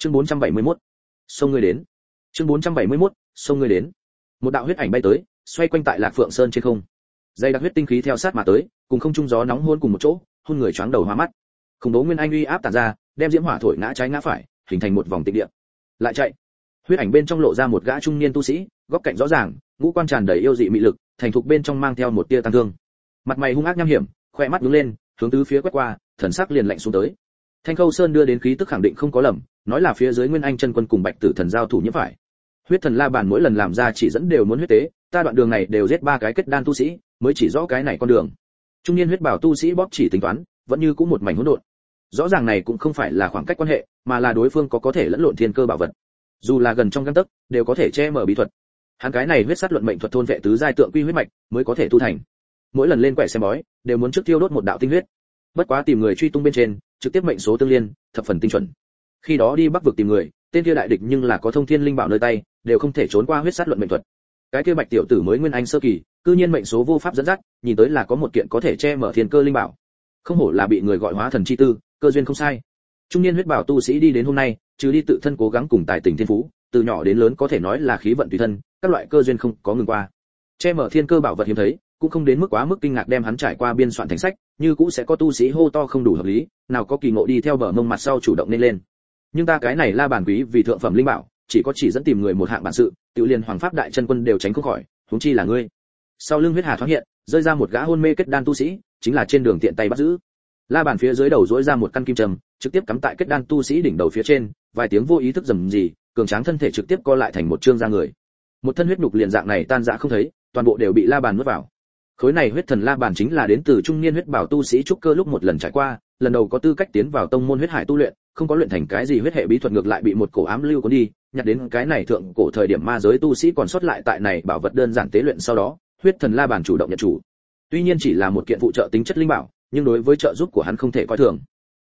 chương 471. sông người đến. Chương 471. sông người đến. Một đạo huyết ảnh bay tới, xoay quanh tại lạc phượng sơn trên không. Dây đặc huyết tinh khí theo sát mà tới, cùng không trung gió nóng hôn cùng một chỗ, hôn người choáng đầu hoa mắt. Khủng bố nguyên anh uy áp tàn ra, đem diễm hỏa thổi ngã trái ngã phải, hình thành một vòng tịnh địa. Lại chạy. Huyết ảnh bên trong lộ ra một gã trung niên tu sĩ, góc cạnh rõ ràng, ngũ quan tràn đầy yêu dị mị lực, thành thục bên trong mang theo một tia tăng thương. Mặt mày hung ác nham hiểm khoe mắt nhướng lên, hướng tứ phía quét qua, thần sắc liền lạnh xuống tới thanh khâu sơn đưa đến khí tức khẳng định không có lầm, nói là phía dưới nguyên anh chân quân cùng bạch tử thần giao thủ nhiễm phải. Huyết thần la bàn mỗi lần làm ra chỉ dẫn đều muốn huyết tế, ta đoạn đường này đều giết ba cái kết đan tu sĩ, mới chỉ rõ cái này con đường. Trung niên huyết bảo tu sĩ bóp chỉ tính toán, vẫn như cũng một mảnh hỗn độn. Rõ ràng này cũng không phải là khoảng cách quan hệ, mà là đối phương có có thể lẫn lộn thiên cơ bảo vật. Dù là gần trong căn tấc, đều có thể che mở bí thuật. Hắn cái này huyết sát luận mệnh thuật thôn vệ tứ giai tượng quy huyết mạch, mới có thể tu thành. Mỗi lần lên quẻ xem bói, đều muốn trước tiêu đốt một đạo tinh huyết. Bất quá tìm người truy tung bên trên trực tiếp mệnh số tương liên, thập phần tinh chuẩn. Khi đó đi bắc vực tìm người, tên kia đại địch nhưng là có thông thiên linh bảo nơi tay, đều không thể trốn qua huyết sát luận mệnh thuật. Cái kia bạch tiểu tử mới nguyên anh sơ kỳ, cư nhiên mệnh số vô pháp dẫn dắt, nhìn tới là có một kiện có thể che mở thiên cơ linh bảo. Không hổ là bị người gọi hóa thần chi tư, cơ duyên không sai. Trung niên huyết bảo tu sĩ đi đến hôm nay, trừ đi tự thân cố gắng cùng tài tình thiên phú, từ nhỏ đến lớn có thể nói là khí vận tùy thân, các loại cơ duyên không có ngừng qua. Che mở thiên cơ bảo vật hiếm thấy, cũng không đến mức quá mức kinh ngạc đem hắn trải qua biên soạn thành sách như cũ sẽ có tu sĩ hô to không đủ hợp lý, nào có kỳ ngộ đi theo bờ mông mặt sau chủ động nên lên. Nhưng ta cái này la bàn quý vì thượng phẩm linh bảo, chỉ có chỉ dẫn tìm người một hạng bản sự, tự liền hoàng pháp đại chân quân đều tránh không khỏi, huống chi là ngươi. Sau lưng huyết hà thoáng hiện, rơi ra một gã hôn mê kết đan tu sĩ, chính là trên đường tiện tay bắt giữ. La bàn phía dưới đầu dỗi ra một căn kim trầm, trực tiếp cắm tại kết đan tu sĩ đỉnh đầu phía trên, vài tiếng vô ý thức rầm gì, cường tráng thân thể trực tiếp co lại thành một trương ra người. Một thân huyết nhục liền dạng này tan rã không thấy, toàn bộ đều bị la bàn nuốt vào khối này huyết thần la bàn chính là đến từ trung niên huyết bảo tu sĩ trúc cơ lúc một lần trải qua, lần đầu có tư cách tiến vào tông môn huyết hải tu luyện, không có luyện thành cái gì huyết hệ bí thuật ngược lại bị một cổ ám lưu cuốn đi, nhặt đến cái này thượng cổ thời điểm ma giới tu sĩ còn sót lại tại này bảo vật đơn giản tế luyện sau đó, huyết thần la bàn chủ động nhận chủ. Tuy nhiên chỉ là một kiện phụ trợ tính chất linh bảo, nhưng đối với trợ giúp của hắn không thể coi thường.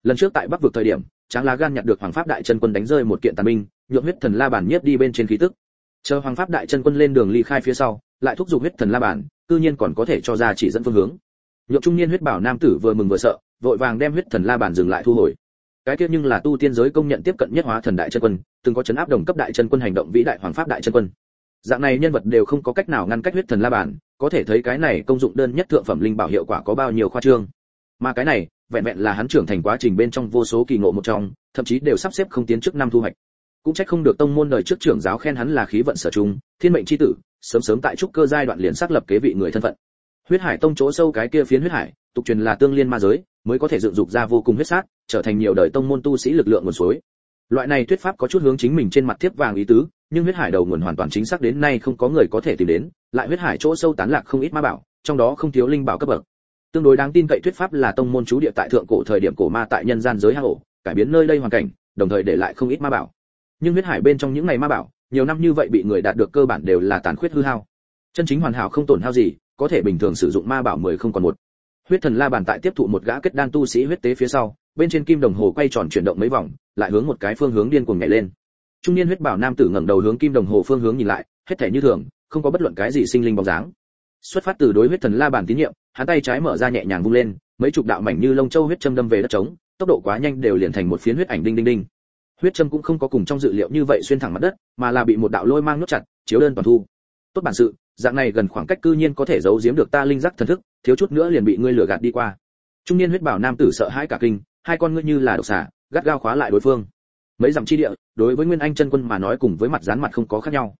Lần trước tại bắc vực thời điểm, tráng lá gan nhặt được hoàng pháp đại chân quân đánh rơi một kiện tàn binh, nhượng huyết thần la bàn nhiếp đi bên trên khí tức. Chờ hoàng pháp đại chân quân lên đường ly khai phía sau, lại thúc giục huyết thần la bàn cư nhiên còn có thể cho ra chỉ dẫn phương hướng. Nhượng trung niên huyết bảo nam tử vừa mừng vừa sợ, vội vàng đem huyết thần la bàn dừng lại thu hồi. Cái kia nhưng là tu tiên giới công nhận tiếp cận nhất hóa thần đại chân quân, từng có chấn áp đồng cấp đại chân quân hành động vĩ đại hoàng pháp đại chân quân. Dạng này nhân vật đều không có cách nào ngăn cách huyết thần la bàn, có thể thấy cái này công dụng đơn nhất thượng phẩm linh bảo hiệu quả có bao nhiêu khoa trương. Mà cái này, vẹn vẹn là hắn trưởng thành quá trình bên trong vô số kỳ ngộ một trong, thậm chí đều sắp xếp không tiến trước năm thu hoạch. Cũng trách không được tông môn đời trước trưởng giáo khen hắn là khí vận sở trung, thiên mệnh chi tử sớm sớm tại trúc cơ giai đoạn liền xác lập kế vị người thân phận. Huyết hải tông chỗ sâu cái kia phiến huyết hải, tục truyền là tương liên ma giới, mới có thể dựng dục ra vô cùng huyết sát, trở thành nhiều đời tông môn tu sĩ lực lượng nguồn suối. Loại này thuyết pháp có chút hướng chính mình trên mặt thiếp vàng ý tứ, nhưng huyết hải đầu nguồn hoàn toàn chính xác đến nay không có người có thể tìm đến, lại huyết hải chỗ sâu tán lạc không ít ma bảo, trong đó không thiếu linh bảo cấp bậc. Tương đối đáng tin cậy thuyết pháp là tông môn chú địa tại thượng cổ thời điểm cổ ma tại nhân gian giới hang ổ, cải biến nơi đây hoàn cảnh, đồng thời để lại không ít ma bảo. Nhưng huyết hải bên trong những ngày ma bảo nhiều năm như vậy bị người đạt được cơ bản đều là tàn khuyết hư hao. Chân chính hoàn hảo không tổn hao gì, có thể bình thường sử dụng ma bảo mười không còn một. Huyết thần la bàn tại tiếp thụ một gã kết đan tu sĩ huyết tế phía sau, bên trên kim đồng hồ quay tròn chuyển động mấy vòng, lại hướng một cái phương hướng điên cuồng nhảy lên. Trung niên huyết bảo nam tử ngẩng đầu hướng kim đồng hồ phương hướng nhìn lại, hết thể như thường, không có bất luận cái gì sinh linh bóng dáng. Xuất phát từ đối huyết thần la bàn tín nhiệm, hắn tay trái mở ra nhẹ nhàng vung lên, mấy chục đạo mảnh như lông châu huyết châm đâm về đất trống, tốc độ quá nhanh đều liền thành một phiến huyết ảnh đinh đinh đinh huyết châm cũng không có cùng trong dự liệu như vậy xuyên thẳng mặt đất, mà là bị một đạo lôi mang nút chặt, chiếu đơn toàn thu. Tốt bản sự, dạng này gần khoảng cách cư nhiên có thể giấu giếm được ta linh giác thần thức, thiếu chút nữa liền bị ngươi lừa gạt đi qua. Trung niên huyết bảo nam tử sợ hãi cả kinh, hai con ngươi như là độc xả gắt gao khóa lại đối phương. Mấy dặm chi địa, đối với nguyên anh chân quân mà nói cùng với mặt dán mặt không có khác nhau.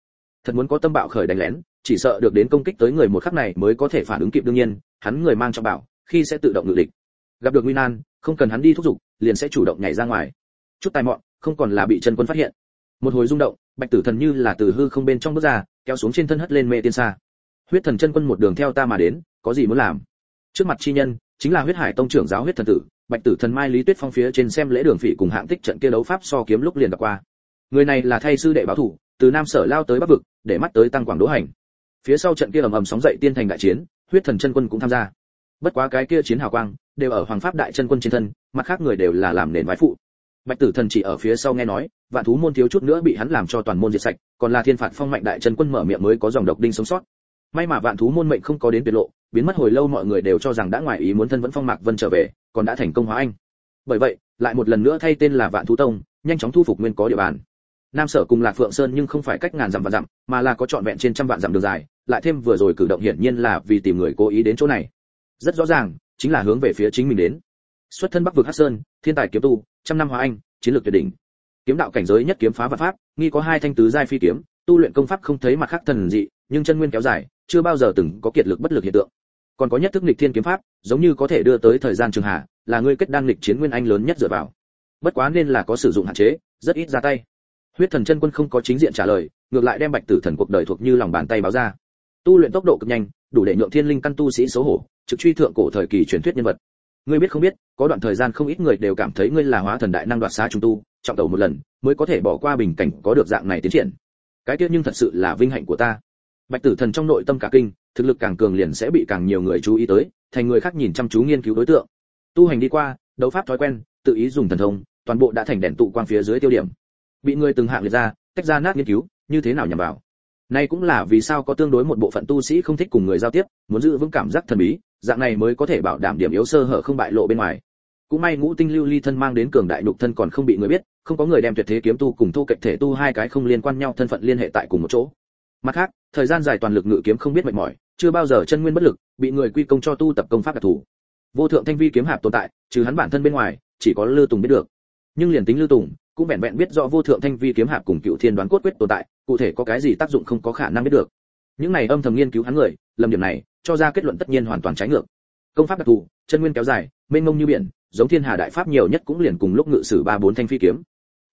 Thật muốn có tâm bạo khởi đánh lén, chỉ sợ được đến công kích tới người một khắc này mới có thể phản ứng kịp đương nhiên, hắn người mang trọng bảo, khi sẽ tự động ngự địch. Gặp được nguy nan, không cần hắn đi thúc giục, liền sẽ chủ động nhảy ra ngoài. Chút tài mọn không còn là bị chân quân phát hiện. Một hồi rung động, bạch tử thần như là từ hư không bên trong bước ra, kéo xuống trên thân hất lên mê tiên xa huyết thần chân quân một đường theo ta mà đến, có gì muốn làm? Trước mặt chi nhân, chính là huyết hải tông trưởng giáo huyết thần tử, bạch tử thần mai lý tuyết phong phía trên xem lễ đường phỉ cùng hạng tích trận kia đấu pháp so kiếm lúc liền đã qua. Người này là thay sư đệ báo thủ, từ nam sở lao tới bắc vực, để mắt tới tăng quảng đỗ hành. Phía sau trận kia ầm ầm sóng dậy tiên thành đại chiến, huyết thần chân quân cũng tham gia. Bất quá cái kia chiến hào quang, đều ở hoàng pháp đại chân quân trên thân, mặt khác người đều là làm nền vái phụ bạch tử thần chỉ ở phía sau nghe nói, vạn thú môn thiếu chút nữa bị hắn làm cho toàn môn diệt sạch, còn là thiên phạt phong mạnh đại chân quân mở miệng mới có dòng độc đinh sống sót. May mà vạn thú môn mệnh không có đến tuyệt lộ, biến mất hồi lâu mọi người đều cho rằng đã ngoài ý muốn thân vẫn phong mạc vân trở về, còn đã thành công hóa anh. Bởi vậy, lại một lần nữa thay tên là vạn thú tông, nhanh chóng thu phục nguyên có địa bàn. Nam sở cùng lạc phượng sơn nhưng không phải cách ngàn dặm và dặm, mà là có trọn vẹn trên trăm vạn dặm đường dài, lại thêm vừa rồi cử động hiển nhiên là vì tìm người cố ý đến chỗ này. Rất rõ ràng, chính là hướng về phía chính mình đến. Xuất thân bắc vực hắc sơn, thiên tài kiếm tu trăm năm hóa anh, chiến lược tuyệt đỉnh. Kiếm đạo cảnh giới nhất kiếm phá vạn pháp, nghi có hai thanh tứ giai phi kiếm, tu luyện công pháp không thấy mặt khác thần dị, nhưng chân nguyên kéo dài, chưa bao giờ từng có kiệt lực bất lực hiện tượng. Còn có nhất thức nghịch thiên kiếm pháp, giống như có thể đưa tới thời gian trường hạ, là ngươi kết đan nghịch chiến nguyên anh lớn nhất dựa vào. Bất quá nên là có sử dụng hạn chế, rất ít ra tay. Huyết thần chân quân không có chính diện trả lời, ngược lại đem bạch tử thần cuộc đời thuộc như lòng bàn tay báo ra. Tu luyện tốc độ cực nhanh, đủ để nhượng thiên linh căn tu sĩ xấu hổ, trực truy thượng cổ thời kỳ truyền thuyết nhân vật ngươi biết không biết, có đoạn thời gian không ít người đều cảm thấy ngươi là hóa thần đại năng đoạt xá trung tu, trọng tẩu một lần, mới có thể bỏ qua bình cảnh có được dạng này tiến triển. Cái tiết nhưng thật sự là vinh hạnh của ta. Bạch tử thần trong nội tâm cả kinh, thực lực càng cường liền sẽ bị càng nhiều người chú ý tới, thành người khác nhìn chăm chú nghiên cứu đối tượng. Tu hành đi qua, đấu pháp thói quen, tự ý dùng thần thông, toàn bộ đã thành đèn tụ quang phía dưới tiêu điểm. Bị người từng hạng liệt ra, tách ra nát nghiên cứu, như thế nào nhằm vào? Này cũng là vì sao có tương đối một bộ phận tu sĩ không thích cùng người giao tiếp, muốn giữ vững cảm giác thần bí dạng này mới có thể bảo đảm điểm yếu sơ hở không bại lộ bên ngoài. Cũng may ngũ tinh lưu ly thân mang đến cường đại đục thân còn không bị người biết, không có người đem tuyệt thế kiếm tu cùng thu cạnh thể tu hai cái không liên quan nhau thân phận liên hệ tại cùng một chỗ. Mặt khác, thời gian dài toàn lực ngự kiếm không biết mệt mỏi, chưa bao giờ chân nguyên bất lực, bị người quy công cho tu tập công pháp đặc thù. Vô thượng thanh vi kiếm hạp tồn tại, trừ hắn bản thân bên ngoài, chỉ có lư tùng biết được. Nhưng liền tính lư tùng, cũng vẹn vẹn biết rõ vô thượng thanh vi kiếm hạp cùng cựu thiên đoán cốt quyết tồn tại, cụ thể có cái gì tác dụng không có khả năng biết được. Những này âm thầm nghiên cứu hắn người, lầm điểm này cho ra kết luận tất nhiên hoàn toàn trái ngược. Công pháp đặc thù, chân nguyên kéo dài, mênh mông như biển, giống thiên hà đại pháp nhiều nhất cũng liền cùng lúc ngự sử ba bốn thanh phi kiếm.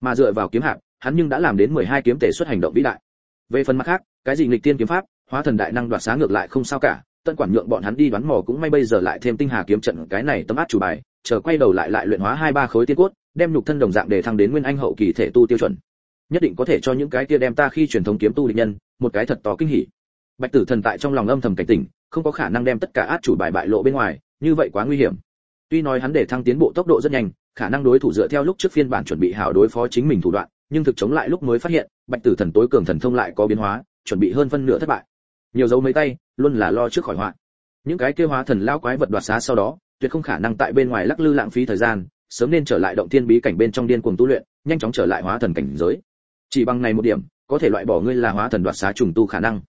Mà dựa vào kiếm hạp, hắn nhưng đã làm đến 12 kiếm tể xuất hành động vĩ đại. Về phần mặt khác, cái gì nghịch tiên kiếm pháp, hóa thần đại năng đoạt xá ngược lại không sao cả, tận quản nhượng bọn hắn đi đoán mò cũng may bây giờ lại thêm tinh hà kiếm trận, cái này tấm áp chủ bài, chờ quay đầu lại lại luyện hóa hai ba khối tiên cốt, đem nhục thân đồng dạng để thăng đến nguyên anh hậu kỳ thể tu tiêu chuẩn. Nhất định có thể cho những cái kia đem ta khi truyền thống kiếm tu địch nhân, một cái thật to kinh hỉ. Bạch tử thần tại trong lòng âm thầm cảnh tỉnh không có khả năng đem tất cả át chủ bài bại lộ bên ngoài, như vậy quá nguy hiểm. Tuy nói hắn để thăng tiến bộ tốc độ rất nhanh, khả năng đối thủ dựa theo lúc trước phiên bản chuẩn bị hảo đối phó chính mình thủ đoạn, nhưng thực chống lại lúc mới phát hiện, bạch tử thần tối cường thần thông lại có biến hóa, chuẩn bị hơn phân nửa thất bại. Nhiều dấu mấy tay, luôn là lo trước khỏi họa. Những cái kêu hóa thần lao quái vật đoạt xá sau đó, tuyệt không khả năng tại bên ngoài lắc lư lãng phí thời gian, sớm nên trở lại động thiên bí cảnh bên trong điên cuồng tu luyện, nhanh chóng trở lại hóa thần cảnh giới. Chỉ bằng này một điểm, có thể loại bỏ ngươi là hóa thần đoạt xá trùng tu khả năng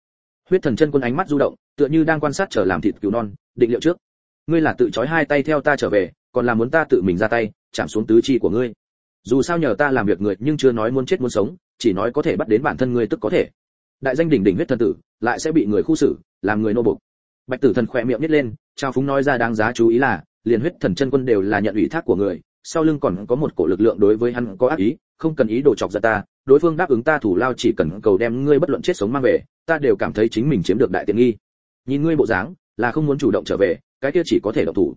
huyết thần chân quân ánh mắt du động, tựa như đang quan sát trở làm thịt cứu non, định liệu trước. Ngươi là tự trói hai tay theo ta trở về, còn là muốn ta tự mình ra tay, chạm xuống tứ chi của ngươi. Dù sao nhờ ta làm việc người, nhưng chưa nói muốn chết muốn sống, chỉ nói có thể bắt đến bản thân ngươi tức có thể. Đại danh đỉnh đỉnh huyết thần tử, lại sẽ bị người khu xử, làm người nô bộc. Bạch tử thần khỏe miệng nít lên, trao phúng nói ra đáng giá chú ý là, liền huyết thần chân quân đều là nhận ủy thác của người, sau lưng còn có một cổ lực lượng đối với hắn có ác ý, không cần ý đồ chọc giận ta đối phương đáp ứng ta thủ lao chỉ cần cầu đem ngươi bất luận chết sống mang về, ta đều cảm thấy chính mình chiếm được đại tiện nghi. Nhìn ngươi bộ dáng, là không muốn chủ động trở về, cái kia chỉ có thể động thủ.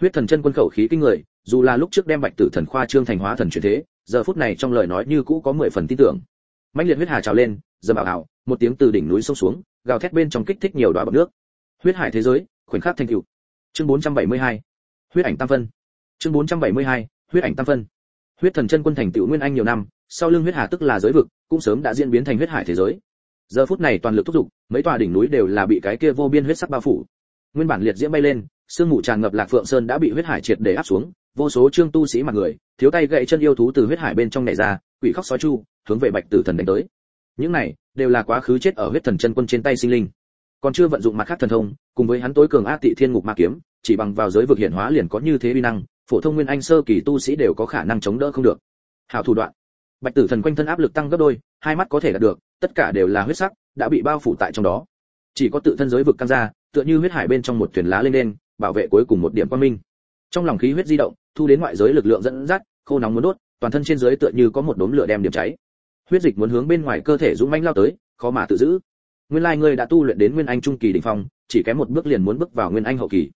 Huyết thần chân quân khẩu khí kinh người, dù là lúc trước đem bạch tử thần khoa trương thành hóa thần chuyển thế, giờ phút này trong lời nói như cũ có mười phần tin tưởng. Mãnh liệt huyết hà trào lên, dầm ảo ảo, một tiếng từ đỉnh núi sông xuống, gào thét bên trong kích thích nhiều đoạn bọt nước. Huyết hải thế giới, khoảnh khắc thành cửu chương 472 huyết ảnh tam phân. Chương 472 huyết ảnh tam phân. Huyết thần chân quân thành tựu nguyên anh nhiều năm sau lưng huyết hà tức là giới vực, cũng sớm đã diễn biến thành huyết hải thế giới. Giờ phút này toàn lực thúc giục, mấy tòa đỉnh núi đều là bị cái kia vô biên huyết sắc bao phủ. Nguyên bản liệt diễm bay lên, sương mù tràn ngập lạc phượng sơn đã bị huyết hải triệt để áp xuống, vô số trương tu sĩ mặt người, thiếu tay gậy chân yêu thú từ huyết hải bên trong nhảy ra, quỷ khóc sói chu, hướng về bạch tử thần đánh tới. Những này đều là quá khứ chết ở huyết thần chân quân trên tay sinh linh. Còn chưa vận dụng mặt khác thần thông, cùng với hắn tối cường a tị thiên ngục ma kiếm, chỉ bằng vào giới vực hiển hóa liền có như thế uy năng, phổ thông nguyên anh sơ kỳ tu sĩ đều có khả năng chống đỡ không được. Hảo thủ đoạn bạch tử thần quanh thân áp lực tăng gấp đôi, hai mắt có thể đạt được, tất cả đều là huyết sắc, đã bị bao phủ tại trong đó. Chỉ có tự thân giới vực căng ra, tựa như huyết hải bên trong một thuyền lá lên lên bảo vệ cuối cùng một điểm quan minh. Trong lòng khí huyết di động, thu đến ngoại giới lực lượng dẫn dắt, khô nóng muốn đốt, toàn thân trên dưới tựa như có một đốm lửa đem điểm cháy. Huyết dịch muốn hướng bên ngoài cơ thể dũng mãnh lao tới, khó mà tự giữ. Nguyên lai ngươi đã tu luyện đến nguyên anh trung kỳ đỉnh phong, chỉ kém một bước liền muốn bước vào nguyên anh hậu kỳ.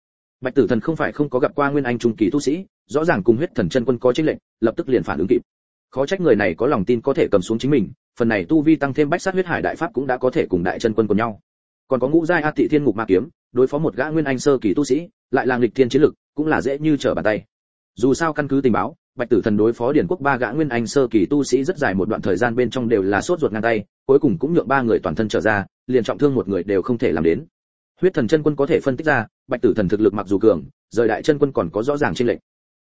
Bạch tử thần không phải không có gặp qua nguyên anh trung kỳ tu sĩ, rõ ràng cùng huyết thần chân quân có chênh lệnh lập tức liền phản ứng kịp khó trách người này có lòng tin có thể cầm xuống chính mình, phần này tu vi tăng thêm bách sát huyết hải đại pháp cũng đã có thể cùng đại chân quân cùng nhau. Còn có ngũ giai a tị thiên ngục ma kiếm, đối phó một gã nguyên anh sơ kỳ tu sĩ, lại là nghịch thiên chiến lực, cũng là dễ như trở bàn tay. Dù sao căn cứ tình báo, bạch tử thần đối phó điển quốc ba gã nguyên anh sơ kỳ tu sĩ rất dài một đoạn thời gian bên trong đều là sốt ruột ngang tay, cuối cùng cũng nhượng ba người toàn thân trở ra, liền trọng thương một người đều không thể làm đến. Huyết thần chân quân có thể phân tích ra, bạch tử thần thực lực mặc dù cường, rời đại chân quân còn có rõ ràng trên lệnh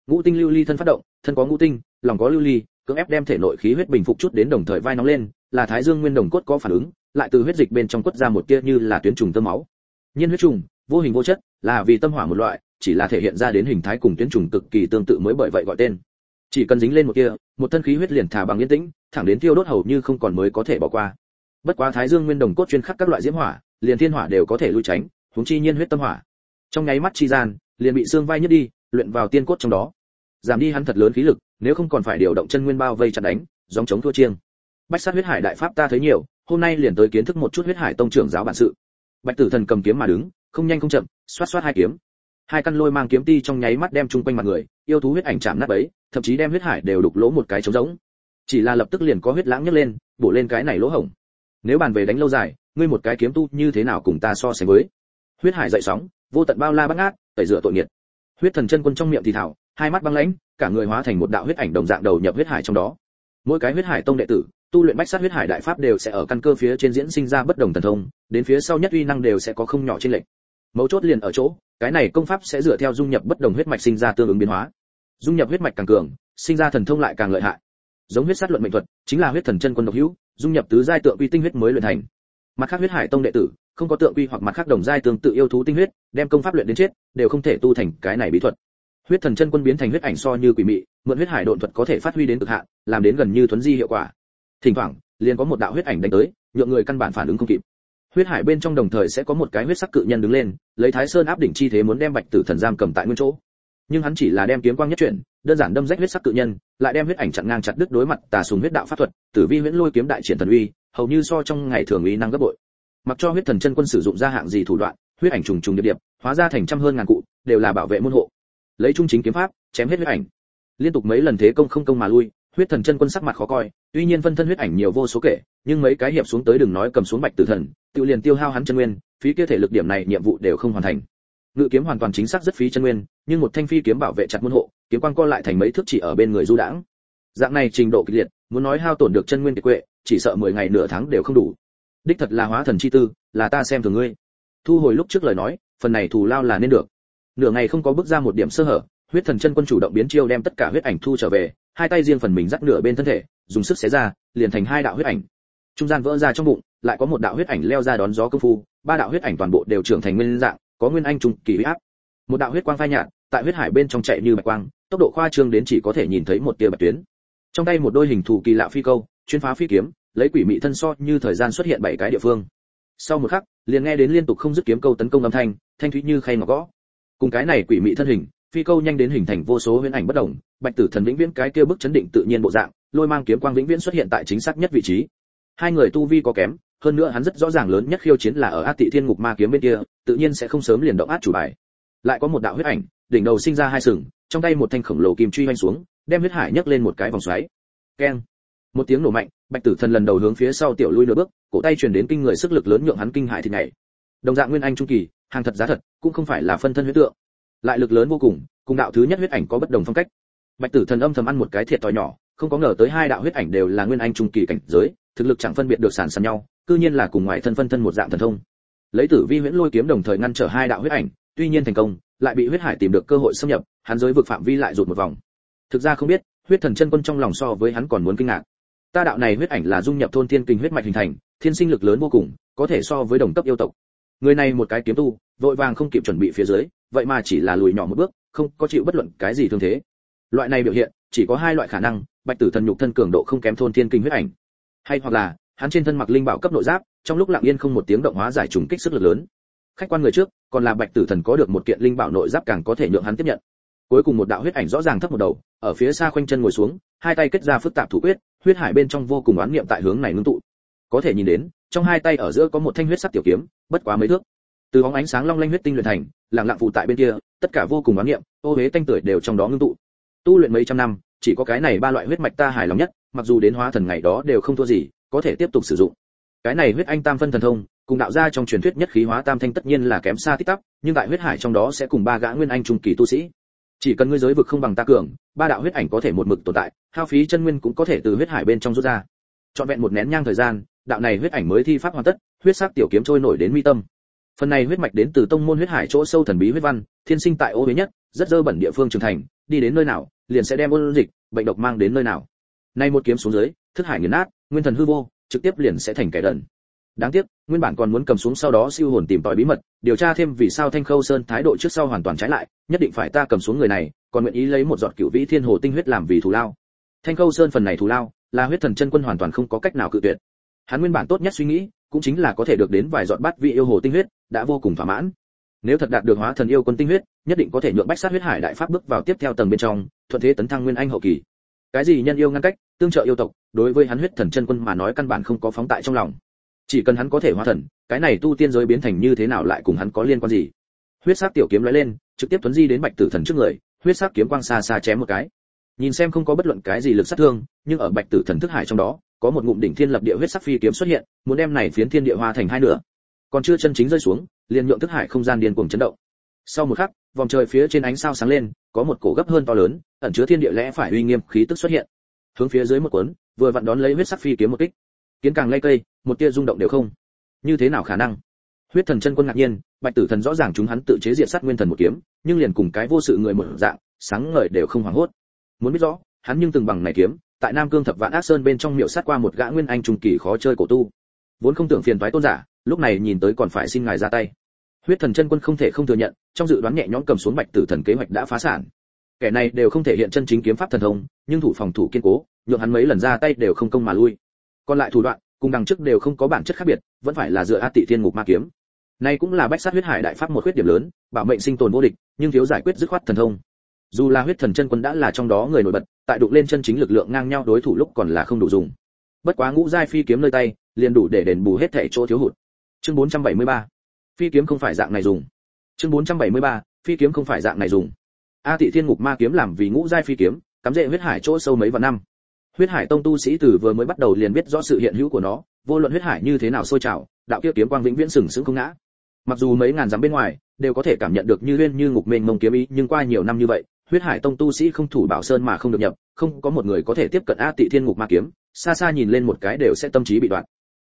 ngũ tinh lưu ly thân phát động, thân có ngũ tinh, lòng có lưu ly cưỡng ép đem thể nội khí huyết bình phục chút đến đồng thời vai nóng lên, là thái dương nguyên đồng cốt có phản ứng, lại từ huyết dịch bên trong quất ra một tia như là tuyến trùng tơ máu. Nhiên huyết trùng, vô hình vô chất, là vì tâm hỏa một loại, chỉ là thể hiện ra đến hình thái cùng tuyến trùng cực kỳ tương tự mới bởi vậy gọi tên. Chỉ cần dính lên một kia một thân khí huyết liền thả bằng yên tĩnh, thẳng đến tiêu đốt hầu như không còn mới có thể bỏ qua. Bất quá thái dương nguyên đồng cốt chuyên khắc các loại diễm hỏa, liền thiên hỏa đều có thể lui tránh, huống chi nhiên huyết tâm hỏa. Trong nháy mắt chi gian, liền bị xương vai nhất đi, luyện vào tiên cốt trong đó. Giảm đi hắn thật lớn khí lực nếu không còn phải điều động chân nguyên bao vây chặt đánh dòng chống thua chiêng. Bách sát huyết hải đại pháp ta thấy nhiều, hôm nay liền tới kiến thức một chút huyết hải tông trưởng giáo bản sự. Bạch tử thần cầm kiếm mà đứng, không nhanh không chậm, xoát xoát hai kiếm. Hai căn lôi mang kiếm ti trong nháy mắt đem chung quanh mặt người, yêu thú huyết ảnh chạm nát ấy thậm chí đem huyết hải đều đục lỗ một cái trống rỗng. Chỉ là lập tức liền có huyết lãng nhấc lên, bổ lên cái này lỗ hổng. Nếu bàn về đánh lâu dài, ngươi một cái kiếm tu như thế nào cùng ta so sánh với? Huyết hải dậy sóng, vô tận bao la bắt ngát tẩy rửa tội nghiệt. Huyết thần chân quân trong miệng thì thảo hai mắt băng lãnh, cả người hóa thành một đạo huyết ảnh đồng dạng đầu nhập huyết hải trong đó. Mỗi cái huyết hải tông đệ tử, tu luyện bách sát huyết hải đại pháp đều sẽ ở căn cơ phía trên diễn sinh ra bất đồng thần thông, đến phía sau nhất uy năng đều sẽ có không nhỏ trên lệnh mấu chốt liền ở chỗ, cái này công pháp sẽ dựa theo dung nhập bất đồng huyết mạch sinh ra tương ứng biến hóa. Dung nhập huyết mạch càng cường, sinh ra thần thông lại càng lợi hại. Giống huyết sát luận mệnh thuật, chính là huyết thần chân quân độc hữu, dung nhập tứ giai tượng quy tinh huyết mới luyện thành. Mặt khác huyết hải tông đệ tử, không có tượng quy hoặc mặt khác đồng giai tương tự yêu thú tinh huyết, đem công pháp luyện đến chết, đều không thể tu thành cái này bí thuật huyết thần chân quân biến thành huyết ảnh so như quỷ mị, mượn huyết hải độn thuật có thể phát huy đến cực hạn, làm đến gần như thuấn di hiệu quả. Thỉnh thoảng, liền có một đạo huyết ảnh đánh tới, nhượng người căn bản phản ứng không kịp. Huyết hải bên trong đồng thời sẽ có một cái huyết sắc cự nhân đứng lên, lấy thái sơn áp đỉnh chi thế muốn đem bạch tử thần giam cầm tại nguyên chỗ. Nhưng hắn chỉ là đem kiếm quang nhất chuyển, đơn giản đâm rách huyết sắc cự nhân, lại đem huyết ảnh chặn ngang chặt đứt đối mặt tà sùng huyết đạo pháp thuật, tử vi huyễn lôi kiếm đại triển thần uy, hầu như so trong ngày thường uy năng gấp bội. Mặc cho huyết thần chân quân sử dụng ra hạng gì thủ đoạn, huyết ảnh trùng trùng điệp điệp, hóa ra thành trăm hơn ngàn cụ, đều là bảo vệ môn hộ lấy trung chính kiếm pháp, chém hết huyết ảnh. Liên tục mấy lần thế công không công mà lui, huyết thần chân quân sắc mặt khó coi, tuy nhiên phân thân huyết ảnh nhiều vô số kể, nhưng mấy cái hiệp xuống tới đừng nói cầm xuống bạch tử thần tự liền tiêu hao hắn chân nguyên, phí kia thể lực điểm này nhiệm vụ đều không hoàn thành. Ngự kiếm hoàn toàn chính xác rất phí chân nguyên, nhưng một thanh phi kiếm bảo vệ chặt môn hộ, kiếm quang co lại thành mấy thước chỉ ở bên người du đãng. Dạng này trình độ kịch liệt, muốn nói hao tổn được chân nguyên kiệt quệ, chỉ sợ 10 ngày nửa tháng đều không đủ. Đích thật là hóa thần chi tư, là ta xem thường ngươi. Thu hồi lúc trước lời nói, phần này thù lao là nên được nửa ngày không có bước ra một điểm sơ hở, huyết thần chân quân chủ động biến chiêu đem tất cả huyết ảnh thu trở về, hai tay riêng phần mình dắt nửa bên thân thể, dùng sức xé ra, liền thành hai đạo huyết ảnh. Trung gian vỡ ra trong bụng, lại có một đạo huyết ảnh leo ra đón gió công phu, ba đạo huyết ảnh toàn bộ đều trưởng thành nguyên dạng, có nguyên anh trung kỳ huyết áp. Một đạo huyết quang phai nhạt, tại huyết hải bên trong chạy như bạch quang, tốc độ khoa trương đến chỉ có thể nhìn thấy một tia bạch tuyến. Trong tay một đôi hình thù kỳ lạ phi câu, chuyên phá phi kiếm, lấy quỷ mị thân so như thời gian xuất hiện bảy cái địa phương. Sau một khắc, liền nghe đến liên tục không dứt kiếm câu tấn công âm thanh thanh thúy như khay ngọc gõ cùng cái này quỷ mị thân hình, phi câu nhanh đến hình thành vô số huyễn ảnh bất động, bạch tử thần vĩnh viễn cái kia bức chấn định tự nhiên bộ dạng, lôi mang kiếm quang vĩnh viễn xuất hiện tại chính xác nhất vị trí. Hai người tu vi có kém, hơn nữa hắn rất rõ ràng lớn nhất khiêu chiến là ở át tị thiên ngục ma kiếm bên kia, tự nhiên sẽ không sớm liền động át chủ bài. Lại có một đạo huyết ảnh, đỉnh đầu sinh ra hai sừng, trong tay một thanh khổng lồ kim truy hoành xuống, đem huyết hải nhấc lên một cái vòng xoáy. Keng. Một tiếng nổ mạnh, bạch tử thần lần đầu hướng phía sau tiểu lui nửa bước, cổ tay truyền đến kinh người sức lực lớn nhượng hắn kinh hại thì nhảy. Đồng dạng nguyên anh trung kỳ hàng thật giá thật, cũng không phải là phân thân huyết tượng. Lại lực lớn vô cùng cùng đạo thứ nhất huyết ảnh có bất đồng phong cách. Bạch tử thần âm thầm ăn một cái thiệt thòi nhỏ, không có ngờ tới hai đạo huyết ảnh đều là nguyên anh trung kỳ cảnh giới, thực lực chẳng phân biệt được sàn sàn nhau, cư nhiên là cùng ngoại thân phân thân một dạng thần thông. Lấy tử vi huyễn lôi kiếm đồng thời ngăn trở hai đạo huyết ảnh, tuy nhiên thành công, lại bị huyết hải tìm được cơ hội xâm nhập, hắn giới vực phạm vi lại rụt một vòng. Thực ra không biết, huyết thần chân quân trong lòng so với hắn còn muốn kinh ngạc. Ta đạo này huyết ảnh là dung nhập thôn thiên kinh huyết mạch hình thành, thiên sinh lực lớn vô cùng, có thể so với đồng cấp yêu tộc người này một cái kiếm tu, vội vàng không kịp chuẩn bị phía dưới, vậy mà chỉ là lùi nhỏ một bước, không có chịu bất luận cái gì thương thế. Loại này biểu hiện, chỉ có hai loại khả năng, bạch tử thần nhục thân cường độ không kém thôn thiên kinh huyết ảnh. Hay hoặc là, hắn trên thân mặc linh bảo cấp nội giáp, trong lúc lặng yên không một tiếng động hóa giải trùng kích sức lực lớn. Khách quan người trước, còn là bạch tử thần có được một kiện linh bảo nội giáp càng có thể nhượng hắn tiếp nhận. Cuối cùng một đạo huyết ảnh rõ ràng thấp một đầu, ở phía xa khoanh chân ngồi xuống, hai tay kết ra phức tạp thủ quyết, huyết hải bên trong vô cùng oán niệm tại hướng này ngưng tụ. Có thể nhìn đến trong hai tay ở giữa có một thanh huyết sắc tiểu kiếm, bất quá mấy thước. Từ bóng ánh sáng long lanh huyết tinh luyện thành, lặng lặng phụ tại bên kia, tất cả vô cùng oán niệm ô hế tanh tuổi đều trong đó ngưng tụ. Tu luyện mấy trăm năm, chỉ có cái này ba loại huyết mạch ta hài lòng nhất, mặc dù đến hóa thần ngày đó đều không thua gì, có thể tiếp tục sử dụng. Cái này huyết anh tam phân thần thông, cùng đạo gia trong truyền thuyết nhất khí hóa tam thanh tất nhiên là kém xa tích tắp, nhưng tại huyết hải trong đó sẽ cùng ba gã nguyên anh trung kỳ tu sĩ. Chỉ cần ngươi giới vực không bằng ta cường, ba đạo huyết ảnh có thể một mực tồn tại, hao phí chân nguyên cũng có thể từ huyết hải bên trong rút ra. Chọn vẹn một nén nhang thời gian đạo này huyết ảnh mới thi pháp hoàn tất, huyết sắc tiểu kiếm trôi nổi đến mi tâm. Phần này huyết mạch đến từ tông môn huyết hải chỗ sâu thần bí huyết văn, thiên sinh tại ô huế nhất, rất dơ bẩn địa phương trưởng thành, đi đến nơi nào, liền sẽ đem ôn dịch, bệnh độc mang đến nơi nào. Nay một kiếm xuống dưới, thức hải nghiền nát, nguyên thần hư vô, trực tiếp liền sẽ thành kẻ đần. Đáng tiếc, nguyên bản còn muốn cầm xuống sau đó siêu hồn tìm tòi bí mật, điều tra thêm vì sao thanh khâu sơn thái độ trước sau hoàn toàn trái lại, nhất định phải ta cầm xuống người này, còn nguyện ý lấy một giọt cựu vĩ thiên hồ tinh huyết làm vì thù lao. Thanh khâu sơn phần này thù lao, là huyết thần chân quân hoàn toàn không có cách nào cự tuyệt hắn nguyên bản tốt nhất suy nghĩ cũng chính là có thể được đến vài giọt bát vị yêu hồ tinh huyết, đã vô cùng thỏa mãn. Nếu thật đạt được hóa thần yêu quân tinh huyết, nhất định có thể nhượng bách sát huyết hải đại pháp bước vào tiếp theo tầng bên trong, thuận thế tấn thăng nguyên anh hậu kỳ. Cái gì nhân yêu ngăn cách, tương trợ yêu tộc, đối với hắn huyết thần chân quân mà nói căn bản không có phóng tại trong lòng. Chỉ cần hắn có thể hóa thần, cái này tu tiên giới biến thành như thế nào lại cùng hắn có liên quan gì? Huyết sắc tiểu kiếm lóe lên, trực tiếp tuấn di đến bạch tử thần trước người, huyết sắc kiếm quang xa xa chém một cái. Nhìn xem không có bất luận cái gì lực sát thương, nhưng ở bạch tử thần thức hải trong đó có một ngụm đỉnh thiên lập địa huyết sắc phi kiếm xuất hiện, muốn đem này phiến thiên địa hoa thành hai nửa. Còn chưa chân chính rơi xuống, liền nhượng thức hải không gian điên cuồng chấn động. Sau một khắc, vòng trời phía trên ánh sao sáng lên, có một cổ gấp hơn to lớn, ẩn chứa thiên địa lẽ phải uy nghiêm khí tức xuất hiện. Hướng phía dưới một cuốn, vừa vặn đón lấy huyết sắc phi kiếm một kích. Kiến càng lay cây, một tia rung động đều không. Như thế nào khả năng? Huyết thần chân quân ngạc nhiên, bạch tử thần rõ ràng chúng hắn tự chế diện sát nguyên thần một kiếm, nhưng liền cùng cái vô sự người mở dạng, sáng ngời đều không hoảng hốt. Muốn biết rõ, hắn nhưng từng bằng này kiếm tại nam cương thập vạn ác sơn bên trong miệu sát qua một gã nguyên anh trung kỳ khó chơi cổ tu. Vốn không tưởng phiền toái tôn giả, lúc này nhìn tới còn phải xin ngài ra tay. Huyết thần chân quân không thể không thừa nhận, trong dự đoán nhẹ nhõm cầm xuống bạch tử thần kế hoạch đã phá sản. Kẻ này đều không thể hiện chân chính kiếm pháp thần thông, nhưng thủ phòng thủ kiên cố, nhượng hắn mấy lần ra tay đều không công mà lui. Còn lại thủ đoạn, cùng đằng trước đều không có bản chất khác biệt, vẫn phải là dựa a tị thiên ngục ma kiếm. Này cũng là bách sát huyết hải đại pháp một khuyết điểm lớn, bảo mệnh sinh tồn vô địch, nhưng thiếu giải quyết dứt khoát thần thông dù là huyết thần chân quân đã là trong đó người nổi bật, tại đụng lên chân chính lực lượng ngang nhau đối thủ lúc còn là không đủ dùng. Bất quá ngũ giai phi kiếm nơi tay, liền đủ để đền bù hết thảy chỗ thiếu hụt. Chương 473 phi kiếm không phải dạng này dùng. Chương 473 phi kiếm không phải dạng này dùng. A tị thiên ngục ma kiếm làm vì ngũ giai phi kiếm, cắm rễ huyết hải chỗ sâu mấy vạn năm. Huyết hải tông tu sĩ từ vừa mới bắt đầu liền biết rõ sự hiện hữu của nó, vô luận huyết hải như thế nào sôi trào, đạo kia kiếm quang vĩnh viễn sừng sững không ngã. Mặc dù mấy ngàn dặm bên ngoài, đều có thể cảm nhận được như uyên như ngục mênh mông kiếm ý, nhưng qua nhiều năm như vậy huyết hải tông tu sĩ không thủ bảo sơn mà không được nhập, không có một người có thể tiếp cận a tị thiên ngục ma kiếm, xa xa nhìn lên một cái đều sẽ tâm trí bị đoạn.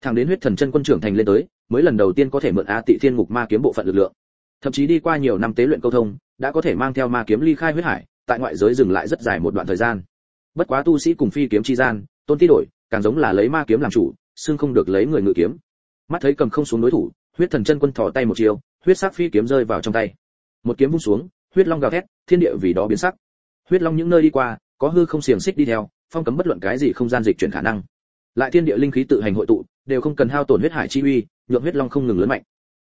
Thằng đến huyết thần chân quân trưởng thành lên tới, mới lần đầu tiên có thể mượn a tị thiên ngục ma kiếm bộ phận lực lượng. Thậm chí đi qua nhiều năm tế luyện câu thông, đã có thể mang theo ma kiếm ly khai huyết hải, tại ngoại giới dừng lại rất dài một đoạn thời gian. Bất quá tu sĩ cùng phi kiếm chi gian, tôn ti đổi, càng giống là lấy ma kiếm làm chủ xương không được lấy người ngự kiếm. Mắt thấy cầm không xuống đối thủ, huyết thần chân quân thò tay một chiều, huyết sắc phi kiếm rơi vào trong tay. Một kiếm vung xuống huyết long gào thét, thiên địa vì đó biến sắc. Huyết long những nơi đi qua, có hư không xiềng xích đi theo, phong cấm bất luận cái gì không gian dịch chuyển khả năng. Lại thiên địa linh khí tự hành hội tụ, đều không cần hao tổn huyết hải chi uy, nhượng huyết long không ngừng lớn mạnh.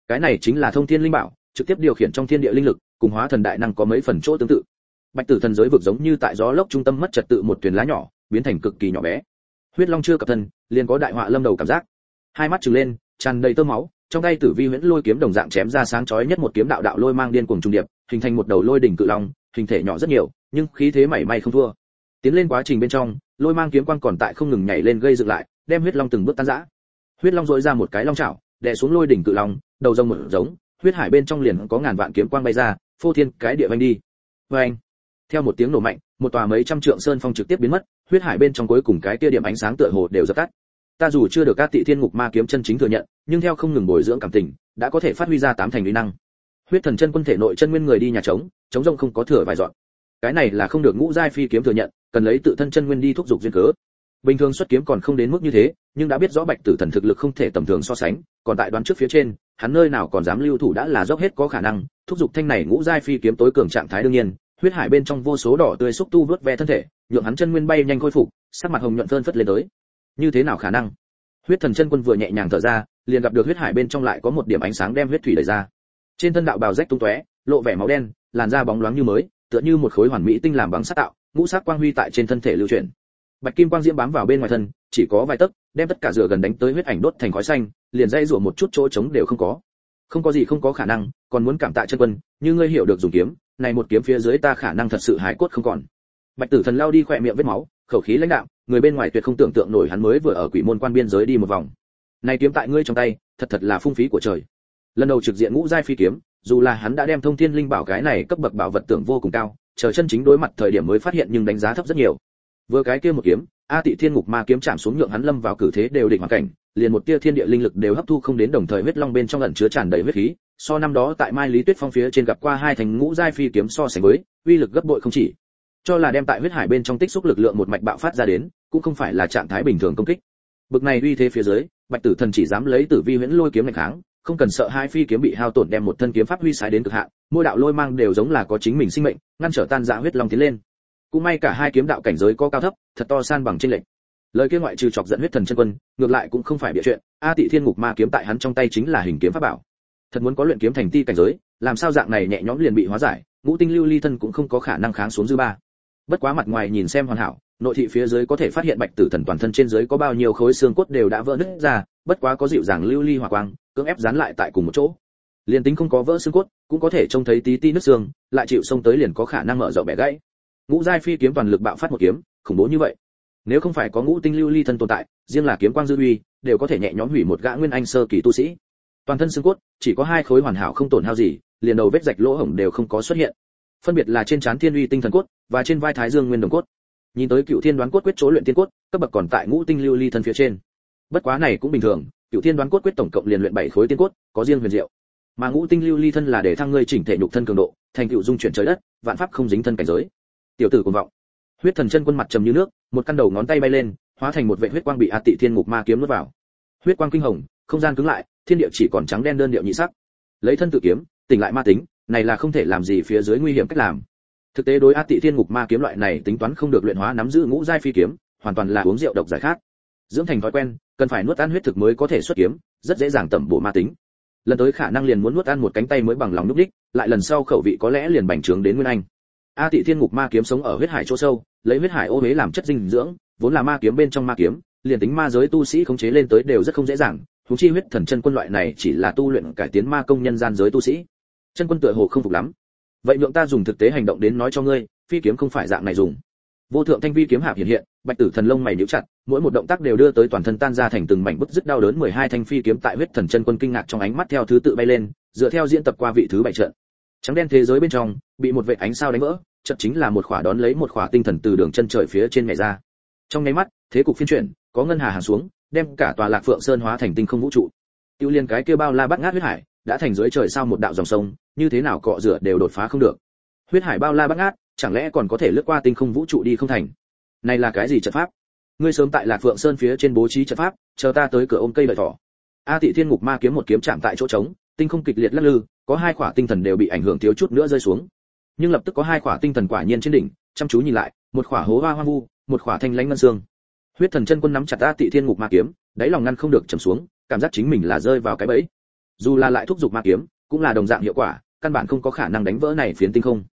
Cái này chính là thông thiên linh bảo, trực tiếp điều khiển trong thiên địa linh lực, cùng hóa thần đại năng có mấy phần chỗ tương tự. Bạch tử thần giới vực giống như tại gió lốc trung tâm mất trật tự một thuyền lá nhỏ, biến thành cực kỳ nhỏ bé. Huyết long chưa cập thân, liền có đại họa lâm đầu cảm giác. Hai mắt trừng lên, tràn đầy tơ máu, trong tay tử vi huyễn lôi kiếm đồng dạng chém ra sáng chói nhất một kiếm đạo đạo lôi mang điên cuồng trung điệp hình thành một đầu lôi đỉnh cự long, hình thể nhỏ rất nhiều, nhưng khí thế mảy may không thua. Tiến lên quá trình bên trong, lôi mang kiếm quang còn tại không ngừng nhảy lên gây dựng lại, đem huyết long từng bước tan rã. Huyết long rỗi ra một cái long chảo, đè xuống lôi đỉnh cự long, đầu rồng một giống, huyết hải bên trong liền có ngàn vạn kiếm quang bay ra, phô thiên cái địa vanh đi. Vành. theo một tiếng nổ mạnh, một tòa mấy trăm trượng sơn phong trực tiếp biến mất, huyết hải bên trong cuối cùng cái kia điểm ánh sáng tựa hồ đều dập tắt. Ta dù chưa được các tị thiên ngục ma kiếm chân chính thừa nhận, nhưng theo không ngừng bồi dưỡng cảm tình, đã có thể phát huy ra tám thành uy năng huyết thần chân quân thể nội chân nguyên người đi nhà trống trống rông không có thừa vài dọn. Cái này là không được ngũ giai phi kiếm thừa nhận, cần lấy tự thân chân nguyên đi thúc giục duyên cớ. Bình thường xuất kiếm còn không đến mức như thế, nhưng đã biết rõ bạch tử thần thực lực không thể tầm thường so sánh, còn tại đoán trước phía trên, hắn nơi nào còn dám lưu thủ đã là dốc hết có khả năng, thúc giục thanh này ngũ giai phi kiếm tối cường trạng thái đương nhiên, huyết hải bên trong vô số đỏ tươi xúc tu vớt ve thân thể, nhượng hắn chân nguyên bay nhanh khôi phục, sắc mặt hồng nhuận phơn phất lên tới. Như thế nào khả năng? Huyết thần chân quân vừa nhẹ nhàng thở ra, liền gặp được huyết hải bên trong lại có một điểm ánh sáng đem huyết thủy đẩy ra trên thân đạo bào rách tung tóe, lộ vẻ máu đen, làn da bóng loáng như mới, tựa như một khối hoàn mỹ tinh làm bằng sắt tạo, ngũ sắc quang huy tại trên thân thể lưu chuyển. Bạch kim quang diễm bám vào bên ngoài thân, chỉ có vài tấc, đem tất cả rửa gần đánh tới huyết ảnh đốt thành khói xanh, liền dây rủa một chút chỗ trống đều không có. Không có gì không có khả năng, còn muốn cảm tạ chân quân, như ngươi hiểu được dùng kiếm, này một kiếm phía dưới ta khả năng thật sự hài cốt không còn. Bạch tử thần lao đi khỏe miệng vết máu, khẩu khí lãnh đạo người bên ngoài tuyệt không tưởng tượng nổi hắn mới vừa ở quỷ môn quan biên giới đi một vòng. Này kiếm tại ngươi trong tay, thật thật là phung phí của trời lần đầu trực diện ngũ giai phi kiếm, dù là hắn đã đem thông thiên linh bảo cái này cấp bậc bảo vật tưởng vô cùng cao, chờ chân chính đối mặt thời điểm mới phát hiện nhưng đánh giá thấp rất nhiều. Vừa cái kia một kiếm, a tị thiên ngục ma kiếm chạm xuống nhượng hắn lâm vào cử thế đều định hoàn cảnh, liền một tia thiên địa linh lực đều hấp thu không đến đồng thời huyết long bên trong ẩn chứa tràn đầy huyết khí. So năm đó tại mai lý tuyết phong phía trên gặp qua hai thành ngũ giai phi kiếm so sánh với, uy lực gấp bội không chỉ. Cho là đem tại huyết hải bên trong tích xúc lực lượng một mạch bạo phát ra đến, cũng không phải là trạng thái bình thường công kích. Bực này uy thế phía dưới, bạch tử thần chỉ dám lấy tử vi huyễn lôi kiếm này kháng không cần sợ hai phi kiếm bị hao tổn đem một thân kiếm pháp huy sái đến cực hạn, mỗi đạo lôi mang đều giống là có chính mình sinh mệnh, ngăn trở tan dã huyết long tiến lên. Cũng may cả hai kiếm đạo cảnh giới có cao thấp, thật to san bằng trên lệnh lời kia ngoại trừ chọc giận huyết thần chân quân, ngược lại cũng không phải bịa chuyện, a tị thiên ngục ma kiếm tại hắn trong tay chính là hình kiếm pháp bảo. Thật muốn có luyện kiếm thành ti cảnh giới, làm sao dạng này nhẹ nhõm liền bị hóa giải, ngũ tinh lưu ly thân cũng không có khả năng kháng xuống dư ba. Bất quá mặt ngoài nhìn xem hoàn hảo, nội thị phía dưới có thể phát hiện bạch tử thần toàn thân trên dưới có bao nhiêu khối xương cốt đều đã vỡ nứt ra, bất quá có dịu dàng lưu ly hỏa quang cưỡng ép dán lại tại cùng một chỗ. Liền tính không có vỡ xương cốt, cũng có thể trông thấy tí tí nứt xương, lại chịu xông tới liền có khả năng mở rộng bẻ gãy. Ngũ giai phi kiếm toàn lực bạo phát một kiếm, khủng bố như vậy. Nếu không phải có ngũ tinh lưu ly thân tồn tại, riêng là kiếm quang dư uy, đều có thể nhẹ nhõm hủy một gã nguyên anh sơ kỳ tu sĩ. Toàn thân xương cốt, chỉ có hai khối hoàn hảo không tổn hao gì, liền đầu vết rạch lỗ hổng đều không có xuất hiện. Phân biệt là trên trán thiên uy tinh thần cốt và trên vai thái dương nguyên đồng cốt. Nhìn tới cựu thiên đoán cốt quyết chỗ luyện tiên cốt, cấp bậc còn tại ngũ tinh lưu ly thân phía trên. Bất quá này cũng bình thường cựu thiên đoán cốt quyết tổng cộng liền luyện bảy khối tiên cốt, có riêng huyền diệu. Mà ngũ tinh lưu ly thân là để thăng ngươi chỉnh thể nhục thân cường độ, thành cựu dung chuyển trời đất, vạn pháp không dính thân cảnh giới. Tiểu tử cuồng vọng. Huyết thần chân quân mặt trầm như nước, một căn đầu ngón tay bay lên, hóa thành một vệ huyết quang bị a tị thiên ngục ma kiếm nuốt vào. Huyết quang kinh hồng, không gian cứng lại, thiên địa chỉ còn trắng đen đơn điệu nhị sắc. Lấy thân tự kiếm, tỉnh lại ma tính, này là không thể làm gì phía dưới nguy hiểm cách làm. Thực tế đối a tị thiên ngục ma kiếm loại này tính toán không được luyện hóa nắm giữ ngũ giai phi kiếm, hoàn toàn là uống rượu độc giải khát dưỡng thành thói quen, cần phải nuốt ăn huyết thực mới có thể xuất kiếm, rất dễ dàng tẩm bổ ma tính. Lần tới khả năng liền muốn nuốt ăn một cánh tay mới bằng lòng núp đích, lại lần sau khẩu vị có lẽ liền bành trướng đến nguyên anh. A tị thiên ngục ma kiếm sống ở huyết hải chỗ sâu, lấy huyết hải ô huế làm chất dinh dưỡng, vốn là ma kiếm bên trong ma kiếm, liền tính ma giới tu sĩ khống chế lên tới đều rất không dễ dàng thú chi huyết thần chân quân loại này chỉ là tu luyện cải tiến ma công nhân gian giới tu sĩ. Chân quân tựa hồ không phục lắm. Vậy nhượng ta dùng thực tế hành động đến nói cho ngươi, phi kiếm không phải dạng này dùng. Vô thượng thanh vi kiếm hạp hiện hiện, bạch tử thần lông mày nhíu chặt mỗi một động tác đều đưa tới toàn thân tan ra thành từng mảnh bức dứt đau đớn. 12 thanh phi kiếm tại huyết thần chân quân kinh ngạc trong ánh mắt theo thứ tự bay lên, dựa theo diễn tập qua vị thứ bảy trận. Trắng đen thế giới bên trong, bị một vệt ánh sao đánh vỡ, trận chính là một khỏa đón lấy một khỏa tinh thần từ đường chân trời phía trên nhảy ra. Trong ngay mắt, thế cục phiên chuyển, có ngân hà hàng xuống, đem cả tòa lạc phượng sơn hóa thành tinh không vũ trụ. Tiêu liên cái kia bao la bát ngát huyết hải, đã thành dưới trời sao một đạo dòng sông, như thế nào cọ rửa đều đột phá không được. Huyết hải bao la bát ngát, chẳng lẽ còn có thể lướt qua tinh không vũ trụ đi không thành? Này là cái gì trận pháp? Ngươi sớm tại lạc phượng sơn phía trên bố trí trận pháp, chờ ta tới cửa ôm cây đợi thỏ. A tị thiên ngục ma kiếm một kiếm chạm tại chỗ trống, tinh không kịch liệt lắc lư, có hai khỏa tinh thần đều bị ảnh hưởng thiếu chút nữa rơi xuống. Nhưng lập tức có hai khỏa tinh thần quả nhiên trên đỉnh, chăm chú nhìn lại, một khỏa hố hoa hoang vu, một khỏa thanh lãnh ngân xương. Huyết thần chân quân nắm chặt a tị thiên ngục ma kiếm, đáy lòng ngăn không được trầm xuống, cảm giác chính mình là rơi vào cái bẫy. Dù là lại thúc giục ma kiếm, cũng là đồng dạng hiệu quả, căn bản không có khả năng đánh vỡ này phiến tinh không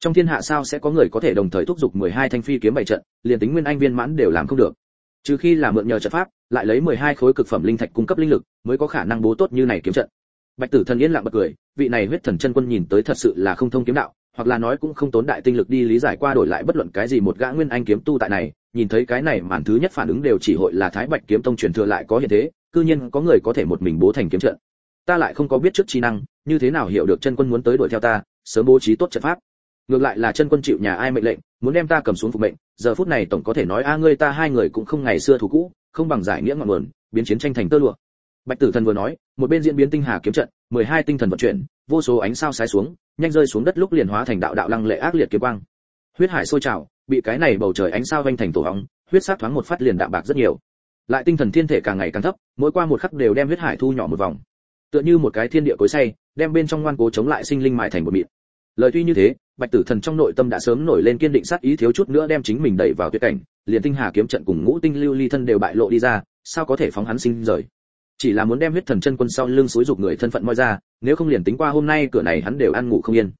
trong thiên hạ sao sẽ có người có thể đồng thời thúc giục 12 thanh phi kiếm bảy trận, liền tính nguyên anh viên mãn đều làm không được. Trừ khi là mượn nhờ trận pháp, lại lấy 12 khối cực phẩm linh thạch cung cấp linh lực, mới có khả năng bố tốt như này kiếm trận. Bạch tử thần yên lặng bật cười, vị này huyết thần chân quân nhìn tới thật sự là không thông kiếm đạo, hoặc là nói cũng không tốn đại tinh lực đi lý giải qua đổi lại bất luận cái gì một gã nguyên anh kiếm tu tại này, nhìn thấy cái này màn thứ nhất phản ứng đều chỉ hội là thái bạch kiếm tông truyền thừa lại có hiện thế, cư nhiên có người có thể một mình bố thành kiếm trận. Ta lại không có biết trước chi năng, như thế nào hiểu được chân quân muốn tới đuổi theo ta, sớm bố trí tốt trận pháp ngược lại là chân quân chịu nhà ai mệnh lệnh, muốn đem ta cầm xuống phục mệnh, giờ phút này tổng có thể nói a ngươi ta hai người cũng không ngày xưa thù cũ, không bằng giải nghĩa ngọn nguồn, biến chiến tranh thành tơ lụa. Bạch tử thần vừa nói, một bên diễn biến tinh hà kiếm trận, mười hai tinh thần vận chuyển, vô số ánh sao sái xuống, nhanh rơi xuống đất lúc liền hóa thành đạo đạo lăng lệ ác liệt kiếm quang. Huyết hải sôi trào, bị cái này bầu trời ánh sao vanh thành tổ hóng, huyết sát thoáng một phát liền đạm bạc rất nhiều. Lại tinh thần thiên thể càng ngày càng thấp, mỗi qua một khắc đều đem huyết hải thu nhỏ một vòng. Tựa như một cái thiên địa cối say, đem bên trong ngoan cố chống lại sinh linh mại thành một mịn. Lời tuy như thế bạch tử thần trong nội tâm đã sớm nổi lên kiên định sát ý thiếu chút nữa đem chính mình đẩy vào tuyệt cảnh, liền tinh hà kiếm trận cùng ngũ tinh lưu ly thân đều bại lộ đi ra, sao có thể phóng hắn sinh rời? Chỉ là muốn đem huyết thần chân quân sau lưng xúi dục người thân phận moi ra, nếu không liền tính qua hôm nay cửa này hắn đều ăn ngủ không yên.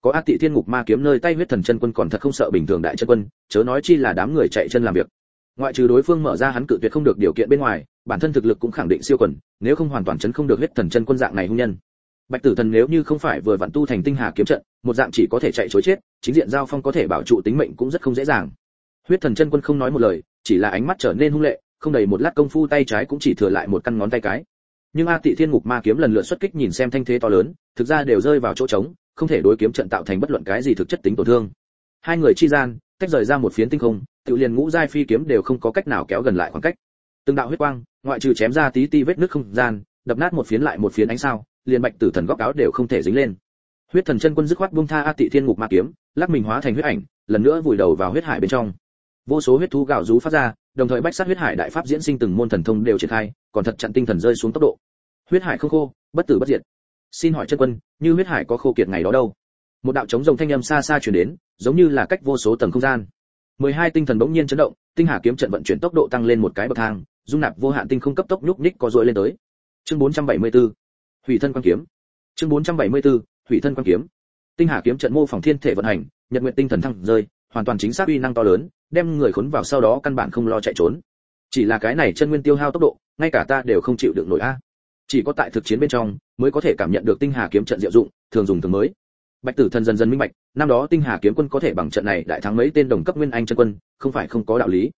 Có ác tị thiên ngục ma kiếm nơi tay huyết thần chân quân còn thật không sợ bình thường đại chân quân, chớ nói chi là đám người chạy chân làm việc. Ngoại trừ đối phương mở ra hắn cự tuyệt không được điều kiện bên ngoài, bản thân thực lực cũng khẳng định siêu quần, nếu không hoàn toàn chấn không được huyết thần chân quân dạng này hung nhân bạch tử thần nếu như không phải vừa vặn tu thành tinh hà kiếm trận, một dạng chỉ có thể chạy chối chết, chính diện giao phong có thể bảo trụ tính mệnh cũng rất không dễ dàng. Huyết thần chân quân không nói một lời, chỉ là ánh mắt trở nên hung lệ, không đầy một lát công phu tay trái cũng chỉ thừa lại một căn ngón tay cái. Nhưng a tị thiên ngục ma kiếm lần lượt xuất kích nhìn xem thanh thế to lớn, thực ra đều rơi vào chỗ trống, không thể đối kiếm trận tạo thành bất luận cái gì thực chất tính tổn thương. Hai người chi gian, tách rời ra một phiến tinh không, tự liền ngũ giai phi kiếm đều không có cách nào kéo gần lại khoảng cách. Từng đạo huyết quang, ngoại trừ chém ra tí ti vết nước không gian, đập nát một phiến lại một phiến ánh sao liền bạch tử thần góc áo đều không thể dính lên. Huyết thần chân quân dứt khoát buông tha a tị thiên ngục ma kiếm, lắc mình hóa thành huyết ảnh, lần nữa vùi đầu vào huyết hải bên trong. Vô số huyết thú gạo rú phát ra, đồng thời bách sát huyết hải đại pháp diễn sinh từng môn thần thông đều triển khai, còn thật chặn tinh thần rơi xuống tốc độ. Huyết hải không khô, bất tử bất diệt. Xin hỏi chân quân, như huyết hải có khô kiệt ngày đó đâu? Một đạo trống rồng thanh âm xa xa truyền đến, giống như là cách vô số tầng không gian. Mười hai tinh thần bỗng nhiên chấn động, tinh hà kiếm trận vận chuyển tốc độ tăng lên một cái bậc thang, dung nạp vô hạn tinh không cấp tốc nhúc nhích có dội lên tới. Chương 474 hủy thân quan kiếm. Chương 474 hủy thân quan kiếm. Tinh hà kiếm trận mô phỏng thiên thể vận hành, nhật nguyện tinh thần thăng rơi, hoàn toàn chính xác uy năng to lớn, đem người khốn vào sau đó căn bản không lo chạy trốn. Chỉ là cái này chân nguyên tiêu hao tốc độ, ngay cả ta đều không chịu được nổi a. Chỉ có tại thực chiến bên trong, mới có thể cảm nhận được tinh hà kiếm trận diệu dụng, thường dùng thường mới. Bạch tử thần dần dần minh bạch, năm đó tinh hà kiếm quân có thể bằng trận này đại thắng mấy tên đồng cấp nguyên anh chân quân, không phải không có đạo lý.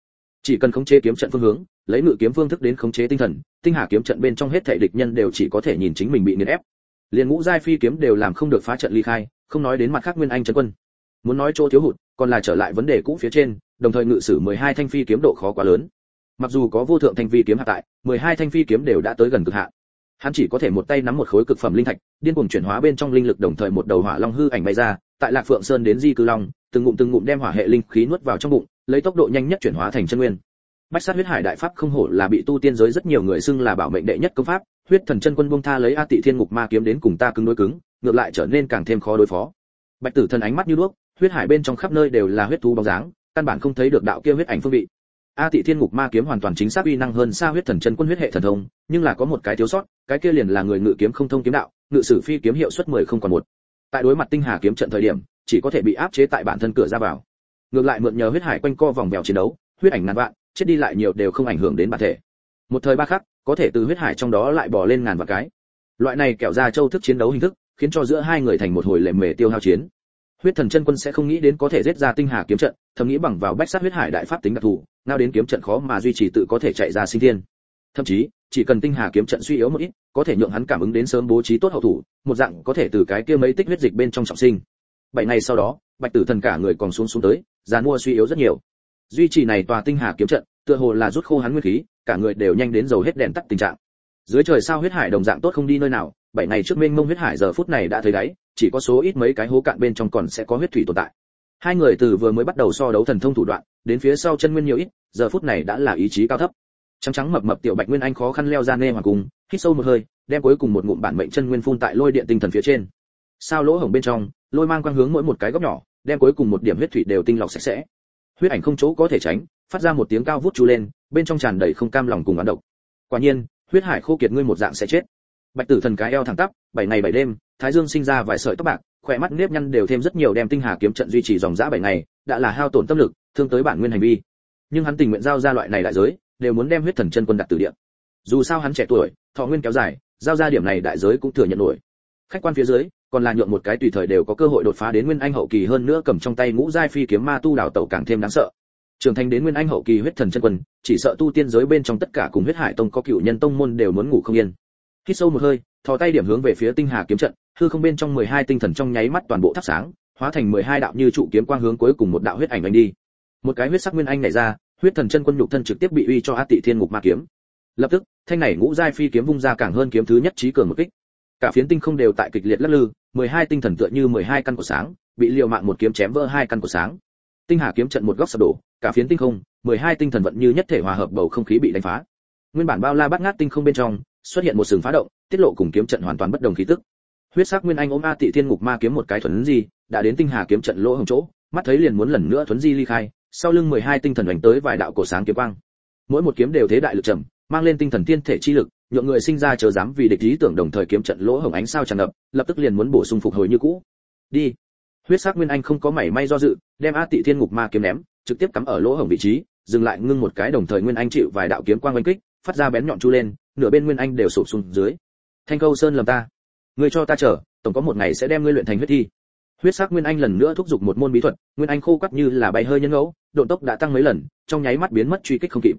Chỉ cần khống chế kiếm trận phương hướng lấy ngự kiếm phương thức đến khống chế tinh thần, tinh hà kiếm trận bên trong hết thảy địch nhân đều chỉ có thể nhìn chính mình bị nghiền ép. Liền ngũ giai phi kiếm đều làm không được phá trận ly khai, không nói đến mặt khác nguyên anh trấn quân. Muốn nói chỗ thiếu hụt, còn là trở lại vấn đề cũ phía trên, đồng thời ngự sử 12 thanh phi kiếm độ khó quá lớn. Mặc dù có vô thượng thanh phi kiếm hạ tại 12 thanh phi kiếm đều đã tới gần cực hạn. Hắn chỉ có thể một tay nắm một khối cực phẩm linh thạch, điên cuồng chuyển hóa bên trong linh lực đồng thời một đầu hỏa long hư ảnh bay ra, tại lạc phượng sơn đến di cư long, từng ngụm từng ngụm đem hỏa hệ linh khí nuốt vào trong bụng, lấy tốc độ nhanh nhất chuyển hóa thành chân nguyên bách sát huyết hải đại pháp không hổ là bị tu tiên giới rất nhiều người xưng là bảo mệnh đệ nhất công pháp, huyết thần chân quân buông tha lấy a tị thiên ngục ma kiếm đến cùng ta cứng đối cứng, ngược lại trở nên càng thêm khó đối phó. Bạch tử thần ánh mắt như đuốc, huyết hải bên trong khắp nơi đều là huyết thú bóng dáng, căn bản không thấy được đạo kia huyết ảnh phương vị. A tị thiên ngục ma kiếm hoàn toàn chính xác uy năng hơn xa huyết thần chân quân huyết hệ thần thông, nhưng là có một cái thiếu sót, cái kia liền là người ngự kiếm không thông kiếm đạo, ngự sử phi kiếm hiệu suất mười không còn một. Tại đối mặt tinh hà kiếm trận thời điểm, chỉ có thể bị áp chế tại bản thân cửa ra vào. Ngược lại mượn nhờ huyết hải quanh co vòng vèo chiến đấu, huyết ảnh ngàn vạn chết đi lại nhiều đều không ảnh hưởng đến bản thể. Một thời ba khắc, có thể từ huyết hải trong đó lại bò lên ngàn vạn cái. Loại này kẹo ra châu thức chiến đấu hình thức, khiến cho giữa hai người thành một hồi lệ mề tiêu hao chiến. Huyết thần chân quân sẽ không nghĩ đến có thể giết ra tinh hà kiếm trận, thầm nghĩ bằng vào bách sát huyết hải đại pháp tính đặc thù, ngao đến kiếm trận khó mà duy trì tự có thể chạy ra sinh thiên. Thậm chí, chỉ cần tinh hà kiếm trận suy yếu một ít, có thể nhượng hắn cảm ứng đến sớm bố trí tốt hậu thủ, một dạng có thể từ cái kia mấy tích huyết dịch bên trong trọng sinh. Bảy ngày sau đó, bạch tử thần cả người còn xuống xuống tới giàn mua suy yếu rất nhiều duy trì này tòa tinh hà kiếm trận, tựa hồ là rút khô hắn nguyên khí, cả người đều nhanh đến dầu hết đèn tắt tình trạng. Dưới trời sao huyết hải đồng dạng tốt không đi nơi nào, bảy ngày trước mênh mông huyết hải giờ phút này đã thấy đáy, chỉ có số ít mấy cái hố cạn bên trong còn sẽ có huyết thủy tồn tại. Hai người từ vừa mới bắt đầu so đấu thần thông thủ đoạn, đến phía sau chân nguyên nhiều ít, giờ phút này đã là ý chí cao thấp. Trắng trắng mập mập tiểu bạch nguyên anh khó khăn leo ra nê hoàng cung, hít sâu một hơi, đem cuối cùng một ngụm bản mệnh chân nguyên phun tại lôi điện tinh thần phía trên. Sao lỗ hổng bên trong, lôi mang quang hướng mỗi một cái góc nhỏ, đem cuối cùng một điểm huyết thủy đều tinh lọc sạch sẽ huyết ảnh không chỗ có thể tránh, phát ra một tiếng cao vút chu lên, bên trong tràn đầy không cam lòng cùng oán độc. Quả nhiên, huyết hải khô kiệt ngươi một dạng sẽ chết. Bạch tử thần cái eo thẳng tắp, bảy ngày bảy đêm, thái dương sinh ra vài sợi tóc bạc, khỏe mắt nếp nhăn đều thêm rất nhiều đem tinh hà kiếm trận duy trì dòng dã bảy ngày, đã là hao tổn tâm lực, thương tới bản nguyên hành vi. Nhưng hắn tình nguyện giao ra loại này đại giới, đều muốn đem huyết thần chân quân đặt từ địa. Dù sao hắn trẻ tuổi, thọ nguyên kéo dài, giao ra điểm này đại giới cũng thừa nhận nổi khách quan phía dưới, còn là nhượng một cái tùy thời đều có cơ hội đột phá đến nguyên anh hậu kỳ hơn nữa cầm trong tay ngũ giai phi kiếm ma tu đảo tẩu càng thêm đáng sợ. Trưởng thành đến nguyên anh hậu kỳ huyết thần chân quân, chỉ sợ tu tiên giới bên trong tất cả cùng huyết hải tông có cựu nhân tông môn đều muốn ngủ không yên. Hít sâu một hơi, thò tay điểm hướng về phía tinh hà kiếm trận, hư không bên trong 12 tinh thần trong nháy mắt toàn bộ thắp sáng, hóa thành 12 đạo như trụ kiếm quang hướng cuối cùng một đạo huyết ảnh đánh đi. Một cái huyết sắc nguyên anh này ra, huyết thần chân quân nhục thân trực tiếp bị uy cho át tị thiên ngục ma kiếm. Lập tức, thanh này ngũ giai phi kiếm vung ra càng hơn kiếm thứ nhất trí cường một kích cả phiến tinh không đều tại kịch liệt lắc lư 12 tinh thần tựa như 12 căn của sáng, bị liều mạng một kiếm chém vỡ hai căn của sáng. Tinh hà kiếm trận một góc sập đổ, cả phiến tinh không 12 tinh thần vận như nhất thể hòa hợp bầu không khí bị đánh phá. Nguyên bản bao la bát ngát tinh không bên trong, xuất hiện một sừng phá động, tiết lộ cùng kiếm trận hoàn toàn bất đồng khí tức. Huyết sắc nguyên anh ôm a tị thiên ngục ma kiếm một cái thuấn di, đã đến tinh hà kiếm trận lỗ hồng chỗ, mắt thấy liền muốn lần nữa thuấn di ly khai, sau lưng 12 tinh thần đánh tới vài đạo cổ sáng kiếm quang. Mỗi một kiếm đều thế đại lực trầm, mang lên tinh thần tiên thể chi lực nhượng người sinh ra chờ dám vì địch ý tưởng đồng thời kiếm trận lỗ hồng ánh sao tràn ngập, lập tức liền muốn bổ sung phục hồi như cũ. Đi. Huyết sắc nguyên anh không có mảy may do dự, đem a tị thiên ngục ma kiếm ném, trực tiếp cắm ở lỗ hồng vị trí, dừng lại ngưng một cái đồng thời nguyên anh chịu vài đạo kiếm quang oanh kích, phát ra bén nhọn chu lên, nửa bên nguyên anh đều sụp xuống dưới. Thanh câu sơn lầm ta. Ngươi cho ta chờ, tổng có một ngày sẽ đem ngươi luyện thành huyết thi. Huyết sắc nguyên anh lần nữa thúc giục một môn bí thuật, nguyên anh khô quắt như là bay hơi nhân ngẫu, độ tốc đã tăng mấy lần, trong nháy mắt biến mất truy kích không kịp.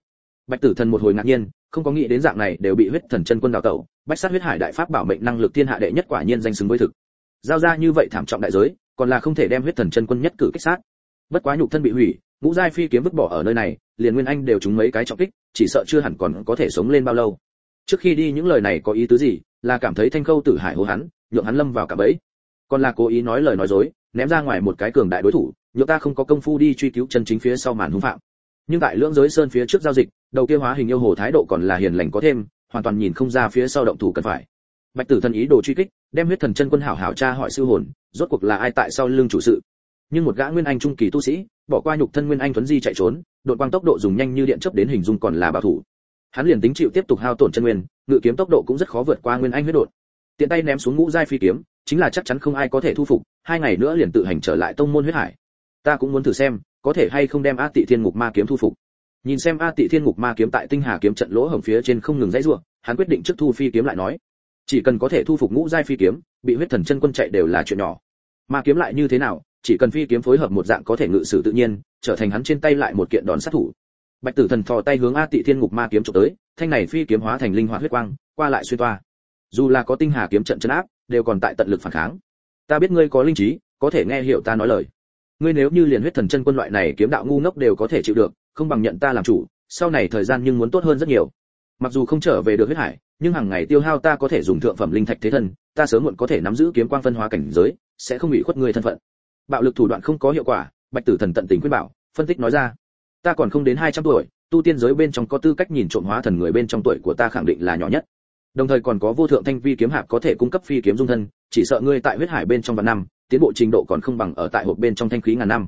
Bạch tử thần một hồi ngạc nhiên không có nghĩ đến dạng này đều bị huyết thần chân quân đào tẩu, bách sát huyết hải đại pháp bảo mệnh năng lực thiên hạ đệ nhất quả nhiên danh xứng với thực. Giao ra như vậy thảm trọng đại giới, còn là không thể đem huyết thần chân quân nhất cử kích sát. Bất quá nhục thân bị hủy, ngũ giai phi kiếm vứt bỏ ở nơi này, liền nguyên anh đều trúng mấy cái trọng kích, chỉ sợ chưa hẳn còn có thể sống lên bao lâu. Trước khi đi những lời này có ý tứ gì? Là cảm thấy thanh khâu tử hải hô hắn, nhượng hắn lâm vào cả bẫy. Còn là cố ý nói lời nói dối, ném ra ngoài một cái cường đại đối thủ, nhượng ta không có công phu đi truy cứu chân chính phía sau màn hung phạm. Nhưng tại lưỡng giới sơn phía trước giao dịch đầu kia hóa hình yêu hồ thái độ còn là hiền lành có thêm, hoàn toàn nhìn không ra phía sau động thủ cần phải. Bạch tử thần ý đồ truy kích, đem huyết thần chân quân hảo hảo tra hỏi sư hồn, rốt cuộc là ai tại sau lưng chủ sự. Nhưng một gã nguyên anh trung kỳ tu sĩ, bỏ qua nhục thân nguyên anh tuấn di chạy trốn, đột quang tốc độ dùng nhanh như điện chớp đến hình dung còn là bảo thủ. Hắn liền tính chịu tiếp tục hao tổn chân nguyên, ngự kiếm tốc độ cũng rất khó vượt qua nguyên anh huyết đột. Tiện tay ném xuống ngũ giai phi kiếm, chính là chắc chắn không ai có thể thu phục, hai ngày nữa liền tự hành trở lại tông môn huyết hải. Ta cũng muốn thử xem, có thể hay không đem a tị thiên ngục ma kiếm thu phục nhìn xem a tị thiên ngục ma kiếm tại tinh hà kiếm trận lỗ hồng phía trên không ngừng dãy rủa, hắn quyết định trước thu phi kiếm lại nói. Chỉ cần có thể thu phục ngũ giai phi kiếm, bị huyết thần chân quân chạy đều là chuyện nhỏ. Ma kiếm lại như thế nào, chỉ cần phi kiếm phối hợp một dạng có thể ngự sử tự nhiên, trở thành hắn trên tay lại một kiện đòn sát thủ. Bạch tử thần thò tay hướng a tị thiên ngục ma kiếm chụp tới, thanh này phi kiếm hóa thành linh hoạt huyết quang, qua lại xuyên toa. Dù là có tinh hà kiếm trận chân áp, đều còn tại tận lực phản kháng. Ta biết ngươi có linh trí, có thể nghe hiểu ta nói lời. Ngươi nếu như liền huyết thần chân quân loại này kiếm đạo ngu ngốc đều có thể chịu được không bằng nhận ta làm chủ, sau này thời gian nhưng muốn tốt hơn rất nhiều. Mặc dù không trở về được huyết hải, nhưng hàng ngày tiêu hao ta có thể dùng thượng phẩm linh thạch thế thần ta sớm muộn có thể nắm giữ kiếm quang phân hóa cảnh giới, sẽ không bị khuất người thân phận. Bạo lực thủ đoạn không có hiệu quả, bạch tử thần tận tình khuyên bảo, phân tích nói ra. Ta còn không đến 200 tuổi, tu tiên giới bên trong có tư cách nhìn trộm hóa thần người bên trong tuổi của ta khẳng định là nhỏ nhất. Đồng thời còn có vô thượng thanh vi kiếm hạp có thể cung cấp phi kiếm dung thân, chỉ sợ ngươi tại huyết hải bên trong vạn năm, tiến bộ trình độ còn không bằng ở tại hộp bên trong thanh khí ngàn năm.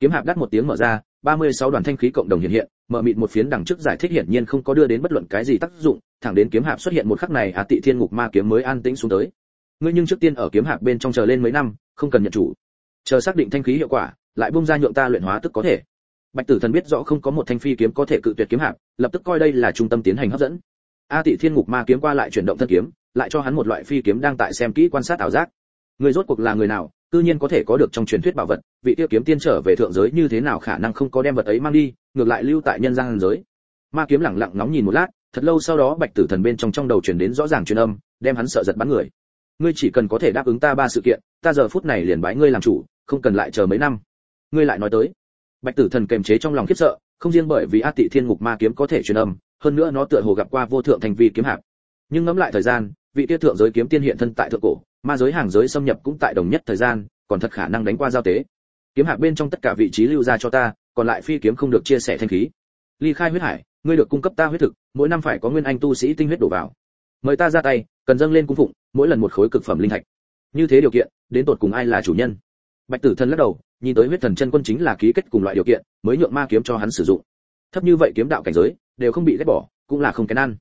Kiếm hạp đắt một tiếng mở ra 36 đoàn thanh khí cộng đồng hiện hiện, mở mịt một phiến đằng trước giải thích hiển nhiên không có đưa đến bất luận cái gì tác dụng, thẳng đến kiếm hạp xuất hiện một khắc này, á tị thiên ngục ma kiếm mới an tĩnh xuống tới. Ngươi nhưng trước tiên ở kiếm hạp bên trong chờ lên mấy năm, không cần nhận chủ. Chờ xác định thanh khí hiệu quả, lại bung ra nhượng ta luyện hóa tức có thể. Bạch tử thần biết rõ không có một thanh phi kiếm có thể cự tuyệt kiếm hạp, lập tức coi đây là trung tâm tiến hành hấp dẫn. A tị thiên ngục ma kiếm qua lại chuyển động thân kiếm, lại cho hắn một loại phi kiếm đang tại xem kỹ quan sát ảo giác. Người rốt cuộc là người nào cư nhiên có thể có được trong truyền thuyết bảo vật, vị tiêu kiếm tiên trở về thượng giới như thế nào khả năng không có đem vật ấy mang đi, ngược lại lưu tại nhân gian giới. Ma kiếm lẳng lặng nóng nhìn một lát, thật lâu sau đó bạch tử thần bên trong trong đầu truyền đến rõ ràng truyền âm, đem hắn sợ giật bắn người. Ngươi chỉ cần có thể đáp ứng ta ba sự kiện, ta giờ phút này liền bái ngươi làm chủ, không cần lại chờ mấy năm. Ngươi lại nói tới. Bạch tử thần kềm chế trong lòng khiếp sợ, không riêng bởi vì a tị thiên ngục ma kiếm có thể truyền âm, hơn nữa nó tựa hồ gặp qua vô thượng thành vi kiếm hạp. Nhưng ngẫm lại thời gian, vị kia thượng giới kiếm tiên hiện thân tại thượng cổ ma giới hàng giới xâm nhập cũng tại đồng nhất thời gian, còn thật khả năng đánh qua giao tế. Kiếm hạc bên trong tất cả vị trí lưu ra cho ta, còn lại phi kiếm không được chia sẻ thanh khí. Ly khai huyết hải, ngươi được cung cấp ta huyết thực, mỗi năm phải có nguyên anh tu sĩ tinh huyết đổ vào. Mời ta ra tay, cần dâng lên cung phụng, mỗi lần một khối cực phẩm linh thạch. Như thế điều kiện, đến tột cùng ai là chủ nhân? Bạch tử thân lắc đầu, nhìn tới huyết thần chân quân chính là ký kết cùng loại điều kiện, mới nhượng ma kiếm cho hắn sử dụng. Thấp như vậy kiếm đạo cảnh giới, đều không bị ghét bỏ, cũng là không cái ăn.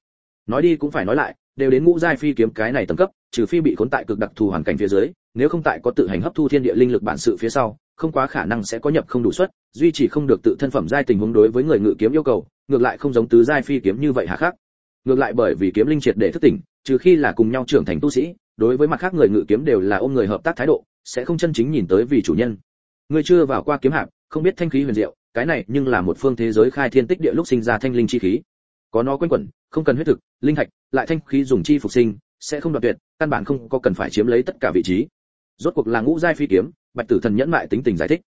Nói đi cũng phải nói lại đều đến ngũ giai phi kiếm cái này tầng cấp, trừ phi bị khốn tại cực đặc thù hoàn cảnh phía dưới, nếu không tại có tự hành hấp thu thiên địa linh lực bản sự phía sau, không quá khả năng sẽ có nhập không đủ suất, duy trì không được tự thân phẩm giai tình huống đối với người ngự kiếm yêu cầu, ngược lại không giống tứ giai phi kiếm như vậy hạ khác ngược lại bởi vì kiếm linh triệt để thức tỉnh, trừ khi là cùng nhau trưởng thành tu sĩ, đối với mặt khác người ngự kiếm đều là ôm người hợp tác thái độ, sẽ không chân chính nhìn tới vì chủ nhân. Người chưa vào qua kiếm hạp, không biết thanh khí huyền diệu, cái này nhưng là một phương thế giới khai thiên tích địa lúc sinh ra thanh linh chi khí có nó quanh quẩn, không cần huyết thực, linh thạch, lại thanh khí dùng chi phục sinh, sẽ không đoạt tuyệt, căn bản không có cần phải chiếm lấy tất cả vị trí. Rốt cuộc là ngũ giai phi kiếm, bạch tử thần nhẫn mại tính tình giải thích.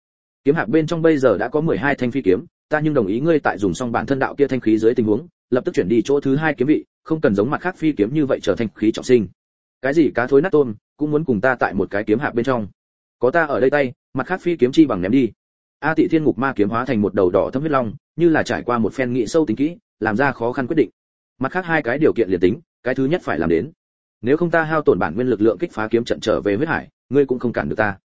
Kiếm hạc bên trong bây giờ đã có 12 thanh phi kiếm, ta nhưng đồng ý ngươi tại dùng xong bản thân đạo kia thanh khí dưới tình huống, lập tức chuyển đi chỗ thứ hai kiếm vị, không cần giống mặt khác phi kiếm như vậy trở thành khí trọng sinh. Cái gì cá thối nát tôm, cũng muốn cùng ta tại một cái kiếm hạc bên trong. Có ta ở đây tay, mặt khác phi kiếm chi bằng ném đi. A tị thiên ngục ma kiếm hóa thành một đầu đỏ thâm huyết long, như là trải qua một phen nghị sâu tính kỹ làm ra khó khăn quyết định. Mặt khác hai cái điều kiện liền tính, cái thứ nhất phải làm đến. Nếu không ta hao tổn bản nguyên lực lượng kích phá kiếm trận trở về huyết hải, ngươi cũng không cản được ta.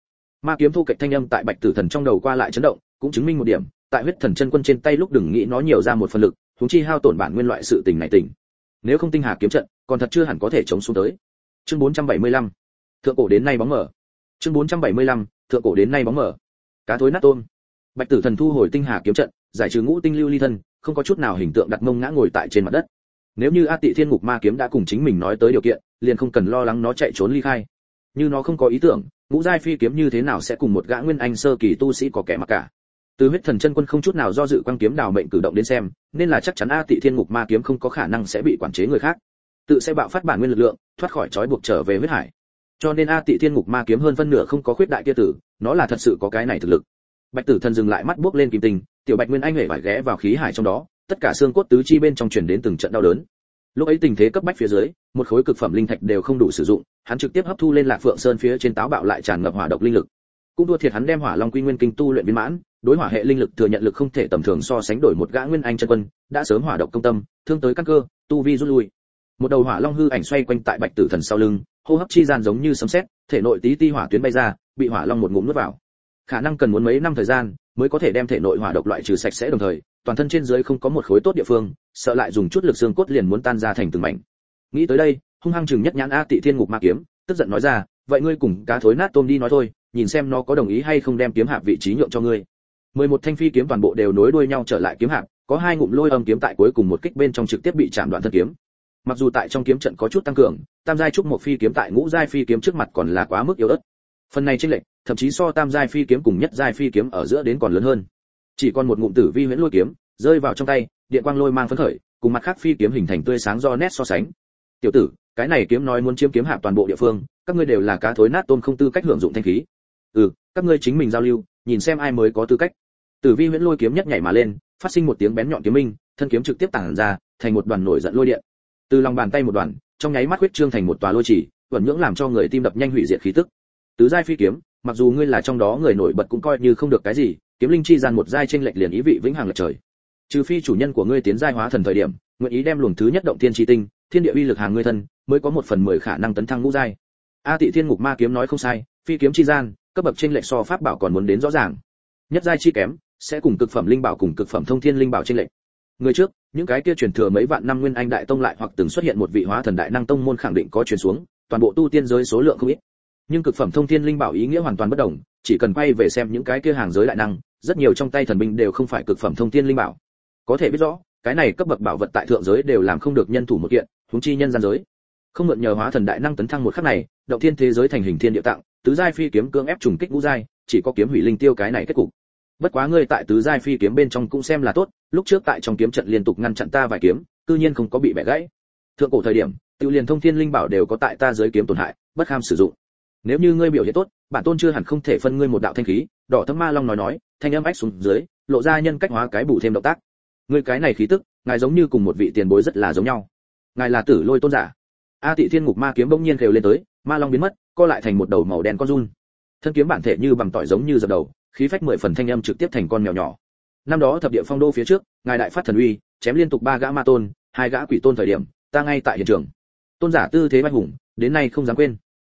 Ma kiếm thu cạnh thanh âm tại bạch tử thần trong đầu qua lại chấn động, cũng chứng minh một điểm, tại huyết thần chân quân trên tay lúc đừng nghĩ nó nhiều ra một phần lực chúng chi hao tổn bản nguyên loại sự tình này tình nếu không tinh hà kiếm trận, còn thật chưa hẳn có thể chống xuống tới. Chương 475 thượng cổ đến nay bóng mở. Chương 475 thượng cổ đến nay bóng mở. Cá thối nát tôm. Bạch tử thần thu hồi tinh hà kiếm trận giải trừ ngũ tinh lưu ly thân, không có chút nào hình tượng đặt mông ngã ngồi tại trên mặt đất. Nếu như a tị thiên ngục ma kiếm đã cùng chính mình nói tới điều kiện, liền không cần lo lắng nó chạy trốn ly khai. Như nó không có ý tưởng, ngũ giai phi kiếm như thế nào sẽ cùng một gã nguyên anh sơ kỳ tu sĩ có kẻ mặc cả? Từ huyết thần chân quân không chút nào do dự quang kiếm đào mệnh cử động đến xem, nên là chắc chắn a tị thiên ngục ma kiếm không có khả năng sẽ bị quản chế người khác. Tự sẽ bạo phát bản nguyên lực lượng, thoát khỏi trói buộc trở về huyết hải. Cho nên a tị thiên ngục ma kiếm hơn phân nửa không có khuyết đại kia tử, nó là thật sự có cái này thực lực. Bạch tử thần dừng lại mắt buốc lên kim tình tiểu bạch nguyên anh hề vải ghé vào khí hải trong đó, tất cả xương cốt tứ chi bên trong truyền đến từng trận đau đớn. Lúc ấy tình thế cấp bách phía dưới, một khối cực phẩm linh thạch đều không đủ sử dụng, hắn trực tiếp hấp thu lên lạc phượng sơn phía trên táo bạo lại tràn ngập hỏa độc linh lực. Cũng đua thiệt hắn đem hỏa long quy nguyên kinh tu luyện viên mãn, đối hỏa hệ linh lực thừa nhận lực không thể tầm thường so sánh đổi một gã nguyên anh chân quân, đã sớm hỏa độc công tâm, thương tới căn cơ, tu vi rút lui. Một đầu hỏa long hư ảnh xoay quanh tại bạch tử thần sau lưng, hô hấp chi gian giống như sấm sét, thể nội tí ti hỏa tuyến bay ra, bị hỏa long một ngụm nuốt vào. Khả năng cần muốn mấy năm thời gian mới có thể đem thể nội hỏa độc loại trừ sạch sẽ đồng thời, toàn thân trên dưới không có một khối tốt địa phương, sợ lại dùng chút lực xương cốt liền muốn tan ra thành từng mảnh. Nghĩ tới đây, hung hăng chừng nhất nhãn a tị thiên ngục ma kiếm, tức giận nói ra, vậy ngươi cùng cá thối nát tôm đi nói thôi, nhìn xem nó có đồng ý hay không đem kiếm hạp vị trí nhượng cho ngươi. Mười một thanh phi kiếm toàn bộ đều nối đuôi nhau trở lại kiếm hạp, có hai ngụm lôi âm kiếm tại cuối cùng một kích bên trong trực tiếp bị chạm đoạn thân kiếm. Mặc dù tại trong kiếm trận có chút tăng cường, tam giai trúc một phi kiếm tại ngũ giai phi kiếm trước mặt còn là quá mức yếu ớt. Phần này chênh lệch thậm chí so tam giai phi kiếm cùng nhất giai phi kiếm ở giữa đến còn lớn hơn. Chỉ còn một ngụm tử vi huyễn lôi kiếm, rơi vào trong tay, điện quang lôi mang phấn khởi, cùng mặt khác phi kiếm hình thành tươi sáng do nét so sánh. Tiểu tử, cái này kiếm nói muốn chiếm kiếm hạ toàn bộ địa phương, các ngươi đều là cá thối nát tôm không tư cách hưởng dụng thanh khí. Ừ các ngươi chính mình giao lưu, nhìn xem ai mới có tư cách. Tử vi huyễn lôi kiếm nhất nhảy mà lên, phát sinh một tiếng bén nhọn kiếm minh, thân kiếm trực tiếp tản ra, thành một đoàn nổi giận lôi điện. Từ lòng bàn tay một đoàn, trong nháy mắt huyết trương thành một tòa lôi chỉ thuận nhưỡng làm cho người tim đập nhanh hủy diệt khí tức. Tứ giai phi kiếm mặc dù ngươi là trong đó người nổi bật cũng coi như không được cái gì, kiếm linh chi gian một giai trên lệch liền ý vị vĩnh hằng lệch trời. Trừ phi chủ nhân của ngươi tiến giai hóa thần thời điểm, nguyện ý đem luồng thứ nhất động thiên chi tinh, thiên địa uy lực hàng ngươi thân, mới có một phần mười khả năng tấn thăng ngũ giai. A tị thiên ngục ma kiếm nói không sai, phi kiếm chi gian, cấp bậc trên lệch so pháp bảo còn muốn đến rõ ràng. Nhất giai chi kém, sẽ cùng cực phẩm linh bảo cùng cực phẩm thông thiên linh bảo trên lệch. Người trước, những cái kia truyền thừa mấy vạn năm nguyên anh đại tông lại hoặc từng xuất hiện một vị hóa thần đại năng tông môn khẳng định có truyền xuống, toàn bộ tu tiên giới số lượng không ít nhưng cực phẩm thông thiên linh bảo ý nghĩa hoàn toàn bất đồng, chỉ cần quay về xem những cái kia hàng giới đại năng, rất nhiều trong tay thần binh đều không phải cực phẩm thông thiên linh bảo. Có thể biết rõ, cái này cấp bậc bảo vật tại thượng giới đều làm không được nhân thủ một kiện, huống chi nhân gian giới. Không mượn nhờ hóa thần đại năng tấn thăng một khắc này, động thiên thế giới thành hình thiên địa tạng, tứ giai phi kiếm cưỡng ép trùng kích ngũ giai, chỉ có kiếm hủy linh tiêu cái này kết cục. Bất quá ngươi tại tứ giai phi kiếm bên trong cũng xem là tốt, lúc trước tại trong kiếm trận liên tục ngăn chặn ta vài kiếm, cư nhiên không có bị bẻ gãy. Thượng cổ thời điểm, tiêu liền thông thiên linh bảo đều có tại ta giới kiếm tổn hại, bất kham sử dụng nếu như ngươi biểu hiện tốt, bản tôn chưa hẳn không thể phân ngươi một đạo thanh khí, đỏ thâm ma long nói nói, thanh âm ách xuống dưới, lộ ra nhân cách hóa cái bù thêm động tác. Ngươi cái này khí tức, ngài giống như cùng một vị tiền bối rất là giống nhau. Ngài là tử lôi tôn giả. A tị thiên ngục ma kiếm bỗng nhiên khều lên tới, ma long biến mất, co lại thành một đầu màu đen con run. Thân kiếm bản thể như bằng tỏi giống như dập đầu, khí phách mười phần thanh âm trực tiếp thành con mèo nhỏ. Năm đó thập địa phong đô phía trước, ngài đại phát thần uy, chém liên tục ba gã ma tôn, hai gã quỷ tôn thời điểm, ta ngay tại hiện trường. Tôn giả tư thế bạch hùng, đến nay không dám quên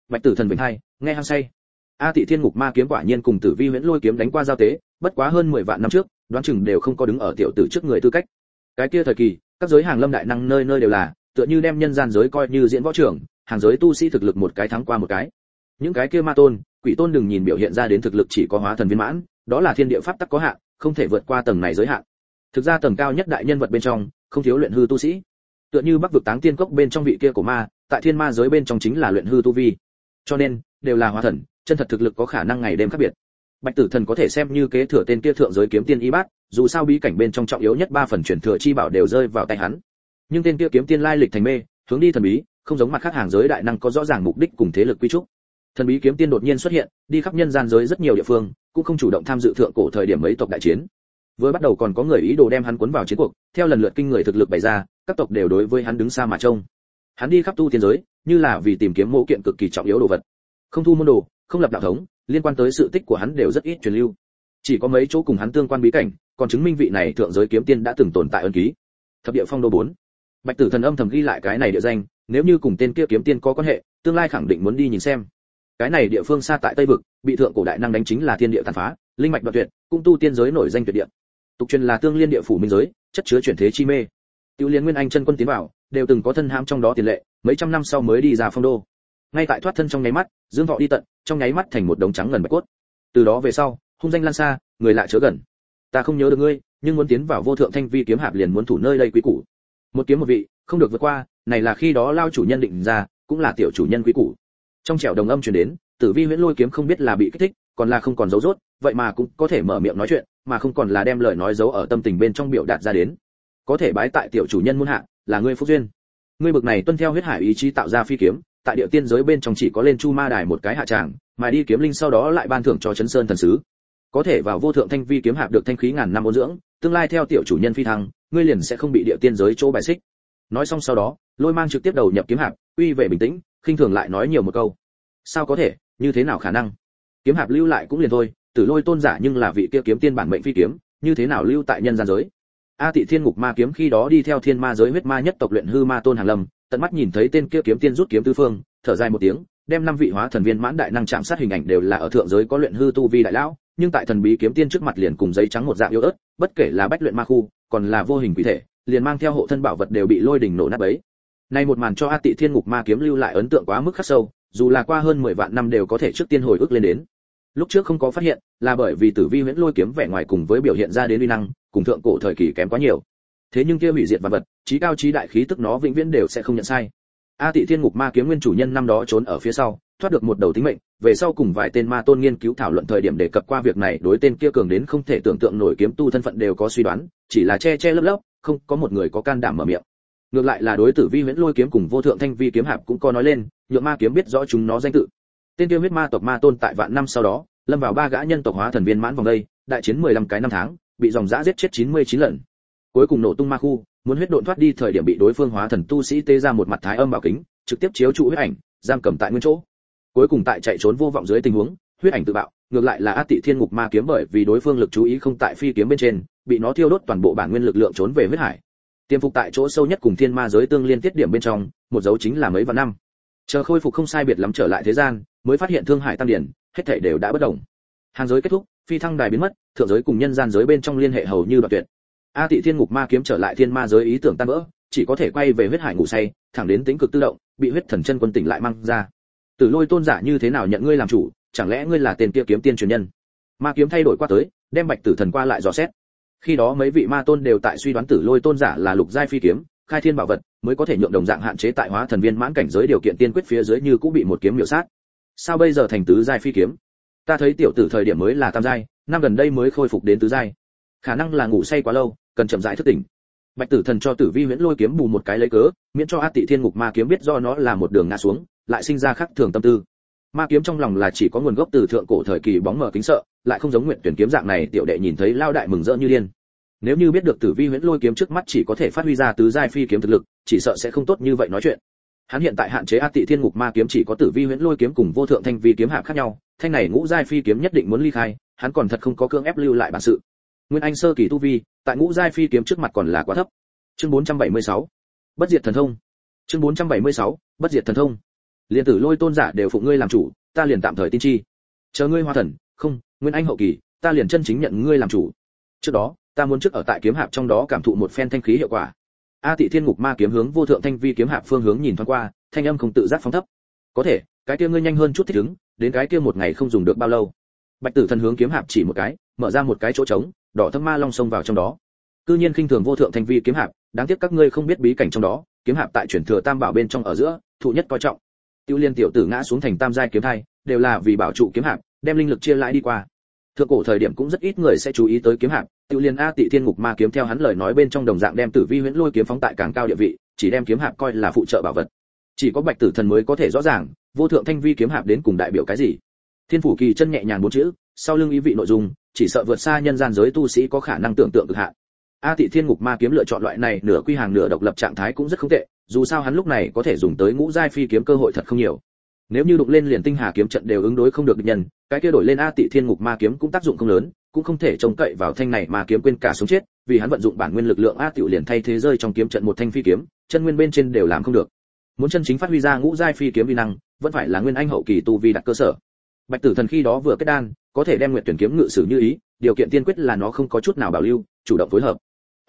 bạch tử thần vĩnh hai nghe hăng say. A tị thiên ngục ma kiếm quả nhiên cùng tử vi huyễn lôi kiếm đánh qua giao tế, bất quá hơn mười vạn năm trước, đoán chừng đều không có đứng ở tiểu tử trước người tư cách. Cái kia thời kỳ, các giới hàng lâm đại năng nơi nơi đều là, tựa như đem nhân gian giới coi như diễn võ trưởng, hàng giới tu sĩ thực lực một cái thắng qua một cái. Những cái kia ma tôn, quỷ tôn đừng nhìn biểu hiện ra đến thực lực chỉ có hóa thần viên mãn, đó là thiên địa pháp tắc có hạn, không thể vượt qua tầng này giới hạn. Thực ra tầng cao nhất đại nhân vật bên trong, không thiếu luyện hư tu sĩ. Tựa như bắc vực táng tiên cốc bên trong vị kia của ma, tại thiên ma giới bên trong chính là luyện hư tu vi cho nên, đều là hóa thần, chân thật thực lực có khả năng ngày đêm khác biệt. Bạch tử thần có thể xem như kế thừa tên kia thượng giới kiếm tiên y bát, dù sao bí cảnh bên trong trọng yếu nhất ba phần chuyển thừa chi bảo đều rơi vào tay hắn. Nhưng tên kia kiếm tiên lai lịch thành mê, hướng đi thần bí, không giống mặt khác hàng giới đại năng có rõ ràng mục đích cùng thế lực quy trúc. Thần bí kiếm tiên đột nhiên xuất hiện, đi khắp nhân gian giới rất nhiều địa phương, cũng không chủ động tham dự thượng cổ thời điểm mấy tộc đại chiến. Vừa bắt đầu còn có người ý đồ đem hắn cuốn vào chiến cuộc, theo lần lượt kinh người thực lực bày ra, các tộc đều đối với hắn đứng xa mà trông hắn đi khắp tu tiên giới như là vì tìm kiếm mẫu kiện cực kỳ trọng yếu đồ vật. Không thu môn đồ không lập đạo thống liên quan tới sự tích của hắn đều rất ít truyền lưu. Chỉ có mấy chỗ cùng hắn tương quan bí cảnh còn chứng minh vị này thượng giới kiếm tiên đã từng tồn tại ân ký. Thập địa phong đô bốn, bạch tử thần âm thầm ghi lại cái này địa danh nếu như cùng tên kia kiếm tiên có quan hệ tương lai khẳng định muốn đi nhìn xem. Cái này địa phương xa tại tây vực bị thượng cổ đại năng đánh chính là thiên địa tàn phá linh mạch đoạt tuyệt cung tu tiên giới nổi danh tuyệt địa. Tục truyền là tương liên địa phủ minh giới chất chứa chuyển thế chi mê. Tiêu liên nguyên anh chân quân tiến vào đều từng có thân hãm trong đó tiền lệ, mấy trăm năm sau mới đi ra phong đô. Ngay tại thoát thân trong nháy mắt, dương thọ đi tận, trong nháy mắt thành một đống trắng ngần bạch cốt. Từ đó về sau, hung danh lan xa, người lại chớ gần. Ta không nhớ được ngươi, nhưng muốn tiến vào vô thượng thanh vi kiếm hạp liền muốn thủ nơi đây quý củ. Một kiếm một vị, không được vượt qua, này là khi đó lao chủ nhân định ra, cũng là tiểu chủ nhân quý củ. Trong trẻo đồng âm truyền đến, tử vi huyễn lôi kiếm không biết là bị kích thích, còn là không còn dấu rốt vậy mà cũng có thể mở miệng nói chuyện, mà không còn là đem lời nói giấu ở tâm tình bên trong biểu đạt ra đến. Có thể bái tại tiểu chủ nhân muôn hạ là ngươi phúc duyên. Ngươi bực này tuân theo huyết hải ý chí tạo ra phi kiếm, tại địa tiên giới bên trong chỉ có lên chu ma đài một cái hạ tràng, mà đi kiếm linh sau đó lại ban thưởng cho chấn sơn thần sứ. Có thể vào vô thượng thanh vi kiếm hạp được thanh khí ngàn năm ôn dưỡng, tương lai theo tiểu chủ nhân phi thăng, ngươi liền sẽ không bị địa tiên giới chỗ bài xích. Nói xong sau đó, lôi mang trực tiếp đầu nhập kiếm hạp, uy về bình tĩnh, khinh thường lại nói nhiều một câu. Sao có thể? Như thế nào khả năng? Kiếm hạp lưu lại cũng liền thôi, tử lôi tôn giả nhưng là vị kia kiếm tiên bản mệnh phi kiếm, như thế nào lưu tại nhân gian giới? A tị thiên ngục ma kiếm khi đó đi theo thiên ma giới huyết ma nhất tộc luyện hư ma tôn hàng lâm, tận mắt nhìn thấy tên kia kiếm tiên rút kiếm tứ phương, thở dài một tiếng, đem năm vị hóa thần viên mãn đại năng chạm sát hình ảnh đều là ở thượng giới có luyện hư tu vi đại lão, nhưng tại thần bí kiếm tiên trước mặt liền cùng giấy trắng một dạng yếu ớt, bất kể là bách luyện ma khu, còn là vô hình quỷ thể, liền mang theo hộ thân bảo vật đều bị lôi đỉnh nổ nát bấy. Nay một màn cho a tị thiên ngục ma kiếm lưu lại ấn tượng quá mức khắc sâu, dù là qua hơn 10 vạn năm đều có thể trước tiên hồi ức lên đến lúc trước không có phát hiện, là bởi vì tử vi huyễn lôi kiếm vẻ ngoài cùng với biểu hiện ra đến uy năng, cùng thượng cổ thời kỳ kém quá nhiều. Thế nhưng kia hủy diệt vật vật trí cao trí đại khí tức nó vĩnh viễn đều sẽ không nhận sai. A tị thiên ngục ma kiếm nguyên chủ nhân năm đó trốn ở phía sau, thoát được một đầu tính mệnh, về sau cùng vài tên ma tôn nghiên cứu thảo luận thời điểm đề cập qua việc này, đối tên kia cường đến không thể tưởng tượng nổi kiếm tu thân phận đều có suy đoán, chỉ là che che lấp lấp, không có một người có can đảm mở miệng. Ngược lại là đối tử vi huyễn lôi kiếm cùng vô thượng thanh vi kiếm hạp cũng có nói lên, nhượng ma kiếm biết rõ chúng nó danh tự tên kia huyết ma tộc ma tôn tại vạn năm sau đó, lâm vào ba gã nhân tộc hóa thần viên mãn vòng đây, đại chiến 15 cái năm tháng, bị dòng dã giết chết 99 lần. Cuối cùng nổ tung ma khu, muốn huyết độn thoát đi thời điểm bị đối phương hóa thần tu sĩ tê ra một mặt thái âm bảo kính, trực tiếp chiếu trụ huyết ảnh, giam cầm tại nguyên chỗ. Cuối cùng tại chạy trốn vô vọng dưới tình huống, huyết ảnh tự bạo, ngược lại là át tị thiên ngục ma kiếm bởi vì đối phương lực chú ý không tại phi kiếm bên trên, bị nó thiêu đốt toàn bộ bản nguyên lực lượng trốn về huyết hải. Tiêm phục tại chỗ sâu nhất cùng thiên ma giới tương liên tiết điểm bên trong, một dấu chính là mấy vạn năm chờ khôi phục không sai biệt lắm trở lại thế gian, mới phát hiện thương hải tam điển, hết thảy đều đã bất động. Hàng giới kết thúc, phi thăng đài biến mất, thượng giới cùng nhân gian giới bên trong liên hệ hầu như đoạn tuyệt. A tị thiên ngục ma kiếm trở lại thiên ma giới ý tưởng tan vỡ, chỉ có thể quay về huyết hải ngủ say, thẳng đến tính cực tự động, bị huyết thần chân quân tỉnh lại mang ra. Tử lôi tôn giả như thế nào nhận ngươi làm chủ, chẳng lẽ ngươi là tên kia kiếm tiên truyền nhân? Ma kiếm thay đổi qua tới, đem bạch tử thần qua lại dò xét. Khi đó mấy vị ma tôn đều tại suy đoán tử lôi tôn giả là lục giai phi kiếm khai thiên bảo vật, mới có thể nhượng đồng dạng hạn chế tại hóa thần viên mãn cảnh giới điều kiện tiên quyết phía dưới như cũng bị một kiếm miểu sát. Sao bây giờ thành tứ giai phi kiếm? Ta thấy tiểu tử thời điểm mới là tam giai, năm gần đây mới khôi phục đến tứ giai. Khả năng là ngủ say quá lâu, cần chậm rãi thức tỉnh. Bạch tử thần cho tử vi huyễn lôi kiếm bù một cái lấy cớ, miễn cho a tị thiên ngục ma kiếm biết do nó là một đường ngã xuống, lại sinh ra khắc thường tâm tư. Ma kiếm trong lòng là chỉ có nguồn gốc từ thượng cổ thời kỳ bóng mờ kính sợ, lại không giống nguyện tuyển kiếm dạng này, tiểu đệ nhìn thấy lao đại mừng rỡ như điên nếu như biết được tử vi huyễn lôi kiếm trước mắt chỉ có thể phát huy ra tứ giai phi kiếm thực lực, chỉ sợ sẽ không tốt như vậy nói chuyện. Hắn hiện tại hạn chế a tị thiên ngục ma kiếm chỉ có tử vi huyễn lôi kiếm cùng vô thượng thanh vi kiếm hạp khác nhau, thanh này ngũ giai phi kiếm nhất định muốn ly khai, hắn còn thật không có cương ép lưu lại bản sự. Nguyên anh sơ kỳ tu vi, tại ngũ giai phi kiếm trước mặt còn là quá thấp. Chương 476 bất diệt thần thông. Chương 476 bất diệt thần thông. Liền tử lôi tôn giả đều phụ ngươi làm chủ, ta liền tạm thời tin chi. Chờ ngươi hoa thần, không, nguyên anh hậu kỳ, ta liền chân chính nhận ngươi làm chủ. Trước đó ta muốn trước ở tại kiếm hạp trong đó cảm thụ một phen thanh khí hiệu quả. A tị thiên ngục ma kiếm hướng vô thượng thanh vi kiếm hạp phương hướng nhìn thoáng qua, thanh âm không tự giác phóng thấp. Có thể, cái kia ngươi nhanh hơn chút thích ứng, đến cái kia một ngày không dùng được bao lâu. Bạch tử thần hướng kiếm hạp chỉ một cái, mở ra một cái chỗ trống, đỏ thâm ma long xông vào trong đó. Cư nhiên khinh thường vô thượng thanh vi kiếm hạp, đáng tiếc các ngươi không biết bí cảnh trong đó, kiếm hạp tại chuyển thừa tam bảo bên trong ở giữa, thụ nhất coi trọng. Tiêu liên tiểu tử ngã xuống thành tam giai kiếm thai, đều là vì bảo trụ kiếm hạp, đem linh lực chia lại đi qua. Thượng cổ thời điểm cũng rất ít người sẽ chú ý tới kiếm hạp tiêu liên a tị thiên ngục ma kiếm theo hắn lời nói bên trong đồng dạng đem tử vi huyễn lôi kiếm phóng tại càng cao địa vị, chỉ đem kiếm hạp coi là phụ trợ bảo vật. Chỉ có bạch tử thần mới có thể rõ ràng, vô thượng thanh vi kiếm hạp đến cùng đại biểu cái gì. Thiên phủ kỳ chân nhẹ nhàng bốn chữ, sau lưng ý vị nội dung, chỉ sợ vượt xa nhân gian giới tu sĩ có khả năng tưởng tượng cực hạn. A tị thiên ngục ma kiếm lựa chọn loại này nửa quy hàng nửa độc lập trạng thái cũng rất không tệ, dù sao hắn lúc này có thể dùng tới ngũ giai phi kiếm cơ hội thật không nhiều. Nếu như đụng lên liền tinh hà kiếm trận đều ứng đối không được địch nhân, cái kia đổi lên a tị thiên ngục ma kiếm cũng tác dụng không lớn cũng không thể trông cậy vào thanh này mà kiếm quên cả sống chết, vì hắn vận dụng bản nguyên lực lượng a tiểu liền thay thế rơi trong kiếm trận một thanh phi kiếm, chân nguyên bên trên đều làm không được. Muốn chân chính phát huy ra ngũ giai phi kiếm vi năng, vẫn phải là nguyên anh hậu kỳ tu vi đặt cơ sở. Bạch tử thần khi đó vừa kết đan, có thể đem nguyện tuyển kiếm ngự sử như ý, điều kiện tiên quyết là nó không có chút nào bảo lưu, chủ động phối hợp.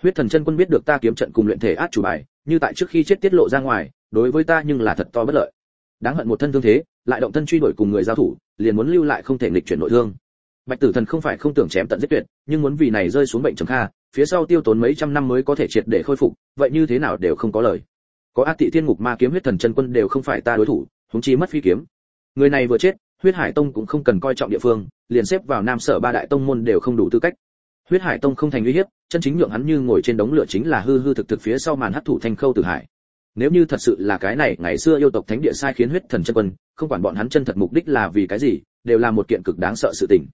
Huyết thần chân quân biết được ta kiếm trận cùng luyện thể át chủ bài, như tại trước khi chết tiết lộ ra ngoài, đối với ta nhưng là thật to bất lợi. Đáng hận một thân thương thế, lại động thân truy đuổi cùng người giao thủ, liền muốn lưu lại không thể nghịch chuyển nội thương bạch tử thần không phải không tưởng chém tận giết tuyệt, nhưng muốn vì này rơi xuống bệnh trầm kha, phía sau tiêu tốn mấy trăm năm mới có thể triệt để khôi phục, vậy như thế nào đều không có lời. Có ác tị thiên ngục ma kiếm huyết thần chân quân đều không phải ta đối thủ húng chi mất phi kiếm. Người này vừa chết, huyết hải tông cũng không cần coi trọng địa phương, liền xếp vào nam sở ba đại tông môn đều không đủ tư cách. Huyết hải tông không thành uy hiếp, chân chính nhượng hắn như ngồi trên đống lửa chính là hư hư thực thực phía sau màn hấp thụ thanh khâu tử hải. Nếu như thật sự là cái này, ngày xưa yêu tộc thánh địa sai khiến huyết thần chân quân, không quản bọn hắn chân thật mục đích là vì cái gì, đều là một kiện cực đáng sợ sự tình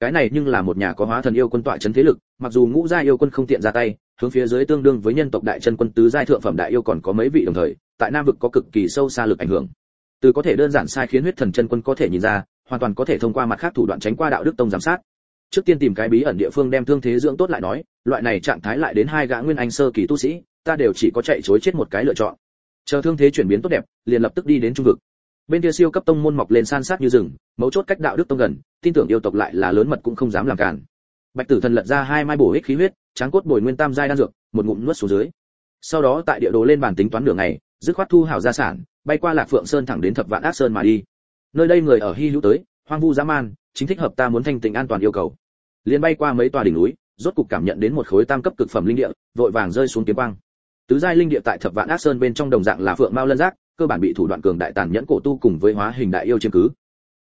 cái này nhưng là một nhà có hóa thần yêu quân tọa chấn thế lực, mặc dù ngũ gia yêu quân không tiện ra tay, hướng phía dưới tương đương với nhân tộc đại chân quân tứ giai thượng phẩm đại yêu còn có mấy vị đồng thời, tại nam vực có cực kỳ sâu xa lực ảnh hưởng. Từ có thể đơn giản sai khiến huyết thần chân quân có thể nhìn ra, hoàn toàn có thể thông qua mặt khác thủ đoạn tránh qua đạo đức tông giám sát. Trước tiên tìm cái bí ẩn địa phương đem thương thế dưỡng tốt lại nói, loại này trạng thái lại đến hai gã nguyên anh sơ kỳ tu sĩ, ta đều chỉ có chạy chối chết một cái lựa chọn. Chờ thương thế chuyển biến tốt đẹp, liền lập tức đi đến trung vực bên kia siêu cấp tông môn mọc lên san sát như rừng, mấu chốt cách đạo đức tông gần, tin tưởng yêu tộc lại là lớn mật cũng không dám làm cản. Bạch tử thần lật ra hai mai bổ ích khí huyết, tráng cốt bồi nguyên tam giai đan dược, một ngụm nuốt xuống dưới. Sau đó tại địa đồ lên bàn tính toán đường này dứt khoát thu hảo gia sản, bay qua lạc phượng sơn thẳng đến thập vạn ác sơn mà đi. Nơi đây người ở hy hữu tới, hoang vu dã man, chính thích hợp ta muốn thanh tịnh an toàn yêu cầu. Liền bay qua mấy tòa đỉnh núi, rốt cục cảm nhận đến một khối tam cấp cực phẩm linh địa, vội vàng rơi xuống kiếm quang. Tứ giai linh địa tại thập vạn ác sơn bên trong đồng dạng là phượng mao lân giác cơ bản bị thủ đoạn cường đại tàn nhẫn cổ tu cùng với hóa hình đại yêu chiếm cứ.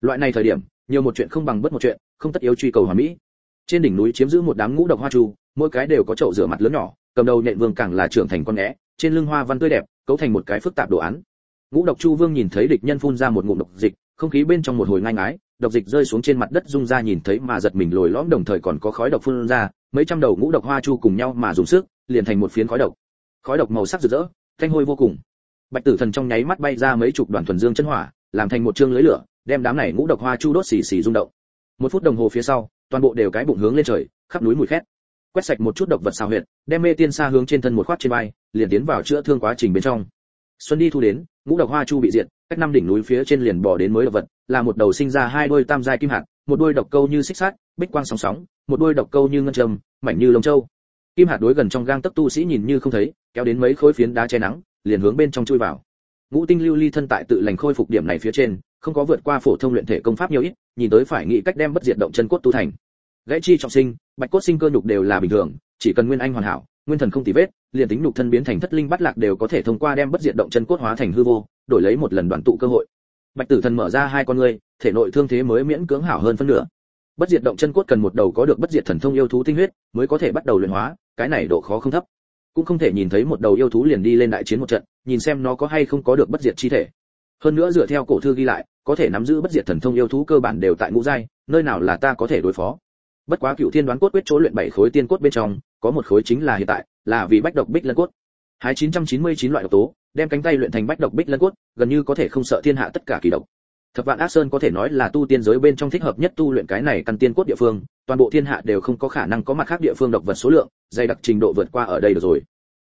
Loại này thời điểm, nhiều một chuyện không bằng bất một chuyện, không tất yếu truy cầu hòa mỹ. Trên đỉnh núi chiếm giữ một đám ngũ độc hoa chu mỗi cái đều có chậu rửa mặt lớn nhỏ, cầm đầu nện vương càng là trưởng thành con né trên lưng hoa văn tươi đẹp, cấu thành một cái phức tạp đồ án. Ngũ độc chu vương nhìn thấy địch nhân phun ra một ngụm độc dịch, không khí bên trong một hồi ngang ái độc dịch rơi xuống trên mặt đất rung ra nhìn thấy mà giật mình lồi lõm đồng thời còn có khói độc phun ra, mấy trăm đầu ngũ độc hoa chu cùng nhau mà dùng sức, liền thành một phiến khói độc. Khói độc màu sắc rực rỡ, thanh hôi vô cùng bạch tử thần trong nháy mắt bay ra mấy chục đoàn thuần dương chân hỏa, làm thành một chương lưới lửa, đem đám này ngũ độc hoa chu đốt xì xì rung động. Một phút đồng hồ phía sau, toàn bộ đều cái bụng hướng lên trời, khắp núi mùi khét. Quét sạch một chút độc vật xào huyệt, đem mê tiên xa hướng trên thân một khoát trên vai, liền tiến vào chữa thương quá trình bên trong. Xuân đi thu đến, ngũ độc hoa chu bị diệt, cách năm đỉnh núi phía trên liền bỏ đến mới độc vật, là một đầu sinh ra hai đôi tam giai kim hạt, một đôi độc câu như xích sát bích quang sóng sóng, một đôi độc câu như ngân trầm mảnh như lông châu. Kim hạt đối gần trong gang tấc tu sĩ nhìn như không thấy, kéo đến mấy khối phiến đá che nắng liền hướng bên trong chui vào. Ngũ tinh lưu ly thân tại tự lành khôi phục điểm này phía trên, không có vượt qua phổ thông luyện thể công pháp nhiều ít, nhìn tới phải nghĩ cách đem bất diệt động chân cốt tu thành. Gãy chi trọng sinh, bạch cốt sinh cơ nhục đều là bình thường, chỉ cần nguyên anh hoàn hảo, nguyên thần không tì vết, liền tính nhục thân biến thành thất linh bắt lạc đều có thể thông qua đem bất diệt động chân cốt hóa thành hư vô, đổi lấy một lần đoàn tụ cơ hội. Bạch tử thần mở ra hai con ngươi, thể nội thương thế mới miễn cưỡng hảo hơn phân nửa. Bất diệt động chân cốt cần một đầu có được bất diệt thần thông yêu thú tinh huyết, mới có thể bắt đầu luyện hóa, cái này độ khó không thấp cũng không thể nhìn thấy một đầu yêu thú liền đi lên đại chiến một trận, nhìn xem nó có hay không có được bất diệt chi thể. Hơn nữa dựa theo cổ thư ghi lại, có thể nắm giữ bất diệt thần thông yêu thú cơ bản đều tại ngũ giai, nơi nào là ta có thể đối phó. Bất quá cựu thiên đoán cốt quyết chỗ luyện bảy khối tiên cốt bên trong, có một khối chính là hiện tại, là vì bách độc bích lân cốt. Hái 999 loại độc tố, đem cánh tay luyện thành bách độc bích lân cốt, gần như có thể không sợ thiên hạ tất cả kỳ độc thập vạn ác sơn có thể nói là tu tiên giới bên trong thích hợp nhất tu luyện cái này căn tiên cốt địa phương, toàn bộ thiên hạ đều không có khả năng có mặt khác địa phương độc vật số lượng, dày đặc trình độ vượt qua ở đây được rồi.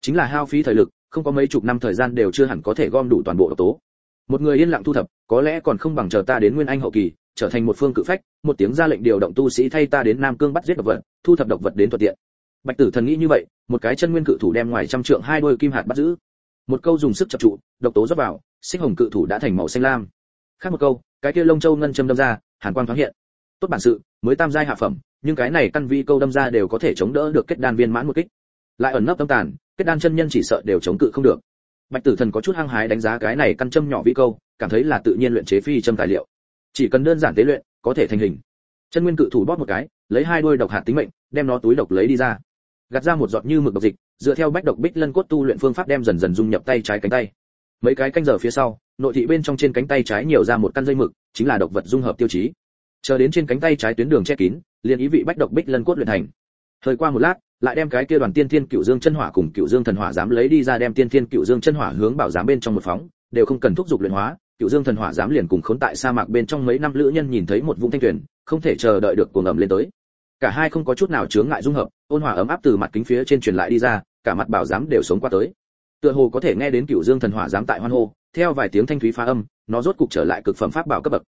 Chính là hao phí thời lực, không có mấy chục năm thời gian đều chưa hẳn có thể gom đủ toàn bộ độc tố. Một người yên lặng thu thập, có lẽ còn không bằng chờ ta đến nguyên anh hậu kỳ, trở thành một phương cự phách, một tiếng ra lệnh điều động tu sĩ thay ta đến nam cương bắt giết độc vật, thu thập độc vật đến thuận tiện. Bạch tử thần nghĩ như vậy, một cái chân nguyên cự thủ đem ngoài trăm trượng hai đôi kim hạt bắt giữ. Một câu dùng sức chập trụ, độc tố rót vào, xích hồng cự thủ đã thành màu xanh lam khác một câu, cái kia lông châu ngân châm đâm ra, hàn quang thoáng hiện. Tốt bản sự, mới tam giai hạ phẩm, nhưng cái này căn vi câu đâm ra đều có thể chống đỡ được kết đan viên mãn một kích. Lại ẩn nấp tâm tàn, kết đan chân nhân chỉ sợ đều chống cự không được. Bạch tử thần có chút hăng hái đánh giá cái này căn châm nhỏ vi câu, cảm thấy là tự nhiên luyện chế phi châm tài liệu. Chỉ cần đơn giản tế luyện, có thể thành hình. Chân nguyên cự thủ bóp một cái, lấy hai đôi độc hạt tính mệnh, đem nó túi độc lấy đi ra. Gạt ra một giọt như mực độc dịch, dựa theo bách độc bích lân cốt tu luyện phương pháp đem dần dần dung nhập tay trái cánh tay mấy cái canh giờ phía sau, nội thị bên trong trên cánh tay trái nhiều ra một căn dây mực, chính là độc vật dung hợp tiêu chí. Chờ đến trên cánh tay trái tuyến đường che kín, liền ý vị bách độc bích lân cốt luyện thành. Thời qua một lát, lại đem cái kia đoàn tiên thiên cựu dương chân hỏa cùng cựu dương thần hỏa dám lấy đi ra đem tiên thiên cựu dương chân hỏa hướng bảo giám bên trong một phóng, đều không cần thúc giục luyện hóa, cựu dương thần hỏa dám liền cùng khốn tại sa mạc bên trong mấy năm lữ nhân nhìn thấy một vũng thanh tuyển không thể chờ đợi được cuồng ẩm lên tới. Cả hai không có chút nào chướng ngại dung hợp, ôn hòa ấm áp từ mặt kính phía trên truyền lại đi ra, cả mặt bảo giám đều sống qua tới tựa hồ có thể nghe đến cựu dương thần hỏa giám tại hoan hô, theo vài tiếng thanh thúy phá âm, nó rốt cục trở lại cực phẩm pháp bảo cấp bậc.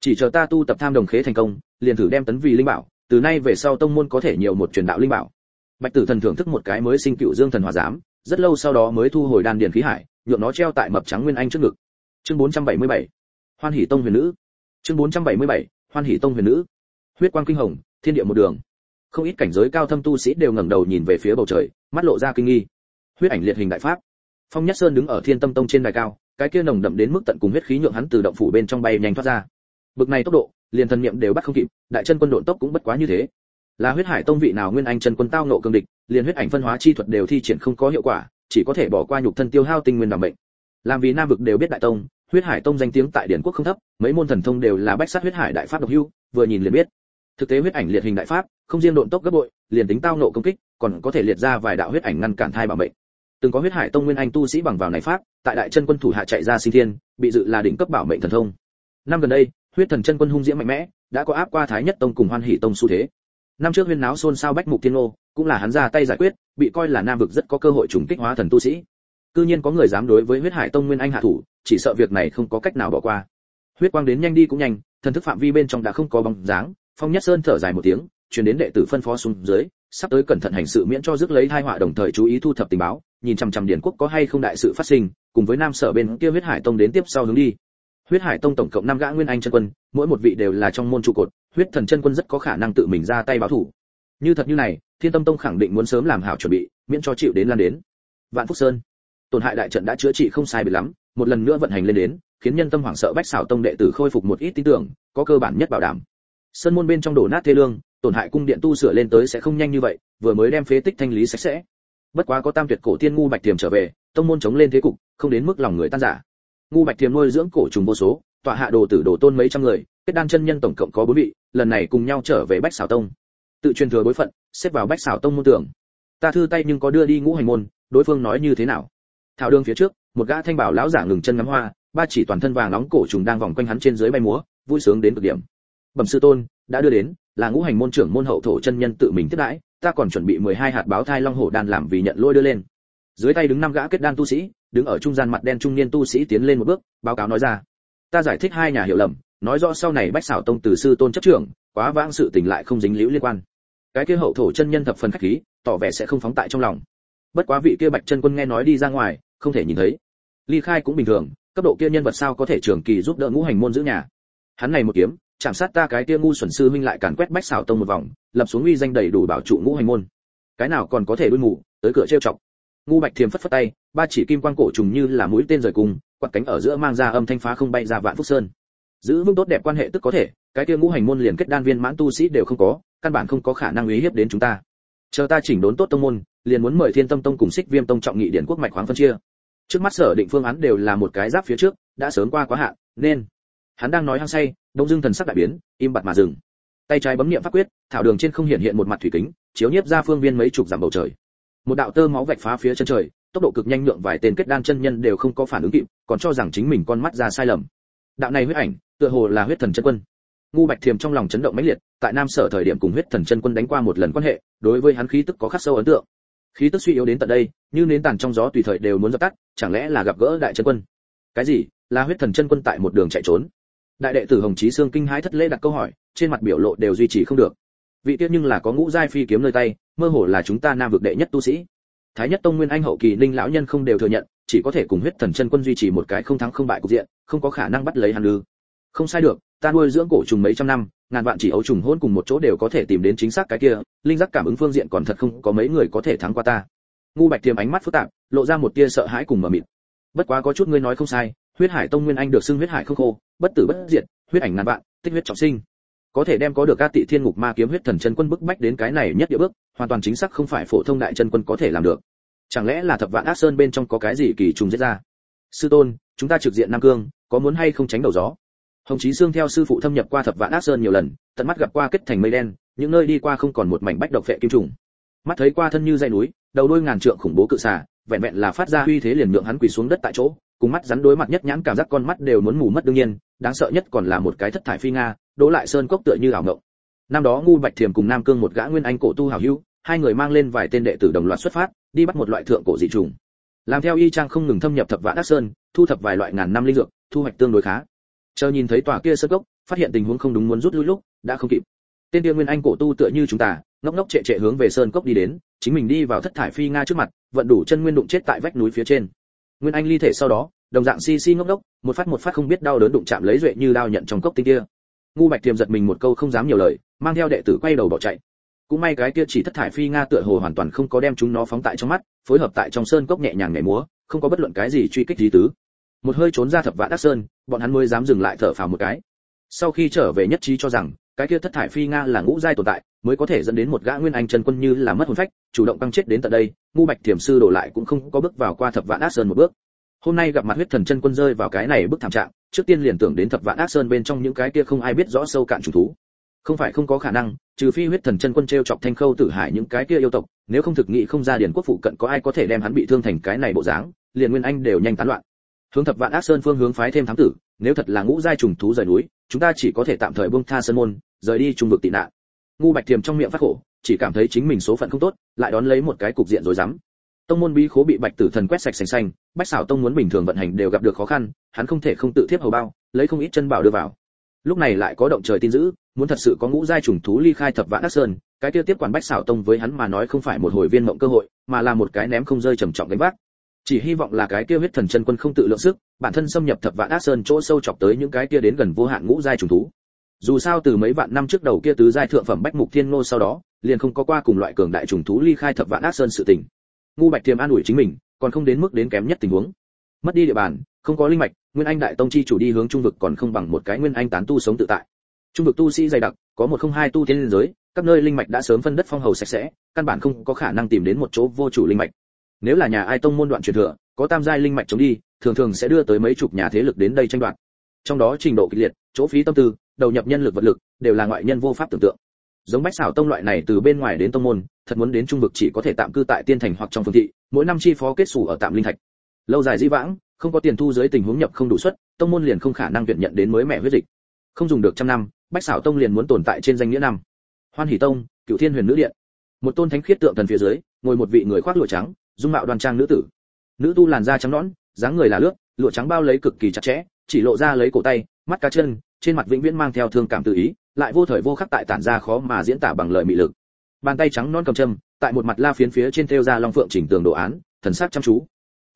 Chỉ chờ ta tu tập tham đồng khế thành công, liền thử đem tấn vì linh bảo, từ nay về sau tông môn có thể nhiều một truyền đạo linh bảo. Bạch tử thần thưởng thức một cái mới sinh cựu dương thần hỏa giám, rất lâu sau đó mới thu hồi đan điền khí hải nhượng nó treo tại mập trắng nguyên anh trước ngực. Chương 477 hoan hỷ tông huyền nữ. Chương 477 hoan hỷ tông huyền nữ. Huyết quang kinh hồng, thiên địa một đường. Không ít cảnh giới cao thâm tu sĩ đều ngẩng đầu nhìn về phía bầu trời, mắt lộ ra kinh nghi. Huyết ảnh liệt hình đại pháp phong nhất sơn đứng ở thiên tâm tông trên đài cao, cái kia nồng đậm đến mức tận cùng huyết khí nhượng hắn từ động phủ bên trong bay nhanh thoát ra. Bực này tốc độ, liền thần niệm đều bắt không kịp, đại chân quân độn tốc cũng bất quá như thế. Là huyết hải tông vị nào nguyên anh chân quân tao nộ cương địch, liền huyết ảnh phân hóa chi thuật đều thi triển không có hiệu quả, chỉ có thể bỏ qua nhục thân tiêu hao tinh nguyên đảm bệnh làm vì nam vực đều biết đại tông, huyết hải tông danh tiếng tại điển quốc không thấp, mấy môn thần thông đều là bách sát huyết hải đại pháp độc hưu vừa nhìn liền biết. Thực tế huyết ảnh liệt hình đại pháp, không riêng độn tốc gấp bội, liền tính tao nộ công kích, còn có thể liệt ra vài đạo huyết ảnh ngăn cản thai bảo mệnh từng có huyết hải tông nguyên anh tu sĩ bằng vào này pháp, tại đại chân quân thủ hạ chạy ra sinh thiên, bị dự là đỉnh cấp bảo mệnh thần thông. Năm gần đây, huyết thần chân quân hung diễm mạnh mẽ, đã có áp qua thái nhất tông cùng hoan hỷ tông xu thế. Năm trước huyên náo xôn xao bách mục thiên ô cũng là hắn ra tay giải quyết, bị coi là nam vực rất có cơ hội trùng kích hóa thần tu sĩ. Cư nhiên có người dám đối với huyết hải tông nguyên anh hạ thủ, chỉ sợ việc này không có cách nào bỏ qua. Huyết quang đến nhanh đi cũng nhanh, thần thức phạm vi bên trong đã không có bóng dáng, phong nhất sơn thở dài một tiếng truyền đến đệ tử phân phó xuống dưới sắp tới cẩn thận hành sự miễn cho rước lấy tai họa đồng thời chú ý thu thập tình báo, nhìn chằm chằm điển quốc có hay không đại sự phát sinh, cùng với nam sở bên kia huyết hải tông đến tiếp sau hướng đi. Huyết hải tông tổng cộng năm gã nguyên anh chân quân, mỗi một vị đều là trong môn trụ cột, huyết thần chân quân rất có khả năng tự mình ra tay báo thủ. Như thật như này, thiên tâm tông khẳng định muốn sớm làm hảo chuẩn bị, miễn cho chịu đến lan đến. Vạn phúc sơn. Tổn hại đại trận đã chữa trị không sai biệt lắm, một lần nữa vận hành lên đến, khiến nhân tâm hoảng sợ bách xảo tông đệ tử khôi phục một ít tin tưởng, có cơ bản nhất bảo đảm. Sơn môn bên trong đổ nát thê lương tổn hại cung điện tu sửa lên tới sẽ không nhanh như vậy, vừa mới đem phế tích thanh lý sạch sẽ. Bất quá có tam tuyệt cổ tiên ngu bạch tiềm trở về, tông môn chống lên thế cục, không đến mức lòng người tan giả ngu bạch tiềm nuôi dưỡng cổ trùng vô số, tọa hạ đồ tử đồ tôn mấy trăm người, kết đan chân nhân tổng cộng có bốn vị, lần này cùng nhau trở về bách xảo tông. Tự truyền thừa bối phận, xếp vào bách xảo tông môn tưởng ta thư tay nhưng có đưa đi ngũ hành môn, đối phương nói như thế nào? Thảo đường phía trước, một gã thanh bảo lão giả ngừng chân ngắm hoa, ba chỉ toàn thân vàng nóng cổ trùng đang vòng quanh hắn trên dưới bay múa, vui sướng đến cực điểm. Bẩm sư tôn đã đưa đến, là ngũ hành môn trưởng môn hậu thổ chân nhân tự mình tiếp đãi, ta còn chuẩn bị 12 hạt báo thai long hổ đan làm vì nhận lôi đưa lên. Dưới tay đứng năm gã kết đan tu sĩ, đứng ở trung gian mặt đen trung niên tu sĩ tiến lên một bước, báo cáo nói ra. Ta giải thích hai nhà hiểu lầm, nói rõ sau này bách xảo tông từ sư tôn chấp trưởng, quá vãng sự tình lại không dính liễu liên quan. Cái kia hậu thổ chân nhân thập phần khách khí, tỏ vẻ sẽ không phóng tại trong lòng. Bất quá vị kia bạch chân quân nghe nói đi ra ngoài, không thể nhìn thấy. Ly khai cũng bình thường, cấp độ kia nhân vật sao có thể trường kỳ giúp đỡ ngũ hành môn giữ nhà? Hắn này một kiếm chạm sát ta cái kia ngu xuẩn sư huynh lại càn quét bách xảo tông một vòng, lập xuống uy danh đầy đủ bảo trụ ngũ hành môn. Cái nào còn có thể đuôi mù, tới cửa trêu chọc. Ngu bạch thiềm phất phất tay, ba chỉ kim quang cổ trùng như là mũi tên rời cùng, quạt cánh ở giữa mang ra âm thanh phá không bay ra vạn phúc sơn. Giữ vững tốt đẹp quan hệ tức có thể, cái kia ngũ hành môn liền kết đan viên mãn tu sĩ đều không có, căn bản không có khả năng uy hiếp đến chúng ta. Chờ ta chỉnh đốn tốt tông môn, liền muốn mời thiên tâm tông cùng xích viêm tông trọng nghị điển quốc mạch khoáng phân chia. Trước mắt sở định phương án đều là một cái giáp phía trước, đã sớm qua quá hạn, nên hắn đang nói hăng say, đông dương thần sắc đại biến, im bặt mà dừng. Tay trái bấm niệm pháp quyết, thảo đường trên không hiện hiện một mặt thủy kính, chiếu nhiếp ra phương viên mấy chục dặm bầu trời. Một đạo tơ máu vạch phá phía chân trời, tốc độ cực nhanh nhượng vài tên kết đan chân nhân đều không có phản ứng kịp, còn cho rằng chính mình con mắt ra sai lầm. Đạo này huyết ảnh, tựa hồ là huyết thần chân quân. Ngu bạch thiềm trong lòng chấn động mãnh liệt, tại nam sở thời điểm cùng huyết thần chân quân đánh qua một lần quan hệ, đối với hắn khí tức có khắc sâu ấn tượng. Khí tức suy yếu đến tận đây, như nến tàn trong gió tùy thời đều muốn dập tắt, chẳng lẽ là gặp gỡ đại chân quân? Cái gì? Là huyết thần chân quân tại một đường chạy trốn? Đại đệ tử hồng chí xương kinh hãi thất lễ đặt câu hỏi, trên mặt biểu lộ đều duy trì không được. Vị tiết nhưng là có ngũ giai phi kiếm nơi tay, mơ hồ là chúng ta nam vực đệ nhất tu sĩ. Thái nhất tông nguyên anh hậu kỳ Ninh lão nhân không đều thừa nhận, chỉ có thể cùng huyết thần chân quân duy trì một cái không thắng không bại cục diện, không có khả năng bắt lấy hàn lư không sai được, ta nuôi dưỡng cổ trùng mấy trăm năm, ngàn vạn chỉ ấu trùng hôn cùng một chỗ đều có thể tìm đến chính xác cái kia, linh giác cảm ứng phương diện còn thật không có mấy người có thể thắng qua ta. Ngu bạch tiềm ánh mắt phức tạp, lộ ra một tia sợ hãi cùng mờ mịt. Bất quá có chút ngươi nói không sai huyết hải tông nguyên anh được xưng huyết hải không khô, bất tử bất diệt, huyết ảnh ngàn vạn, tích huyết trọng sinh. Có thể đem có được ca tị thiên ngục ma kiếm huyết thần chân quân bức bách đến cái này nhất địa bước, hoàn toàn chính xác không phải phổ thông đại chân quân có thể làm được. Chẳng lẽ là thập vạn ác sơn bên trong có cái gì kỳ trùng giết ra? Sư tôn, chúng ta trực diện nam cương, có muốn hay không tránh đầu gió? Hồng chí xương theo sư phụ thâm nhập qua thập vạn ác sơn nhiều lần, tận mắt gặp qua kết thành mây đen, những nơi đi qua không còn một mảnh bách độc vệ kim trùng. Mắt thấy qua thân như dây núi, đầu đôi ngàn trượng khủng bố cự xà, vẹn vẹn là phát ra uy thế liền lượng hắn quỳ xuống đất tại chỗ cùng mắt rắn đối mặt nhất nhãn cảm giác con mắt đều muốn mù mất đương nhiên, đáng sợ nhất còn là một cái thất thải phi nga, đỗ lại sơn cốc tựa như ảo ngộng. Năm đó ngu bạch thiềm cùng nam cương một gã nguyên anh cổ tu hào hữu, hai người mang lên vài tên đệ tử đồng loạt xuất phát, đi bắt một loại thượng cổ dị trùng. Làm theo y trang không ngừng thâm nhập thập vạn đắc sơn, thu thập vài loại ngàn năm linh dược, thu hoạch tương đối khá. Chờ nhìn thấy tòa kia sơn cốc, phát hiện tình huống không đúng muốn rút lui lúc, đã không kịp. Tên tiên nguyên anh cổ tu tựa như chúng ta, ngốc ngốc trệ trệ hướng về sơn cốc đi đến, chính mình đi vào thất thải phi nga trước mặt, vận đủ chân nguyên đụng chết tại vách núi phía trên nguyên anh ly thể sau đó, đồng dạng si si ngốc đốc một phát một phát không biết đau đớn đụng chạm lấy duệ như đao nhận trong cốc tinh kia. Ngu bạch tiềm giật mình một câu không dám nhiều lời, mang theo đệ tử quay đầu bỏ chạy. Cũng may cái kia chỉ thất thải phi nga tựa hồ hoàn toàn không có đem chúng nó phóng tại trong mắt, phối hợp tại trong sơn cốc nhẹ nhàng nhảy múa, không có bất luận cái gì truy kích gì tứ. Một hơi trốn ra thập vạn đắc sơn, bọn hắn mới dám dừng lại thở phào một cái. Sau khi trở về nhất trí cho rằng, cái kia thất thải phi nga là ngũ giai tồn tại mới có thể dẫn đến một gã nguyên anh chân quân như là mất hồn phách, chủ động tăng chết đến tận đây, ngu bạch thiểm sư đổ lại cũng không có bước vào qua thập vạn ác sơn một bước. Hôm nay gặp mặt huyết thần chân quân rơi vào cái này bức thảm trạng, trước tiên liền tưởng đến thập vạn ác sơn bên trong những cái kia không ai biết rõ sâu cạn chủ thú. Không phải không có khả năng, trừ phi huyết thần chân quân treo chọc thanh khâu tử hải những cái kia yêu tộc, nếu không thực nghị không ra điển quốc phụ cận có ai có thể đem hắn bị thương thành cái này bộ dáng, liền nguyên anh đều nhanh tán loạn. Hướng thập vạn ác sơn phương hướng phái thêm thám tử, nếu thật là ngũ giai trùng thú rời núi, chúng ta chỉ có thể tạm thời buông tha sơn môn, rời đi trung vực tị nạn ngu bạch tiềm trong miệng phát khổ, chỉ cảm thấy chính mình số phận không tốt, lại đón lấy một cái cục diện rồi dám tông môn bí khố bị bạch tử thần quét sạch sành xanh, bách xảo tông muốn bình thường vận hành đều gặp được khó khăn, hắn không thể không tự thiếp hầu bao, lấy không ít chân bảo đưa vào. Lúc này lại có động trời tin dữ, muốn thật sự có ngũ giai trùng thú ly khai thập vạn đắc sơn, cái tiêu tiếp quản bách xảo tông với hắn mà nói không phải một hồi viên mộng cơ hội, mà là một cái ném không rơi trầm trọng gánh vác. Chỉ hy vọng là cái kia huyết thần chân quân không tự lượng sức, bản thân xâm nhập thập vạn ác sơn chỗ sâu chọc tới những cái kia đến gần vô hạn ngũ giai trùng thú dù sao từ mấy vạn năm trước đầu kia tứ giai thượng phẩm bách mục thiên ngô sau đó, liền không có qua cùng loại cường đại trùng thú ly khai thập vạn ác sơn sự tình. Ngu bạch tiềm an ủi chính mình, còn không đến mức đến kém nhất tình huống. Mất đi địa bàn, không có linh mạch, nguyên anh đại tông chi chủ đi hướng trung vực còn không bằng một cái nguyên anh tán tu sống tự tại. Trung vực tu sĩ dày đặc, có một không hai tu tiên giới, các nơi linh mạch đã sớm phân đất phong hầu sạch sẽ, căn bản không có khả năng tìm đến một chỗ vô chủ linh mạch. Nếu là nhà ai tông môn đoạn truyền thừa, có tam giai linh mạch chống đi, thường thường sẽ đưa tới mấy chục nhà thế lực đến đây tranh đoạt. Trong đó trình độ kịch liệt, chỗ phí tâm tư đầu nhập nhân lực vật lực, đều là ngoại nhân vô pháp tưởng tượng. Giống bách xảo tông loại này từ bên ngoài đến tông môn, thật muốn đến trung vực chỉ có thể tạm cư tại tiên thành hoặc trong phương thị, mỗi năm chi phó kết sủ ở tạm linh thạch. Lâu dài di vãng, không có tiền thu dưới tình huống nhập không đủ suất, tông môn liền không khả năng tuyển nhận đến mới mẹ huyết dịch. Không dùng được trăm năm, bách xảo tông liền muốn tồn tại trên danh nghĩa năm. Hoan hỷ tông cựu thiên huyền nữ điện. Một tôn thánh khiết tượng thần phía dưới, ngồi một vị người khoác lụa trắng, dung mạo đoan trang nữ tử. Nữ tu làn da trắng nõn, dáng người là lướt, lụa trắng bao lấy cực kỳ chặt chẽ, chỉ lộ ra lấy cổ tay, mắt cá chân trên mặt vĩnh viễn mang theo thương cảm tự ý, lại vô thời vô khắc tại tản ra khó mà diễn tả bằng lời mị lực. Bàn tay trắng non cầm châm, tại một mặt la phiến phía trên thêu ra long phượng chỉnh tường đồ án, thần sắc chăm chú.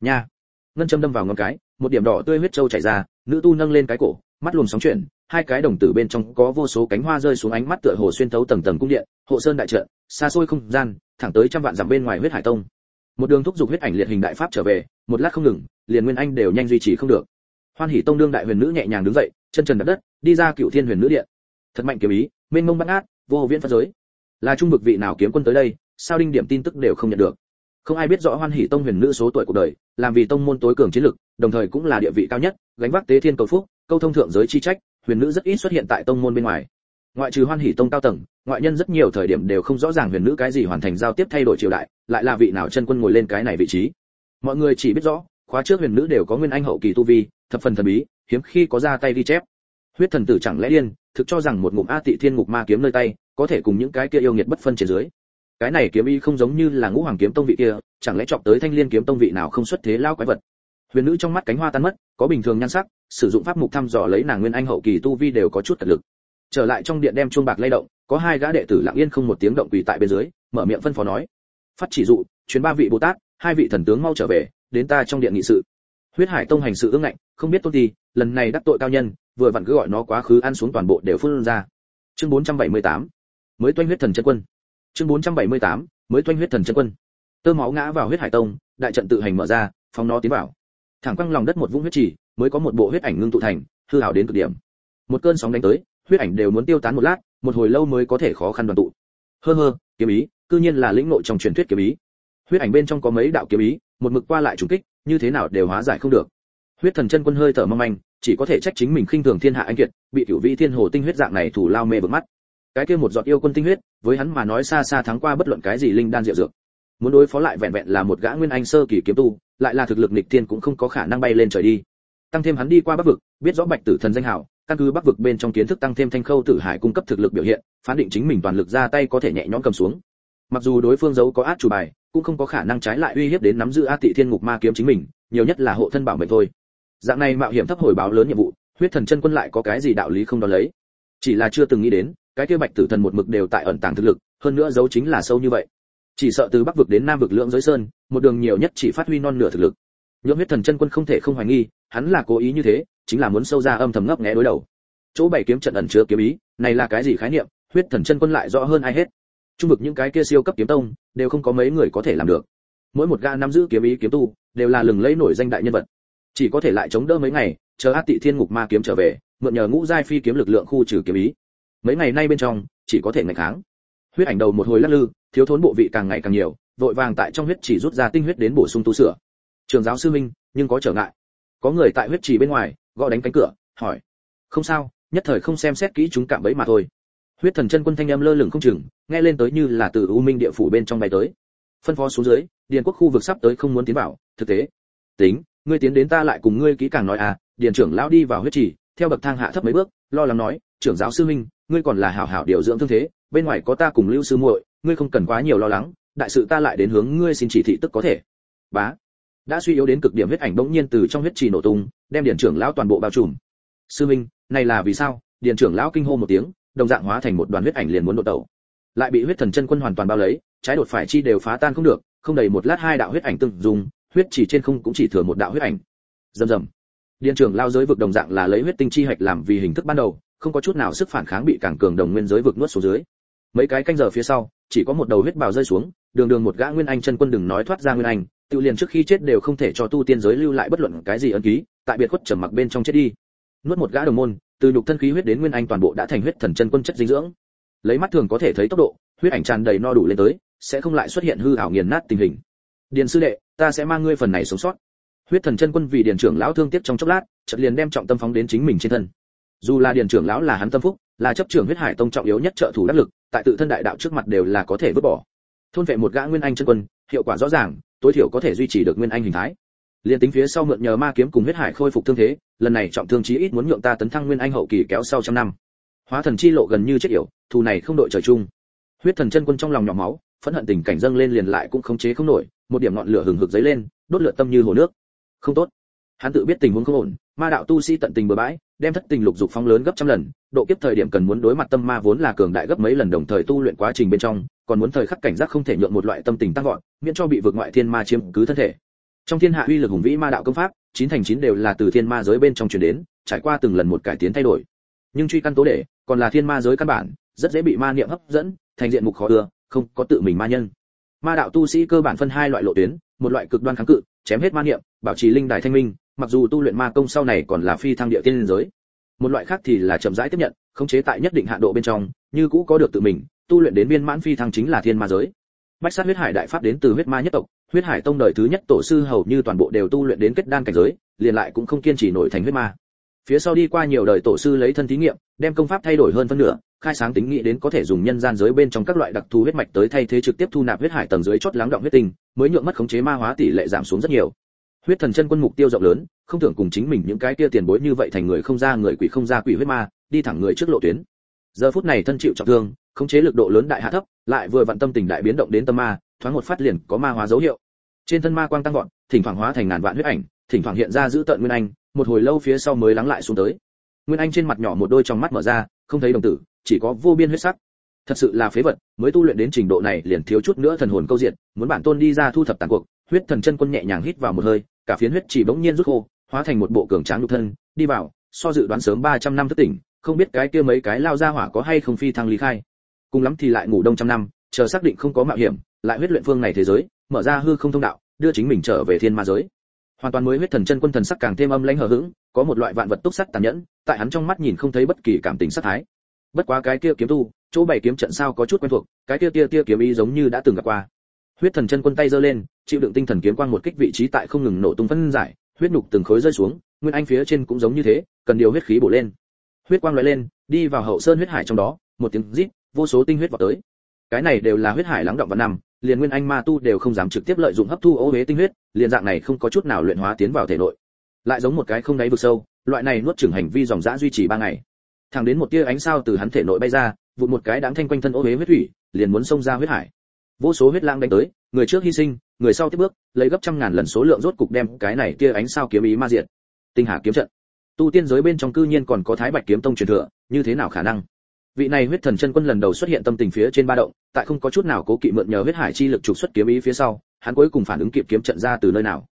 Nha! Ngân châm đâm vào ngón cái, một điểm đỏ tươi huyết trâu chảy ra, nữ tu nâng lên cái cổ, mắt luồng sóng chuyển, hai cái đồng tử bên trong có vô số cánh hoa rơi xuống ánh mắt tựa hồ xuyên thấu tầng tầng cung điện, hộ sơn đại trận, xa xôi không gian, thẳng tới trăm vạn dặm bên ngoài huyết hải tông. Một đường thúc giục huyết ảnh liệt hình đại pháp trở về, một lát không ngừng, liền nguyên anh đều nhanh duy trì không được. Hoan hỉ tông đương đại huyền nữ nhẹ nhàng đứng dậy chân trần đập đất, đi ra cựu thiên huyền nữ điện. Thật mạnh kiếm ý, mênh mông băng át vô viễn phá giới. Là trung vực vị nào kiếm quân tới đây, sao đinh điểm tin tức đều không nhận được. Không ai biết rõ hoan hỷ tông huyền nữ số tuổi cuộc đời, làm vì tông môn tối cường chiến lực, đồng thời cũng là địa vị cao nhất, gánh vác tế thiên cầu phúc, câu thông thượng giới chi trách, huyền nữ rất ít xuất hiện tại tông môn bên ngoài. Ngoại trừ hoan hỷ tông cao tầng, ngoại nhân rất nhiều thời điểm đều không rõ ràng huyền nữ cái gì hoàn thành giao tiếp thay đổi triều đại, lại là vị nào chân quân ngồi lên cái này vị trí. Mọi người chỉ biết rõ, khóa trước huyền nữ đều có nguyên anh hậu kỳ tu vi thập phần thần bí, hiếm khi có ra tay ghi chép. Huyết thần tử chẳng lẽ điên, thực cho rằng một ngụm a tị thiên ngục ma kiếm nơi tay, có thể cùng những cái kia yêu nghiệt bất phân trên dưới. Cái này kiếm y không giống như là ngũ hoàng kiếm tông vị kia, chẳng lẽ chọc tới thanh liên kiếm tông vị nào không xuất thế lao quái vật? Huyền nữ trong mắt cánh hoa tan mất, có bình thường nhan sắc, sử dụng pháp mục thăm dò lấy nàng nguyên anh hậu kỳ tu vi đều có chút tật lực. Trở lại trong điện đem chuông bạc lay động, có hai gã đệ tử lặng yên không một tiếng động quỳ tại bên dưới, mở miệng phân phó nói. Phát chỉ dụ, chuyến ba vị bồ tát, hai vị thần tướng mau trở về, đến ta trong điện nghị sự huyết hải tông hành sự ương ngạnh, không biết tôn ti, lần này đắc tội cao nhân, vừa vặn cứ gọi nó quá khứ ăn xuống toàn bộ đều phun ra. Chương 478 mới toanh huyết thần chân quân. Chương 478 mới toanh huyết thần chân quân. Tơ máu ngã vào huyết hải tông, đại trận tự hành mở ra, phóng nó tiến vào. Thẳng quăng lòng đất một vũng huyết chỉ mới có một bộ huyết ảnh ngưng tụ thành, hư hảo đến cực điểm. Một cơn sóng đánh tới, huyết ảnh đều muốn tiêu tán một lát, một hồi lâu mới có thể khó khăn đoàn tụ. Hơ hơ, kiếm ý, cư nhiên là lĩnh nội trong truyền thuyết kiếm ý. Huyết ảnh bên trong có mấy đạo kiếm ý một mực qua lại trùng kích, như thế nào đều hóa giải không được. Huyết thần chân quân hơi thở mong manh, chỉ có thể trách chính mình khinh thường thiên hạ anh kiệt, bị cửu vị thiên hồ tinh huyết dạng này thủ lao mê bực mắt. Cái kia một giọt yêu quân tinh huyết, với hắn mà nói xa xa thắng qua bất luận cái gì linh đan diệu dược. Muốn đối phó lại vẹn vẹn là một gã nguyên anh sơ kỳ kiếm tu, lại là thực lực nghịch thiên cũng không có khả năng bay lên trời đi. Tăng thêm hắn đi qua bắc vực, biết rõ bạch tử thần danh hào, căn cứ bắc vực bên trong kiến thức tăng thêm thanh khâu tử hải cung cấp thực lực biểu hiện, phán định chính mình toàn lực ra tay có thể nhẹ nhõm cầm xuống. Mặc dù đối phương giấu có át chủ bài cũng không có khả năng trái lại uy hiếp đến nắm giữ a tị thiên ngục ma kiếm chính mình, nhiều nhất là hộ thân bảo mệnh thôi. Dạng này mạo hiểm thấp hồi báo lớn nhiệm vụ, huyết thần chân quân lại có cái gì đạo lý không đo lấy? Chỉ là chưa từng nghĩ đến, cái kia bạch tử thần một mực đều tại ẩn tàng thực lực, hơn nữa giấu chính là sâu như vậy. Chỉ sợ từ bắc vực đến nam vực lượng giới sơn, một đường nhiều nhất chỉ phát huy non nửa thực lực. Nhượng huyết thần chân quân không thể không hoài nghi, hắn là cố ý như thế, chính là muốn sâu ra âm thầm ngấp nghé đối đầu. Chỗ bảy kiếm trận ẩn chứa kiếm ý, này là cái gì khái niệm? Huyết thần chân quân lại rõ hơn ai hết trung vực những cái kia siêu cấp kiếm tông, đều không có mấy người có thể làm được. Mỗi một ga nắm giữ kiếm ý kiếm tu, đều là lừng lẫy nổi danh đại nhân vật. Chỉ có thể lại chống đỡ mấy ngày, chờ át tị thiên ngục ma kiếm trở về, mượn nhờ ngũ giai phi kiếm lực lượng khu trừ kiếm ý. Mấy ngày nay bên trong, chỉ có thể ngày kháng. Huyết ảnh đầu một hồi lắc lư, thiếu thốn bộ vị càng ngày càng nhiều, vội vàng tại trong huyết chỉ rút ra tinh huyết đến bổ sung tu sửa. Trường giáo sư minh, nhưng có trở ngại. Có người tại huyết chỉ bên ngoài, gõ đánh cánh cửa, hỏi. Không sao, nhất thời không xem xét kỹ chúng cạm bẫy mà thôi huyết thần chân quân thanh âm lơ lửng không chừng nghe lên tới như là từ u minh địa phủ bên trong bay tới. Phân phó xuống dưới điền quốc khu vực sắp tới không muốn tiến vào thực tế. Tính ngươi tiến đến ta lại cùng ngươi kỹ càng nói à điền trưởng lão đi vào huyết trì theo bậc thang hạ thấp mấy bước lo lắng nói trưởng giáo sư Minh, ngươi còn là hảo hảo điều dưỡng thương thế bên ngoài có ta cùng lưu sư muội ngươi không cần quá nhiều lo lắng đại sự ta lại đến hướng ngươi xin chỉ thị tức có thể. Bá. Đã suy yếu đến cực điểm huyết ảnh bỗng nhiên từ trong huyết trì nổ tung đem Điền trưởng lão toàn bộ bao trùm. Sư minh này là vì sao? Điền trưởng lão kinh hô một tiếng đồng dạng hóa thành một đoàn huyết ảnh liền muốn đột tẩu. Lại bị huyết thần chân quân hoàn toàn bao lấy, trái đột phải chi đều phá tan không được, không đầy một lát hai đạo huyết ảnh từng dùng huyết chỉ trên không cũng chỉ thừa một đạo huyết ảnh. Rầm rầm. Điện trưởng lao giới vực đồng dạng là lấy huyết tinh chi hạch làm vì hình thức ban đầu, không có chút nào sức phản kháng bị càng cường đồng nguyên giới vực nuốt xuống dưới. Mấy cái canh giờ phía sau, chỉ có một đầu huyết bào rơi xuống, đường đường một gã nguyên anh chân quân đừng nói thoát ra nguyên anh, tự liền trước khi chết đều không thể cho tu tiên giới lưu lại bất luận cái gì ấn ký, tại biệt khuất trầm mặc bên trong chết đi. Nuốt một gã đồng môn từ nhục thân khí huyết đến nguyên anh toàn bộ đã thành huyết thần chân quân chất dinh dưỡng. Lấy mắt thường có thể thấy tốc độ, huyết ảnh tràn đầy no đủ lên tới, sẽ không lại xuất hiện hư ảo nghiền nát tình hình. Điền sư đệ, ta sẽ mang ngươi phần này sống sót. Huyết thần chân quân vì điền trưởng lão thương tiếc trong chốc lát, chợt liền đem trọng tâm phóng đến chính mình trên thân. Dù là điền trưởng lão là hắn tâm phúc, là chấp trưởng huyết hải tông trọng yếu nhất trợ thủ đắc lực, tại tự thân đại đạo trước mặt đều là có thể vứt bỏ. Thôn vệ một gã nguyên anh chân quân, hiệu quả rõ ràng, tối thiểu có thể duy trì được nguyên anh hình thái liên tính phía sau mượn nhờ ma kiếm cùng huyết hải khôi phục thương thế, lần này trọng thương chí ít muốn nhượng ta tấn thăng nguyên anh hậu kỳ kéo sau trăm năm. Hóa thần chi lộ gần như chết yểu, thù này không đội trời chung. Huyết thần chân quân trong lòng nhỏ máu, phẫn hận tình cảnh dâng lên liền lại cũng khống chế không nổi, một điểm ngọn lửa hừng hực dấy lên, đốt lửa tâm như hồ nước. Không tốt. Hắn tự biết tình huống không ổn, ma đạo tu sĩ tận tình bừa bãi, đem thất tình lục dục phong lớn gấp trăm lần, độ kiếp thời điểm cần muốn đối mặt tâm ma vốn là cường đại gấp mấy lần đồng thời tu luyện quá trình bên trong, còn muốn thời khắc cảnh giác không thể nhượng một loại tâm tình tăng vọt, miễn cho bị vượt ngoại thiên ma chiếm cứ thân thể trong thiên hạ uy lực hùng vĩ ma đạo công pháp, chín thành chín đều là từ thiên ma giới bên trong truyền đến, trải qua từng lần một cải tiến thay đổi. Nhưng truy căn tố để, còn là thiên ma giới căn bản, rất dễ bị ma niệm hấp dẫn, thành diện mục khó ưa, không có tự mình ma nhân. Ma đạo tu sĩ cơ bản phân hai loại lộ tuyến, một loại cực đoan kháng cự, chém hết ma niệm, bảo trì linh đài thanh minh, mặc dù tu luyện ma công sau này còn là phi thăng địa tiên giới. Một loại khác thì là chậm rãi tiếp nhận, khống chế tại nhất định hạn độ bên trong, như cũ có được tự mình, tu luyện đến viên mãn phi thăng chính là thiên ma giới bách sát huyết hải đại pháp đến từ huyết ma nhất tộc, huyết hải tông đời thứ nhất tổ sư hầu như toàn bộ đều tu luyện đến kết đan cảnh giới, liền lại cũng không kiên trì nổi thành huyết ma. Phía sau đi qua nhiều đời tổ sư lấy thân thí nghiệm, đem công pháp thay đổi hơn phân nửa, khai sáng tính nghĩ đến có thể dùng nhân gian giới bên trong các loại đặc thù huyết mạch tới thay thế trực tiếp thu nạp huyết hải tầng dưới chót lắng động huyết tinh, mới nhượng mất khống chế ma hóa tỷ lệ giảm xuống rất nhiều. Huyết thần chân quân mục tiêu rộng lớn, không tưởng cùng chính mình những cái kia tiền bối như vậy thành người không ra người quỷ không ra quỷ huyết ma, đi thẳng người trước lộ tuyến giờ phút này thân chịu trọng thương, khống chế lực độ lớn đại hạ thấp, lại vừa vận tâm tình đại biến động đến tâm ma, thoáng một phát liền có ma hóa dấu hiệu. Trên thân ma quang tăng vọt, thỉnh thoảng hóa thành ngàn vạn huyết ảnh, thỉnh thoảng hiện ra giữ tận nguyên anh, một hồi lâu phía sau mới lắng lại xuống tới. Nguyên anh trên mặt nhỏ một đôi trong mắt mở ra, không thấy đồng tử, chỉ có vô biên huyết sắc. Thật sự là phế vật, mới tu luyện đến trình độ này liền thiếu chút nữa thần hồn câu diện muốn bản tôn đi ra thu thập tàn cuộc, huyết thần chân quân nhẹ nhàng hít vào một hơi, cả phiến huyết chỉ bỗng nhiên rút khô, hóa thành một bộ cường tráng nhục thân, đi vào, so dự đoán sớm 300 năm thức tỉnh không biết cái kia mấy cái lao ra hỏa có hay không phi thăng lý khai. Cùng lắm thì lại ngủ đông trăm năm, chờ xác định không có mạo hiểm, lại huyết luyện phương này thế giới, mở ra hư không thông đạo, đưa chính mình trở về thiên ma giới. Hoàn toàn mới huyết thần chân quân thần sắc càng thêm âm lãnh hờ hững, có một loại vạn vật túc sắc tàn nhẫn, tại hắn trong mắt nhìn không thấy bất kỳ cảm tình sắc thái. Bất quá cái kia kiếm tu, chỗ bảy kiếm trận sao có chút quen thuộc, cái kia tia tia kiếm ý giống như đã từng gặp qua. Huyết thần chân quân tay giơ lên, chịu đựng tinh thần kiếm quang một kích vị trí tại không ngừng nổ tung phân giải, huyết nục từng khối rơi xuống, nguyên anh phía trên cũng giống như thế, cần điều huyết khí bổ lên huyết quang lóe lên, đi vào hậu sơn huyết hải trong đó, một tiếng rít, vô số tinh huyết vào tới. Cái này đều là huyết hải lắng động vào năm liền nguyên anh ma tu đều không dám trực tiếp lợi dụng hấp thu ô huế tinh huyết, liền dạng này không có chút nào luyện hóa tiến vào thể nội. Lại giống một cái không đáy vực sâu, loại này nuốt chửng hành vi dòng dã duy trì ba ngày. Thẳng đến một tia ánh sao từ hắn thể nội bay ra, vụt một cái đáng thanh quanh thân ô huế huyết thủy, liền muốn xông ra huyết hải. Vô số huyết lang đánh tới, người trước hy sinh, người sau tiếp bước, lấy gấp trăm ngàn lần số lượng rốt cục đem cái này tia ánh sao kiếm ý ma diệt. Tinh hà kiếm trận tu tiên giới bên trong cư nhiên còn có thái bạch kiếm tông truyền thừa, như thế nào khả năng? Vị này huyết thần chân quân lần đầu xuất hiện tâm tình phía trên ba động, tại không có chút nào cố kỵ mượn nhờ huyết hải chi lực trục xuất kiếm ý phía sau, hắn cuối cùng phản ứng kịp kiếm trận ra từ nơi nào.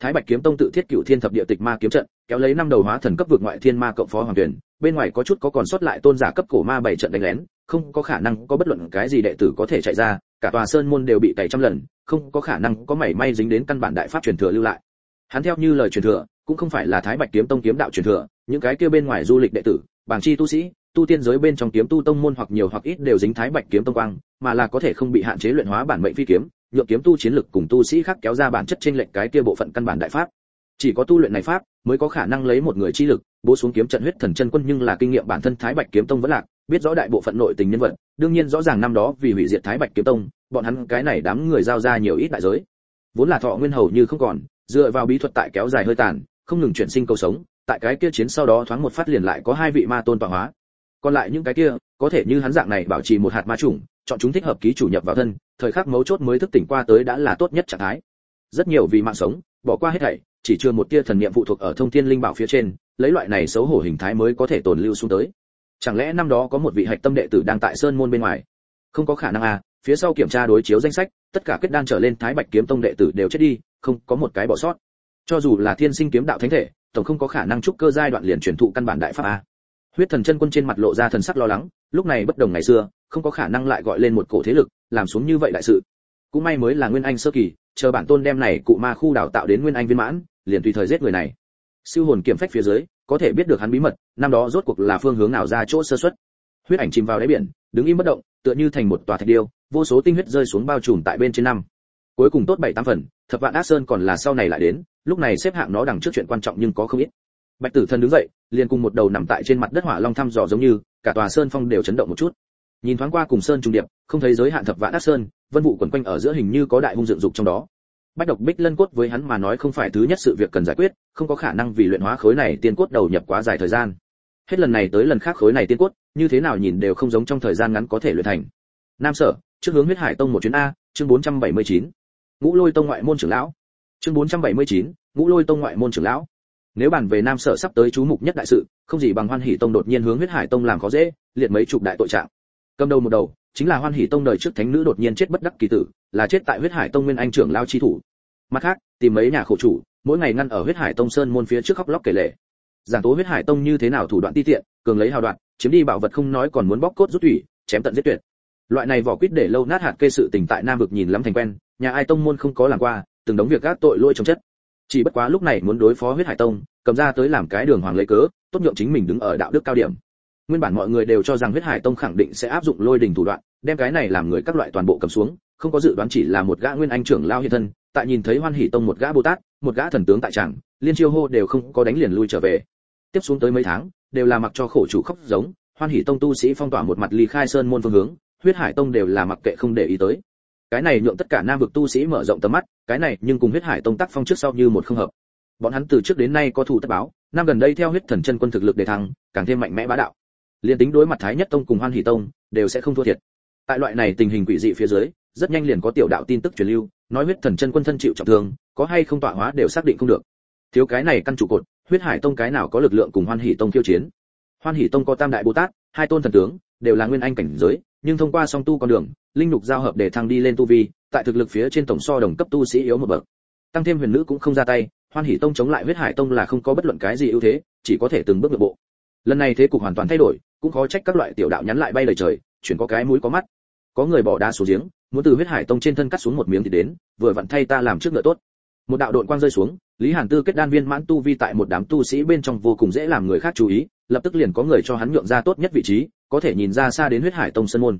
Thái bạch kiếm tông tự thiết cựu thiên thập địa tịch ma kiếm trận, kéo lấy năm đầu hóa thần cấp vượt ngoại thiên ma cộng phó hoàng tuyển, bên ngoài có chút có còn sót lại tôn giả cấp cổ ma bảy trận đánh lén, không có khả năng có bất luận cái gì đệ tử có thể chạy ra, cả tòa sơn môn đều bị tẩy trăm lần, không có khả năng có mảy may dính đến căn bản đại pháp truyền thừa lưu lại. Hắn theo như lời truyền thừa cũng không phải là thái bạch kiếm tông kiếm đạo truyền thừa, những cái kia bên ngoài du lịch đệ tử, bảng chi tu sĩ, tu tiên giới bên trong kiếm tu tông môn hoặc nhiều hoặc ít đều dính thái bạch kiếm tông quang, mà là có thể không bị hạn chế luyện hóa bản mệnh phi kiếm, nhượng kiếm tu chiến lực cùng tu sĩ khác kéo ra bản chất trên lệnh cái kia bộ phận căn bản đại pháp. Chỉ có tu luyện này pháp mới có khả năng lấy một người chi lực, bố xuống kiếm trận huyết thần chân quân nhưng là kinh nghiệm bản thân thái bạch kiếm tông vẫn lạc, biết rõ đại bộ phận nội tình nhân vật, đương nhiên rõ ràng năm đó vì hủy diệt thái bạch kiếm tông, bọn hắn cái này đám người giao ra nhiều ít đại giới. Vốn là thọ nguyên hầu như không còn, dựa vào bí thuật tại kéo dài hơi tàn không ngừng chuyển sinh cầu sống, tại cái kia chiến sau đó thoáng một phát liền lại có hai vị ma tôn tọa hóa. Còn lại những cái kia, có thể như hắn dạng này bảo trì một hạt ma trùng chọn chúng thích hợp ký chủ nhập vào thân, thời khắc mấu chốt mới thức tỉnh qua tới đã là tốt nhất trạng thái. Rất nhiều vì mạng sống, bỏ qua hết thảy, chỉ chưa một tia thần niệm phụ thuộc ở thông thiên linh bảo phía trên, lấy loại này xấu hổ hình thái mới có thể tồn lưu xuống tới. Chẳng lẽ năm đó có một vị hạch tâm đệ tử đang tại sơn môn bên ngoài? Không có khả năng à phía sau kiểm tra đối chiếu danh sách, tất cả kết đan trở lên thái bạch kiếm tông đệ tử đều chết đi, không có một cái bỏ sót cho dù là thiên sinh kiếm đạo thánh thể, tổng không có khả năng trúc cơ giai đoạn liền truyền thụ căn bản đại pháp a. Huyết thần chân quân trên mặt lộ ra thần sắc lo lắng, lúc này bất đồng ngày xưa, không có khả năng lại gọi lên một cổ thế lực, làm xuống như vậy đại sự. Cũng may mới là nguyên anh sơ kỳ, chờ bản tôn đem này cụ ma khu đào tạo đến nguyên anh viên mãn, liền tùy thời giết người này. Siêu hồn kiểm phách phía dưới, có thể biết được hắn bí mật, năm đó rốt cuộc là phương hướng nào ra chỗ sơ xuất huyết ảnh chìm vào đáy biển, đứng im bất động, tựa như thành một tòa thạch điêu, vô số tinh huyết rơi xuống bao trùm tại bên trên năm. Cuối cùng tốt bảy tám phần, thập vạn ác sơn còn là sau này lại đến lúc này xếp hạng nó đằng trước chuyện quan trọng nhưng có không ít. Bạch tử thần đứng dậy, liền cùng một đầu nằm tại trên mặt đất hỏa long thăm dò giống như, cả tòa sơn phong đều chấn động một chút. Nhìn thoáng qua cùng sơn trung điệp, không thấy giới hạn thập vạn đắc sơn, vân vụ quẩn quanh ở giữa hình như có đại hung dựng dục trong đó. Bách độc bích lân cốt với hắn mà nói không phải thứ nhất sự việc cần giải quyết, không có khả năng vì luyện hóa khối này tiên cốt đầu nhập quá dài thời gian. Hết lần này tới lần khác khối này tiên cốt, như thế nào nhìn đều không giống trong thời gian ngắn có thể luyện thành. Nam sở, trước hướng huyết hải tông một chuyến a, chương 479. ngũ lôi tông ngoại môn trưởng lão chương 479, ngũ lôi tông ngoại môn trưởng lão. Nếu bàn về nam sở sắp tới chú mục nhất đại sự không gì bằng hoan hỷ tông đột nhiên hướng huyết hải tông làm khó dễ liệt mấy chục đại tội trạng. Cầm đầu một đầu chính là hoan hỷ tông đời trước thánh nữ đột nhiên chết bất đắc kỳ tử là chết tại huyết hải tông nguyên anh trưởng lao chi thủ. Mặt khác tìm mấy nhà khổ chủ mỗi ngày ngăn ở huyết hải tông sơn môn phía trước khóc lóc kể lể. Giảng tố huyết hải tông như thế nào thủ đoạn ti tiện cường lấy hào đoạn chiếm đi bảo vật không nói còn muốn bóc cốt rút thủy chém tận giết tuyệt. Loại này vỏ quýt để lâu nát hạt kê sự tình tại nam vực nhìn lắm thành quen nhà ai tông môn không có làm qua từng đống việc gác tội lỗi trong chất. Chỉ bất quá lúc này muốn đối phó huyết hải tông, cầm ra tới làm cái đường hoàng lấy cớ, tốt nhượng chính mình đứng ở đạo đức cao điểm. Nguyên bản mọi người đều cho rằng huyết hải tông khẳng định sẽ áp dụng lôi đình thủ đoạn, đem cái này làm người các loại toàn bộ cầm xuống, không có dự đoán chỉ là một gã nguyên anh trưởng lao hiện thân, tại nhìn thấy hoan hỷ tông một gã bồ tát, một gã thần tướng tại tràng, liên chiêu hô đều không có đánh liền lui trở về. Tiếp xuống tới mấy tháng, đều là mặc cho khổ chủ khóc giống, hoan hỷ tông tu sĩ phong tỏa một mặt ly khai sơn môn phương hướng, huyết hải tông đều là mặc kệ không để ý tới cái này nhượng tất cả nam vực tu sĩ mở rộng tầm mắt, cái này nhưng cùng huyết hải tông tác phong trước sau như một không hợp. Bọn hắn từ trước đến nay có thủ tất báo, năm gần đây theo huyết thần chân quân thực lực đề thăng, càng thêm mạnh mẽ bá đạo. Liên tính đối mặt thái nhất tông cùng hoan hỷ tông, đều sẽ không thua thiệt. Tại loại này tình hình quỷ dị phía dưới, rất nhanh liền có tiểu đạo tin tức truyền lưu, nói huyết thần chân quân thân chịu trọng thương, có hay không tọa hóa đều xác định không được. Thiếu cái này căn trụ cột, huyết hải tông cái nào có lực lượng cùng hoan hỷ tông khiêu chiến? Hoan hỷ tông có tam đại bồ tát, hai tôn thần tướng đều là nguyên anh cảnh giới, nhưng thông qua song tu con đường, linh lục giao hợp để thăng đi lên tu vi, tại thực lực phía trên tổng so đồng cấp tu sĩ yếu một bậc. Tăng thêm huyền nữ cũng không ra tay, hoan hỷ tông chống lại huyết hải tông là không có bất luận cái gì ưu thế, chỉ có thể từng bước nội bộ. Lần này thế cục hoàn toàn thay đổi, cũng khó trách các loại tiểu đạo nhắn lại bay lời trời, chuyển có cái mũi có mắt. Có người bỏ đá xuống giếng, muốn từ huyết hải tông trên thân cắt xuống một miếng thì đến, vừa vặn thay ta làm trước ngựa tốt. Một đạo đội quang rơi xuống, lý hàn tư kết đan viên mãn tu vi tại một đám tu sĩ bên trong vô cùng dễ làm người khác chú ý, lập tức liền có người cho hắn nhượng ra tốt nhất vị trí có thể nhìn ra xa đến huyết hải tông sơn môn.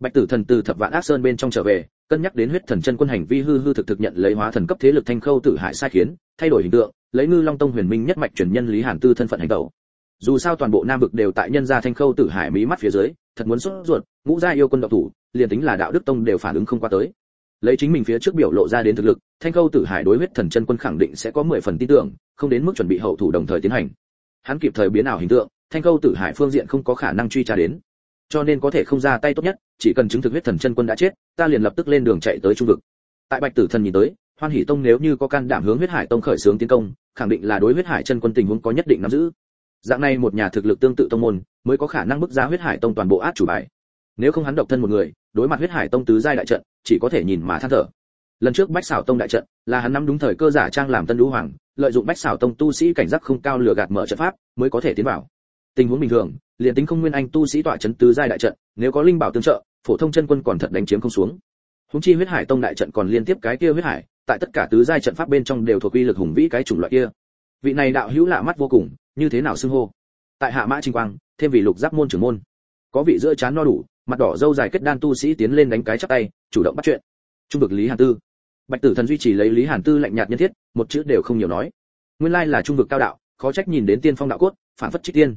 Bạch tử thần từ thập vạn ác sơn bên trong trở về, cân nhắc đến huyết thần chân quân hành vi hư hư thực thực nhận lấy hóa thần cấp thế lực thanh khâu tử hải sai khiến, thay đổi hình tượng, lấy ngư long tông huyền minh nhất mạch truyền nhân lý hàn tư thân phận hành tẩu. Dù sao toàn bộ nam vực đều tại nhân gia thanh khâu tử hải mí mắt phía dưới, thật muốn xuất ruột, ngũ gia yêu quân độc thủ, liền tính là đạo đức tông đều phản ứng không qua tới. Lấy chính mình phía trước biểu lộ ra đến thực lực, thanh khâu tử hải đối huyết thần chân quân khẳng định sẽ có mười phần tin tưởng, không đến mức chuẩn bị hậu thủ đồng thời tiến hành hắn kịp thời biến ảo hình tượng, thanh câu tử hải phương diện không có khả năng truy tra đến. Cho nên có thể không ra tay tốt nhất, chỉ cần chứng thực huyết thần chân quân đã chết, ta liền lập tức lên đường chạy tới trung vực. Tại bạch tử thần nhìn tới, hoan hỷ tông nếu như có can đảm hướng huyết hải tông khởi xướng tiến công, khẳng định là đối huyết hải chân quân tình huống có nhất định nắm giữ. Dạng này một nhà thực lực tương tự tông môn, mới có khả năng bức ra huyết hải tông toàn bộ át chủ bài. Nếu không hắn độc thân một người, đối mặt huyết hải tông tứ giai đại trận, chỉ có thể nhìn mà than thở. Lần trước bách xảo tông đại trận, là hắn nắm đúng thời cơ giả trang làm tân đũ hoàng lợi dụng bách xảo tông tu sĩ cảnh giác không cao lừa gạt mở trận pháp, mới có thể tiến vào. Tình huống bình thường, liền tính không nguyên anh tu sĩ tọa chấn tứ giai đại trận, nếu có linh bảo tương trợ, phổ thông chân quân còn thật đánh chiếm không xuống. Húng chi huyết hải tông đại trận còn liên tiếp cái kia huyết hải, tại tất cả tứ giai trận pháp bên trong đều thuộc uy lực hùng vĩ cái chủng loại kia. Vị này đạo hữu lạ mắt vô cùng, như thế nào xưng hô? Tại hạ mã trinh quang, thêm vị lục giáp môn trưởng môn. Có vị giữa chán no đủ, mặt đỏ dâu dài kết đan tu sĩ tiến lên đánh cái chắp tay, chủ động bắt chuyện. Trung vực lý hàn tư bạch tử thần duy trì lấy lý hàn tư lạnh nhạt nhân thiết, một chữ đều không nhiều nói. Nguyên lai là trung vực cao đạo, khó trách nhìn đến tiên phong đạo cốt, phản phất trích tiên.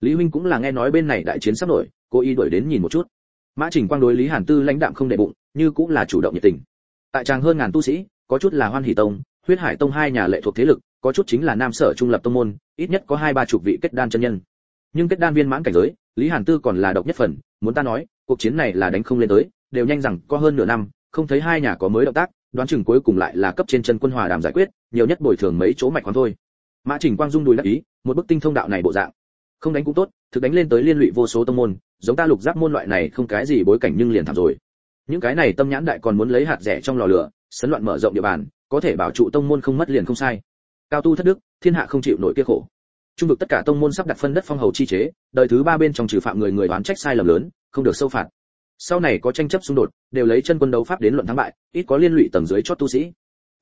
Lý huynh cũng là nghe nói bên này đại chiến sắp nổi, cố ý đuổi đến nhìn một chút. Mã trình quang đối lý hàn tư lãnh đạm không để bụng, như cũng là chủ động nhiệt tình. Tại tràng hơn ngàn tu sĩ, có chút là hoan hỷ tông, huyết hải tông hai nhà lệ thuộc thế lực, có chút chính là nam sở trung lập tông môn, ít nhất có hai ba chục vị kết đan chân nhân. Nhưng kết đan viên mãn cảnh giới, lý hàn tư còn là độc nhất phần, muốn ta nói, cuộc chiến này là đánh không lên tới, đều nhanh rằng có hơn nửa năm, không thấy hai nhà có mới động tác đoán chừng cuối cùng lại là cấp trên chân quân hòa đàm giải quyết, nhiều nhất bồi thường mấy chỗ mạch khoáng thôi. Mã trình quang dung đùi đắc ý, một bức tinh thông đạo này bộ dạng. Không đánh cũng tốt, thực đánh lên tới liên lụy vô số tông môn, giống ta lục giáp môn loại này không cái gì bối cảnh nhưng liền thảm rồi. Những cái này tâm nhãn đại còn muốn lấy hạt rẻ trong lò lửa, sấn loạn mở rộng địa bàn, có thể bảo trụ tông môn không mất liền không sai. Cao tu thất đức, thiên hạ không chịu nổi kia khổ. Trung vực tất cả tông môn sắp đặt phân đất phong hầu chi chế, đời thứ ba bên trong trừ phạm người người đoán trách sai lầm lớn, không được sâu phạt sau này có tranh chấp xung đột, đều lấy chân quân đấu pháp đến luận thắng bại, ít có liên lụy tầng dưới chót tu sĩ.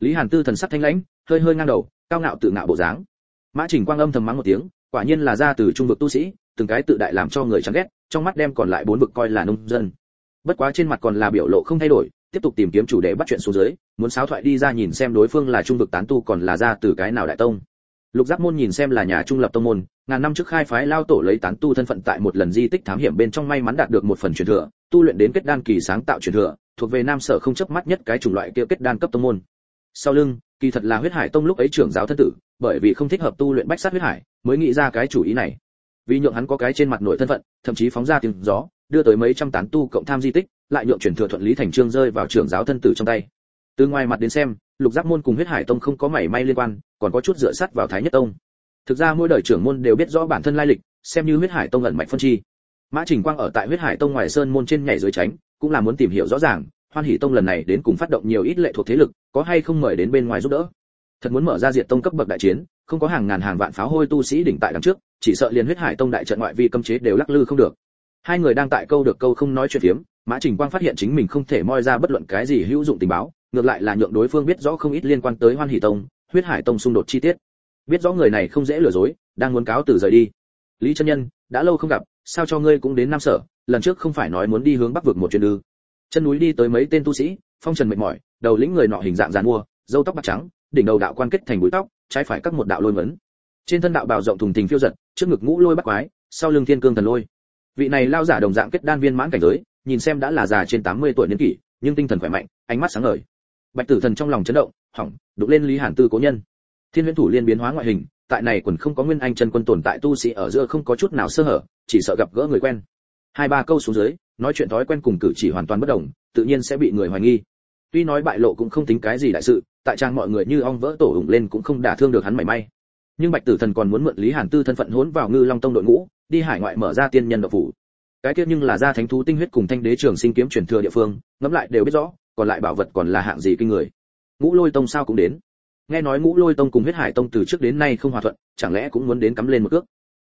Lý hàn tư thần sắc thanh lãnh, hơi hơi ngang đầu, cao ngạo tự ngạo bộ dáng. Mã trình quang âm thầm mắng một tiếng, quả nhiên là ra từ trung vực tu sĩ, từng cái tự đại làm cho người chán ghét, trong mắt đem còn lại bốn vực coi là nông dân. Bất quá trên mặt còn là biểu lộ không thay đổi, tiếp tục tìm kiếm chủ đề bắt chuyện xuống dưới, muốn sáo thoại đi ra nhìn xem đối phương là trung vực tán tu còn là ra từ cái nào đại tông lục giác môn nhìn xem là nhà trung lập tông môn, ngàn năm trước khai phái lao tổ lấy tán tu thân phận tại một lần di tích thám hiểm bên trong may mắn đạt được một phần truyền thừa, tu luyện đến kết đan kỳ sáng tạo truyền thừa, thuộc về nam sở không chấp mắt nhất cái chủng loại kia kết đan cấp tông môn. Sau lưng, kỳ thật là huyết hải tông lúc ấy trưởng giáo thân tử, bởi vì không thích hợp tu luyện bách sát huyết hải, mới nghĩ ra cái chủ ý này. Vì nhượng hắn có cái trên mặt nội thân phận, thậm chí phóng ra tiếng gió, đưa tới mấy trăm tán tu cộng tham di tích, lại nhượng truyền thừa thuận lý thành trương rơi vào trưởng giáo thân tử trong tay. Từ ngoài mặt đến xem, lục giác môn cùng huyết hải tông không có mảy may liên quan còn có chút dựa sắt vào thái nhất tông. Thực ra mỗi đời trưởng môn đều biết rõ bản thân lai lịch, xem như huyết hải tông ẩn mạnh phân chi. Mã trình quang ở tại huyết hải tông ngoài sơn môn trên nhảy dưới tránh, cũng là muốn tìm hiểu rõ ràng, hoan hỷ tông lần này đến cùng phát động nhiều ít lệ thuộc thế lực, có hay không mời đến bên ngoài giúp đỡ. Thật muốn mở ra diệt tông cấp bậc đại chiến, không có hàng ngàn hàng vạn pháo hôi tu sĩ đỉnh tại đằng trước, chỉ sợ liền huyết hải tông đại trận ngoại vi cấm chế đều lắc lư không được. Hai người đang tại câu được câu không nói chuyện phiếm, mã trình quang phát hiện chính mình không thể moi ra bất luận cái gì hữu dụng tình báo, ngược lại là nhượng đối phương biết rõ không ít liên quan tới hoan hỷ tông huyết hải tông xung đột chi tiết. Biết rõ người này không dễ lừa dối, đang muốn cáo từ rời đi. Lý chân nhân, đã lâu không gặp, sao cho ngươi cũng đến nam sở, lần trước không phải nói muốn đi hướng bắc vực một chuyến ư? Chân núi đi tới mấy tên tu sĩ, phong trần mệt mỏi, đầu lĩnh người nọ hình dạng giàn mua, râu tóc bạc trắng, đỉnh đầu đạo quan kết thành búi tóc, trái phải các một đạo lôi vấn trên thân đạo bào rộng thùng thình phiêu giật, trước ngực ngũ lôi bắt quái, sau lưng thiên cương thần lôi. Vị này lao giả đồng dạng kết đan viên mãn cảnh giới, nhìn xem đã là già trên 80 tuổi niên kỷ, nhưng tinh thần khỏe mạnh, ánh mắt sáng ngời bạch tử thần trong lòng chấn động, hỏng đục lên lý hàn tư cố nhân. Thiên huyễn thủ liên biến hóa ngoại hình, tại này quần không có nguyên anh chân quân tồn tại tu sĩ ở giữa không có chút nào sơ hở, chỉ sợ gặp gỡ người quen. Hai ba câu xuống dưới, nói chuyện thói quen cùng cử chỉ hoàn toàn bất đồng, tự nhiên sẽ bị người hoài nghi. Tuy nói bại lộ cũng không tính cái gì đại sự, tại trang mọi người như ong vỡ tổ ủng lên cũng không đả thương được hắn mảy may. Nhưng bạch tử thần còn muốn mượn lý hàn tư thân phận hốn vào ngư long tông đội ngũ, đi hải ngoại mở ra tiên nhân độc phủ. Cái kia nhưng là ra thánh thú tinh huyết cùng thanh đế trường sinh kiếm truyền thừa địa phương, ngẫm lại đều biết rõ còn lại bảo vật còn là hạng gì kinh người? Ngũ lôi tông sao cũng đến. Nghe nói ngũ lôi tông cùng huyết hải tông từ trước đến nay không hòa thuận, chẳng lẽ cũng muốn đến cắm lên một cước?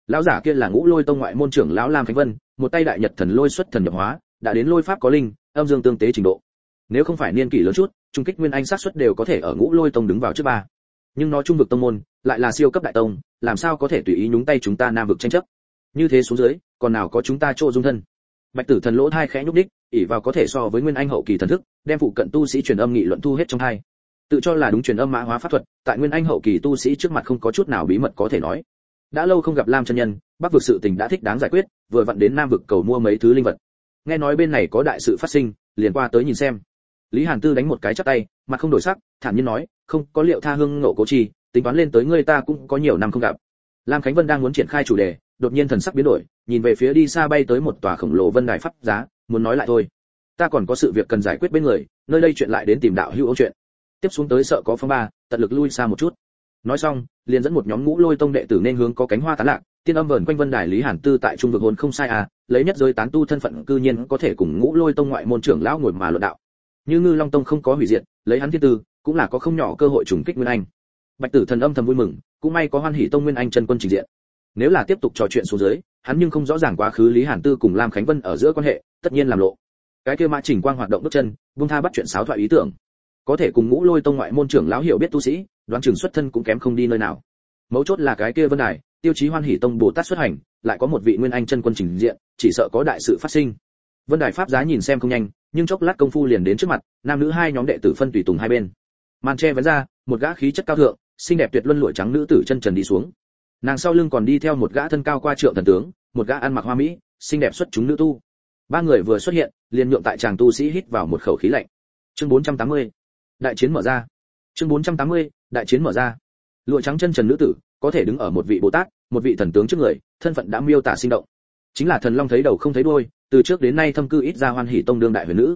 Lão giả kia là ngũ lôi tông ngoại môn trưởng lão lam khánh vân, một tay đại nhật thần lôi xuất thần nhập hóa, đã đến lôi pháp có linh, âm dương tương tế trình độ. Nếu không phải niên kỷ lớn chút, trung kích nguyên anh sát xuất đều có thể ở ngũ lôi tông đứng vào trước ba. Nhưng nó trung vực tông môn, lại là siêu cấp đại tông, làm sao có thể tùy ý nhúng tay chúng ta nam vực tranh chấp? Như thế xuống dưới, còn nào có chúng ta chỗ dung thân? Bạch tử thần lỗ thai khẽ nhúc đích ỉ vào có thể so với nguyên anh hậu kỳ thần thức, đem phụ cận tu sĩ truyền âm nghị luận thu hết trong hai. Tự cho là đúng truyền âm mã hóa pháp thuật, tại nguyên anh hậu kỳ tu sĩ trước mặt không có chút nào bí mật có thể nói. Đã lâu không gặp lam chân nhân, bắc vực sự tình đã thích đáng giải quyết, vừa vặn đến nam vực cầu mua mấy thứ linh vật. Nghe nói bên này có đại sự phát sinh, liền qua tới nhìn xem. Lý hàn tư đánh một cái chắp tay mặt không đổi sắc, thản nhiên nói, không, có liệu tha hương ngộ cố chi, tính toán lên tới ngươi ta cũng có nhiều năm không gặp. Lam khánh vân đang muốn triển khai chủ đề đột nhiên thần sắc biến đổi, nhìn về phía đi xa bay tới một tòa khổng lồ vân đài pháp giá, muốn nói lại thôi. Ta còn có sự việc cần giải quyết bên người, nơi đây chuyện lại đến tìm đạo hữu ấu chuyện. Tiếp xuống tới sợ có phong ba, tận lực lui xa một chút. Nói xong, liền dẫn một nhóm ngũ lôi tông đệ tử nên hướng có cánh hoa tán lạc, tiên âm vẩn quanh vân đài lý hàn tư tại trung vực hồn không sai à lấy nhất giới tán tu thân phận cư nhiên có thể cùng ngũ lôi tông ngoại môn trưởng lão ngồi mà luận đạo. Như ngư long tông không có hủy diệt, lấy hắn thiên tư, cũng là có không nhỏ cơ hội trùng kích nguyên anh. Bạch tử thần âm thầm vui mừng, cũng may có hoan hỷ tông nguyên anh chân quân trình diện nếu là tiếp tục trò chuyện xuống dưới, hắn nhưng không rõ ràng quá khứ lý hàn tư cùng lam khánh vân ở giữa quan hệ, tất nhiên làm lộ. Cái kia mã trình quang hoạt động bước chân, buông tha bắt chuyện sáo thoại ý tưởng. Có thể cùng ngũ lôi tông ngoại môn trưởng lão hiểu biết tu sĩ, đoán trường xuất thân cũng kém không đi nơi nào. Mấu chốt là cái kia vân đài, tiêu chí hoan hỷ tông bồ tát xuất hành, lại có một vị nguyên anh chân quân trình diện, chỉ sợ có đại sự phát sinh. Vân đài pháp giá nhìn xem không nhanh, nhưng chốc lát công phu liền đến trước mặt, nam nữ hai nhóm đệ tử phân tùy tùng hai bên. Màn che vấn ra, một gã khí chất cao thượng, xinh đẹp tuyệt luân lụa trắng nữ tử chân trần đi xuống nàng sau lưng còn đi theo một gã thân cao qua trượng thần tướng, một gã ăn mặc hoa mỹ, xinh đẹp xuất chúng nữ tu. Ba người vừa xuất hiện, liền nhượng tại chàng tu sĩ hít vào một khẩu khí lạnh. Chương 480. đại chiến mở ra. Chương 480. đại chiến mở ra. Lụa trắng chân trần nữ tử, có thể đứng ở một vị bồ tát, một vị thần tướng trước người, thân phận đã miêu tả sinh động. Chính là thần long thấy đầu không thấy đuôi, từ trước đến nay thâm cư ít ra hoan hỷ tông đương đại huyền nữ.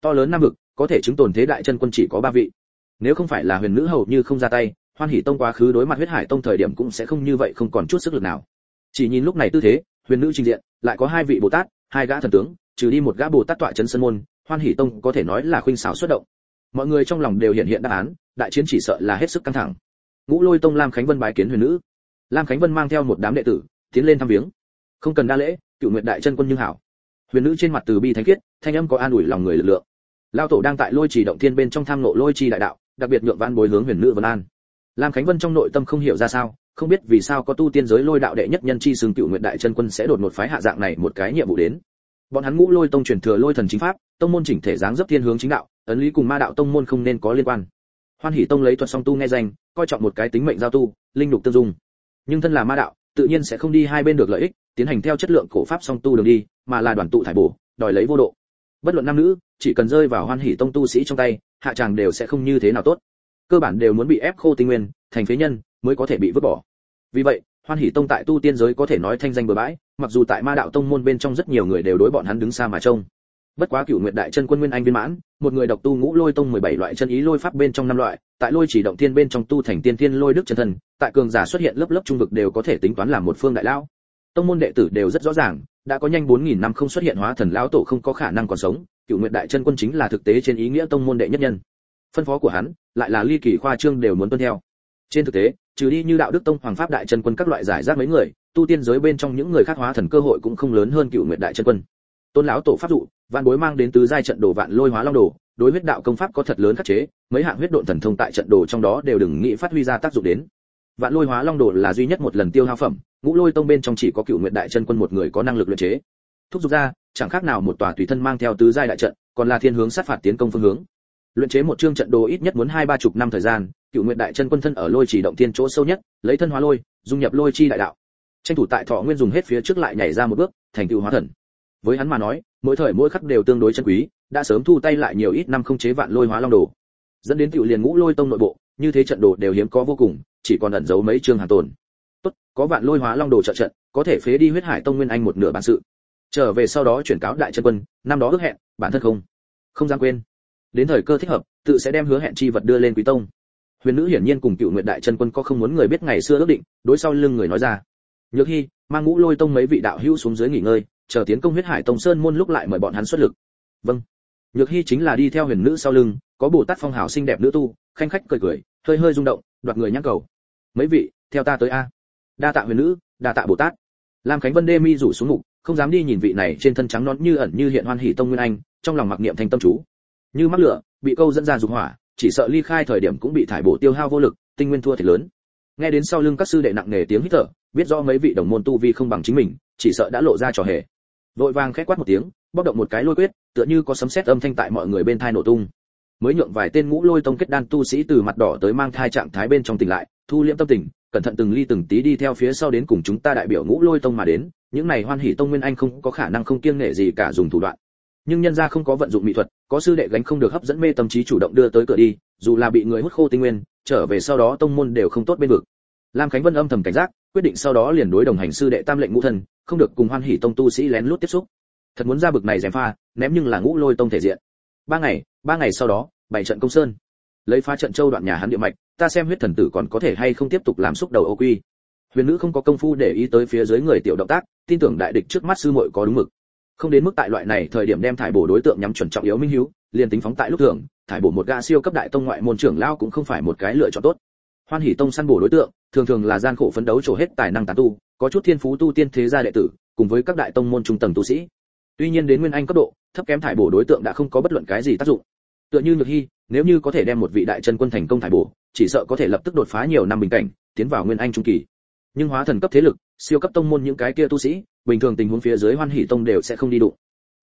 To lớn nam vực, có thể chứng tồn thế đại chân quân chỉ có ba vị. Nếu không phải là huyền nữ hầu như không ra tay hoan hỷ tông quá khứ đối mặt huyết hải tông thời điểm cũng sẽ không như vậy không còn chút sức lực nào. Chỉ nhìn lúc này tư thế, huyền nữ trình diện, lại có hai vị bồ tát, hai gã thần tướng, trừ đi một gã bồ tát tọa chân sân môn, hoan hỷ tông có thể nói là khuynh xảo xuất động. Mọi người trong lòng đều hiện hiện đáp án, đại chiến chỉ sợ là hết sức căng thẳng. Ngũ lôi tông lam khánh vân bái kiến huyền nữ. Lam khánh vân mang theo một đám đệ tử, tiến lên thăm viếng. Không cần đa lễ, cựu nguyện đại chân quân nhưng hảo. Huyền nữ trên mặt từ bi thánh khiết, thanh âm có an ủi lòng người lực lượng. Lao tổ đang tại lôi trì động thiên bên trong tham nộ lôi trì đại đạo, đặc biệt nhượng văn bối hướng huyền nữ vân an lam khánh vân trong nội tâm không hiểu ra sao, không biết vì sao có tu tiên giới lôi đạo đệ nhất nhân chi xương cựu nguyện đại chân quân sẽ đột một phái hạ dạng này một cái nhiệm vụ đến. Bọn hắn ngũ lôi tông truyền thừa lôi thần chính pháp, tông môn chỉnh thể dáng dấp thiên hướng chính đạo, ấn lý cùng ma đạo tông môn không nên có liên quan. Hoan hỷ tông lấy thuật song tu nghe danh, coi trọng một cái tính mệnh giao tu, linh lục tương dung. Nhưng thân là ma đạo, tự nhiên sẽ không đi hai bên được lợi ích, tiến hành theo chất lượng cổ pháp song tu đường đi, mà là đoàn tụ thải bổ, đòi lấy vô độ. Bất luận nam nữ, chỉ cần rơi vào hoan hỷ tông tu sĩ trong tay, hạ tràng đều sẽ không như thế nào tốt cơ bản đều muốn bị ép khô tinh nguyên, thành phế nhân, mới có thể bị vứt bỏ. Vì vậy, hoan hỷ tông tại tu tiên giới có thể nói thanh danh bừa bãi, mặc dù tại ma đạo tông môn bên trong rất nhiều người đều đối bọn hắn đứng xa mà trông. Bất quá cửu nguyệt đại chân quân nguyên anh viên mãn, một người độc tu ngũ lôi tông 17 loại chân ý lôi pháp bên trong năm loại, tại lôi chỉ động thiên bên trong tu thành tiên tiên lôi đức chân thần tại cường giả xuất hiện lớp lớp trung vực đều có thể tính toán làm một phương đại lão. Tông môn đệ tử đều rất rõ ràng, đã có nhanh 4.000 năm không xuất hiện hóa thần lão tổ không có khả năng còn sống, cửu nguyệt đại chân quân chính là thực tế trên ý nghĩa tông môn đệ nhất nhân phân phó của hắn, lại là ly kỳ khoa trương đều muốn tuân theo. Trên thực tế, trừ đi như đạo đức tông hoàng pháp đại chân quân các loại giải rác mấy người, tu tiên giới bên trong những người khác hóa thần cơ hội cũng không lớn hơn cựu nguyệt đại chân quân. Tôn lão tổ pháp dụ văn bối mang đến tứ giai trận đồ vạn lôi hóa long đồ, đối huyết đạo công pháp có thật lớn khắc chế, mấy hạng huyết độn thần thông tại trận đồ trong đó đều đừng nghĩ phát huy ra tác dụng đến. Vạn lôi hóa long đồ là duy nhất một lần tiêu hao phẩm, ngũ lôi tông bên trong chỉ có cựu nguyệt đại chân quân một người có năng lực luyện chế. Thúc giục ra, chẳng khác nào một tòa tùy thân mang theo tứ giai đại trận, còn là thiên hướng sát phạt tiến công phương hướng luyện chế một chương trận đồ ít nhất muốn hai ba chục năm thời gian, cựu nguyện đại chân quân thân ở lôi chỉ động thiên chỗ sâu nhất, lấy thân hóa lôi, dung nhập lôi chi đại đạo. Tranh thủ tại thọ nguyên dùng hết phía trước lại nhảy ra một bước, thành tựu hóa thần. Với hắn mà nói, mỗi thời mỗi khắc đều tương đối chân quý, đã sớm thu tay lại nhiều ít năm không chế vạn lôi hóa long đồ. Dẫn đến tiểu liền ngũ lôi tông nội bộ, như thế trận đồ đều hiếm có vô cùng, chỉ còn ẩn giấu mấy chương hàng tồn. Tốt, có vạn lôi hóa long đồ trợ trận, có thể phế đi huyết hải tông nguyên anh một nửa bản sự. Trở về sau đó chuyển cáo đại chân quân, năm đó ước hẹn, bản thân không. Không dám quên đến thời cơ thích hợp, tự sẽ đem hứa hẹn chi vật đưa lên quý tông. Huyền nữ hiển nhiên cùng cựu nguyện đại chân quân có không muốn người biết ngày xưa ước định, đối sau lưng người nói ra. Nhược hy, mang ngũ lôi tông mấy vị đạo hữu xuống dưới nghỉ ngơi, chờ tiến công huyết hải tông sơn môn lúc lại mời bọn hắn xuất lực. Vâng. Nhược hy chính là đi theo huyền nữ sau lưng, có bồ tát phong hào xinh đẹp nữ tu, khanh khách cười cười, hơi hơi rung động, đoạt người nhắc cầu. Mấy vị, theo ta tới a. Đa tạ huyền nữ, đa tạ bồ tát. Lam khánh vân đê mi rủ xuống ngục, không dám đi nhìn vị này trên thân trắng nón như ẩn như hiện hoan hỷ tông nguyên anh, trong lòng mặc niệm thành tâm chú như mắc lửa, bị câu dẫn ra dục hỏa, chỉ sợ ly khai thời điểm cũng bị thải bổ tiêu hao vô lực, tinh nguyên thua thiệt lớn. Nghe đến sau lưng các sư đệ nặng nề tiếng hít thở, biết rõ mấy vị đồng môn tu vi không bằng chính mình, chỉ sợ đã lộ ra trò hề. Vội vàng khét quát một tiếng bóc động một cái lôi quyết, tựa như có sấm sét âm thanh tại mọi người bên thai nổ tung. Mới nhượng vài tên ngũ lôi tông kết đan tu sĩ từ mặt đỏ tới mang thai trạng thái bên trong tỉnh lại, thu liễm tâm tình, cẩn thận từng ly từng tí đi theo phía sau đến cùng chúng ta đại biểu ngũ lôi tông mà đến. Những này hoan hỉ tông nguyên anh không có khả năng không kiêng nể gì cả dùng thủ đoạn nhưng nhân gia không có vận dụng mỹ thuật, có sư đệ gánh không được hấp dẫn mê tâm trí chủ động đưa tới cửa đi, dù là bị người hút khô tinh nguyên, trở về sau đó tông môn đều không tốt bên vực. Lam khánh vân âm thầm cảnh giác, quyết định sau đó liền đối đồng hành sư đệ tam lệnh ngũ thần, không được cùng hoan hỉ tông tu sĩ lén lút tiếp xúc. Thật muốn ra bực này gièm pha, ném nhưng là ngũ lôi tông thể diện. Ba ngày ba ngày sau đó bảy trận công sơn. Lấy phá trận châu đoạn nhà hắn địa mạch, ta xem huyết thần tử còn có thể hay không tiếp tục làm xúc đầu ô quy. Huyền nữ không có công phu để ý tới phía dưới người tiểu động tác, tin tưởng đại địch trước mắt sư muội có đúng mực không đến mức tại loại này thời điểm đem thải bổ đối tượng nhắm chuẩn trọng yếu minh hiếu, liền tính phóng tại lúc thường, thải bổ một gã siêu cấp đại tông ngoại môn trưởng lao cũng không phải một cái lựa chọn tốt. Hoan hỷ tông săn bổ đối tượng, thường thường là gian khổ phấn đấu trổ hết tài năng tán tu, có chút thiên phú tu tiên thế gia đệ tử, cùng với các đại tông môn trung tầng tu sĩ. Tuy nhiên đến nguyên anh cấp độ, thấp kém thải bổ đối tượng đã không có bất luận cái gì tác dụng. Tựa như nhược hy nếu như có thể đem một vị đại chân quân thành công thải bổ, chỉ sợ có thể lập tức đột phá nhiều năm bình cảnh, tiến vào nguyên anh trung kỳ. Nhưng hóa thần cấp thế lực, siêu cấp tông môn những cái kia tu sĩ bình thường tình huống phía dưới hoan hỷ tông đều sẽ không đi đụng.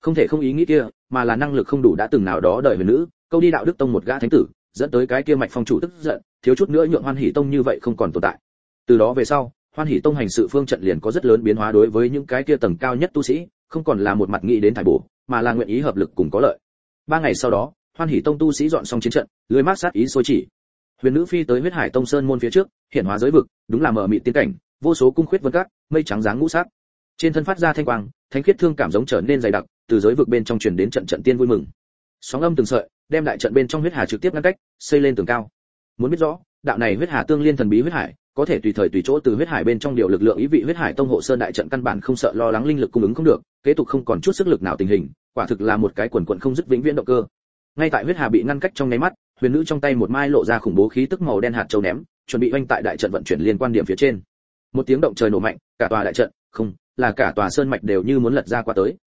Không thể không ý nghĩ kia, mà là năng lực không đủ đã từng nào đó đợi huyền nữ, câu đi đạo đức tông một gã thánh tử, dẫn tới cái kia mạch phong chủ tức giận, thiếu chút nữa nhượng hoan hỷ tông như vậy không còn tồn tại. Từ đó về sau, hoan hỷ tông hành sự phương trận liền có rất lớn biến hóa đối với những cái kia tầng cao nhất tu sĩ, không còn là một mặt nghĩ đến thải bổ, mà là nguyện ý hợp lực cùng có lợi. Ba ngày sau đó, hoan hỷ tông tu sĩ dọn xong chiến trận, lưới mát sát ý xôi chỉ. Huyền nữ phi tới huyết hải tông sơn môn phía trước, hiện hóa giới vực, đúng là mở mị tiến cảnh, vô số cung khuyết vân cát mây trắng dáng ngũ sắc trên thân phát ra thanh quang, thánh khiết thương cảm giống trở nên dày đặc, từ giới vực bên trong truyền đến trận trận tiên vui mừng. Sóng âm từng sợi, đem đại trận bên trong huyết hà trực tiếp ngăn cách, xây lên tường cao. Muốn biết rõ, đạo này huyết hà tương liên thần bí huyết hải, có thể tùy thời tùy chỗ từ huyết hải bên trong điều lực lượng ý vị huyết hải tông hộ sơn đại trận căn bản không sợ lo lắng linh lực cung ứng không được, kế tục không còn chút sức lực nào tình hình, quả thực là một cái quần quần không dứt vĩnh viễn động cơ. Ngay tại huyết hà bị ngăn cách trong nháy mắt, huyền nữ trong tay một mai lộ ra khủng bố khí tức màu đen hạt châu ném, chuẩn bị oanh tại đại trận vận chuyển liên quan điểm phía trên. Một tiếng động trời nổ mạnh, cả tòa đại trận, không là cả tòa sơn mạch đều như muốn lật ra qua tới.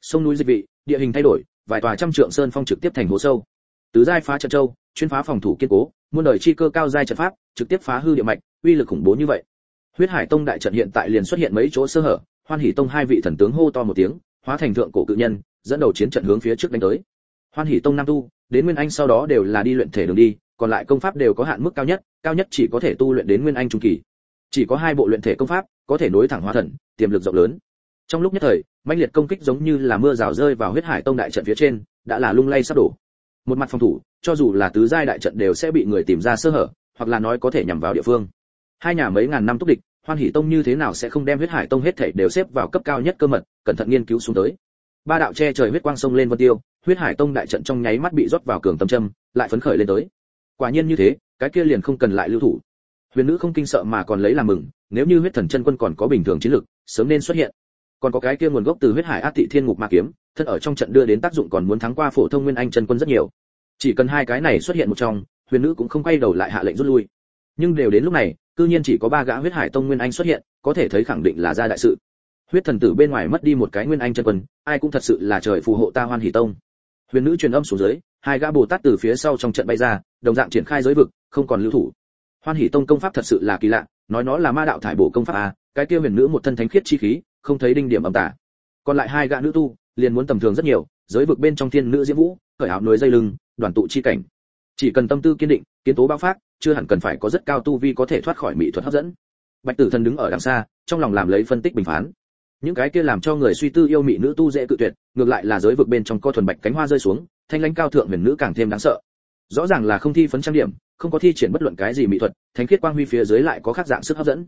Sông núi dịch vị, địa hình thay đổi, vài tòa trăm trượng sơn phong trực tiếp thành hố sâu. Tứ giai phá trận châu, chuyên phá phòng thủ kiên cố, muôn đời chi cơ cao giai trận pháp, trực tiếp phá hư địa mạch, uy lực khủng bố như vậy. Huyết hải tông đại trận hiện tại liền xuất hiện mấy chỗ sơ hở, hoan hỷ tông hai vị thần tướng hô to một tiếng, hóa thành thượng cổ cự nhân, dẫn đầu chiến trận hướng phía trước đánh tới. Hoan hỷ tông nam tu, đến nguyên anh sau đó đều là đi luyện thể đường đi, còn lại công pháp đều có hạn mức cao nhất cao nhất chỉ có thể tu luyện đến nguyên anh trung kỳ chỉ có hai bộ luyện thể công pháp, có thể nối thẳng hóa thần, tiềm lực rộng lớn. Trong lúc nhất thời, mãnh liệt công kích giống như là mưa rào rơi vào huyết hải tông đại trận phía trên, đã là lung lay sắp đổ. Một mặt phòng thủ, cho dù là tứ giai đại trận đều sẽ bị người tìm ra sơ hở, hoặc là nói có thể nhằm vào địa phương. Hai nhà mấy ngàn năm túc địch, hoan hỷ tông như thế nào sẽ không đem huyết hải tông hết thảy đều xếp vào cấp cao nhất cơ mật, cẩn thận nghiên cứu xuống tới. Ba đạo che trời huyết quang sông lên vân tiêu, huyết hải tông đại trận trong nháy mắt bị rót vào cường tâm châm, lại phấn khởi lên tới. Quả nhiên như thế, cái kia liền không cần lại lưu thủ huyền nữ không kinh sợ mà còn lấy làm mừng, nếu như huyết thần chân quân còn có bình thường chiến lực, sớm nên xuất hiện. Còn có cái kia nguồn gốc từ huyết hải át thị thiên ngục ma kiếm, thân ở trong trận đưa đến tác dụng còn muốn thắng qua phổ thông nguyên anh chân quân rất nhiều. Chỉ cần hai cái này xuất hiện một trong, huyền nữ cũng không quay đầu lại hạ lệnh rút lui. Nhưng đều đến lúc này, cư nhiên chỉ có ba gã huyết hải tông nguyên anh xuất hiện, có thể thấy khẳng định là ra đại sự. Huyết thần tử bên ngoài mất đi một cái nguyên anh chân quân, ai cũng thật sự là trời phù hộ ta hoan hỷ tông. Huyền nữ truyền âm xuống dưới, hai gã bồ tát từ phía sau trong trận bay ra, đồng dạng triển khai giới vực, không còn lưu thủ hoan hỷ tông công pháp thật sự là kỳ lạ, nói nó là ma đạo thải bổ công pháp à cái kia huyền nữ một thân thánh khiết chi khí, không thấy đinh điểm âm tả. Còn lại hai gã nữ tu, liền muốn tầm thường rất nhiều, giới vực bên trong thiên nữ diễm vũ khởi áo núi dây lưng, đoàn tụ chi cảnh. Chỉ cần tâm tư kiên định, kiến tố bao phát chưa hẳn cần phải có rất cao tu vi có thể thoát khỏi mỹ thuật hấp dẫn. Bạch tử thần đứng ở đằng xa, trong lòng làm lấy phân tích bình phán. Những cái kia làm cho người suy tư yêu mỹ nữ tu dễ cự tuyệt, ngược lại là giới vực bên trong co thuần bạch cánh hoa rơi xuống, thanh lãnh cao thượng huyền nữ càng thêm đáng sợ rõ ràng là không thi phấn trang điểm, không có thi triển bất luận cái gì mỹ thuật, thánh khiết quang huy phía dưới lại có khác dạng sức hấp dẫn.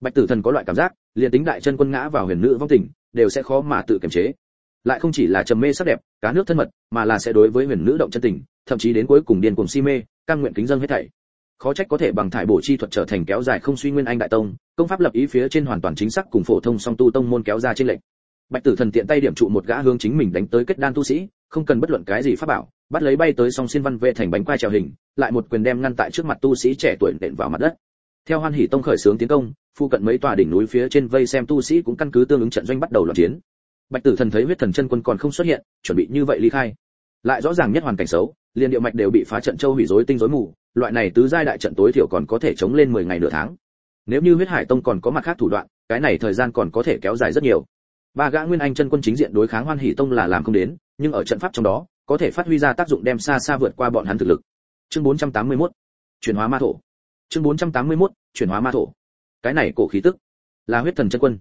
Bạch tử thần có loại cảm giác, liền tính đại chân quân ngã vào huyền nữ vong tình, đều sẽ khó mà tự kiềm chế. Lại không chỉ là trầm mê sắc đẹp cá nước thân mật, mà là sẽ đối với huyền nữ động chân tình, thậm chí đến cuối cùng điên cuồng si mê căn nguyện kính dân hết thảy. Khó trách có thể bằng thải bổ chi thuật trở thành kéo dài không suy nguyên anh đại tông, công pháp lập ý phía trên hoàn toàn chính xác cùng phổ thông song tu tông môn kéo ra trên lệnh bạch tử thần tiện tay điểm trụ một gã hướng chính mình đánh tới kết đan tu sĩ, không cần bất luận cái gì pháp bảo bắt lấy bay tới song xin văn vệ thành bánh quai trèo hình, lại một quyền đem ngăn tại trước mặt tu sĩ trẻ tuổi nện vào mặt đất. Theo hoan hỷ tông khởi xướng tiến công phụ cận mấy tòa đỉnh núi phía trên vây xem tu sĩ cũng căn cứ tương ứng trận doanh bắt đầu loạn chiến. Bạch tử thần thấy huyết thần chân quân còn không xuất hiện, chuẩn bị như vậy ly khai. Lại rõ ràng nhất hoàn cảnh xấu, liền địa mạch đều bị phá trận châu hủy rối tinh rối mù, loại này tứ giai đại trận tối thiểu còn có thể chống lên 10 ngày nửa tháng. Nếu như huyết hải tông còn có mặt khác thủ đoạn, cái này thời gian còn có thể kéo dài rất nhiều. Ba gã nguyên anh chân quân chính diện đối kháng hoan hỷ tông là làm không đến, nhưng ở trận pháp trong đó có thể phát huy ra tác dụng đem xa xa vượt qua bọn hắn thực lực. Chương 481 chuyển hóa ma thổ. Chương 481 chuyển hóa ma thổ. Cái này cổ khí tức là huyết thần chân quân.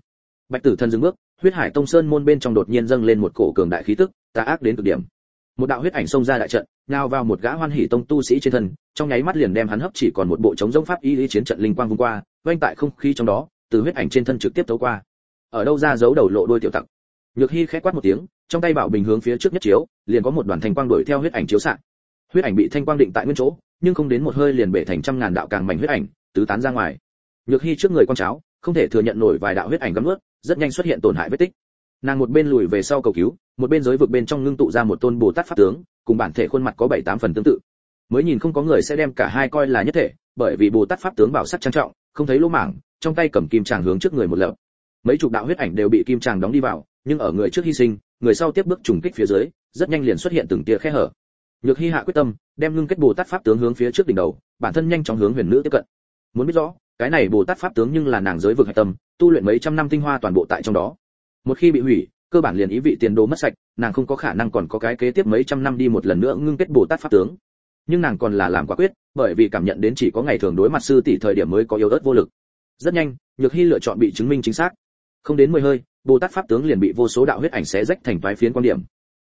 Bạch tử thần dừng bước, huyết hải tông sơn môn bên trong đột nhiên dâng lên một cổ cường đại khí tức, tà ác đến cực điểm. Một đạo huyết ảnh xông ra đại trận nhào vào một gã hoan hỉ tông tu sĩ trên thân, trong nháy mắt liền đem hắn hấp chỉ còn một bộ chống giống pháp y lý chiến trận linh quang vung qua, vang tại không khí trong đó, từ huyết ảnh trên thân trực tiếp tấu qua. Ở đâu ra giấu đầu lộ đôi tiểu tặc? Nhược hi khẽ quát một tiếng trong tay bảo bình hướng phía trước nhất chiếu liền có một đoàn thanh quang đuổi theo huyết ảnh chiếu xạ huyết ảnh bị thanh quang định tại nguyên chỗ nhưng không đến một hơi liền bể thành trăm ngàn đạo càng mảnh huyết ảnh tứ tán ra ngoài. Nhược hy trước người con cháo, không thể thừa nhận nổi vài đạo huyết ảnh gấm ướt rất nhanh xuất hiện tổn hại vết tích. Nàng một bên lùi về sau cầu cứu một bên giới vực bên trong ngưng tụ ra một tôn bồ tát pháp tướng cùng bản thể khuôn mặt có bảy tám phần tương tự. Mới nhìn không có người sẽ đem cả hai coi là nhất thể bởi vì bồ tát pháp tướng bảo sắc trang trọng không thấy lỗ mảng trong tay cầm kim tràng hướng trước người một lập. Mấy chục đạo huyết ảnh đều bị kim tràng đóng đi vào nhưng ở người trước hy sinh người sau tiếp bước trùng kích phía dưới, rất nhanh liền xuất hiện từng tia khe hở. Nhược hy hạ quyết tâm, đem ngưng kết bồ tát pháp tướng hướng phía trước đỉnh đầu, bản thân nhanh chóng hướng huyền nữ tiếp cận. Muốn biết rõ, cái này bồ tát pháp tướng nhưng là nàng giới vực hạch tâm, tu luyện mấy trăm năm tinh hoa toàn bộ tại trong đó. Một khi bị hủy, cơ bản liền ý vị tiền đồ mất sạch, nàng không có khả năng còn có cái kế tiếp mấy trăm năm đi một lần nữa ngưng kết bồ tát pháp tướng. Nhưng nàng còn là làm quả quyết, bởi vì cảm nhận đến chỉ có ngày thường đối mặt sư tỷ thời điểm mới có yếu ớt vô lực. Rất nhanh, nhược hy lựa chọn bị chứng minh chính xác. Không đến mười hơi bồ tát pháp tướng liền bị vô số đạo huyết ảnh xé rách thành vài phiến quan điểm.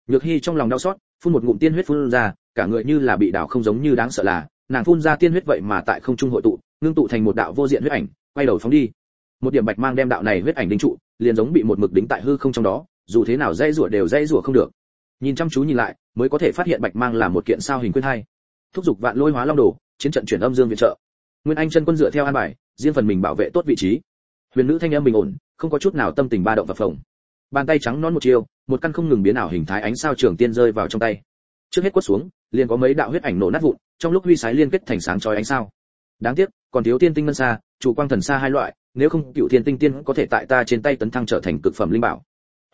Nhược hy trong lòng đau xót, phun một ngụm tiên huyết phun ra, cả người như là bị đảo không giống như đáng sợ là, nàng phun ra tiên huyết vậy mà tại không trung hội tụ, ngưng tụ thành một đạo vô diện huyết ảnh, quay đầu phóng đi. Một điểm bạch mang đem đạo này huyết ảnh đính trụ, liền giống bị một mực đính tại hư không trong đó, dù thế nào dây rủa đều dây rủa không được. Nhìn chăm chú nhìn lại, mới có thể phát hiện bạch mang là một kiện sao hình quyên hai thúc giục vạn lôi hóa long đồ, chiến trận chuyển âm dương viện trợ. Nguyên anh chân quân dựa theo an bài, riêng phần mình bảo vệ tốt vị trí. Huyền nữ thanh âm bình ổn không có chút nào tâm tình ba động và phồng. Bàn tay trắng non một chiêu, một căn không ngừng biến ảo hình thái ánh sao trường tiên rơi vào trong tay. Trước hết quất xuống, liền có mấy đạo huyết ảnh nổ nát vụn, trong lúc huy sái liên kết thành sáng chói ánh sao. Đáng tiếc, còn thiếu tiên tinh ngân xa, chủ quang thần xa hai loại, nếu không cựu thiên tinh tiên có thể tại ta trên tay tấn thăng trở thành cực phẩm linh bảo.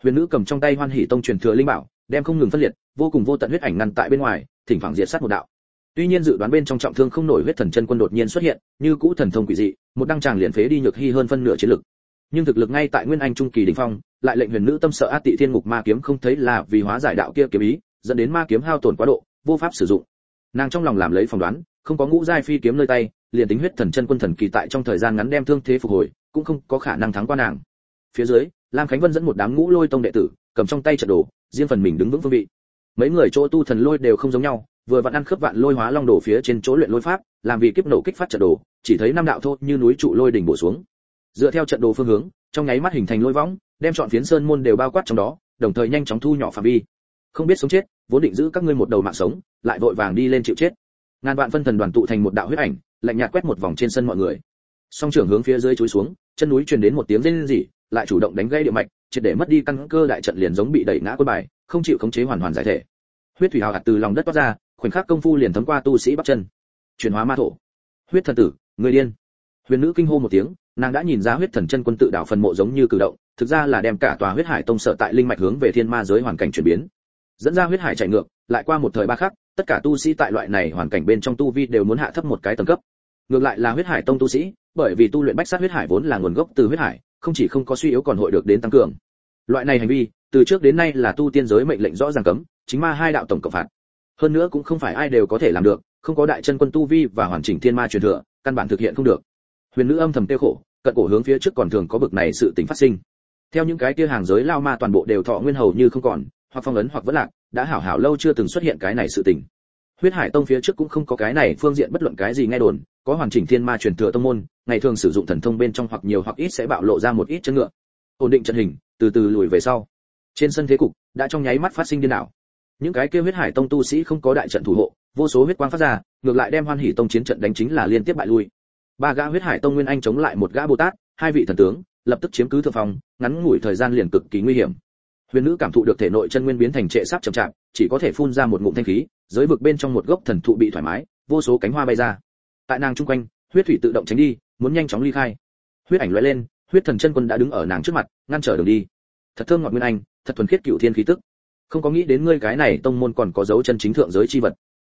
Huyền nữ cầm trong tay hoan hỷ tông truyền thừa linh bảo, đem không ngừng phân liệt, vô cùng vô tận huyết ảnh ngăn tại bên ngoài, thỉnh thoảng diệt sát một đạo. Tuy nhiên dự đoán bên trong trọng thương không nổi huyết thần chân quân đột nhiên xuất hiện, như cũ thần thông quỷ dị, một đăng tràng liền phế đi nhược hy hơn phân nửa chiến lực nhưng thực lực ngay tại nguyên anh trung kỳ đỉnh phong, lại lệnh huyền nữ tâm sợ át tị thiên ngục ma kiếm không thấy là vì hóa giải đạo kia kiếm ý, dẫn đến ma kiếm hao tổn quá độ, vô pháp sử dụng. Nàng trong lòng làm lấy phỏng đoán, không có ngũ giai phi kiếm nơi tay, liền tính huyết thần chân quân thần kỳ tại trong thời gian ngắn đem thương thế phục hồi, cũng không có khả năng thắng qua nàng. Phía dưới, lam khánh vân dẫn một đám ngũ lôi tông đệ tử, cầm trong tay trận đồ, riêng phần mình đứng vững phương vị. Mấy người chỗ tu thần lôi đều không giống nhau, vừa vặn ăn khớp vạn lôi hóa long đồ phía trên chỗ luyện lôi pháp, làm vì kiếp nổ kích phát trận đồ, chỉ thấy năm đạo thô như núi trụ lôi đỉnh bổ xuống dựa theo trận đồ phương hướng, trong nháy mắt hình thành lôi võng, đem chọn phiến sơn môn đều bao quát trong đó, đồng thời nhanh chóng thu nhỏ phạm vi. Không biết sống chết, vốn định giữ các ngươi một đầu mạng sống, lại vội vàng đi lên chịu chết. Ngàn vạn phân thần đoàn tụ thành một đạo huyết ảnh, lạnh nhạt quét một vòng trên sân mọi người. Song trưởng hướng phía dưới chúi xuống, chân núi truyền đến một tiếng rên rỉ, lại chủ động đánh gây địa mạch, triệt để mất đi căn cơ đại trận liền giống bị đẩy ngã quân bài, không chịu khống chế hoàn hoàn giải thể. Huyết thủy hào hạt từ lòng đất toát ra, khoảnh khắc công phu liền thấm qua tu sĩ bắt chân. Chuyển hóa ma thổ. Huyết thần tử, người điên. Huyền nữ kinh hô một tiếng nàng đã nhìn ra huyết thần chân quân tự đảo phần mộ giống như cử động, thực ra là đem cả tòa huyết hải tông sở tại linh mạch hướng về thiên ma giới hoàn cảnh chuyển biến. Dẫn ra huyết hải chạy ngược, lại qua một thời ba khắc, tất cả tu sĩ tại loại này hoàn cảnh bên trong tu vi đều muốn hạ thấp một cái tầng cấp. Ngược lại là huyết hải tông tu sĩ, bởi vì tu luyện bách sát huyết hải vốn là nguồn gốc từ huyết hải, không chỉ không có suy yếu còn hội được đến tăng cường. Loại này hành vi, từ trước đến nay là tu tiên giới mệnh lệnh rõ ràng cấm, chính ma hai đạo tổng cộng phạt. Hơn nữa cũng không phải ai đều có thể làm được, không có đại chân quân tu vi và hoàn chỉnh thiên ma truyền thừa, căn bản thực hiện không được. Huyền nữ âm thầm tiêu khổ cận cổ hướng phía trước còn thường có bực này sự tình phát sinh. Theo những cái kia hàng giới lao ma toàn bộ đều thọ nguyên hầu như không còn, hoặc phong ấn hoặc vẫn lạc, đã hảo hảo lâu chưa từng xuất hiện cái này sự tình. Huyết hải tông phía trước cũng không có cái này phương diện bất luận cái gì nghe đồn, có hoàn chỉnh thiên ma truyền thừa tông môn, ngày thường sử dụng thần thông bên trong hoặc nhiều hoặc ít sẽ bạo lộ ra một ít chân ngựa. Ổn định trận hình, từ từ lùi về sau. Trên sân thế cục, đã trong nháy mắt phát sinh điên đảo. Những cái kia huyết hải tông tu sĩ không có đại trận thủ hộ, vô số huyết quang phát ra, ngược lại đem hoan hỉ tông chiến trận đánh chính là liên tiếp bại lui ba gã huyết hải tông nguyên anh chống lại một gã bồ tát, hai vị thần tướng, lập tức chiếm cứ thượng phòng ngắn ngủi thời gian liền cực kỳ nguy hiểm. Huyền nữ cảm thụ được thể nội chân nguyên biến thành trệ sắp chậm chạp, chỉ có thể phun ra một ngụm thanh khí, giới vực bên trong một gốc thần thụ bị thoải mái, vô số cánh hoa bay ra. Tại nàng trung quanh, huyết thủy tự động tránh đi, muốn nhanh chóng ly khai. Huyết ảnh lóe lên, huyết thần chân quân đã đứng ở nàng trước mặt, ngăn trở đường đi. Thật thơm ngọt nguyên anh, thật thuần khiết cựu thiên khí tức. Không có nghĩ đến ngươi cái này tông môn còn có dấu chân chính thượng giới chi vật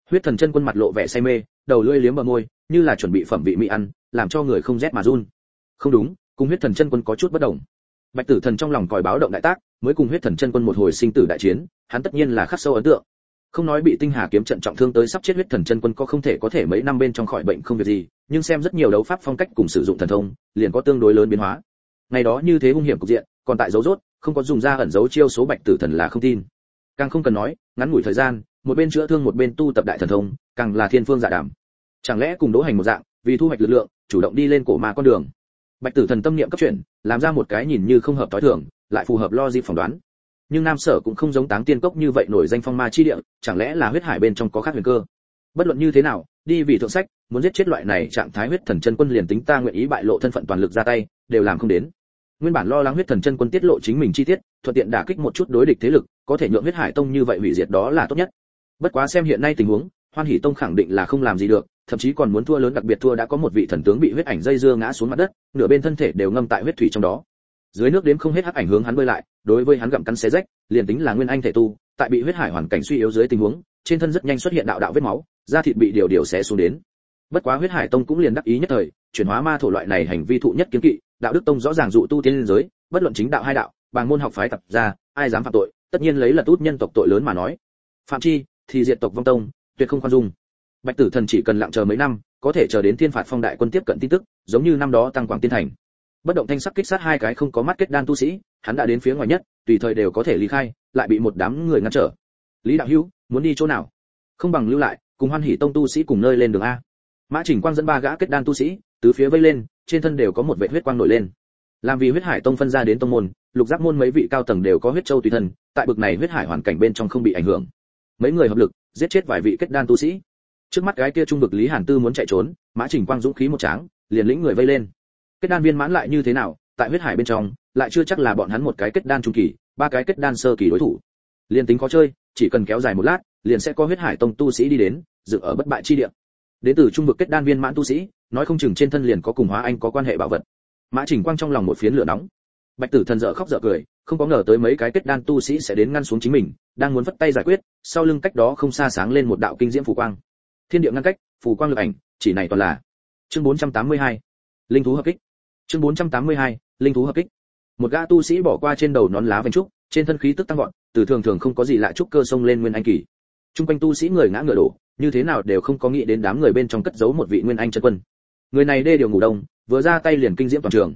huyết thần chân quân mặt lộ vẻ say mê, đầu lưỡi liếm bờ môi, như là chuẩn bị phẩm vị mỹ ăn, làm cho người không rét mà run. Không đúng, cùng huyết thần chân quân có chút bất đồng. Bạch tử thần trong lòng còi báo động đại tác, mới cùng huyết thần chân quân một hồi sinh tử đại chiến, hắn tất nhiên là khắc sâu ấn tượng. Không nói bị tinh hà kiếm trận trọng thương tới sắp chết huyết thần chân quân có không thể có thể mấy năm bên trong khỏi bệnh không việc gì, nhưng xem rất nhiều đấu pháp phong cách cùng sử dụng thần thông, liền có tương đối lớn biến hóa. Ngày đó như thế hung hiểm cục diện, còn tại dấu rốt, không có dùng ra ẩn dấu chiêu số bạch tử thần là không tin. Càng không cần nói, ngắn ngủi thời gian một bên chữa thương một bên tu tập đại thần thông, càng là thiên phương dạ đảm. Chẳng lẽ cùng đỗ hành một dạng, vì thu hoạch lực lượng, chủ động đi lên cổ ma con đường? Bạch tử thần tâm niệm cấp chuyển, làm ra một cái nhìn như không hợp tối thường, lại phù hợp lo dịp phỏng đoán. Nhưng nam sở cũng không giống táng tiên cốc như vậy nổi danh phong ma chi địa, chẳng lẽ là huyết hải bên trong có khác huyền cơ? Bất luận như thế nào, đi vì thượng sách, muốn giết chết loại này trạng thái huyết thần chân quân liền tính ta nguyện ý bại lộ thân phận toàn lực ra tay, đều làm không đến. Nguyên bản lo lắng huyết thần chân quân tiết lộ chính mình chi tiết, thuận tiện đả kích một chút đối địch thế lực, có thể nhượng huyết hải tông như vậy hủy diệt đó là tốt nhất bất quá xem hiện nay tình huống, hoan hỷ tông khẳng định là không làm gì được, thậm chí còn muốn thua lớn, đặc biệt thua đã có một vị thần tướng bị huyết ảnh dây dưa ngã xuống mặt đất, nửa bên thân thể đều ngâm tại huyết thủy trong đó. Dưới nước đếm không hết hắc ảnh hướng hắn bơi lại, đối với hắn gặm cắn xé rách, liền tính là nguyên anh thể tu, tại bị huyết hải hoàn cảnh suy yếu dưới tình huống, trên thân rất nhanh xuất hiện đạo đạo vết máu, da thịt bị điều điều xé xuống đến. Bất quá huyết hải tông cũng liền đắc ý nhất thời, chuyển hóa ma thổ loại này hành vi thụ nhất kiến kỵ, đạo đức tông rõ ràng dụ tu tiên liên giới, bất luận chính đạo hai đạo, bằng môn học phái tập ra, ai dám phạm tội, tất nhiên lấy là tút nhân tộc tội lớn mà nói. Phạm chi thì diệt tộc vong tông, tuyệt không khoan dung. Bạch tử thần chỉ cần lặng chờ mấy năm, có thể chờ đến thiên phạt phong đại quân tiếp cận tin tức, giống như năm đó tăng quảng tiên thành. Bất động thanh sắc kích sát hai cái không có mắt kết đan tu sĩ, hắn đã đến phía ngoài nhất, tùy thời đều có thể ly khai, lại bị một đám người ngăn trở. Lý đạo hữu, muốn đi chỗ nào? Không bằng lưu lại, cùng hoan hỉ tông tu sĩ cùng nơi lên đường a. Mã trình quang dẫn ba gã kết đan tu sĩ, tứ phía vây lên, trên thân đều có một vệt huyết quang nổi lên. Làm vì huyết hải tông phân ra đến tông môn, lục giác môn mấy vị cao tầng đều có huyết châu tùy thân, tại bực này huyết hải hoàn cảnh bên trong không bị ảnh hưởng mấy người hợp lực, giết chết vài vị kết đan tu sĩ. Trước mắt gái kia trung vực lý hàn tư muốn chạy trốn, mã trình quang dũng khí một tráng, liền lĩnh người vây lên. Kết đan viên mãn lại như thế nào, tại huyết hải bên trong, lại chưa chắc là bọn hắn một cái kết đan trung kỳ, ba cái kết đan sơ kỳ đối thủ. Liền tính khó chơi, chỉ cần kéo dài một lát, liền sẽ có huyết hải tông tu sĩ đi đến, dựng ở bất bại chi địa. Đến từ trung vực kết đan viên mãn tu sĩ, nói không chừng trên thân liền có cùng hóa anh có quan hệ bảo vật. Mã trình quang trong lòng một phiến lửa nóng bạch tử thần dở khóc dở cười, không có ngờ tới mấy cái kết đan tu sĩ sẽ đến ngăn xuống chính mình, đang muốn vất tay giải quyết, sau lưng cách đó không xa sáng lên một đạo kinh diễm phù quang. Thiên địa ngăn cách, phù quang lực ảnh, chỉ này toàn là. Chương 482. linh thú hợp kích. Chương 482. linh thú hợp kích. Một gã tu sĩ bỏ qua trên đầu nón lá vành trúc, trên thân khí tức tăng vọt, từ thường thường không có gì lạ trúc cơ sông lên nguyên anh kỳ. Trung quanh tu sĩ người ngã ngựa đổ, như thế nào đều không có nghĩ đến đám người bên trong cất giấu một vị nguyên anh chân quân. Người này đê điều ngủ đông, vừa ra tay liền kinh diễm toàn trường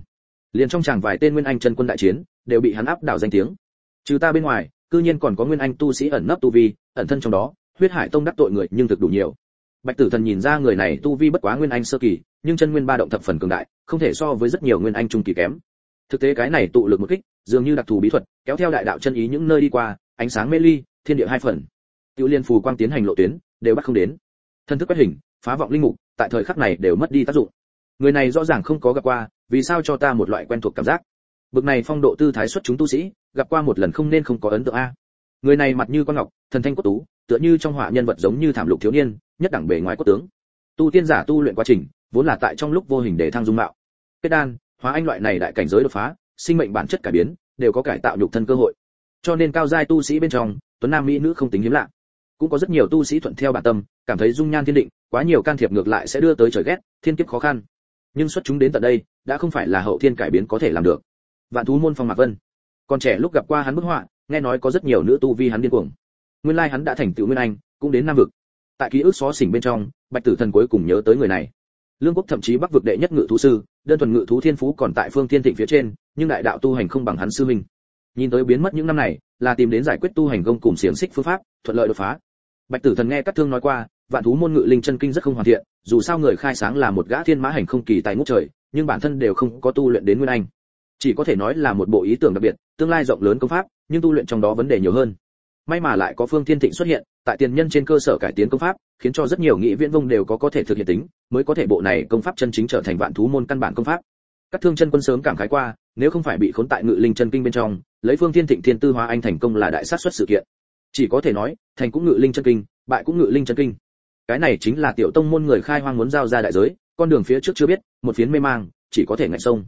liền trong chàng vài tên nguyên anh chân quân đại chiến đều bị hắn áp đảo danh tiếng. Trừ ta bên ngoài, cư nhiên còn có nguyên anh tu sĩ ẩn nấp tu vi, ẩn thân trong đó, huyết hải tông đắc tội người nhưng thực đủ nhiều. Bạch tử thần nhìn ra người này tu vi bất quá nguyên anh sơ kỳ, nhưng chân nguyên ba động thập phần cường đại, không thể so với rất nhiều nguyên anh trung kỳ kém. Thực tế cái này tụ lực một kích, dường như đặc thù bí thuật, kéo theo đại đạo chân ý những nơi đi qua, ánh sáng mê ly, thiên địa hai phần. Tiêu liên phù quang tiến hành lộ tuyến, đều bắt không đến. Thân thức quét hình, phá vọng linh mục, tại thời khắc này đều mất đi tác dụng. Người này rõ ràng không có gặp qua vì sao cho ta một loại quen thuộc cảm giác? Bực này phong độ tư thái xuất chúng tu sĩ, gặp qua một lần không nên không có ấn tượng a. Người này mặt như con ngọc, thần thanh cốt tú, tựa như trong họa nhân vật giống như thảm lục thiếu niên, nhất đẳng bề ngoài cốt tướng. Tu tiên giả tu luyện quá trình, vốn là tại trong lúc vô hình để thăng dung mạo. Kết đan, hóa anh loại này đại cảnh giới đột phá, sinh mệnh bản chất cải biến, đều có cải tạo nhục thân cơ hội. Cho nên cao giai tu sĩ bên trong, tuấn nam mỹ nữ không tính hiếm lạ. Cũng có rất nhiều tu sĩ thuận theo bản tâm, cảm thấy dung nhan thiên định, quá nhiều can thiệp ngược lại sẽ đưa tới trời ghét, thiên kiếp khó khăn. Nhưng xuất chúng đến tận đây đã không phải là hậu thiên cải biến có thể làm được. Vạn thú môn phong mạc vân. Còn trẻ lúc gặp qua hắn bức họa, nghe nói có rất nhiều nữ tu vi hắn điên cuồng. Nguyên lai hắn đã thành tựu nguyên anh, cũng đến nam vực. Tại ký ức xó xỉnh bên trong, bạch tử thần cuối cùng nhớ tới người này. Lương quốc thậm chí bắc vực đệ nhất ngự thú sư, đơn thuần ngự thú thiên phú còn tại phương thiên thịnh phía trên, nhưng đại đạo tu hành không bằng hắn sư huynh. Nhìn tới biến mất những năm này, là tìm đến giải quyết tu hành công cùng xiềng xích phương pháp, thuận lợi đột phá. Bạch tử thần nghe các thương nói qua, vạn thú môn ngự linh chân kinh rất không hoàn thiện, dù sao người khai sáng là một gã thiên mã hành không kỳ tại ngút trời nhưng bản thân đều không có tu luyện đến nguyên anh. Chỉ có thể nói là một bộ ý tưởng đặc biệt, tương lai rộng lớn công pháp, nhưng tu luyện trong đó vấn đề nhiều hơn. May mà lại có phương thiên thịnh xuất hiện, tại tiền nhân trên cơ sở cải tiến công pháp, khiến cho rất nhiều nghị viễn vông đều có có thể thực hiện tính, mới có thể bộ này công pháp chân chính trở thành vạn thú môn căn bản công pháp. Các thương chân quân sớm cảm khái qua, nếu không phải bị khốn tại ngự linh chân kinh bên trong, lấy phương thiên thịnh thiên tư hóa anh thành công là đại sát xuất sự kiện. Chỉ có thể nói, thành cũng ngự linh chân kinh, bại cũng ngự linh chân kinh. Cái này chính là tiểu tông môn người khai hoang muốn giao ra đại giới con đường phía trước chưa biết, một phiến mê mang, chỉ có thể ngại sông.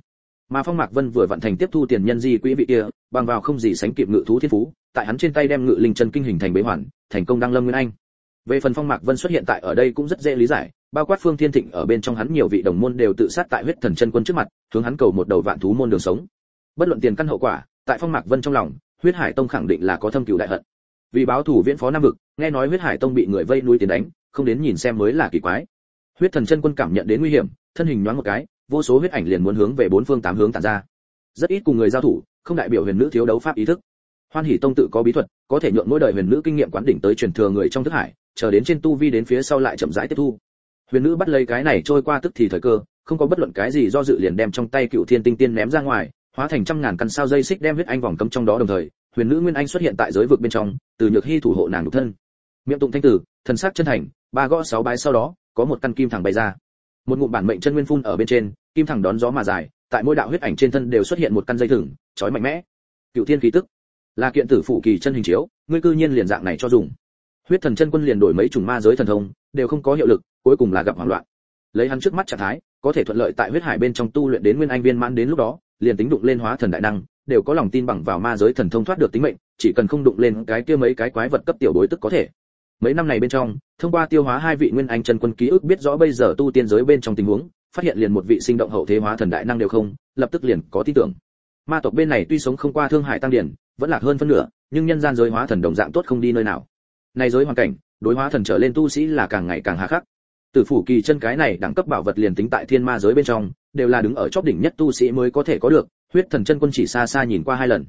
Mà phong mạc vân vừa vận thành tiếp thu tiền nhân di quỹ vị kia, bằng vào không gì sánh kịp ngự thú thiên phú, tại hắn trên tay đem ngự linh chân kinh hình thành bế hoàn, thành công đăng lâm nguyên anh. Về phần phong mạc vân xuất hiện tại ở đây cũng rất dễ lý giải, bao quát phương thiên thịnh ở bên trong hắn nhiều vị đồng môn đều tự sát tại huyết thần chân quân trước mặt, hướng hắn cầu một đầu vạn thú môn đường sống. Bất luận tiền căn hậu quả, tại phong mạc vân trong lòng, huyết hải tông khẳng định là có thâm cửu đại hận. Vì báo thủ viễn phó nam vực, nghe nói huyết hải tông bị người vây núi tiền đánh, không đến nhìn xem mới là kỳ quái huyết thần chân quân cảm nhận đến nguy hiểm, thân hình nhoáng một cái, vô số huyết ảnh liền muốn hướng về bốn phương tám hướng tản ra. Rất ít cùng người giao thủ, không đại biểu huyền nữ thiếu đấu pháp ý thức. Hoan hỷ tông tự có bí thuật, có thể nhượng mỗi đời huyền nữ kinh nghiệm quán đỉnh tới truyền thừa người trong thức hải, chờ đến trên tu vi đến phía sau lại chậm rãi tiếp thu. Huyền nữ bắt lấy cái này trôi qua tức thì thời cơ, không có bất luận cái gì do dự liền đem trong tay cựu thiên tinh tiên ném ra ngoài, hóa thành trăm ngàn căn sao dây xích đem huyết anh vòng cấm trong đó đồng thời, huyền nữ nguyên anh xuất hiện tại giới vực bên trong, từ nhược hy thủ hộ nàng độc thân. Miệng tụng thanh tử, thần sắc chân thành, ba gõ sáu bái sau đó có một căn kim thẳng bay ra. Một ngụm bản mệnh chân nguyên phun ở bên trên, kim thẳng đón gió mà dài, tại mỗi đạo huyết ảnh trên thân đều xuất hiện một căn dây thừng, chói mạnh mẽ. Cựu thiên khí tức, là kiện tử phụ kỳ chân hình chiếu, ngươi cư nhiên liền dạng này cho dùng. Huyết thần chân quân liền đổi mấy chủng ma giới thần thông, đều không có hiệu lực, cuối cùng là gặp hoảng loạn. Lấy hắn trước mắt trạng thái, có thể thuận lợi tại huyết hải bên trong tu luyện đến nguyên anh viên mãn đến lúc đó, liền tính đụng lên hóa thần đại năng, đều có lòng tin bằng vào ma giới thần thông thoát được tính mệnh, chỉ cần không đụng lên cái kia mấy cái quái vật cấp tiểu đối tức có thể mấy năm này bên trong, thông qua tiêu hóa hai vị nguyên anh chân quân ký ức biết rõ bây giờ tu tiên giới bên trong tình huống, phát hiện liền một vị sinh động hậu thế hóa thần đại năng đều không, lập tức liền có tin tưởng. Ma tộc bên này tuy sống không qua thương hại tăng điển, vẫn lạc hơn phân nửa, nhưng nhân gian giới hóa thần đồng dạng tốt không đi nơi nào. Này giới hoàn cảnh, đối hóa thần trở lên tu sĩ là càng ngày càng hà khắc. Tử phủ kỳ chân cái này đẳng cấp bảo vật liền tính tại thiên ma giới bên trong, đều là đứng ở chóp đỉnh nhất tu sĩ mới có thể có được, huyết thần chân quân chỉ xa xa nhìn qua hai lần.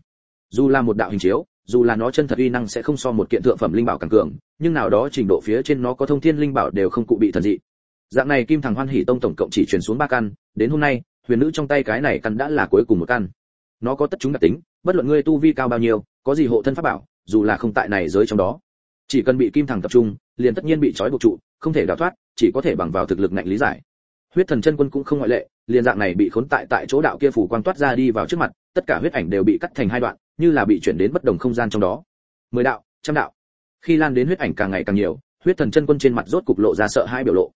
Dù là một đạo hình chiếu dù là nó chân thật uy năng sẽ không so một kiện thượng phẩm linh bảo càng cường, nhưng nào đó trình độ phía trên nó có thông thiên linh bảo đều không cụ bị thần dị. Dạng này kim thằng hoan hỉ tông tổng cộng chỉ truyền xuống ba căn, đến hôm nay, huyền nữ trong tay cái này căn đã là cuối cùng một căn. Nó có tất chúng đặc tính, bất luận ngươi tu vi cao bao nhiêu, có gì hộ thân pháp bảo, dù là không tại này giới trong đó. Chỉ cần bị kim thằng tập trung, liền tất nhiên bị trói buộc trụ, không thể đào thoát, chỉ có thể bằng vào thực lực ngạnh lý giải. Huyết thần chân quân cũng không ngoại lệ, liền dạng này bị khốn tại tại chỗ đạo kia phủ quang toát ra đi vào trước mặt, tất cả huyết ảnh đều bị cắt thành hai đoạn như là bị chuyển đến bất đồng không gian trong đó. Mười đạo, trăm đạo. Khi lan đến huyết ảnh càng ngày càng nhiều, huyết thần chân quân trên mặt rốt cục lộ ra sợ hãi biểu lộ.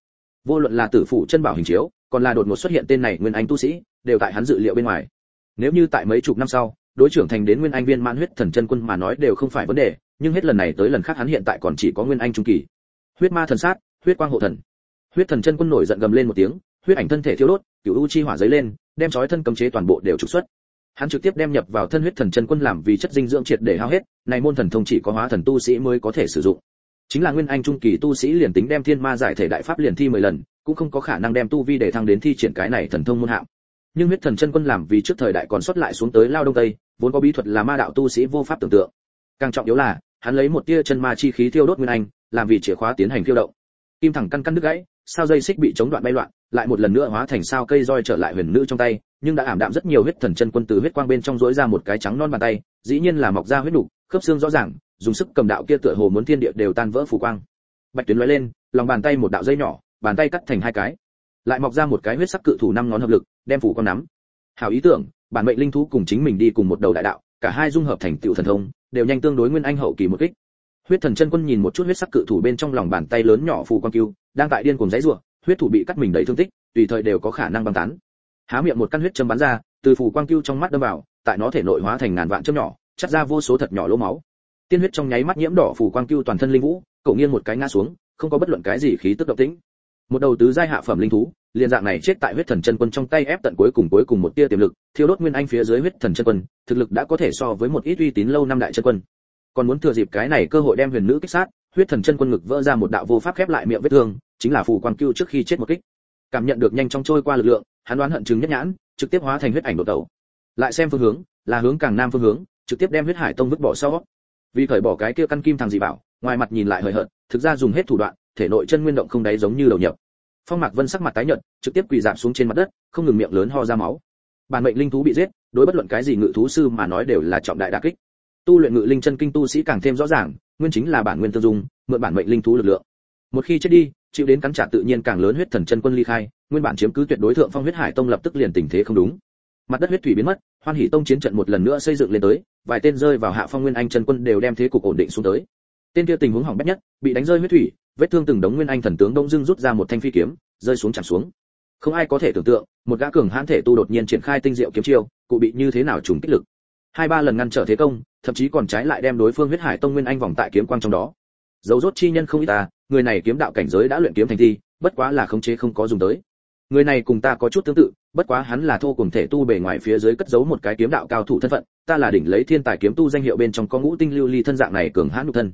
Vô luận là tử phủ chân bảo hình chiếu, còn là đột ngột xuất hiện tên này nguyên anh tu sĩ, đều tại hắn dự liệu bên ngoài. Nếu như tại mấy chục năm sau, đối trưởng thành đến nguyên anh viên mãn huyết thần chân quân mà nói đều không phải vấn đề, nhưng hết lần này tới lần khác hắn hiện tại còn chỉ có nguyên anh trung kỳ. Huyết ma thần sát, huyết quang hộ thần. Huyết thần chân quân nổi giận gầm lên một tiếng, huyết ảnh thân thể thiêu đốt, cửu u chi hỏa giấy lên, đem chói thân cấm chế toàn bộ đều trục xuất hắn trực tiếp đem nhập vào thân huyết thần chân quân làm vì chất dinh dưỡng triệt để hao hết này môn thần thông chỉ có hóa thần tu sĩ mới có thể sử dụng. Chính là nguyên anh trung kỳ tu sĩ liền tính đem thiên ma giải thể đại pháp liền thi 10 lần, cũng không có khả năng đem tu vi để thăng đến thi triển cái này thần thông môn hạng. Nhưng huyết thần chân quân làm vì trước thời đại còn xuất lại xuống tới lao đông tây, vốn có bí thuật là ma đạo tu sĩ vô pháp tưởng tượng. Càng trọng yếu là, hắn lấy một tia chân ma chi khí thiêu đốt nguyên anh, làm vì chìa khóa tiến hành thiêu động. Kim thẳng căn căn đứt gãy sao dây xích bị chống đoạn bay loạn, lại một lần nữa hóa thành sao cây roi trở lại huyền nữ trong tay, nhưng đã ảm đạm rất nhiều huyết thần chân quân từ huyết quang bên trong rỗi ra một cái trắng non bàn tay, dĩ nhiên là mọc ra huyết đủ khớp xương rõ ràng, dùng sức cầm đạo kia tựa hồ muốn thiên địa đều tan vỡ phủ quang. Bạch tuyến lóe lên, lòng bàn tay một đạo dây nhỏ, bàn tay cắt thành hai cái, lại mọc ra một cái huyết sắc cự thủ năm ngón hợp lực, đem phủ quang nắm. Hảo ý tưởng, bản mệnh linh thú cùng chính mình đi cùng một đầu đại đạo, cả hai dung hợp thành tiểu thần thông, đều nhanh tương đối nguyên anh hậu kỳ một kích. Huyết thần chân quân nhìn một chút huyết sắc cự thủ bên trong lòng bàn tay lớn nhỏ phù quang cưu đang tại điên cuồng giãy giụa, huyết thủ bị cắt mình đầy thương tích tùy thời đều có khả năng băng tán. Há miệng một căn huyết châm bắn ra từ phù quang cưu trong mắt đâm vào tại nó thể nội hóa thành ngàn vạn châm nhỏ chắt ra vô số thật nhỏ lỗ máu. Tiên huyết trong nháy mắt nhiễm đỏ phù quang cưu toàn thân linh vũ cậu nghiêng một cái ngã xuống không có bất luận cái gì khí tức động tĩnh. Một đầu tứ giai hạ phẩm linh thú liền dạng này chết tại huyết thần chân quân trong tay ép tận cuối cùng cuối cùng một tia tiềm lực thiêu đốt nguyên anh phía dưới huyết thần chân quân thực lực đã có thể so với một ít uy tín lâu năm đại chân quân. Còn muốn thừa dịp cái này cơ hội đem huyền nữ kích sát huyết thần chân quân ngực vỡ ra một đạo vô pháp khép lại miệng vết thương chính là phù quang cưu trước khi chết một kích. Cảm nhận được nhanh chóng trôi qua lực lượng, hắn đoán hận chứng nhất nhãn, trực tiếp hóa thành huyết ảnh đột đầu lại xem phương hướng, là hướng càng nam phương hướng, trực tiếp đem huyết hải tông vứt bỏ sau. Vì khởi bỏ cái kia căn kim thằng gì bảo, ngoài mặt nhìn lại hời hợt, thực ra dùng hết thủ đoạn, thể nội chân nguyên động không đáy giống như đầu nhập. Phong mạc vân sắc mặt tái nhợt, trực tiếp quỳ dạp xuống trên mặt đất, không ngừng miệng lớn ho ra máu. Bản mệnh linh thú bị giết, đối bất luận cái gì ngự thú sư mà nói đều là trọng đại đả kích. Tu luyện ngự linh chân kinh tu sĩ càng thêm rõ ràng, nguyên chính là bản nguyên tương dung, mượn bản mệnh linh thú lực lượng. Một khi chết đi chịu đến cắn trả tự nhiên càng lớn huyết thần chân quân ly khai, nguyên bản chiếm cứ tuyệt đối thượng phong huyết hải tông lập tức liền tình thế không đúng. Mặt đất huyết thủy biến mất, hoan hỷ tông chiến trận một lần nữa xây dựng lên tới, vài tên rơi vào hạ phong nguyên anh chân quân đều đem thế cục ổn định xuống tới. Tên kia tình huống hỏng bét nhất, bị đánh rơi huyết thủy, vết thương từng đống nguyên anh thần tướng đông dưng rút ra một thanh phi kiếm, rơi xuống chạm xuống. Không ai có thể tưởng tượng, một gã cường hãn thể tu đột nhiên triển khai tinh diệu kiếm chiêu, cụ bị như thế nào trùng kích lực. Hai ba lần ngăn trở thế công, thậm chí còn trái lại đem đối phương huyết hải tông nguyên anh vòng tại kiếm quang trong đó. Dấu rốt chi nhân không ít ta người này kiếm đạo cảnh giới đã luyện kiếm thành thi, bất quá là khống chế không có dùng tới. Người này cùng ta có chút tương tự, bất quá hắn là thô cùng thể tu bề ngoài phía dưới cất giấu một cái kiếm đạo cao thủ thân phận, ta là đỉnh lấy thiên tài kiếm tu danh hiệu bên trong có ngũ tinh lưu ly thân dạng này cường hãn nhục thân.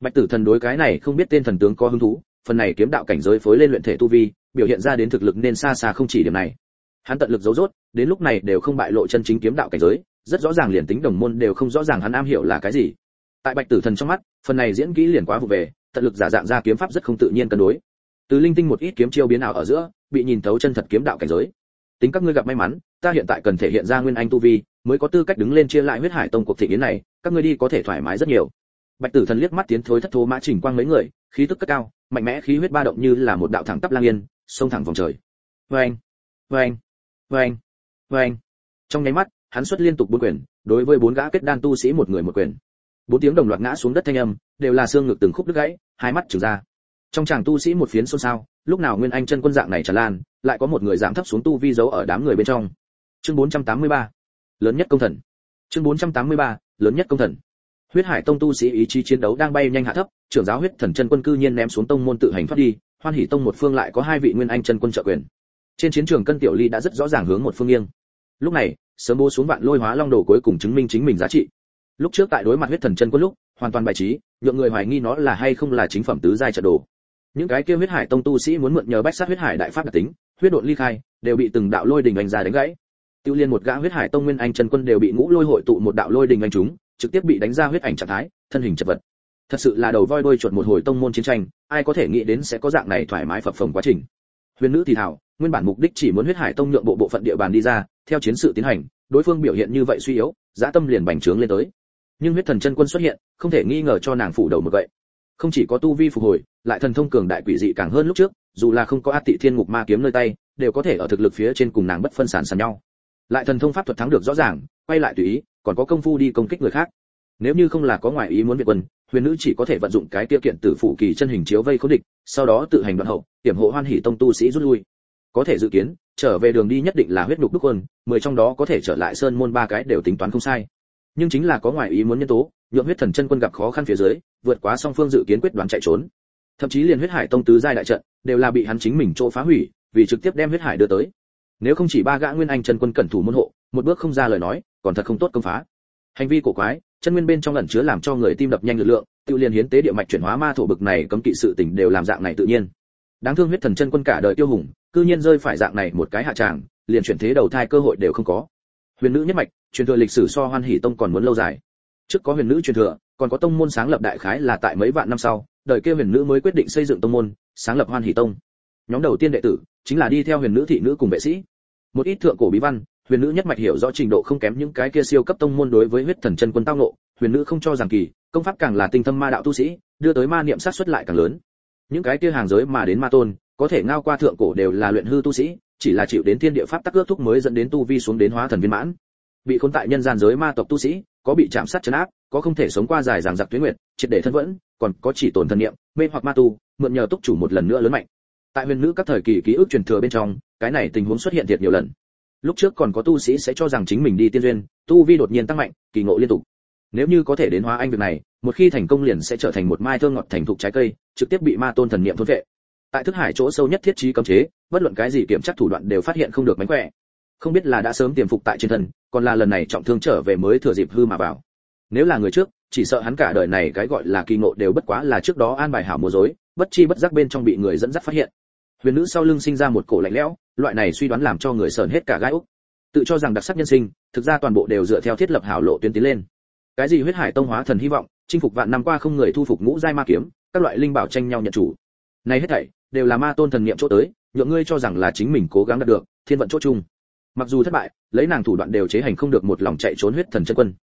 Bạch tử thần đối cái này không biết tên thần tướng có hứng thú, phần này kiếm đạo cảnh giới phối lên luyện thể tu vi, biểu hiện ra đến thực lực nên xa xa không chỉ điểm này. Hắn tận lực giấu rốt, đến lúc này đều không bại lộ chân chính kiếm đạo cảnh giới, rất rõ ràng liền tính đồng môn đều không rõ ràng hắn am hiểu là cái gì. Tại bạch tử thần trong mắt, phần này diễn kỹ liền quá vụ về tận lực giả dạng ra kiếm pháp rất không tự nhiên cân đối. Từ linh tinh một ít kiếm chiêu biến ảo ở giữa, bị nhìn thấu chân thật kiếm đạo cảnh giới. Tính các ngươi gặp may mắn, ta hiện tại cần thể hiện ra nguyên anh tu vi, mới có tư cách đứng lên chia lại huyết hải tông cuộc thị yến này, các ngươi đi có thể thoải mái rất nhiều. Bạch tử thần liếc mắt tiến thối thất thố mã trình quang mấy người, khí tức cất cao, mạnh mẽ khí huyết ba động như là một đạo thẳng tắp lang yên, xông thẳng vòng trời. Vâng vâng vâng vâng. Trong nháy mắt, hắn xuất liên tục bốn quyền, đối với bốn gã kết đan tu sĩ một người một quyền bốn tiếng đồng loạt ngã xuống đất thanh âm, đều là xương ngực từng khúc đứt gãy, hai mắt trừng ra. Trong chàng tu sĩ một phiến xôn xao, lúc nào nguyên anh chân quân dạng này tràn lan, lại có một người giảm thấp xuống tu vi giấu ở đám người bên trong. Chương 483 lớn nhất công thần. Chương 483 lớn nhất công thần. Huyết hải tông tu sĩ ý chí chiến đấu đang bay nhanh hạ thấp, trưởng giáo huyết thần chân quân cư nhiên ném xuống tông môn tự hành thoát đi, hoan hỷ tông một phương lại có hai vị nguyên anh chân quân trợ quyền. Trên chiến trường cân tiểu ly đã rất rõ ràng hướng một phương nghiêng. Lúc này, sớm bố xuống vạn lôi hóa long đồ cuối cùng chứng minh chính mình giá trị lúc trước tại đối mặt huyết thần chân quân lúc, hoàn toàn bài trí, nhượng người hoài nghi nó là hay không là chính phẩm tứ giai trận đồ. Những cái kia huyết hải tông tu sĩ muốn mượn nhờ bách sát huyết hải đại pháp đặc tính, huyết độn ly khai, đều bị từng đạo lôi đình anh ra đánh gãy. Tiêu liên một gã huyết hải tông nguyên anh chân quân đều bị ngũ lôi hội tụ một đạo lôi đình anh chúng, trực tiếp bị đánh ra huyết ảnh trạng thái, thân hình chật vật. Thật sự là đầu voi đôi chuột một hồi tông môn chiến tranh, ai có thể nghĩ đến sẽ có dạng này thoải mái phập phồng quá trình. Huyền nữ thì thảo, nguyên bản mục đích chỉ muốn huyết hải tông nhượng bộ bộ phận địa bàn đi ra, theo chiến sự tiến hành, đối phương biểu hiện như vậy suy yếu dã tâm liền bành trướng lên tới nhưng huyết thần chân quân xuất hiện, không thể nghi ngờ cho nàng phủ đầu một vậy không chỉ có tu vi phục hồi, lại thần thông cường đại quỷ dị càng hơn lúc trước, dù là không có át tị thiên ngục ma kiếm nơi tay, đều có thể ở thực lực phía trên cùng nàng bất phân sản sàn nhau. Lại thần thông pháp thuật thắng được rõ ràng, quay lại tùy ý, còn có công phu đi công kích người khác. Nếu như không là có ngoại ý muốn việt quân, huyền nữ chỉ có thể vận dụng cái tiêu kiện tử phụ kỳ chân hình chiếu vây khốn địch, sau đó tự hành đoạn hậu, tiểm hộ hoan hỉ tông tu sĩ rút lui. Có thể dự kiến, trở về đường đi nhất định là huyết đục đúc quân, mười trong đó có thể trở lại sơn môn ba cái đều tính toán không sai nhưng chính là có ngoại ý muốn nhân tố, nhượng huyết thần chân quân gặp khó khăn phía dưới, vượt quá song phương dự kiến quyết đoán chạy trốn. Thậm chí liền huyết hải tông tứ giai đại trận, đều là bị hắn chính mình chỗ phá hủy, vì trực tiếp đem huyết hải đưa tới. Nếu không chỉ ba gã nguyên anh chân quân cẩn thủ môn hộ, một bước không ra lời nói, còn thật không tốt công phá. Hành vi cổ quái, chân nguyên bên trong ẩn chứa làm cho người tim đập nhanh lực lượng, tự liền hiến tế địa mạch chuyển hóa ma thổ bực này cấm kỵ sự tình đều làm dạng này tự nhiên. Đáng thương huyết thần chân quân cả đời tiêu hùng, cư nhiên rơi phải dạng này một cái hạ tràng, liền chuyển thế đầu thai cơ hội đều không có huyền nữ nhất mạch, truyền thừa lịch sử so hoan hỷ tông còn muốn lâu dài. Trước có huyền nữ truyền thừa, còn có tông môn sáng lập đại khái là tại mấy vạn năm sau, đời kia huyền nữ mới quyết định xây dựng tông môn, sáng lập hoan hỷ tông. Nhóm đầu tiên đệ tử chính là đi theo huyền nữ thị nữ cùng vệ sĩ. Một ít thượng cổ bí văn, huyền nữ nhất mạch hiểu rõ trình độ không kém những cái kia siêu cấp tông môn đối với huyết thần chân quân tao nộ huyền nữ không cho rằng kỳ, công pháp càng là tinh thâm ma đạo tu sĩ, đưa tới ma niệm sát xuất lại càng lớn. Những cái kia hàng giới mà đến ma tôn, có thể ngao qua thượng cổ đều là luyện hư tu sĩ chỉ là chịu đến thiên địa pháp tắc ước thúc mới dẫn đến tu vi xuống đến hóa thần viên mãn. Bị khốn tại nhân gian giới ma tộc tu sĩ, có bị chạm sát chấn áp, có không thể sống qua dài dằng dặc tuyến nguyệt, triệt để thân vẫn, còn có chỉ tổn thần niệm, mê hoặc ma tu, mượn nhờ túc chủ một lần nữa lớn mạnh. Tại huyền nữ các thời kỳ ký ức truyền thừa bên trong, cái này tình huống xuất hiện thiệt nhiều lần. Lúc trước còn có tu sĩ sẽ cho rằng chính mình đi tiên duyên, tu vi đột nhiên tăng mạnh, kỳ ngộ liên tục. Nếu như có thể đến hóa anh việc này, một khi thành công liền sẽ trở thành một mai thơm ngọt thành thục trái cây, trực tiếp bị ma tôn thần niệm thôn vệ tại thức hải chỗ sâu nhất thiết trí cấm chế, bất luận cái gì kiểm tra thủ đoạn đều phát hiện không được mánh khỏe. Không biết là đã sớm tiềm phục tại trên thân, còn là lần này trọng thương trở về mới thừa dịp hư mà vào. Nếu là người trước, chỉ sợ hắn cả đời này cái gọi là kỳ ngộ đều bất quá là trước đó an bài hảo múa dối bất chi bất giác bên trong bị người dẫn dắt phát hiện. Huyền nữ sau lưng sinh ra một cổ lạnh lẽo, loại này suy đoán làm cho người sờn hết cả gai úc. Tự cho rằng đặc sắc nhân sinh, thực ra toàn bộ đều dựa theo thiết lập hảo lộ tuyến tiến lên. Cái gì huyết hải tông hóa thần hy vọng, chinh phục vạn năm qua không người thu phục ngũ giai ma kiếm, các loại linh bảo tranh nhau nhận chủ. Này hết thảy đều là ma tôn thần niệm chỗ tới, nhượng ngươi cho rằng là chính mình cố gắng đạt được, thiên vận chỗ chung. Mặc dù thất bại, lấy nàng thủ đoạn đều chế hành không được một lòng chạy trốn huyết thần chân quân.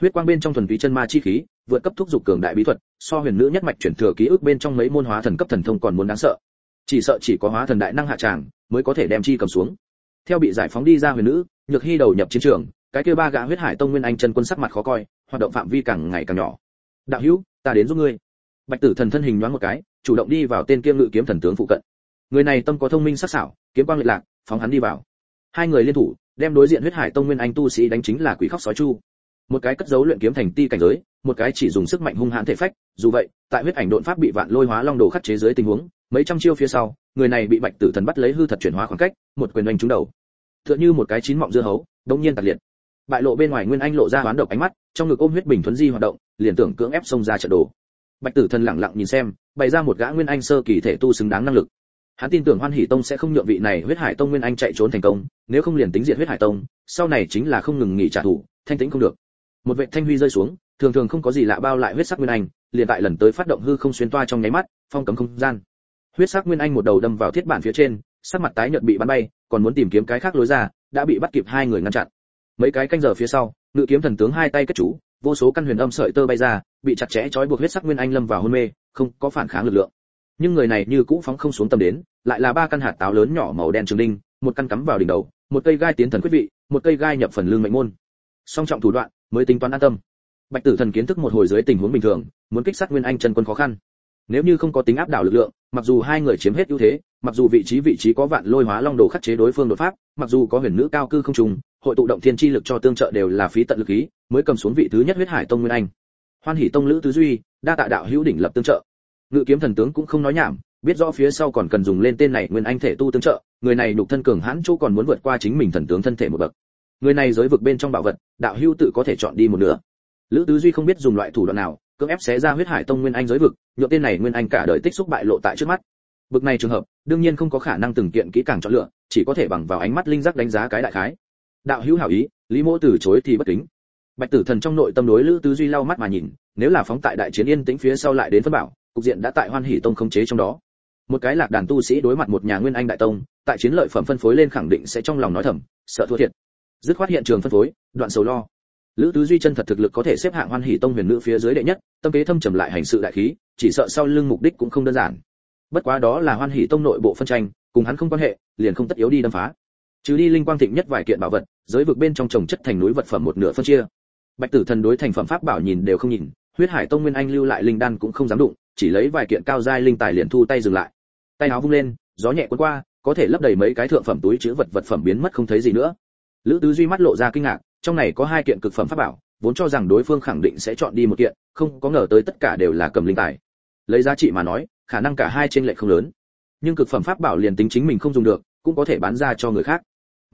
Huyết quang bên trong thuần túy chân ma chi khí, vượt cấp thúc dục cường đại bí thuật, so huyền nữ nhất mạch chuyển thừa ký ức bên trong mấy môn hóa thần cấp thần thông còn muốn đáng sợ. Chỉ sợ chỉ có hóa thần đại năng hạ tràng, mới có thể đem chi cầm xuống. Theo bị giải phóng đi ra huyền nữ, nhược hy đầu nhập chiến trường, cái kia ba gã huyết hải tông nguyên anh chân quân sắc mặt khó coi, hoạt động phạm vi càng ngày càng nhỏ. Đạo hữu, ta đến giúp ngươi. Bạch tử thần thân hình nhoáng một cái chủ động đi vào tên kiêm ngự kiếm thần tướng phụ cận. Người này tâm có thông minh sắc sảo, kiếm quang lệ lạc, phóng hắn đi vào. Hai người liên thủ, đem đối diện huyết hải tông nguyên anh tu sĩ đánh chính là quỷ khóc sói chu. Một cái cất giấu luyện kiếm thành ti cảnh giới, một cái chỉ dùng sức mạnh hung hãn thể phách, dù vậy, tại huyết ảnh độn pháp bị vạn lôi hóa long đồ khắc chế dưới tình huống, mấy trăm chiêu phía sau, người này bị bạch tử thần bắt lấy hư thật chuyển hóa khoảng cách, một quyền oanh trúng đầu. Tựa như một cái chín mọng dưa hấu, đống nhiên tạt liệt. Bại lộ bên ngoài nguyên anh lộ ra hoán độc ánh mắt, trong ngực ôm huyết bình thuấn di hoạt động, liền tưởng cưỡng ép xông ra trận đồ bạch tử thần lặng lặng nhìn xem, bày ra một gã nguyên anh sơ kỳ thể tu xứng đáng năng lực. Hắn tin tưởng hoan hỷ tông sẽ không nhượng vị này huyết hải tông nguyên anh chạy trốn thành công, nếu không liền tính diệt huyết hải tông, sau này chính là không ngừng nghỉ trả thù, thanh tĩnh không được. Một vệ thanh huy rơi xuống, thường thường không có gì lạ bao lại huyết sắc nguyên anh, liền tại lần tới phát động hư không xuyên toa trong nháy mắt, phong cấm không gian. Huyết sắc nguyên anh một đầu đâm vào thiết bản phía trên, sắc mặt tái nhợt bị bắn bay, còn muốn tìm kiếm cái khác lối ra, đã bị bắt kịp hai người ngăn chặn. Mấy cái canh giờ phía sau, ngự kiếm thần tướng hai tay kết chủ vô số căn huyền âm sợi tơ bay ra, bị chặt chẽ trói buộc huyết sắc nguyên anh lâm vào hôn mê, không có phản kháng lực lượng. Nhưng người này như cũ phóng không xuống tầm đến, lại là ba căn hạt táo lớn nhỏ màu đen trường đinh, một căn cắm vào đỉnh đầu, một cây gai tiến thần quyết vị, một cây gai nhập phần lương mệnh môn. Song trọng thủ đoạn, mới tính toán an tâm. Bạch tử thần kiến thức một hồi dưới tình huống bình thường, muốn kích sát nguyên anh chân quân khó khăn. Nếu như không có tính áp đảo lực lượng, mặc dù hai người chiếm hết ưu thế, mặc dù vị trí vị trí có vạn lôi hóa long đồ khắc chế đối phương đột pháp, mặc dù có huyền nữ cao cư không trùng hội tụ động thiên chi lực cho tương trợ đều là phí tận lực ý, mới cầm xuống vị thứ nhất huyết hải tông nguyên anh. Hoan hỷ tông lữ tứ duy, đa tạ đạo hữu đỉnh lập tương trợ. Ngự kiếm thần tướng cũng không nói nhảm, biết rõ phía sau còn cần dùng lên tên này nguyên anh thể tu tương trợ, người này nhục thân cường hãn chỗ còn muốn vượt qua chính mình thần tướng thân thể một bậc. Người này giới vực bên trong bảo vật, đạo hữu tự có thể chọn đi một nửa. Lữ tứ duy không biết dùng loại thủ đoạn nào, cưỡng ép xé ra huyết hải tông nguyên anh giới vực, nhượng tên này nguyên anh cả đời tích xúc bại lộ tại trước mắt. Bực này trường hợp, đương nhiên không có khả năng từng kiện kỹ càng chọn lựa, chỉ có thể bằng vào ánh mắt linh giác đánh giá cái đại khái đạo hữu hảo ý, lý mỗ từ chối thì bất kính. Bạch tử thần trong nội tâm đối lữ tứ duy lau mắt mà nhìn, nếu là phóng tại đại chiến yên tĩnh phía sau lại đến phân bảo, cục diện đã tại hoan hỷ tông khống chế trong đó. Một cái lạc đàn tu sĩ đối mặt một nhà nguyên anh đại tông, tại chiến lợi phẩm phân phối lên khẳng định sẽ trong lòng nói thầm, sợ thua thiệt. Dứt khoát hiện trường phân phối, đoạn sầu lo. Lữ tứ duy chân thật thực lực có thể xếp hạng hoan hỷ tông huyền nữ phía dưới đệ nhất, tâm kế thâm trầm lại hành sự đại khí, chỉ sợ sau lưng mục đích cũng không đơn giản. Bất quá đó là hoan hỷ tông nội bộ phân tranh, cùng hắn không quan hệ, liền không tất yếu đi đâm phá. Trừ đi linh quang thịnh nhất vài kiện bảo vật giới vực bên trong trồng chất thành núi vật phẩm một nửa phân chia. Bạch tử thần đối thành phẩm pháp bảo nhìn đều không nhìn, huyết hải tông nguyên anh lưu lại linh đan cũng không dám đụng, chỉ lấy vài kiện cao giai linh tài liền thu tay dừng lại. Tay áo vung lên, gió nhẹ cuốn qua, có thể lấp đầy mấy cái thượng phẩm túi chứa vật vật phẩm biến mất không thấy gì nữa. Lữ tứ duy mắt lộ ra kinh ngạc, trong này có hai kiện cực phẩm pháp bảo, vốn cho rằng đối phương khẳng định sẽ chọn đi một kiện, không có ngờ tới tất cả đều là cầm linh tài. Lấy giá trị mà nói, khả năng cả hai trên lệ không lớn. Nhưng cực phẩm pháp bảo liền tính chính mình không dùng được, cũng có thể bán ra cho người khác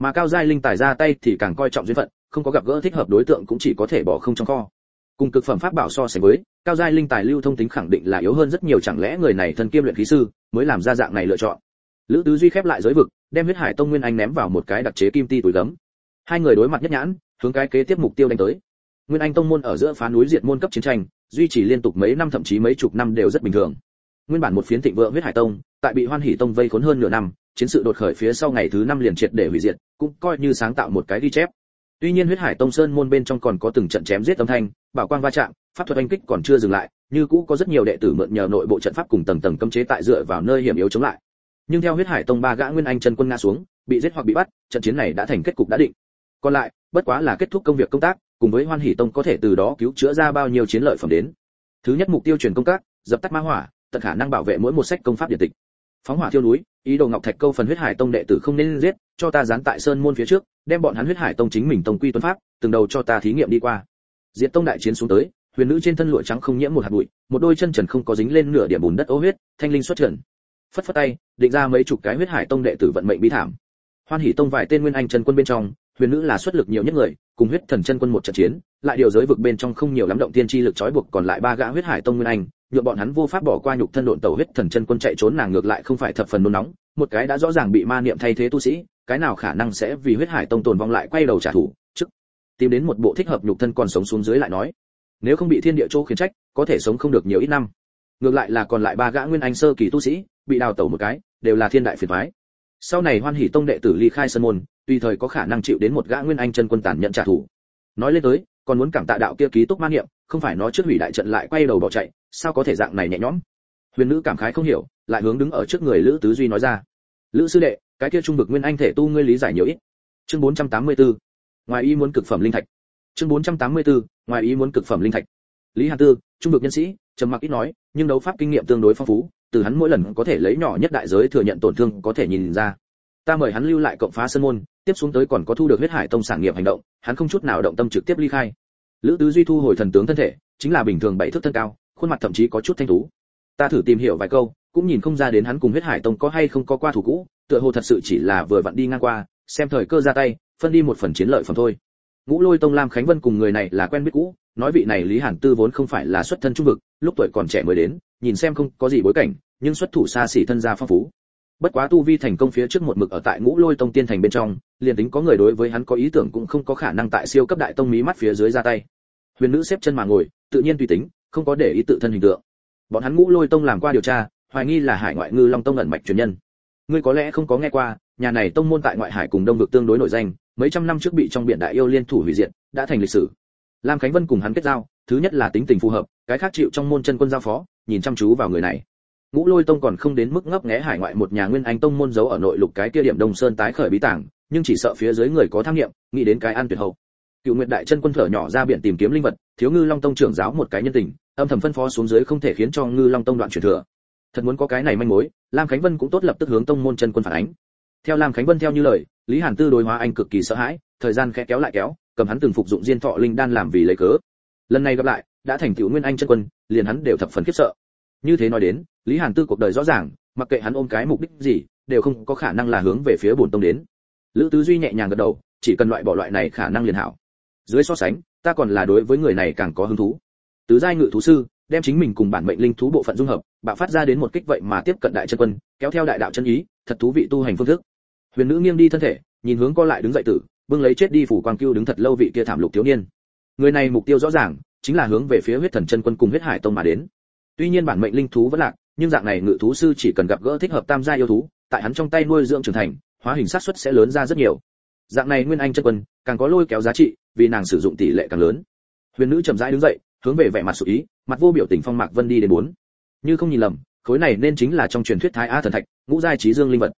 mà cao giai linh tài ra tay thì càng coi trọng duyên phận, không có gặp gỡ thích hợp đối tượng cũng chỉ có thể bỏ không trong kho. Cùng cực phẩm pháp bảo so sánh với, cao giai linh tài lưu thông tính khẳng định là yếu hơn rất nhiều, chẳng lẽ người này thân kiêm luyện khí sư, mới làm ra dạng này lựa chọn? Lữ tứ duy khép lại giới vực, đem huyết hải tông nguyên anh ném vào một cái đặc chế kim ti túi gấm. Hai người đối mặt nhất nhãn, hướng cái kế tiếp mục tiêu đánh tới. Nguyên anh tông môn ở giữa phá núi diệt môn cấp chiến tranh, duy trì liên tục mấy năm, thậm chí mấy chục năm đều rất bình thường. Nguyên bản một phiến thịnh vượng huyết hải tông, tại bị hoan hỷ tông vây khốn hơn nửa năm chiến sự đột khởi phía sau ngày thứ năm liền triệt để hủy diệt, cũng coi như sáng tạo một cái ghi chép. Tuy nhiên huyết hải tông sơn môn bên trong còn có từng trận chém giết âm thanh, bảo quang va chạm, pháp thuật anh kích còn chưa dừng lại, như cũ có rất nhiều đệ tử mượn nhờ nội bộ trận pháp cùng tầng tầng cấm chế tại dựa vào nơi hiểm yếu chống lại. Nhưng theo huyết hải tông ba gã nguyên anh chân quân nga xuống, bị giết hoặc bị bắt, trận chiến này đã thành kết cục đã định. Còn lại, bất quá là kết thúc công việc công tác, cùng với hoan hỷ tông có thể từ đó cứu chữa ra bao nhiêu chiến lợi phẩm đến. Thứ nhất mục tiêu truyền công tác, dập tắt ma hỏa, tận khả năng bảo vệ mỗi một sách công pháp điện tịch. Phóng hỏa thiêu núi ý đồ ngọc thạch câu phần huyết hải tông đệ tử không nên giết, cho ta dán tại sơn môn phía trước, đem bọn hắn huyết hải tông chính mình tông quy tuấn pháp, từng đầu cho ta thí nghiệm đi qua. Diệt tông đại chiến xuống tới, huyền nữ trên thân lụa trắng không nhiễm một hạt bụi, một đôi chân trần không có dính lên nửa điểm bùn đất ô huyết, thanh linh xuất trần. Phất phất tay, định ra mấy chục cái huyết hải tông đệ tử vận mệnh bi thảm. Hoan hỷ tông vài tên nguyên anh chân quân bên trong, huyền nữ là xuất lực nhiều nhất người, cùng huyết thần chân quân một trận chiến, lại điều giới vực bên trong không nhiều lắm động tiên chi lực trói buộc còn lại ba gã huyết hải tông nguyên anh nhượng bọn hắn vô pháp bỏ qua nhục thân độn tẩu huyết thần chân quân chạy trốn nàng ngược lại không phải thập phần nôn nóng, một cái đã rõ ràng bị ma niệm thay thế tu sĩ, cái nào khả năng sẽ vì huyết hải tông tồn vong lại quay đầu trả thù chức tìm đến một bộ thích hợp nhục thân còn sống xuống dưới lại nói. Nếu không bị thiên địa chỗ khiến trách, có thể sống không được nhiều ít năm. Ngược lại là còn lại ba gã nguyên anh sơ kỳ tu sĩ, bị đào tẩu một cái, đều là thiên đại phiền toái. Sau này hoan hỷ tông đệ tử ly khai sơn môn, tùy thời có khả năng chịu đến một gã nguyên anh chân quân tàn nhận trả thù nói lên tới, còn muốn cảm tạ đạo kia ký túc ma niệm, không phải nó trước hủy đại trận lại quay đầu bỏ chạy, sao có thể dạng này nhẹ nhõm? Huyền nữ cảm khái không hiểu, lại hướng đứng ở trước người lữ tứ duy nói ra. Lữ sư đệ, cái kia trung vực nguyên anh thể tu ngươi lý giải nhiều ít. Chương 484. ngoài ý muốn cực phẩm linh thạch. Chương 484. ngoài ý muốn cực phẩm linh thạch. Lý hàn tư, trung vực nhân sĩ, trầm mặc ít nói, nhưng đấu pháp kinh nghiệm tương đối phong phú, từ hắn mỗi lần có thể lấy nhỏ nhất đại giới thừa nhận tổn thương có thể nhìn ra ta mời hắn lưu lại cộng phá sân môn, tiếp xuống tới còn có thu được huyết hải tông sản nghiệp hành động, hắn không chút nào động tâm trực tiếp ly khai. Lữ tứ duy thu hồi thần tướng thân thể, chính là bình thường bảy thước thân cao, khuôn mặt thậm chí có chút thanh tú. Ta thử tìm hiểu vài câu, cũng nhìn không ra đến hắn cùng huyết hải tông có hay không có qua thủ cũ, tựa hồ thật sự chỉ là vừa vặn đi ngang qua, xem thời cơ ra tay, phân đi một phần chiến lợi phẩm thôi. Ngũ lôi tông lam khánh vân cùng người này là quen biết cũ, nói vị này lý hàn tư vốn không phải là xuất thân trung vực, lúc tuổi còn trẻ mới đến, nhìn xem không có gì bối cảnh, nhưng xuất thủ xa xỉ thân gia phong phú bất quá tu vi thành công phía trước một mực ở tại ngũ lôi tông tiên thành bên trong, liền tính có người đối với hắn có ý tưởng cũng không có khả năng tại siêu cấp đại tông mí mắt phía dưới ra tay. Huyền nữ xếp chân mà ngồi, tự nhiên tùy tính, không có để ý tự thân hình tượng. Bọn hắn ngũ lôi tông làm qua điều tra, hoài nghi là hải ngoại ngư long tông ẩn mạch truyền nhân. Ngươi có lẽ không có nghe qua, nhà này tông môn tại ngoại hải cùng đông vực tương đối nổi danh, mấy trăm năm trước bị trong biển đại yêu liên thủ hủy diệt, đã thành lịch sử. Lam khánh vân cùng hắn kết giao, thứ nhất là tính tình phù hợp, cái khác chịu trong môn chân quân giao phó, nhìn chăm chú vào người này ngũ lôi tông còn không đến mức ngấp nghé hải ngoại một nhà nguyên anh tông môn giấu ở nội lục cái kia điểm đông sơn tái khởi bí tảng, nhưng chỉ sợ phía dưới người có tham nghiệm, nghĩ đến cái ăn tuyệt hậu. Cựu nguyệt đại chân quân thở nhỏ ra biển tìm kiếm linh vật, thiếu ngư long tông trưởng giáo một cái nhân tình, âm thầm phân phó xuống dưới không thể khiến cho ngư long tông đoạn truyền thừa. Thật muốn có cái này manh mối, lam khánh vân cũng tốt lập tức hướng tông môn chân quân phản ánh. Theo lam khánh vân theo như lời, lý hàn tư đối hóa anh cực kỳ sợ hãi, thời gian khẽ kéo lại kéo, cầm hắn từng phục dụng diên thọ linh đan làm vì lấy cớ. Lần này gặp lại, đã thành tiểu nguyên anh chân quân, liền hắn đều thập phần khiếp sợ như thế nói đến, lý hàn tư cuộc đời rõ ràng, mặc kệ hắn ôm cái mục đích gì, đều không có khả năng là hướng về phía bổn tông đến. Lữ tứ duy nhẹ nhàng gật đầu, chỉ cần loại bỏ loại này khả năng liền hảo. Dưới so sánh, ta còn là đối với người này càng có hứng thú. Tứ giai ngự thú sư, đem chính mình cùng bản mệnh linh thú bộ phận dung hợp, bạo phát ra đến một kích vậy mà tiếp cận đại chân quân, kéo theo đại đạo chân ý, thật thú vị tu hành phương thức. Huyền nữ nghiêng đi thân thể, nhìn hướng co lại đứng dậy tử, bưng lấy chết đi phủ quang cưu đứng thật lâu vị kia thảm lục thiếu niên. Người này mục tiêu rõ ràng, chính là hướng về phía huyết thần chân quân cùng huyết hải tông mà đến tuy nhiên bản mệnh linh thú vẫn lạc, nhưng dạng này ngự thú sư chỉ cần gặp gỡ thích hợp tam gia yêu thú, tại hắn trong tay nuôi dưỡng trưởng thành, hóa hình sát suất sẽ lớn ra rất nhiều. Dạng này nguyên anh chân quân, càng có lôi kéo giá trị, vì nàng sử dụng tỷ lệ càng lớn. Huyền nữ chậm rãi đứng dậy, hướng về vẻ mặt sụ ý, mặt vô biểu tình phong mạc vân đi đến bốn. Như không nhìn lầm, khối này nên chính là trong truyền thuyết thái a thần thạch, ngũ giai trí dương linh vật.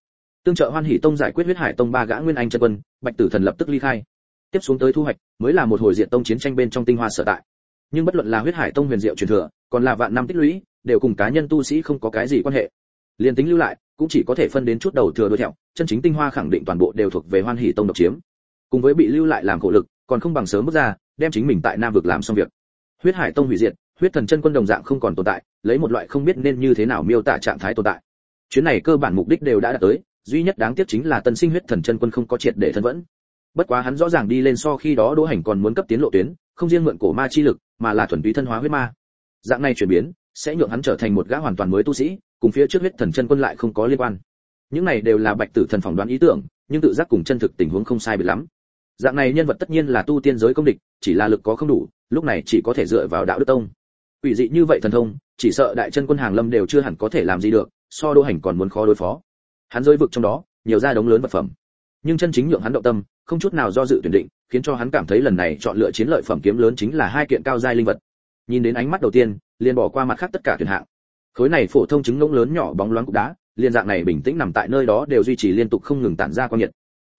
Tương trợ hoan hỷ tông giải quyết huyết hải tông ba gã nguyên anh chân quân, bạch tử thần lập tức ly khai. Tiếp xuống tới thu hoạch, mới là một hồi diện tông chiến tranh bên trong tinh hoa sở tại. Nhưng bất luận là huyết hải tông huyền diệu truyền thừa còn là vạn năm tích lũy, đều cùng cá nhân tu sĩ không có cái gì quan hệ. Liên tính lưu lại, cũng chỉ có thể phân đến chút đầu thừa đuôi thẹo, chân chính tinh hoa khẳng định toàn bộ đều thuộc về hoan hỷ tông độc chiếm. Cùng với bị lưu lại làm khổ lực, còn không bằng sớm bước ra, đem chính mình tại nam vực làm xong việc. Huyết hải tông hủy diệt, huyết thần chân quân đồng dạng không còn tồn tại, lấy một loại không biết nên như thế nào miêu tả trạng thái tồn tại. Chuyến này cơ bản mục đích đều đã đạt tới, duy nhất đáng tiếc chính là tân sinh huyết thần chân quân không có triệt để thân vẫn. Bất quá hắn rõ ràng đi lên so khi đó đỗ hành còn muốn cấp tiến lộ tuyến, không riêng mượn cổ ma chi lực, mà là thuần túy thân hóa huyết ma dạng này chuyển biến, sẽ nhượng hắn trở thành một gã hoàn toàn mới tu sĩ, cùng phía trước huyết thần chân quân lại không có liên quan. Những này đều là bạch tử thần phỏng đoán ý tưởng, nhưng tự giác cùng chân thực tình huống không sai biệt lắm. Dạng này nhân vật tất nhiên là tu tiên giới công địch, chỉ là lực có không đủ, lúc này chỉ có thể dựa vào đạo đức tông. Ủy dị như vậy thần thông, chỉ sợ đại chân quân hàng lâm đều chưa hẳn có thể làm gì được, so đô hành còn muốn khó đối phó. Hắn rơi vực trong đó, nhiều ra đống lớn vật phẩm. Nhưng chân chính nhượng hắn động tâm, không chút nào do dự tuyển định, khiến cho hắn cảm thấy lần này chọn lựa chiến lợi phẩm kiếm lớn chính là hai kiện cao giai linh vật nhìn đến ánh mắt đầu tiên, liền bỏ qua mặt khác tất cả tuyển hạng. Khối này phổ thông trứng ngỗng lớn nhỏ bóng loáng cục đá liên dạng này bình tĩnh nằm tại nơi đó đều duy trì liên tục không ngừng tản ra quang nhiệt.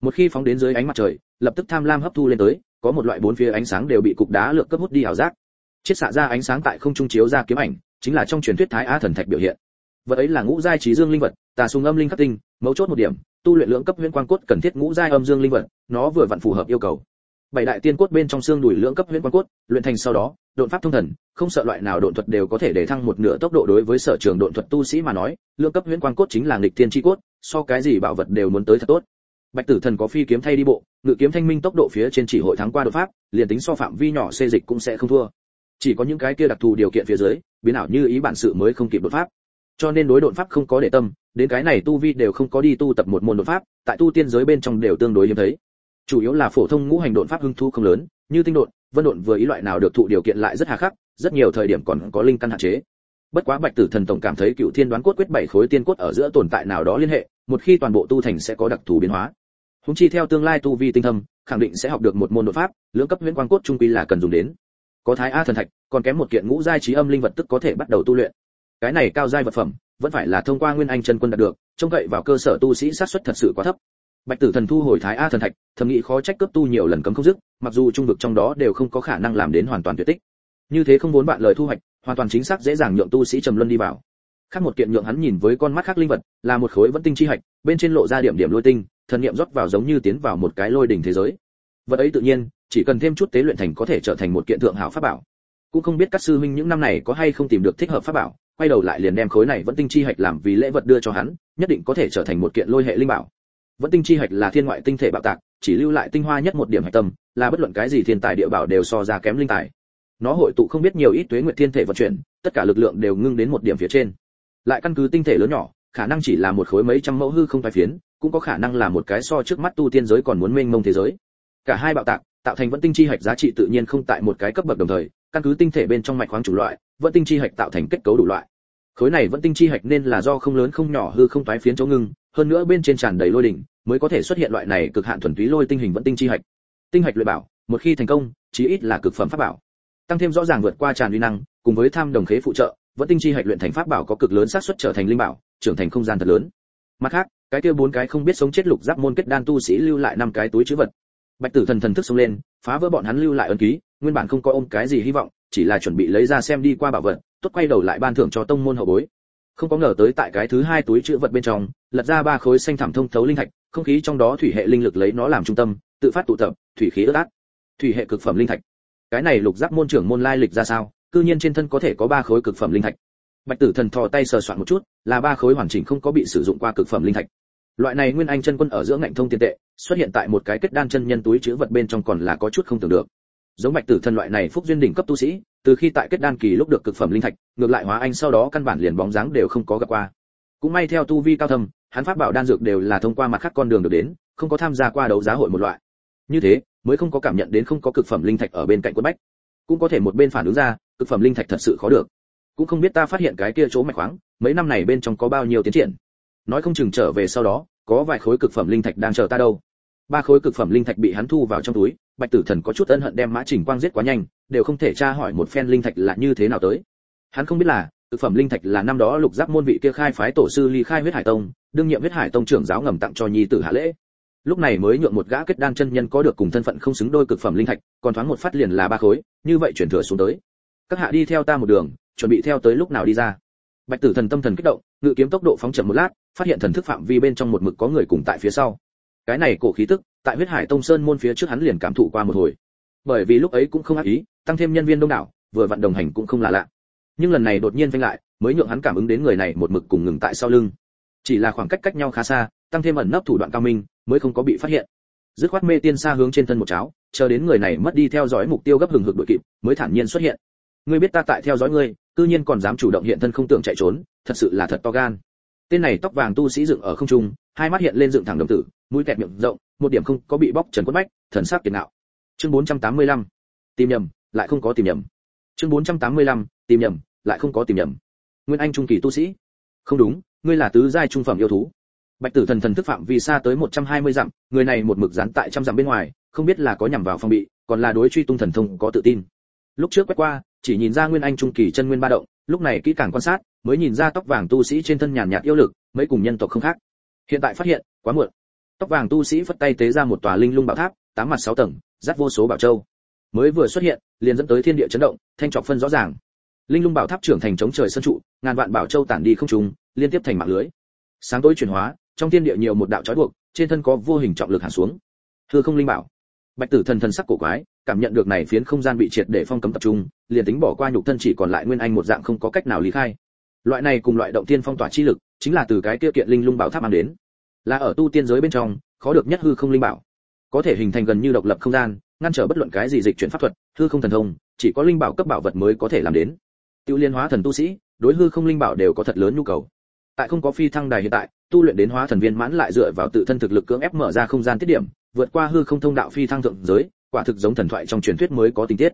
Một khi phóng đến dưới ánh mặt trời, lập tức tham lam hấp thu lên tới, có một loại bốn phía ánh sáng đều bị cục đá lượng cấp hút đi ảo giác. Chiết xạ ra ánh sáng tại không trung chiếu ra kiếm ảnh, chính là trong truyền thuyết thái á thần thạch biểu hiện. Vật ấy là ngũ giai trí dương linh vật, tà sùng âm linh khắc tinh, mấu chốt một điểm, tu luyện lượng cấp huyễn quang cốt cần thiết ngũ giai âm dương linh vật, nó vừa vặn phù hợp yêu cầu bảy đại tiên cốt bên trong xương đùi lượng cấp huyễn quang cốt, luyện thành sau đó, độn pháp thông thần, không sợ loại nào độn thuật đều có thể để thăng một nửa tốc độ đối với sở trường độn thuật tu sĩ mà nói lượng cấp huyễn quang cốt chính là nghịch thiên chi cốt, so cái gì bảo vật đều muốn tới thật tốt. Bạch tử thần có phi kiếm thay đi bộ, ngự kiếm thanh minh tốc độ phía trên chỉ hội thắng qua đột pháp, liền tính so phạm vi nhỏ xê dịch cũng sẽ không thua. Chỉ có những cái kia đặc thù điều kiện phía dưới, biến ảo như ý bản sự mới không kịp đột pháp. Cho nên đối đột pháp không có để tâm, đến cái này tu vi đều không có đi tu tập một môn đột pháp, tại tu tiên giới bên trong đều tương đối hiếm thấy chủ yếu là phổ thông ngũ hành độn pháp hưng thu không lớn, như tinh độn, vân độn vừa ý loại nào được thụ điều kiện lại rất hà khắc, rất nhiều thời điểm còn có linh căn hạn chế. Bất quá bạch tử thần tổng cảm thấy cựu thiên đoán cốt quyết bảy khối tiên cốt ở giữa tồn tại nào đó liên hệ, một khi toàn bộ tu thành sẽ có đặc thù biến hóa. Húng chi theo tương lai tu vi tinh thâm, khẳng định sẽ học được một môn đột pháp, lưỡng cấp nguyễn quang cốt trung quy là cần dùng đến. Có thái a thần thạch, còn kém một kiện ngũ giai trí âm linh vật tức có thể bắt đầu tu luyện. Cái này cao giai vật phẩm, vẫn phải là thông qua nguyên anh chân quân đạt được, trông cậy vào cơ sở tu sĩ sát xuất thật sự quá thấp bạch tử thần thu hồi thái a thần thạch, thầm nghĩ khó trách cấp tu nhiều lần cấm không dứt, mặc dù trung vực trong đó đều không có khả năng làm đến hoàn toàn tuyệt tích. Như thế không muốn bạn lời thu hoạch, hoàn toàn chính xác dễ dàng nhượng tu sĩ trầm luân đi vào. Khác một kiện nhượng hắn nhìn với con mắt khác linh vật, là một khối vẫn tinh chi hạch, bên trên lộ ra điểm điểm lôi tinh, thần niệm rót vào giống như tiến vào một cái lôi đỉnh thế giới. Vật ấy tự nhiên, chỉ cần thêm chút tế luyện thành có thể trở thành một kiện thượng hảo pháp bảo. Cũng không biết các sư huynh những năm này có hay không tìm được thích hợp pháp bảo, quay đầu lại liền đem khối này vẫn tinh chi hạch làm vì lễ vật đưa cho hắn, nhất định có thể trở thành một kiện lôi hệ linh bảo vẫn tinh chi hạch là thiên ngoại tinh thể bạo tạc, chỉ lưu lại tinh hoa nhất một điểm hạch tâm, là bất luận cái gì thiên tài địa bảo đều so ra kém linh tài. Nó hội tụ không biết nhiều ít tuế nguyệt thiên thể vận chuyển, tất cả lực lượng đều ngưng đến một điểm phía trên. Lại căn cứ tinh thể lớn nhỏ, khả năng chỉ là một khối mấy trăm mẫu hư không phai phiến, cũng có khả năng là một cái so trước mắt tu tiên giới còn muốn mênh mông thế giới. Cả hai bạo tạc, tạo thành vẫn tinh chi hạch giá trị tự nhiên không tại một cái cấp bậc đồng thời, căn cứ tinh thể bên trong mạch khoáng chủ loại, vẫn tinh chi hạch tạo thành kết cấu đủ loại khối này vẫn tinh chi hạch nên là do không lớn không nhỏ hư không toái phiến chỗ ngưng, hơn nữa bên trên tràn đầy lôi đỉnh, mới có thể xuất hiện loại này cực hạn thuần túy lôi tinh hình vẫn tinh chi hạch. Tinh hạch luyện bảo, một khi thành công, chí ít là cực phẩm pháp bảo. Tăng thêm rõ ràng vượt qua tràn uy năng, cùng với tham đồng khế phụ trợ, vẫn tinh chi hạch luyện thành pháp bảo có cực lớn xác suất trở thành linh bảo, trưởng thành không gian thật lớn. Mặt khác, cái kia bốn cái không biết sống chết lục giáp môn kết đan tu sĩ lưu lại năm cái túi chứa vật. Bạch tử thần thần thức xông lên, phá vỡ bọn hắn lưu lại ân ký, nguyên bản không có ôm cái gì hy vọng, chỉ là chuẩn bị lấy ra xem đi qua bảo vật tốt quay đầu lại ban thưởng cho tông môn hậu bối. Không có ngờ tới tại cái thứ hai túi chứa vật bên trong, lật ra ba khối xanh thảm thông thấu linh thạch, không khí trong đó thủy hệ linh lực lấy nó làm trung tâm, tự phát tụ tập, thủy khí ướt át. Thủy hệ cực phẩm linh thạch. Cái này lục giác môn trưởng môn lai lịch ra sao? Cư nhiên trên thân có thể có ba khối cực phẩm linh thạch. Bạch tử thần thò tay sờ soạn một chút, là ba khối hoàn chỉnh không có bị sử dụng qua cực phẩm linh thạch. Loại này nguyên anh chân quân ở giữa ngạnh thông tiền tệ, xuất hiện tại một cái kết đan chân nhân túi chứa vật bên trong còn là có chút không tưởng được. Giống bạch tử thần loại này phúc duyên đỉnh cấp tu sĩ từ khi tại kết đan kỳ lúc được cực phẩm linh thạch, ngược lại hóa anh sau đó căn bản liền bóng dáng đều không có gặp qua. Cũng may theo tu vi cao thâm, hắn pháp bảo đan dược đều là thông qua mặt khác con đường được đến, không có tham gia qua đấu giá hội một loại. Như thế, mới không có cảm nhận đến không có cực phẩm linh thạch ở bên cạnh quân bách. Cũng có thể một bên phản ứng ra, cực phẩm linh thạch thật sự khó được. Cũng không biết ta phát hiện cái kia chỗ mạch khoáng, mấy năm này bên trong có bao nhiêu tiến triển. Nói không chừng trở về sau đó, có vài khối cực phẩm linh thạch đang chờ ta đâu. Ba khối cực phẩm linh thạch bị hắn thu vào trong túi bạch tử thần có chút ân hận đem mã trình quang giết quá nhanh, đều không thể tra hỏi một phen linh thạch là như thế nào tới. Hắn không biết là, thực phẩm linh thạch là năm đó lục Giáp môn vị kia khai phái tổ sư ly khai huyết hải tông, đương nhiệm huyết hải tông trưởng giáo ngầm tặng cho nhi tử hạ lễ. Lúc này mới nhượng một gã kết đan chân nhân có được cùng thân phận không xứng đôi cực phẩm linh thạch, còn thoáng một phát liền là ba khối, như vậy chuyển thừa xuống tới. Các hạ đi theo ta một đường, chuẩn bị theo tới lúc nào đi ra? Bạch tử thần tâm thần kích động, ngự kiếm tốc độ phóng chậm một lát, phát hiện thần thức phạm vi bên trong một mực có người cùng tại phía sau. Cái này cổ khí tức tại huyết hải tông sơn môn phía trước hắn liền cảm thụ qua một hồi. Bởi vì lúc ấy cũng không ác ý, tăng thêm nhân viên đông đảo, vừa vận đồng hành cũng không là lạ. Nhưng lần này đột nhiên phanh lại, mới nhượng hắn cảm ứng đến người này một mực cùng ngừng tại sau lưng. Chỉ là khoảng cách cách nhau khá xa, tăng thêm ẩn nấp thủ đoạn cao minh, mới không có bị phát hiện. Dứt khoát mê tiên xa hướng trên thân một cháo, chờ đến người này mất đi theo dõi mục tiêu gấp hừng hực đội kịp, mới thản nhiên xuất hiện. Ngươi biết ta tại theo dõi ngươi, cư nhiên còn dám chủ động hiện thân không tưởng chạy trốn, thật sự là thật to gan. Tên này tóc vàng tu sĩ dựng ở không trung, hai mắt hiện lên dựng thẳng đồng tử mũi kẹt miệng rộng, một điểm không có bị bóc trần quất bách thần sắc kiệt nạo chương 485. tìm nhầm, lại không có tìm nhầm. Chương 485. tìm nhầm, lại không có tìm nhầm. Nguyên anh trung kỳ tu sĩ. Không đúng, ngươi là tứ giai trung phẩm yêu thú. Bạch tử thần thần thức phạm vì xa tới 120 dặm, người này một mực dán tại trăm dặm bên ngoài, không biết là có nhằm vào phòng bị, còn là đối truy tung thần thông có tự tin. Lúc trước quét qua, chỉ nhìn ra nguyên anh trung kỳ chân nguyên ba động, lúc này kỹ càng quan sát, mới nhìn ra tóc vàng tu sĩ trên thân nhàn nhạt yêu lực, mấy cùng nhân tộc không khác. Hiện tại phát hiện, quá muộn tóc vàng tu sĩ phất tay tế ra một tòa linh lung bảo tháp, tám mặt sáu tầng dắt vô số bảo châu. Mới vừa xuất hiện, liền dẫn tới thiên địa chấn động, thanh trọc phân rõ ràng. Linh lung bảo tháp trưởng thành chống trời sân trụ, ngàn vạn bảo châu tản đi không trùng liên tiếp thành mạng lưới. Sáng tối chuyển hóa, trong thiên địa nhiều một đạo trói buộc, trên thân có vô hình trọng lực hạ xuống. Thưa không linh bảo. Bạch tử thần thần sắc cổ quái, cảm nhận được này phiến không gian bị triệt để phong cấm tập trung, liền tính bỏ qua nhục thân chỉ còn lại nguyên anh một dạng không có cách nào lý khai. Loại này cùng loại động tiên phong tỏa chi lực, chính là từ cái kia kiện linh lung bảo tháp mang đến là ở tu tiên giới bên trong, khó được nhất hư không linh bảo. Có thể hình thành gần như độc lập không gian, ngăn trở bất luận cái gì dịch chuyển pháp thuật, hư không thần thông, chỉ có linh bảo cấp bảo vật mới có thể làm đến. Tiêu liên hóa thần tu sĩ, đối hư không linh bảo đều có thật lớn nhu cầu. Tại không có phi thăng đài hiện tại, tu luyện đến hóa thần viên mãn lại dựa vào tự thân thực lực cưỡng ép mở ra không gian tiết điểm, vượt qua hư không thông đạo phi thăng thượng giới, quả thực giống thần thoại trong truyền thuyết mới có tình tiết.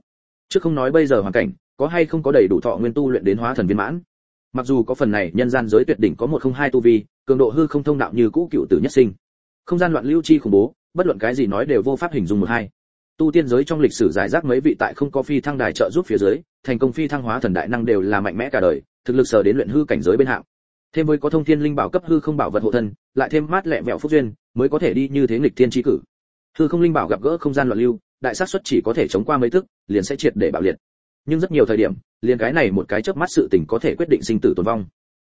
Chứ không nói bây giờ hoàn cảnh, có hay không có đầy đủ thọ nguyên tu luyện đến hóa thần viên mãn? Mặc dù có phần này nhân gian giới tuyệt đỉnh có một không hai tu vi cường độ hư không thông đạo như cũ cựu tử nhất sinh. Không gian loạn lưu chi khủng bố, bất luận cái gì nói đều vô pháp hình dung một hai. Tu tiên giới trong lịch sử giải rác mấy vị tại không có phi thăng đài trợ giúp phía dưới, thành công phi thăng hóa thần đại năng đều là mạnh mẽ cả đời, thực lực sở đến luyện hư cảnh giới bên hạng. Thêm với có thông thiên linh bảo cấp hư không bảo vật hộ thân, lại thêm mát lẹ vẹo phúc duyên, mới có thể đi như thế nghịch thiên trí cử. Hư không linh bảo gặp gỡ không gian loạn lưu, đại xác suất chỉ có thể chống qua mấy thức, liền sẽ triệt để bạo liệt. Nhưng rất nhiều thời điểm, liền cái này một cái chớp mắt sự tình có thể quyết định sinh tử tồn vong.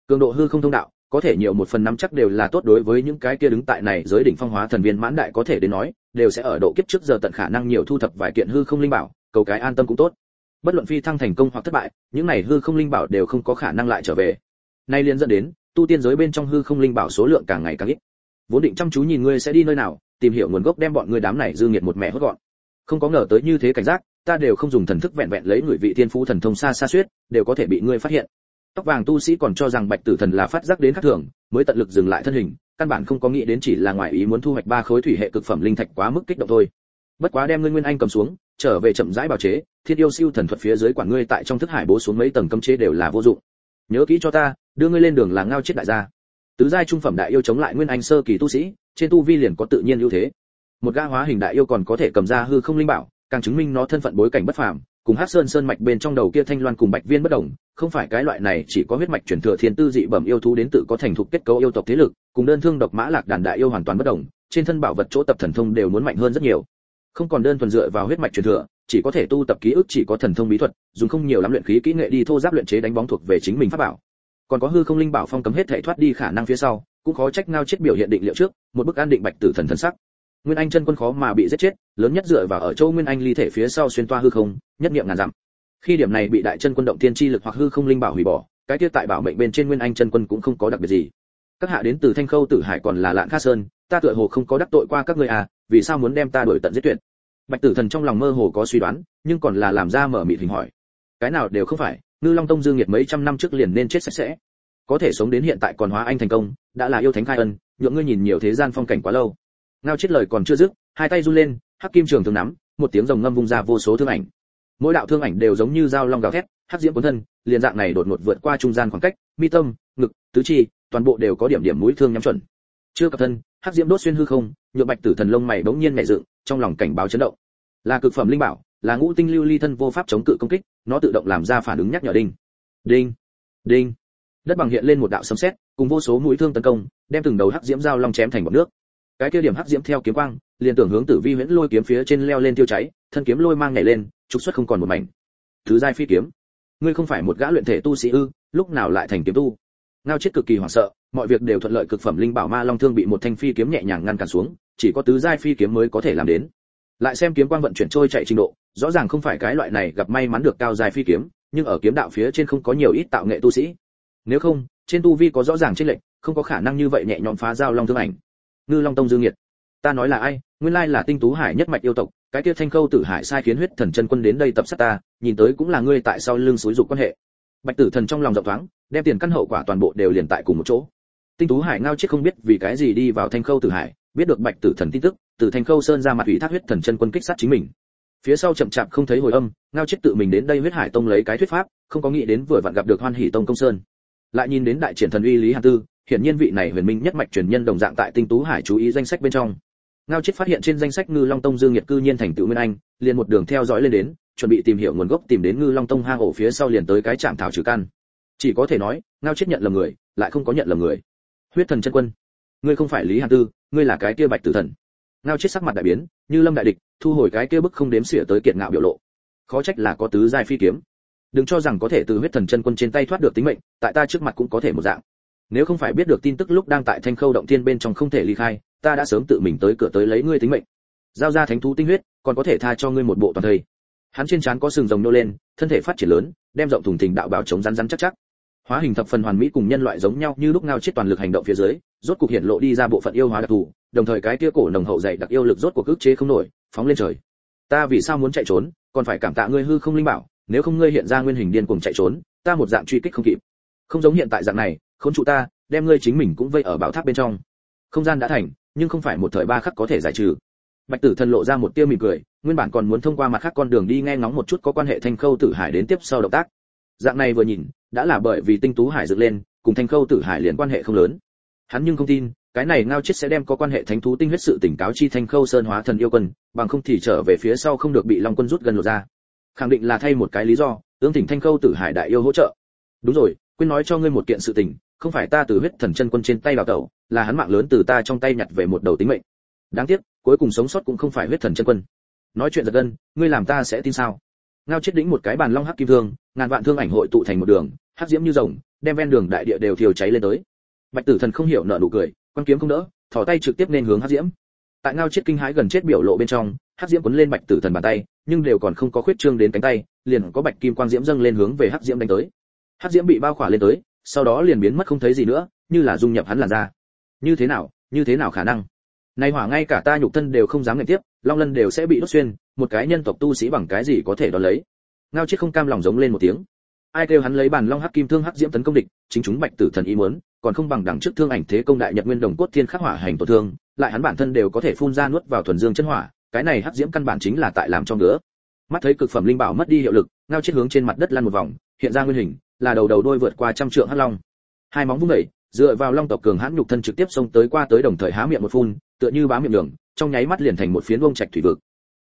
Cường độ hư không thông đạo có thể nhiều một phần năm chắc đều là tốt đối với những cái kia đứng tại này giới đỉnh phong hóa thần viên mãn đại có thể đến nói, đều sẽ ở độ kiếp trước giờ tận khả năng nhiều thu thập vài kiện hư không linh bảo, cầu cái an tâm cũng tốt. Bất luận phi thăng thành công hoặc thất bại, những này hư không linh bảo đều không có khả năng lại trở về. Nay liên dẫn đến, tu tiên giới bên trong hư không linh bảo số lượng càng ngày càng ít. Vốn định chăm chú nhìn ngươi sẽ đi nơi nào, tìm hiểu nguồn gốc đem bọn ngươi đám này dư nghiệt một mẹ hốt gọn. Không có ngờ tới như thế cảnh giác, ta đều không dùng thần thức vẹn vẹn lấy người vị thiên phú thần thông xa xa xuyết đều có thể bị ngươi phát hiện tóc vàng tu sĩ còn cho rằng bạch tử thần là phát giác đến khắc thường, mới tận lực dừng lại thân hình, căn bản không có nghĩ đến chỉ là ngoài ý muốn thu hoạch ba khối thủy hệ cực phẩm linh thạch quá mức kích động thôi. Bất quá đem ngươi nguyên anh cầm xuống, trở về chậm rãi bào chế, thiên yêu siêu thần thuật phía dưới quản ngươi tại trong thức hải bố xuống mấy tầng cấm chế đều là vô dụng. Nhớ kỹ cho ta, đưa ngươi lên đường là ngao chết đại gia. Tứ giai trung phẩm đại yêu chống lại nguyên anh sơ kỳ tu sĩ, trên tu vi liền có tự nhiên ưu thế. Một gã hóa hình đại yêu còn có thể cầm ra hư không linh bảo, càng chứng minh nó thân phận bối cảnh bất phàm cùng hát sơn sơn mạch bên trong đầu kia thanh loan cùng bạch viên bất đồng, không phải cái loại này chỉ có huyết mạch chuyển thừa thiên tư dị bẩm yêu thú đến tự có thành thục kết cấu yêu tộc thế lực, cùng đơn thương độc mã lạc đàn đại yêu hoàn toàn bất đồng, trên thân bảo vật chỗ tập thần thông đều muốn mạnh hơn rất nhiều. Không còn đơn thuần dựa vào huyết mạch truyền thừa, chỉ có thể tu tập ký ức, chỉ có thần thông bí thuật, dùng không nhiều lắm luyện khí kỹ nghệ đi thô giáp luyện chế đánh bóng thuộc về chính mình pháp bảo. Còn có hư không linh bảo phong cấm hết thể thoát đi khả năng phía sau, cũng khó trách ngao chết biểu hiện định liệu trước, một bức an định bạch tử thần thần sắc. Nguyên anh chân quân khó mà bị giết chết lớn nhất dựa vào ở châu nguyên anh ly thể phía sau xuyên toa hư không, nhất niệm ngàn dặm. Khi điểm này bị đại chân quân động tiên chi lực hoặc hư không linh bảo hủy bỏ, cái tiết tại bảo mệnh bên trên nguyên anh chân quân cũng không có đặc biệt gì. Các hạ đến từ thanh khâu, tử hải còn là lạn kha sơn, ta tựa hồ không có đắc tội qua các ngươi à vì sao muốn đem ta đuổi tận giết tuyệt? Bạch tử thần trong lòng mơ hồ có suy đoán, nhưng còn là làm ra mở mịt hình hỏi. Cái nào đều không phải, ngư long tông dương nhiệt mấy trăm năm trước liền nên chết sạch sẽ. Có thể sống đến hiện tại còn hóa anh thành công, đã là yêu thánh khai ân, nhượng ngươi nhìn nhiều thế gian phong cảnh quá lâu. Ngao chết lời còn chưa dứt, hai tay run lên hắc kim trường thường nắm, một tiếng rồng ngâm vung ra vô số thương ảnh. Mỗi đạo thương ảnh đều giống như dao long gào thét, hắc diễm cuốn thân, liền dạng này đột ngột vượt qua trung gian khoảng cách, mi tâm, ngực, tứ chi, toàn bộ đều có điểm điểm mũi thương nhắm chuẩn. Chưa cập thân, hắc diễm đốt xuyên hư không nhựa bạch tử thần lông mày bỗng nhiên nhẹ dựng, trong lòng cảnh báo chấn động. Là cực phẩm linh bảo, là ngũ tinh lưu ly thân vô pháp chống cự công kích, nó tự động làm ra phản ứng nhắc nhở đinh. Đinh đinh. Đất bằng hiện lên một đạo sấm sét, cùng vô số mũi thương tấn công, đem từng đầu hắc diễm dao long chém thành bọt nước. Cái kia điểm hắc diễm theo kiếm quang liền tưởng hướng tử vi huyễn lôi kiếm phía trên leo lên tiêu cháy, thân kiếm lôi mang nhảy lên, trục xuất không còn một mảnh. Thứ giai phi kiếm. Ngươi không phải một gã luyện thể tu sĩ ư, lúc nào lại thành kiếm tu? Ngao chết cực kỳ hoảng sợ, mọi việc đều thuận lợi cực phẩm linh bảo ma long thương bị một thanh phi kiếm nhẹ nhàng ngăn cản xuống, chỉ có tứ giai phi kiếm mới có thể làm đến. Lại xem kiếm quang vận chuyển trôi chạy trình độ, rõ ràng không phải cái loại này gặp may mắn được cao giai phi kiếm, nhưng ở kiếm đạo phía trên không có nhiều ít tạo nghệ tu sĩ. Nếu không, trên tu vi có rõ ràng trên lệnh không có khả năng như vậy nhẹ nhõm phá giao long thương ảnh. Ngư long tông dương nhiệt. Ta nói là ai? Nguyên lai là tinh tú hải nhất mạch yêu tộc, cái kia thanh khâu tử hải sai khiến huyết thần chân quân đến đây tập sát ta, nhìn tới cũng là ngươi tại sau lưng suối dục quan hệ. Bạch tử thần trong lòng rộng thoáng, đem tiền căn hậu quả toàn bộ đều liền tại cùng một chỗ. Tinh tú hải ngao chết không biết vì cái gì đi vào thanh khâu tử hải, biết được bạch tử thần tin tức, từ thanh khâu sơn ra mặt ủy thác huyết thần chân quân kích sát chính mình. Phía sau chậm chạp không thấy hồi âm, ngao chết tự mình đến đây huyết hải tông lấy cái thuyết pháp, không có nghĩ đến vừa vặn gặp được hoan hỷ tông công sơn. Lại nhìn đến đại triển thần uy lý hàn tư, hiển nhiên vị này huyền minh nhất mạch truyền nhân đồng dạng tại tinh tú hải chú ý danh sách bên trong ngao chết phát hiện trên danh sách ngư long tông dương nhiệt cư nhiên thành tựu nguyên anh, liền một đường theo dõi lên đến, chuẩn bị tìm hiểu nguồn gốc tìm đến ngư long tông hang ổ phía sau liền tới cái trạm thảo trừ căn. Chỉ có thể nói, ngao chết nhận lầm người, lại không có nhận lầm người. Huyết thần chân quân, ngươi không phải lý hàn tư, ngươi là cái kia bạch tử thần. Ngao chết sắc mặt đại biến, như lâm đại địch, thu hồi cái kia bức không đếm xỉa tới kiệt ngạo biểu lộ. Khó trách là có tứ giai phi kiếm. Đừng cho rằng có thể từ huyết thần chân quân trên tay thoát được tính mệnh, tại ta trước mặt cũng có thể một dạng. Nếu không phải biết được tin tức lúc đang tại thanh khâu động thiên bên trong không thể ly khai ta đã sớm tự mình tới cửa tới lấy ngươi tính mệnh. Giao ra thánh thú tinh huyết, còn có thể tha cho ngươi một bộ toàn thây. Hắn trên trán có sừng rồng nô lên, thân thể phát triển lớn, đem rộng thùng thình đạo bảo chống rắn rắn chắc chắc. Hóa hình thập phần hoàn mỹ cùng nhân loại giống nhau như lúc ngao chết toàn lực hành động phía dưới, rốt cục hiện lộ đi ra bộ phận yêu hóa đặc thù, đồng thời cái kia cổ nồng hậu dày đặc yêu lực rốt cuộc ức chế không nổi, phóng lên trời. Ta vì sao muốn chạy trốn, còn phải cảm tạ ngươi hư không linh bảo, nếu không ngươi hiện ra nguyên hình điên cuồng chạy trốn, ta một dạng truy kích không kịp. Không giống hiện tại dạng này, khốn trụ ta, đem ngươi chính mình cũng vây ở bảo tháp bên trong. Không gian đã thành nhưng không phải một thời ba khắc có thể giải trừ. Bạch tử thần lộ ra một tia mỉm cười, nguyên bản còn muốn thông qua mặt khác con đường đi nghe ngóng một chút có quan hệ thanh khâu tử hải đến tiếp sau động tác. Dạng này vừa nhìn, đã là bởi vì tinh tú hải dựng lên, cùng thanh khâu tử hải liền quan hệ không lớn. Hắn nhưng không tin, cái này ngao chết sẽ đem có quan hệ thánh thú tinh huyết sự tỉnh cáo chi thanh khâu sơn hóa thần yêu quân, bằng không thì trở về phía sau không được bị long quân rút gần lột ra. Khẳng định là thay một cái lý do ương thỉnh thanh khâu tử hải đại yêu hỗ trợ. Đúng rồi, quên nói cho ngươi một kiện sự tình không phải ta từ huyết thần chân quân trên tay đào tẩu, là hắn mạng lớn từ ta trong tay nhặt về một đầu tính mệnh. Đáng tiếc, cuối cùng sống sót cũng không phải huyết thần chân quân. Nói chuyện giật gân, ngươi làm ta sẽ tin sao? Ngao chết đĩnh một cái bàn long hắc kim thương, ngàn vạn thương ảnh hội tụ thành một đường, hắc diễm như rồng, đem ven đường đại địa đều thiêu cháy lên tới. Bạch tử thần không hiểu nợ nụ cười, quan kiếm không đỡ thò tay trực tiếp nên hướng hắc diễm. Tại ngao chết kinh hãi gần chết biểu lộ bên trong, hắc diễm cuốn lên bạch tử thần bàn tay, nhưng đều còn không có khuyết trương đến cánh tay, liền có bạch kim quang diễm dâng lên hướng về hắc diễm đánh tới. Hắc diễm bị bao khỏa lên tới sau đó liền biến mất không thấy gì nữa, như là dung nhập hắn làn ra như thế nào, như thế nào khả năng? Nay hỏa ngay cả ta nhục thân đều không dám ngẩng tiếp, long lân đều sẽ bị đốt xuyên, một cái nhân tộc tu sĩ bằng cái gì có thể đón lấy? Ngao chết không cam lòng giống lên một tiếng. Ai kêu hắn lấy bàn long hắc kim thương hắc diễm tấn công địch, chính chúng bạch tử thần ý muốn, còn không bằng đằng trước thương ảnh thế công đại nhật nguyên đồng cốt thiên khắc hỏa hành tổn thương, lại hắn bản thân đều có thể phun ra nuốt vào thuần dương chân hỏa, cái này hắc diễm căn bản chính là tại làm cho ngứa. Mắt thấy cực phẩm linh bảo mất đi hiệu lực, ngao chết hướng trên mặt đất lăn một vòng, hiện ra nguyên hình là đầu đầu đôi vượt qua trăm trượng hắc long. Hai móng vung đẩy dựa vào long tộc cường hãn nhục thân trực tiếp xông tới qua tới đồng thời há miệng một phun, tựa như bá miệng đường trong nháy mắt liền thành một phiến vông trạch thủy vực.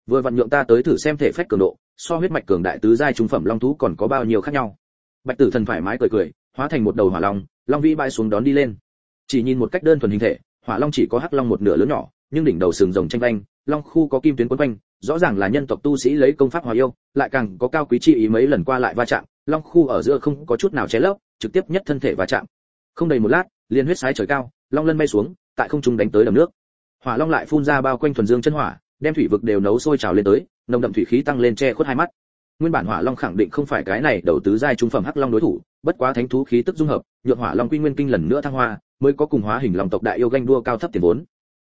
Vừa vặn nhượng ta tới thử xem thể phách cường độ, so huyết mạch cường đại tứ giai trung phẩm long thú còn có bao nhiêu khác nhau. Bạch tử thần thoải mái cười cười, hóa thành một đầu hỏa long long vĩ bay xuống đón đi lên. Chỉ nhìn một cách đơn thuần hình thể, hỏa long chỉ có hắc long một nửa lớn nhỏ, nhưng đỉnh đầu sừng rồng tranh vanh, long khu có kim tuyến quấn quanh rõ ràng là nhân tộc tu sĩ lấy công pháp hòa yêu, lại càng có cao quý chi ý mấy lần qua lại va chạm, long khu ở giữa không có chút nào che lấp, trực tiếp nhất thân thể va chạm. Không đầy một lát, liền huyết sái trời cao, long lân bay xuống, tại không trung đánh tới đầm nước. Hỏa long lại phun ra bao quanh thuần dương chân hỏa, đem thủy vực đều nấu sôi trào lên tới, nồng đậm thủy khí tăng lên che khuất hai mắt. Nguyên bản hỏa long khẳng định không phải cái này đầu tứ giai trung phẩm hắc long đối thủ, bất quá thánh thú khí tức dung hợp, nhượng hỏa long quy nguyên kinh lần nữa thăng hoa, mới có cùng hóa hình long tộc đại yêu ganh đua cao thấp tiền vốn.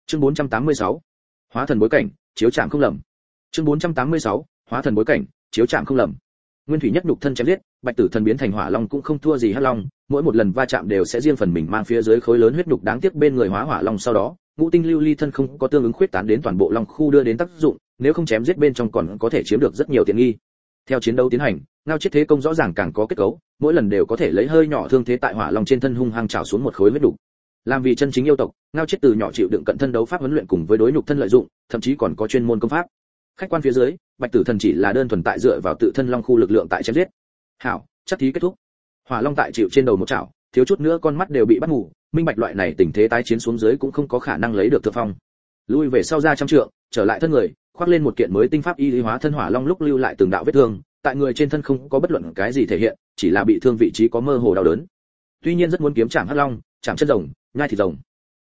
Chương 486 hóa thần bối cảnh, chiếu chạm không lầm chương 486 hóa thần bối cảnh, chiếu chạm không lầm. Nguyên thủy nhất nhục thân chém giết, bạch tử thần biến thành hỏa long cũng không thua gì hắc long, mỗi một lần va chạm đều sẽ riêng phần mình mang phía dưới khối lớn huyết nhục đáng tiếc bên người hóa hỏa long sau đó, ngũ tinh lưu ly thân không có tương ứng khuyết tán đến toàn bộ long khu đưa đến tác dụng, nếu không chém giết bên trong còn có thể chiếm được rất nhiều tiện nghi. Theo chiến đấu tiến hành, ngao chết thế công rõ ràng càng có kết cấu, mỗi lần đều có thể lấy hơi nhỏ thương thế tại hỏa long trên thân hung hăng trào xuống một khối huyết đủ. làm vì chân chính yêu tộc, ngao chết từ nhỏ chịu đựng cận thân đấu pháp huấn luyện cùng với đối nhục thân lợi dụng, thậm chí còn có chuyên môn công pháp khách quan phía dưới, bạch tử thần chỉ là đơn thuần tại dựa vào tự thân long khu lực lượng tại chém giết. Hảo, chắc thí kết thúc. Hỏa long tại chịu trên đầu một chảo, thiếu chút nữa con mắt đều bị bắt ngủ minh bạch loại này tình thế tái chiến xuống dưới cũng không có khả năng lấy được thượng phong. Lui về sau ra trăm trượng, trở lại thân người, khoác lên một kiện mới tinh pháp y lý hóa thân hỏa long lúc lưu lại từng đạo vết thương, tại người trên thân không có bất luận cái gì thể hiện, chỉ là bị thương vị trí có mơ hồ đau đớn. Tuy nhiên rất muốn kiếm chạm hắc long chạm chân rồng, nhai thịt rồng.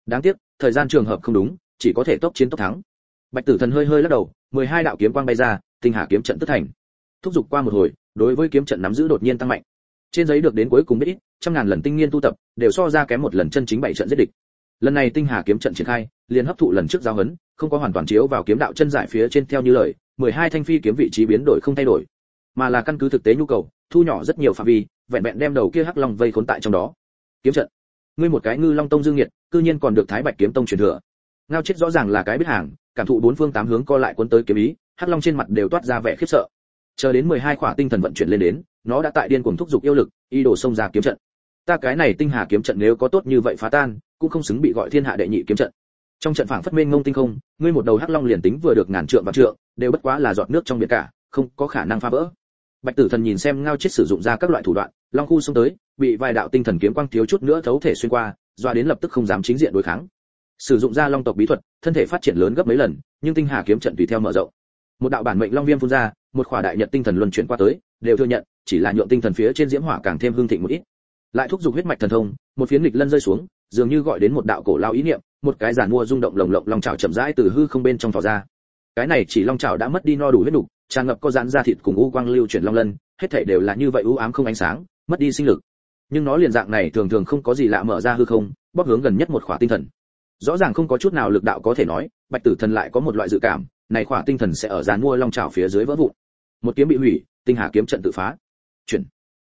Đáng tiếc, thời gian trường hợp không đúng, chỉ có thể tốc chiến tốc thắng bạch tử thần hơi hơi lắc đầu, mười hai đạo kiếm quang bay ra, tinh hà kiếm trận tất thành. Thúc giục qua một hồi, đối với kiếm trận nắm giữ đột nhiên tăng mạnh. Trên giấy được đến cuối cùng biết ít, trăm ngàn lần tinh nghiên tu tập, đều so ra kém một lần chân chính bảy trận giết địch. Lần này tinh hà kiếm trận triển khai, liền hấp thụ lần trước giao hấn, không có hoàn toàn chiếu vào kiếm đạo chân giải phía trên theo như lời, mười hai thanh phi kiếm vị trí biến đổi không thay đổi. Mà là căn cứ thực tế nhu cầu, thu nhỏ rất nhiều phạm vi, vẹn vẹn đem đầu kia hắc long vây khốn tại trong đó. Kiếm trận. Ngươi một cái ngư long tông dương nhiệt, cư nhiên còn được thái bạch kiếm tông truyền thừa. Ngao chết rõ ràng là cái biết hàng cảm thụ bốn phương tám hướng co lại cuốn tới kiếm ý, hắc long trên mặt đều toát ra vẻ khiếp sợ. Chờ đến mười hai khỏa tinh thần vận chuyển lên đến, nó đã tại điên cuồng thúc giục yêu lực, y đổ xông ra kiếm trận. Ta cái này tinh hà kiếm trận nếu có tốt như vậy phá tan, cũng không xứng bị gọi thiên hạ đệ nhị kiếm trận. Trong trận phảng phất mênh ngông tinh không, ngươi một đầu hắc long liền tính vừa được ngàn trượng và trượng, đều bất quá là giọt nước trong biển cả, không có khả năng phá vỡ. Bạch tử thần nhìn xem ngao chết sử dụng ra các loại thủ đoạn, long khu xông tới, bị vài đạo tinh thần kiếm quang thiếu chút nữa thấu thể xuyên qua, doa đến lập tức không dám chính diện đối kháng sử dụng ra long tộc bí thuật thân thể phát triển lớn gấp mấy lần nhưng tinh hà kiếm trận tùy theo mở rộng. Một đạo bản mệnh long viêm phun ra một khỏa đại nhật tinh thần luân chuyển qua tới đều thừa nhận chỉ là nhượng tinh thần phía trên diễm hỏa càng thêm hương thịnh một ít. Lại thúc giục huyết mạch thần thông một phiến nghịch lân rơi xuống dường như gọi đến một đạo cổ lao ý niệm một cái giản mua rung động lồng lộng long trào chậm rãi từ hư không bên trong tỏ ra. Cái này chỉ long trào đã mất đi no đủ huyết đủ, tràn ngập có giãn ra thịt cùng u quang lưu chuyển long lân hết thảy đều là như vậy u ám không ánh sáng mất đi sinh lực. Nhưng nó liền dạng này thường thường không có gì lạ mở ra hư không bóp hướng gần nhất một khỏa tinh thần rõ ràng không có chút nào lực đạo có thể nói, bạch tử thần lại có một loại dự cảm, này khỏa tinh thần sẽ ở dàn mua long trào phía dưới vỡ vụn. Một kiếm bị hủy, tinh hà kiếm trận tự phá. Chuyển.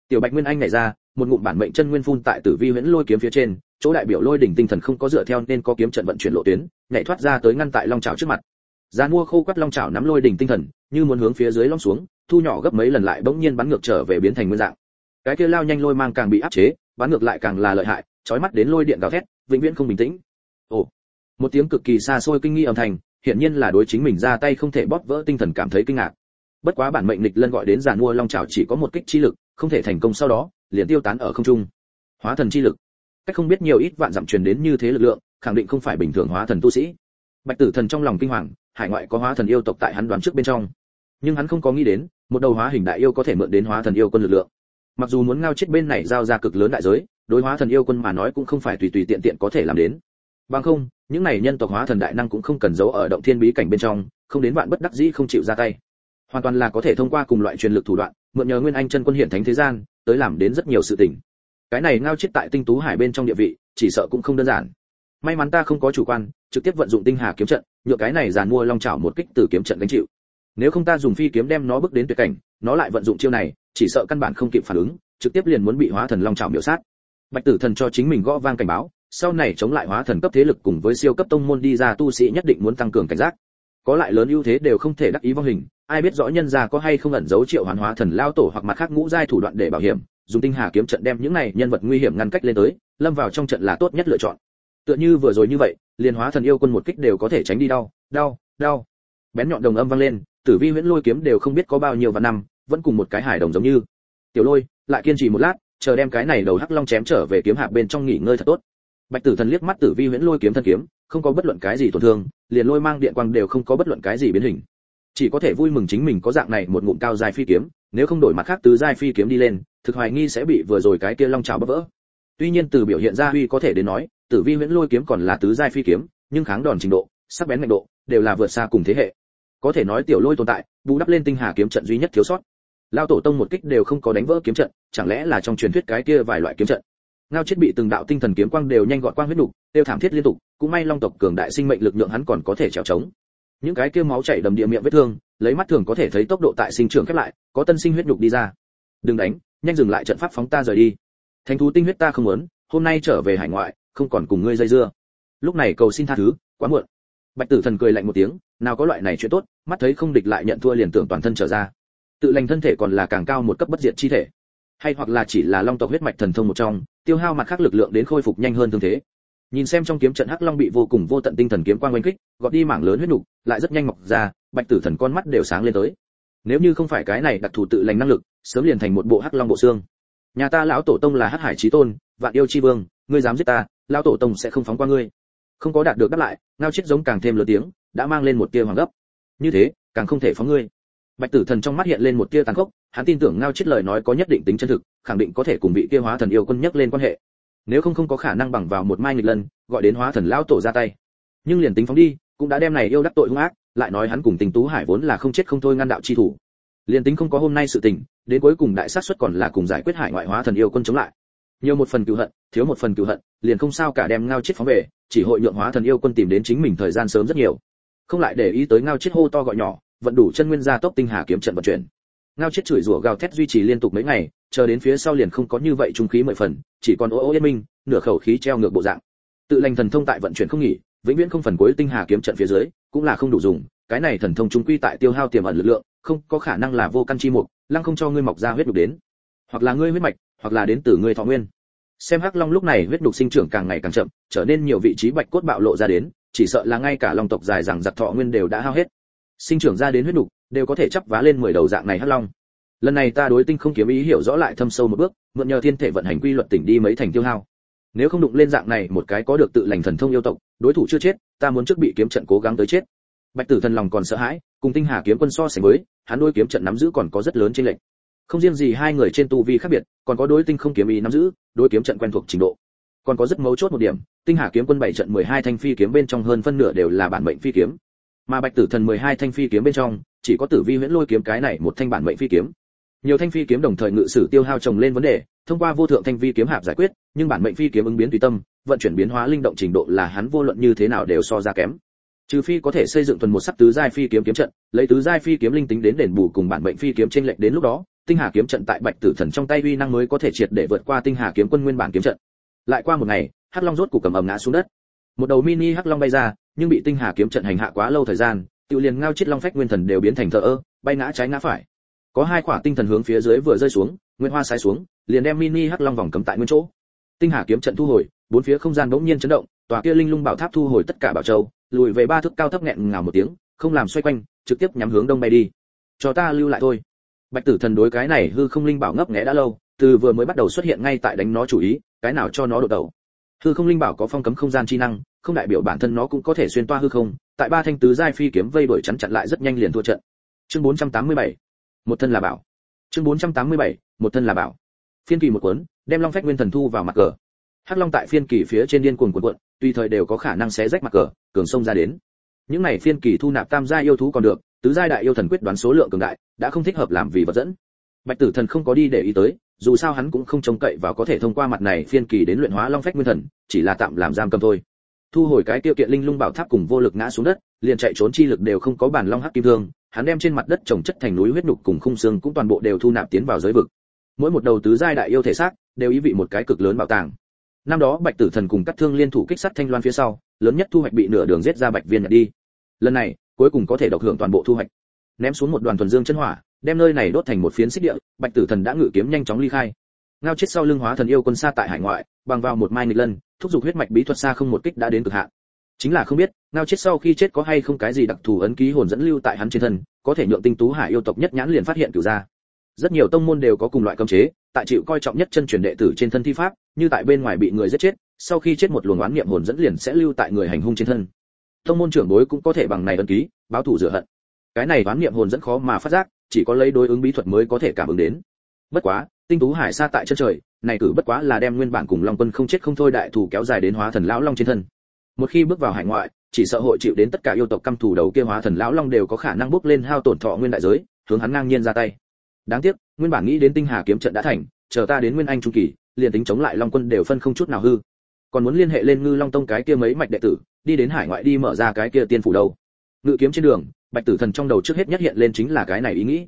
Tiểu bạch nguyên anh nhảy ra, một ngụm bản mệnh chân nguyên phun tại tử vi huyễn lôi kiếm phía trên, chỗ đại biểu lôi đỉnh tinh thần không có dựa theo nên có kiếm trận vận chuyển lộ tuyến, nhảy thoát ra tới ngăn tại long trào trước mặt. Dàn mua khô quắt long trào nắm lôi đỉnh tinh thần, như muốn hướng phía dưới long xuống, thu nhỏ gấp mấy lần lại bỗng nhiên bắn ngược trở về biến thành nguyên dạng. Cái kia lao nhanh lôi mang càng bị áp chế, bắn ngược lại càng là lợi hại, chói mắt đến lôi điện gào thét, vĩnh viễn không bình tĩnh ồ. Một tiếng cực kỳ xa xôi kinh nghi âm thanh, hiển nhiên là đối chính mình ra tay không thể bóp vỡ tinh thần cảm thấy kinh ngạc. Bất quá bản mệnh lịch lân gọi đến giàn mua long chảo chỉ có một kích chi lực, không thể thành công sau đó, liền tiêu tán ở không trung. Hóa thần chi lực. Cách không biết nhiều ít vạn dặm truyền đến như thế lực lượng, khẳng định không phải bình thường hóa thần tu sĩ. Bạch tử thần trong lòng kinh hoàng, hải ngoại có hóa thần yêu tộc tại hắn đoán trước bên trong. Nhưng hắn không có nghĩ đến, một đầu hóa hình đại yêu có thể mượn đến hóa thần yêu quân lực lượng. Mặc dù muốn ngao chết bên này giao ra cực lớn đại giới, đối hóa thần yêu quân mà nói cũng không phải tùy tùy tiện tiện có thể làm đến bằng không, những này nhân tộc hóa thần đại năng cũng không cần giấu ở động thiên bí cảnh bên trong, không đến vạn bất đắc dĩ không chịu ra tay. Hoàn toàn là có thể thông qua cùng loại truyền lực thủ đoạn, mượn nhờ nguyên anh chân quân hiện thánh thế gian, tới làm đến rất nhiều sự tình. Cái này ngao chết tại tinh tú hải bên trong địa vị, chỉ sợ cũng không đơn giản. May mắn ta không có chủ quan, trực tiếp vận dụng tinh hà kiếm trận nhựa cái này giàn mua long chảo một kích từ kiếm trận gánh chịu. Nếu không ta dùng phi kiếm đem nó bước đến tuyệt cảnh, nó lại vận dụng chiêu này, chỉ sợ căn bản không kịp phản ứng, trực tiếp liền muốn bị hóa thần long chảo miểu sát. Bạch tử thần cho chính mình gõ vang cảnh báo sau này chống lại hóa thần cấp thế lực cùng với siêu cấp tông môn đi ra tu sĩ nhất định muốn tăng cường cảnh giác. Có lại lớn ưu thế đều không thể đắc ý vong hình, ai biết rõ nhân gia có hay không ẩn giấu triệu hoán hóa thần lao tổ hoặc mặt khác ngũ giai thủ đoạn để bảo hiểm, dùng tinh hà kiếm trận đem những này nhân vật nguy hiểm ngăn cách lên tới, lâm vào trong trận là tốt nhất lựa chọn. Tựa như vừa rồi như vậy, liền hóa thần yêu quân một kích đều có thể tránh đi đau đau đau. Bén nhọn đồng âm vang lên, tử vi huyễn lôi kiếm đều không biết có bao nhiêu và năm, vẫn cùng một cái hải đồng giống như. Tiểu lôi, lại kiên trì một lát, chờ đem cái này đầu hắc long chém trở về kiếm hạ bên trong nghỉ ngơi thật tốt bạch tử thần liếc mắt tử vi huyễn lôi kiếm thân kiếm, không có bất luận cái gì tổn thương, liền lôi mang điện quang đều không có bất luận cái gì biến hình. Chỉ có thể vui mừng chính mình có dạng này một ngụm cao dài phi kiếm, nếu không đổi mặt khác từ dài phi kiếm đi lên, thực hoài nghi sẽ bị vừa rồi cái kia long trào bấp vỡ. Tuy nhiên từ biểu hiện ra huy có thể đến nói, tử vi huyễn lôi kiếm còn là tứ giai phi kiếm, nhưng kháng đòn trình độ, sắc bén mạnh độ, đều là vượt xa cùng thế hệ. Có thể nói tiểu lôi tồn tại, bù đắp lên tinh hà kiếm trận duy nhất thiếu sót. Lao tổ tông một kích đều không có đánh vỡ kiếm trận, chẳng lẽ là trong truyền thuyết cái kia vài loại kiếm trận? Ngao chết bị từng đạo tinh thần kiếm quang đều nhanh gọn quang huyết đục tiêu thảm thiết liên tục, cũng may long tộc cường đại sinh mệnh lực lượng hắn còn có thể trèo trống. Những cái kia máu chảy đầm địa miệng vết thương, lấy mắt thường có thể thấy tốc độ tại sinh trưởng khép lại, có tân sinh huyết nhục đi ra. Đừng đánh, nhanh dừng lại trận pháp phóng ta rời đi. Thánh thú tinh huyết ta không muốn, hôm nay trở về hải ngoại, không còn cùng ngươi dây dưa. Lúc này cầu xin tha thứ, quá muộn. Bạch tử thần cười lạnh một tiếng, nào có loại này chuyện tốt, mắt thấy không địch lại nhận thua liền tưởng toàn thân trở ra. Tự lành thân thể còn là càng cao một cấp bất diệt chi thể hay hoặc là chỉ là long tộc huyết mạch thần thông một trong, tiêu hao mặt khác lực lượng đến khôi phục nhanh hơn thương thế. Nhìn xem trong kiếm trận hắc long bị vô cùng vô tận tinh thần kiếm quang oanh kích, gọt đi mảng lớn huyết nục, lại rất nhanh mọc ra, bạch tử thần con mắt đều sáng lên tới. Nếu như không phải cái này đặc thù tự lành năng lực, sớm liền thành một bộ hắc long bộ xương. Nhà ta lão tổ tông là hắc hải chí tôn, vạn yêu chi vương, ngươi dám giết ta, lão tổ tông sẽ không phóng qua ngươi. Không có đạt được đáp lại, ngao chết giống càng thêm lớn tiếng, đã mang lên một tia hoàng gấp. Như thế, càng không thể phóng ngươi. Bạch tử thần trong mắt hiện lên một tia tàn khốc hắn tin tưởng ngao chết lời nói có nhất định tính chân thực, khẳng định có thể cùng vị kia hóa thần yêu quân nhắc lên quan hệ. Nếu không không có khả năng bằng vào một mai nghịch lần gọi đến hóa thần lão tổ ra tay. Nhưng liền tính phóng đi, cũng đã đem này yêu đắc tội hung ác, lại nói hắn cùng tình tú hải vốn là không chết không thôi ngăn đạo chi thủ. Liền tính không có hôm nay sự tình, đến cuối cùng đại sát suất còn là cùng giải quyết hải ngoại hóa thần yêu quân chống lại. Nhiều một phần cựu hận, thiếu một phần cựu hận, liền không sao cả đem ngao chết phóng về, chỉ hội nhượng hóa thần yêu quân tìm đến chính mình thời gian sớm rất nhiều. Không lại để ý tới ngao chết hô to gọi nhỏ, vận đủ chân nguyên gia tốc tinh hà kiếm trận vận chuyển ngao chết chửi rủa gào thét duy trì liên tục mấy ngày, chờ đến phía sau liền không có như vậy trung khí mười phần, chỉ còn ô ô yên minh, nửa khẩu khí treo ngược bộ dạng. Tự lành thần thông tại vận chuyển không nghỉ, vĩnh viễn không phần cuối tinh hà kiếm trận phía dưới, cũng là không đủ dùng, cái này thần thông trung quy tại tiêu hao tiềm ẩn lực lượng, không có khả năng là vô căn chi mục, lăng không cho ngươi mọc ra huyết đục đến. Hoặc là ngươi huyết mạch, hoặc là đến từ ngươi thọ nguyên. Xem hắc long lúc này huyết đục sinh trưởng càng ngày càng chậm, trở nên nhiều vị trí bạch cốt bạo lộ ra đến, chỉ sợ là ngay cả long tộc dài rằng giặc thọ nguyên đều đã hao hết. Sinh trưởng ra đến huyết đục đều có thể chắp vá lên mười đầu dạng này hắc long. Lần này ta đối tinh không kiếm ý hiểu rõ lại thâm sâu một bước, mượn nhờ thiên thể vận hành quy luật tỉnh đi mấy thành tiêu hao. Nếu không đụng lên dạng này một cái có được tự lành thần thông yêu tộc, đối thủ chưa chết, ta muốn trước bị kiếm trận cố gắng tới chết. Bạch tử thần lòng còn sợ hãi, cùng tinh hà kiếm quân so sánh với, hắn đôi kiếm trận nắm giữ còn có rất lớn trên lệnh không riêng gì hai người trên tu vi khác biệt, còn có đối tinh không kiếm ý nắm giữ, đối kiếm trận quen thuộc trình độ. Còn có rất mấu chốt một điểm, tinh hà kiếm quân bảy trận 12 thanh phi kiếm bên trong hơn phân nửa đều là bản mệnh phi kiếm. Mà bạch tử thần 12 thanh phi kiếm bên trong chỉ có tử vi huyễn lôi kiếm cái này một thanh bản mệnh phi kiếm. Nhiều thanh phi kiếm đồng thời ngự sử tiêu hao chồng lên vấn đề, thông qua vô thượng thanh vi kiếm hạp giải quyết, nhưng bản mệnh phi kiếm ứng biến tùy tâm, vận chuyển biến hóa linh động trình độ là hắn vô luận như thế nào đều so ra kém. Trừ phi có thể xây dựng tuần một sắc tứ giai phi kiếm kiếm trận, lấy tứ giai phi kiếm linh tính đến đền bù cùng bản mệnh phi kiếm trên lệnh đến lúc đó, tinh hà kiếm trận tại bạch tử thần trong tay uy năng mới có thể triệt để vượt qua tinh hà kiếm quân nguyên bản kiếm trận. Lại qua một ngày, hắc long rốt cục cầm ầm ngã xuống đất. Một đầu mini hắc long bay ra, nhưng bị tinh hà kiếm trận hành hạ quá lâu thời gian Tiểu liền ngao chết long phách nguyên thần đều biến thành thờ ơ, bay ngã trái ngã phải. Có hai quả tinh thần hướng phía dưới vừa rơi xuống, nguyên hoa sai xuống, liền đem mini hắc long vòng cấm tại nguyên chỗ. Tinh hà kiếm trận thu hồi, bốn phía không gian bỗng nhiên chấn động, tòa kia linh lung bảo tháp thu hồi tất cả bảo châu, lùi về ba thước cao thấp nghẹn ngào một tiếng, không làm xoay quanh, trực tiếp nhắm hướng đông bay đi. Cho ta lưu lại thôi. Bạch tử thần đối cái này hư không linh bảo ngấp nghé đã lâu, từ vừa mới bắt đầu xuất hiện ngay tại đánh nó chủ ý, cái nào cho nó đột đầu. Hư không linh bảo có phong cấm không gian chi năng, không đại biểu bản thân nó cũng có thể xuyên toa hư không tại ba thanh tứ giai phi kiếm vây đuổi chắn chặn lại rất nhanh liền thua trận. Chương 487 một thân là bảo. Chương 487 một thân là bảo. Phiên kỳ một cuốn, đem long phách nguyên thần thu vào mặt cờ. Hắc long tại phiên kỳ phía trên điên cuồng cuộn cuộn, tùy thời đều có khả năng xé rách mặt cờ, cường sông ra đến. Những này phiên kỳ thu nạp tam gia yêu thú còn được, tứ giai đại yêu thần quyết đoán số lượng cường đại, đã không thích hợp làm vì vật dẫn. Bạch tử thần không có đi để ý tới, dù sao hắn cũng không trông cậy vào có thể thông qua mặt này phiên kỳ đến luyện hóa long phách nguyên thần, chỉ là tạm làm giam cầm thôi thu hồi cái tiêu kiện linh lung bảo tháp cùng vô lực ngã xuống đất, liền chạy trốn chi lực đều không có bản long hắc kim thương, hắn đem trên mặt đất trồng chất thành núi huyết nục cùng khung xương cũng toàn bộ đều thu nạp tiến vào giới vực. Mỗi một đầu tứ giai đại yêu thể xác đều ý vị một cái cực lớn bảo tàng. Năm đó, bạch tử thần cùng các thương liên thủ kích sát thanh loan phía sau, lớn nhất thu hoạch bị nửa đường giết ra bạch viên nhặt đi. Lần này, cuối cùng có thể độc hưởng toàn bộ thu hoạch. Ném xuống một đoàn thuần dương chân hỏa, đem nơi này đốt thành một phiến xích địa, bạch tử thần đã ngự kiếm nhanh chóng ly khai. Ngao chết sau lưng hóa thần yêu quân xa tại hải ngoại, bằng vào một mai nghịch lân thúc giục huyết mạch bí thuật xa không một kích đã đến cực hạn. Chính là không biết, ngao chết sau khi chết có hay không cái gì đặc thù ấn ký hồn dẫn lưu tại hắn trên thân, có thể nhượng tinh tú hải yêu tộc nhất nhãn liền phát hiện cửu ra rất nhiều tông môn đều có cùng loại cấm chế, tại chịu coi trọng nhất chân truyền đệ tử trên thân thi pháp, như tại bên ngoài bị người giết chết, sau khi chết một luồng oán niệm hồn dẫn liền sẽ lưu tại người hành hung trên thân. Tông môn trưởng bối cũng có thể bằng này ấn ký, báo thù rửa hận. Cái này oán niệm hồn dẫn khó mà phát giác, chỉ có lấy đối ứng bí thuật mới có thể cảm ứng đến bất quá, tinh tú hải xa tại chân trời, này cử bất quá là đem nguyên bản cùng long quân không chết không thôi đại thù kéo dài đến hóa thần lão long trên thân. Một khi bước vào hải ngoại, chỉ sợ hội chịu đến tất cả yêu tộc căm thù đầu kia hóa thần lão long đều có khả năng bước lên hao tổn thọ nguyên đại giới, hướng hắn ngang nhiên ra tay. Đáng tiếc, nguyên bản nghĩ đến tinh hà kiếm trận đã thành, chờ ta đến nguyên anh trung kỳ, liền tính chống lại long quân đều phân không chút nào hư. Còn muốn liên hệ lên ngư long tông cái kia mấy mạch đệ tử, đi đến hải ngoại đi mở ra cái kia tiên phủ đâu. Ngự kiếm trên đường, bạch tử thần trong đầu trước hết nhất hiện lên chính là cái này ý nghĩ.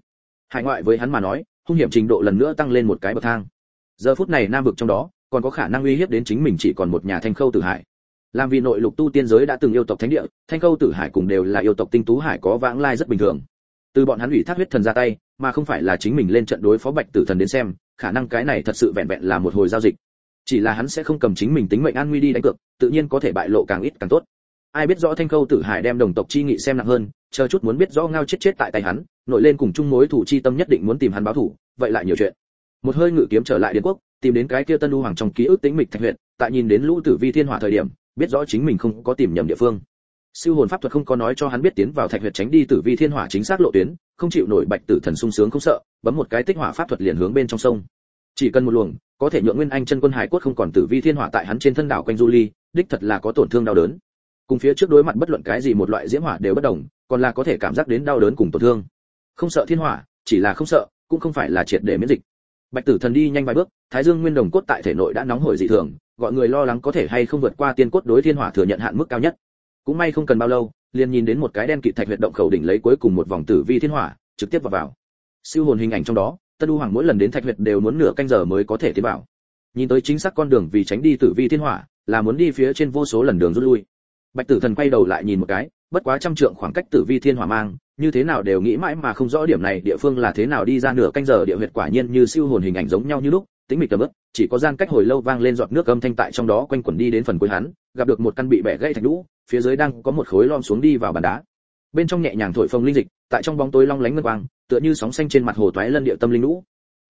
Hải ngoại với hắn mà nói hung hiểm trình độ lần nữa tăng lên một cái bậc thang. Giờ phút này nam vực trong đó, còn có khả năng uy hiếp đến chính mình chỉ còn một nhà thanh khâu tử hải. Làm vì nội lục tu tiên giới đã từng yêu tộc thánh địa, thanh khâu tử hải cùng đều là yêu tộc tinh tú hải có vãng lai rất bình thường. Từ bọn hắn ủy thác huyết thần ra tay, mà không phải là chính mình lên trận đối phó bạch tử thần đến xem, khả năng cái này thật sự vẹn vẹn là một hồi giao dịch. Chỉ là hắn sẽ không cầm chính mình tính mệnh an nguy đi đánh cược, tự nhiên có thể bại lộ càng ít càng tốt. Ai biết rõ thanh khâu tử hải đem đồng tộc chi nghị xem nặng hơn chờ chút muốn biết rõ ngao chết chết tại tay hắn, nổi lên cùng chung mối thủ chi tâm nhất định muốn tìm hắn báo thủ, vậy lại nhiều chuyện. Một hơi ngự kiếm trở lại điện quốc, tìm đến cái kia tân lưu hoàng trong ký ức tĩnh mịch thạch huyện tại nhìn đến lũ tử vi thiên hỏa thời điểm, biết rõ chính mình không có tìm nhầm địa phương. Siêu hồn pháp thuật không có nói cho hắn biết tiến vào thạch huyệt tránh đi tử vi thiên hỏa chính xác lộ tuyến, không chịu nổi bạch tử thần sung sướng không sợ, bấm một cái tích hỏa pháp thuật liền hướng bên trong sông. Chỉ cần một luồng, có thể nhượng nguyên anh chân quân hải quốc không còn tử vi thiên hỏa tại hắn trên thân đảo quanh du ly, đích thật là có tổn thương đau đớn. Cùng phía trước đối mặt bất luận cái gì một loại diễm hỏa đều bất đồng còn là có thể cảm giác đến đau đớn cùng tổn thương. Không sợ thiên hỏa, chỉ là không sợ, cũng không phải là triệt để miễn dịch. Bạch tử thần đi nhanh vài bước, thái dương nguyên đồng cốt tại thể nội đã nóng hổi dị thường, gọi người lo lắng có thể hay không vượt qua tiên cốt đối thiên hỏa thừa nhận hạn mức cao nhất. Cũng may không cần bao lâu, liền nhìn đến một cái đen kịt thạch huyệt động khẩu đỉnh lấy cuối cùng một vòng tử vi thiên hỏa, trực tiếp vào vào. Siêu hồn hình ảnh trong đó, tân u hoàng mỗi lần đến thạch huyệt đều muốn nửa canh giờ mới có thể tiến vào. Nhìn tới chính xác con đường vì tránh đi tử vi thiên hỏa, là muốn đi phía trên vô số lần đường rút lui. Bạch tử thần quay đầu lại nhìn một cái bất quá trăm trượng khoảng cách tử vi thiên hỏa mang, như thế nào đều nghĩ mãi mà không rõ điểm này địa phương là thế nào đi ra nửa canh giờ địa huyệt quả nhiên như siêu hồn hình ảnh giống nhau như lúc tính mịch tầm ướp chỉ có gian cách hồi lâu vang lên giọt nước âm thanh tại trong đó quanh quẩn đi đến phần cuối hắn, gặp được một căn bị bẻ gãy thạch đũ, phía dưới đang có một khối lom xuống đi vào bàn đá. Bên trong nhẹ nhàng thổi phồng linh dịch, tại trong bóng tối long lánh ngân quang, tựa như sóng xanh trên mặt hồ toái lân địa tâm linh lũ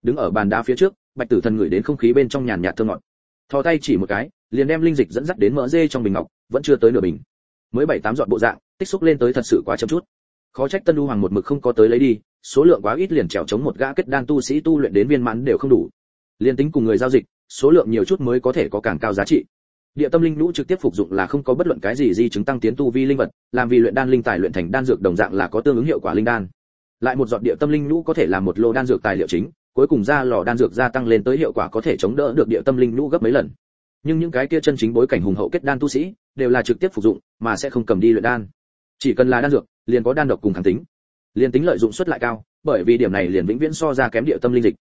đứng ở bàn đá phía trước, bạch tử thần ngửi đến không khí bên trong nhàn nhạt thơm ngọt. Thò tay chỉ một cái, liền đem linh dịch dẫn dắt đến mỡ dê trong bình ngọc, vẫn chưa tới nửa bình. Mới bảy tám giọt bộ dạng tích xúc lên tới thật sự quá chậm chút. Khó trách tân du hoàng một mực không có tới lấy đi, số lượng quá ít liền trèo chống một gã kết đan tu sĩ tu luyện đến viên mãn đều không đủ. Liên tính cùng người giao dịch, số lượng nhiều chút mới có thể có càng cao giá trị. Địa tâm linh lũ trực tiếp phục dụng là không có bất luận cái gì di chứng tăng tiến tu vi linh vật, làm vì luyện đan linh tài luyện thành đan dược đồng dạng là có tương ứng hiệu quả linh đan. Lại một giọt địa tâm linh lũ có thể làm một lô đan dược tài liệu chính, cuối cùng ra lò đan dược gia tăng lên tới hiệu quả có thể chống đỡ được địa tâm linh lũ gấp mấy lần. Nhưng những cái kia chân chính bối cảnh hùng hậu kết đan tu sĩ, đều là trực tiếp phục dụng, mà sẽ không cầm đi luyện đan chỉ cần là đan dược, liền có đan độc cùng kháng tính. Liền tính lợi dụng suất lại cao, bởi vì điểm này liền vĩnh viễn so ra kém địa tâm linh dịch.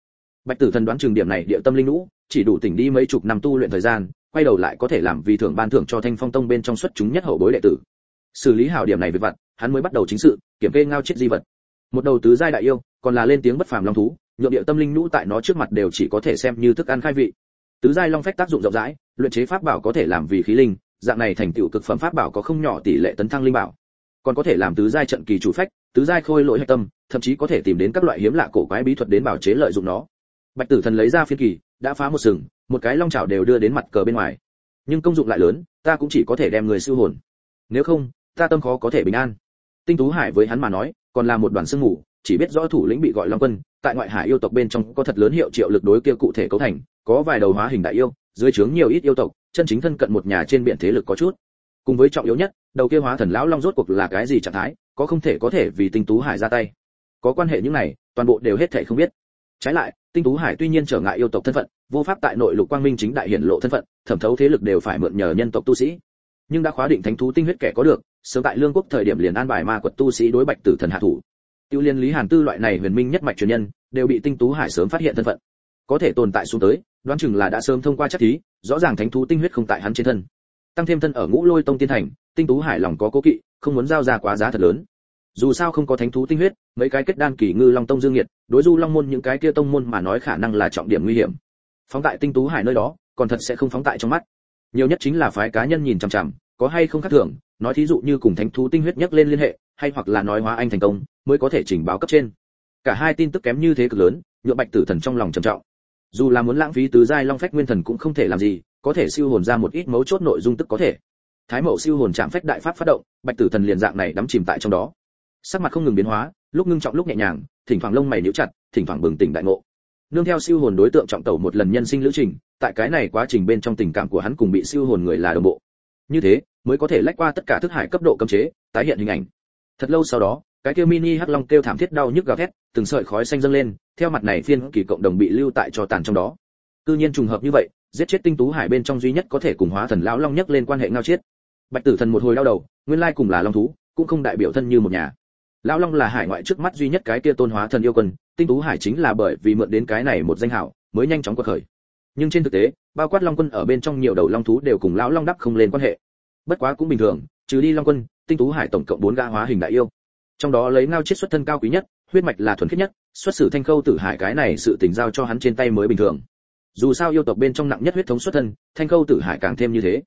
Bạch tử thần đoán chừng điểm này địa tâm linh lũ, chỉ đủ tỉnh đi mấy chục năm tu luyện thời gian, quay đầu lại có thể làm vì thưởng ban thưởng cho thanh phong tông bên trong xuất chúng nhất hậu bối đệ tử. Xử lý hảo điểm này về vặt, hắn mới bắt đầu chính sự, kiểm kê ngao chết di vật. Một đầu tứ giai đại yêu, còn là lên tiếng bất phàm long thú, nhượng địa tâm linh lũ tại nó trước mặt đều chỉ có thể xem như thức ăn khai vị. Tứ giai long phách tác dụng rộng rãi, luyện chế pháp bảo có thể làm vì khí linh, dạng này thành tựu cực phẩm pháp bảo có không nhỏ tỷ lệ tấn thăng linh bảo còn có thể làm tứ giai trận kỳ chủ phách, tứ giai khôi lỗi hạch tâm, thậm chí có thể tìm đến các loại hiếm lạ cổ quái bí thuật đến bảo chế lợi dụng nó. Bạch tử thần lấy ra phiên kỳ, đã phá một sừng, một cái long chảo đều đưa đến mặt cờ bên ngoài. Nhưng công dụng lại lớn, ta cũng chỉ có thể đem người siêu hồn. Nếu không, ta tâm khó có thể bình an. Tinh tú hải với hắn mà nói, còn là một đoàn sương mù, chỉ biết rõ thủ lĩnh bị gọi long quân, tại ngoại hải yêu tộc bên trong có thật lớn hiệu triệu lực đối kia cụ thể cấu thành, có vài đầu hóa hình đại yêu, dưới trướng nhiều ít yêu tộc, chân chính thân cận một nhà trên biển thế lực có chút cùng với trọng yếu nhất, đầu kia hóa thần lão long rốt cuộc là cái gì trạng thái, có không thể có thể vì tinh tú hải ra tay. Có quan hệ những này, toàn bộ đều hết thể không biết. Trái lại, tinh tú hải tuy nhiên trở ngại yêu tộc thân phận, vô pháp tại nội lục quang minh chính đại hiển lộ thân phận, thẩm thấu thế lực đều phải mượn nhờ nhân tộc tu sĩ. Nhưng đã khóa định thánh thú tinh huyết kẻ có được, sớm tại lương quốc thời điểm liền an bài ma quật tu sĩ đối bạch tử thần hạ thủ. Tiêu liên lý hàn tư loại này huyền minh nhất mạch truyền nhân, đều bị tinh tú hải sớm phát hiện thân phận. Có thể tồn tại xuống tới, đoán chừng là đã sớm thông qua chắc thí, rõ ràng thánh thú tinh huyết không tại hắn trên thân tăng thêm thân ở ngũ lôi tông tiên thành, tinh tú hải lòng có cố kỵ, không muốn giao ra quá giá thật lớn. Dù sao không có thánh thú tinh huyết, mấy cái kết đan kỳ ngư long tông dương nhiệt đối du long môn những cái kia tông môn mà nói khả năng là trọng điểm nguy hiểm. Phóng tại tinh tú hải nơi đó, còn thật sẽ không phóng tại trong mắt. Nhiều nhất chính là phái cá nhân nhìn chằm chằm, có hay không khác thường, nói thí dụ như cùng thánh thú tinh huyết nhắc lên liên hệ, hay hoặc là nói hóa anh thành công, mới có thể trình báo cấp trên. Cả hai tin tức kém như thế cực lớn nhựa bạch tử thần trong lòng trầm trọng. Dù là muốn lãng phí tứ giai long phách nguyên thần cũng không thể làm gì có thể siêu hồn ra một ít mấu chốt nội dung tức có thể. Thái mậu siêu hồn chạm phách đại pháp phát động, bạch tử thần liền dạng này đắm chìm tại trong đó. Sắc mặt không ngừng biến hóa, lúc ngưng trọng lúc nhẹ nhàng, thỉnh thoảng lông mày nhíu chặt, thỉnh thoảng bừng tỉnh đại ngộ. Nương theo siêu hồn đối tượng trọng tẩu một lần nhân sinh lữ trình, tại cái này quá trình bên trong tình cảm của hắn cùng bị siêu hồn người là đồng bộ. Như thế, mới có thể lách qua tất cả thức hải cấp độ cấm chế, tái hiện hình ảnh. Thật lâu sau đó, cái kia mini hắc long kêu thảm thiết đau nhức gào thét, từng sợi khói xanh dâng lên, theo mặt này phiên kỳ cộng đồng bị lưu tại cho tàn trong đó tự nhiên trùng hợp như vậy giết chết tinh tú hải bên trong duy nhất có thể cùng hóa thần lão long nhắc lên quan hệ ngao chết. Bạch tử thần một hồi đau đầu nguyên lai cùng là long thú cũng không đại biểu thân như một nhà. Lão long là hải ngoại trước mắt duy nhất cái kia tôn hóa thần yêu quân tinh tú hải chính là bởi vì mượn đến cái này một danh hiệu, mới nhanh chóng quật khởi. Nhưng trên thực tế bao quát long quân ở bên trong nhiều đầu long thú đều cùng lão long đắp không lên quan hệ. Bất quá cũng bình thường trừ đi long quân tinh tú hải tổng cộng bốn ga hóa hình đại yêu. Trong đó lấy ngao chết xuất thân cao quý nhất huyết mạch là thuần khiết nhất xuất xử thanh khâu tử hải cái này sự tình giao cho hắn trên tay mới bình thường dù sao yêu tộc bên trong nặng nhất huyết thống xuất thân, thanh khâu tử hải càng thêm như thế.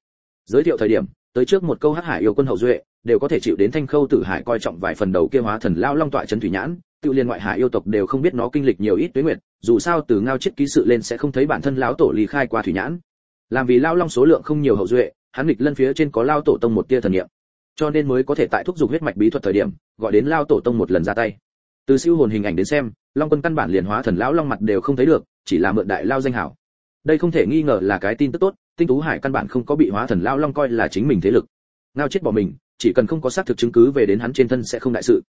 Giới thiệu thời điểm, tới trước một câu hắc hải yêu quân hậu duệ, đều có thể chịu đến thanh khâu tử hải coi trọng vài phần đầu kia hóa thần lao long tọa trấn thủy nhãn, tự liên ngoại hải yêu tộc đều không biết nó kinh lịch nhiều ít tuế nguyệt, dù sao từ ngao chết ký sự lên sẽ không thấy bản thân lão tổ ly khai qua thủy nhãn. Làm vì lao long số lượng không nhiều hậu duệ, hắn nghịch lân phía trên có lao tổ tông một tia thần niệm. Cho nên mới có thể tại thúc giục huyết mạch bí thuật thời điểm, gọi đến lao tổ tông một lần ra tay từ siêu hồn hình ảnh đến xem, long quân căn bản liền hóa thần lão long mặt đều không thấy được, chỉ là mượn đại lao danh hảo. Đây không thể nghi ngờ là cái tin tức tốt, tinh tú hải căn bản không có bị hóa thần lão long coi là chính mình thế lực. Ngao chết bỏ mình, chỉ cần không có xác thực chứng cứ về đến hắn trên thân sẽ không đại sự.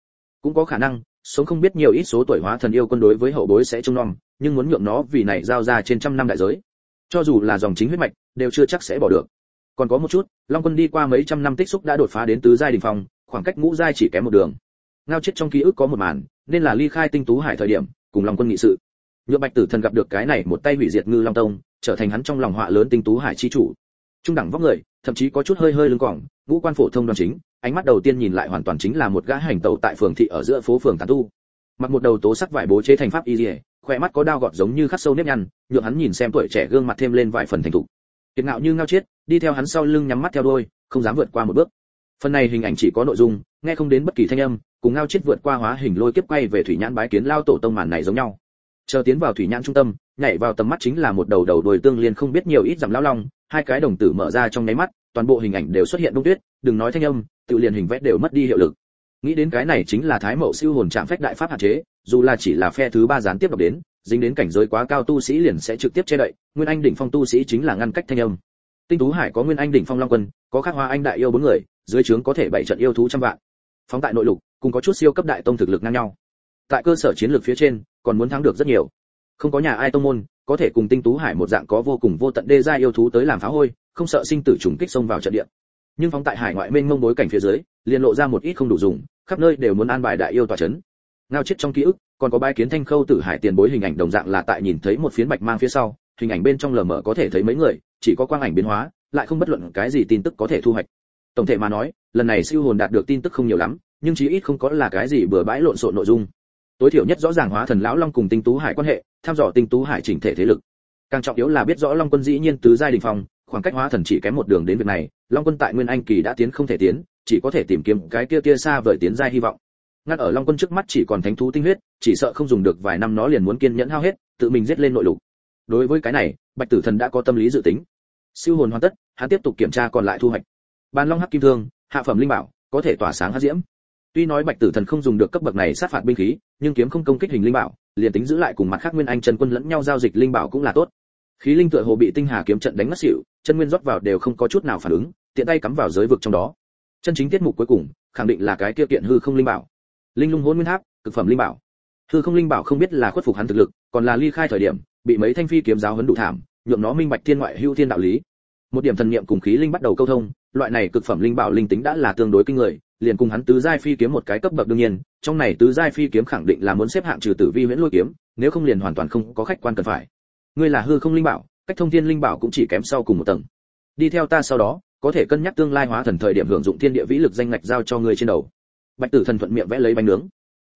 Cũng có khả năng, sống không biết nhiều ít số tuổi hóa thần yêu quân đối với hậu bối sẽ trông nom, nhưng muốn nhượng nó vì này giao ra trên trăm năm đại giới. Cho dù là dòng chính huyết mạch, đều chưa chắc sẽ bỏ được. Còn có một chút, long quân đi qua mấy trăm năm tích xúc đã đột phá đến tứ giai đỉnh phong, khoảng cách ngũ giai chỉ kém một đường. Ngao chết trong ký ức có một màn nên là ly khai tinh tú hải thời điểm, cùng long quân nghị sự. Nhượng bạch tử thần gặp được cái này một tay hủy diệt ngư long tông, trở thành hắn trong lòng họa lớn tinh tú hải chi chủ. Trung đẳng vóc người, thậm chí có chút hơi hơi lưng cỏng, ngũ quan phổ thông đoàn chính, ánh mắt đầu tiên nhìn lại hoàn toàn chính là một gã hành tẩu tại phường thị ở giữa phố phường tán tu. Mặc một đầu tố sắc vải bố chế thành pháp y dỉa khỏe mắt có đao gọt giống như khắc sâu nếp nhăn, nhượng hắn nhìn xem tuổi trẻ gương mặt thêm lên vài phần thành thục. Kiệt ngạo như ngao chết đi theo hắn sau lưng nhắm mắt theo đôi không dám vượt qua một bước. Phần này hình ảnh chỉ có nội dung, nghe không đến bất kỳ thanh âm cùng ngao chết vượt qua hóa hình lôi kiếp quay về thủy nhãn bái kiến lao tổ tông màn này giống nhau. Chờ tiến vào thủy nhãn trung tâm, nhảy vào tầm mắt chính là một đầu đầu đuôi tương liên không biết nhiều ít giảm lão long, hai cái đồng tử mở ra trong nháy mắt, toàn bộ hình ảnh đều xuất hiện đông tuyết, đừng nói thanh âm, tự liền hình vẽ đều mất đi hiệu lực. Nghĩ đến cái này chính là thái mậu siêu hồn trạng phách đại pháp hạn chế, dù là chỉ là phe thứ ba gián tiếp đọc đến, dính đến cảnh giới quá cao tu sĩ liền sẽ trực tiếp che đậy, nguyên anh đỉnh phong tu sĩ chính là ngăn cách thanh âm. Tinh tú hải có nguyên anh đỉnh phong long quân, có khắc hoa anh đại yêu bốn người, dưới trướng có thể bảy trận yêu thú trăm vạn. Phóng tại nội lục cùng có chút siêu cấp đại tông thực lực ngang nhau. Tại cơ sở chiến lược phía trên, còn muốn thắng được rất nhiều. Không có nhà ai tông môn, có thể cùng tinh tú hải một dạng có vô cùng vô tận đê gia yêu thú tới làm phá hôi, không sợ sinh tử trùng kích xông vào trận địa. Nhưng phóng tại hải ngoại mênh mông bối cảnh phía dưới, liền lộ ra một ít không đủ dùng, khắp nơi đều muốn an bài đại yêu tòa chấn. Ngao chết trong ký ức, còn có bái kiến thanh khâu tử hải tiền bối hình ảnh đồng dạng là tại nhìn thấy một phiến bạch mang phía sau, hình ảnh bên trong lờ mờ có thể thấy mấy người, chỉ có quang ảnh biến hóa, lại không bất luận cái gì tin tức có thể thu hoạch. Tổng thể mà nói lần này siêu hồn đạt được tin tức không nhiều lắm, nhưng chí ít không có là cái gì bừa bãi lộn xộn nội dung. Tối thiểu nhất rõ ràng hóa thần lão long cùng tinh tú hải quan hệ, tham dò tinh tú hải chỉnh thể thế lực. Càng trọng yếu là biết rõ long quân dĩ nhiên tứ giai đình phòng khoảng cách hóa thần chỉ kém một đường đến việc này, long quân tại nguyên anh kỳ đã tiến không thể tiến, chỉ có thể tìm kiếm cái kia kia xa vời tiến giai hy vọng. Ngắt ở long quân trước mắt chỉ còn thánh thú tinh huyết, chỉ sợ không dùng được vài năm nó liền muốn kiên nhẫn hao hết, tự mình giết lên nội lục. Đối với cái này, bạch tử thần đã có tâm lý dự tính. Siêu hồn hoàn tất, hắn tiếp tục kiểm tra còn lại thu hoạch. Ban long hắc kim thương hạ phẩm linh bảo, có thể tỏa sáng hắc diễm. Tuy nói bạch tử thần không dùng được cấp bậc này sát phạt binh khí, nhưng kiếm không công kích hình linh bảo, liền tính giữ lại cùng mặt khác nguyên anh chân quân lẫn nhau giao dịch linh bảo cũng là tốt. Khí linh tựa hồ bị tinh hà kiếm trận đánh mất xỉu, chân nguyên rót vào đều không có chút nào phản ứng, tiện tay cắm vào giới vực trong đó. Chân chính tiết mục cuối cùng, khẳng định là cái kia kiện hư không linh bảo. Linh lung hôn nguyên tháp, cực phẩm linh bảo. Hư không linh bảo không biết là khuất phục hắn thực lực, còn là ly khai thời điểm, bị mấy thanh phi kiếm giáo huấn đủ thảm nhượng nó minh bạch thiên ngoại hưu thiên đạo lý. Một điểm thần niệm cùng khí linh bắt đầu câu thông loại này cực phẩm linh bảo linh tính đã là tương đối kinh người, liền cùng hắn tứ giai phi kiếm một cái cấp bậc đương nhiên, trong này tứ giai phi kiếm khẳng định là muốn xếp hạng trừ tử vi huyễn lôi kiếm, nếu không liền hoàn toàn không có khách quan cần phải. Ngươi là hư không linh bảo, cách thông thiên linh bảo cũng chỉ kém sau cùng một tầng. Đi theo ta sau đó, có thể cân nhắc tương lai hóa thần thời điểm hưởng dụng thiên địa vĩ lực danh ngạch giao cho ngươi trên đầu. Bạch tử thần thuận miệng vẽ lấy bánh nướng.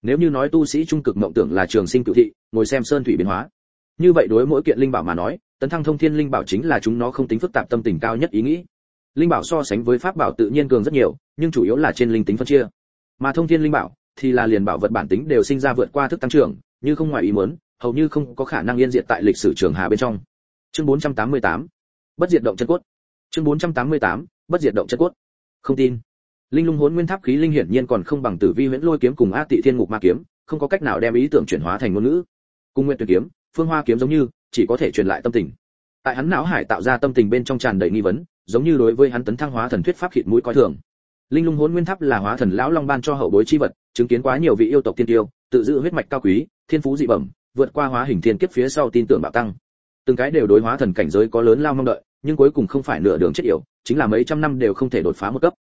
Nếu như nói tu sĩ trung cực mộng tưởng là trường sinh cửu thị, ngồi xem sơn thủy biến hóa. Như vậy đối mỗi kiện linh bảo mà nói, tấn thăng thông thiên linh bảo chính là chúng nó không tính phức tạp tâm tình cao nhất ý nghĩ linh bảo so sánh với pháp bảo tự nhiên cường rất nhiều, nhưng chủ yếu là trên linh tính phân chia. Mà thông thiên linh bảo thì là liền bảo vật bản tính đều sinh ra vượt qua thức tăng trưởng, như không ngoài ý muốn, hầu như không có khả năng yên diệt tại lịch sử trường hà bên trong. Chương 488 bất diệt động chân cốt. Chương 488 bất diệt động chân cốt. Không tin. Linh lung hồn nguyên tháp khí linh hiển nhiên còn không bằng tử vi huyễn lôi kiếm cùng a tị thiên ngục ma kiếm, không có cách nào đem ý tưởng chuyển hóa thành ngôn ngữ. Cung nguyên tuyệt kiếm, phương hoa kiếm giống như, chỉ có thể truyền lại tâm tình. Tại hắn não hải tạo ra tâm tình bên trong tràn đầy nghi vấn giống như đối với hắn tấn thăng hóa thần thuyết pháp khịt mũi coi thường. Linh lung hồn nguyên tháp là hóa thần lão long ban cho hậu bối chi vật, chứng kiến quá nhiều vị yêu tộc tiên tiêu, tự giữ huyết mạch cao quý, thiên phú dị bẩm, vượt qua hóa hình thiên kiếp phía sau tin tưởng bạo tăng. Từng cái đều đối hóa thần cảnh giới có lớn lao mong đợi, nhưng cuối cùng không phải nửa đường chết yểu, chính là mấy trăm năm đều không thể đột phá một cấp.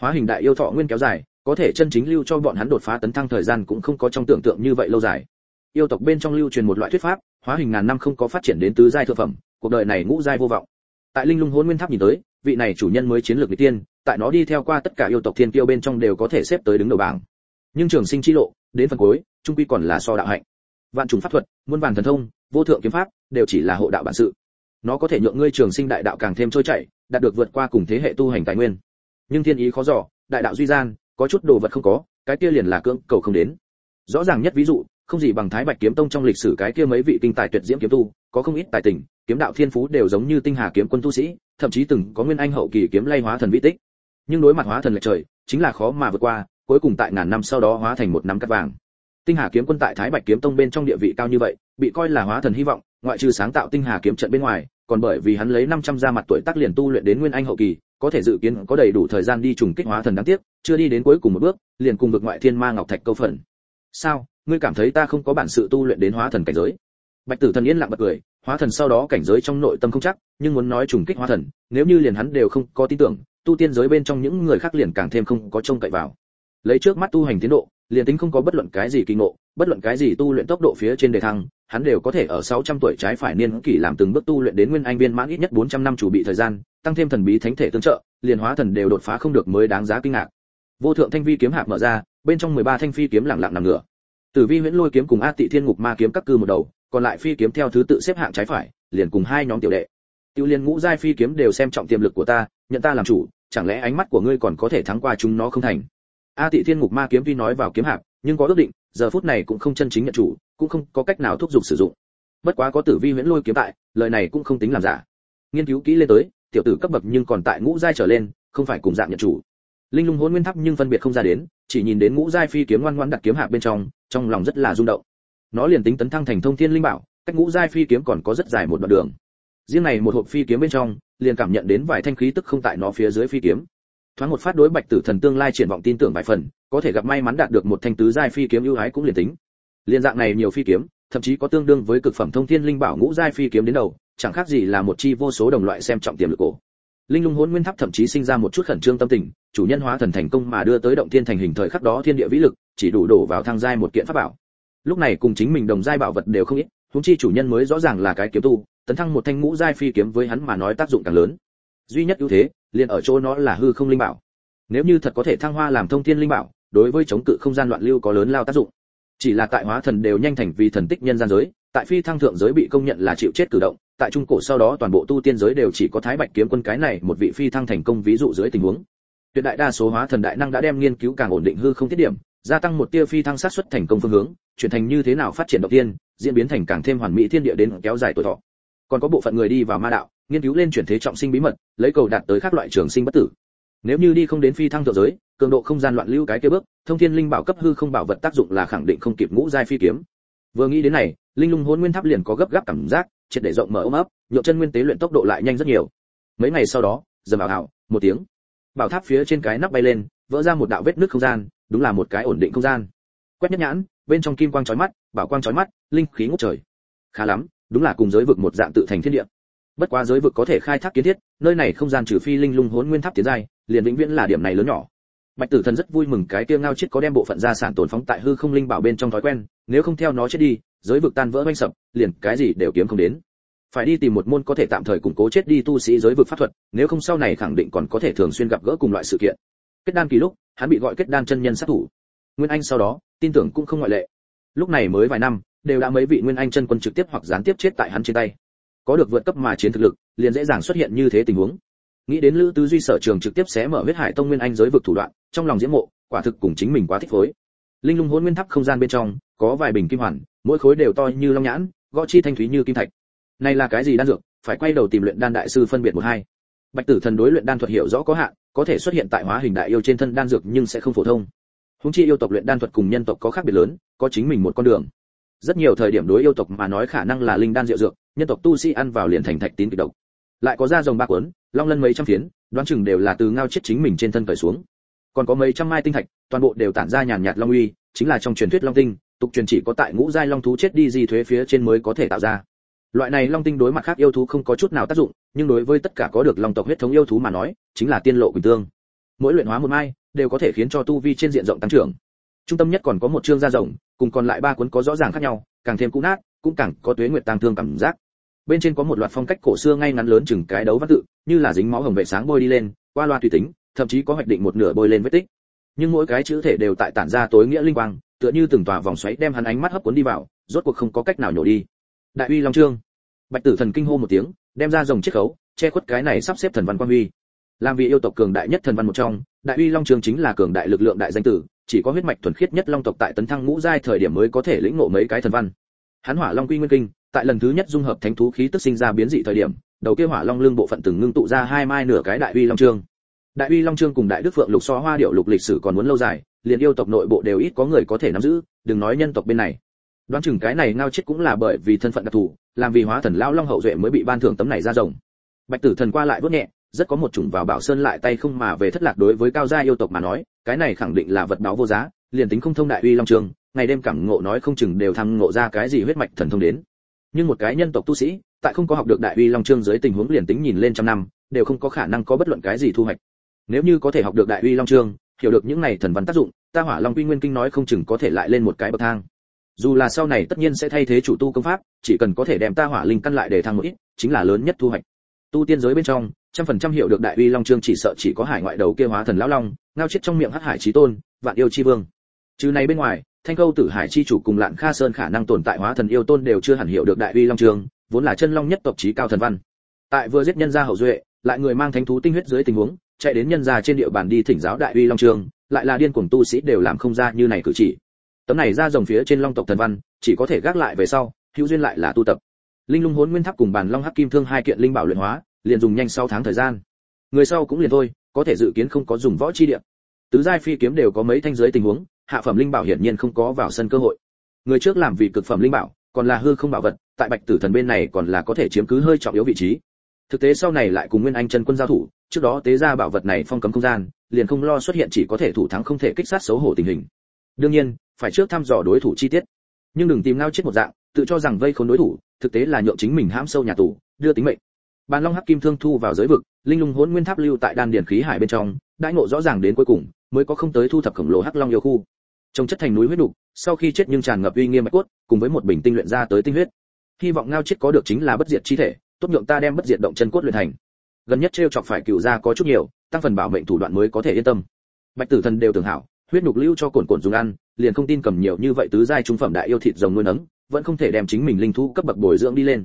Hóa hình đại yêu thọ nguyên kéo dài, có thể chân chính lưu cho bọn hắn đột phá tấn thăng thời gian cũng không có trong tưởng tượng như vậy lâu dài. Yêu tộc bên trong lưu truyền một loại thuyết pháp, hóa hình ngàn năm không có phát triển đến tứ giai thượng phẩm, cuộc đời này ngũ giai vô vọng tại linh lung hồn nguyên tháp nhìn tới, vị này chủ nhân mới chiến lược vị tiên, tại nó đi theo qua tất cả yêu tộc thiên kiêu bên trong đều có thể xếp tới đứng đầu bảng. Nhưng trường sinh chi lộ, đến phần cuối, trung quy còn là so đạo hạnh. Vạn trùng pháp thuật, muôn vàn thần thông, vô thượng kiếm pháp, đều chỉ là hộ đạo bản sự. Nó có thể nhượng ngươi trường sinh đại đạo càng thêm trôi chảy, đạt được vượt qua cùng thế hệ tu hành tài nguyên. Nhưng thiên ý khó dò, đại đạo duy gian, có chút đồ vật không có, cái kia liền là cưỡng cầu không đến. Rõ ràng nhất ví dụ, không gì bằng thái bạch kiếm tông trong lịch sử cái kia mấy vị kinh tài tuyệt diễm kiếm tu có không ít tài tình, kiếm đạo thiên phú đều giống như tinh hà kiếm quân tu sĩ, thậm chí từng có nguyên anh hậu kỳ kiếm lay hóa thần vĩ tích. Nhưng đối mặt hóa thần lệch trời, chính là khó mà vượt qua, cuối cùng tại ngàn năm sau đó hóa thành một năm cắt vàng. Tinh hà kiếm quân tại thái bạch kiếm tông bên trong địa vị cao như vậy, bị coi là hóa thần hy vọng, ngoại trừ sáng tạo tinh hà kiếm trận bên ngoài, còn bởi vì hắn lấy 500 ra mặt tuổi tác liền tu luyện đến nguyên anh hậu kỳ, có thể dự kiến có đầy đủ thời gian đi trùng kích hóa thần đáng tiếc, chưa đi đến cuối cùng một bước, liền cùng vực ngoại thiên ma ngọc thạch câu phần. Sao? Ngươi cảm thấy ta không có bản sự tu luyện đến hóa thần cảnh giới? Bạch tử thần yên lặng bật cười, hóa thần sau đó cảnh giới trong nội tâm không chắc, nhưng muốn nói trùng kích hóa thần, nếu như liền hắn đều không có tin tưởng, tu tiên giới bên trong những người khác liền càng thêm không có trông cậy vào. Lấy trước mắt tu hành tiến độ, liền tính không có bất luận cái gì kỳ ngộ, bất luận cái gì tu luyện tốc độ phía trên đề thăng, hắn đều có thể ở 600 tuổi trái phải niên kỷ làm từng bước tu luyện đến nguyên anh viên mãn ít nhất 400 năm chủ bị thời gian, tăng thêm thần bí thánh thể tương trợ, liền hóa thần đều đột phá không được mới đáng giá kinh ngạc. Vô thượng thanh vi kiếm hạp mở ra, bên trong 13 thanh phi kiếm lặng lặng nằm ngửa. Tử vi huyễn lôi kiếm cùng a tị thiên ngục ma kiếm các cư một đầu còn lại phi kiếm theo thứ tự xếp hạng trái phải, liền cùng hai nhóm tiểu đệ. Tiêu liên ngũ giai phi kiếm đều xem trọng tiềm lực của ta, nhận ta làm chủ, chẳng lẽ ánh mắt của ngươi còn có thể thắng qua chúng nó không thành? A tị thiên ngục ma kiếm tuy nói vào kiếm hạp, nhưng có ước định, giờ phút này cũng không chân chính nhận chủ, cũng không có cách nào thúc giục sử dụng. Bất quá có tử vi huyễn lôi kiếm tại, lời này cũng không tính làm giả. Nghiên cứu kỹ lên tới, tiểu tử cấp bậc nhưng còn tại ngũ giai trở lên, không phải cùng dạng nhận chủ. Linh lung Hỗn nguyên tháp nhưng phân biệt không ra đến, chỉ nhìn đến ngũ giai phi kiếm ngoan ngoãn đặt kiếm hạp bên trong trong lòng rất là rung động nó liền tính tấn thăng thành thông thiên linh bảo, cách ngũ giai phi kiếm còn có rất dài một đoạn đường. Riêng này một hộp phi kiếm bên trong, liền cảm nhận đến vài thanh khí tức không tại nó phía dưới phi kiếm. Thoáng một phát đối bạch tử thần tương lai triển vọng tin tưởng vài phần, có thể gặp may mắn đạt được một thanh tứ giai phi kiếm ưu ái cũng liền tính. Liên dạng này nhiều phi kiếm, thậm chí có tương đương với cực phẩm thông thiên linh bảo ngũ giai phi kiếm đến đầu, chẳng khác gì là một chi vô số đồng loại xem trọng tiềm lực cổ. Linh lung hỗn nguyên tháp thậm chí sinh ra một chút khẩn trương tâm tình, chủ nhân hóa thần thành công mà đưa tới động thiên thành hình thời khắc đó thiên địa vĩ lực, chỉ đủ đổ vào thang giai một kiện pháp bảo lúc này cùng chính mình đồng giai bảo vật đều không ít, huống chi chủ nhân mới rõ ràng là cái kiếm tu, tấn thăng một thanh ngũ giai phi kiếm với hắn mà nói tác dụng càng lớn. Duy nhất ưu thế, liền ở chỗ nó là hư không linh bảo. Nếu như thật có thể thăng hoa làm thông thiên linh bảo, đối với chống cự không gian loạn lưu có lớn lao tác dụng. Chỉ là tại hóa thần đều nhanh thành vì thần tích nhân gian giới, tại phi thăng thượng giới bị công nhận là chịu chết cử động, tại trung cổ sau đó toàn bộ tu tiên giới đều chỉ có thái bạch kiếm quân cái này một vị phi thăng thành công ví dụ dưới tình huống. Tuyệt đại đa số hóa thần đại năng đã đem nghiên cứu càng ổn định hư không tiết điểm, gia tăng một tia phi thăng sát xuất thành công phương hướng chuyển thành như thế nào phát triển đầu tiên, diễn biến thành càng thêm hoàn mỹ thiên địa đến kéo dài tuổi thọ. Còn có bộ phận người đi vào ma đạo, nghiên cứu lên chuyển thế trọng sinh bí mật, lấy cầu đạt tới các loại trường sinh bất tử. Nếu như đi không đến phi thăng thượng giới, cường độ không gian loạn lưu cái kia bước, thông thiên linh bảo cấp hư không bảo vật tác dụng là khẳng định không kịp ngũ giai phi kiếm. Vừa nghĩ đến này, linh lung hồn nguyên tháp liền có gấp gáp cảm giác, triệt để rộng mở ôm ấp, nhộn chân nguyên tế luyện tốc độ lại nhanh rất nhiều. Mấy ngày sau đó, dầm ảo ảo, một tiếng. Bảo tháp phía trên cái nắp bay lên, vỡ ra một đạo vết nứt không gian, đúng là một cái ổn định không gian. Quét nhất nhãn bên trong kim quang chói mắt, bảo quang chói mắt, linh khí ngút trời. Khá lắm, đúng là cùng giới vực một dạng tự thành thiên địa. Bất quá giới vực có thể khai thác kiến thiết, nơi này không gian trừ phi linh lung hồn nguyên tháp tiến giai, liền vĩnh viễn là điểm này lớn nhỏ. Bạch tử thần rất vui mừng cái kia ngao chết có đem bộ phận gia sản tồn phóng tại hư không linh bảo bên trong thói quen, nếu không theo nó chết đi, giới vực tan vỡ oanh sập, liền cái gì đều kiếm không đến. Phải đi tìm một môn có thể tạm thời củng cố chết đi tu sĩ giới vực pháp thuật, nếu không sau này khẳng định còn có thể thường xuyên gặp gỡ cùng loại sự kiện. Kết đan kỳ lúc, hắn bị gọi kết đan chân nhân sát thủ nguyên anh sau đó, tin tưởng cũng không ngoại lệ. Lúc này mới vài năm, đều đã mấy vị nguyên anh chân quân trực tiếp hoặc gián tiếp chết tại hắn trên tay. Có được vượt cấp mà chiến thực lực, liền dễ dàng xuất hiện như thế tình huống. Nghĩ đến lữ tứ duy sở trường trực tiếp xé mở huyết hải tông nguyên anh giới vực thủ đoạn, trong lòng diễm mộ, quả thực cùng chính mình quá thích phối. Linh lung hồn nguyên tháp không gian bên trong, có vài bình kim hoàn, mỗi khối đều to như long nhãn, gõ chi thanh thúy như kim thạch. Này là cái gì đan dược? Phải quay đầu tìm luyện đan đại sư phân biệt một hai. Bạch tử thần đối luyện đan thuật hiểu rõ có hạn, có thể xuất hiện tại hóa hình đại yêu trên thân đan dược nhưng sẽ không phổ thông húng chi yêu tộc luyện đan thuật cùng nhân tộc có khác biệt lớn, có chính mình một con đường. Rất nhiều thời điểm đối yêu tộc mà nói khả năng là linh đan diệu dược, nhân tộc tu sĩ ăn vào liền thành thạch tín kịch độc. Lại có da rồng ba cuốn, long lân mấy trăm phiến, đoán chừng đều là từ ngao chết chính mình trên thân cởi xuống. Còn có mấy trăm mai tinh thạch, toàn bộ đều tản ra nhàn nhạt long uy, chính là trong truyền thuyết long tinh, tục truyền chỉ có tại ngũ giai long thú chết đi gì thuế phía trên mới có thể tạo ra. Loại này long tinh đối mặt khác yêu thú không có chút nào tác dụng, nhưng đối với tất cả có được long tộc huyết thống yêu thú mà nói, chính là tiên lộ quỳnh tương mỗi luyện hóa một mai, đều có thể khiến cho tu vi trên diện rộng tăng trưởng. Trung tâm nhất còn có một chương da rồng, cùng còn lại ba cuốn có rõ ràng khác nhau, càng thêm cũ nát, cũng càng có tuế nguyệt tăng thương cảm giác. Bên trên có một loạt phong cách cổ xưa ngay ngắn lớn chừng cái đấu văn tự, như là dính máu hồng vệ sáng bôi đi lên, qua loa tùy tính, thậm chí có hoạch định một nửa bôi lên vết tích. Nhưng mỗi cái chữ thể đều tại tản ra tối nghĩa linh quang, tựa như từng tòa vòng xoáy đem hắn ánh mắt hấp cuốn đi vào, rốt cuộc không có cách nào nhổ đi. Đại uy long trương. Bạch tử thần kinh hô một tiếng, đem ra rồng chiếc khấu, che khuất cái này sắp xếp thần văn quan huy làm vị yêu tộc cường đại nhất thần văn một trong, đại uy long Trường chính là cường đại lực lượng đại danh tử, chỉ có huyết mạch thuần khiết nhất long tộc tại tấn thăng ngũ giai thời điểm mới có thể lĩnh ngộ mấy cái thần văn. Hắn hỏa long quy nguyên kinh, tại lần thứ nhất dung hợp thánh thú khí tức sinh ra biến dị thời điểm, đầu kia hỏa long lương bộ phận từng ngưng tụ ra hai mai nửa cái đại uy long trương đại uy long trương cùng đại đức phượng lục so hoa điệu lục lịch sử còn muốn lâu dài, liền yêu tộc nội bộ đều ít có người có thể nắm giữ, đừng nói nhân tộc bên này. Đoán chừng cái này ngao chết cũng là bởi vì thân phận đặc thù, làm vì hóa thần lão long hậu duệ mới bị ban thưởng tấm này ra rồng. Bạch tử thần qua lại vớt nhẹ rất có một chủng vào bảo sơn lại tay không mà về thất lạc đối với cao gia yêu tộc mà nói, cái này khẳng định là vật báo vô giá, liền tính không thông đại uy long trường, ngày đêm cảm ngộ nói không chừng đều thăng ngộ ra cái gì huyết mạch thần thông đến. Nhưng một cái nhân tộc tu sĩ, tại không có học được đại uy long trương dưới tình huống liền tính nhìn lên trăm năm, đều không có khả năng có bất luận cái gì thu hoạch. Nếu như có thể học được đại uy long trương hiểu được những này thần văn tác dụng, ta hỏa long quy nguyên kinh nói không chừng có thể lại lên một cái bậc thang. Dù là sau này tất nhiên sẽ thay thế chủ tu công pháp, chỉ cần có thể đem ta hỏa linh căn lại để thăng một ít, chính là lớn nhất thu hoạch. Tu tiên giới bên trong trăm phần trăm hiểu được đại uy long trương chỉ sợ chỉ có hải ngoại đầu kia hóa thần lão long, ngao chết trong miệng hắc hải chí tôn, vạn yêu chi vương. Chứ này bên ngoài, thanh câu tử hải chi chủ cùng lạn kha sơn khả năng tồn tại hóa thần yêu tôn đều chưa hẳn hiểu được đại uy long trương, vốn là chân long nhất tộc chí cao thần văn. Tại vừa giết nhân gia hậu duệ, lại người mang thánh thú tinh huyết dưới tình huống, chạy đến nhân gia trên địa bàn đi thỉnh giáo đại uy long trương, lại là điên cuồng tu sĩ đều làm không ra như này cử chỉ. Tấm này ra dòng phía trên long tộc thần văn, chỉ có thể gác lại về sau, hữu duyên lại là tu tập. Linh lung hốn nguyên tháp cùng bàn long hắc kim thương hai kiện linh bảo luyện hóa liền dùng nhanh sau tháng thời gian. Người sau cũng liền thôi, có thể dự kiến không có dùng võ chi địa. Tứ giai phi kiếm đều có mấy thanh giới tình huống, hạ phẩm linh bảo hiển nhiên không có vào sân cơ hội. Người trước làm vì cực phẩm linh bảo, còn là hư không bảo vật, tại bạch tử thần bên này còn là có thể chiếm cứ hơi trọng yếu vị trí. Thực tế sau này lại cùng nguyên anh chân quân giao thủ, trước đó tế ra bảo vật này phong cấm không gian, liền không lo xuất hiện chỉ có thể thủ thắng không thể kích sát xấu hổ tình hình. Đương nhiên, phải trước thăm dò đối thủ chi tiết. Nhưng đừng tìm ngao chết một dạng, tự cho rằng vây khốn đối thủ, thực tế là nhượng chính mình hãm sâu nhà tù, đưa tính mệnh bàn long hắc kim thương thu vào giới vực, linh lung hỗn nguyên tháp lưu tại đan điển khí hải bên trong, đãi ngộ rõ ràng đến cuối cùng, mới có không tới thu thập khổng lồ hắc long yêu khu. Trồng chất thành núi huyết đục, sau khi chết nhưng tràn ngập uy nghiêm bạch cốt, cùng với một bình tinh luyện ra tới tinh huyết. Hy vọng ngao chết có được chính là bất diệt chi thể, tốt nhượng ta đem bất diệt động chân cốt luyện thành. Gần nhất trêu chọc phải cựu ra có chút nhiều, tăng phần bảo mệnh thủ đoạn mới có thể yên tâm. Bạch tử thần đều tưởng hảo, huyết nhục lưu cho cồn cồn dùng ăn, liền không tin cầm nhiều như vậy tứ giai trung phẩm đại yêu thịt rồng nuôi nấng, vẫn không thể đem chính mình linh thú cấp bậc bồi dưỡng đi lên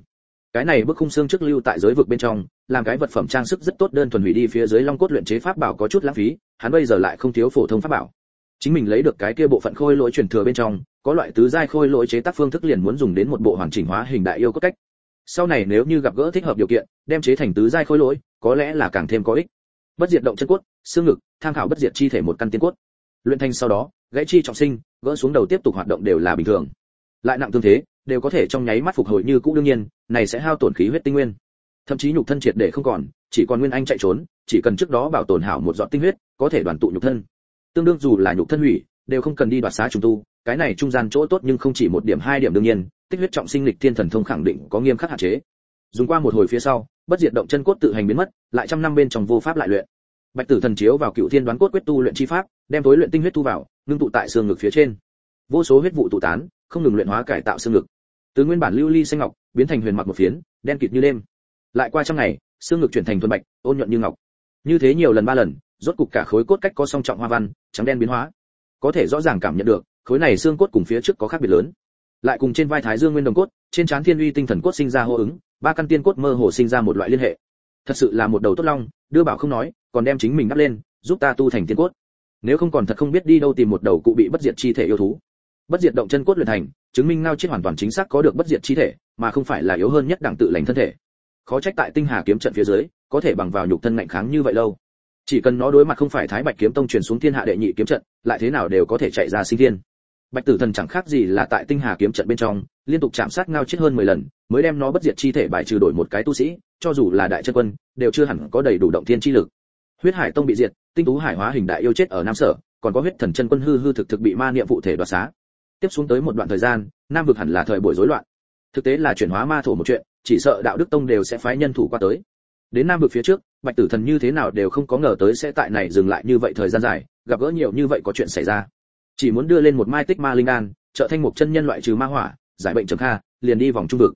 cái này bức khung xương trước lưu tại giới vực bên trong, làm cái vật phẩm trang sức rất tốt, đơn thuần hủy đi phía dưới long cốt luyện chế pháp bảo có chút lãng phí, hắn bây giờ lại không thiếu phổ thông pháp bảo. Chính mình lấy được cái kia bộ phận khôi lỗi truyền thừa bên trong, có loại tứ giai khôi lỗi chế tác phương thức liền muốn dùng đến một bộ hoàn chỉnh hóa hình đại yêu cốt cách. Sau này nếu như gặp gỡ thích hợp điều kiện, đem chế thành tứ giai khôi lỗi, có lẽ là càng thêm có ích. Bất diệt động chân cốt, xương ngực, tham khảo bất diệt chi thể một căn tiên cốt. Luyện thành sau đó, gãy chi trọng sinh, gỡ xuống đầu tiếp tục hoạt động đều là bình thường. Lại nặng thương thế đều có thể trong nháy mắt phục hồi như cũ đương nhiên, này sẽ hao tổn khí huyết tinh nguyên. Thậm chí nhục thân triệt để không còn, chỉ còn nguyên anh chạy trốn, chỉ cần trước đó bảo tồn hảo một giọt tinh huyết, có thể đoàn tụ nhục thân. Tương đương dù là nhục thân hủy, đều không cần đi đoạt xá trùng tu, cái này trung gian chỗ tốt nhưng không chỉ một điểm hai điểm đương nhiên, tích huyết trọng sinh lịch thiên thần thông khẳng định có nghiêm khắc hạn chế. Dùng qua một hồi phía sau, bất diệt động chân cốt tự hành biến mất, lại trăm năm bên trong vô pháp lại luyện. Bạch tử thần chiếu vào cựu thiên đoán cốt quyết tu luyện chi pháp, đem tối luyện tinh huyết tu vào, ngưng tụ tại xương ngực phía trên. Vô số huyết vụ tụ tán không ngừng luyện hóa cải tạo xương ngực. Từ nguyên bản lưu ly xanh ngọc, biến thành huyền mặc một phiến, đen kịt như đêm. Lại qua trong ngày, xương ngực chuyển thành thuần bạch, ôn nhuận như ngọc. Như thế nhiều lần ba lần, rốt cục cả khối cốt cách có song trọng hoa văn, trắng đen biến hóa. Có thể rõ ràng cảm nhận được, khối này xương cốt cùng phía trước có khác biệt lớn. Lại cùng trên vai thái dương nguyên đồng cốt, trên trán thiên uy tinh thần cốt sinh ra hô ứng, ba căn tiên cốt mơ hồ sinh ra một loại liên hệ. Thật sự là một đầu tốt long, đưa bảo không nói, còn đem chính mình đắp lên, giúp ta tu thành tiên cốt. Nếu không còn thật không biết đi đâu tìm một đầu cụ bị bất diệt chi thể yêu thú bất diệt động chân cốt luyện thành, chứng minh ngao chết hoàn toàn chính xác có được bất diệt chi thể, mà không phải là yếu hơn nhất đẳng tự lành thân thể. Khó trách tại tinh hà kiếm trận phía dưới, có thể bằng vào nhục thân mạnh kháng như vậy lâu. Chỉ cần nó đối mặt không phải thái bạch kiếm tông truyền xuống thiên hạ đệ nhị kiếm trận, lại thế nào đều có thể chạy ra sinh thiên. Bạch tử thần chẳng khác gì là tại tinh hà kiếm trận bên trong, liên tục chạm sát ngao chết hơn 10 lần, mới đem nó bất diệt chi thể bài trừ đổi một cái tu sĩ, cho dù là đại chân quân, đều chưa hẳn có đầy đủ động thiên chi lực. Huyết hải tông bị diệt, tinh tú hải hóa hình đại yêu chết ở nam sở, còn có huyết thần chân quân hư hư thực thực bị ma niệm phụ thể đoạt xá tiếp xuống tới một đoạn thời gian, nam vực hẳn là thời buổi rối loạn. Thực tế là chuyển hóa ma thổ một chuyện, chỉ sợ đạo đức tông đều sẽ phái nhân thủ qua tới. Đến nam vực phía trước, bạch tử thần như thế nào đều không có ngờ tới sẽ tại này dừng lại như vậy thời gian dài, gặp gỡ nhiều như vậy có chuyện xảy ra. Chỉ muốn đưa lên một mai tích ma linh đan, trợ thanh một chân nhân loại trừ ma hỏa, giải bệnh trầm kha, liền đi vòng trung vực.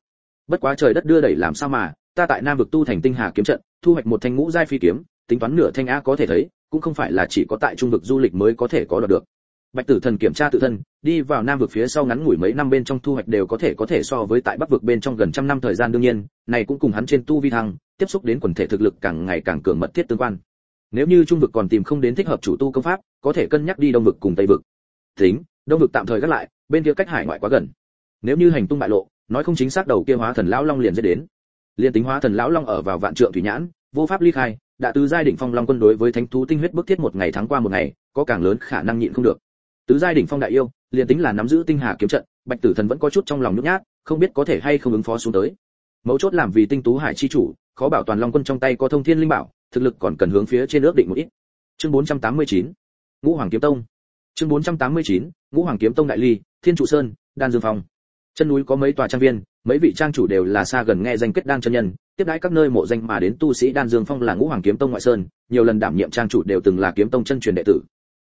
Bất quá trời đất đưa đẩy làm sao mà, ta tại nam vực tu thành tinh hà kiếm trận, thu hoạch một thanh ngũ giai phi kiếm, tính toán nửa thanh a có thể thấy, cũng không phải là chỉ có tại trung vực du lịch mới có thể có được bạch tử thần kiểm tra tự thân, đi vào nam vực phía sau ngắn ngủi mấy năm bên trong thu hoạch đều có thể có thể so với tại bắc vực bên trong gần trăm năm thời gian đương nhiên, này cũng cùng hắn trên tu vi thăng, tiếp xúc đến quần thể thực lực càng ngày càng cường mật thiết tương quan. Nếu như trung vực còn tìm không đến thích hợp chủ tu công pháp, có thể cân nhắc đi đông vực cùng tây vực. Tính, đông vực tạm thời gác lại, bên kia cách hải ngoại quá gần. Nếu như hành tung bại lộ, nói không chính xác đầu kia hóa thần lão long liền sẽ đến. Liên tính hóa thần lão long ở vào vạn trượng thủy nhãn, vô pháp ly khai, đã tứ giai đỉnh phong long quân đối với thánh thú tinh huyết bức thiết một ngày thắng qua một ngày, có càng lớn khả năng nhịn không được tứ giai đỉnh phong đại yêu, liền tính là nắm giữ tinh hà kiếm trận, bạch tử thần vẫn có chút trong lòng nhút nhát, không biết có thể hay không ứng phó xuống tới. Mấu chốt làm vì tinh tú hải chi chủ, khó bảo toàn long quân trong tay có thông thiên linh bảo, thực lực còn cần hướng phía trên ước định một ít. Chương 489 ngũ hoàng kiếm tông. Chương 489 ngũ hoàng kiếm tông đại ly, thiên trụ sơn, đan dương phong. Chân núi có mấy tòa trang viên, mấy vị trang chủ đều là xa gần nghe danh kết đan chân nhân, tiếp đãi các nơi mộ danh mà đến tu sĩ đan dương phong là ngũ hoàng kiếm tông ngoại sơn, nhiều lần đảm nhiệm trang chủ đều từng là kiếm tông chân truyền đệ tử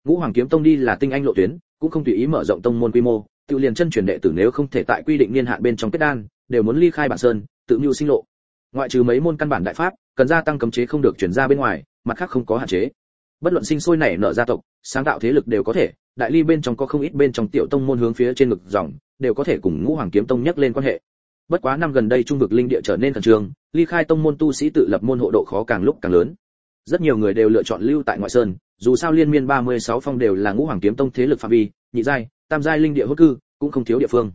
ngũ hoàng kiếm tông đi là tinh anh lộ tuyến, cũng không tùy ý mở rộng tông môn quy mô, tự liền chân truyền đệ tử nếu không thể tại quy định niên hạn bên trong kết đan, đều muốn ly khai bản sơn, tự mưu sinh lộ. Ngoại trừ mấy môn căn bản đại pháp, cần gia tăng cấm chế không được chuyển ra bên ngoài, mặt khác không có hạn chế. Bất luận sinh sôi nảy nở gia tộc, sáng tạo thế lực đều có thể, đại ly bên trong có không ít bên trong tiểu tông môn hướng phía trên ngực dòng, đều có thể cùng ngũ hoàng kiếm tông nhắc lên quan hệ. Bất quá năm gần đây trung vực linh địa trở nên thần trường ly khai tông môn tu sĩ tự lập môn hộ độ khó càng lúc càng lớn rất nhiều người đều lựa chọn lưu tại ngoại sơn, dù sao liên miên 36 phong đều là ngũ hoàng kiếm tông thế lực phạm vi, nhị giai, tam giai linh địa hốt cư, cũng không thiếu địa phương.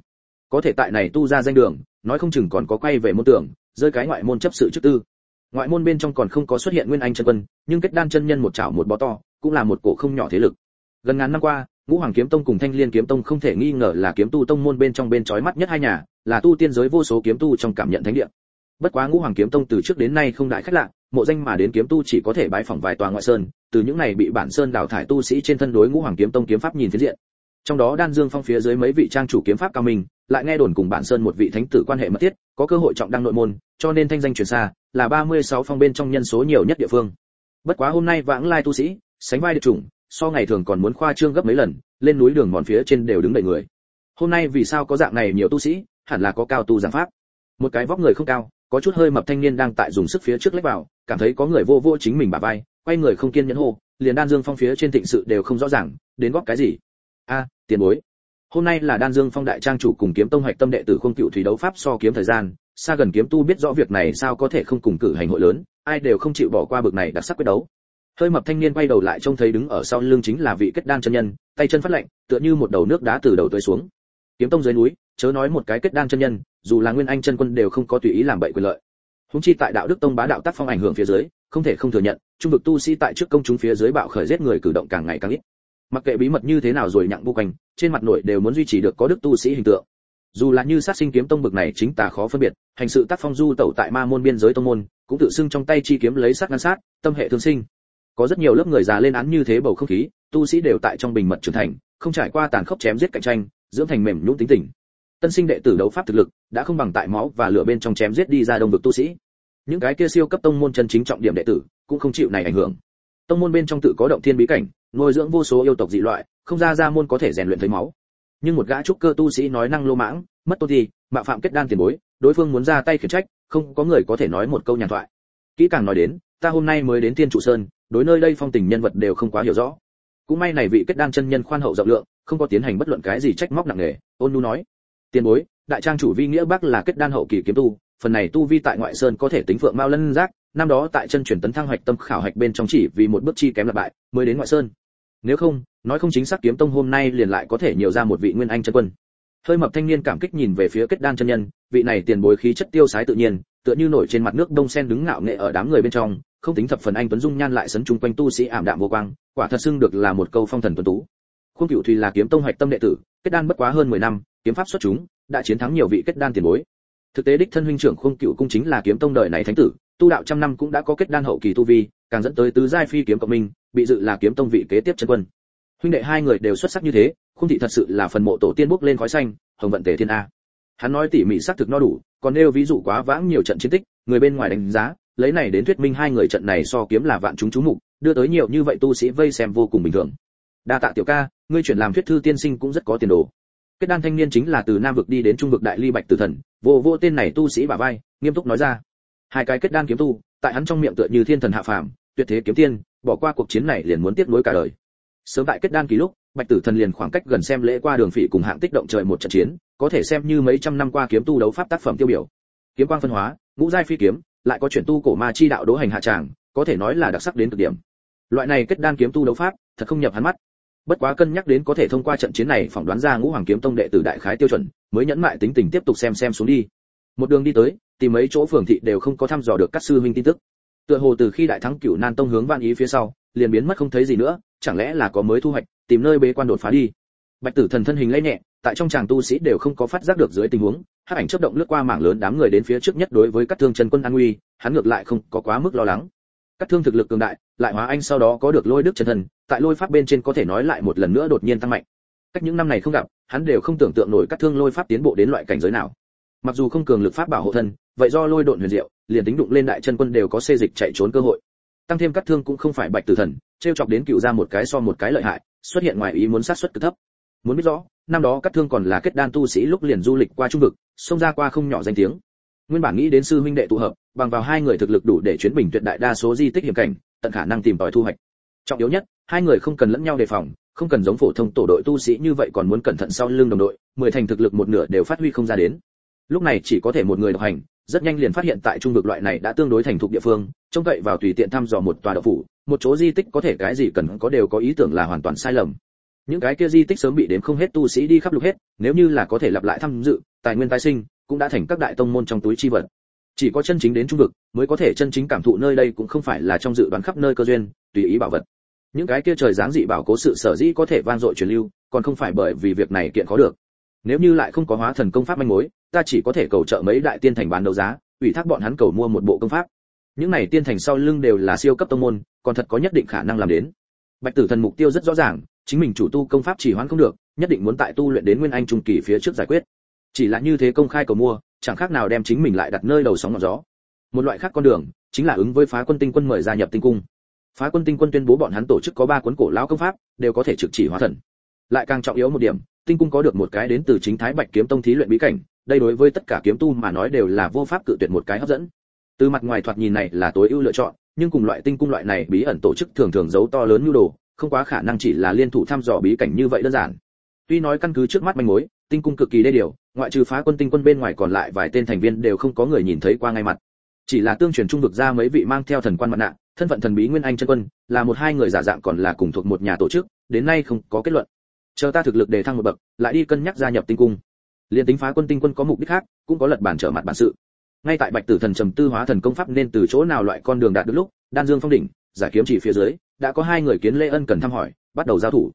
Có thể tại này tu ra danh đường, nói không chừng còn có quay về môn tưởng, rơi cái ngoại môn chấp sự chức tư. Ngoại môn bên trong còn không có xuất hiện nguyên anh chân quân, nhưng kết đan chân nhân một chảo một bó to, cũng là một cổ không nhỏ thế lực. Gần ngàn năm qua, ngũ hoàng kiếm tông cùng thanh liên kiếm tông không thể nghi ngờ là kiếm tu tông môn bên trong bên chói mắt nhất hai nhà, là tu tiên giới vô số kiếm tu trong cảm nhận thánh địa. Bất quá ngũ hoàng kiếm tông từ trước đến nay không đại khách lạ mộ danh mà đến kiếm tu chỉ có thể bái phỏng vài tòa ngoại sơn, từ những này bị bản sơn đào thải tu sĩ trên thân đối ngũ hoàng kiếm tông kiếm pháp nhìn phía diện. Trong đó đan dương phong phía dưới mấy vị trang chủ kiếm pháp cao minh, lại nghe đồn cùng bản sơn một vị thánh tử quan hệ mật thiết, có cơ hội trọng đăng nội môn, cho nên thanh danh truyền xa, là 36 phong bên trong nhân số nhiều nhất địa phương. Bất quá hôm nay vãng lai tu sĩ, sánh vai được chủng, so ngày thường còn muốn khoa trương gấp mấy lần, lên núi đường mòn phía trên đều đứng đầy người. Hôm nay vì sao có dạng này nhiều tu sĩ, hẳn là có cao tu giảng pháp. Một cái vóc người không cao có chút hơi mập thanh niên đang tại dùng sức phía trước lách vào, cảm thấy có người vô vô chính mình bả vai, quay người không kiên nhẫn hô, liền đan dương phong phía trên thịnh sự đều không rõ ràng, đến góp cái gì? A, tiền bối. Hôm nay là đan dương phong đại trang chủ cùng kiếm tông hoạch tâm đệ tử không cựu thủy đấu pháp so kiếm thời gian, xa gần kiếm tu biết rõ việc này sao có thể không cùng cử hành hội lớn, ai đều không chịu bỏ qua bực này đặc sắc quyết đấu. Hơi mập thanh niên quay đầu lại trông thấy đứng ở sau lưng chính là vị kết đan chân nhân, tay chân phát lạnh, tựa như một đầu nước đá từ đầu tới xuống. Kiếm tông dưới núi, chớ nói một cái kết đan chân nhân dù là nguyên anh chân quân đều không có tùy ý làm bậy quyền lợi. Húng chi tại đạo đức tông bá đạo tác phong ảnh hưởng phía dưới, không thể không thừa nhận, trung vực tu sĩ tại trước công chúng phía dưới bạo khởi giết người cử động càng ngày càng ít. Mặc kệ bí mật như thế nào rồi nhặng bu quanh, trên mặt nội đều muốn duy trì được có đức tu sĩ hình tượng. Dù là như sát sinh kiếm tông bực này chính tà khó phân biệt, hành sự tác phong du tẩu tại ma môn biên giới tông môn, cũng tự xưng trong tay chi kiếm lấy sát ngăn sát, tâm hệ thương sinh. Có rất nhiều lớp người già lên án như thế bầu không khí, tu sĩ đều tại trong bình mật trưởng thành, không trải qua tàn khốc chém giết cạnh tranh, dưỡng thành mềm nhũn tính tình tân sinh đệ tử đấu pháp thực lực đã không bằng tại máu và lửa bên trong chém giết đi ra đông vực tu sĩ. Những cái kia siêu cấp tông môn chân chính trọng điểm đệ tử cũng không chịu này ảnh hưởng. Tông môn bên trong tự có động thiên bí cảnh, nuôi dưỡng vô số yêu tộc dị loại, không ra ra môn có thể rèn luyện thấy máu. Nhưng một gã trúc cơ tu sĩ nói năng lô mãng, mất tôn thi, mạo phạm kết đan tiền bối, đối phương muốn ra tay khiển trách, không có người có thể nói một câu nhàn thoại. Kỹ càng nói đến, ta hôm nay mới đến thiên trụ sơn, đối nơi đây phong tình nhân vật đều không quá hiểu rõ. Cũng may này vị kết đan chân nhân khoan hậu rộng lượng, không có tiến hành bất luận cái gì trách móc nặng nề, ôn nu nói tiền bối, đại trang chủ vi nghĩa bắc là kết đan hậu kỳ kiếm tu, phần này tu vi tại ngoại sơn có thể tính phượng mao lân giác, năm đó tại chân chuyển tấn thăng hoạch tâm khảo hạch bên trong chỉ vì một bước chi kém là bại, mới đến ngoại sơn. Nếu không, nói không chính xác kiếm tông hôm nay liền lại có thể nhiều ra một vị nguyên anh chân quân. Hơi mập thanh niên cảm kích nhìn về phía kết đan chân nhân, vị này tiền bối khí chất tiêu sái tự nhiên, tựa như nổi trên mặt nước đông sen đứng ngạo nghệ ở đám người bên trong, không tính thập phần anh tuấn dung nhan lại sấn chung quanh tu sĩ ảm đạm vô quang, quả thật xưng được là một câu phong thần tuấn tú. Khuôn cựu thùy là kiếm tông hoạch tâm đệ tử, kết đan bất quá hơn 10 năm kiếm pháp xuất chúng, đã chiến thắng nhiều vị kết đan tiền bối. Thực tế đích thân huynh trưởng khung cựu cung chính là kiếm tông đời này thánh tử, tu đạo trăm năm cũng đã có kết đan hậu kỳ tu vi, càng dẫn tới tứ giai phi kiếm cộng minh, bị dự là kiếm tông vị kế tiếp chân quân. Huynh đệ hai người đều xuất sắc như thế, khung thị thật sự là phần mộ tổ tiên bốc lên khói xanh, hồng vận tề thiên a. Hắn nói tỉ mỉ xác thực no đủ, còn nêu ví dụ quá vãng nhiều trận chiến tích, người bên ngoài đánh giá, lấy này đến thuyết minh hai người trận này so kiếm là vạn chúng chú mục, đưa tới nhiều như vậy tu sĩ vây xem vô cùng bình thường. Đa tạ tiểu ca, ngươi chuyển làm thuyết thư tiên sinh cũng rất có tiền đồ kết đan thanh niên chính là từ nam vực đi đến trung vực đại ly bạch tử thần, vô vô tên này tu sĩ bả vai, nghiêm túc nói ra. Hai cái kết đan kiếm tu, tại hắn trong miệng tựa như thiên thần hạ phàm, tuyệt thế kiếm tiên, bỏ qua cuộc chiến này liền muốn tiếp nối cả đời. Sớm tại kết đan kỳ lúc, bạch tử thần liền khoảng cách gần xem lễ qua đường phỉ cùng hạng tích động trời một trận chiến, có thể xem như mấy trăm năm qua kiếm tu đấu pháp tác phẩm tiêu biểu. Kiếm quang phân hóa, ngũ giai phi kiếm, lại có chuyển tu cổ ma chi đạo đố hành hạ tràng, có thể nói là đặc sắc đến cực điểm. Loại này kết đan kiếm tu đấu pháp, thật không nhập hắn mắt bất quá cân nhắc đến có thể thông qua trận chiến này phỏng đoán ra ngũ hoàng kiếm tông đệ tử đại khái tiêu chuẩn, mới nhẫn mại tính tình tiếp tục xem xem xuống đi. Một đường đi tới tìm mấy chỗ phường thị đều không có thăm dò được các sư huynh tin tức. Tựa hồ từ khi đại thắng cửu nan tông hướng vạn ý phía sau, liền biến mất không thấy gì nữa, chẳng lẽ là có mới thu hoạch, tìm nơi bế quan đột phá đi. Bạch tử thần thân hình lấy nhẹ, tại trong tràng tu sĩ đều không có phát giác được dưới tình huống, hắc ảnh chớp động lướt qua mảng lớn đám người đến phía trước nhất đối với các thương chân quân an nguy, hắn ngược lại không có quá mức lo lắng các thương thực lực cường đại, lại hóa anh sau đó có được lôi đức chân thần, tại lôi pháp bên trên có thể nói lại một lần nữa đột nhiên tăng mạnh. Cách những năm này không gặp, hắn đều không tưởng tượng nổi các thương lôi pháp tiến bộ đến loại cảnh giới nào. Mặc dù không cường lực pháp bảo hộ thân, vậy do lôi độn huyền diệu, liền tính đụng lên đại chân quân đều có xê dịch chạy trốn cơ hội. Tăng thêm các thương cũng không phải bạch tử thần, trêu chọc đến cựu ra một cái so một cái lợi hại, xuất hiện ngoài ý muốn sát xuất cực thấp. Muốn biết rõ, năm đó các thương còn là kết đan tu sĩ lúc liền du lịch qua trung vực, xông ra qua không nhỏ danh tiếng nguyên bản nghĩ đến sư huynh đệ tụ hợp, bằng vào hai người thực lực đủ để chuyến bình tuyệt đại đa số di tích hiểm cảnh, tận khả năng tìm tòi thu hoạch. Trọng yếu nhất, hai người không cần lẫn nhau đề phòng, không cần giống phổ thông tổ đội tu sĩ như vậy còn muốn cẩn thận sau lưng đồng đội, mười thành thực lực một nửa đều phát huy không ra đến. Lúc này chỉ có thể một người độc hành, rất nhanh liền phát hiện tại trung vực loại này đã tương đối thành thục địa phương, trông cậy vào tùy tiện thăm dò một tòa đậu phủ, một chỗ di tích có thể cái gì cần có đều có ý tưởng là hoàn toàn sai lầm. Những cái kia di tích sớm bị đếm không hết tu sĩ đi khắp lục hết, nếu như là có thể lặp lại tham dự, tài nguyên tái sinh cũng đã thành các đại tông môn trong túi chi vật. Chỉ có chân chính đến trung vực mới có thể chân chính cảm thụ nơi đây cũng không phải là trong dự đoán khắp nơi cơ duyên, tùy ý bảo vật. Những cái kia trời dáng dị bảo cố sự sở dĩ có thể vang dội truyền lưu, còn không phải bởi vì việc này kiện có được. Nếu như lại không có hóa thần công pháp manh mối, ta chỉ có thể cầu trợ mấy đại tiên thành bán đấu giá, ủy thác bọn hắn cầu mua một bộ công pháp. Những này tiên thành sau lưng đều là siêu cấp tông môn, còn thật có nhất định khả năng làm đến. Bạch tử thần mục tiêu rất rõ ràng, chính mình chủ tu công pháp chỉ hoãn không được, nhất định muốn tại tu luyện đến nguyên anh trung kỳ phía trước giải quyết chỉ là như thế công khai cầu mua, chẳng khác nào đem chính mình lại đặt nơi đầu sóng ngọn gió. Một loại khác con đường, chính là ứng với phá quân tinh quân mời gia nhập tinh cung. Phá quân tinh quân tuyên bố bọn hắn tổ chức có ba cuốn cổ lão công pháp, đều có thể trực chỉ hóa thần. Lại càng trọng yếu một điểm, tinh cung có được một cái đến từ chính thái bạch kiếm tông thí luyện bí cảnh, đây đối với tất cả kiếm tu mà nói đều là vô pháp cự tuyệt một cái hấp dẫn. Từ mặt ngoài thoạt nhìn này là tối ưu lựa chọn, nhưng cùng loại tinh cung loại này bí ẩn tổ chức thường thường giấu to lớn như đồ, không quá khả năng chỉ là liên thủ thăm dò bí cảnh như vậy đơn giản. Tuy nói căn cứ trước mắt manh mối tinh cung cực kỳ đê điều, ngoại trừ phá quân tinh quân bên ngoài còn lại vài tên thành viên đều không có người nhìn thấy qua ngay mặt. Chỉ là tương truyền trung vực ra mấy vị mang theo thần quan mặt nạ, thân phận thần bí nguyên anh chân quân, là một hai người giả dạng còn là cùng thuộc một nhà tổ chức, đến nay không có kết luận. Chờ ta thực lực đề thăng một bậc, lại đi cân nhắc gia nhập tinh cung. Liên tính phá quân tinh quân có mục đích khác, cũng có lật bản trở mặt bản sự. Ngay tại bạch tử thần trầm tư hóa thần công pháp nên từ chỗ nào loại con đường đạt được lúc, đan dương phong đỉnh, giải kiếm chỉ phía dưới, đã có hai người kiến lê ân cần thăm hỏi, bắt đầu giao thủ.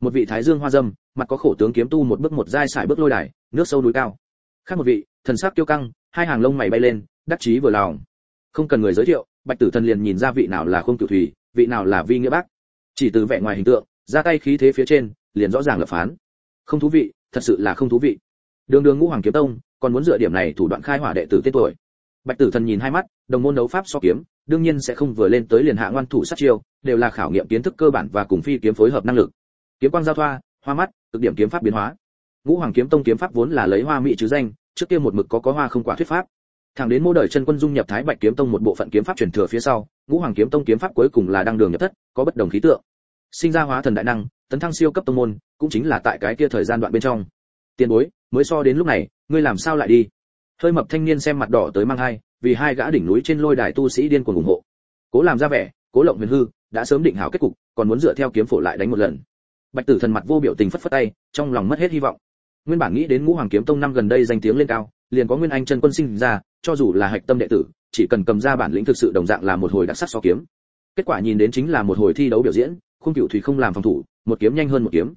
Một vị thái dương hoa dâm mặt có khổ tướng kiếm tu một bước một giai sải bước lôi đài, nước sâu núi cao. Khác một vị, thần sắc tiêu căng, hai hàng lông mày bay lên, đắc chí vừa lòng. Không cần người giới thiệu, bạch tử thần liền nhìn ra vị nào là không cửu thủy, vị nào là vi nghĩa bác. Chỉ từ vẻ ngoài hình tượng, ra tay khí thế phía trên, liền rõ ràng lập phán. Không thú vị, thật sự là không thú vị. Đường đường ngũ hoàng kiếm tông, còn muốn dựa điểm này thủ đoạn khai hỏa đệ tử tên tuổi. Bạch tử thần nhìn hai mắt, đồng môn đấu pháp so kiếm, đương nhiên sẽ không vừa lên tới liền hạ ngoan thủ sát chiêu, đều là khảo nghiệm kiến thức cơ bản và cùng phi kiếm phối hợp năng lực. Kiếm quang giao thoa hoa mắt, cực điểm kiếm pháp biến hóa. Ngũ hoàng kiếm tông kiếm pháp vốn là lấy hoa mỹ chứ danh, trước kia một mực có có hoa không quả thuyết pháp. Thẳng đến mô đời chân quân dung nhập thái bạch kiếm tông một bộ phận kiếm pháp truyền thừa phía sau, ngũ hoàng kiếm tông kiếm pháp cuối cùng là đăng đường nhập thất, có bất đồng khí tượng. Sinh ra hóa thần đại năng, tấn thăng siêu cấp tông môn, cũng chính là tại cái kia thời gian đoạn bên trong. Tiền bối, mới so đến lúc này, ngươi làm sao lại đi? Hơi mập thanh niên xem mặt đỏ tới mang hai, vì hai gã đỉnh núi trên lôi đài tu sĩ điên cuồng ủng hộ. Cố làm ra vẻ, cố lộng huyền hư, đã sớm định hảo kết cục, còn muốn dựa theo kiếm phổ lại đánh một lần bạch tử thần mặt vô biểu tình phất phất tay, trong lòng mất hết hy vọng. Nguyên bản nghĩ đến ngũ hoàng kiếm tông năm gần đây danh tiếng lên cao, liền có nguyên anh chân quân sinh ra, cho dù là hạch tâm đệ tử, chỉ cần cầm ra bản lĩnh thực sự đồng dạng là một hồi đặc sắc so kiếm. Kết quả nhìn đến chính là một hồi thi đấu biểu diễn, khung cửu thủy không làm phòng thủ, một kiếm nhanh hơn một kiếm.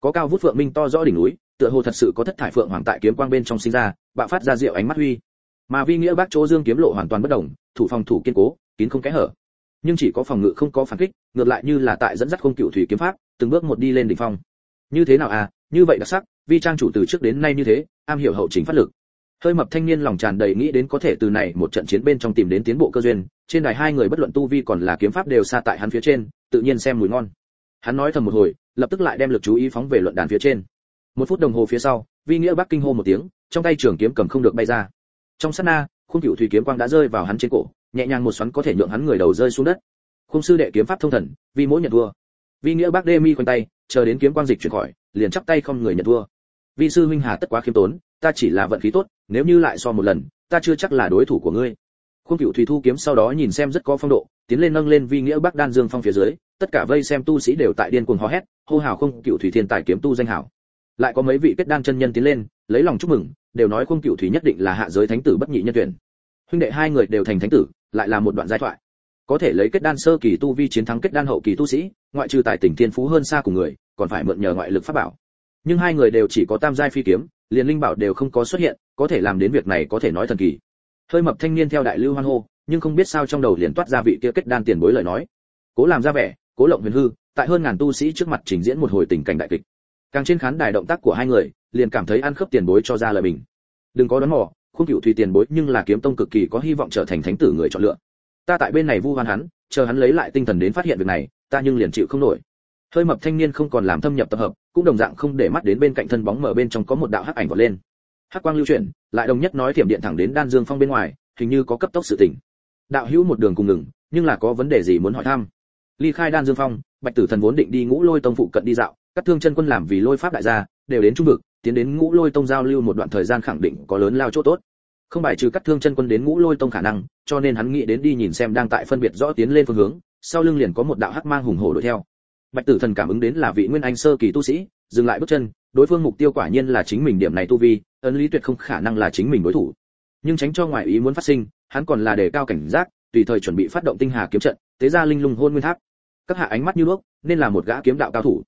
Có cao vút phượng minh to rõ đỉnh núi, tựa hồ thật sự có thất thải phượng hoàng tại kiếm quang bên trong sinh ra, bạo phát ra diệu ánh mắt huy. Mà vi nghĩa bác chỗ dương kiếm lộ hoàn toàn bất động, thủ phòng thủ kiên cố, kín không kẽ hở. Nhưng chỉ có phòng ngự không có phản kích, ngược lại như là tại dẫn dắt không cựu thủy kiếm pháp từng bước một đi lên đỉnh phong. Như thế nào à? Như vậy đặc sắc, vi trang chủ từ trước đến nay như thế, am hiểu hậu chính phát lực. Hơi mập thanh niên lòng tràn đầy nghĩ đến có thể từ này một trận chiến bên trong tìm đến tiến bộ cơ duyên, trên đài hai người bất luận tu vi còn là kiếm pháp đều xa tại hắn phía trên, tự nhiên xem mùi ngon. Hắn nói thầm một hồi, lập tức lại đem lực chú ý phóng về luận đàn phía trên. Một phút đồng hồ phía sau, vi nghĩa bắc kinh hô một tiếng, trong tay trường kiếm cầm không được bay ra. Trong sát na, khung cựu thủy kiếm quang đã rơi vào hắn trên cổ, nhẹ nhàng một xoắn có thể nhượng hắn người đầu rơi xuống đất. Khung sư đệ kiếm pháp thông thần vi mỗi nhận thua vi nghĩa bác đê mi khoanh tay, chờ đến kiếm quang dịch chuyển khỏi, liền chắp tay không người nhận thua. Vi sư huynh hà tất quá khiêm tốn, ta chỉ là vận khí tốt, nếu như lại so một lần, ta chưa chắc là đối thủ của ngươi. Khuôn cựu thủy thu kiếm sau đó nhìn xem rất có phong độ, tiến lên nâng lên vi nghĩa bắc đan dương phong phía dưới, tất cả vây xem tu sĩ đều tại điên cuồng hò hét, hô hào không cựu thủy thiên tài kiếm tu danh hảo. Lại có mấy vị kết đan chân nhân tiến lên, lấy lòng chúc mừng, đều nói khung cựu thủy nhất định là hạ giới thánh tử bất nhị nhân tuyển. Huynh đệ hai người đều thành thánh tử, lại là một đoạn giai thoại có thể lấy kết đan sơ kỳ tu vi chiến thắng kết đan hậu kỳ tu sĩ, ngoại trừ tài tỉnh thiên phú hơn xa của người, còn phải mượn nhờ ngoại lực pháp bảo. Nhưng hai người đều chỉ có tam giai phi kiếm, liền linh bảo đều không có xuất hiện, có thể làm đến việc này có thể nói thần kỳ. Hơi mập thanh niên theo đại lưu hoan hô, nhưng không biết sao trong đầu liền toát ra vị kia kết đan tiền bối lời nói. Cố làm ra vẻ, cố lộng huyền hư, tại hơn ngàn tu sĩ trước mặt trình diễn một hồi tình cảnh đại kịch. Càng trên khán đài động tác của hai người, liền cảm thấy ăn khớp tiền bối cho ra lời mình. Đừng có đoán mò, khung cựu thủy tiền bối nhưng là kiếm tông cực kỳ có hy vọng trở thành thánh tử người chọn lựa ta tại bên này vu hoan hắn, chờ hắn lấy lại tinh thần đến phát hiện việc này, ta nhưng liền chịu không nổi. Hơi mập thanh niên không còn làm thâm nhập tập hợp, cũng đồng dạng không để mắt đến bên cạnh thân bóng mở bên trong có một đạo hắc ảnh vọt lên. Hắc quang lưu chuyển, lại đồng nhất nói thiểm điện thẳng đến đan dương phong bên ngoài, hình như có cấp tốc sự tỉnh đạo hữu một đường cùng ngừng, nhưng là có vấn đề gì muốn hỏi thăm? Ly khai đan dương phong, bạch tử thần vốn định đi ngũ lôi tông phụ cận đi dạo, các thương chân quân làm vì lôi pháp đại gia, đều đến trung vực, tiến đến ngũ lôi tông giao lưu một đoạn thời gian khẳng định có lớn lao chỗ tốt không bài trừ cắt thương chân quân đến ngũ lôi tông khả năng, cho nên hắn nghĩ đến đi nhìn xem đang tại phân biệt rõ tiến lên phương hướng, sau lưng liền có một đạo hắc mang hùng hổ đuổi theo. Bạch tử thần cảm ứng đến là vị nguyên anh sơ kỳ tu sĩ, dừng lại bước chân, đối phương mục tiêu quả nhiên là chính mình điểm này tu vi, ấn lý tuyệt không khả năng là chính mình đối thủ. Nhưng tránh cho ngoại ý muốn phát sinh, hắn còn là đề cao cảnh giác, tùy thời chuẩn bị phát động tinh hà kiếm trận, tế ra linh lung hôn nguyên tháp. Các hạ ánh mắt như nước, nên là một gã kiếm đạo cao thủ.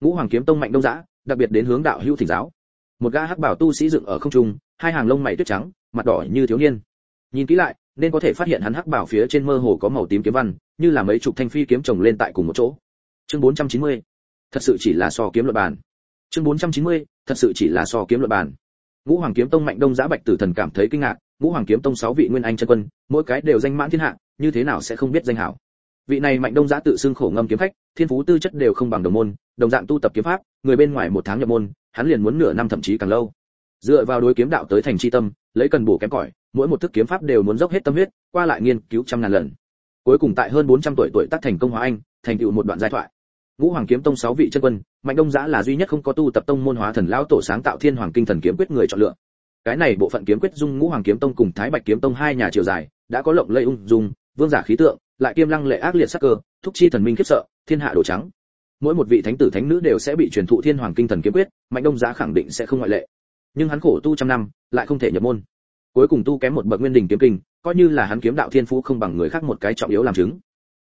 Ngũ hoàng kiếm tông mạnh đông giã đặc biệt đến hướng đạo hữu thỉnh giáo. Một gã hắc bảo tu sĩ dựng ở không trung, hai hàng lông mày tuyết trắng mặt đỏ như thiếu niên. Nhìn kỹ lại, nên có thể phát hiện hắn hắc bảo phía trên mơ hồ có màu tím kiếm văn, như là mấy chục thanh phi kiếm chồng lên tại cùng một chỗ. Chương 490. thật sự chỉ là so kiếm luật bàn. Chương 490. thật sự chỉ là so kiếm luật bàn. Ngũ hoàng kiếm tông mạnh đông giã bạch tử thần cảm thấy kinh ngạc, ngũ hoàng kiếm tông sáu vị nguyên anh chân quân, mỗi cái đều danh mãn thiên hạ, như thế nào sẽ không biết danh hảo? Vị này mạnh đông giã tự xưng khổ ngâm kiếm khách, thiên phú tư chất đều không bằng đồng môn, đồng dạng tu tập kiếm pháp, người bên ngoài một tháng nhập môn, hắn liền muốn nửa năm thậm chí càng lâu. Dựa vào đối kiếm đạo tới thành chi tâm lấy cần bổ kém cỏi, mỗi một thức kiếm pháp đều muốn dốc hết tâm huyết, qua lại nghiên cứu trăm ngàn lần. Cuối cùng tại hơn 400 tuổi tuổi tác thành công hóa anh, thành tựu một đoạn giai thoại. Ngũ hoàng kiếm tông sáu vị chân quân, mạnh đông giã là duy nhất không có tu tập tông môn hóa thần lão tổ sáng tạo thiên hoàng kinh thần kiếm quyết người chọn lựa. Cái này bộ phận kiếm quyết dung ngũ hoàng kiếm tông cùng thái bạch kiếm tông hai nhà chiều dài, đã có lộng lây ung dung, vương giả khí tượng, lại kiêm lăng lệ ác liệt sắc cơ, thúc chi thần minh khiếp sợ, thiên hạ đổ trắng. Mỗi một vị thánh tử thánh nữ đều sẽ bị truyền thụ thiên hoàng kinh thần kiếm quyết, mạnh đông giá khẳng định sẽ không ngoại lệ nhưng hắn khổ tu trăm năm, lại không thể nhập môn. Cuối cùng tu kém một bậc nguyên đình kiếm kinh, coi như là hắn kiếm đạo thiên phú không bằng người khác một cái trọng yếu làm chứng.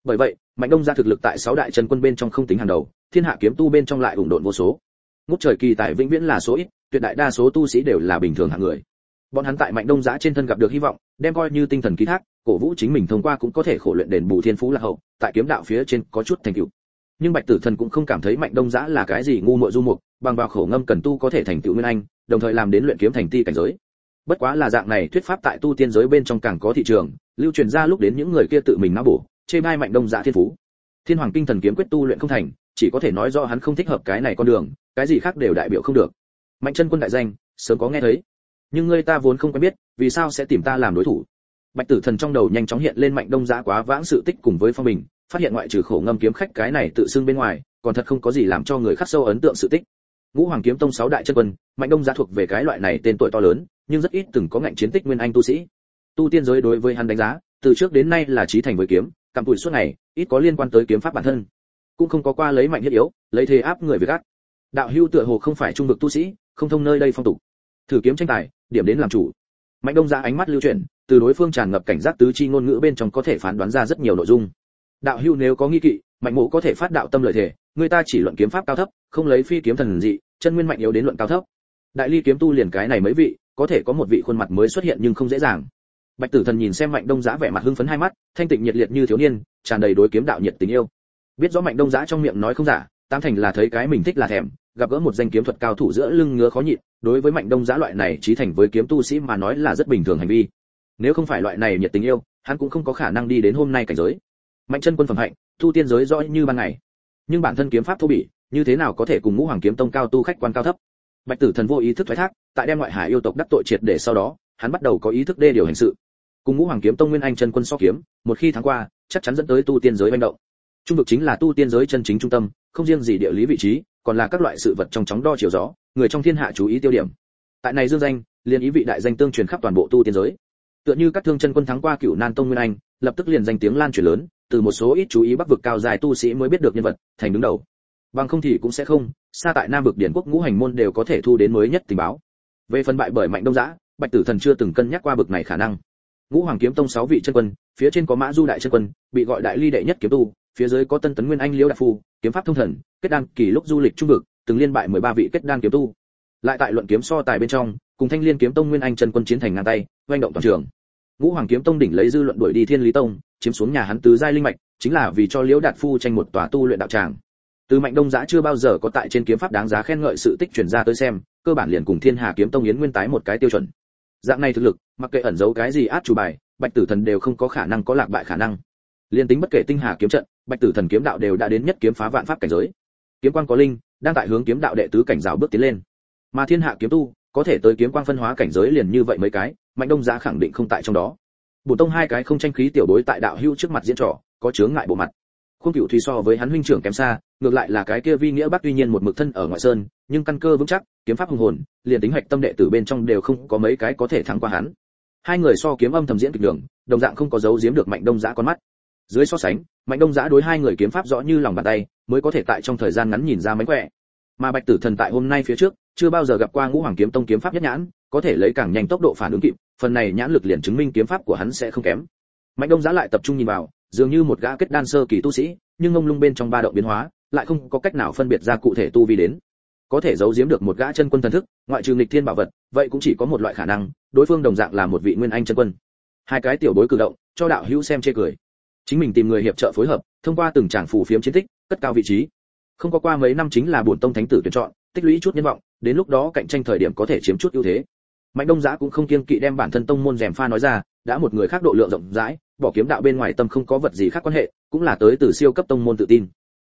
Bởi vậy, mạnh đông gia thực lực tại sáu đại chân quân bên trong không tính hàng đầu, thiên hạ kiếm tu bên trong lại ủng độn vô số. Ngút trời kỳ tài vĩnh viễn là số ít, tuyệt đại đa số tu sĩ đều là bình thường hạng người. Bọn hắn tại mạnh đông giã trên thân gặp được hy vọng, đem coi như tinh thần ký thác, cổ vũ chính mình thông qua cũng có thể khổ luyện đền bù thiên phú là hậu, tại kiếm đạo phía trên có chút thành tựu. Nhưng bạch tử thần cũng không cảm thấy mạnh đông giã là cái gì ngu muội du mục bằng vào khổ ngâm cần tu có thể thành tựu nguyên anh, đồng thời làm đến luyện kiếm thành ti cảnh giới. Bất quá là dạng này thuyết pháp tại tu tiên giới bên trong càng có thị trường, lưu truyền ra lúc đến những người kia tự mình não bổ, chê bai mạnh đông dạ thiên phú. Thiên hoàng kinh thần kiếm quyết tu luyện không thành, chỉ có thể nói do hắn không thích hợp cái này con đường, cái gì khác đều đại biểu không được. Mạnh chân quân đại danh, sớm có nghe thấy. Nhưng ngươi ta vốn không quen biết, vì sao sẽ tìm ta làm đối thủ? Bạch tử thần trong đầu nhanh chóng hiện lên mạnh đông dạ quá vãng sự tích cùng với phong bình, phát hiện ngoại trừ khổ ngâm kiếm khách cái này tự xưng bên ngoài, còn thật không có gì làm cho người khác sâu ấn tượng sự tích ngũ hoàng kiếm tông sáu đại chân quân, mạnh đông giá thuộc về cái loại này tên tuổi to lớn, nhưng rất ít từng có ngạnh chiến tích nguyên anh tu sĩ. Tu tiên giới đối với hắn đánh giá, từ trước đến nay là trí thành với kiếm, cặm tuổi suốt ngày, ít có liên quan tới kiếm pháp bản thân. Cũng không có qua lấy mạnh nhất yếu, lấy thế áp người việc ác. Đạo hưu tựa hồ không phải trung vực tu sĩ, không thông nơi đây phong tục. Thử kiếm tranh tài, điểm đến làm chủ. Mạnh đông ra ánh mắt lưu chuyển, từ đối phương tràn ngập cảnh giác tứ chi ngôn ngữ bên trong có thể phán đoán ra rất nhiều nội dung. Đạo hưu nếu có nghi kỵ mạnh mộ có thể phát đạo tâm lợi thể người ta chỉ luận kiếm pháp cao thấp, không lấy phi kiếm thần dị, chân nguyên mạnh yếu đến luận cao thấp. Đại ly kiếm tu liền cái này mấy vị, có thể có một vị khuôn mặt mới xuất hiện nhưng không dễ dàng. Bạch tử thần nhìn xem mạnh đông giã vẻ mặt hưng phấn hai mắt, thanh tịnh nhiệt liệt như thiếu niên, tràn đầy đối kiếm đạo nhiệt tình yêu. Biết rõ mạnh đông giã trong miệng nói không giả tam thành là thấy cái mình thích là thèm, gặp gỡ một danh kiếm thuật cao thủ giữa lưng ngứa khó nhịn, đối với mạnh đông giã loại này trí thành với kiếm tu sĩ mà nói là rất bình thường hành vi. Nếu không phải loại này nhiệt tình yêu, hắn cũng không có khả năng đi đến hôm nay cảnh giới. Mạnh chân quân phẩm hạnh tu tiên giới rõ như ban ngày. Nhưng bản thân kiếm pháp thô bỉ, như thế nào có thể cùng ngũ hoàng kiếm tông cao tu khách quan cao thấp? Bạch tử thần vô ý thức thoái thác, tại đem ngoại hải yêu tộc đắc tội triệt để sau đó, hắn bắt đầu có ý thức đê điều hành sự. Cùng ngũ hoàng kiếm tông nguyên anh chân quân so kiếm, một khi thắng qua, chắc chắn dẫn tới tu tiên giới manh động. Trung vực chính là tu tiên giới chân chính trung tâm, không riêng gì địa lý vị trí, còn là các loại sự vật trong chóng đo chiều gió, người trong thiên hạ chú ý tiêu điểm. Tại này dương danh liên ý vị đại danh tương truyền khắp toàn bộ tu tiên giới. Tựa như các thương chân quân thắng qua cửu nan tông nguyên anh lập tức liền danh tiếng lan truyền lớn, từ một số ít chú ý bắc vực cao dài tu sĩ mới biết được nhân vật, thành đứng đầu. Bằng không thì cũng sẽ không, xa tại nam vực điển quốc ngũ hành môn đều có thể thu đến mới nhất tình báo. Về phần bại bởi mạnh đông giã, bạch tử thần chưa từng cân nhắc qua bực này khả năng. Ngũ hoàng kiếm tông sáu vị chân quân, phía trên có mã du đại chân quân, bị gọi đại ly đệ nhất kiếm tu, phía dưới có tân tấn nguyên anh liễu đại phu, kiếm pháp thông thần, kết đan kỳ lúc du lịch trung vực, từng liên bại 13 vị kết đan kiếm tu. Lại tại luận kiếm so tài bên trong, cùng thanh liên kiếm tông nguyên anh chân quân chiến thành ngang tay, oanh động toàn trường ngũ hoàng kiếm tông đỉnh lấy dư luận đuổi đi thiên lý tông, chiếm xuống nhà hắn tứ giai linh mạch, chính là vì cho liễu đạt phu tranh một tòa tu luyện đạo tràng. Từ mạnh đông giã chưa bao giờ có tại trên kiếm pháp đáng giá khen ngợi sự tích truyền ra tới xem, cơ bản liền cùng thiên hà kiếm tông yến nguyên tái một cái tiêu chuẩn. Dạng này thực lực, mặc kệ ẩn giấu cái gì át chủ bài, bạch tử thần đều không có khả năng có lạc bại khả năng. Liên tính bất kể tinh hà kiếm trận, bạch tử thần kiếm đạo đều đã đến nhất kiếm phá vạn pháp cảnh giới. Kiếm quan có linh, đang tại hướng kiếm đạo đệ tứ cảnh rào bước tiến lên. Mà thiên hạ kiếm tu có thể tới kiếm quang phân hóa cảnh giới liền như vậy mấy cái, mạnh đông giá khẳng định không tại trong đó. Bổ tông hai cái không tranh khí tiểu đối tại đạo hưu trước mặt diễn trò, có chướng ngại bộ mặt. Khuôn cửu thủy so với hắn huynh trưởng kém xa, ngược lại là cái kia vi nghĩa bắc tuy nhiên một mực thân ở ngoại sơn, nhưng căn cơ vững chắc, kiếm pháp hùng hồn, liền tính hoạch tâm đệ tử bên trong đều không có mấy cái có thể thắng qua hắn. Hai người so kiếm âm thầm diễn kịch đường, đồng dạng không có giấu giếm được mạnh đông giã con mắt. Dưới so sánh, mạnh đông giã đối hai người kiếm pháp rõ như lòng bàn tay, mới có thể tại trong thời gian ngắn nhìn ra mánh khỏe. Mà bạch tử thần tại hôm nay phía trước chưa bao giờ gặp qua ngũ hoàng kiếm tông kiếm pháp nhất nhãn, có thể lấy càng nhanh tốc độ phản ứng kịp, phần này nhãn lực liền chứng minh kiếm pháp của hắn sẽ không kém. Mạnh đông giá lại tập trung nhìn vào, dường như một gã kết đan sơ kỳ tu sĩ, nhưng ngông lung bên trong ba động biến hóa, lại không có cách nào phân biệt ra cụ thể tu vi đến. Có thể giấu giếm được một gã chân quân thần thức, ngoại trừ nghịch thiên bảo vật, vậy cũng chỉ có một loại khả năng, đối phương đồng dạng là một vị nguyên anh chân quân. Hai cái tiểu bối cử động, cho đạo hữu xem chê cười. Chính mình tìm người hiệp trợ phối hợp, thông qua từng tràng phù phiếm chiến tích, cất cao vị trí. Không có qua mấy năm chính là bổn tông thánh tử tuyển chọn, tích lũy chút nhân vọng đến lúc đó cạnh tranh thời điểm có thể chiếm chút ưu thế. Mạnh đông giã cũng không kiêng kỵ đem bản thân tông môn rèm pha nói ra, đã một người khác độ lượng rộng rãi, bỏ kiếm đạo bên ngoài tâm không có vật gì khác quan hệ, cũng là tới từ siêu cấp tông môn tự tin.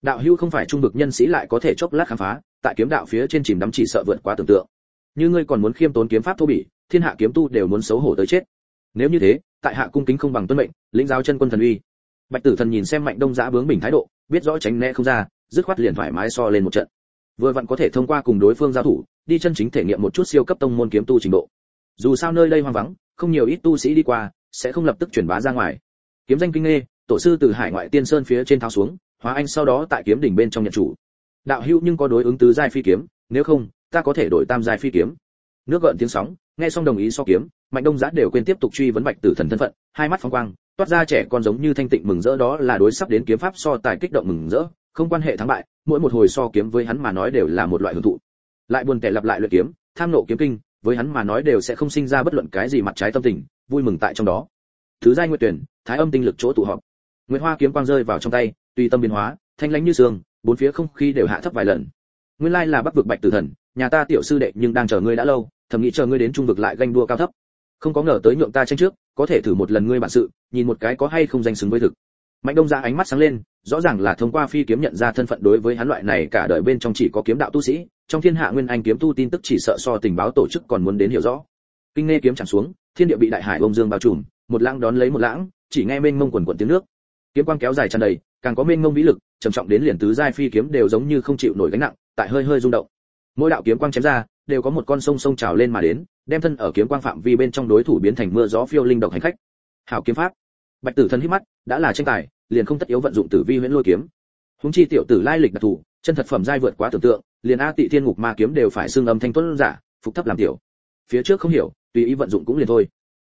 Đạo hưu không phải trung bực nhân sĩ lại có thể chốc lát khám phá, tại kiếm đạo phía trên chìm đắm chỉ sợ vượt quá tưởng tượng. Như ngươi còn muốn khiêm tốn kiếm pháp thô bỉ, thiên hạ kiếm tu đều muốn xấu hổ tới chết. Nếu như thế, tại hạ cung kính không bằng tuân mệnh, lĩnh giáo chân quân thần uy. Bạch tử thần nhìn xem mạnh đông giã bướng bình thái độ, biết rõ tránh né không ra, dứt khoát liền thoải mái so lên một trận vừa vặn có thể thông qua cùng đối phương giao thủ, đi chân chính thể nghiệm một chút siêu cấp tông môn kiếm tu trình độ. Dù sao nơi đây hoang vắng, không nhiều ít tu sĩ đi qua, sẽ không lập tức truyền bá ra ngoài. Kiếm danh kinh nghe, tổ sư từ hải ngoại tiên sơn phía trên tháo xuống, hóa anh sau đó tại kiếm đỉnh bên trong nhận chủ. Đạo hữu nhưng có đối ứng tứ giai phi kiếm, nếu không, ta có thể đổi tam giai phi kiếm. Nước gợn tiếng sóng, nghe xong đồng ý so kiếm, mạnh đông giã đều quên tiếp tục truy vấn bạch tử thần thân phận, hai mắt phóng quang, toát ra trẻ con giống như thanh tịnh mừng rỡ đó là đối sắp đến kiếm pháp so tài kích động mừng rỡ, không quan hệ thắng bại mỗi một hồi so kiếm với hắn mà nói đều là một loại hưởng thụ. Lại buồn tẻ lặp lại luyện kiếm, tham nộ kiếm kinh, với hắn mà nói đều sẽ không sinh ra bất luận cái gì mặt trái tâm tình, vui mừng tại trong đó. Thứ giai nguyệt tuyển, thái âm tinh lực chỗ tụ họp. Nguyệt hoa kiếm quang rơi vào trong tay, tùy tâm biến hóa, thanh lãnh như sương, bốn phía không khí đều hạ thấp vài lần. Nguyên lai là bắc vực bạch tử thần, nhà ta tiểu sư đệ nhưng đang chờ ngươi đã lâu, thầm nghĩ chờ ngươi đến trung vực lại ganh đua cao thấp. Không có ngờ tới nhượng ta tranh trước, có thể thử một lần ngươi bản sự, nhìn một cái có hay không danh xứng với thực mạnh đông ra ánh mắt sáng lên, rõ ràng là thông qua phi kiếm nhận ra thân phận đối với hắn loại này cả đời bên trong chỉ có kiếm đạo tu sĩ, trong thiên hạ nguyên anh kiếm tu tin tức chỉ sợ so tình báo tổ chức còn muốn đến hiểu rõ. Kinh nghe kiếm chẳng xuống, thiên địa bị đại hải bông dương bao trùm, một lãng đón lấy một lãng, chỉ nghe mênh mông quần quần tiếng nước. Kiếm quang kéo dài tràn đầy, càng có mênh mông vĩ lực, trầm trọng đến liền tứ giai phi kiếm đều giống như không chịu nổi gánh nặng, tại hơi hơi rung động. Mỗi đạo kiếm quang chém ra, đều có một con sông sông trào lên mà đến, đem thân ở kiếm quang phạm vi bên trong đối thủ biến thành mưa gió phiêu linh độc hành khách. Hảo kiếm pháp bạch tử Thần hít mắt, đã là tranh tài, liền không tất yếu vận dụng tử vi huyễn lôi kiếm. Húng chi tiểu tử lai lịch đặc thù, chân thật phẩm giai vượt quá tưởng tượng, liền a tị thiên ngục ma kiếm đều phải xương âm thanh tuấn giả, phục thấp làm tiểu. Phía trước không hiểu, tùy ý vận dụng cũng liền thôi.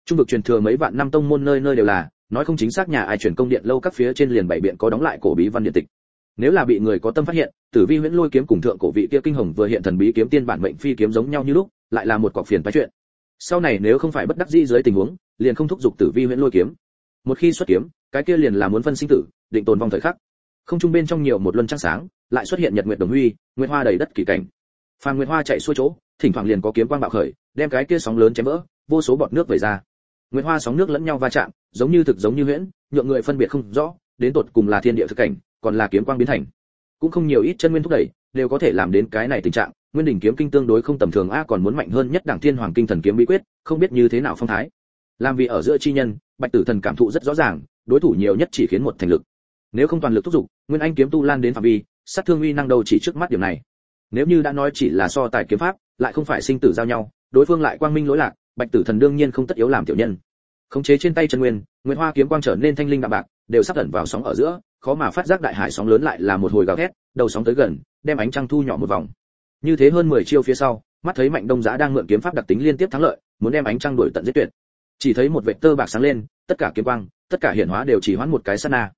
Trung vực truyền thừa mấy vạn năm tông môn nơi nơi đều là, nói không chính xác nhà ai truyền công điện lâu các phía trên liền bảy biện có đóng lại cổ bí văn điện tịch. Nếu là bị người có tâm phát hiện, tử vi huyễn lôi kiếm cùng thượng cổ vị kia kinh hồng vừa hiện thần bí kiếm tiên bản mệnh phi kiếm giống nhau như lúc, lại là một cọc phiền phái chuyện. Sau này nếu không phải bất đắc dĩ dưới tình huống, liền không thúc giục tử vi huyễn lôi kiếm một khi xuất kiếm, cái kia liền là muốn phân sinh tử, định tồn vong thời khắc. Không trung bên trong nhiều một luân trăng sáng, lại xuất hiện nhật nguyệt đồng huy, nguyệt hoa đầy đất kỳ cảnh. Phàm nguyệt hoa chạy xuôi chỗ, thỉnh thoảng liền có kiếm quang bạo khởi, đem cái kia sóng lớn chém vỡ, vô số bọt nước vẩy ra. Nguyệt hoa sóng nước lẫn nhau va chạm, giống như thực giống như huyễn, nhượng người phân biệt không rõ, đến tột cùng là thiên địa thực cảnh, còn là kiếm quang biến thành. Cũng không nhiều ít chân nguyên thúc đẩy, đều có thể làm đến cái này tình trạng, nguyên đỉnh kiếm kinh tương đối không tầm thường a, còn muốn mạnh hơn nhất đảng thiên hoàng kinh thần kiếm bí quyết, không biết như thế nào phong thái. Làm vì ở giữa chi nhân bạch tử thần cảm thụ rất rõ ràng, đối thủ nhiều nhất chỉ khiến một thành lực. Nếu không toàn lực thúc giục, nguyên anh kiếm tu lan đến phạm vi, sát thương uy năng đầu chỉ trước mắt điểm này. Nếu như đã nói chỉ là so tài kiếm pháp, lại không phải sinh tử giao nhau, đối phương lại quang minh lỗi lạc, bạch tử thần đương nhiên không tất yếu làm tiểu nhân. Khống chế trên tay chân nguyên nguyên hoa kiếm quang trở nên thanh linh đạm bạc, đều sắp ẩn vào sóng ở giữa, khó mà phát giác đại hải sóng lớn lại là một hồi gào thét, đầu sóng tới gần, đem ánh trăng thu nhỏ một vòng. Như thế hơn 10 chiêu phía sau, mắt thấy mạnh đông giá đang mượn kiếm pháp đặc tính liên tiếp thắng lợi, muốn đem ánh trăng đuổi tận giết tuyệt chỉ thấy một vệt tơ bạc sáng lên, tất cả kiếm quang, tất cả hiển hóa đều chỉ hoãn một cái sát na.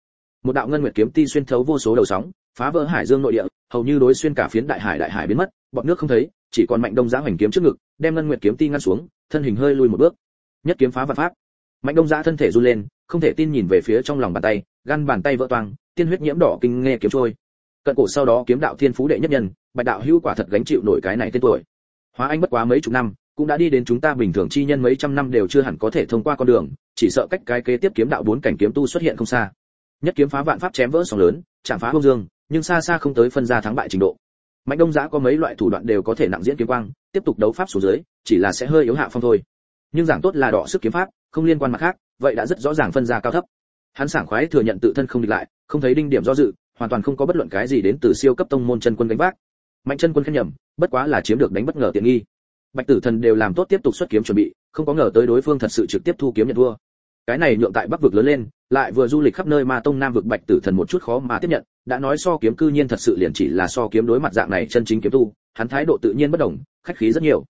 Một đạo ngân nguyệt kiếm ti xuyên thấu vô số đầu sóng, phá vỡ hải dương nội địa, hầu như đối xuyên cả phiến đại hải đại hải biến mất, bọn nước không thấy, chỉ còn mạnh đông giá hoành kiếm trước ngực, đem ngân nguyệt kiếm ti ngăn xuống, thân hình hơi lùi một bước. Nhất kiếm phá vạn pháp. Mạnh đông giá thân thể run lên, không thể tin nhìn về phía trong lòng bàn tay, gan bàn tay vỡ toang, tiên huyết nhiễm đỏ kinh nghe kiếm trôi. Cận cổ sau đó kiếm đạo thiên phú đệ nhất nhân, bạch đạo hữu quả thật gánh chịu nổi cái này tên tuổi. Hóa anh bất quá mấy chục năm cũng đã đi đến chúng ta bình thường chi nhân mấy trăm năm đều chưa hẳn có thể thông qua con đường, chỉ sợ cách cái kế tiếp kiếm đạo bốn cảnh kiếm tu xuất hiện không xa. Nhất kiếm phá vạn pháp chém vỡ sóng lớn, chạm phá hông dương, nhưng xa xa không tới phân ra thắng bại trình độ. Mạnh đông giã có mấy loại thủ đoạn đều có thể nặng diễn kiếm quang, tiếp tục đấu pháp xuống dưới, chỉ là sẽ hơi yếu hạ phong thôi. Nhưng giảng tốt là đọ sức kiếm pháp, không liên quan mặt khác, vậy đã rất rõ ràng phân ra cao thấp. Hắn sảng khoái thừa nhận tự thân không địch lại, không thấy đinh điểm do dự, hoàn toàn không có bất luận cái gì đến từ siêu cấp tông môn chân quân đánh vác. Mạnh chân quân khen nhầm, bất quá là chiếm được đánh bất ngờ tiện nghi bạch tử thần đều làm tốt tiếp tục xuất kiếm chuẩn bị, không có ngờ tới đối phương thật sự trực tiếp thu kiếm nhận thua cái này nhượng tại bắc vực lớn lên, lại vừa du lịch khắp nơi ma tông nam vực bạch tử thần một chút khó mà tiếp nhận, đã nói so kiếm cư nhiên thật sự liền chỉ là so kiếm đối mặt dạng này chân chính kiếm tu, hắn thái độ tự nhiên bất đồng, khách khí rất nhiều.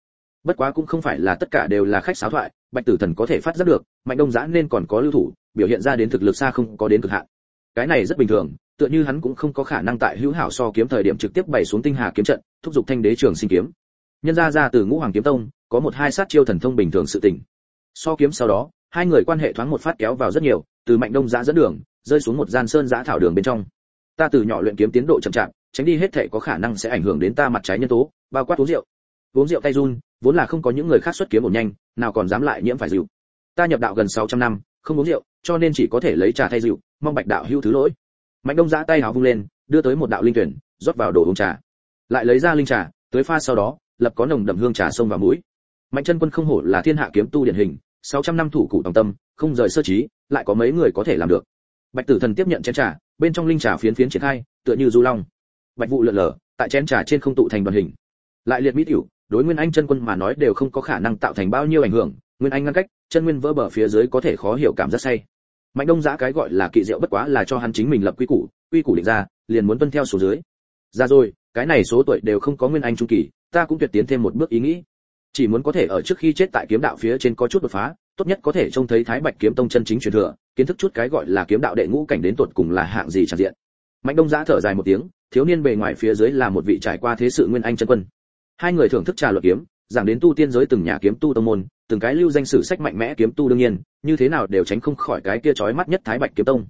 Bất quá cũng không phải là tất cả đều là khách sáo thoại, bạch tử thần có thể phát giác được, mạnh đông giã nên còn có lưu thủ, biểu hiện ra đến thực lực xa không có đến cực hạn. Cái này rất bình thường, tựa như hắn cũng không có khả năng tại hữu hảo so kiếm thời điểm trực tiếp bày xuống tinh hà kiếm trận, thúc giục thanh đế trường sinh kiếm nhân ra ra từ ngũ hoàng kiếm tông, có một hai sát chiêu thần thông bình thường sự tình. So kiếm sau đó, hai người quan hệ thoáng một phát kéo vào rất nhiều, từ mạnh đông giã dẫn đường, rơi xuống một gian sơn giã thảo đường bên trong. Ta từ nhỏ luyện kiếm tiến độ chậm chạp, tránh đi hết thể có khả năng sẽ ảnh hưởng đến ta mặt trái nhân tố, bao quát uống rượu. Uống rượu tay run, vốn là không có những người khác xuất kiếm ổn nhanh, nào còn dám lại nhiễm phải rượu. Ta nhập đạo gần 600 năm, không uống rượu, cho nên chỉ có thể lấy trà thay rượu, mong bạch đạo hữu thứ lỗi. Mạnh đông giã tay hào vung lên, đưa tới một đạo linh tuyển, rót vào đồ uống trà. Lại lấy ra linh trà tới pha sau đó lập có nồng đậm hương trà sông vào mũi. Mạnh chân quân không hổ là thiên hạ kiếm tu điển hình 600 năm thủ cụ tòng tâm, không rời sơ trí, lại có mấy người có thể làm được. Bạch tử thần tiếp nhận chén trà, bên trong linh trà phiến phiến triển khai, tựa như du long. Bạch vụ lượn lờ, tại chén trà trên không tụ thành đoàn hình. Lại liệt mỹ tiểu, đối nguyên anh chân quân mà nói đều không có khả năng tạo thành bao nhiêu ảnh hưởng, nguyên anh ngăn cách, chân nguyên vỡ bờ phía dưới có thể khó hiểu cảm giác say. Mạnh đông giã cái gọi là kỵ diệu bất quá là cho hắn chính mình lập quy củ quy củ định ra, liền muốn tuân theo số dưới. Ra rồi, cái này số tuổi đều không có nguyên anh trung kỳ ta cũng tuyệt tiến thêm một bước ý nghĩ. Chỉ muốn có thể ở trước khi chết tại kiếm đạo phía trên có chút đột phá, tốt nhất có thể trông thấy thái bạch kiếm tông chân chính truyền thừa, kiến thức chút cái gọi là kiếm đạo đệ ngũ cảnh đến tuột cùng là hạng gì tràn diện. Mạnh đông giã thở dài một tiếng, thiếu niên bề ngoài phía dưới là một vị trải qua thế sự nguyên anh chân quân. Hai người thưởng thức trà luật kiếm, giảng đến tu tiên giới từng nhà kiếm tu tông môn, từng cái lưu danh sử sách mạnh mẽ kiếm tu đương nhiên, như thế nào đều tránh không khỏi cái kia chói mắt nhất thái bạch kiếm tông.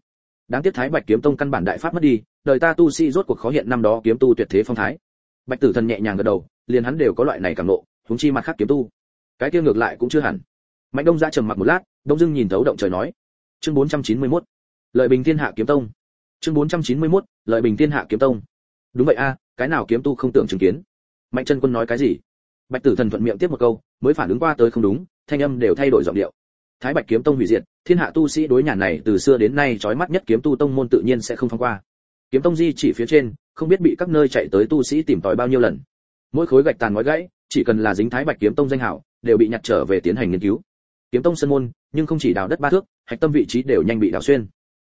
Đáng tiếc thái bạch kiếm tông căn bản đại pháp mất đi, đời ta tu sĩ rốt cuộc khó hiện năm đó kiếm tu tuyệt thế phong thái bạch tử thần nhẹ nhàng gật đầu, liền hắn đều có loại này cảm nộ, huống chi mặt khác kiếm tu. Cái kia ngược lại cũng chưa hẳn. Mạnh đông ra trầm mặc một lát, đông dưng nhìn thấu động trời nói, chương 491. lợi bình thiên hạ kiếm tông. Chương 491. lợi bình thiên hạ kiếm tông. Đúng vậy a, cái nào kiếm tu không tưởng chứng kiến? Mạnh chân quân nói cái gì? Bạch tử thần thuận miệng tiếp một câu, mới phản ứng qua tới không đúng, thanh âm đều thay đổi giọng điệu. Thái bạch kiếm tông hủy diệt, thiên hạ tu sĩ đối nhàn này từ xưa đến nay chói mắt nhất kiếm tu tông môn tự nhiên sẽ không phong qua. Kiếm tông di chỉ phía trên không biết bị các nơi chạy tới tu sĩ tìm tòi bao nhiêu lần. Mỗi khối gạch tàn nói gãy, chỉ cần là dính thái bạch kiếm tông danh hảo, đều bị nhặt trở về tiến hành nghiên cứu. Kiếm tông Sơn môn, nhưng không chỉ đào đất ba thước, hạch tâm vị trí đều nhanh bị đào xuyên.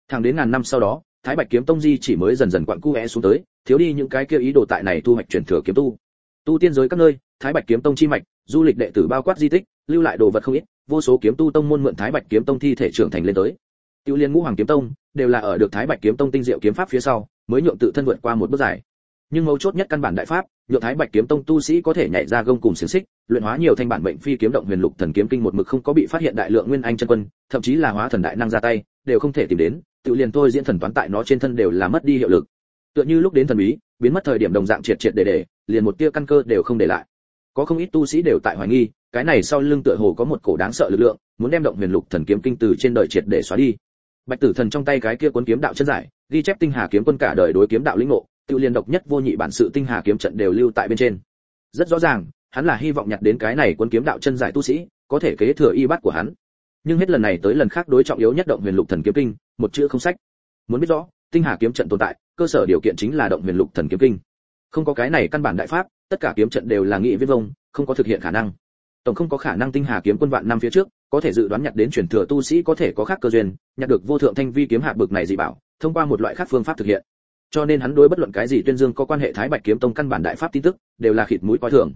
Thẳng đến ngàn năm sau đó, thái bạch kiếm tông di chỉ mới dần dần quặn cu é xuống tới, thiếu đi những cái kia ý đồ tại này thu hoạch truyền thừa kiếm tu. Tu tiên giới các nơi, thái bạch kiếm tông chi mạch, du lịch đệ tử bao quát di tích, lưu lại đồ vật không ít, vô số kiếm tu tông môn mượn thái bạch kiếm tông thi thể trưởng thành lên tới. Tiêu liên ngũ hoàng kiếm tông, đều là ở được thái bạch kiếm tông tinh diệu kiếm pháp phía sau mới nhượng tự thân vượt qua một bước dài. Nhưng mấu chốt nhất căn bản đại pháp, nhượng thái bạch kiếm tông tu sĩ có thể nhảy ra gông cùng xiềng xích, luyện hóa nhiều thanh bản bệnh phi kiếm động huyền lục thần kiếm kinh một mực không có bị phát hiện đại lượng nguyên anh chân quân, thậm chí là hóa thần đại năng ra tay, đều không thể tìm đến, tự liền tôi diễn thần toán tại nó trên thân đều là mất đi hiệu lực. Tựa như lúc đến thần bí, biến mất thời điểm đồng dạng triệt triệt để để, liền một tia căn cơ đều không để lại. Có không ít tu sĩ đều tại hoài nghi, cái này sau lưng tựa hồ có một cổ đáng sợ lực lượng, muốn đem động huyền lục thần kiếm kinh từ trên đời triệt để xóa đi. Bạch tử thần trong tay cái kia cuốn kiếm đạo chân giải ghi chép tinh hà kiếm quân cả đời đối kiếm đạo lĩnh ngộ tự liên độc nhất vô nhị bản sự tinh hà kiếm trận đều lưu tại bên trên. Rất rõ ràng, hắn là hy vọng nhặt đến cái này cuốn kiếm đạo chân giải tu sĩ, có thể kế thừa y bát của hắn. Nhưng hết lần này tới lần khác đối trọng yếu nhất động huyền lục thần kiếm kinh, một chữ không sách. Muốn biết rõ, tinh hà kiếm trận tồn tại, cơ sở điều kiện chính là động huyền lục thần kiếm kinh. Không có cái này căn bản đại pháp, tất cả kiếm trận đều là nghị viết vông, không có thực hiện khả năng. Tổng không có khả năng tinh hà kiếm quân vạn năm phía trước, có thể dự đoán nhặt đến truyền thừa tu sĩ có thể có khác cơ duyên, nhặt được vô thượng thanh vi kiếm hạ bực này dị bảo thông qua một loại khác phương pháp thực hiện. Cho nên hắn đối bất luận cái gì tuyên dương có quan hệ thái bạch kiếm tông căn bản đại pháp tin tức, đều là khịt mũi coi thường.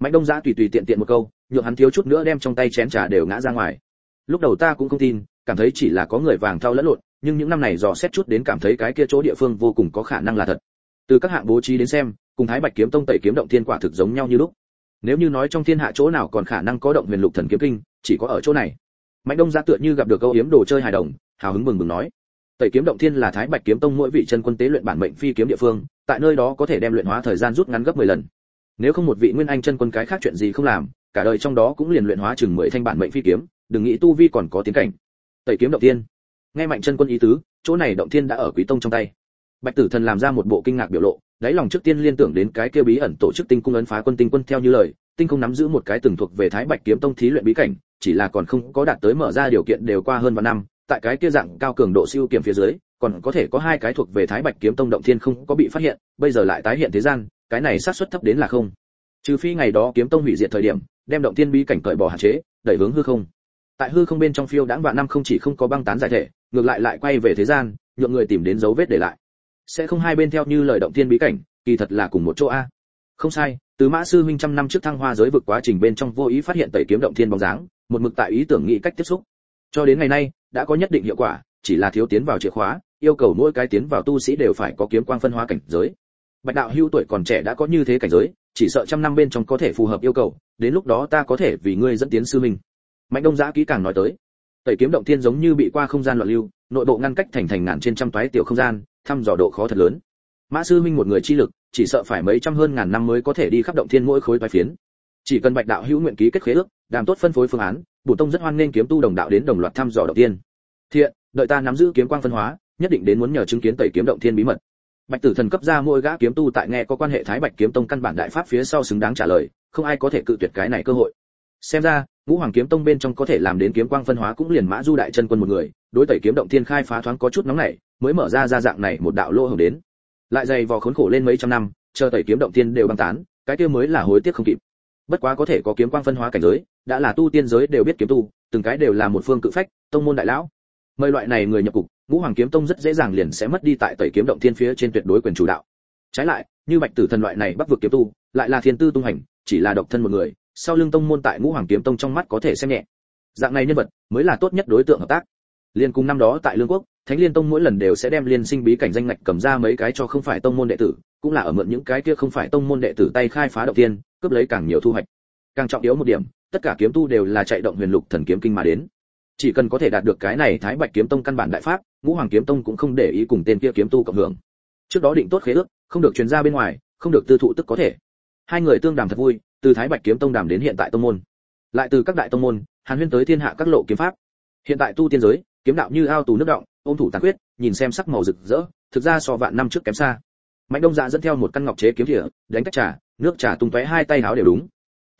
Mạnh đông giã tùy tùy tiện tiện một câu, nhượng hắn thiếu chút nữa đem trong tay chén trà đều ngã ra ngoài. Lúc đầu ta cũng không tin, cảm thấy chỉ là có người vàng thao lẫn lộn, nhưng những năm này dò xét chút đến cảm thấy cái kia chỗ địa phương vô cùng có khả năng là thật. Từ các hạng bố trí đến xem, cùng thái bạch kiếm tông tẩy kiếm động thiên quả thực giống nhau như lúc. Nếu như nói trong thiên hạ chỗ nào còn khả năng có động huyền lục thần kiếm kinh, chỉ có ở chỗ này. Mạnh đông giã tựa như gặp được câu yếm đồ chơi hài đồng, hào hứng mừng mừng nói tẩy kiếm động thiên là thái bạch kiếm tông mỗi vị chân quân tế luyện bản mệnh phi kiếm địa phương, tại nơi đó có thể đem luyện hóa thời gian rút ngắn gấp 10 lần. Nếu không một vị nguyên anh chân quân cái khác chuyện gì không làm, cả đời trong đó cũng liền luyện hóa chừng 10 thanh bản mệnh phi kiếm, đừng nghĩ tu vi còn có tiến cảnh. Tẩy kiếm động thiên. Nghe mạnh chân quân ý tứ, chỗ này động thiên đã ở quý tông trong tay. Bạch tử thần làm ra một bộ kinh ngạc biểu lộ, đáy lòng trước tiên liên tưởng đến cái kia bí ẩn tổ chức tinh cung ấn phá quân tinh quân theo như lời, tinh không nắm giữ một cái từng thuộc về thái bạch kiếm tông thí luyện bí cảnh, chỉ là còn không có đạt tới mở ra điều kiện đều qua hơn vài năm tại cái kia dạng cao cường độ siêu kiểm phía dưới, còn có thể có hai cái thuộc về thái bạch kiếm tông động thiên không có bị phát hiện, bây giờ lại tái hiện thế gian, cái này xác suất thấp đến là không. Trừ phi ngày đó kiếm tông hủy diệt thời điểm, đem động thiên bí cảnh cởi bỏ hạn chế, đẩy hướng hư không. Tại hư không bên trong phiêu đãng vạn năm không chỉ không có băng tán giải thể, ngược lại lại quay về thế gian, nhượng người tìm đến dấu vết để lại. Sẽ không hai bên theo như lời động thiên bí cảnh, kỳ thật là cùng một chỗ a. Không sai, từ mã sư huynh trăm năm trước thăng hoa giới vực quá trình bên trong vô ý phát hiện tẩy kiếm động thiên bóng dáng, một mực tại ý tưởng nghĩ cách tiếp xúc. Cho đến ngày nay đã có nhất định hiệu quả, chỉ là thiếu tiến vào chìa khóa, yêu cầu mỗi cái tiến vào tu sĩ đều phải có kiếm quang phân hóa cảnh giới. Bạch đạo hưu tuổi còn trẻ đã có như thế cảnh giới, chỉ sợ trăm năm bên trong có thể phù hợp yêu cầu, đến lúc đó ta có thể vì ngươi dẫn tiến sư mình. mạnh đông giã kỹ càng nói tới, tẩy kiếm động thiên giống như bị qua không gian loạn lưu, nội bộ ngăn cách thành thành ngàn trên trăm toái tiểu không gian, thăm dò độ khó thật lớn. Mã sư minh một người chi lực, chỉ sợ phải mấy trăm hơn ngàn năm mới có thể đi khắp động thiên mỗi khối toái phiến. Chỉ cần bạch đạo hữu nguyện ký kết khế ước, đàm tốt phân phối phương án bổ tông rất hoan nghênh kiếm tu đồng đạo đến đồng loạt thăm dò đầu tiên. thiện, đợi ta nắm giữ kiếm quang phân hóa, nhất định đến muốn nhờ chứng kiến tẩy kiếm động thiên bí mật. Bạch tử thần cấp ra mỗi gã kiếm tu tại nghe có quan hệ thái bạch kiếm tông căn bản đại pháp phía sau xứng đáng trả lời, không ai có thể cự tuyệt cái này cơ hội. Xem ra, ngũ hoàng kiếm tông bên trong có thể làm đến kiếm quang phân hóa cũng liền mã du đại chân quân một người, đối tẩy kiếm động thiên khai phá thoáng có chút nóng nảy, mới mở ra ra dạng này một đạo lỗ hồng đến. Lại dày vò khốn khổ lên mấy trăm năm, chờ tẩy kiếm động thiên đều băng tán, cái kia mới là hối tiếc không kịp. Bất quá có thể có kiếm quang phân hóa cảnh giới đã là tu tiên giới đều biết kiếm tu, từng cái đều là một phương cự phách, tông môn đại lão. Mời loại này người nhập cục, ngũ hoàng kiếm tông rất dễ dàng liền sẽ mất đi tại tẩy kiếm động thiên phía trên tuyệt đối quyền chủ đạo. Trái lại, như bạch tử thần loại này bắc vực kiếm tu, lại là thiên tư tung hành, chỉ là độc thân một người, sau lưng tông môn tại ngũ hoàng kiếm tông trong mắt có thể xem nhẹ. Dạng này nhân vật, mới là tốt nhất đối tượng hợp tác. Liên cùng năm đó tại lương quốc, thánh liên tông mỗi lần đều sẽ đem liên sinh bí cảnh danh ngạch cầm ra mấy cái cho không phải tông môn đệ tử, cũng là ở mượn những cái kia không phải tông môn đệ tử tay khai phá động tiên cướp lấy càng nhiều thu hoạch. Càng trọng yếu một điểm tất cả kiếm tu đều là chạy động huyền lục thần kiếm kinh mà đến. Chỉ cần có thể đạt được cái này thái bạch kiếm tông căn bản đại pháp, ngũ hoàng kiếm tông cũng không để ý cùng tên kia kiếm tu cộng hưởng. Trước đó định tốt khế ước, không được truyền ra bên ngoài, không được tư thụ tức có thể. Hai người tương đàm thật vui, từ thái bạch kiếm tông đàm đến hiện tại tông môn. Lại từ các đại tông môn, hàn huyên tới thiên hạ các lộ kiếm pháp. Hiện tại tu tiên giới, kiếm đạo như ao tù nước động, ôm thủ tàn quyết nhìn xem sắc màu rực rỡ, thực ra so vạn năm trước kém xa. Mạnh đông dạ dẫn theo một căn ngọc chế kiếm thỉa, đánh cách trà, nước trà tung tóe hai tay áo đều đúng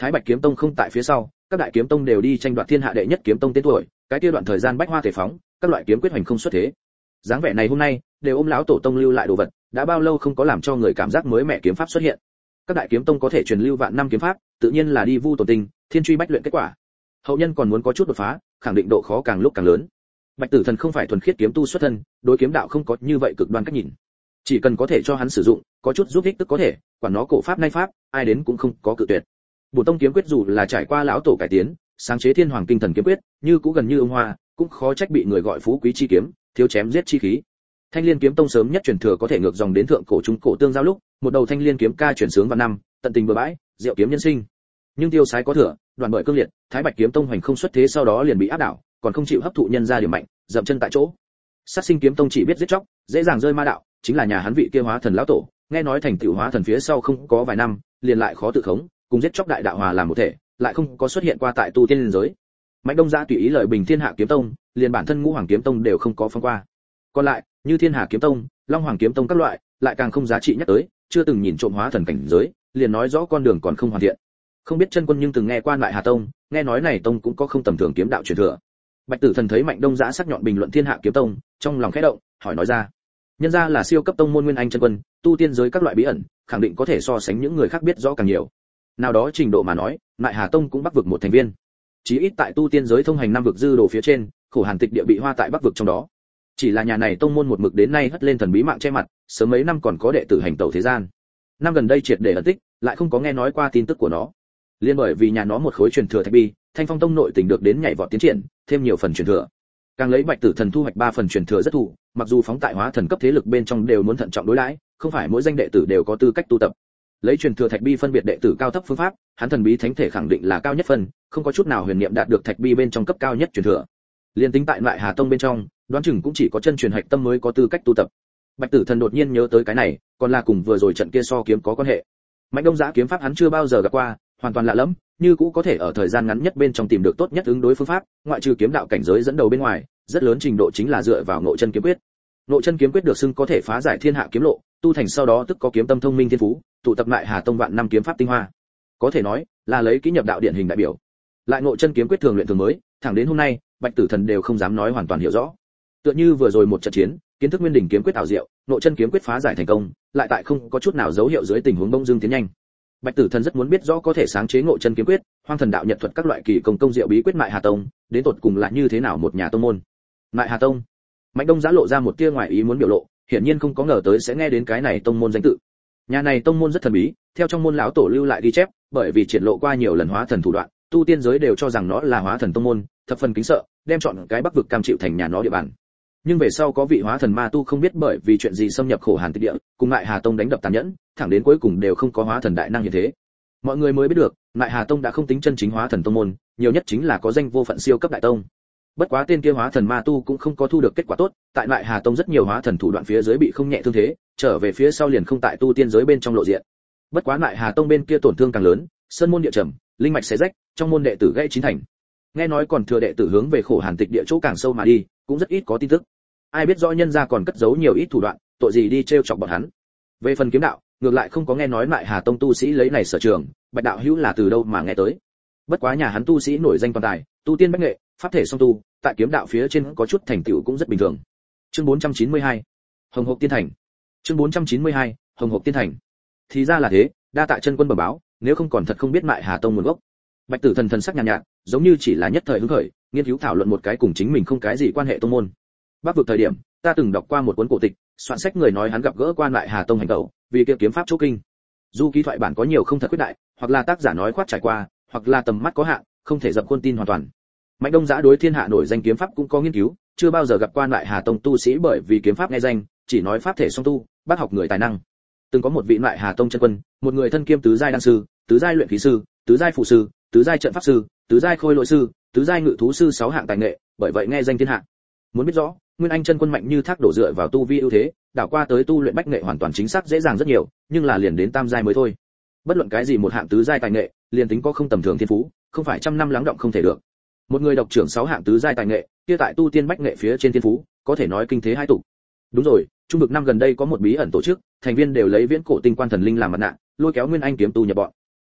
thái bạch kiếm tông không tại phía sau, các đại kiếm tông đều đi tranh đoạt thiên hạ đệ nhất kiếm tông tên tuổi, cái kia đoạn thời gian bách hoa thể phóng, các loại kiếm quyết hành không xuất thế. Dáng vẻ này hôm nay, đều ôm lão tổ tông lưu lại đồ vật, đã bao lâu không có làm cho người cảm giác mới mẹ kiếm pháp xuất hiện. Các đại kiếm tông có thể truyền lưu vạn năm kiếm pháp, tự nhiên là đi vu tổ tinh, thiên truy bách luyện kết quả. Hậu nhân còn muốn có chút đột phá, khẳng định độ khó càng lúc càng lớn. Bạch tử thần không phải thuần khiết kiếm tu xuất thân, đối kiếm đạo không có như vậy cực đoan cách nhìn. Chỉ cần có thể cho hắn sử dụng, có chút giúp ích tức có thể quản nó cổ pháp nay pháp, ai đến cũng không có cự tuyệt bổ tông kiếm quyết dù là trải qua lão tổ cải tiến, sáng chế thiên hoàng kinh thần kiếm quyết, như cũng gần như ông hoa cũng khó trách bị người gọi phú quý chi kiếm, thiếu chém giết chi khí. Thanh liên kiếm tông sớm nhất truyền thừa có thể ngược dòng đến thượng cổ trung cổ tương giao lúc, một đầu thanh liên kiếm ca chuyển sướng vào năm, tận tình bừa bãi, diệu kiếm nhân sinh. Nhưng tiêu sái có thừa đoàn bởi cương liệt, thái bạch kiếm tông hoành không xuất thế sau đó liền bị áp đảo, còn không chịu hấp thụ nhân ra điểm mạnh, dậm chân tại chỗ. Sát sinh kiếm tông chỉ biết giết chóc, dễ dàng rơi ma đạo, chính là nhà hắn vị kia hóa thần lão tổ, nghe nói thành tựu hóa thần phía sau không có vài năm, liền lại khó tự khống cùng giết chóc đại đạo hòa làm một thể, lại không có xuất hiện qua tại tu tiên liên giới. Mạnh đông Giã tùy ý lời bình thiên hạ kiếm tông, liền bản thân ngũ hoàng kiếm tông đều không có phong qua. Còn lại, như thiên hạ kiếm tông, long hoàng kiếm tông các loại, lại càng không giá trị nhắc tới, chưa từng nhìn trộm hóa thần cảnh giới, liền nói rõ con đường còn không hoàn thiện. Không biết chân quân nhưng từng nghe qua lại hà tông, nghe nói này tông cũng có không tầm thường kiếm đạo truyền thừa. Bạch tử thần thấy mạnh đông giã sắc nhọn bình luận thiên hạ kiếm tông, trong lòng khẽ động, hỏi nói ra. Nhân ra là siêu cấp tông môn nguyên anh chân quân, tu tiên giới các loại bí ẩn, khẳng định có thể so sánh những người khác biết rõ càng nhiều nào đó trình độ mà nói lại hà tông cũng bắc vực một thành viên. Chí ít tại tu tiên giới thông hành năm vực dư đồ phía trên, khổ hàn tịch địa bị hoa tại bắc vực trong đó. Chỉ là nhà này tông môn một mực đến nay hất lên thần bí mạng che mặt, sớm mấy năm còn có đệ tử hành tẩu thế gian. Năm gần đây triệt để ẩn tích, lại không có nghe nói qua tin tức của nó. Liên bởi vì nhà nó một khối truyền thừa thạch bi, thanh phong tông nội tình được đến nhảy vọt tiến triển, thêm nhiều phần truyền thừa. Càng lấy bạch tử thần thu hoạch ba phần truyền thừa rất thủ mặc dù phóng tại hóa thần cấp thế lực bên trong đều muốn thận trọng đối đãi, không phải mỗi danh đệ tử đều có tư cách tu tập lấy truyền thừa thạch bi phân biệt đệ tử cao thấp phương pháp, hắn thần bí thánh thể khẳng định là cao nhất phân không có chút nào huyền niệm đạt được thạch bi bên trong cấp cao nhất truyền thừa. Liên tính tại loại hà tông bên trong, đoán chừng cũng chỉ có chân truyền hạch tâm mới có tư cách tu tập. Bạch tử thần đột nhiên nhớ tới cái này, còn là cùng vừa rồi trận kia so kiếm có quan hệ. Mạnh đông giã kiếm pháp hắn chưa bao giờ gặp qua, hoàn toàn lạ lẫm, như cũ có thể ở thời gian ngắn nhất bên trong tìm được tốt nhất ứng đối phương pháp, ngoại trừ kiếm đạo cảnh giới dẫn đầu bên ngoài, rất lớn trình độ chính là dựa vào nội chân kiếm quyết. Nội chân kiếm quyết được xưng có thể phá giải thiên hạ kiếm lộ, tu thành sau đó tức có kiếm tâm thông minh thiên phú tụ tập lại hà tông vạn năm kiếm pháp tinh hoa. Có thể nói, là lấy kỹ nhập đạo điển hình đại biểu. Lại nội chân kiếm quyết thường luyện thường mới, thẳng đến hôm nay, bạch tử thần đều không dám nói hoàn toàn hiểu rõ. Tựa như vừa rồi một trận chiến, kiến thức nguyên đỉnh kiếm quyết ảo diệu nội chân kiếm quyết phá giải thành công, lại tại không có chút nào dấu hiệu dưới tình huống bông dương tiến nhanh. Bạch tử thần rất muốn biết rõ có thể sáng chế ngộ chân kiếm quyết, hoang thần đạo nhật thuật các loại kỳ công công diệu bí quyết mại hà tông, đến tột cùng là như thế nào một nhà tông môn. Mại hà tông. Mạnh đông giã lộ ra một tia ngoài ý muốn biểu lộ, hiển nhiên không có ngờ tới sẽ nghe đến cái này tông môn danh tự nhà này tông môn rất thần bí, theo trong môn lão tổ lưu lại ghi chép, bởi vì triển lộ qua nhiều lần hóa thần thủ đoạn, tu tiên giới đều cho rằng nó là hóa thần tông môn, thập phần kính sợ, đem chọn cái bắc vực cam chịu thành nhà nó địa bàn. Nhưng về sau có vị hóa thần ma tu không biết bởi vì chuyện gì xâm nhập khổ hàn tịch địa, cùng lại hà tông đánh đập tàn nhẫn, thẳng đến cuối cùng đều không có hóa thần đại năng như thế. Mọi người mới biết được lại hà tông đã không tính chân chính hóa thần tông môn, nhiều nhất chính là có danh vô phận siêu cấp đại tông bất quá tên kia hóa thần ma tu cũng không có thu được kết quả tốt, tại lại hà tông rất nhiều hóa thần thủ đoạn phía dưới bị không nhẹ thương thế, trở về phía sau liền không tại tu tiên giới bên trong lộ diện. Bất quá lại hà tông bên kia tổn thương càng lớn, sơn môn địa trầm, linh mạch xé rách, trong môn đệ tử gãy chín thành. Nghe nói còn thừa đệ tử hướng về khổ hàn tịch địa chỗ càng sâu mà đi, cũng rất ít có tin tức. Ai biết rõ nhân gia còn cất giấu nhiều ít thủ đoạn, tội gì đi trêu chọc bọn hắn. Về phần kiếm đạo, ngược lại không có nghe nói lại hà tông tu sĩ lấy này sở trường, bạch đạo hữu là từ đâu mà nghe tới. Bất quá nhà hắn tu sĩ nổi danh toàn tài, tu tiên bách nghệ pháp thể song tu tại kiếm đạo phía trên có chút thành tựu cũng rất bình thường. Chương 492 hồng hộc tiên thành. Chương 492 hồng hộc tiên thành. Thì ra là thế đa tạ chân quân bẩm báo nếu không còn thật không biết mại hà tông nguồn gốc. Bạch tử thần thần sắc nhàn nhạt, nhạt giống như chỉ là nhất thời hứng khởi nghiên cứu thảo luận một cái cùng chính mình không cái gì quan hệ tông môn. Bắc vực thời điểm ta từng đọc qua một cuốn cổ tịch soạn sách người nói hắn gặp gỡ quan lại hà tông hành động, vì kia kiếm pháp chỗ kinh. Dù ký thoại bản có nhiều không thật quyết đại hoặc là tác giả nói khoát trải qua hoặc là tầm mắt có hạn không thể dập khuôn tin hoàn toàn mạnh đông giã đối thiên hạ nổi danh kiếm pháp cũng có nghiên cứu, chưa bao giờ gặp quan lại hà tông tu sĩ bởi vì kiếm pháp nghe danh, chỉ nói pháp thể song tu, bác học người tài năng. Từng có một vị lại hà tông chân quân, một người thân kiêm tứ giai đan sư, tứ giai luyện khí sư, tứ giai phụ sư, tứ giai trận pháp sư, tứ giai khôi lỗi sư, tứ giai ngự thú sư sáu hạng tài nghệ, bởi vậy nghe danh thiên hạ. Muốn biết rõ, nguyên anh chân quân mạnh như thác đổ dựa vào tu vi ưu thế, đảo qua tới tu luyện bách nghệ hoàn toàn chính xác dễ dàng rất nhiều, nhưng là liền đến tam giai mới thôi. Bất luận cái gì một hạng tứ giai tài nghệ, liền tính có không tầm thường thiên phú, không phải trăm năm lắng động không thể được một người độc trưởng sáu hạng tứ giai tài nghệ, kia tại tu tiên bách nghệ phía trên thiên phú, có thể nói kinh thế hai tụ. Đúng rồi, trung vực năm gần đây có một bí ẩn tổ chức, thành viên đều lấy viễn cổ tinh quan thần linh làm mặt nạ, lôi kéo nguyên anh kiếm tu nhập bọn.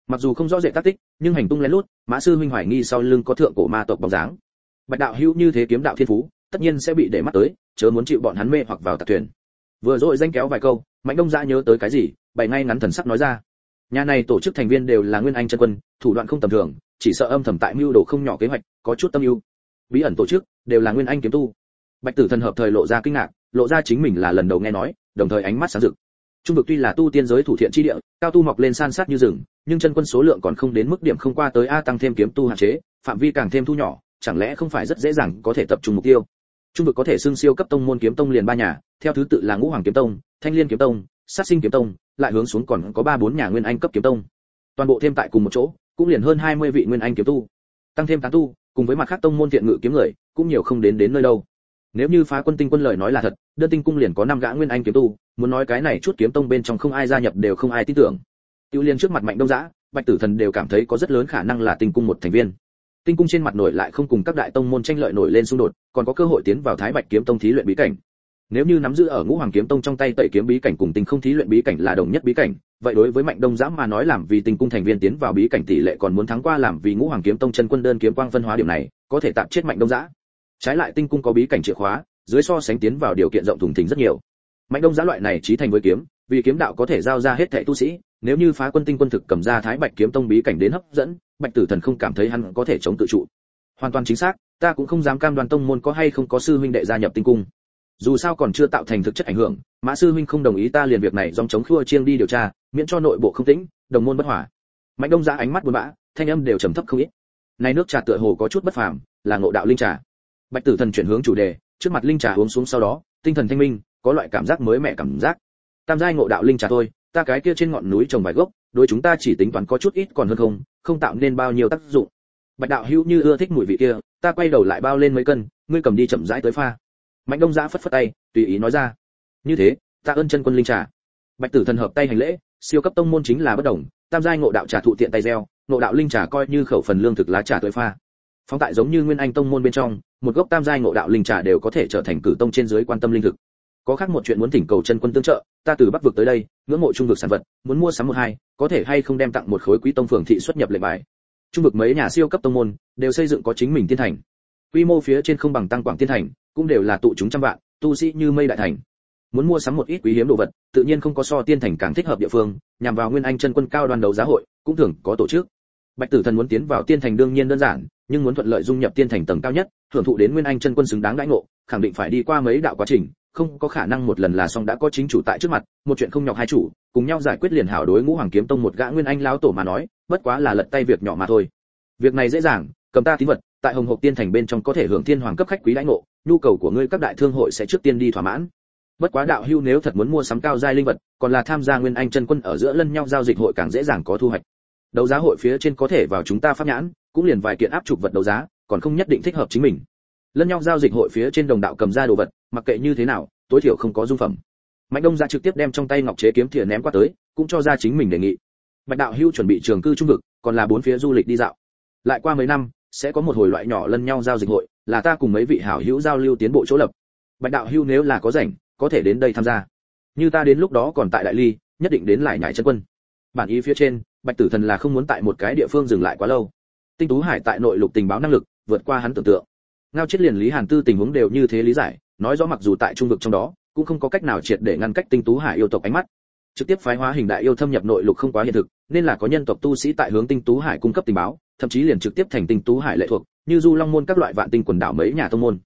Mặc dù không rõ rệt tác tích, nhưng hành tung lén lút, mã sư huynh hoài nghi sau lưng có thượng cổ ma tộc bóng dáng. Bạch đạo hữu như thế kiếm đạo thiên phú, tất nhiên sẽ bị để mắt tới, chớ muốn chịu bọn hắn mê hoặc vào tạc thuyền. Vừa rồi danh kéo vài câu, mạnh đông dã nhớ tới cái gì, bày ngay ngắn thần sắc nói ra. Nhà này tổ chức thành viên đều là nguyên anh chân quân, thủ đoạn không tầm thường chỉ sợ âm thầm tại mưu đồ không nhỏ kế hoạch, có chút tâm ưu. Bí ẩn tổ chức đều là nguyên anh kiếm tu. Bạch tử thần hợp thời lộ ra kinh ngạc, lộ ra chính mình là lần đầu nghe nói, đồng thời ánh mắt sáng rực. Trung vực tuy là tu tiên giới thủ thiện chi địa, cao tu mọc lên san sát như rừng, nhưng chân quân số lượng còn không đến mức điểm không qua tới a tăng thêm kiếm tu hạn chế, phạm vi càng thêm thu nhỏ, chẳng lẽ không phải rất dễ dàng có thể tập trung mục tiêu? Trung vực có thể xưng siêu cấp tông môn kiếm tông liền ba nhà, theo thứ tự là ngũ hoàng kiếm tông, thanh liên kiếm tông, sát sinh kiếm tông, lại hướng xuống còn có ba bốn nhà nguyên anh cấp kiếm tông. Toàn bộ thêm tại cùng một chỗ cũng liền hơn 20 vị nguyên anh kiếm tu. Tăng thêm tán tu, cùng với mặt khác tông môn thiện ngự kiếm người, cũng nhiều không đến đến nơi đâu. Nếu như phá quân tinh quân lời nói là thật, đơn tinh cung liền có năm gã nguyên anh kiếm tu, muốn nói cái này chút kiếm tông bên trong không ai gia nhập đều không ai tin tưởng. Tiêu liên trước mặt mạnh đông giã, bạch tử thần đều cảm thấy có rất lớn khả năng là tinh cung một thành viên. Tinh cung trên mặt nổi lại không cùng các đại tông môn tranh lợi nổi lên xung đột, còn có cơ hội tiến vào thái bạch kiếm tông thí luyện bí cảnh nếu như nắm giữ ở ngũ hoàng kiếm tông trong tay tẩy kiếm bí cảnh cùng tinh không thí luyện bí cảnh là đồng nhất bí cảnh, vậy đối với mạnh đông giã mà nói làm vì tinh cung thành viên tiến vào bí cảnh tỷ lệ còn muốn thắng qua làm vì ngũ hoàng kiếm tông chân quân đơn kiếm quang phân hóa điểm này, có thể tạm chết mạnh đông giã. Trái lại tinh cung có bí cảnh chìa khóa, dưới so sánh tiến vào điều kiện rộng thùng thình rất nhiều. Mạnh đông giã loại này trí thành với kiếm, vì kiếm đạo có thể giao ra hết thệ tu sĩ, nếu như phá quân tinh quân thực cầm ra thái bạch kiếm tông bí cảnh đến hấp dẫn, bạch tử thần không cảm thấy hắn có thể chống tự trụ. Hoàn toàn chính xác, ta cũng không dám cam đoan tông môn có hay không có sư huynh đệ gia nhập tinh cung dù sao còn chưa tạo thành thực chất ảnh hưởng, mã sư huynh không đồng ý ta liền việc này dòng chống khua chiêng đi điều tra, miễn cho nội bộ không tĩnh, đồng môn bất hòa. Mạnh đông ra ánh mắt buồn bã, thanh âm đều trầm thấp không ít. Này nước trà tựa hồ có chút bất phàm, là ngộ đạo linh trà. Bạch tử thần chuyển hướng chủ đề, trước mặt linh trà uống xuống sau đó, tinh thần thanh minh, có loại cảm giác mới mẻ cảm giác. Tam giai ngộ đạo linh trà thôi, ta cái kia trên ngọn núi trồng vài gốc, đối chúng ta chỉ tính toán có chút ít còn hơn không không tạo nên bao nhiêu tác dụng. Bạch đạo hữu như ưa thích mùi vị kia, ta quay đầu lại bao lên mấy cân, ngươi cầm đi chậm rãi tới pha mạnh đông giã phất phất tay, tùy ý nói ra. Như thế ta ơn chân quân linh trà. Bạch tử thần hợp tay hành lễ, siêu cấp tông môn chính là bất đồng, tam giai ngộ đạo trà thụ tiện tay gieo, ngộ đạo linh trà coi như khẩu phần lương thực lá trà tới pha. Phóng tại giống như nguyên anh tông môn bên trong, một gốc tam giai ngộ đạo linh trà đều có thể trở thành cử tông trên dưới quan tâm linh thực. Có khác một chuyện muốn thỉnh cầu chân quân tương trợ, ta từ bắc vực tới đây, ngưỡng mộ trung vực sản vật, muốn mua sắm một hai, có thể hay không đem tặng một khối quý tông phường thị xuất nhập lệnh bài. Trung vực mấy nhà siêu cấp tông môn, đều xây dựng có chính mình tiên thành. Quy mô phía trên không bằng tăng quảng tiên thành cũng đều là tụ chúng trăm vạn, tu sĩ như mây đại thành. Muốn mua sắm một ít quý hiếm đồ vật, tự nhiên không có so tiên thành càng thích hợp địa phương, nhằm vào nguyên anh chân quân cao đoàn đấu giá hội, cũng thường có tổ chức. Bạch tử thần muốn tiến vào tiên thành đương nhiên đơn giản, nhưng muốn thuận lợi dung nhập tiên thành tầng cao nhất hưởng thụ đến nguyên anh chân quân xứng đáng đãi ngộ, khẳng định phải đi qua mấy đạo quá trình, không có khả năng một lần là xong đã có chính chủ tại trước mặt, một chuyện không nhọc hai chủ, cùng nhau giải quyết liền hảo đối ngũ hoàng kiếm tông một gã nguyên anh lão tổ mà nói, bất quá là lật tay việc nhỏ mà thôi. Việc này dễ dàng, cầm ta tín vật tại hồng hộc tiên thành bên trong có thể hưởng thiên hoàng cấp khách quý đãi ngộ, nhu cầu của ngươi các đại thương hội sẽ trước tiên đi thỏa mãn. Bất quá đạo hưu nếu thật muốn mua sắm cao giai linh vật, còn là tham gia nguyên anh chân quân ở giữa lân nhau giao dịch hội càng dễ dàng có thu hoạch. Đấu giá hội phía trên có thể vào chúng ta pháp nhãn, cũng liền vài kiện áp trục vật đấu giá, còn không nhất định thích hợp chính mình. Lân nhau giao dịch hội phía trên đồng đạo cầm ra đồ vật, mặc kệ như thế nào, tối thiểu không có dung phẩm. Mạnh đông ra trực tiếp đem trong tay ngọc chế kiếm thìa ném qua tới, cũng cho ra chính mình đề nghị. Bạch đạo hưu chuẩn bị trường cư trung vực, còn là bốn phía du lịch đi dạo. Lại qua mấy năm sẽ có một hồi loại nhỏ lân nhau giao dịch hội, là ta cùng mấy vị hảo hữu giao lưu tiến bộ chỗ lập. Bạch đạo hưu nếu là có rảnh, có thể đến đây tham gia. Như ta đến lúc đó còn tại đại ly, nhất định đến lại nhảy chân quân. Bản ý phía trên, bạch tử thần là không muốn tại một cái địa phương dừng lại quá lâu. Tinh tú hải tại nội lục tình báo năng lực, vượt qua hắn tưởng tượng. Ngao chết liền lý hàn tư tình huống đều như thế lý giải, nói rõ mặc dù tại trung vực trong đó, cũng không có cách nào triệt để ngăn cách tinh tú hải yêu tộc ánh mắt. Trực tiếp phái hóa hình đại yêu thâm nhập nội lục không quá hiện thực, nên là có nhân tộc tu sĩ tại hướng tinh tú hải cung cấp tình báo thậm chí liền trực tiếp thành tinh tú hải lệ thuộc, như du long môn các loại vạn tinh quần đảo mấy nhà thông môn.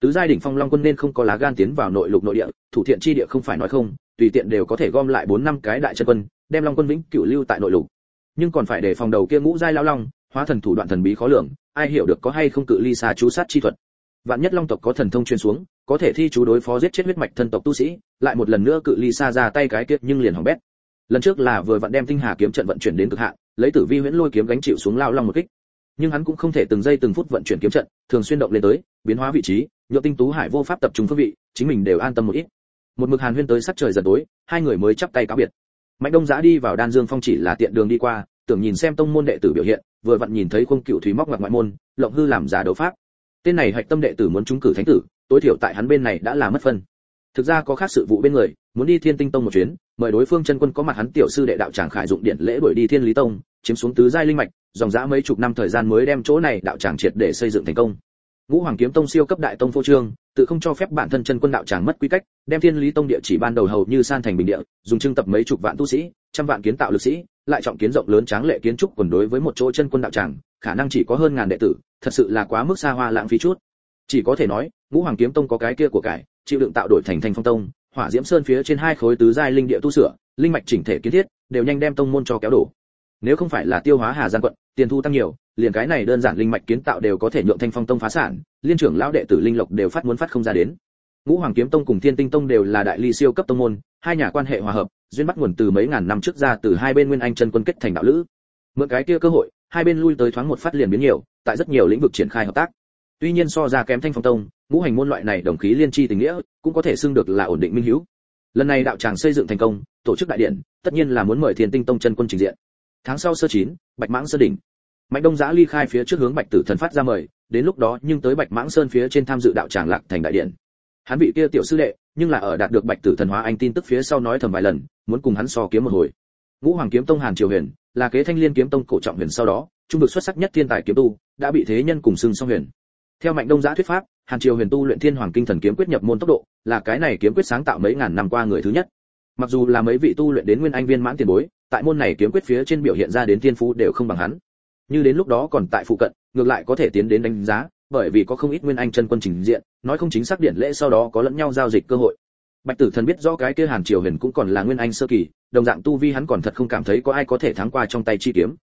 Tứ giai đỉnh phong long quân nên không có lá gan tiến vào nội lục nội địa, thủ thiện chi địa không phải nói không, tùy tiện đều có thể gom lại bốn năm cái đại chân quân, đem long quân vĩnh cửu lưu tại nội lục. Nhưng còn phải để phòng đầu kia ngũ giai lão long, hóa thần thủ đoạn thần bí khó lường, ai hiểu được có hay không cự ly xa chú sát chi thuật. Vạn nhất long tộc có thần thông truyền xuống, có thể thi chú đối phó giết chết huyết mạch thân tộc tu sĩ, lại một lần nữa cự ly xa ra tay cái kiệt nhưng liền hỏng bét. Lần trước là vừa vận đem tinh hà kiếm trận vận chuyển đến cực hạn lấy tử vi huyễn lôi kiếm gánh chịu xuống lao long một kích. Nhưng hắn cũng không thể từng giây từng phút vận chuyển kiếm trận, thường xuyên động lên tới, biến hóa vị trí nhựa tinh tú hải vô pháp tập trung phương vị, chính mình đều an tâm một ít. Một mực hàn huyên tới sắc trời dần tối, hai người mới chắp tay cáo biệt. Mạnh đông giã đi vào đan dương phong chỉ là tiện đường đi qua, tưởng nhìn xem tông môn đệ tử biểu hiện, vừa vặn nhìn thấy khung cựu thúy móc ngoặt ngoại môn lộng hư làm giả đấu pháp. Tên này hạch tâm đệ tử muốn trúng cử thánh tử, tối thiểu tại hắn bên này đã là mất phân. Thực ra có khác sự vụ bên người muốn đi thiên tinh tông một chuyến, mời đối phương chân quân có mặt hắn tiểu sư đệ đạo tràng khải dụng điện lễ đuổi đi thiên lý tông, chiếm xuống tứ giai linh mạch, dòng dã mấy chục năm thời gian mới đem chỗ này đạo tràng triệt để xây dựng thành công. Ngũ hoàng kiếm tông siêu cấp đại tông phô trương, tự không cho phép bản thân chân quân đạo tràng mất quy cách, đem thiên lý tông địa chỉ ban đầu hầu như san thành bình địa, dùng trưng tập mấy chục vạn tu sĩ, trăm vạn kiến tạo lực sĩ, lại trọng kiến rộng lớn tráng lệ kiến trúc quần đối với một chỗ chân quân đạo tràng, khả năng chỉ có hơn ngàn đệ tử, thật sự là quá mức xa hoa lãng phí chút. Chỉ có thể nói, ngũ hoàng kiếm tông có cái kia của cải, chịu đựng tạo đổi thành thanh phong tông hỏa diễm sơn phía trên hai khối tứ giai linh địa tu sửa, linh mạch chỉnh thể kiến thiết, đều nhanh đem tông môn cho kéo đổ. Nếu không phải là tiêu hóa hà giang quận, tiền thu tăng nhiều, liền cái này đơn giản linh mạch kiến tạo đều có thể nhượng thanh phong tông phá sản, liên trưởng lão đệ tử linh lộc đều phát muốn phát không ra đến. Ngũ hoàng kiếm tông cùng thiên tinh tông đều là đại ly siêu cấp tông môn, hai nhà quan hệ hòa hợp, duyên bắt nguồn từ mấy ngàn năm trước ra từ hai bên nguyên anh chân quân kết thành đạo lữ. Mượn cái kia cơ hội, hai bên lui tới thoáng một phát liền biến nhiều, tại rất nhiều lĩnh vực triển khai hợp tác tuy nhiên so ra kém thanh phong tông, ngũ hành môn loại này đồng khí liên chi tình nghĩa, cũng có thể xưng được là ổn định minh hữu lần này đạo tràng xây dựng thành công, tổ chức đại điện, tất nhiên là muốn mời thiên tinh tông chân quân trình diện. Tháng sau sơ chín, bạch mãng sơ đỉnh. Mạnh đông giã ly khai phía trước hướng bạch tử thần phát ra mời, đến lúc đó nhưng tới bạch mãng sơn phía trên tham dự đạo tràng lạc thành đại điện. Hắn vị kia tiểu sư đệ, nhưng là ở đạt được bạch tử thần hóa anh tin tức phía sau nói thầm vài lần, muốn cùng hắn so kiếm một hồi. Ngũ hoàng kiếm tông hàn triều huyền, là kế thanh liên kiếm tông cổ trọng huyền sau đó, trung vực xuất sắc nhất thiên tài kiếm tu, đã bị thế nhân cùng xưng song huyền theo mạnh đông giã thuyết pháp, hàn triều huyền tu luyện thiên hoàng kinh thần kiếm quyết nhập môn tốc độ, là cái này kiếm quyết sáng tạo mấy ngàn năm qua người thứ nhất. Mặc dù là mấy vị tu luyện đến nguyên anh viên mãn tiền bối, tại môn này kiếm quyết phía trên biểu hiện ra đến tiên phú đều không bằng hắn. Như đến lúc đó còn tại phụ cận, ngược lại có thể tiến đến đánh giá, bởi vì có không ít nguyên anh chân quân trình diện, nói không chính xác điển lễ sau đó có lẫn nhau giao dịch cơ hội. Bạch tử thần biết rõ cái kia hàn triều huyền cũng còn là nguyên anh sơ kỳ, đồng dạng tu vi hắn còn thật không cảm thấy có ai có thể thắng qua trong tay chi kiếm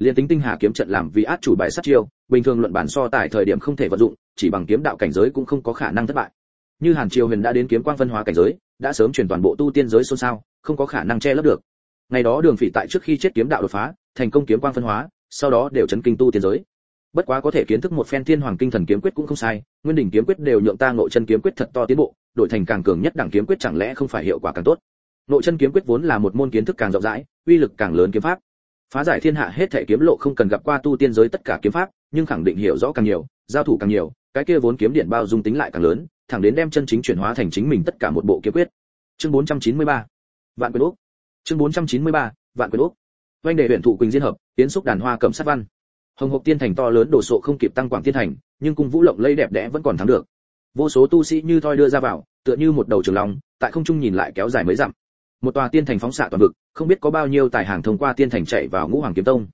liên tính tinh hà kiếm trận làm vì át chủ bài sát chiêu, bình thường luận bản so tại thời điểm không thể vận dụng, chỉ bằng kiếm đạo cảnh giới cũng không có khả năng thất bại. Như hàn triều huyền đã đến kiếm quang phân hóa cảnh giới, đã sớm chuyển toàn bộ tu tiên giới xôn xao, không có khả năng che lấp được. Ngày đó đường phỉ tại trước khi chết kiếm đạo đột phá, thành công kiếm quang phân hóa, sau đó đều chấn kinh tu tiên giới. Bất quá có thể kiến thức một phen thiên hoàng kinh thần kiếm quyết cũng không sai, nguyên đỉnh kiếm quyết đều nhượng ta ngộ chân kiếm quyết thật to tiến bộ, đổi thành càng cường nhất đẳng kiếm quyết chẳng lẽ không phải hiệu quả càng tốt? Ngộ chân kiếm quyết vốn là một môn kiến thức càng rộng rãi, uy lực càng lớn kiếm pháp phá giải thiên hạ hết thể kiếm lộ không cần gặp qua tu tiên giới tất cả kiếm pháp, nhưng khẳng định hiểu rõ càng nhiều, giao thủ càng nhiều, cái kia vốn kiếm điện bao dung tính lại càng lớn, thẳng đến đem chân chính chuyển hóa thành chính mình tất cả một bộ kiếm quyết. Chương 493 vạn quyền úc. Chương 493 vạn quyền úc. Doanh đề huyện thụ quỳnh diên hợp tiến xúc đàn hoa cầm sát văn. Hồng hộc tiên thành to lớn đồ sộ không kịp tăng quảng tiên thành, nhưng cung vũ lộng lây đẹp đẽ vẫn còn thắng được. Vô số tu sĩ như thoi đưa ra vào, tựa như một đầu trường long, tại không trung nhìn lại kéo dài mấy dặm một tòa tiên thành phóng xạ toàn vực, không biết có bao nhiêu tài hàng thông qua tiên thành chạy vào ngũ hoàng kiếm tông.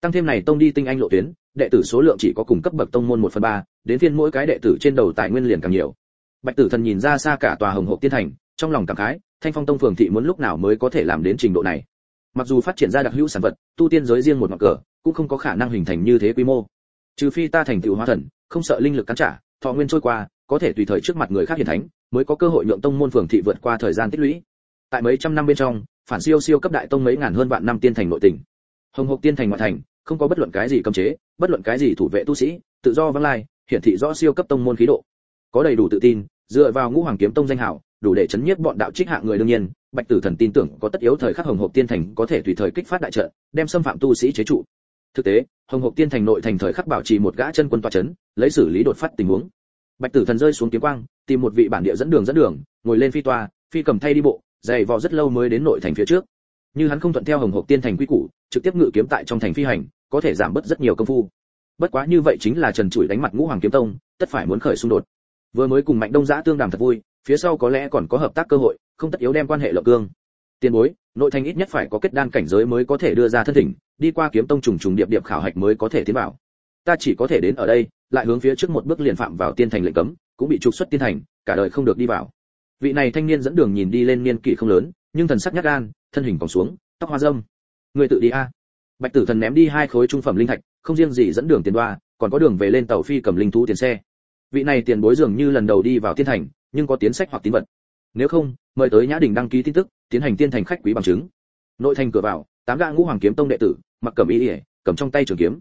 Tăng thêm này tông đi tinh anh lộ tuyến, đệ tử số lượng chỉ có cùng cấp bậc tông môn một phần ba, đến phiên mỗi cái đệ tử trên đầu tài nguyên liền càng nhiều. Bạch tử thần nhìn ra xa cả tòa hồng hộc tiên thành, trong lòng cảm khái, thanh phong tông phường thị muốn lúc nào mới có thể làm đến trình độ này? Mặc dù phát triển ra đặc hữu sản vật, tu tiên giới riêng một ngọn cờ, cũng không có khả năng hình thành như thế quy mô. Trừ phi ta thành tựu hóa thần, không sợ linh lực cắn trả, thọ nguyên trôi qua, có thể tùy thời trước mặt người khác hiển thánh, mới có cơ hội nhượng tông môn phường thị vượt qua thời gian tích lũy tại mấy trăm năm bên trong, phản siêu siêu cấp đại tông mấy ngàn hơn vạn năm tiên thành nội tỉnh. Hồng hộc tiên thành ngoại thành, không có bất luận cái gì cấm chế, bất luận cái gì thủ vệ tu sĩ, tự do vắng lai, hiển thị rõ siêu cấp tông môn khí độ. Có đầy đủ tự tin, dựa vào ngũ hoàng kiếm tông danh hảo đủ để chấn nhiếp bọn đạo trích hạng người đương nhiên, bạch tử thần tin tưởng có tất yếu thời khắc hồng hộc tiên thành có thể tùy thời kích phát đại trận, đem xâm phạm tu sĩ chế trụ. Thực tế, hồng hộc tiên thành nội thành thời khắc bảo trì một gã chân quân toa chấn, lấy xử lý đột phát tình huống. Bạch tử thần rơi xuống kiếm quang, tìm một vị bản địa dẫn đường dẫn đường, ngồi lên phi toa, phi cầm thay đi bộ dày vò rất lâu mới đến nội thành phía trước. Như hắn không thuận theo hồng hộp tiên thành quy củ, trực tiếp ngự kiếm tại trong thành phi hành, có thể giảm bớt rất nhiều công phu. Bất quá như vậy chính là trần trụi đánh mặt ngũ hoàng kiếm tông, tất phải muốn khởi xung đột. Vừa mới cùng mạnh đông giã tương đàm thật vui, phía sau có lẽ còn có hợp tác cơ hội, không tất yếu đem quan hệ lộng cương. Tiền bối, nội thành ít nhất phải có kết đan cảnh giới mới có thể đưa ra thân thỉnh, đi qua kiếm tông trùng trùng điệp điệp khảo hạch mới có thể tiến vào. Ta chỉ có thể đến ở đây, lại hướng phía trước một bước liền phạm vào tiên thành lệnh cấm, cũng bị trục xuất tiên thành, cả đời không được đi vào vị này thanh niên dẫn đường nhìn đi lên niên kỷ không lớn, nhưng thần sắc nhát gan, thân hình còn xuống, tóc hoa râm. Người tự đi a. Bạch tử thần ném đi hai khối trung phẩm linh thạch, không riêng gì dẫn đường tiền đoa, còn có đường về lên tàu phi cầm linh thú tiền xe. Vị này tiền bối dường như lần đầu đi vào tiên thành, nhưng có tiến sách hoặc tín vật. Nếu không, mời tới nhã đình đăng ký tin tức, tiến hành tiên thành khách quý bằng chứng. Nội thành cửa vào, tám gã ngũ hoàng kiếm tông đệ tử, mặc cầm y ỉa cầm trong tay trường kiếm.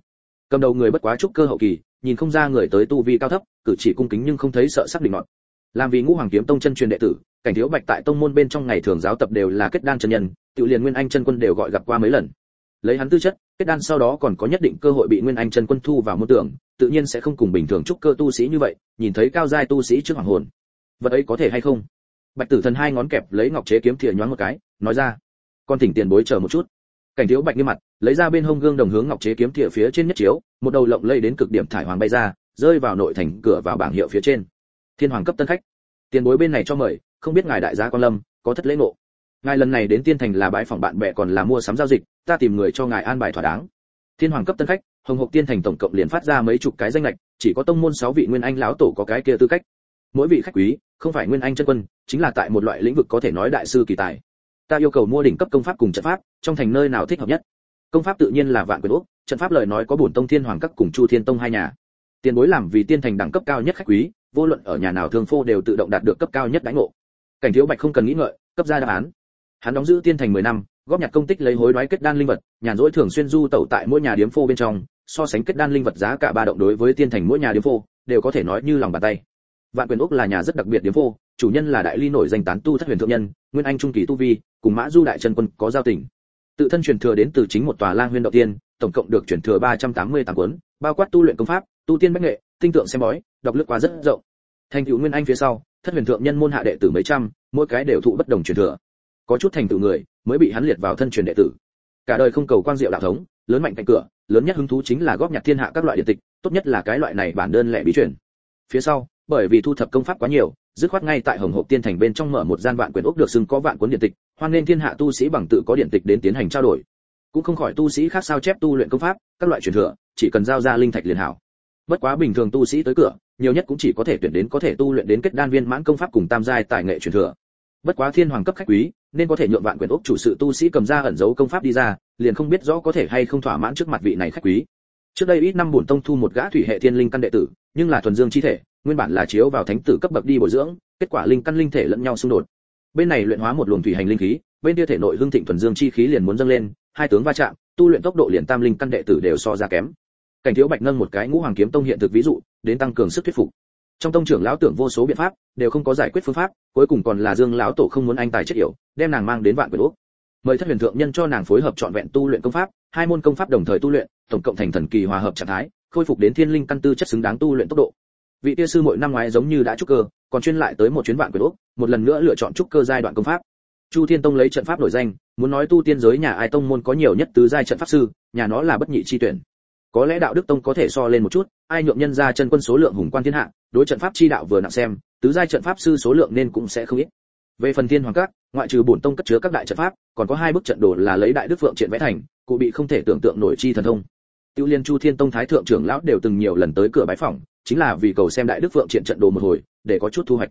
Cầm đầu người bất quá trúc cơ hậu kỳ, nhìn không ra người tới tu vi cao thấp, cử chỉ cung kính nhưng không thấy sợ sắc định ngọn làm vì ngũ hoàng kiếm tông chân truyền đệ tử, cảnh thiếu bạch tại tông môn bên trong ngày thường giáo tập đều là kết đan chân nhân, tự liền nguyên anh chân quân đều gọi gặp qua mấy lần. Lấy hắn tư chất, kết đan sau đó còn có nhất định cơ hội bị nguyên anh chân quân thu vào môn tưởng, tự nhiên sẽ không cùng bình thường trúc cơ tu sĩ như vậy, nhìn thấy cao giai tu sĩ trước hoàng hồn. Vật ấy có thể hay không? Bạch tử thần hai ngón kẹp lấy ngọc chế kiếm thìa nhoáng một cái, nói ra. Con thỉnh tiền bối chờ một chút. Cảnh thiếu bạch nghiêm mặt, lấy ra bên hông gương đồng hướng ngọc chế kiếm thìa phía trên nhất chiếu, một đầu lộng lây đến cực điểm thải hoàng bay ra, rơi vào nội thành cửa vào bảng hiệu phía trên thiên hoàng cấp tân khách. Tiền bối bên này cho mời, không biết ngài đại gia quan lâm, có thất lễ ngộ. Ngài lần này đến tiên thành là bãi phòng bạn bè còn là mua sắm giao dịch, ta tìm người cho ngài an bài thỏa đáng. Thiên hoàng cấp tân khách, hồng hộc tiên thành tổng cộng liền phát ra mấy chục cái danh lệch, chỉ có tông môn sáu vị nguyên anh lão tổ có cái kia tư cách. Mỗi vị khách quý, không phải nguyên anh chân quân, chính là tại một loại lĩnh vực có thể nói đại sư kỳ tài. Ta yêu cầu mua đỉnh cấp công pháp cùng trận pháp, trong thành nơi nào thích hợp nhất. Công pháp tự nhiên là vạn quyền úc trận pháp lời nói có bổn tông thiên hoàng các cùng chu thiên tông hai nhà tiền bối làm vì tiên thành đẳng cấp cao nhất khách quý, vô luận ở nhà nào thương phô đều tự động đạt được cấp cao nhất đánh ngộ. Cảnh thiếu bạch không cần nghĩ ngợi, cấp ra đáp án. Hắn đóng giữ tiên thành 10 năm, góp nhặt công tích lấy hối đoái kết đan linh vật, nhàn rỗi thường xuyên du tẩu tại mỗi nhà điếm phô bên trong, so sánh kết đan linh vật giá cả ba động đối với tiên thành mỗi nhà điếm phô, đều có thể nói như lòng bàn tay. Vạn quyền úc là nhà rất đặc biệt điếm phô, chủ nhân là đại ly nổi danh tán tu thất huyền thượng nhân, nguyên anh trung kỳ tu vi, cùng mã du đại chân quân có giao tình. Tự thân truyền thừa đến từ chính một tòa lang huyên đầu tiên, tổng cộng được truyền thừa 388 cuốn, bao quát tu luyện công pháp tu tiên bách nghệ, tinh tượng xem bói, đọc lướt qua rất rộng. Thành tựu nguyên anh phía sau, thất huyền thượng nhân môn hạ đệ tử mấy trăm, mỗi cái đều thụ bất đồng truyền thừa. Có chút thành tựu người, mới bị hắn liệt vào thân truyền đệ tử. Cả đời không cầu quang diệu đạo thống, lớn mạnh cạnh cửa, lớn nhất hứng thú chính là góp nhặt thiên hạ các loại điện tịch, tốt nhất là cái loại này bản đơn lẻ bí truyền. Phía sau, bởi vì thu thập công pháp quá nhiều, dứt khoát ngay tại hồng hộp tiên thành bên trong mở một gian vạn quyền ốc được xưng có vạn cuốn điện tịch, hoan nên thiên hạ tu sĩ bằng tự có điện tịch đến tiến hành trao đổi. Cũng không khỏi tu sĩ khác sao chép tu luyện công pháp, các loại truyền thừa, chỉ cần giao ra linh thạch liền hảo bất quá bình thường tu sĩ tới cửa, nhiều nhất cũng chỉ có thể tuyển đến có thể tu luyện đến kết đan viên mãn công pháp cùng tam giai tài nghệ truyền thừa. Bất quá thiên hoàng cấp khách quý, nên có thể nhượng vạn quyền ốc chủ sự tu sĩ cầm ra ẩn giấu công pháp đi ra, liền không biết rõ có thể hay không thỏa mãn trước mặt vị này khách quý. Trước đây ít năm bổn tông thu một gã thủy hệ thiên linh căn đệ tử, nhưng là thuần dương chi thể, nguyên bản là chiếu vào thánh tử cấp bậc đi bồi dưỡng, kết quả linh căn linh thể lẫn nhau xung đột. Bên này luyện hóa một luồng thủy hành linh khí, bên kia thể nội hương thịnh thuần dương chi khí liền muốn dâng lên, hai tướng va chạm, tu luyện tốc độ liền tam linh căn đệ tử đều so ra kém cảnh thiếu bạch nâng một cái ngũ hoàng kiếm tông hiện thực ví dụ, đến tăng cường sức thuyết phục. Trong tông trưởng lão tưởng vô số biện pháp, đều không có giải quyết phương pháp, cuối cùng còn là dương lão tổ không muốn anh tài chết yểu, đem nàng mang đến vạn quyền úc mời thất huyền thượng nhân cho nàng phối hợp trọn vẹn tu luyện công pháp, hai môn công pháp đồng thời tu luyện, tổng cộng thành thần kỳ hòa hợp trạng thái, khôi phục đến thiên linh căn tư chất xứng đáng tu luyện tốc độ. Vị tiên sư mỗi năm ngoái giống như đã trúc cơ, còn chuyên lại tới một chuyến vạn quyền úc một lần nữa lựa chọn trúc cơ giai đoạn công pháp. Chu thiên tông lấy trận pháp nổi danh, muốn nói tu tiên giới nhà ai tông môn có nhiều nhất tứ giai trận pháp sư, nhà nó là bất nhị chi tuyển có lẽ đạo đức tông có thể so lên một chút, ai nhượng nhân ra chân quân số lượng hùng quan thiên hạ, đối trận pháp chi đạo vừa nặng xem, tứ giai trận pháp sư số lượng nên cũng sẽ không ít. Về phần thiên hoàng các, ngoại trừ bổn tông cất chứa các đại trận pháp, còn có hai bức trận đồ là lấy đại đức phượng triển vẽ thành, cụ bị không thể tưởng tượng nổi chi thần thông. Tiêu liên chu thiên tông thái thượng trưởng lão đều từng nhiều lần tới cửa bái phỏng, chính là vì cầu xem đại đức phượng triển trận đồ một hồi, để có chút thu hoạch.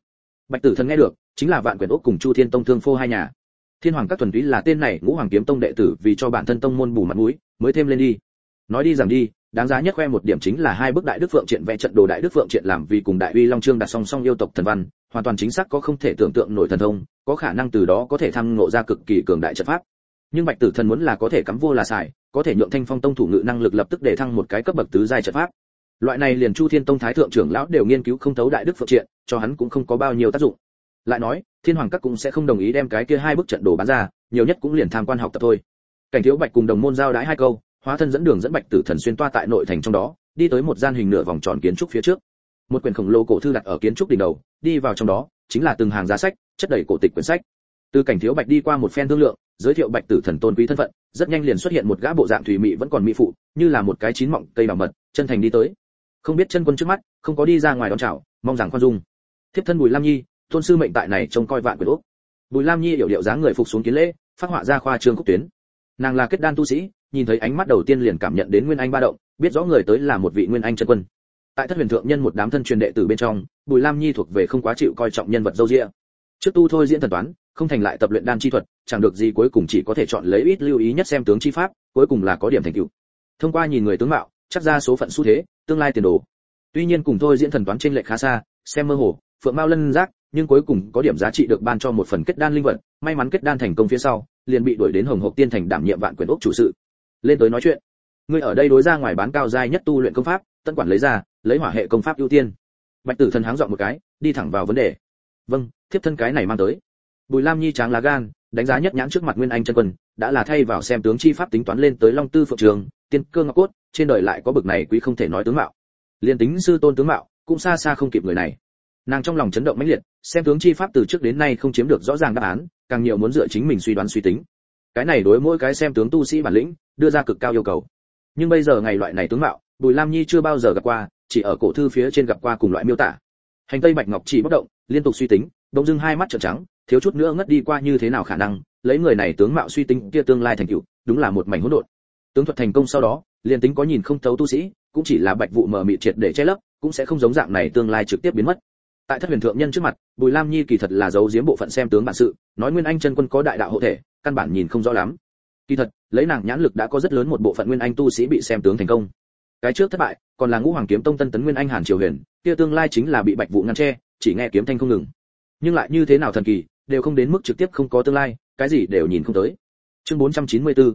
Bạch tử thần nghe được, chính là vạn quyền ốc cùng chu thiên tông thương phô hai nhà. Thiên hoàng các thuần túy là tên này, ngũ hoàng kiếm tông đệ tử vì cho bản thân tông môn bù mặt mũi, mới thêm lên đi nói đi rằng đi, đáng giá nhất khoe một điểm chính là hai bức đại đức phượng triện vẽ trận đồ đại đức phượng triện làm vì cùng đại uy long trương đặt song song yêu tộc thần văn, hoàn toàn chính xác có không thể tưởng tượng nổi thần thông, có khả năng từ đó có thể thăng ngộ ra cực kỳ cường đại trận pháp. Nhưng bạch tử thần muốn là có thể cắm vô là xài, có thể nhượng thanh phong tông thủ ngự năng lực lập tức để thăng một cái cấp bậc tứ giai trận pháp. Loại này liền chu thiên tông thái thượng trưởng lão đều nghiên cứu không thấu đại đức phượng triện, cho hắn cũng không có bao nhiêu tác dụng. Lại nói, thiên hoàng các cũng sẽ không đồng ý đem cái kia hai bức trận đồ bán ra, nhiều nhất cũng liền tham quan học tập thôi. Cảnh thiếu bạch cùng đồng môn giao đái hai câu hóa thân dẫn đường dẫn bạch tử thần xuyên toa tại nội thành trong đó, đi tới một gian hình nửa vòng tròn kiến trúc phía trước. Một quyển khổng lồ cổ thư đặt ở kiến trúc đỉnh đầu, đi vào trong đó, chính là từng hàng giá sách, chất đầy cổ tịch quyển sách. Từ cảnh thiếu bạch đi qua một phen thương lượng, giới thiệu bạch tử thần tôn quý thân phận, rất nhanh liền xuất hiện một gã bộ dạng thủy mị vẫn còn mỹ phụ, như là một cái chín mọng cây bảo mật, chân thành đi tới. Không biết chân quân trước mắt, không có đi ra ngoài đón chào, mong rằng khoan dung. Thiếp thân bùi lam nhi, tôn sư mệnh tại này trông coi vạn quyền úc bùi lam nhi hiểu điệu dáng người phục xuống kiến lễ, phát họa ra khoa trương cúc tuyến. Nàng là kết đan tu sĩ nhìn thấy ánh mắt đầu tiên liền cảm nhận đến nguyên anh ba động, biết rõ người tới là một vị nguyên anh chân quân. Tại thất huyền thượng nhân một đám thân truyền đệ tử bên trong, bùi lam nhi thuộc về không quá chịu coi trọng nhân vật dâu dịa. Trước tu thôi diễn thần toán, không thành lại tập luyện đan chi thuật, chẳng được gì cuối cùng chỉ có thể chọn lấy ít lưu ý nhất xem tướng chi pháp, cuối cùng là có điểm thành tựu. Thông qua nhìn người tướng mạo, chắc ra số phận xu thế, tương lai tiền đồ. Tuy nhiên cùng thôi diễn thần toán trên lệch khá xa, xem mơ hồ, phượng mao lân giác, nhưng cuối cùng có điểm giá trị được ban cho một phần kết đan linh vật, may mắn kết đan thành công phía sau, liền bị đuổi đến hồng hộc tiên thành đảm nhiệm vạn quyền ốc chủ sự lên tới nói chuyện. Ngươi ở đây đối ra ngoài bán cao giai nhất tu luyện công pháp tân quản lấy ra, lấy hỏa hệ công pháp ưu tiên. Bạch tử thần háng dọn một cái, đi thẳng vào vấn đề. Vâng thiếp thân cái này mang tới. Bùi lam nhi tráng lá gan, đánh giá nhất nhãn trước mặt nguyên anh chân quân, đã là thay vào xem tướng chi pháp tính toán lên tới long tư phượng trường, tiên cơ ngọc cốt, trên đời lại có bực này quý không thể nói tướng mạo. Liên tính sư tôn tướng mạo, cũng xa xa không kịp người này. Nàng trong lòng chấn động mãnh liệt, xem tướng chi pháp từ trước đến nay không chiếm được rõ ràng đáp án, càng nhiều muốn dựa chính mình suy đoán suy tính. Cái này đối mỗi cái xem tướng tu sĩ bản lĩnh đưa ra cực cao yêu cầu. Nhưng bây giờ ngày loại này tướng mạo, bùi lam nhi chưa bao giờ gặp qua, chỉ ở cổ thư phía trên gặp qua cùng loại miêu tả. Hành tây bạch ngọc chỉ bất động, liên tục suy tính đông dưng hai mắt trợn trắng, thiếu chút nữa ngất đi qua như thế nào khả năng, lấy người này tướng mạo suy tính kia tương lai thành tựu, đúng là một mảnh hỗn độn. Tướng thuật thành công sau đó, liền tính có nhìn không thấu tu sĩ, cũng chỉ là bạch vụ mờ mịt triệt để che lấp, cũng sẽ không giống dạng này tương lai trực tiếp biến mất. Tại thất huyền thượng nhân trước mặt, bùi lam nhi kỳ thật là giấu giếm bộ phận xem tướng bản sự, nói nguyên anh chân quân có đại đạo hộ thể, căn bản nhìn không rõ lắm. Kỳ thật lấy nàng nhãn lực đã có rất lớn một bộ phận nguyên anh tu sĩ bị xem tướng thành công. Cái trước thất bại, còn là ngũ hoàng kiếm tông tân tấn nguyên anh hàn triều huyền, kia tương lai chính là bị bạch vụ ngăn che, chỉ nghe kiếm thanh không ngừng. Nhưng lại như thế nào thần kỳ, đều không đến mức trực tiếp không có tương lai, cái gì đều nhìn không tới. Chương 494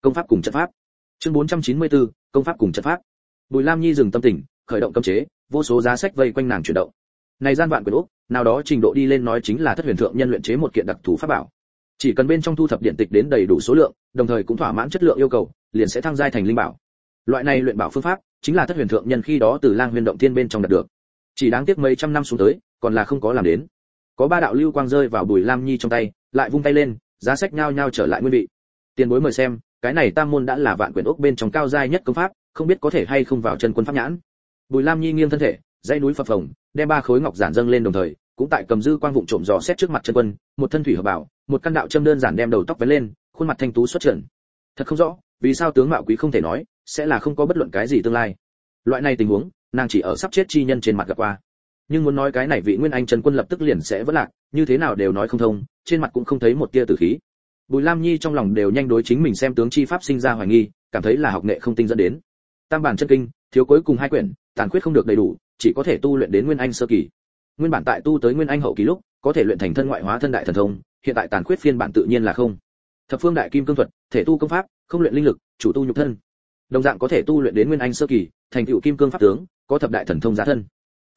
công pháp cùng trận pháp. Chương 494 công pháp cùng trận pháp. Bùi lam nhi dừng tâm tình, khởi động cấm chế, vô số giá sách vây quanh nàng chuyển động. Này gian vạn quyền úc, nào đó trình độ đi lên nói chính là thất huyền thượng nhân luyện chế một kiện đặc thù pháp bảo chỉ cần bên trong thu thập điện tịch đến đầy đủ số lượng, đồng thời cũng thỏa mãn chất lượng yêu cầu, liền sẽ thăng giai thành linh bảo. Loại này luyện bảo phương pháp chính là thất huyền thượng nhân khi đó từ lang huyền động thiên bên trong đạt được. Chỉ đáng tiếc mấy trăm năm xuống tới, còn là không có làm đến. Có ba đạo lưu quang rơi vào bùi lam nhi trong tay, lại vung tay lên, giá sách nhao nhao trở lại nguyên vị. Tiền bối mời xem, cái này tam môn đã là vạn quyển ốc bên trong cao giai nhất công pháp, không biết có thể hay không vào chân quân pháp nhãn. Bùi lam nhi nghiêng thân thể, dãy núi phập phồng, đem ba khối ngọc giản dâng lên đồng thời, cũng tại cầm dư quang vụng trộm dò xét trước mặt chân quân, một thân thủy hợp bảo một căn đạo châm đơn giản đem đầu tóc vén lên, khuôn mặt thanh tú xuất trần. Thật không rõ, vì sao tướng mạo quý không thể nói, sẽ là không có bất luận cái gì tương lai. Loại này tình huống, nàng chỉ ở sắp chết chi nhân trên mặt gặp qua. Nhưng muốn nói cái này vị nguyên anh trần quân lập tức liền sẽ vỡ lạc, như thế nào đều nói không thông, trên mặt cũng không thấy một tia tử khí. Bùi lam nhi trong lòng đều nhanh đối chính mình xem tướng chi pháp sinh ra hoài nghi, cảm thấy là học nghệ không tinh dẫn đến. Tam bản chân kinh, thiếu cuối cùng hai quyển, tàn khuyết không được đầy đủ, chỉ có thể tu luyện đến nguyên anh sơ kỳ. Nguyên bản tại tu tới nguyên anh hậu kỳ lúc có thể luyện thành thân ngoại hóa thân đại thần thông, hiện tại tàn khuyết phiên bản tự nhiên là không. Thập phương đại kim cương thuật, thể tu công pháp, không luyện linh lực, chủ tu nhục thân. Đồng dạng có thể tu luyện đến nguyên anh sơ kỳ, thành tựu kim cương pháp tướng, có thập đại thần thông giá thân.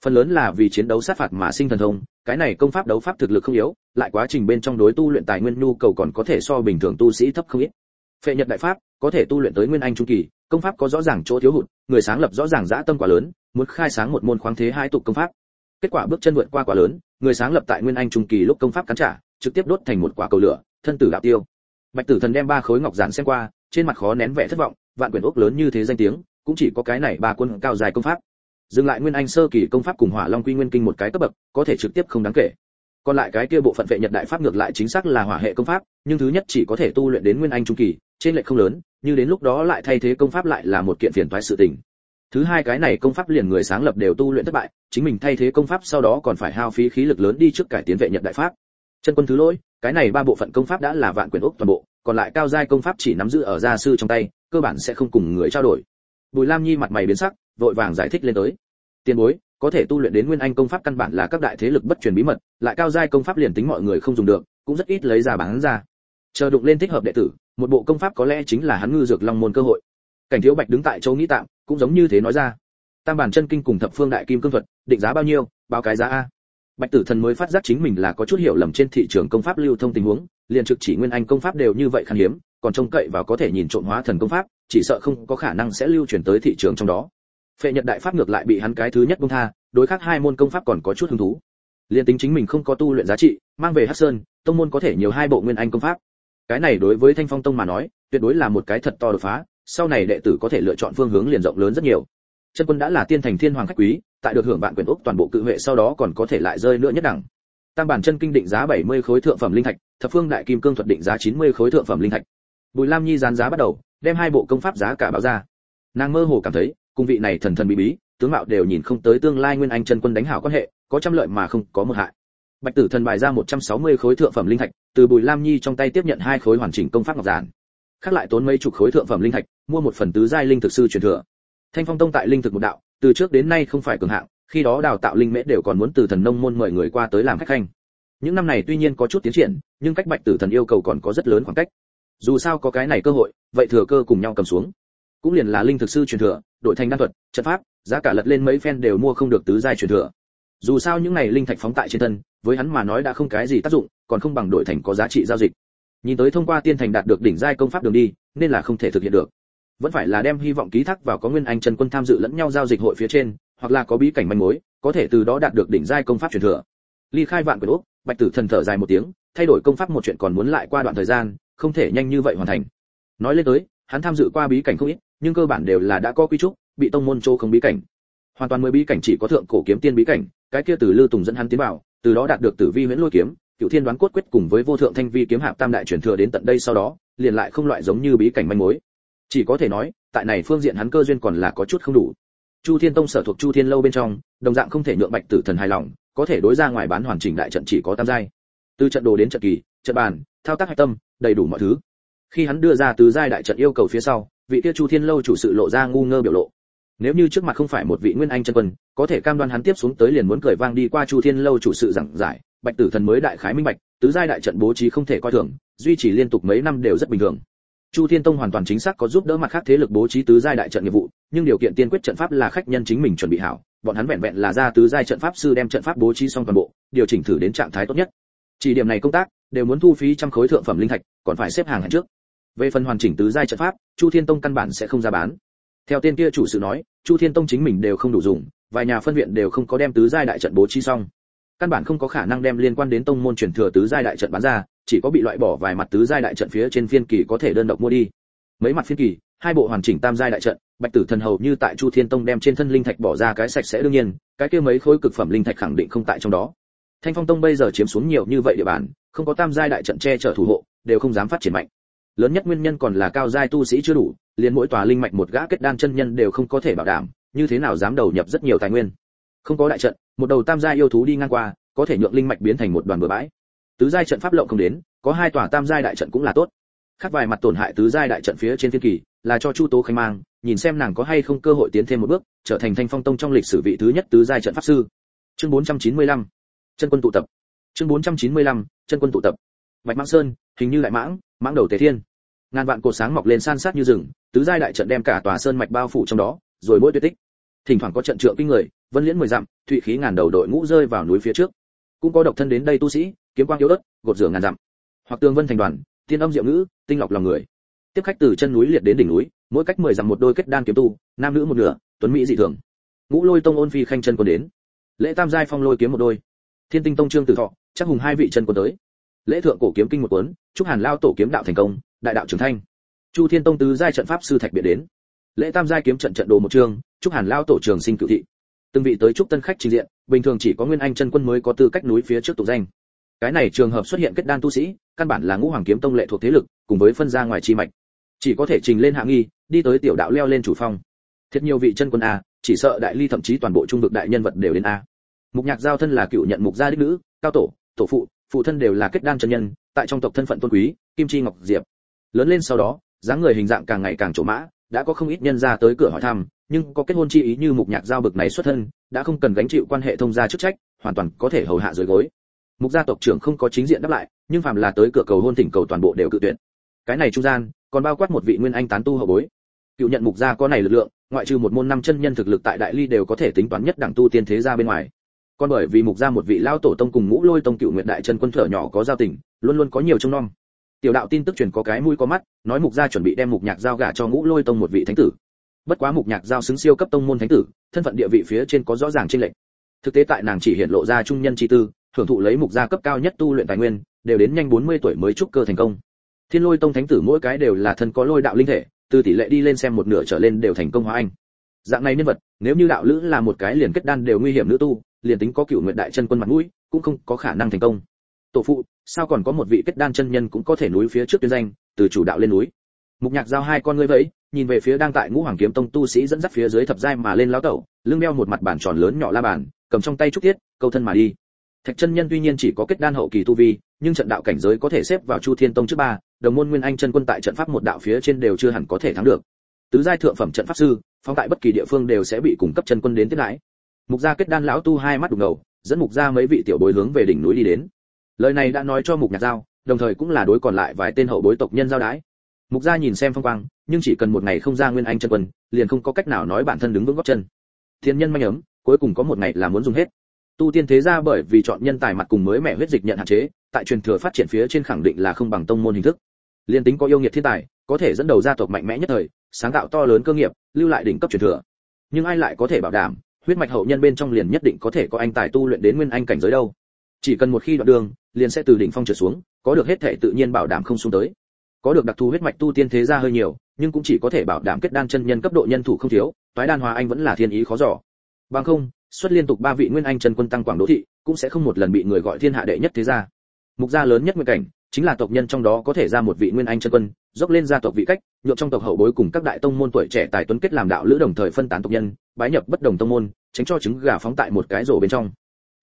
Phần lớn là vì chiến đấu sát phạt mà sinh thần thông, cái này công pháp đấu pháp thực lực không yếu, lại quá trình bên trong đối tu luyện tài nguyên nhu cầu còn có thể so bình thường tu sĩ thấp không ít. Phệ nhật đại pháp, có thể tu luyện tới nguyên anh trung kỳ, công pháp có rõ ràng chỗ thiếu hụt, người sáng lập rõ ràng dã tâm quá lớn, muốn khai sáng một môn khoáng thế hai tục công pháp. Kết quả bước chân vượt qua quá lớn người sáng lập tại nguyên anh trung kỳ lúc công pháp cắn trả, trực tiếp đốt thành một quả cầu lửa, thân tử đạo tiêu. Bạch tử thần đem ba khối ngọc giản xem qua, trên mặt khó nén vẻ thất vọng, vạn quyển ốc lớn như thế danh tiếng, cũng chỉ có cái này ba quân cao dài công pháp. Dừng lại nguyên anh sơ kỳ công pháp cùng hỏa long quy nguyên kinh một cái cấp bậc, có thể trực tiếp không đáng kể. Còn lại cái kia bộ phận vệ nhật đại pháp ngược lại chính xác là hỏa hệ công pháp, nhưng thứ nhất chỉ có thể tu luyện đến nguyên anh trung kỳ, trên lệ không lớn, như đến lúc đó lại thay thế công pháp lại là một kiện phiền toái sự tình thứ hai cái này công pháp liền người sáng lập đều tu luyện thất bại, chính mình thay thế công pháp sau đó còn phải hao phí khí lực lớn đi trước cải tiến vệ nhật đại pháp. Chân quân thứ lỗi, cái này ba bộ phận công pháp đã là vạn quyền ốc toàn bộ, còn lại cao giai công pháp chỉ nắm giữ ở gia sư trong tay, cơ bản sẽ không cùng người trao đổi. Bùi lam nhi mặt mày biến sắc, vội vàng giải thích lên tới. Tiền bối, có thể tu luyện đến nguyên anh công pháp căn bản là các đại thế lực bất truyền bí mật, lại cao giai công pháp liền tính mọi người không dùng được, cũng rất ít lấy ra bán ra. Chờ đụng lên thích hợp đệ tử, một bộ công pháp có lẽ chính là hắn ngư dược long môn cơ hội cảnh thiếu bạch đứng tại chỗ nghĩ tạm, cũng giống như thế nói ra. Tam bản chân kinh cùng thập phương đại kim cương thuật, định giá bao nhiêu, báo cái giá a. Bạch tử thần mới phát giác chính mình là có chút hiểu lầm trên thị trường công pháp lưu thông tình huống, liền trực chỉ nguyên anh công pháp đều như vậy khan hiếm, còn trông cậy vào có thể nhìn trộm hóa thần công pháp, chỉ sợ không có khả năng sẽ lưu truyền tới thị trường trong đó. Phệ nhật đại pháp ngược lại bị hắn cái thứ nhất bông tha, đối khác hai môn công pháp còn có chút hứng thú. Liền tính chính mình không có tu luyện giá trị, mang về hắc sơn, tông môn có thể nhiều hai bộ nguyên anh công pháp. Cái này đối với thanh phong tông mà nói, tuyệt đối là một cái thật to đột phá sau này đệ tử có thể lựa chọn phương hướng liền rộng lớn rất nhiều. Chân quân đã là tiên thành thiên hoàng khách quý, tại được hưởng vạn quyền úc toàn bộ cự huệ sau đó còn có thể lại rơi nữa nhất đẳng. Tam bản chân kinh định giá 70 khối thượng phẩm linh thạch, thập phương đại kim cương thuật định giá 90 khối thượng phẩm linh thạch. Bùi lam nhi dán giá bắt đầu, đem hai bộ công pháp giá cả báo ra. Nàng mơ hồ cảm thấy cung vị này thần thần bí bí, tướng mạo đều nhìn không tới tương lai nguyên anh chân quân đánh hảo quan hệ, có trăm lợi mà không có một hại. Bạch tử thần bài ra 160 khối thượng phẩm linh thạch, từ bùi lam nhi trong tay tiếp nhận hai khối hoàn chỉnh công pháp ngọc giản. Khác lại tốn mấy chục khối thượng phẩm linh thạch mua một phần tứ giai linh thực sư truyền thừa. Thanh phong tông tại linh thực một đạo, từ trước đến nay không phải cường hạng, khi đó đào tạo linh mễ đều còn muốn từ thần nông môn mời người qua tới làm khách khanh. Những năm này tuy nhiên có chút tiến triển, nhưng cách bạch tử thần yêu cầu còn có rất lớn khoảng cách. Dù sao có cái này cơ hội, vậy thừa cơ cùng nhau cầm xuống. Cũng liền là linh thực sư truyền thừa đội thành đan thuật, trận pháp, giá cả lật lên mấy phen đều mua không được tứ giai truyền thừa. Dù sao những này linh thạch phóng tại trên thân, với hắn mà nói đã không cái gì tác dụng, còn không bằng đổi thành có giá trị giao dịch. Nhìn tới thông qua tiên thành đạt được đỉnh giai công pháp đường đi, nên là không thể thực hiện được vẫn phải là đem hy vọng ký thác vào có nguyên anh chân quân tham dự lẫn nhau giao dịch hội phía trên, hoặc là có bí cảnh manh mối, có thể từ đó đạt được đỉnh giai công pháp truyền thừa. Ly khai vạn quyền úc, bạch tử thần thở dài một tiếng, thay đổi công pháp một chuyện còn muốn lại qua đoạn thời gian, không thể nhanh như vậy hoàn thành. Nói lên tới, hắn tham dự qua bí cảnh không ít, nhưng cơ bản đều là đã có quy trúc, bị tông môn châu không bí cảnh. Hoàn toàn mới bí cảnh chỉ có thượng cổ kiếm tiên bí cảnh, cái kia từ lư tùng dẫn hắn tiến vào, từ đó đạt được tử vi huyễn lôi kiếm cựu thiên đoán cốt quyết cùng với vô thượng thanh vi kiếm hạp tam đại truyền thừa đến tận đây sau đó, liền lại không loại giống như bí cảnh manh mối chỉ có thể nói, tại này phương diện hắn cơ duyên còn là có chút không đủ. Chu thiên tông sở thuộc chu thiên lâu bên trong, đồng dạng không thể nhượng bạch tử thần hài lòng, có thể đối ra ngoài bán hoàn chỉnh đại trận chỉ có tam giai. Từ trận đồ đến trận kỳ, trận bàn, thao tác hạch tâm, đầy đủ mọi thứ. Khi hắn đưa ra từ giai đại trận yêu cầu phía sau, vị kia chu thiên lâu chủ sự lộ ra ngu ngơ biểu lộ. Nếu như trước mặt không phải một vị nguyên anh chân quân, có thể cam đoan hắn tiếp xuống tới liền muốn cười vang đi qua chu thiên lâu chủ sự giảng giải. Bạch tử thần mới đại khái minh bạch, tứ giai đại trận bố trí không thể coi thường, duy trì liên tục mấy năm đều rất bình thường chu thiên tông hoàn toàn chính xác có giúp đỡ mặt khác thế lực bố trí tứ giai đại trận nghiệp vụ, nhưng điều kiện tiên quyết trận pháp là khách nhân chính mình chuẩn bị hảo, bọn hắn vẹn vẹn là ra tứ giai trận pháp sư đem trận pháp bố trí xong toàn bộ, điều chỉnh thử đến trạng thái tốt nhất. Chỉ điểm này công tác, đều muốn thu phí trăm khối thượng phẩm linh thạch, còn phải xếp hàng hàng trước. Về phần hoàn chỉnh tứ giai trận pháp, chu thiên tông căn bản sẽ không ra bán. Theo tên kia chủ sự nói, chu thiên tông chính mình đều không đủ dùng, vài nhà phân viện đều không có đem tứ giai đại trận bố trí xong. Căn bản không có khả năng đem liên quan đến tông môn truyền thừa tứ giai đại trận bán ra chỉ có bị loại bỏ vài mặt tứ giai đại trận phía trên phiên kỳ có thể đơn độc mua đi. Mấy mặt phiên kỳ, hai bộ hoàn chỉnh tam giai đại trận, bạch tử thần hầu như tại chu thiên tông đem trên thân linh thạch bỏ ra cái sạch sẽ đương nhiên, cái kia mấy khối cực phẩm linh thạch khẳng định không tại trong đó. Thanh phong tông bây giờ chiếm xuống nhiều như vậy địa bàn, không có tam giai đại trận che chở thủ hộ, đều không dám phát triển mạnh. Lớn nhất nguyên nhân còn là cao giai tu sĩ chưa đủ, liền mỗi tòa linh mạch một gã kết đan chân nhân đều không có thể bảo đảm, như thế nào dám đầu nhập rất nhiều tài nguyên. Không có đại trận, một đầu tam giai yêu thú đi ngang qua, có thể nhượng linh mạch biến thành một đoàn bừa bãi tứ giai trận pháp lộng không đến, có hai tòa tam giai đại trận cũng là tốt. Khác vài mặt tổn hại tứ giai đại trận phía trên thiên kỳ, là cho chu tố khánh mang, nhìn xem nàng có hay không cơ hội tiến thêm một bước, trở thành thanh phong tông trong lịch sử vị thứ nhất tứ giai trận pháp sư. Chương 495 chân quân tụ tập. Chương 495 chân quân tụ tập. Bạch mãng sơn, hình như đại mãng mãng đầu tề thiên. Ngàn vạn cột sáng mọc lên san sát như rừng, tứ giai đại trận đem cả tòa sơn mạch bao phủ trong đó, rồi mỗi tuyệt tích. Thỉnh thoảng có trận trượng kinh người, vân liễn mười dặm, thụy khí ngàn đầu đội ngũ rơi vào núi phía trước. Cũng có độc thân đến đây tu sĩ kiếm quang yếu ớt, gột rửa ngàn dặm. Hoặc tường vân thành đoàn, tiên âm diệu ngữ, tinh lọc lòng người. Tiếp khách từ chân núi liệt đến đỉnh núi, mỗi cách mười dặm một đôi kết đan kiếm tu, nam nữ một nửa, tuấn mỹ dị thường. Ngũ lôi tông ôn phi khanh chân quân đến. Lễ tam giai phong lôi kiếm một đôi. Thiên tinh tông trương tử thọ, chắc hùng hai vị chân quân tới. Lễ thượng cổ kiếm kinh một cuốn, chúc hàn lao tổ kiếm đạo thành công, đại đạo trưởng thanh. Chu thiên tông tứ giai trận pháp sư thạch biệt đến. Lễ tam giai kiếm trận trận đồ một chương chúc hàn lao tổ trường sinh cự thị. Từng vị tới chúc tân khách trình diện, bình thường chỉ có nguyên anh chân quân mới có tư cách núi phía trước tụ danh cái này trường hợp xuất hiện kết đan tu sĩ, căn bản là ngũ hoàng kiếm tông lệ thuộc thế lực, cùng với phân ra ngoài chi mạch. Chỉ có thể trình lên hạ nghi, đi tới tiểu đạo leo lên chủ phong. Thiệt nhiều vị chân quân a, chỉ sợ đại ly thậm chí toàn bộ trung vực đại nhân vật đều đến a. Mục nhạc giao thân là cựu nhận mục gia đích nữ, cao tổ tổ phụ phụ thân đều là kết đan chân nhân, tại trong tộc thân phận tôn quý, kim chi ngọc diệp. Lớn lên sau đó, dáng người hình dạng càng ngày càng trổ mã, đã có không ít nhân ra tới cửa hỏi thăm, nhưng có kết hôn chi ý như mục nhạc giao bực này xuất thân, đã không cần gánh chịu quan hệ thông gia chức trách, hoàn toàn có thể hầu hạ dưới gối mục gia tộc trưởng không có chính diện đáp lại, nhưng phàm là tới cửa cầu hôn thỉnh cầu toàn bộ đều cự tuyệt. Cái này trung gian, còn bao quát một vị nguyên anh tán tu hậu bối. Cựu nhận mục gia có này lực lượng, ngoại trừ một môn năm chân nhân thực lực tại đại ly đều có thể tính toán nhất đẳng tu tiên thế gia bên ngoài. Còn bởi vì mục gia một vị lao tổ tông cùng ngũ lôi tông cựu nguyện đại chân quân thở nhỏ có giao tình, luôn luôn có nhiều trông nom. Tiểu đạo tin tức truyền có cái mũi có mắt, nói mục gia chuẩn bị đem mục nhạc giao gả cho ngũ lôi tông một vị thánh tử. Bất quá mục nhạc giao xứng siêu cấp tông môn thánh tử, thân phận địa vị phía trên có rõ ràng trên lệnh thực tế tại nàng chỉ hiện lộ ra trung nhân chi tư hưởng thụ lấy mục gia cấp cao nhất tu luyện tài nguyên, đều đến nhanh 40 tuổi mới trúc cơ thành công. Thiên lôi tông thánh tử mỗi cái đều là thân có lôi đạo linh thể, từ tỷ lệ đi lên xem một nửa trở lên đều thành công hóa anh. Dạng này nhân vật, nếu như đạo lữ là một cái liền kết đan đều nguy hiểm nữ tu, liền tính có cựu nguyện đại chân quân mặt mũi, cũng không có khả năng thành công. Tổ phụ, sao còn có một vị kết đan chân nhân cũng có thể núi phía trước tuyên danh, từ chủ đạo lên núi? Mục nhạc giao hai con ngươi vẫy, nhìn về phía đang tại ngũ hoàng kiếm tông tu sĩ dẫn dắt phía dưới thập giai mà lên lão tẩu, lưng đeo một mặt bản tròn lớn nhỏ la bàn, cầm trong tay trúc tiết, câu thân mà đi thạch chân nhân tuy nhiên chỉ có kết đan hậu kỳ tu vi, nhưng trận đạo cảnh giới có thể xếp vào chu thiên tông trước ba, đồng môn nguyên anh chân quân tại trận pháp một đạo phía trên đều chưa hẳn có thể thắng được. Tứ giai thượng phẩm trận pháp sư phong tại bất kỳ địa phương đều sẽ bị cung cấp chân quân đến tiết đãi. mục gia kết đan lão tu hai mắt đục ngầu, dẫn mục gia mấy vị tiểu bối hướng về đỉnh núi đi đến. Lời này đã nói cho mục nhạc giao, đồng thời cũng là đối còn lại vài tên hậu bối tộc nhân giao đái. Mục gia nhìn xem phong quang, nhưng chỉ cần một ngày không ra nguyên anh chân quân, liền không có cách nào nói bản thân đứng vững gót chân. Thiên nhân manh ấm, cuối cùng có một ngày là muốn dùng hết tu tiên thế gia bởi vì chọn nhân tài mặt cùng mới mẹ huyết dịch nhận hạn chế, tại truyền thừa phát triển phía trên khẳng định là không bằng tông môn hình thức. Liên tính có yêu nghiệt thiên tài, có thể dẫn đầu gia tộc mạnh mẽ nhất thời, sáng tạo to lớn cơ nghiệp, lưu lại đỉnh cấp truyền thừa. Nhưng ai lại có thể bảo đảm, huyết mạch hậu nhân bên trong liền nhất định có thể có anh tài tu luyện đến nguyên anh cảnh giới đâu? Chỉ cần một khi đoạn đường, liền sẽ từ đỉnh phong trở xuống, có được hết thể tự nhiên bảo đảm không xuống tới. Có được đặc thù huyết mạch tu tiên thế gia hơi nhiều, nhưng cũng chỉ có thể bảo đảm kết đan chân nhân cấp độ nhân thủ không thiếu, toái đan hòa anh vẫn là thiên ý khó giỏ. bằng không xuất liên tục ba vị nguyên anh chân quân tăng quảng đỗ thị, cũng sẽ không một lần bị người gọi thiên hạ đệ nhất thế gia. Mục gia lớn nhất nguyên cảnh, chính là tộc nhân trong đó có thể ra một vị nguyên anh chân quân, dốc lên gia tộc vị cách, nhượng trong tộc hậu bối cùng các đại tông môn tuổi trẻ tài tuấn kết làm đạo lữ đồng thời phân tán tộc nhân, bái nhập bất đồng tông môn, tránh cho trứng gà phóng tại một cái rổ bên trong.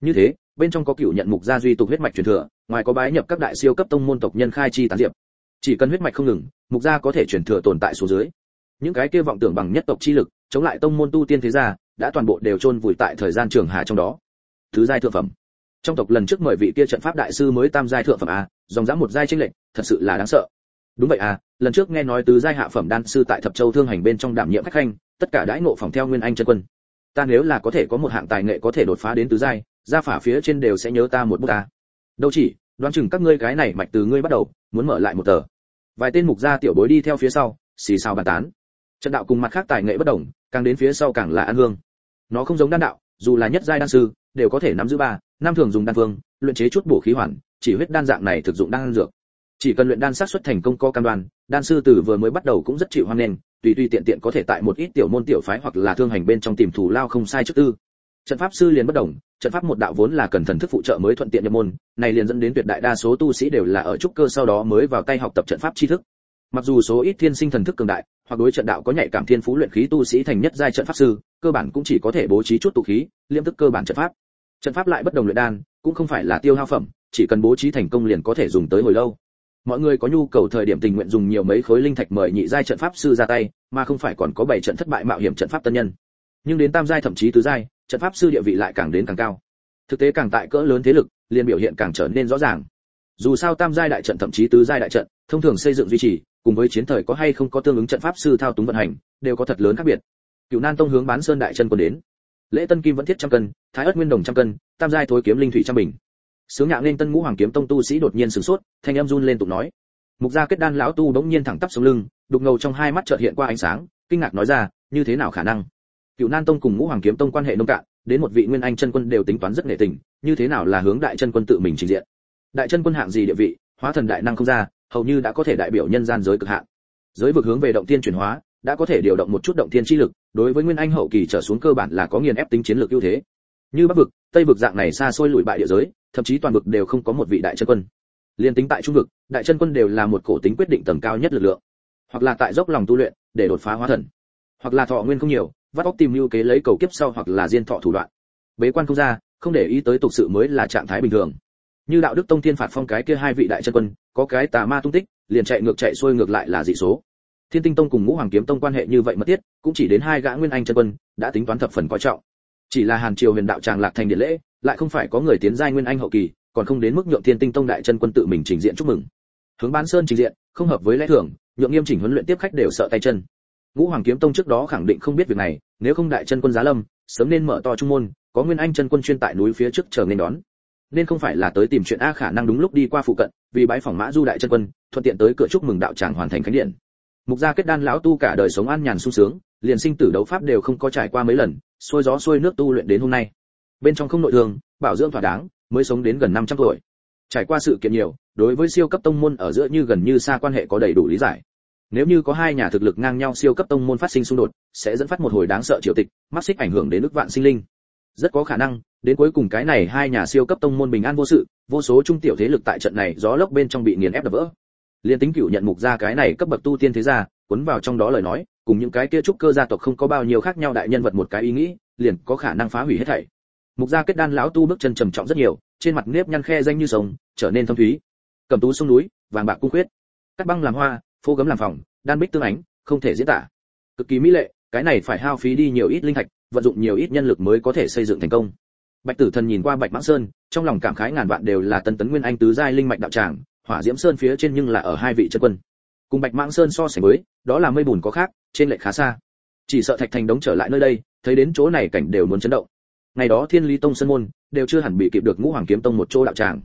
Như thế, bên trong có cựu nhận mục gia duy tục huyết mạch truyền thừa, ngoài có bái nhập các đại siêu cấp tông môn tộc nhân khai chi tán diệp. Chỉ cần huyết mạch không ngừng, mục gia có thể truyền thừa tồn tại số dưới. Những cái kia vọng tưởng bằng nhất tộc chi lực, chống lại tông môn tu tiên thế gia đã toàn bộ đều chôn vùi tại thời gian trường hà trong đó. Thứ giai thượng phẩm. Trong tộc lần trước mời vị kia trận pháp đại sư mới tam giai thượng phẩm a, dòng dã một giai tranh lệnh thật sự là đáng sợ. Đúng vậy à lần trước nghe nói tứ giai hạ phẩm đan sư tại thập châu thương hành bên trong đảm nhiệm khách khanh, tất cả đãi ngộ phòng theo nguyên anh chân quân. Ta nếu là có thể có một hạng tài nghệ có thể đột phá đến tứ giai, gia phả phía trên đều sẽ nhớ ta một bút ta đâu chỉ, đoán chừng các ngươi cái này mạch từ ngươi bắt đầu, muốn mở lại một tờ. Vài tên mục gia tiểu bối đi theo phía sau, xì xào bàn tán. Trận đạo cùng mặt khác tài nghệ bất đồng càng đến phía sau càng là ăn hương. Nó không giống đan đạo, dù là nhất giai đan sư, đều có thể nắm giữ ba, năm thường dùng đan phương luyện chế chút bổ khí hoàn, chỉ huyết đan dạng này thực dụng đan dược. Chỉ cần luyện đan sát xuất thành công có cam đoan, đan sư từ vừa mới bắt đầu cũng rất chịu hoan nghênh, tùy tùy tiện tiện có thể tại một ít tiểu môn tiểu phái hoặc là thương hành bên trong tìm thủ lao không sai trước tư. Trận pháp sư liền bất đồng, trận pháp một đạo vốn là cần thần thức phụ trợ mới thuận tiện nhập môn, này liền dẫn đến tuyệt đại đa số tu sĩ đều là ở trúc cơ sau đó mới vào tay học tập trận pháp tri thức mặc dù số ít thiên sinh thần thức cường đại, hoặc đối trận đạo có nhạy cảm thiên phú luyện khí tu sĩ thành nhất giai trận pháp sư, cơ bản cũng chỉ có thể bố trí chút tụ khí, liêm thức cơ bản trận pháp. Trận pháp lại bất đồng luyện đan, cũng không phải là tiêu hao phẩm, chỉ cần bố trí thành công liền có thể dùng tới hồi lâu. Mọi người có nhu cầu thời điểm tình nguyện dùng nhiều mấy khối linh thạch mời nhị giai trận pháp sư ra tay, mà không phải còn có bảy trận thất bại mạo hiểm trận pháp tân nhân. Nhưng đến tam giai thậm chí tứ giai, trận pháp sư địa vị lại càng đến càng cao. Thực tế càng tại cỡ lớn thế lực, liền biểu hiện càng trở nên rõ ràng. Dù sao tam giai đại trận thậm chí tứ giai đại trận, thông thường xây dựng duy trì cùng với chiến thời có hay không có tương ứng trận pháp sư thao túng vận hành, đều có thật lớn khác biệt. Cựu nan tông hướng bán sơn đại chân quân đến. Lễ tân kim vẫn thiết trăm cân, thái ất nguyên đồng trăm cân, tam giai thối kiếm linh thủy trăm bình. Sướng nhạc lên tân ngũ hoàng kiếm tông tu sĩ đột nhiên sửng sốt, thanh em run lên tụng nói. Mục gia kết đan lão tu đống nhiên thẳng tắp sống lưng, đục ngầu trong hai mắt chợt hiện qua ánh sáng, kinh ngạc nói ra, như thế nào khả năng? Cựu nan tông cùng ngũ hoàng kiếm tông quan hệ nông cạn, đến một vị nguyên anh chân quân đều tính toán rất nghệ tình, như thế nào là hướng đại chân quân tự mình trình diện? Đại chân quân hạng gì địa vị, hóa thần đại năng không ra hầu như đã có thể đại biểu nhân gian giới cực hạn. Giới vực hướng về động tiên chuyển hóa, đã có thể điều động một chút động tiên chi lực, đối với nguyên anh hậu kỳ trở xuống cơ bản là có nghiền ép tính chiến lược ưu thế. Như bắc vực, tây vực dạng này xa xôi lùi bại địa giới, thậm chí toàn vực đều không có một vị đại chân quân. Liên tính tại trung vực, đại chân quân đều là một cổ tính quyết định tầng cao nhất lực lượng. Hoặc là tại dốc lòng tu luyện, để đột phá hóa thần. Hoặc là thọ nguyên không nhiều, vắt óc tìm lưu kế lấy cầu kiếp sau hoặc là diên thọ thủ đoạn. Bế quan không ra, không để ý tới tục sự mới là trạng thái bình thường. Như đạo đức tông thiên phạt phong cái kia hai vị đại chân quân có cái tà ma tung tích, liền chạy ngược chạy xuôi ngược lại là dị số. Thiên tinh tông cùng ngũ hoàng kiếm tông quan hệ như vậy mất tiết, cũng chỉ đến hai gã nguyên anh chân quân, đã tính toán thập phần coi trọng. Chỉ là hàn triều huyền đạo tràng lạc thành điện lễ, lại không phải có người tiến giai nguyên anh hậu kỳ, còn không đến mức nhượng thiên tinh tông đại chân quân tự mình trình diện chúc mừng. Hướng bán sơn trình diện, không hợp với lẽ thường, nhượng nghiêm chỉnh huấn luyện tiếp khách đều sợ tay chân. Ngũ hoàng kiếm tông trước đó khẳng định không biết việc này, nếu không đại chân quân giá lâm, sớm nên mở to trung môn, có nguyên anh chân quân chuyên tại núi phía trước chờ nên đón. Nên không phải là tới tìm chuyện a khả năng đúng lúc đi qua phụ cận vì bãi phòng mã du đại chân quân, thuận tiện tới cửa chúc mừng đạo tràng hoàn thành khánh điện. Mục gia kết đan lão tu cả đời sống an nhàn sung sướng, liền sinh tử đấu pháp đều không có trải qua mấy lần xuôi gió xuôi nước tu luyện đến hôm nay. Bên trong không nội thương, bảo dưỡng thỏa đáng, mới sống đến gần 500 tuổi. Trải qua sự kiện nhiều, đối với siêu cấp tông môn ở giữa như gần như xa quan hệ có đầy đủ lý giải. Nếu như có hai nhà thực lực ngang nhau siêu cấp tông môn phát sinh xung đột, sẽ dẫn phát một hồi đáng sợ triều tịch mắc xích ảnh hưởng đến nước vạn sinh linh. Rất có khả năng đến cuối cùng cái này hai nhà siêu cấp tông môn bình an vô sự, vô số trung tiểu thế lực tại trận này gió lốc bên trong bị nghiền ép đập vỡ. Liên tính cựu nhận mục ra cái này cấp bậc tu tiên thế gia, cuốn vào trong đó lời nói, cùng những cái kia trúc cơ gia tộc không có bao nhiêu khác nhau đại nhân vật một cái ý nghĩ, liền có khả năng phá hủy hết thảy. Mục gia kết đan lão tu bước chân trầm trọng rất nhiều, trên mặt nếp nhăn khe danh như sống trở nên thâm thúy. Cầm tú sông núi, vàng bạc cung khuyết. Cắt băng làm hoa, phô gấm làm phòng, đan bích tương ánh, không thể diễn tả. Cực kỳ mỹ lệ, cái này phải hao phí đi nhiều ít linh thạch, vận dụng nhiều ít nhân lực mới có thể xây dựng thành công bạch tử thần nhìn qua bạch mãng sơn, trong lòng cảm khái ngàn vạn đều là tân tấn nguyên anh tứ giai linh mạch đạo tràng, hỏa diễm sơn phía trên nhưng là ở hai vị chân quân. Cùng bạch mãng sơn so sánh với, đó là mây bùn có khác, trên lệch khá xa. Chỉ sợ thạch thành đống trở lại nơi đây, thấy đến chỗ này cảnh đều muốn chấn động. Ngày đó thiên lý tông sơn môn, đều chưa hẳn bị kịp được ngũ hoàng kiếm tông một chỗ đạo tràng.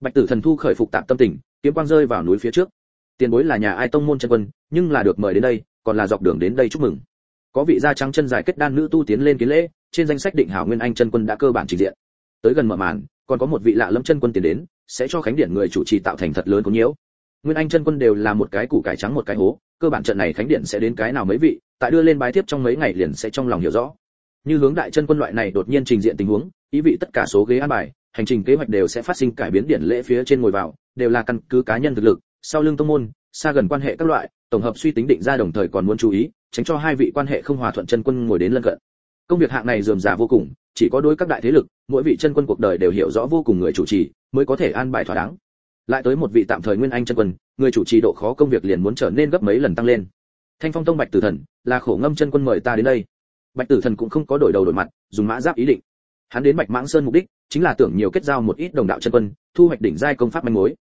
Bạch tử thần thu khởi phục tạm tâm tình, kiếm quang rơi vào núi phía trước. Tiền bối là nhà ai tông môn chân quân, nhưng là được mời đến đây, còn là dọc đường đến đây chúc mừng có vị da trắng chân dài kết đan nữ tu tiến lên kiến lễ, trên danh sách định hảo nguyên anh chân quân đã cơ bản trình diện. Tới gần mở màn, còn có một vị lạ lâm chân quân tiến đến, sẽ cho khánh điện người chủ trì tạo thành thật lớn có nhiễu. Nguyên anh chân quân đều là một cái củ cải trắng một cái hố, cơ bản trận này khánh điện sẽ đến cái nào mấy vị, tại đưa lên bái tiếp trong mấy ngày liền sẽ trong lòng hiểu rõ. Như hướng đại chân quân loại này đột nhiên trình diện tình huống, ý vị tất cả số ghế an bài, hành trình kế hoạch đều sẽ phát sinh cải biến điện lễ phía trên ngồi vào, đều là căn cứ cá nhân thực lực, sau lưng tông môn, xa gần quan hệ các loại tổng hợp suy tính định ra đồng thời còn muốn chú ý, tránh cho hai vị quan hệ không hòa thuận chân quân ngồi đến lân cận. Công việc hạng này dườm giả vô cùng, chỉ có đối các đại thế lực, mỗi vị chân quân cuộc đời đều hiểu rõ vô cùng người chủ trì, mới có thể an bài thỏa đáng. Lại tới một vị tạm thời nguyên anh chân quân, người chủ trì độ khó công việc liền muốn trở nên gấp mấy lần tăng lên. Thanh phong tông bạch tử thần là khổ ngâm chân quân mời ta đến đây. Bạch tử thần cũng không có đổi đầu đổi mặt, dùng mã giáp ý định. Hắn đến bạch mãng sơn mục đích, chính là tưởng nhiều kết giao một ít đồng đạo chân quân, thu hoạch đỉnh giai công pháp manh mối.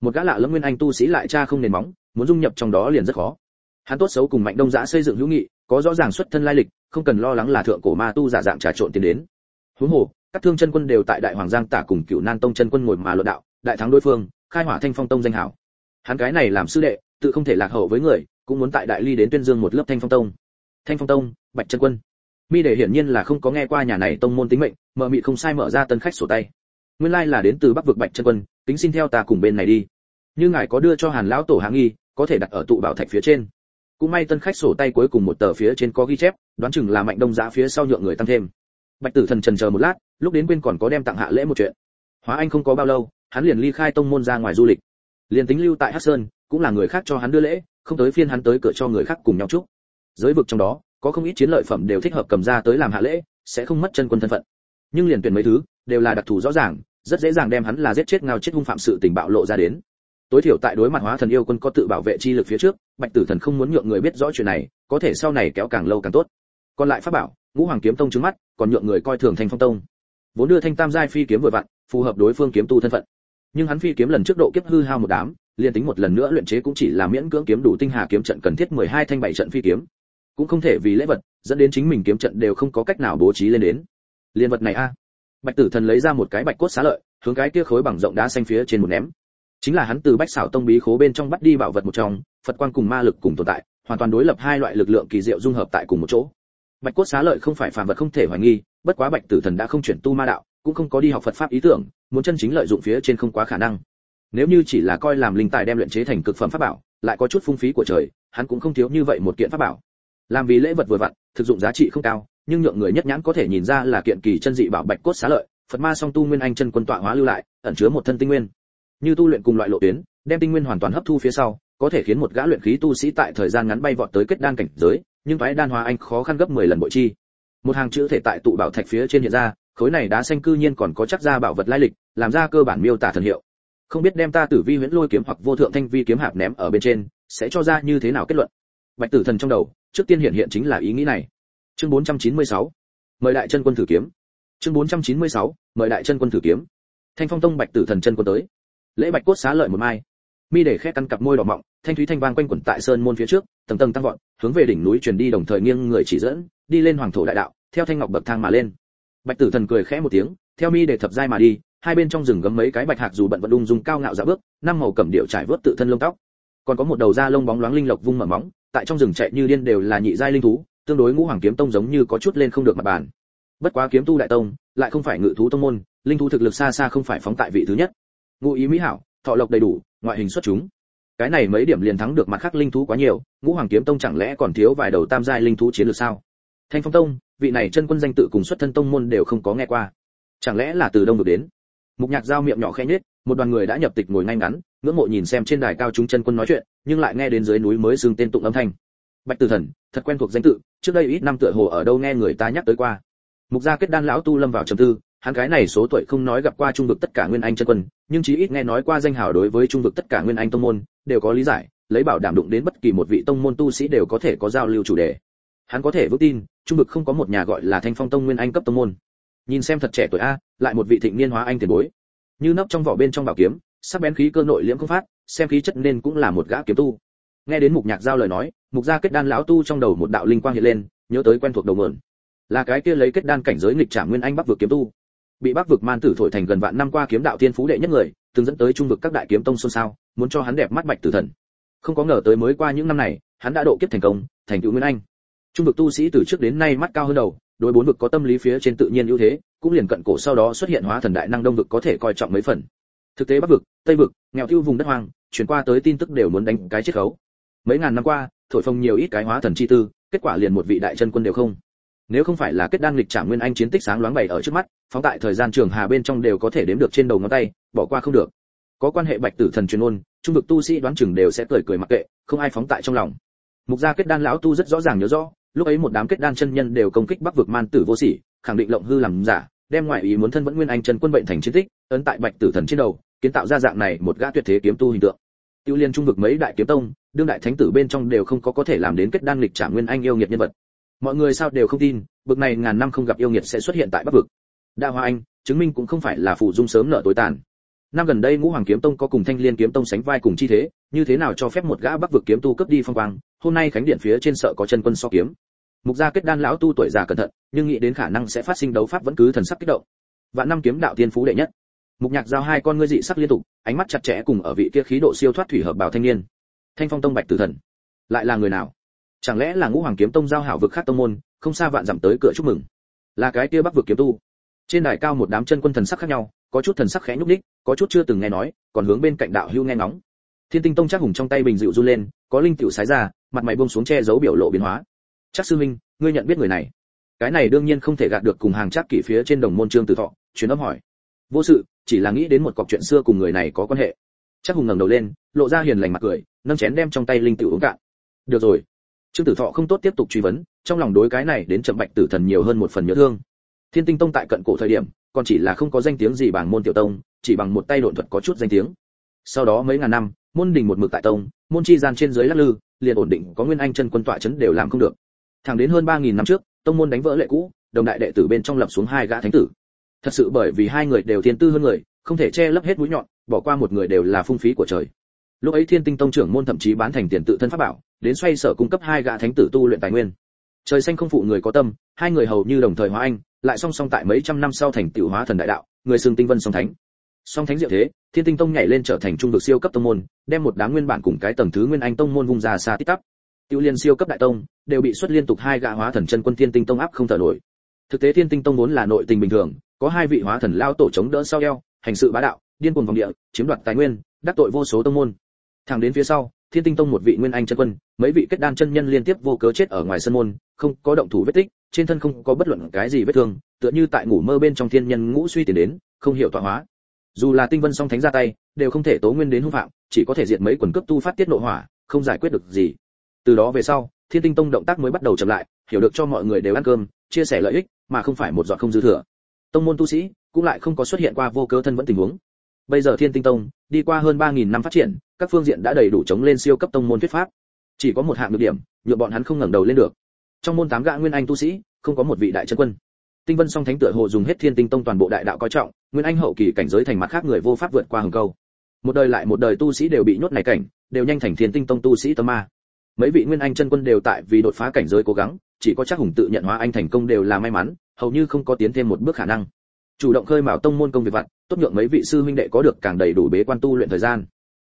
Một gã lạ lẫm nguyên anh tu sĩ lại cha không nền móng muốn dung nhập trong đó liền rất khó. Hắn tốt xấu cùng mạnh đông giã xây dựng hữu nghị, có rõ ràng xuất thân lai lịch, không cần lo lắng là thượng cổ ma tu giả dạng trà trộn tiến đến. Huống hồ, các thương chân quân đều tại đại hoàng giang tả cùng cựu nan tông chân quân ngồi mà luận đạo, đại thắng đối phương, khai hỏa thanh phong tông danh hảo. Hắn cái này làm sư đệ, tự không thể lạc hậu với người, cũng muốn tại đại ly đến tuyên dương một lớp thanh phong tông. Thanh phong tông, bạch chân quân. Mi để hiển nhiên là không có nghe qua nhà này tông môn tính mệnh, mở mị không sai mở ra tân khách sổ tay. Nguyên lai là đến từ bắc vực bạch chân quân tính xin theo ta cùng bên này đi như ngài có đưa cho hàn lão tổ hạng nghi, có thể đặt ở tụ bảo thạch phía trên. Cũng may tân khách sổ tay cuối cùng một tờ phía trên có ghi chép, đoán chừng là mạnh đông giá phía sau nhượng người tăng thêm. Bạch tử thần trần chờ một lát, lúc đến quên còn có đem tặng hạ lễ một chuyện. Hóa anh không có bao lâu, hắn liền ly khai tông môn ra ngoài du lịch. Liền tính lưu tại hắc sơn, cũng là người khác cho hắn đưa lễ, không tới phiên hắn tới cửa cho người khác cùng nhau chúc. Giới vực trong đó, có không ít chiến lợi phẩm đều thích hợp cầm ra tới làm hạ lễ, sẽ không mất chân quân thân phận. Nhưng liền tuyển mấy thứ, đều là đặc thù rõ ràng, rất dễ dàng đem hắn là giết chết ngao chết hung phạm sự tình bạo lộ ra đến tối thiểu tại đối mặt hóa thần yêu quân có tự bảo vệ chi lực phía trước, bạch tử thần không muốn nhượng người biết rõ chuyện này, có thể sau này kéo càng lâu càng tốt. Còn lại pháp bảo, ngũ hoàng kiếm tông trứng mắt, còn nhượng người coi thường thanh phong tông. Vốn đưa thanh tam giai phi kiếm vừa vặn, phù hợp đối phương kiếm tu thân phận. Nhưng hắn phi kiếm lần trước độ kiếp hư hao một đám liên tính một lần nữa luyện chế cũng chỉ là miễn cưỡng kiếm đủ tinh hà kiếm trận cần thiết 12 thanh bảy trận phi kiếm. Cũng không thể vì lễ vật, dẫn đến chính mình kiếm trận đều không có cách nào bố trí lên đến. Liên vật này a. Bạch tử thần lấy ra một cái bạch cốt xá lợi, hướng cái kia khối bằng rộng đá xanh phía trên một ném chính là hắn từ bách xảo tông bí khố bên trong bắt đi bảo vật một trong, phật quang cùng ma lực cùng tồn tại, hoàn toàn đối lập hai loại lực lượng kỳ diệu dung hợp tại cùng một chỗ. Bạch cốt xá lợi không phải phàm vật không thể hoài nghi, bất quá bạch tử thần đã không chuyển tu ma đạo, cũng không có đi học phật pháp ý tưởng, muốn chân chính lợi dụng phía trên không quá khả năng. Nếu như chỉ là coi làm linh tài đem luyện chế thành cực phẩm pháp bảo, lại có chút phung phí của trời, hắn cũng không thiếu như vậy một kiện pháp bảo. Làm vì lễ vật vừa vặn, thực dụng giá trị không cao, nhưng nhượng người nhất nhãn có thể nhìn ra là kiện kỳ chân dị bảo bạch cốt xá lợi, phật ma song tu nguyên anh chân quân tọa hóa lưu lại, ẩn chứa một thân tinh nguyên như tu luyện cùng loại lộ tuyến, đem tinh nguyên hoàn toàn hấp thu phía sau, có thể khiến một gã luyện khí tu sĩ tại thời gian ngắn bay vọt tới kết đan cảnh giới, nhưng thoái đan hóa anh khó khăn gấp 10 lần bội chi. Một hàng chữ thể tại tụ bảo thạch phía trên hiện ra, khối này đá xanh cư nhiên còn có chắc ra bảo vật lai lịch, làm ra cơ bản miêu tả thần hiệu. Không biết đem ta tử vi huyễn lôi kiếm hoặc vô thượng thanh vi kiếm hạp ném ở bên trên, sẽ cho ra như thế nào kết luận? Bạch tử thần trong đầu, trước tiên hiện hiện chính là ý nghĩ này. Chương 496 mời đại chân quân thử kiếm. Chương 496 mời đại chân quân thử kiếm. Thanh phong tông bạch tử thần chân quân tới lễ bạch cốt xá lợi một mai. Mi để khẽ căn cặp môi đỏ mọng, thanh thúy thanh vang quanh quẩn tại sơn môn phía trước, tầng tầng tăng vọt, hướng về đỉnh núi truyền đi đồng thời nghiêng người chỉ dẫn, đi lên hoàng thổ đại đạo, theo thanh ngọc bậc thang mà lên. Bạch tử thần cười khẽ một tiếng, theo mi để thập giai mà đi, hai bên trong rừng gấm mấy cái bạch hạc dù bận vận đung dùng cao ngạo dạ bước, năm màu cẩm điệu trải vớt tự thân lông tóc. Còn có một đầu da lông bóng loáng linh lộc vung mở móng, tại trong rừng chạy như điên đều là nhị giai linh thú, tương đối ngũ hoàng kiếm tông giống như có chút lên không được mặt bàn. Bất quá kiếm tu đại tông, lại không phải ngự thú tông môn, linh thú thực lực xa xa không phải phóng tại vị thứ nhất ngụ ý mỹ hảo, thọ lộc đầy đủ, ngoại hình xuất chúng. Cái này mấy điểm liền thắng được mặt khác linh thú quá nhiều, ngũ hoàng kiếm tông chẳng lẽ còn thiếu vài đầu tam giai linh thú chiến lược sao? Thanh phong tông, vị này chân quân danh tự cùng xuất thân tông môn đều không có nghe qua. Chẳng lẽ là từ đông được đến? Mục nhạc giao miệng nhỏ khẽ nhếch, một đoàn người đã nhập tịch ngồi ngay ngắn, ngưỡng mộ nhìn xem trên đài cao chúng chân quân nói chuyện, nhưng lại nghe đến dưới núi mới xưng tên tụng âm thanh. Bạch tử thần, thật quen thuộc danh tự, trước đây ít năm tựa hồ ở đâu nghe người ta nhắc tới qua. Mục gia kết đan lão tu lâm vào trầm tư hắn cái này số tuổi không nói gặp qua trung vực tất cả nguyên anh chân quân, nhưng chí ít nghe nói qua danh hào đối với trung vực tất cả nguyên anh tông môn, đều có lý giải, lấy bảo đảm đụng đến bất kỳ một vị tông môn tu sĩ đều có thể có giao lưu chủ đề. Hắn có thể vững tin, trung vực không có một nhà gọi là thanh phong tông nguyên anh cấp tông môn. Nhìn xem thật trẻ tuổi a, lại một vị thịnh niên hóa anh tiền bối. Như nấp trong vỏ bên trong bảo kiếm, sắc bén khí cơ nội liễm không phát, xem khí chất nên cũng là một gã kiếm tu. Nghe đến mục nhạc giao lời nói, mục gia kết đan lão tu trong đầu một đạo linh quang hiện lên, nhớ tới quen thuộc đầu mượn. Là cái kia lấy kết đan cảnh giới nghịch trảm nguyên anh bắc vực kiếm tu bị bắc vực man tử thổi thành gần vạn năm qua kiếm đạo thiên phú đệ nhất người, từng dẫn tới trung vực các đại kiếm tông xôn xao, muốn cho hắn đẹp mắt bạch tử thần. Không có ngờ tới mới qua những năm này, hắn đã độ kiếp thành công, thành tựu nguyên anh. Trung vực tu sĩ từ trước đến nay mắt cao hơn đầu, đối bốn vực có tâm lý phía trên tự nhiên ưu thế, cũng liền cận cổ sau đó xuất hiện hóa thần đại năng đông vực có thể coi trọng mấy phần. Thực tế bắc vực, tây vực, nghèo tiêu vùng đất hoang, chuyển qua tới tin tức đều muốn đánh cái chiết khấu. Mấy ngàn năm qua, thổi phồng nhiều ít cái hóa thần chi tư, kết quả liền một vị đại chân quân đều không nếu không phải là kết đan lịch trả nguyên anh chiến tích sáng loáng bày ở trước mắt, phóng tại thời gian trường hà bên trong đều có thể đếm được trên đầu ngón tay, bỏ qua không được. Có quan hệ bạch tử thần truyền ôn, trung vực tu sĩ đoán chừng đều sẽ cười cười mặc kệ, không ai phóng tại trong lòng. Mục gia kết đan lão tu rất rõ ràng nhớ rõ, lúc ấy một đám kết đan chân nhân đều công kích bắc vực man tử vô sỉ, khẳng định lộng hư làm giả, đem ngoại ý muốn thân vẫn nguyên anh chân quân bệnh thành chiến tích, ấn tại bạch tử thần trên đầu, kiến tạo ra dạng này một gã tuyệt thế kiếm tu hình tượng. Tiêu liên trung vực mấy đại kiếm tông, đương đại thánh tử bên trong đều không có có thể làm đến kết đan lịch trả nguyên anh yêu nghiệt nhân vật mọi người sao đều không tin, bực này ngàn năm không gặp yêu nghiệt sẽ xuất hiện tại bắc vực. Đa hoa anh, chứng minh cũng không phải là phụ dung sớm nợ tối tàn. Năm gần đây ngũ hoàng kiếm tông có cùng thanh liên kiếm tông sánh vai cùng chi thế, như thế nào cho phép một gã bắc vực kiếm tu cấp đi phong quang, hôm nay khánh điện phía trên sợ có chân quân so kiếm. Mục gia kết đan lão tu tuổi già cẩn thận, nhưng nghĩ đến khả năng sẽ phát sinh đấu pháp vẫn cứ thần sắc kích động. Vạn năm kiếm đạo tiên phú đệ nhất. Mục nhạc giao hai con ngươi dị sắc liên tục, ánh mắt chặt chẽ cùng ở vị kia khí độ siêu thoát thủy hợp bảo thanh niên. Thanh phong tông bạch tử thần, lại là người nào? Chẳng lẽ là ngũ hoàng kiếm tông giao hảo vực khác tông môn, không xa vạn dặm tới cửa chúc mừng? Là cái kia bắc vực kiếm tu. Trên đài cao một đám chân quân thần sắc khác nhau, có chút thần sắc khẽ nhúc nhích, có chút chưa từng nghe nói, còn hướng bên cạnh đạo hưu nghe ngóng. Thiên tinh tông chắc hùng trong tay bình dịu run lên, có linh tiểu sái ra, mặt mày buông xuống che giấu biểu lộ biến hóa. Chắc sư minh ngươi nhận biết người này? Cái này đương nhiên không thể gạt được cùng hàng chắc kỷ phía trên đồng môn trương tử thọ, truyền âm hỏi. Vô sự, chỉ là nghĩ đến một cọc chuyện xưa cùng người này có quan hệ. Chắc hùng ngẩng đầu lên, lộ ra hiền lành mặt cười, nâng chén đem trong tay linh tiểu uống cạn. Được rồi trương tử thọ không tốt tiếp tục truy vấn, trong lòng đối cái này đến chậm bạch tử thần nhiều hơn một phần nhớ thương. Thiên tinh tông tại cận cổ thời điểm, còn chỉ là không có danh tiếng gì bằng môn tiểu tông, chỉ bằng một tay độn thuật có chút danh tiếng. Sau đó mấy ngàn năm, môn đình một mực tại tông, môn chi gian trên dưới lắc lư, liền ổn định, có nguyên anh chân quân tọa chấn đều làm không được. Thẳng đến hơn ba nghìn năm trước, tông môn đánh vỡ lệ cũ, đồng đại đệ tử bên trong lập xuống hai gã thánh tử. Thật sự bởi vì hai người đều thiên tư hơn người, không thể che lấp hết mũi nhọn, bỏ qua một người đều là phung phí của trời. Lúc ấy thiên tinh tông trưởng môn thậm chí bán thành tiền tự thân pháp bảo đến xoay sở cung cấp hai gã thánh tử tu luyện tài nguyên. Trời xanh không phụ người có tâm, hai người hầu như đồng thời hóa anh, lại song song tại mấy trăm năm sau thành tiểu hóa thần đại đạo, người xưng tinh vân song thánh. Song thánh diệu thế, thiên tinh tông nhảy lên trở thành trung vực siêu cấp tông môn, đem một đám nguyên bản cùng cái tầng thứ nguyên anh tông môn vung ra xa tít tắp. Tiêu liên siêu cấp đại tông, đều bị xuất liên tục hai gã hóa thần chân quân thiên tinh tông áp không thở nổi. Thực tế thiên tinh tông vốn là nội tình bình thường, có hai vị hóa thần lao tổ chống đỡ sau eo, hành sự bá đạo, điên cuồng vòng địa, chiếm đoạt tài nguyên, đắc tội vô số tông môn. Thẳng đến phía sau thiên tinh tông một vị nguyên anh chân quân, mấy vị kết đan chân nhân liên tiếp vô cớ chết ở ngoài sân môn, không có động thủ vết tích, trên thân không có bất luận cái gì vết thương, tựa như tại ngủ mơ bên trong thiên nhân ngũ suy tiền đến, không hiểu tọa hóa. Dù là tinh vân song thánh ra tay, đều không thể tố nguyên đến hung phạm, chỉ có thể diệt mấy quần cấp tu phát tiết nội hỏa, không giải quyết được gì. Từ đó về sau, thiên tinh tông động tác mới bắt đầu chậm lại, hiểu được cho mọi người đều ăn cơm, chia sẻ lợi ích, mà không phải một giọt không dư thừa. Tông môn tu sĩ cũng lại không có xuất hiện qua vô cớ thân vẫn tình huống. Bây giờ thiên tinh tông đi qua hơn ba nghìn năm phát triển các phương diện đã đầy đủ chống lên siêu cấp tông môn thuyết pháp. Chỉ có một hạng được điểm, nhượng bọn hắn không ngẩng đầu lên được. Trong môn tám gã nguyên anh tu sĩ, không có một vị đại chân quân. Tinh vân song thánh tựa hồ dùng hết thiên tinh tông toàn bộ đại đạo coi trọng, nguyên anh hậu kỳ cảnh giới thành mặt khác người vô pháp vượt qua hừng câu. Một đời lại một đời tu sĩ đều bị nhốt này cảnh, đều nhanh thành thiên tinh tông tu sĩ tâm ma. Mấy vị nguyên anh chân quân đều tại vì đột phá cảnh giới cố gắng, chỉ có chắc hùng tự nhận hóa anh thành công đều là may mắn, hầu như không có tiến thêm một bước khả năng. Chủ động khơi mào tông môn công việc vặt, tốt nhượng mấy vị sư huynh đệ có được càng đầy đủ bế quan tu luyện thời gian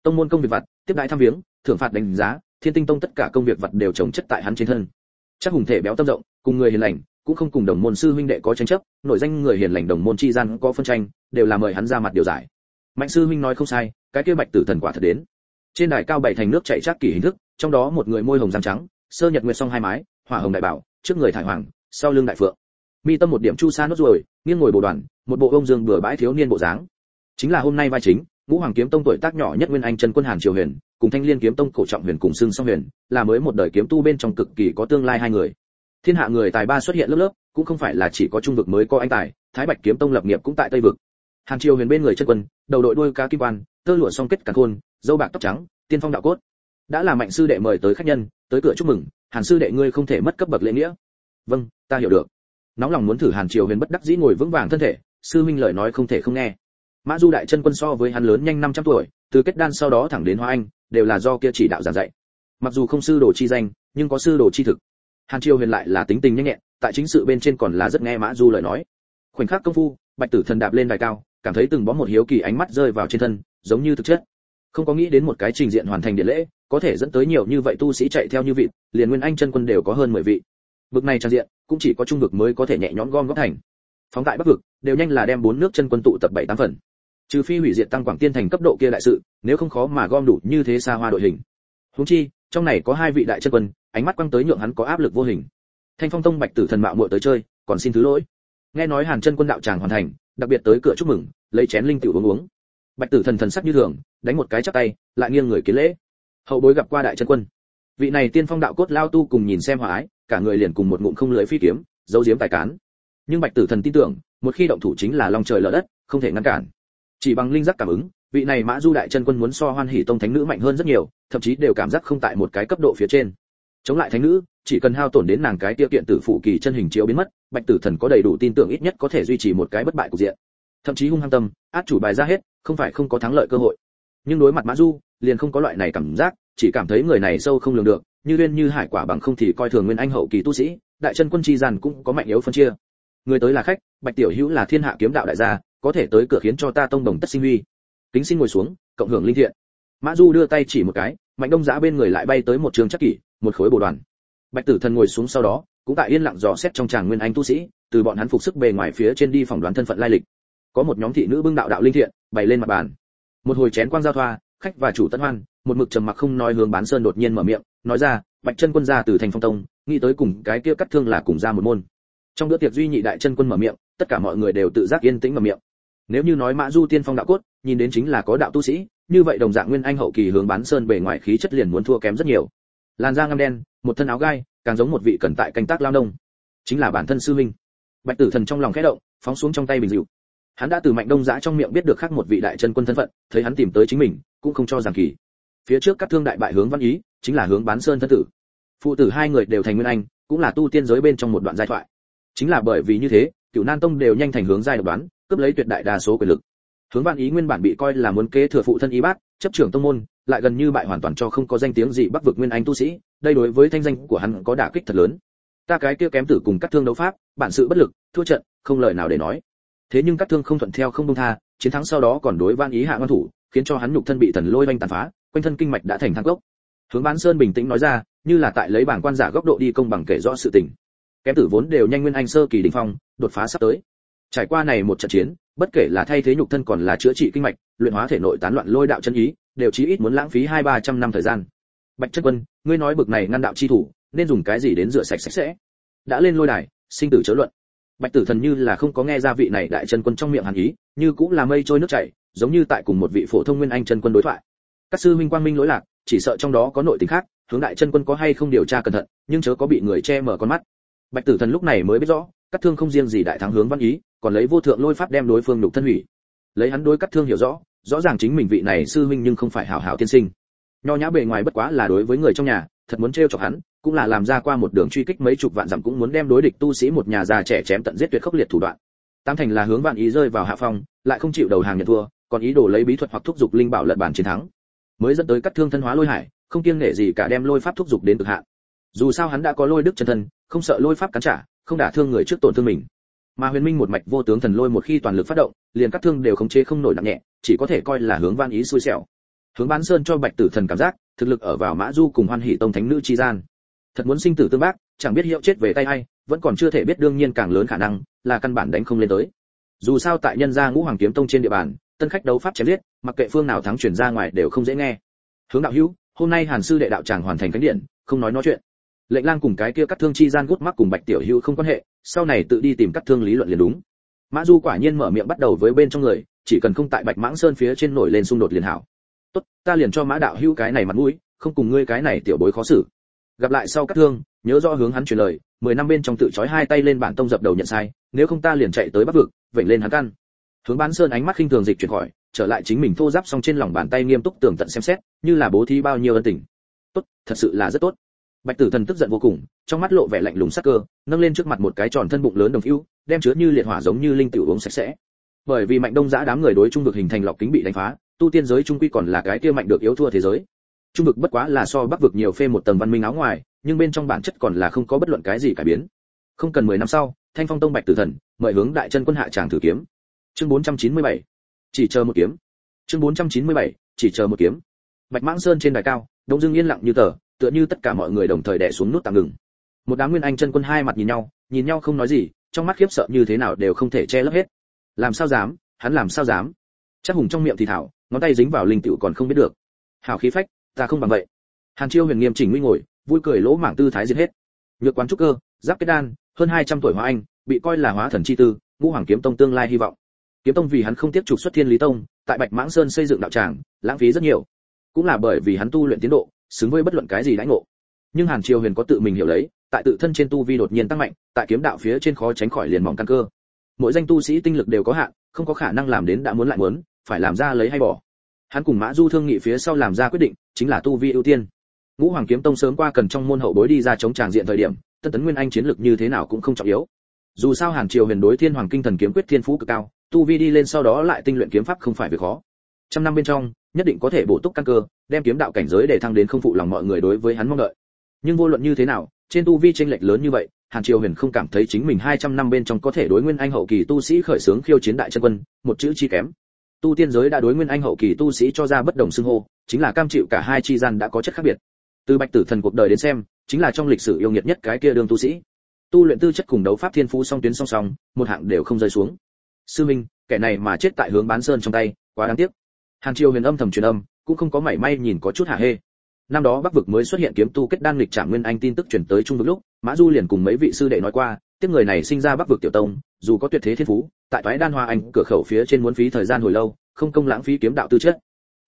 tông môn công việc vặt, tiếp đại thăm viếng, thưởng phạt đánh giá, thiên tinh tông tất cả công việc vặt đều trồng chất tại hắn trên thân. Chắc hùng thể béo tâm rộng, cùng người hiền lành, cũng không cùng đồng môn sư huynh đệ có tranh chấp, nội danh người hiền lành đồng môn chi gian có phân tranh, đều là mời hắn ra mặt điều giải. Mạnh sư huynh nói không sai, cái kia bạch tử thần quả thật đến. Trên đài cao bảy thành nước chảy chắc kỳ hình thức, trong đó một người môi hồng răng trắng, sơ nhật nguyệt song hai mái, hỏa hồng đại bảo, trước người thải hoàng, sau lưng đại phượng. Mi tâm một điểm chu sa nốt ruồi, nghiêng ngồi bộ đoàn, một bộ ông dương bừa bãi thiếu niên bộ dáng. Chính là hôm nay vai chính ngũ hoàng kiếm tông tuổi tác nhỏ nhất nguyên anh trần quân hàn triều huyền, cùng thanh liên kiếm tông cổ trọng huyền cùng xưng song huyền, là mới một đời kiếm tu bên trong cực kỳ có tương lai hai người. Thiên hạ người tài ba xuất hiện lớp lớp, cũng không phải là chỉ có trung vực mới có anh tài, thái bạch kiếm tông lập nghiệp cũng tại tây vực. Hàn triều huyền bên người chân quân, đầu đội đuôi cá kim quan, tơ lụa song kết cả khôn, dâu bạc tóc trắng, tiên phong đạo cốt. Đã là mạnh sư đệ mời tới khách nhân, tới cửa chúc mừng, hàn sư đệ ngươi không thể mất cấp bậc lễ nghĩa. Vâng ta hiểu được. Nóng lòng muốn thử hàn triều huyền bất đắc dĩ ngồi vững vàng thân thể, sư huynh lời nói không thể không nghe mã du đại chân quân so với hắn lớn nhanh 500 tuổi, từ kết đan sau đó thẳng đến hoa anh, đều là do kia chỉ đạo giảng dạy. Mặc dù không sư đồ chi danh, nhưng có sư đồ chi thực. Hàn triều huyền lại là tính tình nhanh nhẹn, tại chính sự bên trên còn là rất nghe mã du lời nói. Khoảnh khắc công phu, bạch tử thần đạp lên đài cao, cảm thấy từng bó một hiếu kỳ ánh mắt rơi vào trên thân, giống như thực chất. Không có nghĩ đến một cái trình diện hoàn thành điện lễ, có thể dẫn tới nhiều như vậy tu sĩ chạy theo như vị liền nguyên anh chân quân đều có hơn 10 vị. Bực này trang diện, cũng chỉ có trung vực mới có thể nhẹ nhõm gom góp thành. Phóng tại bắc vực, đều nhanh là đem bốn nước chân quân tụ tập bảy tám phần trừ phi hủy diệt tăng quảng tiên thành cấp độ kia đại sự, nếu không khó mà gom đủ như thế xa hoa đội hình. Huống chi, trong này có hai vị đại chân quân, ánh mắt quăng tới nhượng hắn có áp lực vô hình. Thanh phong tông bạch tử thần mạo muội tới chơi, còn xin thứ lỗi. Nghe nói hàn chân quân đạo tràng hoàn thành, đặc biệt tới cửa chúc mừng, lấy chén linh tiểu uống uống. Bạch tử thần thần sắc như thường, đánh một cái chắp tay, lại nghiêng người kiến lễ. Hậu bối gặp qua đại chân quân. Vị này tiên phong đạo cốt lao tu cùng nhìn xem hòa ái, cả người liền cùng một ngụm không lưỡi phi kiếm, giấu giếm tài cán. Nhưng bạch tử thần tin tưởng, một khi động thủ chính là long trời lở đất, không thể ngăn cản chỉ bằng linh giác cảm ứng, vị này mã du đại chân quân muốn so hoan hỷ tông thánh nữ mạnh hơn rất nhiều, thậm chí đều cảm giác không tại một cái cấp độ phía trên. Chống lại thánh nữ, chỉ cần hao tổn đến nàng cái tiêu kiện tử phụ kỳ chân hình chiếu biến mất, bạch tử thần có đầy đủ tin tưởng ít nhất có thể duy trì một cái bất bại cục diện. Thậm chí hung hăng tâm, át chủ bài ra hết, không phải không có thắng lợi cơ hội. Nhưng đối mặt mã du, liền không có loại này cảm giác, chỉ cảm thấy người này sâu không lường được, như liên như hải quả bằng không thì coi thường nguyên anh hậu kỳ tu sĩ, đại chân quân chi giàn cũng có mạnh yếu phân chia. Người tới là khách, bạch tiểu hữu là thiên hạ kiếm đạo đại gia có thể tới cửa khiến cho ta tông đồng tất sinh huy. Kính xin ngồi xuống, cộng hưởng linh thiện. Mã du đưa tay chỉ một cái, mạnh đông giã bên người lại bay tới một trường chắc kỷ, một khối bồ đoàn. Bạch tử thần ngồi xuống sau đó, cũng tại yên lặng dò xét trong tràng nguyên anh tu sĩ, từ bọn hắn phục sức bề ngoài phía trên đi phỏng đoán thân phận lai lịch. Có một nhóm thị nữ bưng đạo đạo linh thiện, bày lên mặt bàn. Một hồi chén quang giao thoa, khách và chủ tân hoan, một mực trầm mặc không nói hướng bán sơn đột nhiên mở miệng, nói ra, bạch chân quân gia từ thành phong tông, nghĩ tới cùng cái kia cắt thương là cùng ra một môn. Trong bữa tiệc duy nhị đại chân quân mở miệng, tất cả mọi người đều tự giác yên tĩnh mở miệng nếu như nói mã du tiên phong đạo cốt, nhìn đến chính là có đạo tu sĩ, như vậy đồng dạng nguyên anh hậu kỳ hướng bán sơn bề ngoài khí chất liền muốn thua kém rất nhiều. Làn da ngăm đen, một thân áo gai, càng giống một vị cần tại canh tác lao nông. Chính là bản thân sư minh bạch tử thần trong lòng khẽ động, phóng xuống trong tay bình dịu hắn đã từ mạnh đông giã trong miệng biết được khác một vị đại chân quân thân phận, thấy hắn tìm tới chính mình, cũng không cho rằng kỳ. Phía trước các thương đại bại hướng văn ý, chính là hướng bán sơn thân tử. Phụ tử hai người đều thành nguyên anh, cũng là tu tiên giới bên trong một đoạn giai thoại. Chính là bởi vì như thế, cửu nan tông đều nhanh thành hướng giai độc đoán cướp lấy tuyệt đại đa số quyền lực. Hướng vạn ý nguyên bản bị coi là muốn kế thừa phụ thân y bát chấp trưởng tông môn, lại gần như bại hoàn toàn cho không có danh tiếng gì bắc vực nguyên anh tu sĩ, đây đối với thanh danh của hắn có đả kích thật lớn. Ta cái kia kém tử cùng các thương đấu pháp, bản sự bất lực, thua trận, không lời nào để nói. Thế nhưng các thương không thuận theo không buông tha, chiến thắng sau đó còn đối van ý hạ ngon thủ, khiến cho hắn nhục thân bị thần lôi vanh tàn phá, quanh thân kinh mạch đã thành thang gốc hướng bán sơn bình tĩnh nói ra, như là tại lấy bảng quan giả góc độ đi công bằng kể rõ sự tình. Kém tử vốn đều nhanh nguyên anh sơ kỳ đỉnh phong, đột phá sắp tới trải qua này một trận chiến, bất kể là thay thế nhục thân còn là chữa trị kinh mạch, luyện hóa thể nội tán loạn lôi đạo chân ý, đều chí ít muốn lãng phí hai ba trăm năm thời gian. Bạch chân quân, ngươi nói bực này ngăn đạo chi thủ, nên dùng cái gì đến rửa sạch sạch sẽ? Đã lên lôi đài, sinh tử chớ luận. Bạch tử thần như là không có nghe ra vị này đại chân quân trong miệng hàn ý, như cũng là mây trôi nước chảy, giống như tại cùng một vị phổ thông nguyên anh chân quân đối thoại. Các sư huynh quang minh lỗi lạc, chỉ sợ trong đó có nội tình khác, hướng đại chân quân có hay không điều tra cẩn thận, nhưng chớ có bị người che mở con mắt. Bạch tử thần lúc này mới biết rõ, các thương không riêng gì đại thắng hướng văn ý còn lấy vô thượng lôi pháp đem đối phương đục thân hủy. Lấy hắn đối cắt thương hiểu rõ rõ ràng chính mình vị này sư huynh nhưng không phải hảo hảo tiên sinh. Nho nhã bề ngoài bất quá là đối với người trong nhà, thật muốn trêu chọc hắn, cũng là làm ra qua một đường truy kích mấy chục vạn dặm cũng muốn đem đối địch tu sĩ một nhà già trẻ chém tận giết tuyệt khốc liệt thủ đoạn. Tam thành là hướng vạn ý rơi vào hạ phong, lại không chịu đầu hàng nhận thua, còn ý đồ lấy bí thuật hoặc thúc giục linh bảo lật bản chiến thắng. Mới dẫn tới cắt thương thân hóa lôi hải, không kiêng nể gì cả đem lôi pháp thúc giục đến cực hạn. Dù sao hắn đã có lôi đức chân thân, không sợ lôi pháp cắn trả, không đả thương người trước tổn thương mình mà huyền minh một mạch vô tướng thần lôi một khi toàn lực phát động liền các thương đều khống chế không nổi nặng nhẹ chỉ có thể coi là hướng van ý xui xẻo. Hướng bán sơn cho bạch tử thần cảm giác thực lực ở vào mã du cùng hoan hỷ tông thánh nữ chi gian. Thật muốn sinh tử tương bác chẳng biết hiệu chết về tay hay, vẫn còn chưa thể biết đương nhiên càng lớn khả năng là căn bản đánh không lên tới. Dù sao tại nhân gia ngũ hoàng kiếm tông trên địa bàn tân khách đấu pháp chém giết mặc kệ phương nào thắng chuyển ra ngoài đều không dễ nghe. Hướng đạo hữu hôm nay hàn sư đệ đạo tràng hoàn thành cánh điện không nói nói chuyện. Lệnh lang cùng cái kia cắt thương chi gian gút mắc cùng bạch tiểu hữu không quan hệ sau này tự đi tìm cắt thương lý luận liền đúng. Mã du quả nhiên mở miệng bắt đầu với bên trong người, chỉ cần không tại bạch mãng sơn phía trên nổi lên xung đột liền hảo. Tốt, ta liền cho mã đạo hữu cái này mặt mũi, không cùng ngươi cái này tiểu bối khó xử. Gặp lại sau cắt thương, nhớ rõ hướng hắn truyền lời, mười năm bên trong tự chói hai tay lên bản tông dập đầu nhận sai, nếu không ta liền chạy tới bắc vực, vểnh lên hắn căn. Hướng bán sơn ánh mắt khinh thường dịch chuyển khỏi, trở lại chính mình thô giáp xong trên lòng bàn tay nghiêm túc tường tận xem xét, như là bố thí bao nhiêu ân tình. Tốt, thật sự là rất tốt bạch tử thần tức giận vô cùng, trong mắt lộ vẻ lạnh lùng sắc cơ, nâng lên trước mặt một cái tròn thân bụng lớn đồng hữu, đem chứa như liệt hỏa giống như linh tiểu uống sạch sẽ. Bởi vì mạnh đông giã đám người đối trung vực hình thành lọc kính bị đánh phá, tu tiên giới trung quy còn là cái kia mạnh được yếu thua thế giới. Trung vực bất quá là so bắc vực nhiều phê một tầng văn minh áo ngoài, nhưng bên trong bản chất còn là không có bất luận cái gì cải biến. Không cần mười năm sau, thanh phong tông bạch tử thần mời hướng đại chân quân hạ tràng thử kiếm. Chương 497. chỉ chờ một kiếm. Chương 497. chỉ chờ một kiếm. Bạch mãng sơn trên đài cao, đông dương yên lặng như tờ tựa như tất cả mọi người đồng thời đè xuống nút tạm ngừng. Một đám nguyên anh chân quân hai mặt nhìn nhau nhìn nhau không nói gì, trong mắt khiếp sợ như thế nào đều không thể che lấp hết. Làm sao dám? Hắn làm sao dám? Chắc hùng trong miệng thì thảo, ngón tay dính vào linh tiểu còn không biết được. Hảo khí phách, ta không bằng vậy. Hàn chiêu huyền nghiêm chỉnh nguy ngồi, vui cười lỗ mảng tư thái diệt hết. Nhược quán trúc cơ, giáp kết đan, hơn 200 tuổi hóa anh, bị coi là hóa thần chi tư, ngũ hoàng kiếm tông tương lai hy vọng. Kiếm tông vì hắn không tiếp trục xuất thiên lý tông, tại bạch mãng sơn xây dựng đạo tràng, lãng phí rất nhiều. Cũng là bởi vì hắn tu luyện tiến độ xứng với bất luận cái gì đãi ngộ. Nhưng hàn triều huyền có tự mình hiểu lấy, tại tự thân trên tu vi đột nhiên tăng mạnh, tại kiếm đạo phía trên khó tránh khỏi liền mỏng căn cơ. Mỗi danh tu sĩ tinh lực đều có hạn, không có khả năng làm đến đã muốn lại muốn, phải làm ra lấy hay bỏ. Hắn cùng mã du thương nghị phía sau làm ra quyết định, chính là tu vi ưu tiên. Ngũ hoàng kiếm tông sớm qua cần trong môn hậu bối đi ra chống tràng diện thời điểm, tân tấn nguyên anh chiến lực như thế nào cũng không trọng yếu. Dù sao hàn triều huyền đối thiên hoàng kinh thần kiếm quyết thiên phú cực cao, tu vi đi lên sau đó lại tinh luyện kiếm pháp không phải việc khó. Trăm năm bên trong nhất định có thể bổ túc căn cơ, đem kiếm đạo cảnh giới để thăng đến không phụ lòng mọi người đối với hắn mong đợi. Nhưng vô luận như thế nào, trên tu vi tranh lệch lớn như vậy, hàn triều huyền không cảm thấy chính mình 200 năm bên trong có thể đối nguyên anh hậu kỳ tu sĩ khởi sướng khiêu chiến đại chân quân, một chữ chi kém. Tu tiên giới đã đối nguyên anh hậu kỳ tu sĩ cho ra bất đồng xưng hô, chính là cam chịu cả hai chi gian đã có chất khác biệt. Từ bạch tử thần cuộc đời đến xem, chính là trong lịch sử yêu nghiệt nhất cái kia đường tu sĩ. Tu luyện tư chất cùng đấu pháp thiên phú song tuyến song song, một hạng đều không rơi xuống. Sư minh, kẻ này mà chết tại hướng bán sơn trong tay, quá đáng tiếc hàn triều huyền âm thầm truyền âm, cũng không có mảy may nhìn có chút hạ hê. Năm đó bắc vực mới xuất hiện kiếm tu kết đan lịch trả nguyên anh tin tức truyền tới trung vực lúc, mã du liền cùng mấy vị sư đệ nói qua, tiếp người này sinh ra bắc vực tiểu tông, dù có tuyệt thế thiên phú, tại toái đan hoa anh cửa khẩu phía trên muốn phí thời gian hồi lâu, không công lãng phí kiếm đạo tư chất.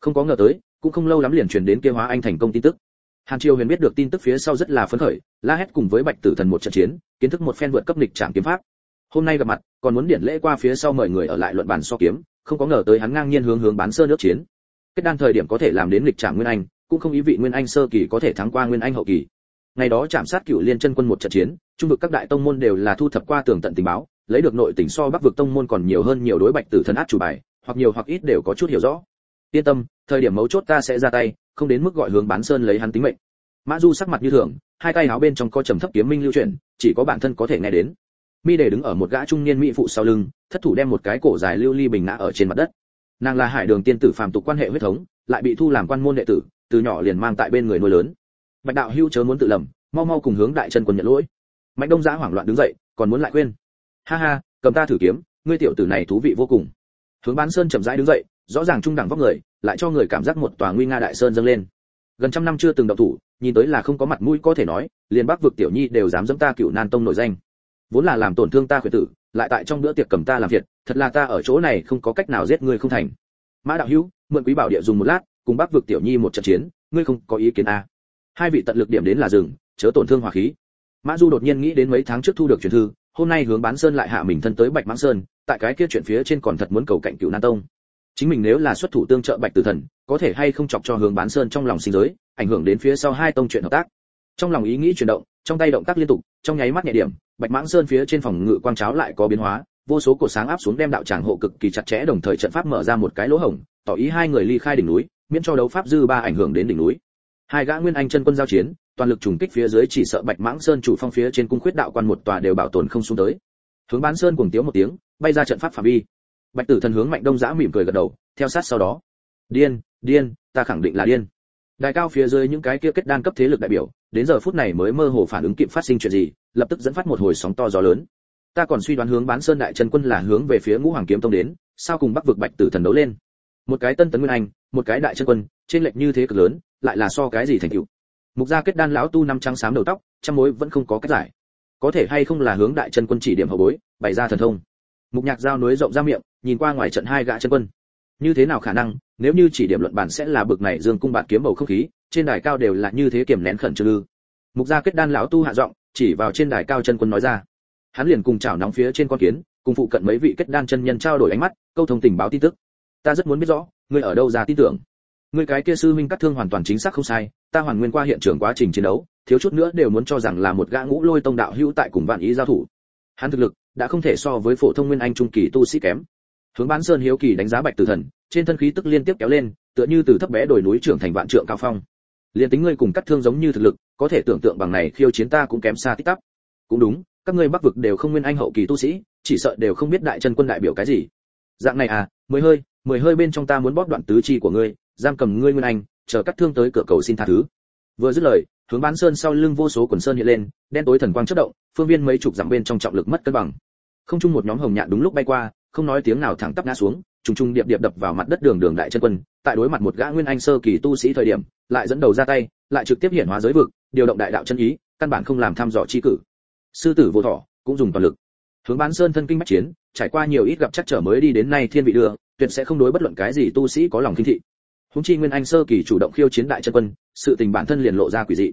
Không có ngờ tới, cũng không lâu lắm liền truyền đến kia hóa anh thành công tin tức. Hàn triều huyền biết được tin tức phía sau rất là phấn khởi, la hét cùng với bạch tử thần một trận chiến, kiến thức một phen vượt cấp lịch trạm kiếm pháp. Hôm nay gặp mặt, còn muốn điển lễ qua phía sau mời người ở lại luận bàn so kiếm không có ngờ tới hắn ngang nhiên hướng hướng bán sơ nước chiến. Kết đan thời điểm có thể làm đến lịch trạm nguyên anh, cũng không ý vị nguyên anh sơ kỳ có thể thắng qua nguyên anh hậu kỳ. Ngày đó chạm sát cựu liên chân quân một trận chiến, trung vực các đại tông môn đều là thu thập qua tường tận tình báo, lấy được nội tình so bắc vực tông môn còn nhiều hơn nhiều đối bạch tử thần át chủ bài, hoặc nhiều hoặc ít đều có chút hiểu rõ. Yên tâm, thời điểm mấu chốt ta sẽ ra tay, không đến mức gọi hướng bán sơn lấy hắn tính mệnh. Mã du sắc mặt như thường, hai tay áo bên trong co trầm thấp kiếm minh lưu chuyển, chỉ có bản thân có thể nghe đến. Mi để đứng ở một gã trung niên mỹ phụ sau lưng thất thủ đem một cái cổ dài lưu ly bình ngã ở trên mặt đất. Nàng là hải đường tiên tử phàm tục quan hệ huyết thống, lại bị thu làm quan môn đệ tử, từ nhỏ liền mang tại bên người nuôi lớn. Bạch đạo hưu chớ muốn tự lầm, mau mau cùng hướng đại chân quân nhận lỗi. Mạnh đông giã hoảng loạn đứng dậy, còn muốn lại khuyên. Ha ha, cầm ta thử kiếm, ngươi tiểu tử này thú vị vô cùng. Hướng bán sơn chậm rãi đứng dậy, rõ ràng trung đẳng vóc người, lại cho người cảm giác một tòa nguy nga đại sơn dâng lên. Gần trăm năm chưa từng động thủ, nhìn tới là không có mặt mũi có thể nói, liền bắc vực tiểu nhi đều dám dẫm ta cựu nan tông nổi danh. Vốn là làm tổn thương ta khuyển tử lại tại trong bữa tiệc cầm ta làm việc, thật là ta ở chỗ này không có cách nào giết ngươi không thành. Mã đạo hữu, mượn quý bảo địa dùng một lát, cùng bác vực tiểu nhi một trận chiến, ngươi không có ý kiến à. hai vị tận lực điểm đến là rừng chớ tổn thương hòa khí. Mã du đột nhiên nghĩ đến mấy tháng trước thu được truyền thư, hôm nay hướng bán sơn lại hạ mình thân tới bạch mãng sơn, tại cái kia chuyện phía trên còn thật muốn cầu cạnh cựu nan tông. Chính mình nếu là xuất thủ tương trợ bạch tử thần, có thể hay không chọc cho hướng bán sơn trong lòng sinh giới, ảnh hưởng đến phía sau hai tông chuyện hợp tác. Trong lòng ý nghĩ chuyển động trong tay động tác liên tục, trong nháy mắt nhẹ điểm, bạch mãng sơn phía trên phòng ngự quang cháo lại có biến hóa, vô số cột sáng áp xuống đem đạo tràng hộ cực kỳ chặt chẽ đồng thời trận pháp mở ra một cái lỗ hổng, tỏ ý hai người ly khai đỉnh núi, miễn cho đấu pháp dư ba ảnh hưởng đến đỉnh núi. Hai gã nguyên anh chân quân giao chiến, toàn lực trùng kích phía dưới chỉ sợ bạch mãng sơn chủ phong phía trên cung khuyết đạo quan một tòa đều bảo tồn không xuống tới. Hướng bán sơn cuồng tiếu một tiếng, bay ra trận pháp phạm vi. Bạch tử thần hướng mạnh đông giã mỉm cười gật đầu, theo sát sau đó. Điên điên, ta khẳng định là điên đại cao phía dưới những cái kia kết đan cấp thế lực đại biểu, đến giờ phút này mới mơ hồ phản ứng kịp phát sinh chuyện gì, lập tức dẫn phát một hồi sóng to gió lớn. Ta còn suy đoán hướng bán sơn đại chân quân là hướng về phía ngũ hoàng kiếm tông đến, sao cùng bắc vực bạch tử thần đấu lên? Một cái tân tấn nguyên anh, một cái đại chân quân trên lệch như thế cực lớn, lại là so cái gì thành tựu? Mục gia kết đan lão tu năm trắng xám đầu tóc, trăm mối vẫn không có cách giải. Có thể hay không là hướng đại chân quân chỉ điểm hậu bối, bày ra thần thông? Mục nhạc giao núi rộng ra miệng, nhìn qua ngoài trận hai gã chân quân như thế nào khả năng, nếu như chỉ điểm luận bản sẽ là bực này dương cung bạn kiếm bầu không khí, trên đài cao đều là như thế kiềm nén khẩn trương ư? Mục gia kết đan lão tu hạ giọng, chỉ vào trên đài cao chân quân nói ra. Hắn liền cùng chảo nóng phía trên con kiến, cùng phụ cận mấy vị kết đan chân nhân trao đổi ánh mắt, câu thông tình báo tin tức. Ta rất muốn biết rõ, ngươi ở đâu ra tin tưởng? Ngươi cái kia sư minh cắt thương hoàn toàn chính xác không sai, ta hoàn nguyên qua hiện trường quá trình chiến đấu, thiếu chút nữa đều muốn cho rằng là một gã ngũ lôi tông đạo hữu tại cùng vạn ý giao thủ. Hắn thực lực đã không thể so với phổ thông nguyên anh trung kỳ tu sĩ kém hướng bán sơn hiếu kỳ đánh giá bạch tử thần, trên thân khí tức liên tiếp kéo lên, tựa như từ thấp bé đồi núi trưởng thành vạn trượng cao phong. Liền tính ngươi cùng cắt thương giống như thực lực, có thể tưởng tượng bằng này khiêu chiến ta cũng kém xa tích tắp. Cũng đúng, các ngươi bắc vực đều không nguyên anh hậu kỳ tu sĩ, chỉ sợ đều không biết đại chân quân đại biểu cái gì. Dạng này à mười hơi mười hơi bên trong ta muốn bóp đoạn tứ chi của ngươi, giam cầm ngươi nguyên anh, chờ cắt thương tới cửa cầu xin tha thứ. Vừa dứt lời, hướng bán sơn sau lưng vô số quần sơn hiện lên, đen tối thần quang chớp động, phương viên mấy chục dặm bên trong trọng lực mất cân bằng. Không chung một nhóm hồng nhạn đúng lúc bay qua không nói tiếng nào thẳng tắp ngã xuống, trùng trùng điệp điệp đập vào mặt đất đường đường đại chân quân, tại đối mặt một gã nguyên anh sơ kỳ tu sĩ thời điểm, lại dẫn đầu ra tay, lại trực tiếp hiển hóa giới vực, điều động đại đạo chân ý, căn bản không làm tham dò chi cử. Sư tử vô thọ, cũng dùng toàn lực. Hướng bán sơn thân kinh bách chiến, trải qua nhiều ít gặp chắc trở mới đi đến nay thiên vị đưa, tuyệt sẽ không đối bất luận cái gì tu sĩ có lòng kinh thị. Húng chi nguyên anh sơ kỳ chủ động khiêu chiến đại chân quân, sự tình bản thân liền lộ ra quỷ dị.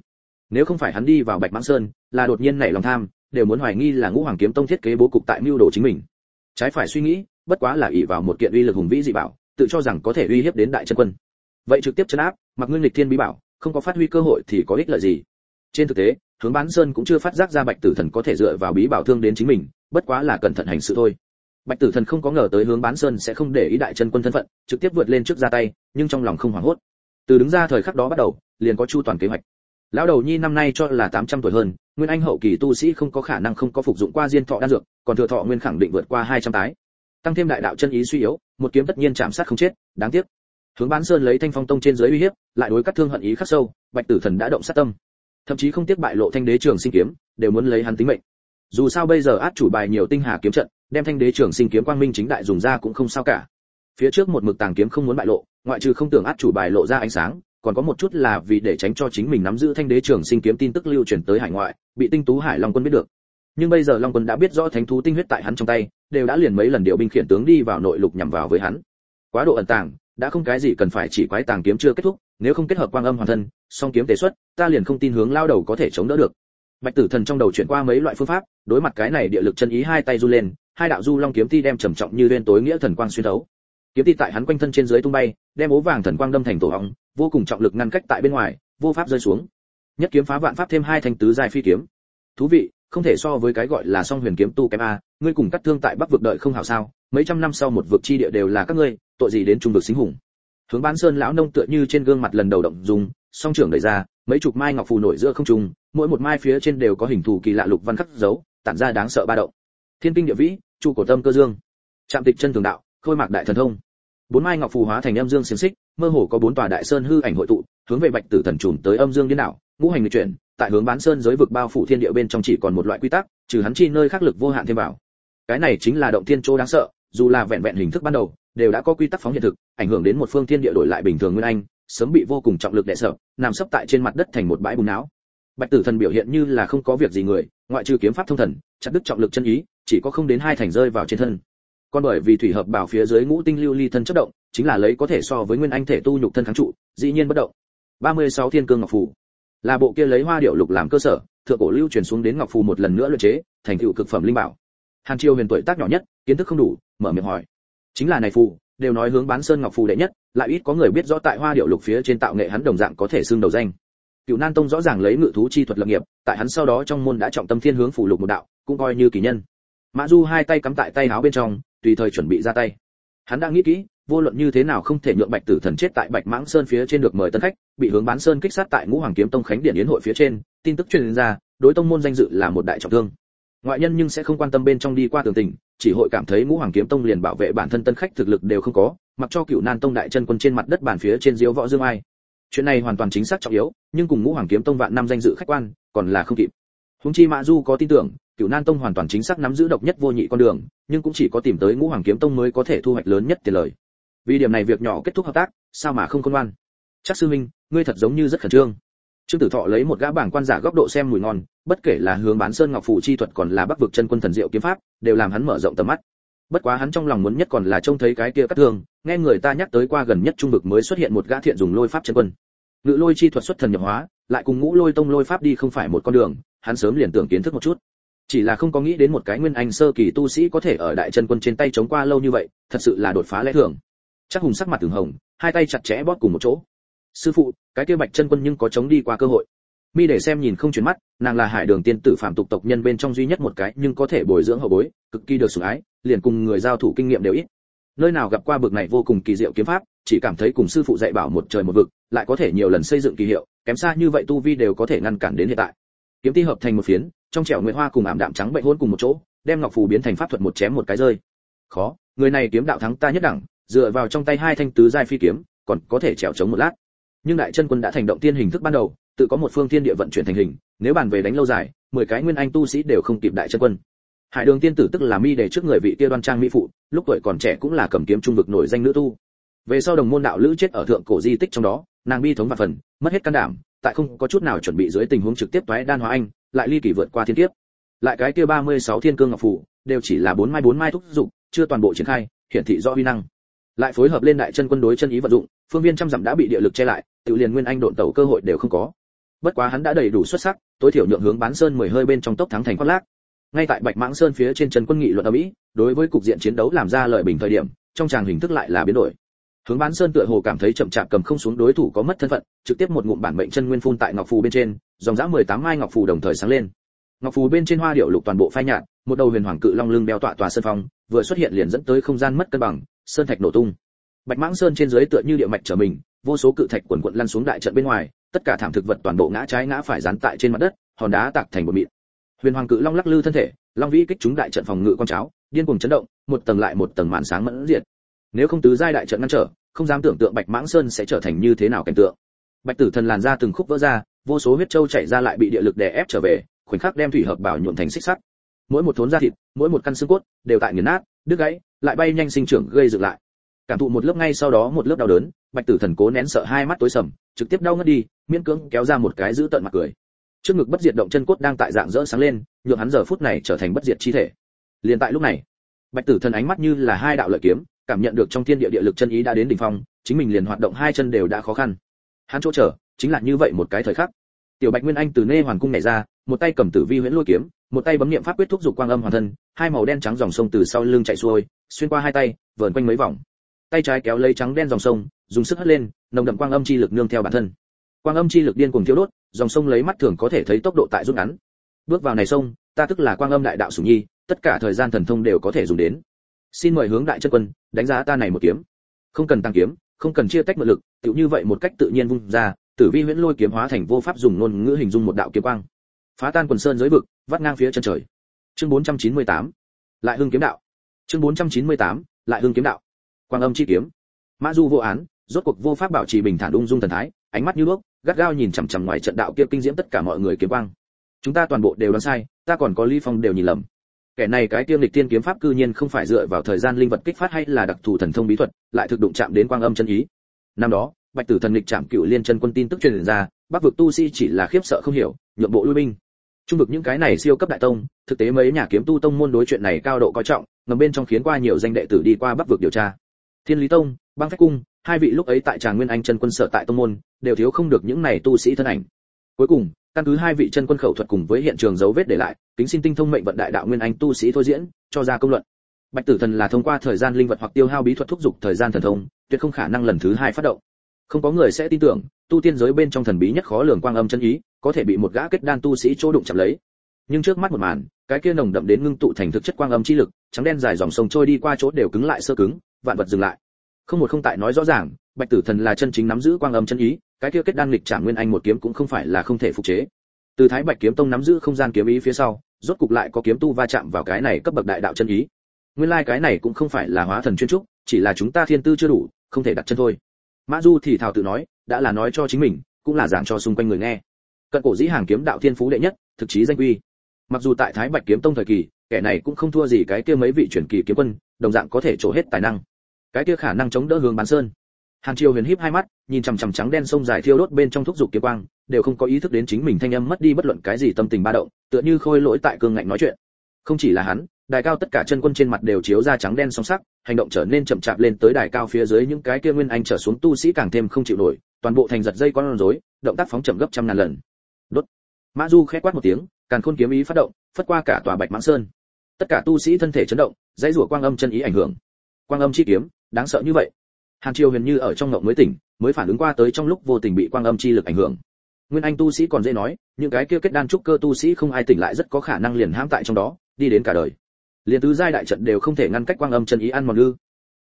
Nếu không phải hắn đi vào bạch mãng sơn, là đột nhiên nảy lòng tham, đều muốn hoài nghi là ngũ hoàng kiếm tông thiết kế bố cục tại mưu đồ chính mình trái phải suy nghĩ, bất quá là ỷ vào một kiện uy lực hùng vĩ dị bảo, tự cho rằng có thể uy hiếp đến đại chân quân. Vậy trực tiếp chấn áp, mặc nguyên lịch thiên bí bảo, không có phát huy cơ hội thì có ích lợi gì? Trên thực tế, hướng bán sơn cũng chưa phát giác ra bạch tử thần có thể dựa vào bí bảo thương đến chính mình, bất quá là cẩn thận hành sự thôi. Bạch tử thần không có ngờ tới hướng bán sơn sẽ không để ý đại chân quân thân phận, trực tiếp vượt lên trước ra tay, nhưng trong lòng không hoảng hốt. Từ đứng ra thời khắc đó bắt đầu, liền có chu toàn kế hoạch lão đầu nhi năm nay cho là 800 tuổi hơn, nguyên anh hậu kỳ tu sĩ không có khả năng không có phục dụng qua diên thọ đan dược, còn thừa thọ nguyên khẳng định vượt qua 200 tái. Tăng thêm đại đạo chân ý suy yếu, một kiếm tất nhiên chạm sát không chết, đáng tiếc. Hướng bán sơn lấy thanh phong tông trên dưới uy hiếp, lại đối cắt thương hận ý khắc sâu, bạch tử thần đã động sát tâm. Thậm chí không tiếc bại lộ thanh đế trường sinh kiếm, đều muốn lấy hắn tính mệnh. Dù sao bây giờ át chủ bài nhiều tinh hà kiếm trận, đem thanh đế trường sinh kiếm quang minh chính đại dùng ra cũng không sao cả. Phía trước một mực tàng kiếm không muốn bại lộ, ngoại trừ không tưởng át chủ bài lộ ra ánh sáng còn có một chút là vì để tránh cho chính mình nắm giữ thanh đế trường sinh kiếm tin tức lưu truyền tới hải ngoại, bị tinh tú hải long quân biết được. Nhưng bây giờ long quân đã biết rõ thánh thú tinh huyết tại hắn trong tay, đều đã liền mấy lần điều binh khiển tướng đi vào nội lục nhằm vào với hắn. Quá độ ẩn tàng, đã không cái gì cần phải chỉ quái tàng kiếm chưa kết thúc, nếu không kết hợp quang âm hoàn thân, song kiếm tế xuất, ta liền không tin hướng lao đầu có thể chống đỡ được. Bạch tử thần trong đầu chuyển qua mấy loại phương pháp, đối mặt cái này địa lực chân ý hai tay du lên, hai đạo du long kiếm ti đem trầm trọng như lên tối nghĩa thần quang xuyên thấu. Kiếm ti tại hắn quanh thân trên dưới tung bay, đem ố vàng thần quang đâm thành tổ hóng vô cùng trọng lực ngăn cách tại bên ngoài, vô pháp rơi xuống. Nhất kiếm phá vạn pháp thêm hai thanh tứ dài phi kiếm. Thú vị, không thể so với cái gọi là song huyền kiếm tu kém a, ngươi cùng cắt thương tại bắc vực đợi không hảo sao, mấy trăm năm sau một vực chi địa đều là các ngươi, tội gì đến trung vực xính hùng. Hướng bán sơn lão nông tựa như trên gương mặt lần đầu động dùng, song trưởng đẩy ra, mấy chục mai ngọc phù nổi giữa không trung, mỗi một mai phía trên đều có hình thù kỳ lạ lục văn khắc dấu, tản ra đáng sợ ba động. Thiên kinh địa vĩ, chu cổ tâm cơ dương. Trạm tịch chân tường đạo, khôi mạc đại thần thông bốn mai ngọc phù hóa thành âm dương xiềng xích, mơ hồ có bốn tòa đại sơn hư ảnh hội tụ, hướng về bạch tử thần trùm tới âm dương điên đảo, ngũ hành người chuyển, tại hướng bán sơn giới vực bao phủ thiên địa bên trong chỉ còn một loại quy tắc, trừ hắn chi nơi khắc lực vô hạn thêm vào. Cái này chính là động thiên chỗ đáng sợ, dù là vẹn vẹn hình thức ban đầu, đều đã có quy tắc phóng hiện thực, ảnh hưởng đến một phương thiên địa đổi lại bình thường nguyên anh, sớm bị vô cùng trọng lực đè sợ, nằm sấp tại trên mặt đất thành một bãi bùn não. Bạch tử thần biểu hiện như là không có việc gì người, ngoại trừ kiếm pháp thông thần, chặt đứt trọng lực chân ý, chỉ có không đến hai thành rơi vào trên thân còn bởi vì thủy hợp bảo phía dưới ngũ tinh lưu ly thân chất động, chính là lấy có thể so với nguyên anh thể tu nhục thân kháng trụ, dĩ nhiên bất động. 36 thiên cương ngọc phù. Là bộ kia lấy hoa điệu lục làm cơ sở, thượng cổ lưu truyền xuống đến ngọc phù một lần nữa luyện chế, thành tựu cực phẩm linh bảo. Hàn triều huyền tuổi tác nhỏ nhất, kiến thức không đủ, mở miệng hỏi. Chính là này phù, đều nói hướng bán sơn ngọc phù đệ nhất, lại ít có người biết rõ tại hoa điệu lục phía trên tạo nghệ hắn đồng dạng có thể xưng đầu danh. Cựu nan tông rõ ràng lấy ngự thú chi thuật lập nghiệp, tại hắn sau đó trong môn đã trọng tâm thiên hướng phù lục một đạo, cũng coi như kỳ nhân. Mã du hai tay cắm tại tay áo bên trong tùy thời chuẩn bị ra tay. Hắn đã nghĩ kỹ, vô luận như thế nào không thể nhượng bạch tử thần chết tại bạch mãng sơn phía trên được mời tân khách, bị hướng bán sơn kích sát tại ngũ hoàng kiếm tông khánh điện yến hội phía trên, tin tức truyền ra, đối tông môn danh dự là một đại trọng thương. Ngoại nhân nhưng sẽ không quan tâm bên trong đi qua tường tình, chỉ hội cảm thấy ngũ hoàng kiếm tông liền bảo vệ bản thân tân khách thực lực đều không có, mặc cho cựu nan tông đại chân quân trên mặt đất bàn phía trên diếu võ dương ai. Chuyện này hoàn toàn chính xác trọng yếu, nhưng cùng ngũ hoàng kiếm tông vạn năm danh dự khách quan, còn là không kịp. Húng chi mã du có tin tưởng cựu nan tông hoàn toàn chính xác nắm giữ độc nhất vô nhị con đường, nhưng cũng chỉ có tìm tới ngũ hoàng kiếm tông mới có thể thu hoạch lớn nhất tiền lời. Vì điểm này việc nhỏ kết thúc hợp tác, sao mà không công ngoan? Chắc sư minh ngươi thật giống như rất khẩn trương. Trương tử thọ lấy một gã bảng quan giả góc độ xem mùi ngon, bất kể là hướng bán sơn ngọc phủ chi thuật còn là bắc vực chân quân thần diệu kiếm pháp, đều làm hắn mở rộng tầm mắt. Bất quá hắn trong lòng muốn nhất còn là trông thấy cái kia cắt thương, nghe người ta nhắc tới qua gần nhất trung vực mới xuất hiện một gã thiện dùng lôi pháp chân quân. Ngự lôi chi thuật xuất thần nhập hóa, lại cùng ngũ lôi tông lôi pháp đi không phải một con đường, hắn sớm liền tưởng kiến thức một chút chỉ là không có nghĩ đến một cái nguyên anh sơ kỳ tu sĩ có thể ở đại chân quân trên tay chống qua lâu như vậy, thật sự là đột phá lẽ thường. Chắc hùng sắc mặt từng hồng, hai tay chặt chẽ bóp cùng một chỗ. Sư phụ, cái kia bạch chân quân nhưng có chống đi qua cơ hội. Mi để xem nhìn không chuyển mắt, nàng là hải đường tiên tử phạm tục tộc nhân bên trong duy nhất một cái nhưng có thể bồi dưỡng hậu bối, cực kỳ được sủng ái, liền cùng người giao thủ kinh nghiệm đều ít. Nơi nào gặp qua bực này vô cùng kỳ diệu kiếm pháp, chỉ cảm thấy cùng sư phụ dạy bảo một trời một vực, lại có thể nhiều lần xây dựng kỳ hiệu, kém xa như vậy tu vi đều có thể ngăn cản đến hiện tại. Kiếm ti hợp thành một phiến trong trẻo nguyệt hoa cùng ảm đạm trắng bệnh hôn cùng một chỗ, đem ngọc phù biến thành pháp thuật một chém một cái rơi. Khó, người này kiếm đạo thắng ta nhất đẳng, dựa vào trong tay hai thanh tứ giai phi kiếm, còn có thể trèo chống một lát. Nhưng đại chân quân đã thành động tiên hình thức ban đầu, tự có một phương thiên địa vận chuyển thành hình, nếu bàn về đánh lâu dài, mười cái nguyên anh tu sĩ đều không kịp đại chân quân. Hải đường tiên tử tức là mi để trước người vị kia đoan trang mỹ phụ, lúc tuổi còn trẻ cũng là cầm kiếm trung vực nổi danh nữ tu. Về sau đồng môn đạo lữ chết ở thượng cổ di tích trong đó, nàng bi thống và phần, mất hết can đảm, tại không có chút nào chuẩn bị dưới tình huống trực tiếp toái đan hóa anh lại ly kỳ vượt qua thiên kiếp. Lại cái kia 36 thiên cương ngọc phủ, đều chỉ là bốn mai bốn mai thúc dụng chưa toàn bộ triển khai, hiển thị rõ uy năng. Lại phối hợp lên đại chân quân đối chân ý vận dụng, phương viên trăm dặm đã bị địa lực che lại, tự liền nguyên anh độn tẩu cơ hội đều không có. Bất quá hắn đã đầy đủ xuất sắc, tối thiểu nhượng hướng bán sơn mười hơi bên trong tốc thắng thành khoác lác. Ngay tại bạch mãng sơn phía trên trần quân nghị luận ở mỹ, đối với cục diện chiến đấu làm ra lợi bình thời điểm, trong tràng hình thức lại là biến đổi hướng bán sơn tựa hồ cảm thấy chậm chạp cầm không xuống đối thủ có mất thân phận, trực tiếp một ngụm bản mệnh chân nguyên phun tại ngọc phù bên trên, dòng dã 18 mai ngọc phù đồng thời sáng lên. Ngọc phù bên trên hoa điệu lục toàn bộ phai nhạt, một đầu huyền hoàng cự long lưng đeo tọa tòa sơn phong, vừa xuất hiện liền dẫn tới không gian mất cân bằng, sơn thạch nổ tung. Bạch mãng sơn trên dưới tựa như địa mạch trở mình, vô số cự thạch quần quật lăn xuống đại trận bên ngoài, tất cả thảm thực vật toàn bộ ngã trái ngã phải dán tại trên mặt đất, hòn đá tạc thành một mịn. Huyền hoàng cự long lắc lư thân thể, long vĩ kích chúng đại trận phòng ngự con cháo, điên cuồng chấn động, một tầng lại một tầng màn sáng mẫn diệt nếu không tứ giai đại trận ngăn trở, không dám tưởng tượng bạch mãng sơn sẽ trở thành như thế nào cảnh tượng. Bạch tử thần làn ra từng khúc vỡ ra, vô số huyết châu chảy ra lại bị địa lực đè ép trở về, khoảnh khắc đem thủy hợp bảo nhuộm thành xích sắt. Mỗi một thốn da thịt, mỗi một căn xương cốt, đều tại nghiền nát, đứt gãy, lại bay nhanh sinh trưởng gây dựng lại. Cảm thụ một lớp ngay sau đó một lớp đau đớn, bạch tử thần cố nén sợ hai mắt tối sầm, trực tiếp đau ngất đi, miễn cưỡng kéo ra một cái giữ tận mặt cười. Trước ngực bất diệt động chân cốt đang tại dạng rỡ sáng lên, nhượng hắn giờ phút này trở thành bất diệt chi thể. Liền tại lúc này, bạch tử thần ánh mắt như là hai đạo lợi kiếm cảm nhận được trong thiên địa địa lực chân ý đã đến đỉnh phong, chính mình liền hoạt động hai chân đều đã khó khăn. Hắn chỗ trở chính là như vậy một cái thời khắc. Tiểu bạch nguyên anh từ nê hoàn cung nhảy ra, một tay cầm tử vi huyễn lôi kiếm, một tay bấm niệm pháp quyết thúc dục quang âm hoàn thân, hai màu đen trắng dòng sông từ sau lưng chạy xuôi, xuyên qua hai tay, vờn quanh mấy vòng. Tay trái kéo lấy trắng đen dòng sông, dùng sức hất lên, nồng đậm quang âm chi lực nương theo bản thân. Quang âm chi lực điên cuồng thiêu đốt, dòng sông lấy mắt thường có thể thấy tốc độ tại rút ngắn. Bước vào này sông, ta tức là quang âm đại đạo sủng nhi, tất cả thời gian thần thông đều có thể dùng đến xin mời hướng đại chân quân, đánh giá ta này một kiếm. Không cần tăng kiếm, không cần chia tách mượn lực, tựu như vậy một cách tự nhiên vung ra, tử vi huyễn lôi kiếm hóa thành vô pháp dùng ngôn ngữ hình dung một đạo kiếm quang. Phá tan quần sơn dưới vực, vắt ngang phía chân trời. Chương 498 lại hưng kiếm đạo. Chương 498 lại hưng kiếm đạo. Quang âm chi kiếm. Mã du vô án, rốt cuộc vô pháp bảo trì bình thản ung dung thần thái, ánh mắt như nước, gắt gao nhìn chằm chằm ngoài trận đạo kia kinh diễm tất cả mọi người kiếm quang. Chúng ta toàn bộ đều đoán sai, ta còn có ly phong đều nhìn lầm kẻ này cái tiêm lịch tiên kiếm pháp cư nhiên không phải dựa vào thời gian linh vật kích phát hay là đặc thù thần thông bí thuật, lại thực đụng chạm đến quang âm chân ý. Năm đó, bạch tử thần lịch chạm cựu liên chân quân tin tức truyền ra, bắc vực tu sĩ chỉ là khiếp sợ không hiểu, nhượng bộ lui binh. Trung vực những cái này siêu cấp đại tông, thực tế mấy nhà kiếm tu tông môn đối chuyện này cao độ coi trọng, ngầm bên trong khiến qua nhiều danh đệ tử đi qua bắc vực điều tra. Thiên lý tông, băng phách cung, hai vị lúc ấy tại tràng nguyên anh chân quân sở tại tông môn, đều thiếu không được những này tu sĩ thân ảnh. Cuối cùng căn cứ hai vị chân quân khẩu thuật cùng với hiện trường dấu vết để lại, kính xin tinh thông mệnh vận đại đạo nguyên anh tu sĩ thôi diễn, cho ra công luận. Bạch tử thần là thông qua thời gian linh vật hoặc tiêu hao bí thuật thúc giục thời gian thần thông, tuyệt không khả năng lần thứ hai phát động. Không có người sẽ tin tưởng, tu tiên giới bên trong thần bí nhất khó lường quang âm chân ý, có thể bị một gã kết đan tu sĩ chỗ đụng chạm lấy. Nhưng trước mắt một màn, cái kia nồng đậm đến ngưng tụ thành thực chất quang âm chi lực, trắng đen dài dòng sông trôi đi qua chỗ đều cứng lại sơ cứng, vạn vật dừng lại không một không tại nói rõ ràng, bạch tử thần là chân chính nắm giữ quang âm chân ý, cái kia kết đan lịch trả nguyên anh một kiếm cũng không phải là không thể phục chế. Từ thái bạch kiếm tông nắm giữ không gian kiếm ý phía sau, rốt cục lại có kiếm tu va chạm vào cái này cấp bậc đại đạo chân ý. Nguyên lai like cái này cũng không phải là hóa thần chuyên trúc, chỉ là chúng ta thiên tư chưa đủ, không thể đặt chân thôi. Mã du thì thào tự nói, đã là nói cho chính mình, cũng là giảng cho xung quanh người nghe. Cận cổ dĩ hàng kiếm đạo thiên phú đệ nhất, thực chí danh quy mặc dù tại thái bạch kiếm tông thời kỳ, kẻ này cũng không thua gì cái kia mấy vị truyền kỳ kiếm quân, đồng dạng có thể trổ hết tài năng cái kia khả năng chống đỡ hướng bán sơn. Hàn triều huyền híp hai mắt, nhìn chằm chằm trắng đen sông dài thiêu đốt bên trong thúc dục kiếm quang, đều không có ý thức đến chính mình thanh âm mất đi bất luận cái gì tâm tình ba động, tựa như khôi lỗi tại cương ngạnh nói chuyện. Không chỉ là hắn, đài cao tất cả chân quân trên mặt đều chiếu ra trắng đen song sắc, hành động trở nên chậm chạp lên tới đài cao phía dưới những cái kia nguyên anh trở xuống tu sĩ càng thêm không chịu nổi, toàn bộ thành giật dây con rối, động tác phóng chậm gấp trăm ngàn lần. Đốt. Mã du khẽ quát một tiếng, càn khôn kiếm ý phát động, phất qua cả tòa bạch mãng sơn. Tất cả tu sĩ thân thể chấn động, dãy rủa quang âm chân ý ảnh hưởng. Quang âm chi kiếm đáng sợ như vậy. Hàn triều huyền như ở trong ngộng mới tỉnh, mới phản ứng qua tới trong lúc vô tình bị quang âm chi lực ảnh hưởng. Nguyên anh tu sĩ còn dễ nói, những cái kia kết đan trúc cơ tu sĩ không ai tỉnh lại rất có khả năng liền hãm tại trong đó, đi đến cả đời. Liền tứ giai đại trận đều không thể ngăn cách quang âm chân ý ăn mòn ư.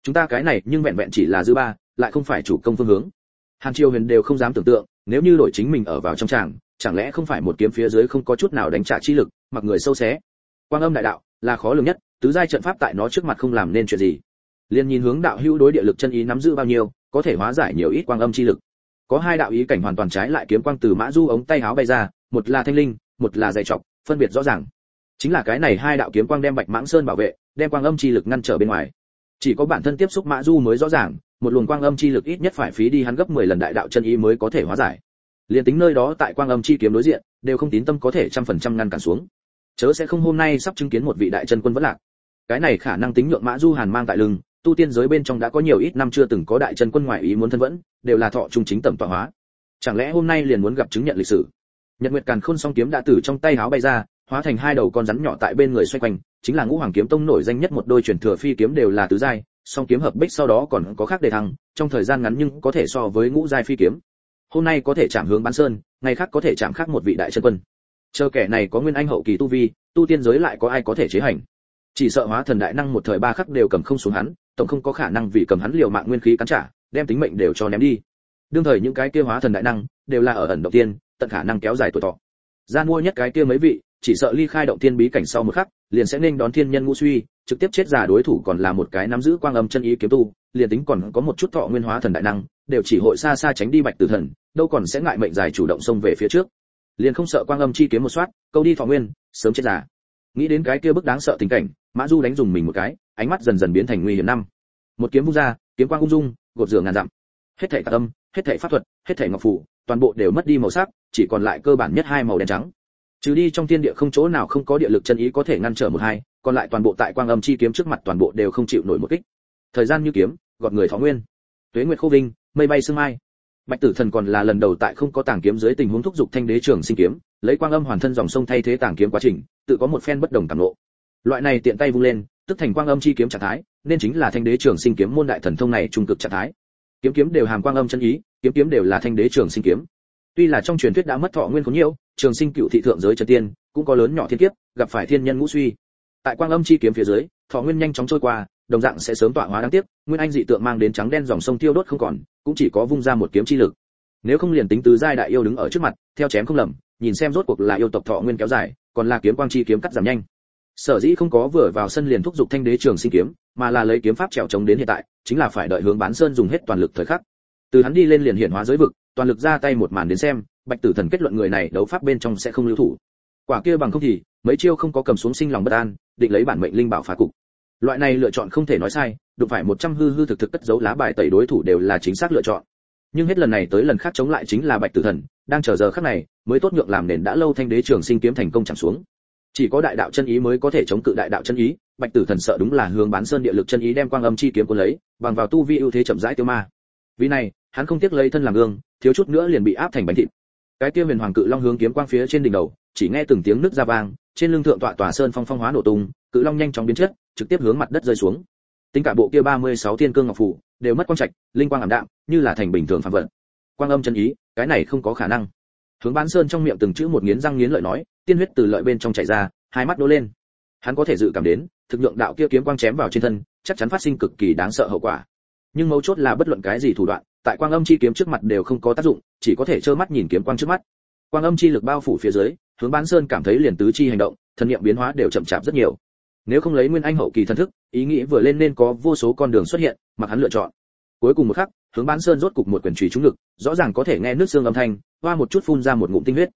Chúng ta cái này nhưng vẹn vẹn chỉ là dư ba, lại không phải chủ công phương hướng. Hàn triều huyền đều không dám tưởng tượng, nếu như đổi chính mình ở vào trong tràng, chẳng lẽ không phải một kiếm phía dưới không có chút nào đánh trả chi lực, mặc người sâu xé. Quang âm đại đạo là khó lường nhất, tứ giai trận pháp tại nó trước mặt không làm nên chuyện gì liền nhìn hướng đạo hữu đối địa lực chân ý nắm giữ bao nhiêu, có thể hóa giải nhiều ít quang âm chi lực. Có hai đạo ý cảnh hoàn toàn trái lại kiếm quang từ mã du ống tay áo bay ra, một là thanh linh, một là dày trọc, phân biệt rõ ràng. Chính là cái này hai đạo kiếm quang đem bạch mãng sơn bảo vệ, đem quang âm chi lực ngăn trở bên ngoài. Chỉ có bản thân tiếp xúc mã du mới rõ ràng, một luồng quang âm chi lực ít nhất phải phí đi hắn gấp 10 lần đại đạo chân ý mới có thể hóa giải. Liền tính nơi đó tại quang âm chi kiếm đối diện, đều không tín tâm có thể trăm phần trăm ngăn cản xuống. Chớ sẽ không hôm nay sắp chứng kiến một vị đại chân quân vẫn lạc. Cái này khả năng tính nhượng mã du hàn mang tại lưng tu tiên giới bên trong đã có nhiều ít năm chưa từng có đại chân quân ngoại ý muốn thân vẫn, đều là thọ trung chính tầm tọa hóa. Chẳng lẽ hôm nay liền muốn gặp chứng nhận lịch sử? Nhật nguyệt càn khôn song kiếm đã từ trong tay háo bay ra, hóa thành hai đầu con rắn nhỏ tại bên người xoay quanh, chính là ngũ hoàng kiếm tông nổi danh nhất một đôi truyền thừa phi kiếm đều là tứ giai, song kiếm hợp bích sau đó còn có khác đề thăng, trong thời gian ngắn nhưng có thể so với ngũ giai phi kiếm. Hôm nay có thể chạm hướng bán sơn, ngày khác có thể chạm khác một vị đại chân quân. Chờ kẻ này có nguyên anh hậu kỳ tu vi, tu tiên giới lại có ai có thể chế hành? Chỉ sợ hóa thần đại năng một thời ba khắc đều cầm không xuống hắn tổng không có khả năng vì cầm hắn liều mạng nguyên khí cắn trả, đem tính mệnh đều cho ném đi. Đương thời những cái kia hóa thần đại năng đều là ở ẩn động tiên, tận khả năng kéo dài tuổi thọ. Gian mua nhất cái kia mấy vị, chỉ sợ ly khai động thiên bí cảnh sau một khắc, liền sẽ nên đón thiên nhân ngũ suy, trực tiếp chết giả đối thủ còn là một cái nắm giữ quang âm chân ý kiếm tu, liền tính còn có một chút thọ nguyên hóa thần đại năng, đều chỉ hội xa xa tránh đi bạch tử thần, đâu còn sẽ ngại mệnh dài chủ động xông về phía trước. Liền không sợ quang âm chi kiếm một soát, câu đi thọ nguyên, sớm chết giả nghĩ đến cái kia bức đáng sợ tình cảnh, mã du đánh dùng mình một cái ánh mắt dần dần biến thành nguy hiểm năm. Một kiếm vung ra, kiếm quang ung dung, gột rửa ngàn dặm. Hết thảy tạc âm, hết thảy pháp thuật, hết thảy ngọc phủ, toàn bộ đều mất đi màu sắc, chỉ còn lại cơ bản nhất hai màu đen trắng. Trừ đi trong thiên địa không chỗ nào không có địa lực chân ý có thể ngăn trở một hai, còn lại toàn bộ tại quang âm chi kiếm trước mặt toàn bộ đều không chịu nổi một kích. Thời gian như kiếm, gọt người thọ nguyên. Tuế nguyệt khô vinh, mây bay sương mai. Bạch tử thần còn là lần đầu tại không có tàng kiếm dưới tình huống thúc giục thanh đế trường sinh kiếm, lấy quang âm hoàn thân dòng sông thay thế tàng kiếm quá trình, tự có một phen bất đồng cảm lộ. loại này tiện tay vung lên tức thành quang âm chi kiếm trạng thái, nên chính là thanh đế trường sinh kiếm môn đại thần thông này trung cực trạng thái. Kiếm kiếm đều hàm quang âm chân ý, kiếm kiếm đều là thanh đế trường sinh kiếm. Tuy là trong truyền thuyết đã mất thọ nguyên có nhiều trường sinh cựu thị thượng giới chân tiên, cũng có lớn nhỏ thiên kiếp, gặp phải thiên nhân ngũ suy. Tại quang âm chi kiếm phía dưới, thọ nguyên nhanh chóng trôi qua, đồng dạng sẽ sớm tọa hóa đáng tiếc, nguyên anh dị tượng mang đến trắng đen dòng sông tiêu đốt không còn, cũng chỉ có vung ra một kiếm chi lực. Nếu không liền tính tứ giai đại yêu đứng ở trước mặt, theo chém không lầm, nhìn xem rốt cuộc là yêu tộc thọ nguyên kéo dài, còn là kiếm quang chi kiếm cắt giảm nhanh sở dĩ không có vừa vào sân liền thúc giục thanh đế trường sinh kiếm, mà là lấy kiếm pháp trèo chống đến hiện tại, chính là phải đợi hướng bán sơn dùng hết toàn lực thời khắc. Từ hắn đi lên liền hiển hóa giới vực, toàn lực ra tay một màn đến xem, bạch tử thần kết luận người này đấu pháp bên trong sẽ không lưu thủ. Quả kia bằng không thì, mấy chiêu không có cầm xuống sinh lòng bất an, định lấy bản mệnh linh bảo phá cục. Loại này lựa chọn không thể nói sai, đụng phải một trăm hư hư thực thực cất giấu lá bài tẩy đối thủ đều là chính xác lựa chọn. Nhưng hết lần này tới lần khác chống lại chính là bạch tử thần, đang chờ giờ khắc này, mới tốt nhượng làm nền đã lâu thanh đế trường sinh kiếm thành công chẳng xuống chỉ có đại đạo chân ý mới có thể chống cự đại đạo chân ý, bạch tử thần sợ đúng là hướng bán sơn địa lực chân ý đem quang âm chi kiếm cuốn lấy, bằng vào tu vi ưu thế chậm rãi tiêu ma. Vì này, hắn không tiếc lấy thân làm gương, thiếu chút nữa liền bị áp thành bánh thịt. Cái kia huyền hoàng cự long hướng kiếm quang phía trên đỉnh đầu, chỉ nghe từng tiếng nứt ra vang, trên lưng thượng tọa tòa sơn phong phong hóa nổ tung, cự long nhanh chóng biến chất, trực tiếp hướng mặt đất rơi xuống. Tính cả bộ kia 36 thiên cương ngọc phủ, đều mất quang trạch, linh quang ảm đạm, như là thành bình thường phàm vật. Quang âm chân ý, cái này không có khả năng hướng bán sơn trong miệng từng chữ một nghiến răng nghiến lợi nói, tiên huyết từ lợi bên trong chảy ra, hai mắt đố lên. Hắn có thể dự cảm đến, thực lượng đạo kia kiếm quang chém vào trên thân, chắc chắn phát sinh cực kỳ đáng sợ hậu quả. Nhưng mấu chốt là bất luận cái gì thủ đoạn, tại quang âm chi kiếm trước mặt đều không có tác dụng, chỉ có thể trơ mắt nhìn kiếm quang trước mắt. Quang âm chi lực bao phủ phía dưới, hướng bán sơn cảm thấy liền tứ chi hành động, thần niệm biến hóa đều chậm chạp rất nhiều. Nếu không lấy nguyên anh hậu kỳ thần thức, ý nghĩ vừa lên nên có vô số con đường xuất hiện mà hắn lựa chọn cuối cùng một khắc, hướng bán sơn rốt cục một quyển trùy trúng lực rõ ràng có thể nghe nước xương âm thanh, hoa một chút phun ra một ngụm tinh huyết.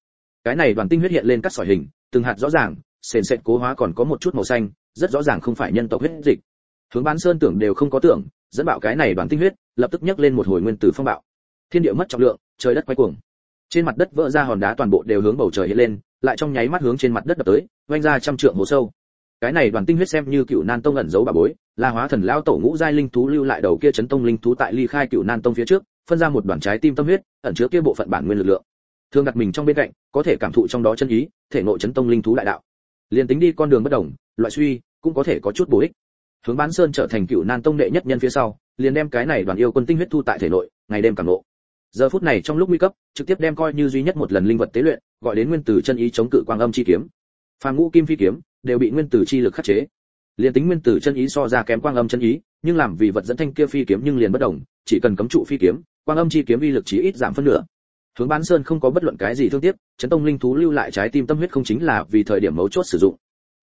Cái này đoàn tinh huyết hiện lên các sỏi hình, từng hạt rõ ràng, sền sệt cố hóa còn có một chút màu xanh, rất rõ ràng không phải nhân tộc huyết dịch. Hướng bán sơn tưởng đều không có tưởng, dẫn bạo cái này đoàn tinh huyết, lập tức nhấc lên một hồi nguyên tử phong bạo. Thiên địa mất trọng lượng, trời đất quay cuồng. Trên mặt đất vỡ ra hòn đá toàn bộ đều hướng bầu trời hiện lên, lại trong nháy mắt hướng trên mặt đất đập tới vanh ra trăm trượng hồ sâu cái này đoàn tinh huyết xem như cựu nan tông ẩn giấu bà bối, là hóa thần lao tổ ngũ giai linh thú lưu lại đầu kia chấn tông linh thú tại ly khai cựu nan tông phía trước, phân ra một đoàn trái tim tâm huyết, ẩn chứa kia bộ phận bản nguyên lực lượng. Thường đặt mình trong bên cạnh, có thể cảm thụ trong đó chân ý, thể nội chấn tông linh thú đại đạo. Liền tính đi con đường bất đồng, loại suy, cũng có thể có chút bổ ích. Hướng bán sơn trở thành cựu nan tông đệ nhất nhân phía sau, liền đem cái này đoàn yêu quân tinh huyết thu tại thể nội, ngày đêm cảm ngộ. Giờ phút này trong lúc nguy cấp, trực tiếp đem coi như duy nhất một lần linh vật tế luyện, gọi đến nguyên tử chân ý chống cự quang âm chi kiếm phàm ngũ kim phi kiếm đều bị nguyên tử chi lực khắc chế. Liền tính nguyên tử chân ý so ra kém quang âm chân ý, nhưng làm vì vật dẫn thanh kia phi kiếm nhưng liền bất đồng, chỉ cần cấm trụ phi kiếm, quang âm chi kiếm uy lực chỉ ít giảm phân nửa. Hướng bán sơn không có bất luận cái gì thương tiếc, chấn tông linh thú lưu lại trái tim tâm huyết không chính là vì thời điểm mấu chốt sử dụng.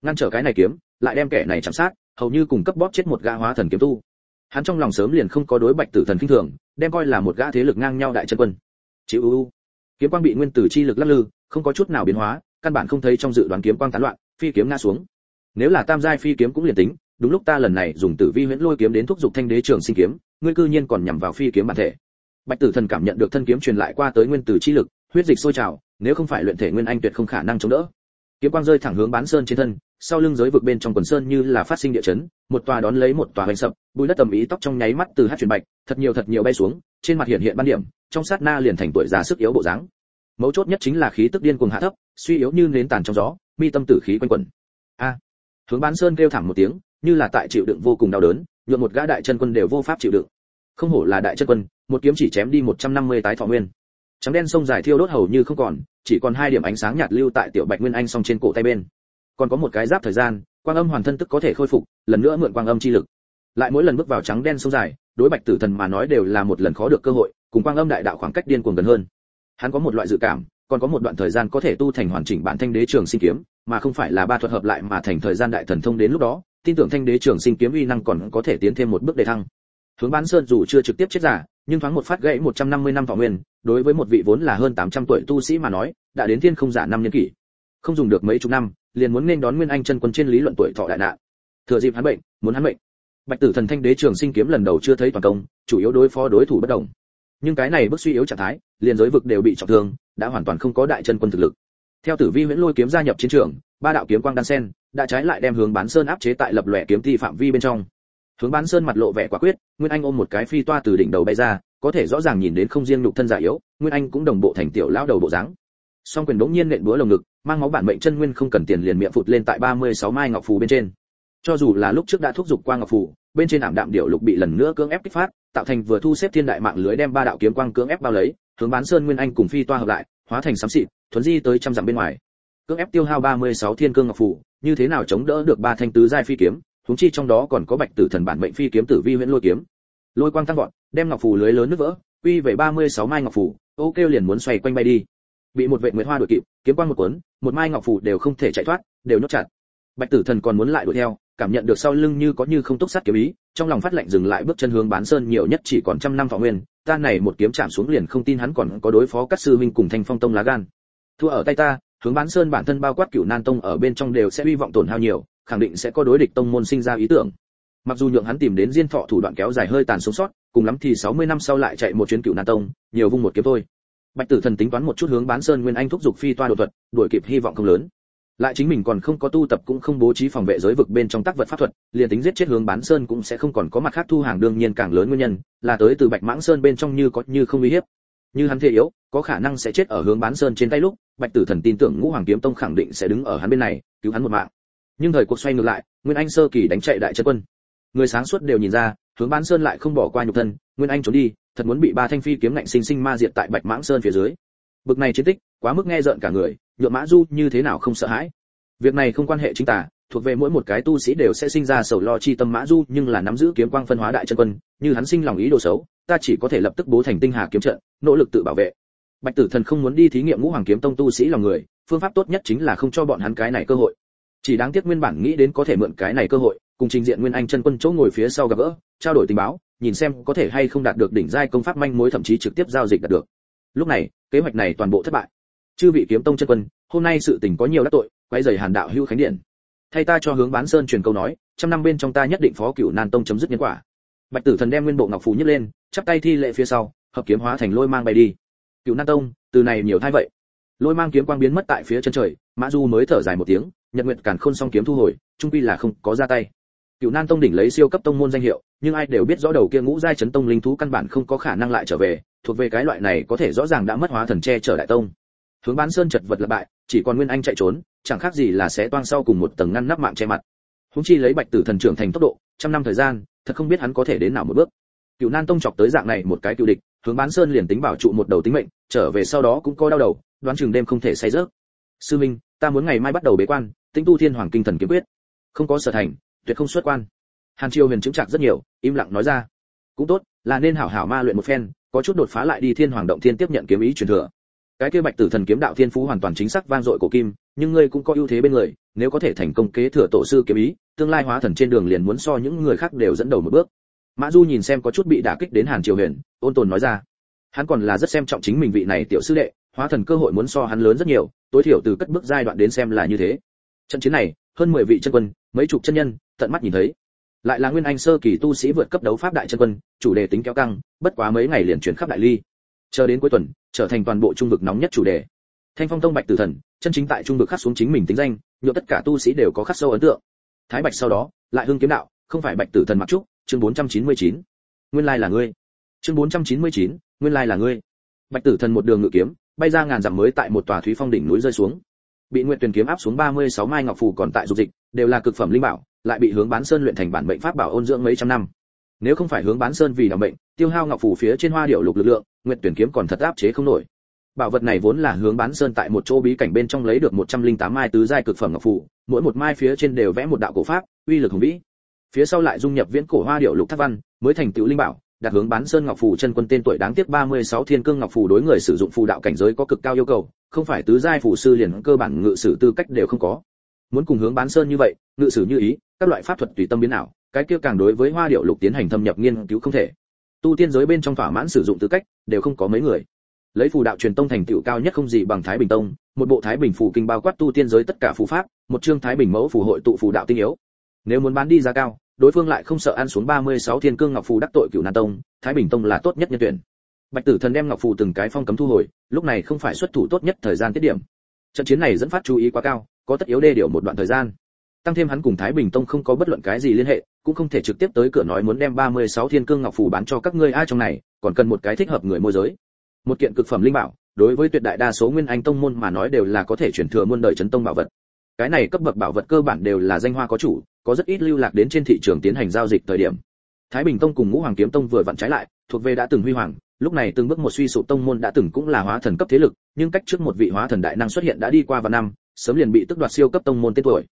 Ngăn trở cái này kiếm, lại đem kẻ này chạm sát, hầu như cùng cấp bóp chết một gã hóa thần kiếm tu. Hắn trong lòng sớm liền không có đối bạch tử thần kinh thường, đem coi là một gã thế lực ngang nhau đại chân quân. Chịu u. Kiếm quang bị nguyên tử chi lực lắc lư, không có chút nào biến hóa căn bản không thấy trong dự đoán kiếm quang tán loạn, phi kiếm ngã xuống. Nếu là tam giai phi kiếm cũng liền tính, đúng lúc ta lần này dùng tử vi huyễn lôi kiếm đến thúc giục thanh đế trường sinh kiếm, ngươi cư nhiên còn nhằm vào phi kiếm bản thể. Bạch tử thần cảm nhận được thân kiếm truyền lại qua tới nguyên tử chi lực, huyết dịch sôi trào, nếu không phải luyện thể nguyên anh tuyệt không khả năng chống đỡ. Kiếm quang rơi thẳng hướng bán sơn trên thân, sau lưng giới vực bên trong quần sơn như là phát sinh địa chấn, một tòa đón lấy một tòa hoành sập, bùi đất tầm ý tóc trong nháy mắt từ hát chuyển bạch, thật nhiều thật nhiều bay xuống, trên mặt hiện hiện ban điểm, trong sát na liền thành tuổi già sức yếu bộ dáng mấu chốt nhất chính là khí tức điên cuồng hạ thấp, suy yếu như nến tàn trong gió, mi tâm tử khí quanh quẩn. A. Hướng bán sơn kêu thảm một tiếng, như là tại chịu đựng vô cùng đau đớn, nhuộm một gã đại chân quân đều vô pháp chịu đựng. Không hổ là đại chân quân, một kiếm chỉ chém đi 150 tái thọ nguyên. Trắng đen sông dài thiêu đốt hầu như không còn, chỉ còn hai điểm ánh sáng nhạt lưu tại tiểu bạch nguyên anh song trên cổ tay bên. Còn có một cái giáp thời gian, quang âm hoàn thân tức có thể khôi phục, lần nữa mượn quang âm chi lực. Lại mỗi lần bước vào trắng đen sông dài, đối bạch tử thần mà nói đều là một lần khó được cơ hội, cùng quang âm đại đạo khoảng cách điên cuồng gần hơn hắn có một loại dự cảm, còn có một đoạn thời gian có thể tu thành hoàn chỉnh bản thanh đế trường sinh kiếm, mà không phải là ba thuật hợp lại mà thành thời gian đại thần thông đến lúc đó, tin tưởng thanh đế trường sinh kiếm uy năng còn có thể tiến thêm một bước đề thăng. Hướng bán sơn dù chưa trực tiếp chết giả, nhưng thoáng một phát gãy 150 năm thọ nguyên, đối với một vị vốn là hơn 800 tuổi tu sĩ mà nói, đã đến thiên không giả năm nhân kỷ. Không dùng được mấy chục năm, liền muốn nên đón nguyên anh chân quân trên lý luận tuổi thọ đại nạn. Thừa dịp hắn bệnh, muốn hắn bệnh. Bạch tử thần thanh đế trường sinh kiếm lần đầu chưa thấy toàn công, chủ yếu đối phó đối thủ bất động nhưng cái này bức suy yếu trạng thái, liền giới vực đều bị trọng thương, đã hoàn toàn không có đại chân quân thực lực. Theo tử vi huyễn lôi kiếm gia nhập chiến trường, ba đạo kiếm quang đan sen, đã trái lại đem hướng bán sơn áp chế tại lập lòe kiếm thi phạm vi bên trong. Hướng bán sơn mặt lộ vẻ quả quyết, nguyên anh ôm một cái phi toa từ đỉnh đầu bay ra, có thể rõ ràng nhìn đến không riêng nhục thân già yếu, nguyên anh cũng đồng bộ thành tiểu lão đầu bộ dáng. Song quyền đống nhiên nện búa lồng ngực, mang máu bản mệnh chân nguyên không cần tiền liền miệng phụt lên tại 36 mai ngọc phù bên trên. Cho dù là lúc trước đã thúc giục qua ngọc phù, bên trên ảm đạm điệu lục bị lần nữa cưỡng ép kích phát tạo thành vừa thu xếp thiên đại mạng lưới đem ba đạo kiếm quang cưỡng ép bao lấy hướng bán sơn nguyên anh cùng phi toa hợp lại hóa thành sấm xịt thuấn di tới trăm dặm bên ngoài. Cưỡng ép tiêu hao 36 thiên cương ngọc phủ. như thế nào chống đỡ được ba thanh tứ giai phi kiếm thúng chi trong đó còn có bạch tử thần bản mệnh phi kiếm tử vi huyễn lôi kiếm. Lôi quang tăng vọt đem ngọc phủ lưới lớn nứt vỡ uy về 36 mai ngọc phủ, ô kêu liền muốn xoay quanh bay đi. Bị một vệ nguyệt hoa đuổi kịp kiếm quang một cuốn một mai ngọc phủ đều không thể chạy thoát đều nhốt chặt. Bạch tử thần còn muốn lại đuổi theo cảm nhận được sau lưng như có như không túc sát kiếm ý, trong lòng phát lệnh dừng lại bước chân hướng bán sơn nhiều nhất chỉ còn trăm năm thọ nguyên, ta này một kiếm chạm xuống liền không tin hắn còn có đối phó các sư minh cùng thanh phong tông lá gan. Thua ở tay ta, hướng bán sơn bản thân bao quát cửu nan tông ở bên trong đều sẽ hy vọng tổn hao nhiều, khẳng định sẽ có đối địch tông môn sinh ra ý tưởng. Mặc dù nhượng hắn tìm đến diên thọ thủ đoạn kéo dài hơi tàn sống sót, cùng lắm thì 60 năm sau lại chạy một chuyến cửu nan tông, nhiều vung một kiếm thôi. Bạch tử thần tính toán một chút hướng bán sơn nguyên anh thúc giục phi toa đồ thuật, đuổi kịp hy vọng không lớn lại chính mình còn không có tu tập cũng không bố trí phòng vệ giới vực bên trong tác vật pháp thuật, liền tính giết chết hướng bán sơn cũng sẽ không còn có mặt khác thu hàng. Đương nhiên càng lớn nguyên nhân là tới từ bạch mãng sơn bên trong như có như không uy hiếp. Như hắn thế yếu, có khả năng sẽ chết ở hướng bán sơn trên tay lúc, bạch tử thần tin tưởng ngũ hoàng kiếm tông khẳng định sẽ đứng ở hắn bên này, cứu hắn một mạng. Nhưng thời cuộc xoay ngược lại, nguyên anh sơ kỳ đánh chạy đại chân quân. Người sáng suốt đều nhìn ra, hướng bán sơn lại không bỏ qua nhục thân, nguyên anh trốn đi, thật muốn bị ba thanh phi kiếm ngạnh sinh sinh ma diệt tại bạch mãng sơn phía dưới. Bực này chiến tích, quá mức nghe rợn cả người nhượng mã du như thế nào không sợ hãi. Việc này không quan hệ chính tả thuộc về mỗi một cái tu sĩ đều sẽ sinh ra sầu lo chi tâm mã du, nhưng là nắm giữ kiếm quang phân hóa đại chân quân, như hắn sinh lòng ý đồ xấu, ta chỉ có thể lập tức bố thành tinh hà kiếm trận, nỗ lực tự bảo vệ. Bạch tử thần không muốn đi thí nghiệm ngũ hoàng kiếm tông tu sĩ lòng người, phương pháp tốt nhất chính là không cho bọn hắn cái này cơ hội. Chỉ đáng tiếc nguyên bản nghĩ đến có thể mượn cái này cơ hội, cùng trình diện nguyên anh chân quân chỗ ngồi phía sau gặp gỡ, trao đổi tình báo, nhìn xem có thể hay không đạt được đỉnh giai công pháp manh mối thậm chí trực tiếp giao dịch đạt được. Lúc này, kế hoạch này toàn bộ thất bại chư vị kiếm tông chân quân, hôm nay sự tình có nhiều đắc tội quay rời hàn đạo hưu khánh điện. Thay ta cho hướng bán sơn truyền câu nói, trăm năm bên trong ta nhất định phó cửu nan tông chấm dứt nhân quả. Bạch tử thần đem nguyên bộ ngọc phù nhấc lên, chắp tay thi lệ phía sau, hợp kiếm hóa thành lôi mang bay đi. Cửu nan tông, từ này nhiều thay vậy. Lôi mang kiếm quang biến mất tại phía chân trời, mã du mới thở dài một tiếng, nhật nguyện càn khôn song kiếm thu hồi, trung quy là không có ra tay. Cửu nan tông đỉnh lấy siêu cấp tông môn danh hiệu, nhưng ai đều biết rõ đầu kia ngũ giai chấn tông linh thú căn bản không có khả năng lại trở về, thuộc về cái loại này có thể rõ ràng đã mất hóa thần che trở đại tông hướng bán sơn chật vật là bại, chỉ còn nguyên anh chạy trốn, chẳng khác gì là sẽ toang sau cùng một tầng ngăn nắp mạng che mặt. Húng chi lấy bạch tử thần trưởng thành tốc độ, trăm năm thời gian, thật không biết hắn có thể đến nào một bước. Cựu nan tông chọc tới dạng này một cái cựu địch, hướng bán sơn liền tính bảo trụ một đầu tính mệnh, trở về sau đó cũng coi đau đầu, đoán chừng đêm không thể say rớt. Sư minh, ta muốn ngày mai bắt đầu bế quan tinh tu thiên hoàng kinh thần kiếm quyết. Không có sở thành, tuyệt không xuất quan. Hàn triều huyền chứng chặt rất nhiều, im lặng nói ra. Cũng tốt, là nên hảo hảo ma luyện một phen, có chút đột phá lại đi thiên hoàng động thiên tiếp nhận kiếm ý truyền thừa cái kia bạch tử thần kiếm đạo thiên phú hoàn toàn chính xác vang dội cổ kim, nhưng ngươi cũng có ưu thế bên người, nếu có thể thành công kế thừa tổ sư kiếm ý, tương lai hóa thần trên đường liền muốn so những người khác đều dẫn đầu một bước. Mã du nhìn xem có chút bị đả kích đến hàn triều huyền, ôn tồn nói ra. Hắn còn là rất xem trọng chính mình vị này tiểu sư đệ, hóa thần cơ hội muốn so hắn lớn rất nhiều, tối thiểu từ cất bước giai đoạn đến xem là như thế. Trận chiến này, hơn 10 vị chân quân, mấy chục chân nhân, tận mắt nhìn thấy. Lại là nguyên anh sơ kỳ tu sĩ vượt cấp đấu pháp đại chân quân, chủ đề tính kéo căng, bất quá mấy ngày liền chuyển khắp đại ly. Chờ đến cuối tuần trở thành toàn bộ trung vực nóng nhất chủ đề. Thanh phong tông bạch tử thần chân chính tại trung vực khắc xuống chính mình tính danh nhượng tất cả tu sĩ đều có khắc sâu ấn tượng. Thái bạch sau đó lại hưng kiếm đạo không phải bạch tử thần mặc trúc chương 499. nguyên lai là ngươi. Chương 499, nguyên lai là ngươi. Bạch tử thần một đường ngự kiếm bay ra ngàn dặm mới tại một tòa thúy phong đỉnh núi rơi xuống. Bị nguyệt tuyền kiếm áp xuống 36 mai ngọc phù còn tại dục dịch đều là cực phẩm linh bảo lại bị hướng bán sơn luyện thành bản mệnh pháp bảo ôn dưỡng mấy trăm năm nếu không phải hướng bán sơn vì đảm bệnh tiêu hao ngọc phủ phía trên hoa điệu lục lực lượng nguyện tuyển kiếm còn thật áp chế không nổi. Bảo vật này vốn là hướng bán sơn tại một chỗ bí cảnh bên trong lấy được 108 mai tứ giai cực phẩm ngọc phủ, mỗi một mai phía trên đều vẽ một đạo cổ pháp uy lực hùng vĩ. Phía sau lại dung nhập viễn cổ hoa điệu lục tháp văn mới thành tựu linh bảo đặt hướng bán sơn ngọc phủ chân quân tên tuổi đáng tiếc 36 thiên cương ngọc phủ đối người sử dụng phù đạo cảnh giới có cực cao yêu cầu không phải tứ giai phù sư liền cơ bản ngự sử tư cách đều không có. Muốn cùng hướng bán sơn như vậy ngự sử như ý các loại pháp thuật tùy tâm biến ảo, cái kia càng đối với hoa điệu lục tiến hành thâm nhập nghiên cứu không thể. Tu tiên giới bên trong thỏa mãn sử dụng tư cách, đều không có mấy người. Lấy phù đạo truyền tông thành tựu cao nhất không gì bằng thái bình tông, một bộ thái bình phù kinh bao quát tu tiên giới tất cả phù pháp, một chương thái bình mẫu phù hội tụ phù đạo tinh yếu. Nếu muốn bán đi giá cao, đối phương lại không sợ ăn xuống 36 thiên cương ngọc phù đắc tội cửu nan tông, thái bình tông là tốt nhất nhân tuyển. Bạch tử thần đem ngọc phù từng cái phong cấm thu hồi, lúc này không phải xuất thủ tốt nhất thời gian tiết điểm. Trận chiến này dẫn phát chú ý quá cao, có tất yếu đê điều một đoạn thời gian tăng thêm hắn cùng thái bình tông không có bất luận cái gì liên hệ, cũng không thể trực tiếp tới cửa nói muốn đem 36 thiên cương ngọc phù bán cho các ngươi ai trong này, còn cần một cái thích hợp người môi giới. Một kiện cực phẩm linh bảo, đối với tuyệt đại đa số nguyên anh tông môn mà nói đều là có thể chuyển thừa muôn đời chấn tông bảo vật. Cái này cấp bậc bảo vật cơ bản đều là danh hoa có chủ, có rất ít lưu lạc đến trên thị trường tiến hành giao dịch thời điểm. Thái bình tông cùng ngũ hoàng kiếm tông vừa vặn trái lại, thuộc về đã từng huy hoàng, lúc này từng bước một suy sụp tông môn đã từng cũng là hóa thần cấp thế lực, nhưng cách trước một vị hóa thần đại năng xuất hiện đã đi qua vài năm, sớm liền bị tức đoạt siêu cấp tông môn tên tuổi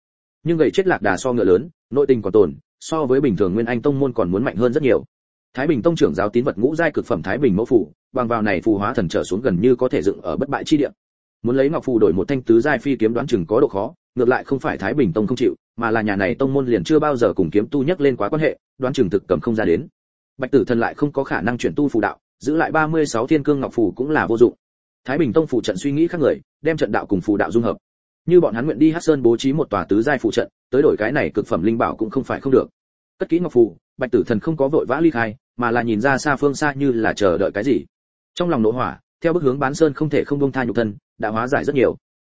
nhưng gầy chết lạc đà so ngựa lớn, nội tình còn tồn, so với bình thường nguyên anh tông môn còn muốn mạnh hơn rất nhiều. Thái bình tông trưởng giáo tín vật ngũ giai cực phẩm thái bình mẫu phủ bằng vào này phù hóa thần trở xuống gần như có thể dựng ở bất bại chi địa. Muốn lấy ngọc phù đổi một thanh tứ giai phi kiếm đoán chừng có độ khó, ngược lại không phải thái bình tông không chịu, mà là nhà này tông môn liền chưa bao giờ cùng kiếm tu nhắc lên quá quan hệ, đoán chừng thực cầm không ra đến. Bạch tử thần lại không có khả năng chuyển tu phù đạo, giữ lại 36 thiên cương ngọc phù cũng là vô dụng. Thái bình tông phụ trận suy nghĩ khác người, đem trận đạo cùng phù đạo dung hợp như bọn hắn nguyện đi hát sơn bố trí một tòa tứ giai phụ trận, tới đổi cái này cực phẩm linh bảo cũng không phải không được. Cất kỹ ngọc phù, bạch tử thần không có vội vã ly khai, mà là nhìn ra xa phương xa như là chờ đợi cái gì. Trong lòng nổ hỏa, theo bước hướng bán sơn không thể không buông tha nhục thân, đã hóa giải rất nhiều.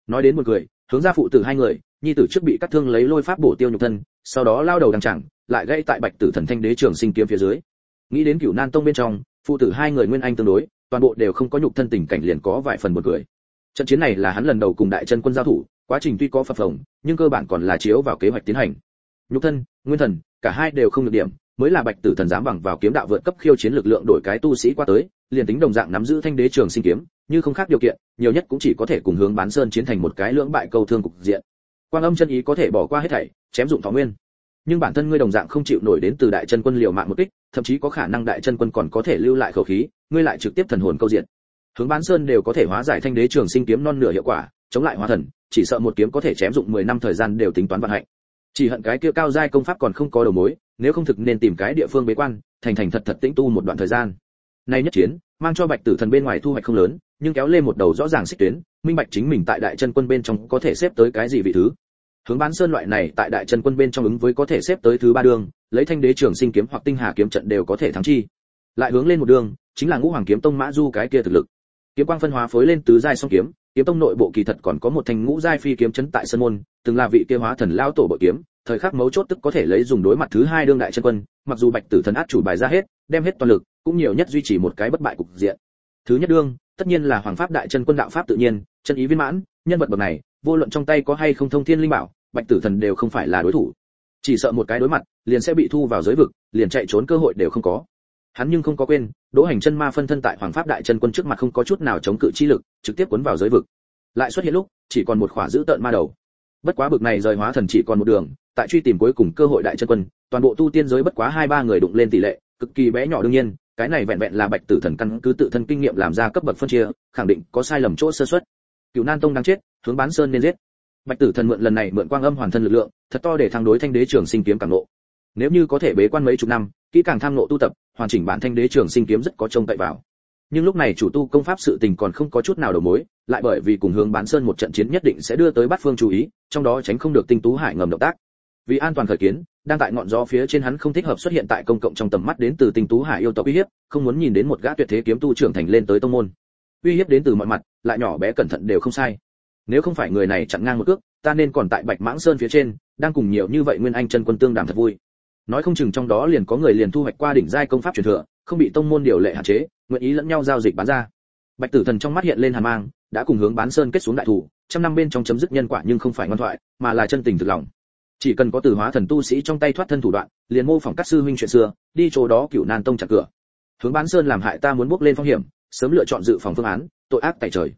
Nói đến một người hướng ra phụ tử hai người, nhi tử trước bị cắt thương lấy lôi pháp bổ tiêu nhục thân, sau đó lao đầu đằng chẳng, lại gãy tại bạch tử thần thanh đế trường sinh kiếm phía dưới. Nghĩ đến cửu nan tông bên trong, phụ tử hai người nguyên anh tương đối, toàn bộ đều không có nhục thân tình cảnh liền có vài phần một cười. Trận chiến này là hắn lần đầu cùng đại chân quân giao thủ quá trình tuy có phập phồng, nhưng cơ bản còn là chiếu vào kế hoạch tiến hành. Nhục thân, nguyên thần, cả hai đều không được điểm, mới là bạch tử thần dám bằng vào kiếm đạo vượt cấp khiêu chiến lực lượng đổi cái tu sĩ qua tới, liền tính đồng dạng nắm giữ thanh đế trường sinh kiếm, như không khác điều kiện, nhiều nhất cũng chỉ có thể cùng hướng bán sơn chiến thành một cái lưỡng bại câu thương cục diện. Quang âm chân ý có thể bỏ qua hết thảy, chém dụng thọ nguyên. Nhưng bản thân ngươi đồng dạng không chịu nổi đến từ đại chân quân liều mạng một kích, thậm chí có khả năng đại chân quân còn có thể lưu lại khẩu khí, ngươi lại trực tiếp thần hồn câu diện. Hướng bán sơn đều có thể hóa giải thanh đế trường sinh kiếm non nửa hiệu quả, chống lại hóa thần chỉ sợ một kiếm có thể chém dụng 10 năm thời gian đều tính toán vận hạnh. Chỉ hận cái kia cao giai công pháp còn không có đầu mối, nếu không thực nên tìm cái địa phương bế quan, thành thành thật thật tĩnh tu một đoạn thời gian. Nay nhất chiến, mang cho bạch tử thần bên ngoài thu hoạch không lớn, nhưng kéo lên một đầu rõ ràng xích tuyến, minh bạch chính mình tại đại chân quân bên trong có thể xếp tới cái gì vị thứ. Hướng bán sơn loại này tại đại chân quân bên trong ứng với có thể xếp tới thứ ba đường, lấy thanh đế trưởng sinh kiếm hoặc tinh hà kiếm trận đều có thể thắng chi. Lại hướng lên một đường, chính là ngũ hoàng kiếm tông mã du cái kia thực lực. Kiếm quang phân hóa phối lên tứ giai song kiếm kiếm tông nội bộ kỳ thật còn có một thanh ngũ giai phi kiếm chấn tại sân môn, từng là vị kia hóa thần lao tổ bội kiếm, thời khắc mấu chốt tức có thể lấy dùng đối mặt thứ hai đương đại chân quân, mặc dù bạch tử thần át chủ bài ra hết, đem hết toàn lực, cũng nhiều nhất duy trì một cái bất bại cục diện. Thứ nhất đương, tất nhiên là hoàng pháp đại chân quân đạo pháp tự nhiên, chân ý viên mãn, nhân vật bậc này, vô luận trong tay có hay không thông thiên linh bảo, bạch tử thần đều không phải là đối thủ. Chỉ sợ một cái đối mặt, liền sẽ bị thu vào giới vực, liền chạy trốn cơ hội đều không có hắn nhưng không có quên, đỗ hành chân ma phân thân tại hoàng pháp đại chân quân trước mặt không có chút nào chống cự chi lực, trực tiếp cuốn vào giới vực. Lại xuất hiện lúc, chỉ còn một khỏa giữ tợn ma đầu. Bất quá bực này rời hóa thần chỉ còn một đường, tại truy tìm cuối cùng cơ hội đại chân quân, toàn bộ tu tiên giới bất quá hai ba người đụng lên tỷ lệ, cực kỳ bé nhỏ đương nhiên, cái này vẹn vẹn là bạch tử thần căn cứ tự thân kinh nghiệm làm ra cấp bậc phân chia, khẳng định có sai lầm chỗ sơ suất. Cựu nan tông đang chết, hướng bán sơn nên giết. Bạch tử thần mượn lần này mượn quang âm hoàn thân lực lượng, thật to để thăng đối thanh đế trường sinh kiếm càng nộ. Nếu như có thể bế quan mấy chục năm, kỹ càng tham nộ tu tập hoàn chỉnh bản thanh đế trường sinh kiếm rất có trông cậy vào. Nhưng lúc này chủ tu công pháp sự tình còn không có chút nào đầu mối, lại bởi vì cùng hướng bán sơn một trận chiến nhất định sẽ đưa tới bát phương chú ý, trong đó tránh không được tinh tú hải ngầm động tác. Vì an toàn khởi kiến, đang tại ngọn gió phía trên hắn không thích hợp xuất hiện tại công cộng trong tầm mắt đến từ tinh tú hải yêu tộc uy hiếp, không muốn nhìn đến một gã tuyệt thế kiếm tu trưởng thành lên tới tông môn. Uy hiếp đến từ mọi mặt, lại nhỏ bé cẩn thận đều không sai. Nếu không phải người này chặn ngang một cước, ta nên còn tại bạch mãng sơn phía trên, đang cùng nhiều như vậy nguyên anh chân quân tương đàm thật vui nói không chừng trong đó liền có người liền thu hoạch qua đỉnh giai công pháp truyền thừa, không bị tông môn điều lệ hạn chế, nguyện ý lẫn nhau giao dịch bán ra. Bạch tử thần trong mắt hiện lên hàn mang, đã cùng hướng bán sơn kết xuống đại thủ, trăm năm bên trong chấm dứt nhân quả nhưng không phải ngoan thoại, mà là chân tình thực lòng. Chỉ cần có từ hóa thần tu sĩ trong tay thoát thân thủ đoạn, liền mô phỏng các sư huynh chuyện xưa, đi chỗ đó cửu nan tông chặt cửa. Hướng bán sơn làm hại ta muốn bước lên phong hiểm, sớm lựa chọn dự phòng phương án, tội ác tại trời.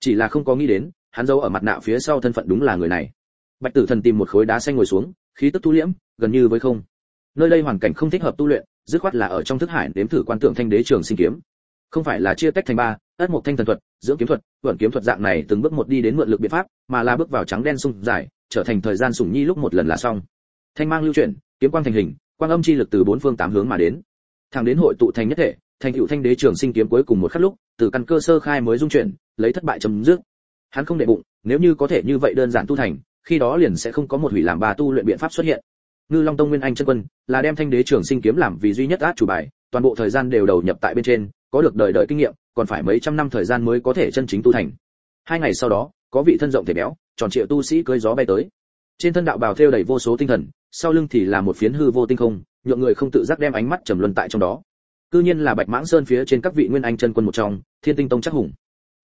Chỉ là không có nghĩ đến, hắn giấu ở mặt nạ phía sau thân phận đúng là người này. Bạch tử thần tìm một khối đá xanh ngồi xuống, khí tức thu liễm, gần như với không nơi đây hoàn cảnh không thích hợp tu luyện, dứt khoát là ở trong thức hải đếm thử quan tượng thanh đế trường sinh kiếm. Không phải là chia tách thành ba, ất một thanh thần thuật, dưỡng kiếm thuật, vận kiếm thuật dạng này từng bước một đi đến mượn lực biện pháp, mà là bước vào trắng đen sung dài, trở thành thời gian sủng nhi lúc một lần là xong. Thanh mang lưu chuyển, kiếm quang thành hình, quang âm chi lực từ bốn phương tám hướng mà đến. Thẳng đến hội tụ thành nhất thể, thành hữu thanh đế trường sinh kiếm cuối cùng một khắc lúc, từ căn cơ sơ khai mới dung chuyển, lấy thất bại chấm dứt. Hắn không để bụng, nếu như có thể như vậy đơn giản tu thành, khi đó liền sẽ không có một hủy làm ba tu luyện biện pháp xuất hiện ngư long tông nguyên anh chân quân, là đem thanh đế trường sinh kiếm làm vì duy nhất át chủ bài, toàn bộ thời gian đều đầu nhập tại bên trên, có được đời đời kinh nghiệm, còn phải mấy trăm năm thời gian mới có thể chân chính tu thành. Hai ngày sau đó, có vị thân rộng thể béo, tròn triệu tu sĩ cưỡi gió bay tới. Trên thân đạo bào thêu đầy vô số tinh thần, sau lưng thì là một phiến hư vô tinh không, nhượng người không tự giác đem ánh mắt trầm luân tại trong đó. Cư nhiên là bạch mãng sơn phía trên các vị nguyên anh chân quân một trong, thiên tinh tông chắc hùng.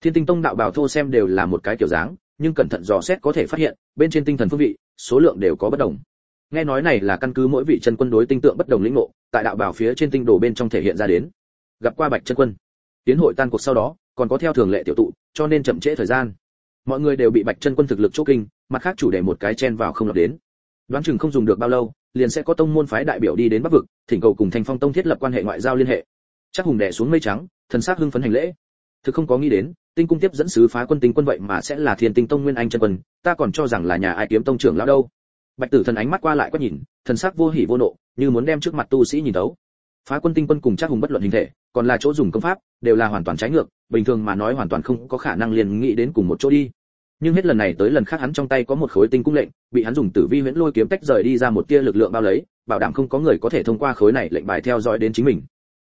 Thiên tinh tông đạo bào thô xem đều là một cái kiểu dáng, nhưng cẩn thận dò xét có thể phát hiện, bên trên tinh thần phương vị, số lượng đều có bất đồng nghe nói này là căn cứ mỗi vị chân quân đối tinh tượng bất đồng lĩnh ngộ, tại đạo bảo phía trên tinh đồ bên trong thể hiện ra đến. Gặp qua bạch chân quân. Tiến hội tan cuộc sau đó, còn có theo thường lệ tiểu tụ, cho nên chậm trễ thời gian. Mọi người đều bị bạch chân quân thực lực chốt kinh, mặt khác chủ đề một cái chen vào không lọt đến. Đoán chừng không dùng được bao lâu, liền sẽ có tông môn phái đại biểu đi đến bắc vực, thỉnh cầu cùng thanh phong tông thiết lập quan hệ ngoại giao liên hệ. Chắc hùng đẻ xuống mây trắng, thần sắc hưng phấn hành lễ. Thực không có nghĩ đến, tinh cung tiếp dẫn sứ phá quân tinh quân vậy mà sẽ là thiên tinh tông nguyên anh chân quân, ta còn cho rằng là nhà ai kiếm tông trưởng lão đâu bạch tử thần ánh mắt qua lại quét nhìn, thần sắc vô hỉ vô nộ, như muốn đem trước mặt tu sĩ nhìn đấu phá quân tinh quân cùng chắc hùng bất luận hình thể, còn là chỗ dùng công pháp, đều là hoàn toàn trái ngược, bình thường mà nói hoàn toàn không có khả năng liền nghĩ đến cùng một chỗ đi. Nhưng hết lần này tới lần khác hắn trong tay có một khối tinh cung lệnh, bị hắn dùng tử vi huyễn lôi kiếm tách rời đi ra một tia lực lượng bao lấy, bảo đảm không có người có thể thông qua khối này lệnh bài theo dõi đến chính mình.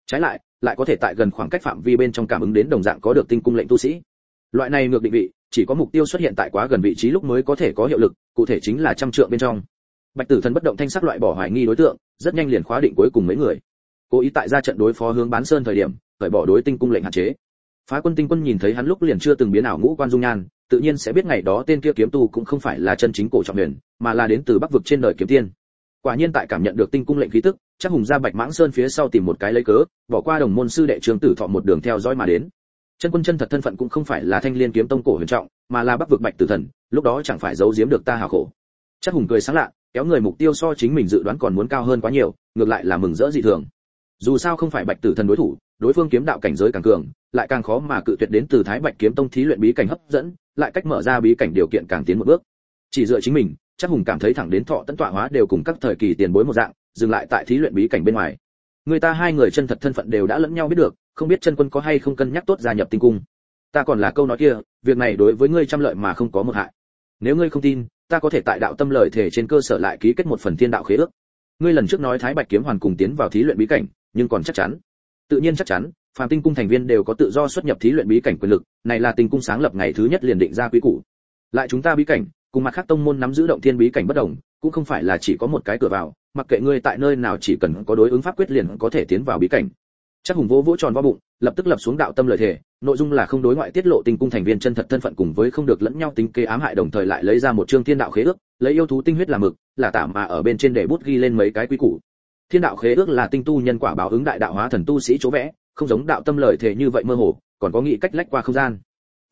Trái lại lại có thể tại gần khoảng cách phạm vi bên trong cảm ứng đến đồng dạng có được tinh cung lệnh tu sĩ. Loại này ngược định vị chỉ có mục tiêu xuất hiện tại quá gần vị trí lúc mới có thể có hiệu lực, cụ thể chính là trăm trượng bên trong. Bạch tử thần bất động thanh sắc loại bỏ hoài nghi đối tượng, rất nhanh liền khóa định cuối cùng mấy người. Cố ý tại ra trận đối phó hướng bán sơn thời điểm khởi bỏ đối tinh cung lệnh hạn chế. Phá quân tinh quân nhìn thấy hắn lúc liền chưa từng biến ảo ngũ quan dung nhan, tự nhiên sẽ biết ngày đó tên kia kiếm tu cũng không phải là chân chính cổ trọng huyền, mà là đến từ bắc vực trên đời kiếm tiên. Quả nhiên tại cảm nhận được tinh cung lệnh khí tức, chắc hùng ra bạch mãng sơn phía sau tìm một cái lấy cớ, bỏ qua đồng môn sư đệ trường tử thọ một đường theo dõi mà đến chân quân chân thật thân phận cũng không phải là thanh liên kiếm tông cổ huyền trọng, mà là bắc vực bạch tử thần, lúc đó chẳng phải giấu giếm được ta hào khổ. Chắc hùng cười sáng lạ, kéo người mục tiêu so chính mình dự đoán còn muốn cao hơn quá nhiều, ngược lại là mừng rỡ dị thường. Dù sao không phải bạch tử thần đối thủ, đối phương kiếm đạo cảnh giới càng cường, lại càng khó mà cự tuyệt đến từ thái bạch kiếm tông thí luyện bí cảnh hấp dẫn, lại cách mở ra bí cảnh điều kiện càng tiến một bước. Chỉ dựa chính mình, chắc hùng cảm thấy thẳng đến thọ tấn tọa hóa đều cùng các thời kỳ tiền bối một dạng, dừng lại tại thí luyện bí cảnh bên ngoài. Người ta hai người chân thật thân phận đều đã lẫn nhau biết được không biết chân quân có hay không cân nhắc tốt gia nhập tinh cung. Ta còn là câu nói kia, việc này đối với ngươi trăm lợi mà không có một hại. Nếu ngươi không tin, ta có thể tại đạo tâm lợi thể trên cơ sở lại ký kết một phần thiên đạo khế ước. Ngươi lần trước nói thái bạch kiếm hoàn cùng tiến vào thí luyện bí cảnh, nhưng còn chắc chắn. Tự nhiên chắc chắn, phàm tinh cung thành viên đều có tự do xuất nhập thí luyện bí cảnh quyền lực, này là tinh cung sáng lập ngày thứ nhất liền định ra quy củ. Lại chúng ta bí cảnh, cùng mặt khác tông môn nắm giữ động thiên bí cảnh bất đồng, cũng không phải là chỉ có một cái cửa vào, mặc kệ ngươi tại nơi nào chỉ cần có đối ứng pháp quyết liền có thể tiến vào bí cảnh chắc hùng vỗ vỗ tròn vo bụng, lập tức lập xuống đạo tâm lời thể nội dung là không đối ngoại tiết lộ tinh cung thành viên chân thật thân phận cùng với không được lẫn nhau tính kế ám hại đồng thời lại lấy ra một chương thiên đạo khế ước, lấy yêu thú tinh huyết làm mực, là tả mà ở bên trên để bút ghi lên mấy cái quy củ. Thiên đạo khế ước là tinh tu nhân quả báo ứng đại đạo hóa thần tu sĩ chỗ vẽ, không giống đạo tâm lời thể như vậy mơ hồ, còn có nghị cách lách qua không gian.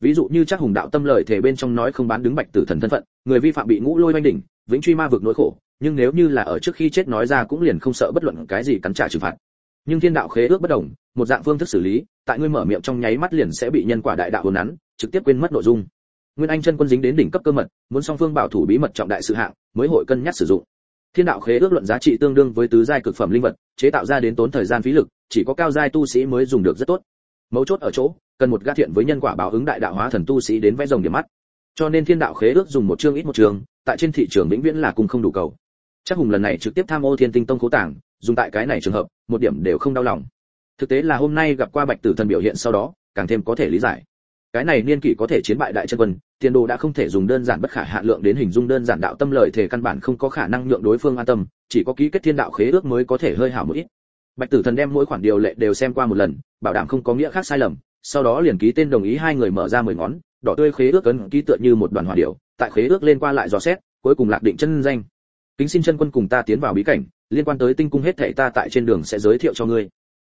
Ví dụ như chắc hùng đạo tâm lời thể bên trong nói không bán đứng bạch tử thần thân phận, người vi phạm bị ngũ lôi oanh đỉnh, vĩnh truy ma vực nỗi khổ, nhưng nếu như là ở trước khi chết nói ra cũng liền không sợ bất luận cái gì cắn trả trừng phạt nhưng thiên đạo khế ước bất đồng một dạng phương thức xử lý tại ngươi mở miệng trong nháy mắt liền sẽ bị nhân quả đại đạo hồn nắn trực tiếp quên mất nội dung. Nguyên anh chân quân dính đến đỉnh cấp cơ mật muốn song phương bảo thủ bí mật trọng đại sự hạng mới hội cân nhắc sử dụng. Thiên đạo khế ước luận giá trị tương đương với tứ giai cực phẩm linh vật chế tạo ra đến tốn thời gian phí lực chỉ có cao giai tu sĩ mới dùng được rất tốt. Mấu chốt ở chỗ cần một gã thiện với nhân quả báo ứng đại đạo hóa thần tu sĩ đến vẽ rồng điểm mắt. Cho nên thiên đạo khế ước dùng một chương ít một trường, tại trên thị trường vĩnh viễn là cùng không đủ cầu. Chắc hùng lần này trực tiếp tham ô thiên tinh tông cố tảng dùng tại cái này trường hợp, một điểm đều không đau lòng. Thực tế là hôm nay gặp qua bạch tử thần biểu hiện sau đó, càng thêm có thể lý giải. Cái này niên kỷ có thể chiến bại đại chân quân, tiền đồ đã không thể dùng đơn giản bất khả hạn lượng đến hình dung đơn giản đạo tâm lợi thể căn bản không có khả năng nhượng đối phương an tâm, chỉ có ký kết thiên đạo khế ước mới có thể hơi hảo một ít. Bạch tử thần đem mỗi khoản điều lệ đều xem qua một lần, bảo đảm không có nghĩa khác sai lầm, sau đó liền ký tên đồng ý hai người mở ra mười ngón, đỏ tươi khế ước ấn ký tựa như một đoàn hỏa điệu tại khế ước lên qua lại dò xét, cuối cùng lạc định chân danh. Kính xin chân quân cùng ta tiến vào bí cảnh liên quan tới tinh cung hết thảy ta tại trên đường sẽ giới thiệu cho ngươi.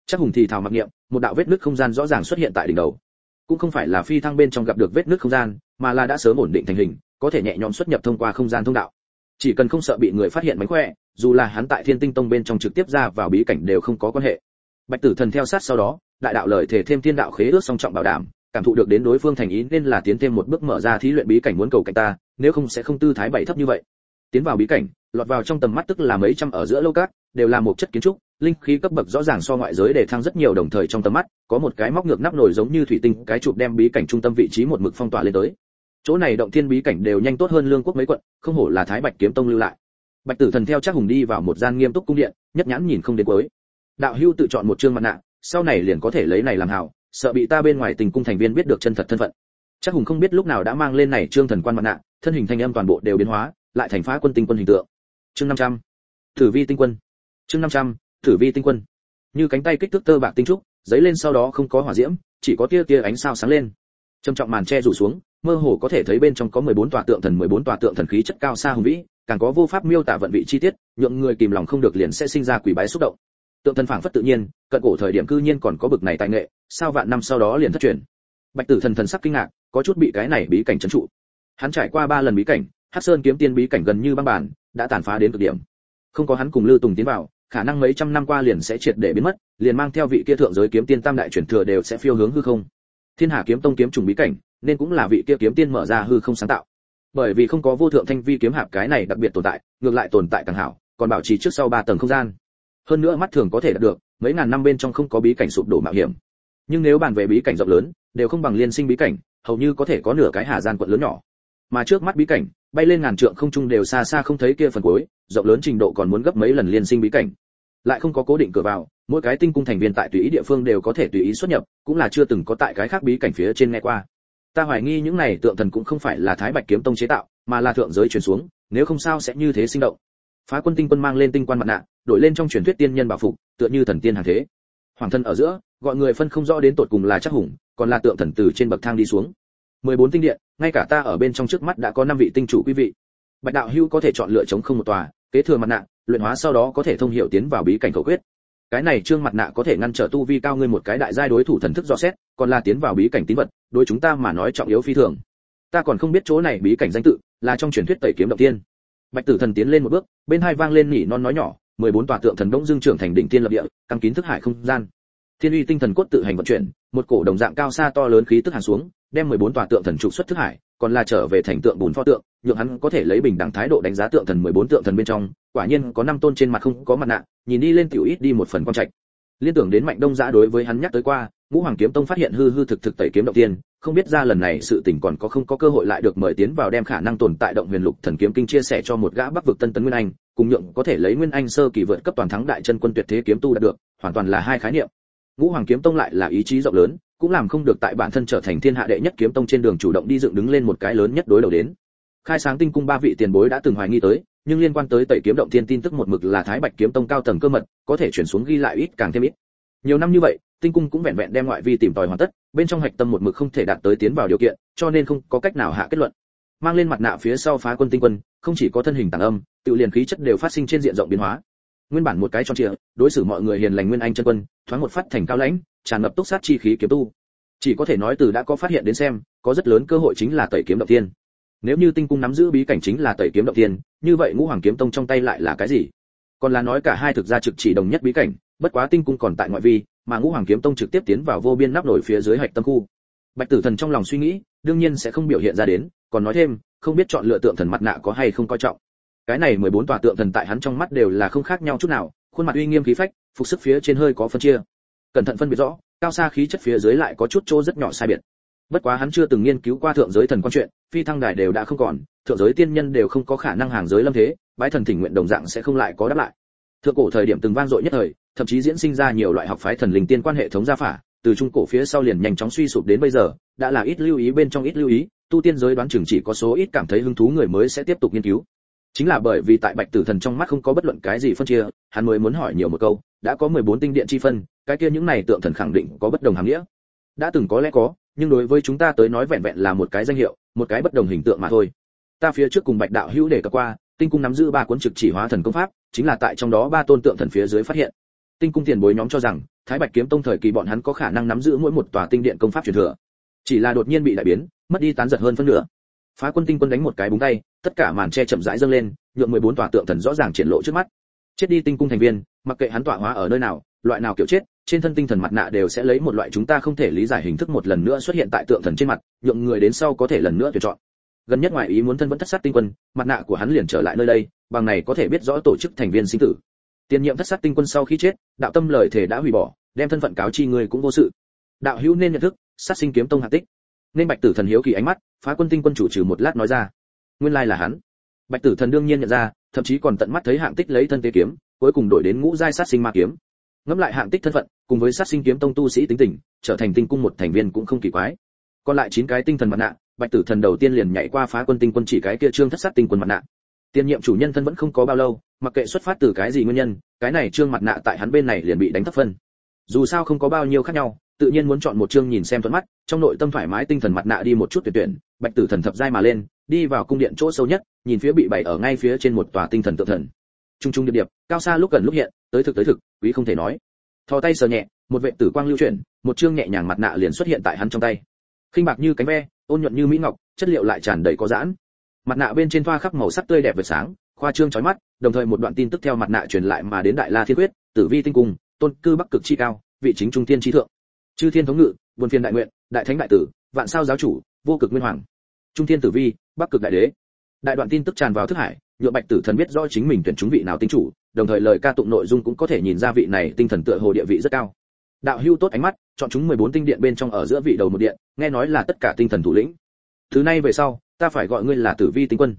Chắc hùng thì thào mặc niệm, một đạo vết nứt không gian rõ ràng xuất hiện tại đỉnh đầu. Cũng không phải là phi thăng bên trong gặp được vết nứt không gian, mà là đã sớm ổn định thành hình, có thể nhẹ nhõm xuất nhập thông qua không gian thông đạo. Chỉ cần không sợ bị người phát hiện mánh khỏe, dù là hắn tại thiên tinh tông bên trong trực tiếp ra vào bí cảnh đều không có quan hệ. Bạch tử thần theo sát sau đó, đại đạo lời thể thêm thiên đạo khế ước song trọng bảo đảm, cảm thụ được đến đối phương thành ý nên là tiến thêm một bước mở ra thí luyện bí cảnh muốn cầu cạnh ta, nếu không sẽ không tư thái bảy thấp như vậy tiến vào bí cảnh, lọt vào trong tầm mắt tức là mấy trăm ở giữa lâu cát, đều là một chất kiến trúc, linh khí cấp bậc rõ ràng so ngoại giới để thăng rất nhiều đồng thời trong tầm mắt, có một cái móc ngược nắp nổi giống như thủy tinh, cái chụp đem bí cảnh trung tâm vị trí một mực phong tỏa lên tới. Chỗ này động thiên bí cảnh đều nhanh tốt hơn lương quốc mấy quận, không hổ là thái bạch kiếm tông lưu lại. Bạch tử thần theo chắc hùng đi vào một gian nghiêm túc cung điện, nhất nhãn nhìn không đến cuối. Đạo hưu tự chọn một chương mặt nạ, sau này liền có thể lấy này làm hảo, sợ bị ta bên ngoài tình cung thành viên biết được chân thật thân phận. Chắc hùng không biết lúc nào đã mang lên này trương thần quan mặt nạ, thân hình thanh âm toàn bộ đều biến hóa lại thành phá quân tinh quân hình tượng. Chương 500. thử vi tinh quân. Chương 500. thử vi tinh quân. Như cánh tay kích thước tơ bạc tinh trúc, giấy lên sau đó không có hỏa diễm, chỉ có tia tia ánh sao sáng lên. Trầm trọng màn che rủ xuống, mơ hồ có thể thấy bên trong có 14 tòa tượng thần 14 tòa tượng thần khí chất cao xa hùng vĩ, càng có vô pháp miêu tả vận vị chi tiết, nhượng người kìm lòng không được liền sẽ sinh ra quỷ bái xúc động. Tượng thần phảng phất tự nhiên, cận cổ thời điểm cư nhiên còn có bực này tài nghệ, sao vạn năm sau đó liền thất truyền. Bạch tử thần thần sắc kinh ngạc, có chút bị cái này bí cảnh trấn trụ. Hắn trải qua ba lần bí cảnh hắc sơn kiếm tiên bí cảnh gần như băng bản, đã tàn phá đến cực điểm. Không có hắn cùng lư tùng tiến vào, khả năng mấy trăm năm qua liền sẽ triệt để biến mất, liền mang theo vị kia thượng giới kiếm tiên tam đại truyền thừa đều sẽ phiêu hướng hư không. Thiên hà kiếm tông kiếm trùng bí cảnh, nên cũng là vị kia kiếm tiên mở ra hư không sáng tạo. Bởi vì không có vô thượng thanh vi kiếm hạp cái này đặc biệt tồn tại, ngược lại tồn tại càng hảo, còn bảo trì trước sau ba tầng không gian. Hơn nữa mắt thường có thể đạt được, mấy ngàn năm bên trong không có bí cảnh sụp đổ mạo hiểm. Nhưng nếu bàn về bí cảnh rộng lớn, đều không bằng liên sinh bí cảnh, hầu như có thể có nửa cái hà gian quận lớn nhỏ. Mà trước mắt bí cảnh bay lên ngàn trượng không trung đều xa xa không thấy kia phần cuối, rộng lớn trình độ còn muốn gấp mấy lần liên sinh bí cảnh. Lại không có cố định cửa vào, mỗi cái tinh cung thành viên tại tùy ý địa phương đều có thể tùy ý xuất nhập, cũng là chưa từng có tại cái khác bí cảnh phía trên nghe qua. Ta hoài nghi những này tượng thần cũng không phải là thái bạch kiếm tông chế tạo, mà là thượng giới truyền xuống, nếu không sao sẽ như thế sinh động. Phá quân tinh quân mang lên tinh quan mặt nạ, đổi lên trong truyền thuyết tiên nhân bảo phục, tựa như thần tiên hàng thế. Hoàng thân ở giữa, gọi người phân không rõ đến tột cùng là chắc hùng, còn là tượng thần từ trên bậc thang đi xuống. 14 tinh điện, ngay cả ta ở bên trong trước mắt đã có năm vị tinh chủ quý vị. Bạch đạo hưu có thể chọn lựa chống không một tòa, kế thừa mặt nạ, luyện hóa sau đó có thể thông hiểu tiến vào bí cảnh cầu quyết. Cái này trương mặt nạ có thể ngăn trở tu vi cao ngươi một cái đại giai đối thủ thần thức dò xét, còn là tiến vào bí cảnh tín vật, đối chúng ta mà nói trọng yếu phi thường. Ta còn không biết chỗ này bí cảnh danh tự, là trong truyền thuyết tẩy kiếm động tiên. Bạch tử thần tiến lên một bước, bên hai vang lên nhỉ non nói nhỏ 14 tòa tượng thần đông dương trưởng thành đỉnh tiên lập địa, căng kín thức hải không gian. Thiên uy tinh thần cốt tự hành vận chuyển, một cổ đồng dạng cao xa to lớn khí tức hàng xuống đem 14 tòa tượng thần trục xuất thức hải, còn là trở về thành tượng bùn pho tượng, nhượng hắn có thể lấy bình đẳng thái độ đánh giá tượng thần 14 tượng thần bên trong, quả nhiên có năm tôn trên mặt không có mặt nạ, nhìn đi lên tiểu ít đi một phần quan trạch. Liên tưởng đến mạnh đông giã đối với hắn nhắc tới qua, ngũ hoàng kiếm tông phát hiện hư hư thực thực tẩy kiếm động tiên, không biết ra lần này sự tình còn có không có cơ hội lại được mời tiến vào đem khả năng tồn tại động huyền lục thần kiếm kinh chia sẻ cho một gã bắc vực tân tấn nguyên anh, cùng nhượng có thể lấy nguyên anh sơ kỳ vượt cấp toàn thắng đại chân quân tuyệt thế kiếm tu đạt được, hoàn toàn là hai khái niệm. Ngũ hoàng kiếm tông lại là ý chí rộng lớn cũng làm không được tại bản thân trở thành thiên hạ đệ nhất kiếm tông trên đường chủ động đi dựng đứng lên một cái lớn nhất đối đầu đến. Khai sáng tinh cung ba vị tiền bối đã từng hoài nghi tới, nhưng liên quan tới tẩy kiếm động thiên tin tức một mực là thái bạch kiếm tông cao tầng cơ mật, có thể chuyển xuống ghi lại ít càng thêm ít. Nhiều năm như vậy, tinh cung cũng vẹn vẹn đem ngoại vi tìm tòi hoàn tất, bên trong hạch tâm một mực không thể đạt tới tiến vào điều kiện, cho nên không có cách nào hạ kết luận. Mang lên mặt nạ phía sau phá quân tinh quân, không chỉ có thân hình tàng âm, tự liền khí chất đều phát sinh trên diện rộng biến hóa. Nguyên bản một cái tròn trịa, đối xử mọi người hiền lành nguyên anh chân quân, thoáng một phát thành cao lãnh tràn ngập túc sát chi khí kiếm tu. Chỉ có thể nói từ đã có phát hiện đến xem, có rất lớn cơ hội chính là tẩy kiếm động tiên nếu như tinh cung nắm giữ bí cảnh chính là tẩy kiếm động tiên như vậy ngũ hoàng kiếm tông trong tay lại là cái gì? Còn là nói cả hai thực ra trực chỉ đồng nhất bí cảnh, bất quá tinh cung còn tại ngoại vi, mà ngũ hoàng kiếm tông trực tiếp tiến vào vô biên nắp nổi phía dưới hạch tâm khu. Bạch tử thần trong lòng suy nghĩ, đương nhiên sẽ không biểu hiện ra đến, còn nói thêm, không biết chọn lựa tượng thần mặt nạ có hay không coi trọng. Cái này 14 tòa tượng thần tại hắn trong mắt đều là không khác nhau chút nào, khuôn mặt uy nghiêm khí phách, phục sức phía trên hơi có phân chia cẩn thận phân biệt rõ, cao xa khí chất phía dưới lại có chút chỗ rất nhỏ sai biệt. Bất quá hắn chưa từng nghiên cứu qua thượng giới thần quan chuyện, phi thăng đài đều đã không còn, thượng giới tiên nhân đều không có khả năng hàng giới lâm thế, bái thần thỉnh nguyện đồng dạng sẽ không lại có đáp lại. Thượng cổ thời điểm từng vang dội nhất thời, thậm chí diễn sinh ra nhiều loại học phái thần linh tiên quan hệ thống gia phả, từ trung cổ phía sau liền nhanh chóng suy sụp đến bây giờ, đã là ít lưu ý bên trong ít lưu ý, tu tiên giới đoán chừng chỉ có số ít cảm thấy hứng thú người mới sẽ tiếp tục nghiên cứu chính là bởi vì tại bạch tử thần trong mắt không có bất luận cái gì phân chia, hắn mới muốn hỏi nhiều một câu, đã có 14 tinh điện chi phân, cái kia những này tượng thần khẳng định có bất đồng hàm nghĩa. Đã từng có lẽ có, nhưng đối với chúng ta tới nói vẹn vẹn là một cái danh hiệu, một cái bất đồng hình tượng mà thôi. Ta phía trước cùng bạch đạo hữu để cập qua, tinh cung nắm giữ ba cuốn trực chỉ hóa thần công pháp, chính là tại trong đó ba tôn tượng thần phía dưới phát hiện. Tinh cung tiền bối nhóm cho rằng, thái bạch kiếm tông thời kỳ bọn hắn có khả năng nắm giữ mỗi một tòa tinh điện công pháp truyền thừa. Chỉ là đột nhiên bị đại biến, mất đi tán giật hơn phân nửa phá quân tinh quân đánh một cái búng tay, tất cả màn che chậm rãi dâng lên, nhượng 14 tòa tượng thần rõ ràng triển lộ trước mắt. Chết đi tinh cung thành viên, mặc kệ hắn tọa hóa ở nơi nào, loại nào kiểu chết, trên thân tinh thần mặt nạ đều sẽ lấy một loại chúng ta không thể lý giải hình thức một lần nữa xuất hiện tại tượng thần trên mặt, nhượng người đến sau có thể lần nữa tuyển chọn. Gần nhất ngoại ý muốn thân vẫn thất sát tinh quân, mặt nạ của hắn liền trở lại nơi đây, bằng này có thể biết rõ tổ chức thành viên sinh tử. Tiền nhiệm thất sát tinh quân sau khi chết, đạo tâm lời thể đã hủy bỏ, đem thân phận cáo chi người cũng vô sự. Đạo hữu nên nhận thức, sát sinh kiếm tông hạ tích. Nên bạch tử thần hiếu kỳ ánh mắt phá quân tinh quân chủ trừ một lát nói ra. Nguyên lai là hắn. Bạch tử thần đương nhiên nhận ra, thậm chí còn tận mắt thấy hạng tích lấy thân tế kiếm, cuối cùng đổi đến ngũ giai sát sinh ma kiếm. Ngẫm lại hạng tích thân phận, cùng với sát sinh kiếm tông tu sĩ tính tình, trở thành tinh cung một thành viên cũng không kỳ quái. Còn lại chín cái tinh thần mặt nạ, bạch tử thần đầu tiên liền nhảy qua phá quân tinh quân chỉ cái kia trương thất sát tinh quân mặt nạ. Tiên nhiệm chủ nhân thân vẫn không có bao lâu, mặc kệ xuất phát từ cái gì nguyên nhân, cái này trương mặt nạ tại hắn bên này liền bị đánh thấp phân. Dù sao không có bao nhiêu khác nhau, tự nhiên muốn chọn một chương nhìn xem thuận mắt, trong nội tâm thoải mái tinh thần mặt nạ đi một chút tuyển tuyển bạch tử thần thập giai mà lên, đi vào cung điện chỗ sâu nhất, nhìn phía bị bày ở ngay phía trên một tòa tinh thần tự thần. Trung trung điệp điệp, cao xa lúc gần lúc hiện, tới thực tới thực, quý không thể nói. Thò tay sờ nhẹ, một vệ tử quang lưu chuyển, một chương nhẹ nhàng mặt nạ liền xuất hiện tại hắn trong tay. Khinh bạc như cánh ve, ôn nhuận như mỹ ngọc, chất liệu lại tràn đầy có giãn. Mặt nạ bên trên thoa khắp màu sắc tươi đẹp vệt sáng, khoa trương chói mắt, đồng thời một đoạn tin tức theo mặt nạ truyền lại mà đến đại la thiên quyết, tử vi tinh cung, tôn cư bắc cực chi cao, vị chính trung thiên chi thượng. Chư thiên thống ngự, buồn phiền đại nguyện, đại thánh đại tử, vạn sao giáo chủ, vô cực nguyên hoàng trung thiên tử vi, bắc cực đại đế. Đại đoạn tin tức tràn vào thức hải nhựa bạch tử thần biết rõ chính mình tuyển chúng vị nào tinh chủ, đồng thời lời ca tụng nội dung cũng có thể nhìn ra vị này tinh thần tựa hồ địa vị rất cao. Đạo hưu tốt ánh mắt, chọn chúng 14 tinh điện bên trong ở giữa vị đầu một điện, nghe nói là tất cả tinh thần thủ lĩnh. Thứ này về sau, ta phải gọi ngươi là tử vi tinh quân.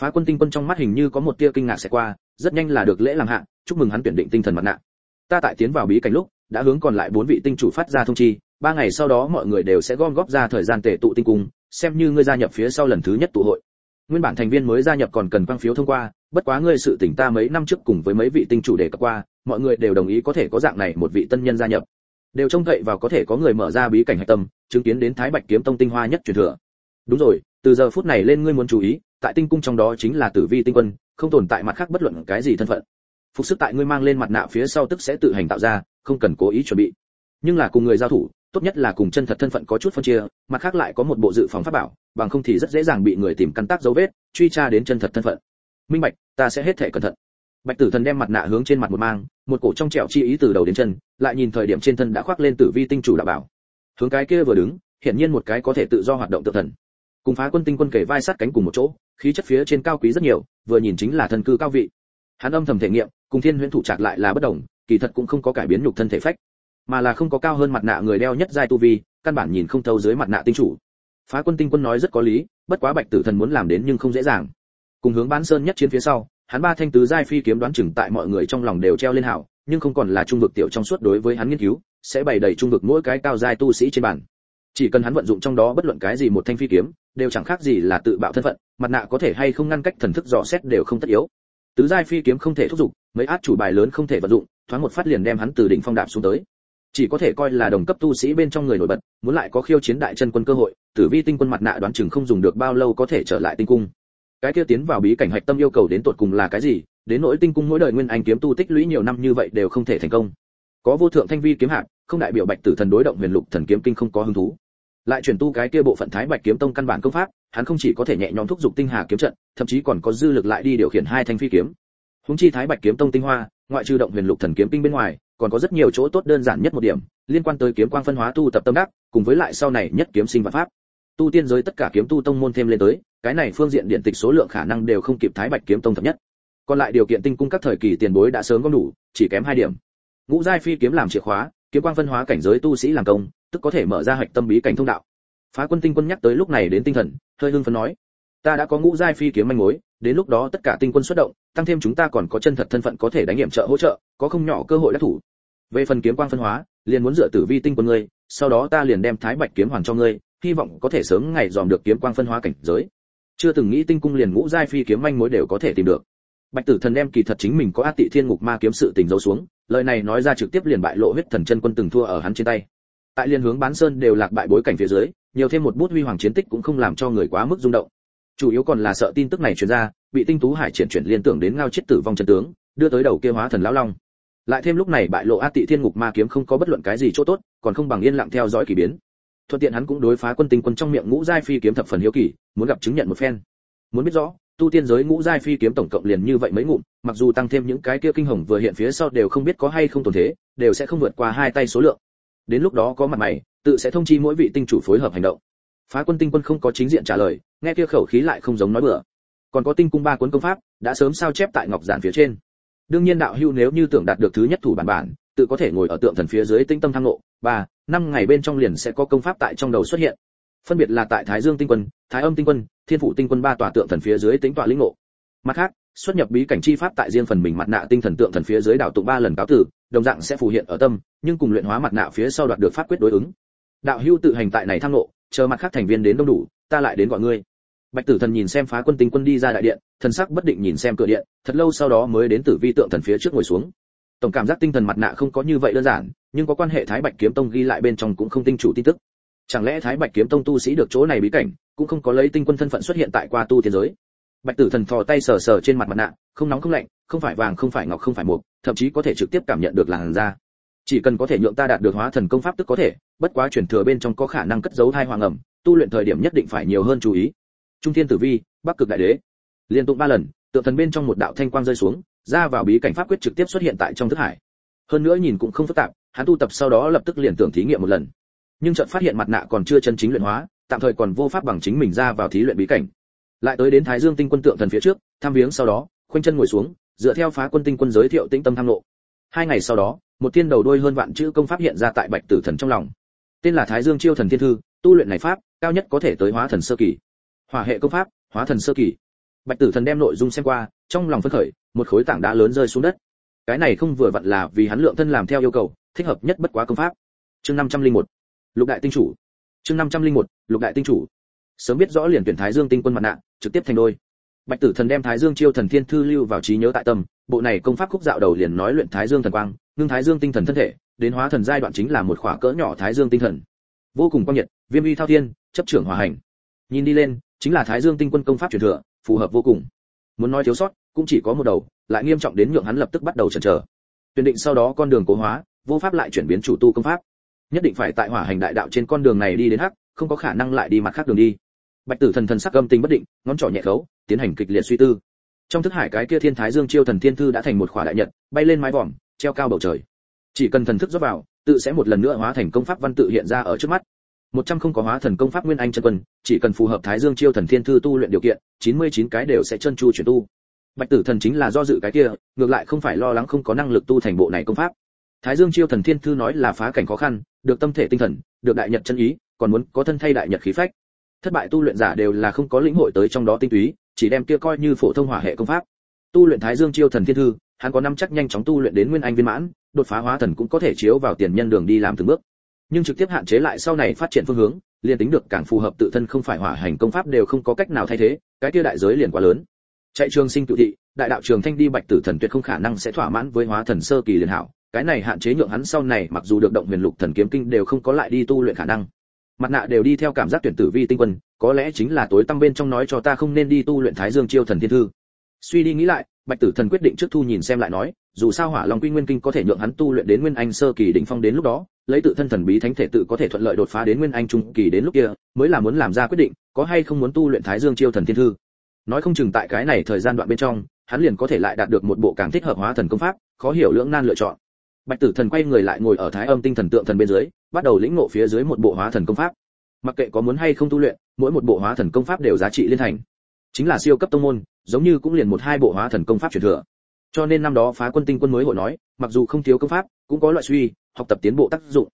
Phá quân tinh quân trong mắt hình như có một tia kinh ngạc sẽ qua, rất nhanh là được lễ làm hạ, chúc mừng hắn tuyển định tinh thần mặt nạ. Ta tại tiến vào bí cảnh lúc, đã hướng còn lại bốn vị tinh chủ phát ra thông chi, ba ngày sau đó mọi người đều sẽ gom góp ra thời gian tề tụ tinh cung xem như ngươi gia nhập phía sau lần thứ nhất tụ hội. Nguyên bản thành viên mới gia nhập còn cần quang phiếu thông qua, bất quá ngươi sự tỉnh ta mấy năm trước cùng với mấy vị tinh chủ đề cập qua, mọi người đều đồng ý có thể có dạng này một vị tân nhân gia nhập. Đều trông cậy vào có thể có người mở ra bí cảnh hạch tâm, chứng kiến đến thái bạch kiếm tông tinh hoa nhất truyền thừa. Đúng rồi, từ giờ phút này lên ngươi muốn chú ý, tại tinh cung trong đó chính là tử vi tinh quân, không tồn tại mặt khác bất luận cái gì thân phận. Phục sức tại ngươi mang lên mặt nạ phía sau tức sẽ tự hành tạo ra, không cần cố ý chuẩn bị. Nhưng là cùng người giao thủ tốt nhất là cùng chân thật thân phận có chút phân chia, mặt khác lại có một bộ dự phòng pháp bảo, bằng không thì rất dễ dàng bị người tìm căn tác dấu vết, truy tra đến chân thật thân phận. Minh bạch, ta sẽ hết thể cẩn thận. Bạch tử thần đem mặt nạ hướng trên mặt một mang, một cổ trong trẻo chi ý từ đầu đến chân, lại nhìn thời điểm trên thân đã khoác lên tử vi tinh chủ đạo bảo. Hướng cái kia vừa đứng, hiển nhiên một cái có thể tự do hoạt động tự thần. Cùng phá quân tinh quân kể vai sát cánh cùng một chỗ, khí chất phía trên cao quý rất nhiều, vừa nhìn chính là thân cư cao vị. Hắn âm thầm thể nghiệm, cùng thiên huyễn thủ trạc lại là bất đồng, kỳ thật cũng không có cải biến nhục thân thể phách mà là không có cao hơn mặt nạ người đeo nhất giai tu vi, căn bản nhìn không thấu dưới mặt nạ tinh chủ. Phá quân tinh quân nói rất có lý, bất quá bạch tử thần muốn làm đến nhưng không dễ dàng. Cùng hướng bán sơn nhất chiến phía sau, hắn ba thanh tứ giai phi kiếm đoán chừng tại mọi người trong lòng đều treo lên hảo nhưng không còn là trung vực tiểu trong suốt đối với hắn nghiên cứu, sẽ bày đầy trung vực mỗi cái cao giai tu sĩ trên bàn. Chỉ cần hắn vận dụng trong đó bất luận cái gì một thanh phi kiếm, đều chẳng khác gì là tự bạo thân phận, mặt nạ có thể hay không ngăn cách thần thức dò xét đều không tất yếu. Tứ giai phi kiếm không thể thúc giục, mấy át chủ bài lớn không thể vận dụng, thoáng một phát liền đem hắn từ đỉnh phong đạp xuống tới chỉ có thể coi là đồng cấp tu sĩ bên trong người nổi bật, muốn lại có khiêu chiến đại chân quân cơ hội, tử vi tinh quân mặt nạ đoán chừng không dùng được bao lâu có thể trở lại tinh cung. Cái kia tiến vào bí cảnh hạch tâm yêu cầu đến tột cùng là cái gì, đến nỗi tinh cung mỗi đời nguyên anh kiếm tu tích lũy nhiều năm như vậy đều không thể thành công. Có vô thượng thanh vi kiếm hạt, không đại biểu bạch tử thần đối động huyền lục thần kiếm kinh không có hứng thú. Lại chuyển tu cái kia bộ phận thái bạch kiếm tông căn bản công pháp, hắn không chỉ có thể nhẹ nhõm thúc giục tinh hà kiếm trận, thậm chí còn có dư lực lại đi điều khiển hai thanh phi kiếm. Húng chi thái bạch kiếm tông tinh hoa, ngoại trừ động huyền lục thần kiếm kinh bên ngoài còn có rất nhiều chỗ tốt đơn giản nhất một điểm, liên quan tới kiếm quang phân hóa tu tập tâm đắc, cùng với lại sau này nhất kiếm sinh vật pháp. Tu tiên giới tất cả kiếm tu tông môn thêm lên tới, cái này phương diện điện tịch số lượng khả năng đều không kịp thái bạch kiếm tông thập nhất. Còn lại điều kiện tinh cung các thời kỳ tiền bối đã sớm có đủ, chỉ kém hai điểm. Ngũ giai phi kiếm làm chìa khóa, kiếm quang phân hóa cảnh giới tu sĩ làm công, tức có thể mở ra hạch tâm bí cảnh thông đạo. Phá quân tinh quân nhắc tới lúc này đến tinh thần, hơi hưng phấn nói, ta đã có ngũ giai phi kiếm manh mối đến lúc đó tất cả tinh quân xuất động, tăng thêm chúng ta còn có chân thật thân phận có thể đánh nghiệm trợ hỗ trợ, có không nhỏ cơ hội đắc thủ. Về phần kiếm quang phân hóa, liền muốn dựa tử vi tinh quân ngươi, sau đó ta liền đem thái bạch kiếm hoàn cho ngươi, hy vọng có thể sớm ngày dòm được kiếm quang phân hóa cảnh giới. Chưa từng nghĩ tinh cung liền ngũ giai phi kiếm manh mối đều có thể tìm được. Bạch tử thần đem kỳ thật chính mình có ác tị thiên ngục ma kiếm sự tình giấu xuống, lời này nói ra trực tiếp liền bại lộ huyết thần chân quân từng thua ở hắn trên tay. Tại liên hướng bán sơn đều lạc bại bối cảnh phía dưới, nhiều thêm một bút huy hoàng chiến tích cũng không làm cho người quá mức rung động chủ yếu còn là sợ tin tức này truyền ra, bị tinh tú hải triển chuyển liên tưởng đến ngao chết tử vong chân tướng, đưa tới đầu kia hóa thần lão long. Lại thêm lúc này bại lộ ác tị thiên ngục ma kiếm không có bất luận cái gì chỗ tốt, còn không bằng yên lặng theo dõi kỳ biến. Thuận tiện hắn cũng đối phá quân tinh quân trong miệng ngũ giai phi kiếm thập phần hiếu kỳ, muốn gặp chứng nhận một phen. Muốn biết rõ, tu tiên giới ngũ giai phi kiếm tổng cộng liền như vậy mấy ngụm, mặc dù tăng thêm những cái kia kinh hồng vừa hiện phía sau đều không biết có hay không tồn thế, đều sẽ không vượt qua hai tay số lượng. Đến lúc đó có mặt mày, tự sẽ thông chi mỗi vị tinh chủ phối hợp hành động phá quân tinh quân không có chính diện trả lời, nghe kia khẩu khí lại không giống nói bừa. Còn có tinh cung ba cuốn công pháp, đã sớm sao chép tại ngọc giản phía trên. Đương nhiên đạo hưu nếu như tưởng đạt được thứ nhất thủ bản bản, tự có thể ngồi ở tượng thần phía dưới tinh tâm thăng ngộ ba năm ngày bên trong liền sẽ có công pháp tại trong đầu xuất hiện. Phân biệt là tại thái dương tinh quân, thái âm tinh quân, thiên phụ tinh quân ba tòa tượng thần phía dưới tính tọa lĩnh ngộ. Mặt khác, xuất nhập bí cảnh chi pháp tại riêng phần mình mặt nạ tinh thần tượng thần phía dưới đảo tụng ba lần cáo tử, đồng dạng sẽ phù hiện ở tâm, nhưng cùng luyện hóa mặt nạ phía sau đoạt được pháp quyết đối ứng đạo hưu tự hành tại này tham nộ chờ mặt khác thành viên đến đông đủ, ta lại đến gọi ngươi. Bạch tử thần nhìn xem phá quân tinh quân đi ra đại điện, thần sắc bất định nhìn xem cửa điện, thật lâu sau đó mới đến tử vi tượng thần phía trước ngồi xuống. Tổng cảm giác tinh thần mặt nạ không có như vậy đơn giản, nhưng có quan hệ thái bạch kiếm tông ghi lại bên trong cũng không tinh chủ tin tức. Chẳng lẽ thái bạch kiếm tông tu sĩ được chỗ này bí cảnh, cũng không có lấy tinh quân thân phận xuất hiện tại qua tu tiên giới? Bạch tử thần thò tay sờ sờ trên mặt mặt nạ, không nóng không lạnh, không phải vàng không phải ngọc không phải mộc thậm chí có thể trực tiếp cảm nhận được làn da. Chỉ cần có thể nhượng ta đạt được hóa thần công pháp tức có thể bất quá chuyển thừa bên trong có khả năng cất giấu thai hoàng ẩm, tu luyện thời điểm nhất định phải nhiều hơn chú ý. Trung thiên tử vi, bắc cực đại đế. Liên tục ba lần, tượng thần bên trong một đạo thanh quang rơi xuống, ra vào bí cảnh pháp quyết trực tiếp xuất hiện tại trong thức hải. Hơn nữa nhìn cũng không phức tạp, hắn tu tập sau đó lập tức liền tưởng thí nghiệm một lần. Nhưng chợt phát hiện mặt nạ còn chưa chân chính luyện hóa, tạm thời còn vô pháp bằng chính mình ra vào thí luyện bí cảnh. Lại tới đến thái dương tinh quân tượng thần phía trước, tham viếng sau đó, khoanh chân ngồi xuống, dựa theo phá quân tinh quân giới thiệu tĩnh tâm tham lộ hai ngày sau đó, một thiên đầu đôi hơn vạn chữ công pháp hiện ra tại bạch tử thần trong lòng tên là thái dương chiêu thần thiên thư, tu luyện này pháp, cao nhất có thể tới hóa thần sơ kỳ. Hỏa hệ công pháp, hóa thần sơ kỳ. Bạch tử thần đem nội dung xem qua, trong lòng phấn khởi, một khối tảng đá lớn rơi xuống đất. Cái này không vừa vặn là vì hắn lượng thân làm theo yêu cầu, thích hợp nhất bất quá công pháp. Chương 501 lục đại tinh chủ. Chương 501 lục đại tinh chủ. Sớm biết rõ liền tuyển thái dương tinh quân mặt nạ, trực tiếp thành đôi. Bạch tử thần đem thái dương chiêu thần thiên thư lưu vào trí nhớ tại tâm, bộ này công pháp khúc dạo đầu liền nói luyện thái dương thần quang, ngưng thái dương tinh thần thân thể đến hóa thần giai đoạn chính là một khỏa cỡ nhỏ thái dương tinh thần. Vô cùng quan nhiệt, viêm uy thao thiên, chấp trưởng hòa hành. Nhìn đi lên, chính là thái dương tinh quân công pháp truyền thừa, phù hợp vô cùng. Muốn nói thiếu sót, cũng chỉ có một đầu, lại nghiêm trọng đến nhượng hắn lập tức bắt đầu chần chờ. Tuyển định sau đó con đường cố hóa, vô pháp lại chuyển biến chủ tu công pháp. Nhất định phải tại hỏa hành đại đạo trên con đường này đi đến hắc, không có khả năng lại đi mặt khác đường đi. Bạch tử thần thần sắc âm tình bất định, ngón trỏ nhẹ khấu, tiến hành kịch liệt suy tư. Trong thức hải cái kia thiên thái dương chiêu thần thiên thư đã thành một khỏa đại nhật, bay lên mái vòm, treo cao bầu trời chỉ cần thần thức rót vào, tự sẽ một lần nữa hóa thành công pháp văn tự hiện ra ở trước mắt. Một trăm không có hóa thần công pháp nguyên anh chân quân, chỉ cần phù hợp thái dương chiêu thần thiên thư tu luyện điều kiện, chín mươi chín cái đều sẽ chân chu chuyển tu. Bạch tử thần chính là do dự cái kia, ngược lại không phải lo lắng không có năng lực tu thành bộ này công pháp. Thái dương chiêu thần thiên thư nói là phá cảnh khó khăn, được tâm thể tinh thần, được đại nhật chân ý, còn muốn có thân thay đại nhật khí phách. Thất bại tu luyện giả đều là không có lĩnh hội tới trong đó tinh túy, chỉ đem kia coi như phổ thông hỏa hệ công pháp. Tu luyện thái dương chiêu thần thiên thư, hắn có năm chắc nhanh chóng tu luyện đến nguyên anh viên mãn đột phá hóa thần cũng có thể chiếu vào tiền nhân đường đi làm từng bước. Nhưng trực tiếp hạn chế lại sau này phát triển phương hướng, liền tính được càng phù hợp tự thân không phải hỏa hành công pháp đều không có cách nào thay thế, cái kia đại giới liền quá lớn. Chạy trường sinh cự thị, đại đạo trường thanh đi bạch tử thần tuyệt không khả năng sẽ thỏa mãn với hóa thần sơ kỳ liền hảo, cái này hạn chế nhượng hắn sau này mặc dù được động huyền lục thần kiếm kinh đều không có lại đi tu luyện khả năng. Mặt nạ đều đi theo cảm giác tuyển tử vi tinh quân, có lẽ chính là tối tăm bên trong nói cho ta không nên đi tu luyện thái dương chiêu thần thiên thư. Suy đi nghĩ lại, bạch tử thần quyết định trước thu nhìn xem lại nói dù sao hỏa long quy nguyên kinh có thể nhượng hắn tu luyện đến nguyên anh sơ kỳ đỉnh phong đến lúc đó, lấy tự thân thần bí thánh thể tự có thể thuận lợi đột phá đến nguyên anh trung kỳ đến lúc kia, mới là muốn làm ra quyết định, có hay không muốn tu luyện thái dương chiêu thần thiên thư. Nói không chừng tại cái này thời gian đoạn bên trong, hắn liền có thể lại đạt được một bộ càng thích hợp hóa thần công pháp, khó hiểu lưỡng nan lựa chọn. Bạch tử thần quay người lại ngồi ở thái âm tinh thần tượng thần bên dưới, bắt đầu lĩnh ngộ phía dưới một bộ hóa thần công pháp. Mặc kệ có muốn hay không tu luyện, mỗi một bộ hóa thần công pháp đều giá trị liên thành. Chính là siêu cấp tông môn, giống như cũng liền một hai bộ hóa thần công pháp truyền thừa cho nên năm đó phá quân tinh quân mới hội nói, mặc dù không thiếu công pháp, cũng có loại suy, học tập tiến bộ tác dụng.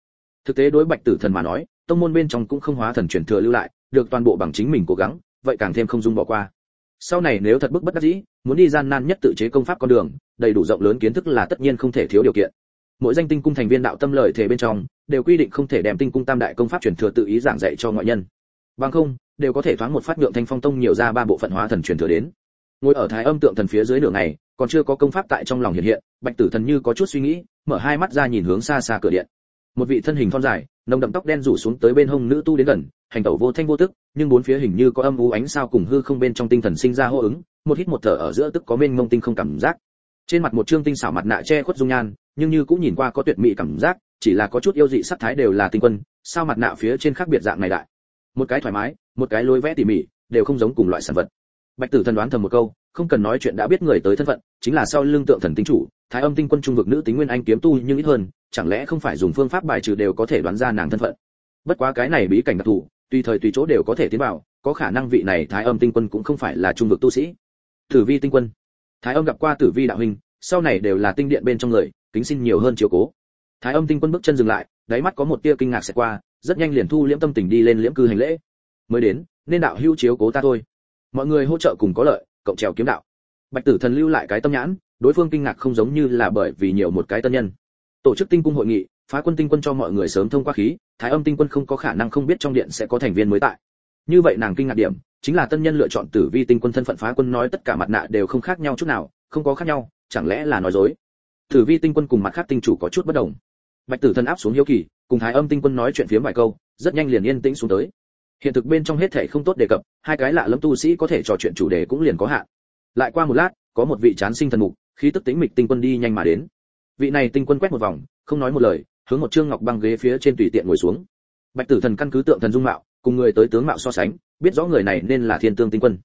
Thực tế đối bạch tử thần mà nói, tông môn bên trong cũng không hóa thần truyền thừa lưu lại, được toàn bộ bằng chính mình cố gắng, vậy càng thêm không dung bỏ qua. Sau này nếu thật bức bất đắc dĩ, muốn đi gian nan nhất tự chế công pháp con đường, đầy đủ rộng lớn kiến thức là tất nhiên không thể thiếu điều kiện. Mỗi danh tinh cung thành viên đạo tâm lời thể bên trong, đều quy định không thể đem tinh cung tam đại công pháp truyền thừa tự ý giảng dạy cho ngoại nhân. Bằng không, đều có thể thoáng một phát nhượng thanh phong tông nhiều ra ba bộ phận hóa thần truyền thừa đến ngồi ở thái âm tượng thần phía dưới nửa ngày, còn chưa có công pháp tại trong lòng hiện hiện, bạch tử thần như có chút suy nghĩ, mở hai mắt ra nhìn hướng xa xa cửa điện. Một vị thân hình thon dài, nồng đậm tóc đen rủ xuống tới bên hông nữ tu đến gần, hành tẩu vô thanh vô tức, nhưng bốn phía hình như có âm u ánh sao cùng hư không bên trong tinh thần sinh ra hô ứng, một hít một thở ở giữa tức có mênh mông tinh không cảm giác. Trên mặt một trương tinh xảo mặt nạ che khuất dung nhan, nhưng như cũng nhìn qua có tuyệt mỹ cảm giác, chỉ là có chút yêu dị sắc thái đều là tinh quân, sao mặt nạ phía trên khác biệt dạng này đại. Một cái thoải mái, một cái lối vẽ tỉ mỉ, đều không giống cùng loại sản vật bạch tử thần đoán thầm một câu, không cần nói chuyện đã biết người tới thân phận, chính là sau lưng tượng thần tinh chủ, thái âm tinh quân trung vực nữ tính nguyên anh kiếm tu nhưng ít hơn, chẳng lẽ không phải dùng phương pháp bài trừ đều có thể đoán ra nàng thân phận? Bất quá cái này bí cảnh đặc thù, tùy thời tùy chỗ đều có thể tiến vào, có khả năng vị này thái âm tinh quân cũng không phải là trung vực tu sĩ. Tử vi tinh quân. Thái âm gặp qua tử vi đạo huynh sau này đều là tinh điện bên trong người, kính xin nhiều hơn chiếu cố. Thái âm tinh quân bước chân dừng lại, đáy mắt có một tia kinh ngạc sẽ qua, rất nhanh liền thu liễm tâm tình đi lên liễm cư hành lễ. Mới đến, nên đạo hữu chiếu cố ta thôi mọi người hỗ trợ cùng có lợi, cộng trèo kiếm đạo. Bạch tử thần lưu lại cái tâm nhãn, đối phương kinh ngạc không giống như là bởi vì nhiều một cái tân nhân. Tổ chức tinh cung hội nghị, phá quân tinh quân cho mọi người sớm thông qua khí, thái âm tinh quân không có khả năng không biết trong điện sẽ có thành viên mới tại. Như vậy nàng kinh ngạc điểm, chính là tân nhân lựa chọn tử vi tinh quân thân phận phá quân nói tất cả mặt nạ đều không khác nhau chút nào, không có khác nhau, chẳng lẽ là nói dối? Tử vi tinh quân cùng mặt khác tinh chủ có chút bất đồng. Bạch tử thần áp xuống hiếu kỳ, cùng thái âm tinh quân nói chuyện phía vài câu, rất nhanh liền yên tĩnh xuống tới hiện thực bên trong hết thể không tốt đề cập, hai cái lạ lẫm tu sĩ có thể trò chuyện chủ đề cũng liền có hạn. Lại qua một lát, có một vị chán sinh thần mục, khí tức tính mịch tinh quân đi nhanh mà đến. Vị này tinh quân quét một vòng, không nói một lời, hướng một trương ngọc băng ghế phía trên tùy tiện ngồi xuống. Bạch tử thần căn cứ tượng thần dung mạo, cùng người tới tướng mạo so sánh, biết rõ người này nên là thiên tương tinh quân.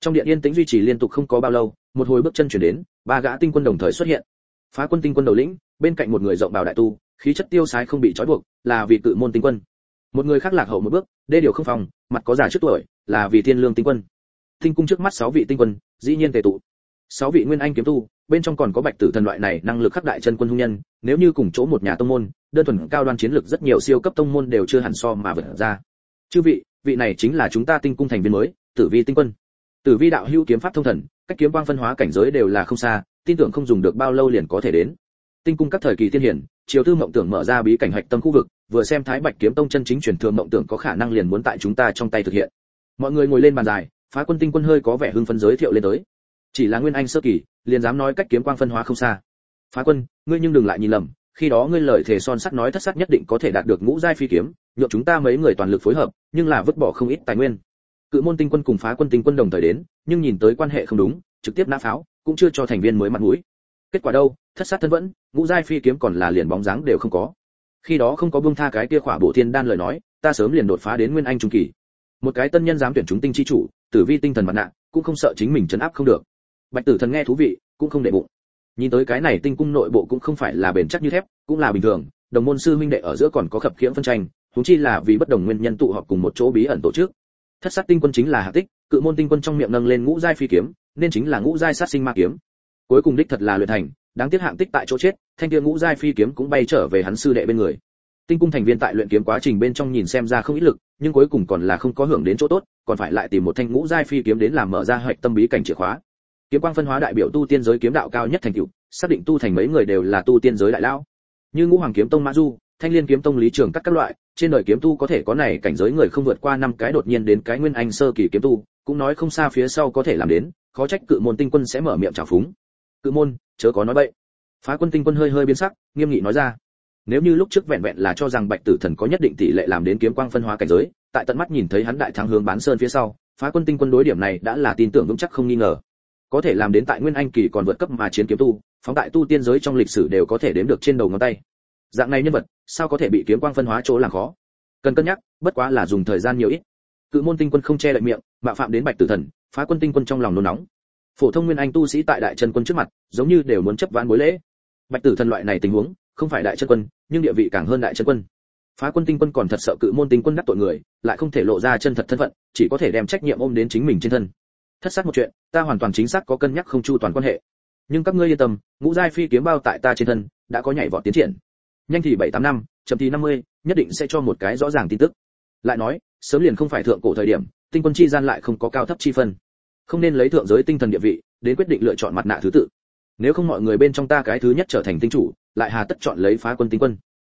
Trong điện yên tĩnh duy trì liên tục không có bao lâu, một hồi bước chân chuyển đến, ba gã tinh quân đồng thời xuất hiện. Phá quân tinh quân đầu lĩnh, bên cạnh một người rộng bào đại tu, khí chất tiêu sái không bị trói buộc, là vị cự môn tinh quân một người khác lạc hậu một bước, đê điều không phòng, mặt có già trước tuổi, là vì thiên lương tinh quân. Tinh cung trước mắt sáu vị tinh quân, dĩ nhiên tề tụ. Sáu vị nguyên anh kiếm tu, bên trong còn có bạch tử thần loại này năng lực khắc đại chân quân hung nhân, nếu như cùng chỗ một nhà tông môn, đơn thuần cao đoan chiến lực rất nhiều siêu cấp tông môn đều chưa hẳn so mà vượt ra. Chư vị vị này chính là chúng ta tinh cung thành viên mới, tử vi tinh quân. Tử vi đạo hữu kiếm pháp thông thần, cách kiếm quang phân hóa cảnh giới đều là không xa, tin tưởng không dùng được bao lâu liền có thể đến. Tinh cung các thời kỳ tiên hiển, chiều tư mộng tưởng mở ra bí cảnh hạch tâm khu vực vừa xem thái bạch kiếm tông chân chính truyền thừa mộng tưởng có khả năng liền muốn tại chúng ta trong tay thực hiện. Mọi người ngồi lên bàn dài, phá quân tinh quân hơi có vẻ hưng phấn giới thiệu lên tới. Chỉ là nguyên anh sơ kỳ, liền dám nói cách kiếm quang phân hóa không xa. Phá quân, ngươi nhưng đừng lại nhìn lầm, khi đó ngươi lời thề son sắt nói thất sát nhất định có thể đạt được ngũ giai phi kiếm, nhượng chúng ta mấy người toàn lực phối hợp, nhưng là vứt bỏ không ít tài nguyên. Cự môn tinh quân cùng phá quân tinh quân đồng thời đến, nhưng nhìn tới quan hệ không đúng, trực tiếp nã pháo, cũng chưa cho thành viên mới mặt mũi. Kết quả đâu, thất sát thân vẫn, ngũ giai phi kiếm còn là liền bóng dáng đều không có khi đó không có buông tha cái kia khỏa bộ thiên đan lời nói, ta sớm liền đột phá đến nguyên anh trung kỳ. Một cái tân nhân dám tuyển chúng tinh chi chủ, tử vi tinh thần mặt nạ, cũng không sợ chính mình chấn áp không được. Bạch tử thần nghe thú vị, cũng không để bụng. Nhìn tới cái này tinh cung nội bộ cũng không phải là bền chắc như thép, cũng là bình thường, đồng môn sư minh đệ ở giữa còn có khập khiễng phân tranh chúng chi là vì bất đồng nguyên nhân tụ họp cùng một chỗ bí ẩn tổ chức. Thất sát tinh quân chính là hạ tích, cự môn tinh quân trong miệng nâng lên ngũ giai phi kiếm, nên chính là ngũ giai sát sinh ma kiếm. Cuối cùng đích thật là luyện thành đáng tiếc hạng tích tại chỗ chết, thanh kia ngũ giai phi kiếm cũng bay trở về hắn sư đệ bên người. Tinh cung thành viên tại luyện kiếm quá trình bên trong nhìn xem ra không ít lực, nhưng cuối cùng còn là không có hưởng đến chỗ tốt, còn phải lại tìm một thanh ngũ giai phi kiếm đến làm mở ra hoạch tâm bí cảnh chìa khóa. Kiếm quang phân hóa đại biểu tu tiên giới kiếm đạo cao nhất thành tựu, xác định tu thành mấy người đều là tu tiên giới đại lão. Như ngũ hoàng kiếm tông mã du, thanh liên kiếm tông lý trường các các loại, trên đời kiếm tu có thể có này cảnh giới người không vượt qua năm cái đột nhiên đến cái nguyên anh sơ kỳ kiếm tu, cũng nói không xa phía sau có thể làm đến, khó trách cự môn tinh quân sẽ mở miệng trào phúng. Cự môn chớ có nói bậy. Phá quân tinh quân hơi hơi biến sắc, nghiêm nghị nói ra. Nếu như lúc trước vẹn vẹn là cho rằng bạch tử thần có nhất định tỷ lệ làm đến kiếm quang phân hóa cảnh giới, tại tận mắt nhìn thấy hắn đại thắng hướng bán sơn phía sau, phá quân tinh quân đối điểm này đã là tin tưởng vững chắc không nghi ngờ. Có thể làm đến tại nguyên anh kỳ còn vượt cấp mà chiến kiếm tu, phóng đại tu tiên giới trong lịch sử đều có thể đếm được trên đầu ngón tay. Dạng này nhân vật, sao có thể bị kiếm quang phân hóa chỗ làm khó? Cần cân nhắc, bất quá là dùng thời gian nhiều ít. Cự môn tinh quân không che lại miệng, mạo phạm đến bạch tử thần, phá quân tinh quân trong lòng nôn nóng phổ thông nguyên anh tu sĩ tại đại chân quân trước mặt, giống như đều muốn chấp vãn bối lễ. Bạch tử thần loại này tình huống, không phải đại chân quân, nhưng địa vị càng hơn đại chân quân. Phá quân tinh quân còn thật sợ cự môn tinh quân đắc tội người, lại không thể lộ ra chân thật thân phận, chỉ có thể đem trách nhiệm ôm đến chính mình trên thân. Thất sát một chuyện, ta hoàn toàn chính xác có cân nhắc không chu toàn quan hệ. Nhưng các ngươi yên tâm, ngũ giai phi kiếm bao tại ta trên thân, đã có nhảy vọt tiến triển. Nhanh thì bảy tám năm, chậm thì năm mươi, nhất định sẽ cho một cái rõ ràng tin tức. Lại nói, sớm liền không phải thượng cổ thời điểm, tinh quân chi gian lại không có cao thấp chi phân không nên lấy thượng giới tinh thần địa vị đến quyết định lựa chọn mặt nạ thứ tự. Nếu không mọi người bên trong ta cái thứ nhất trở thành tinh chủ, lại hà tất chọn lấy phá quân tinh quân.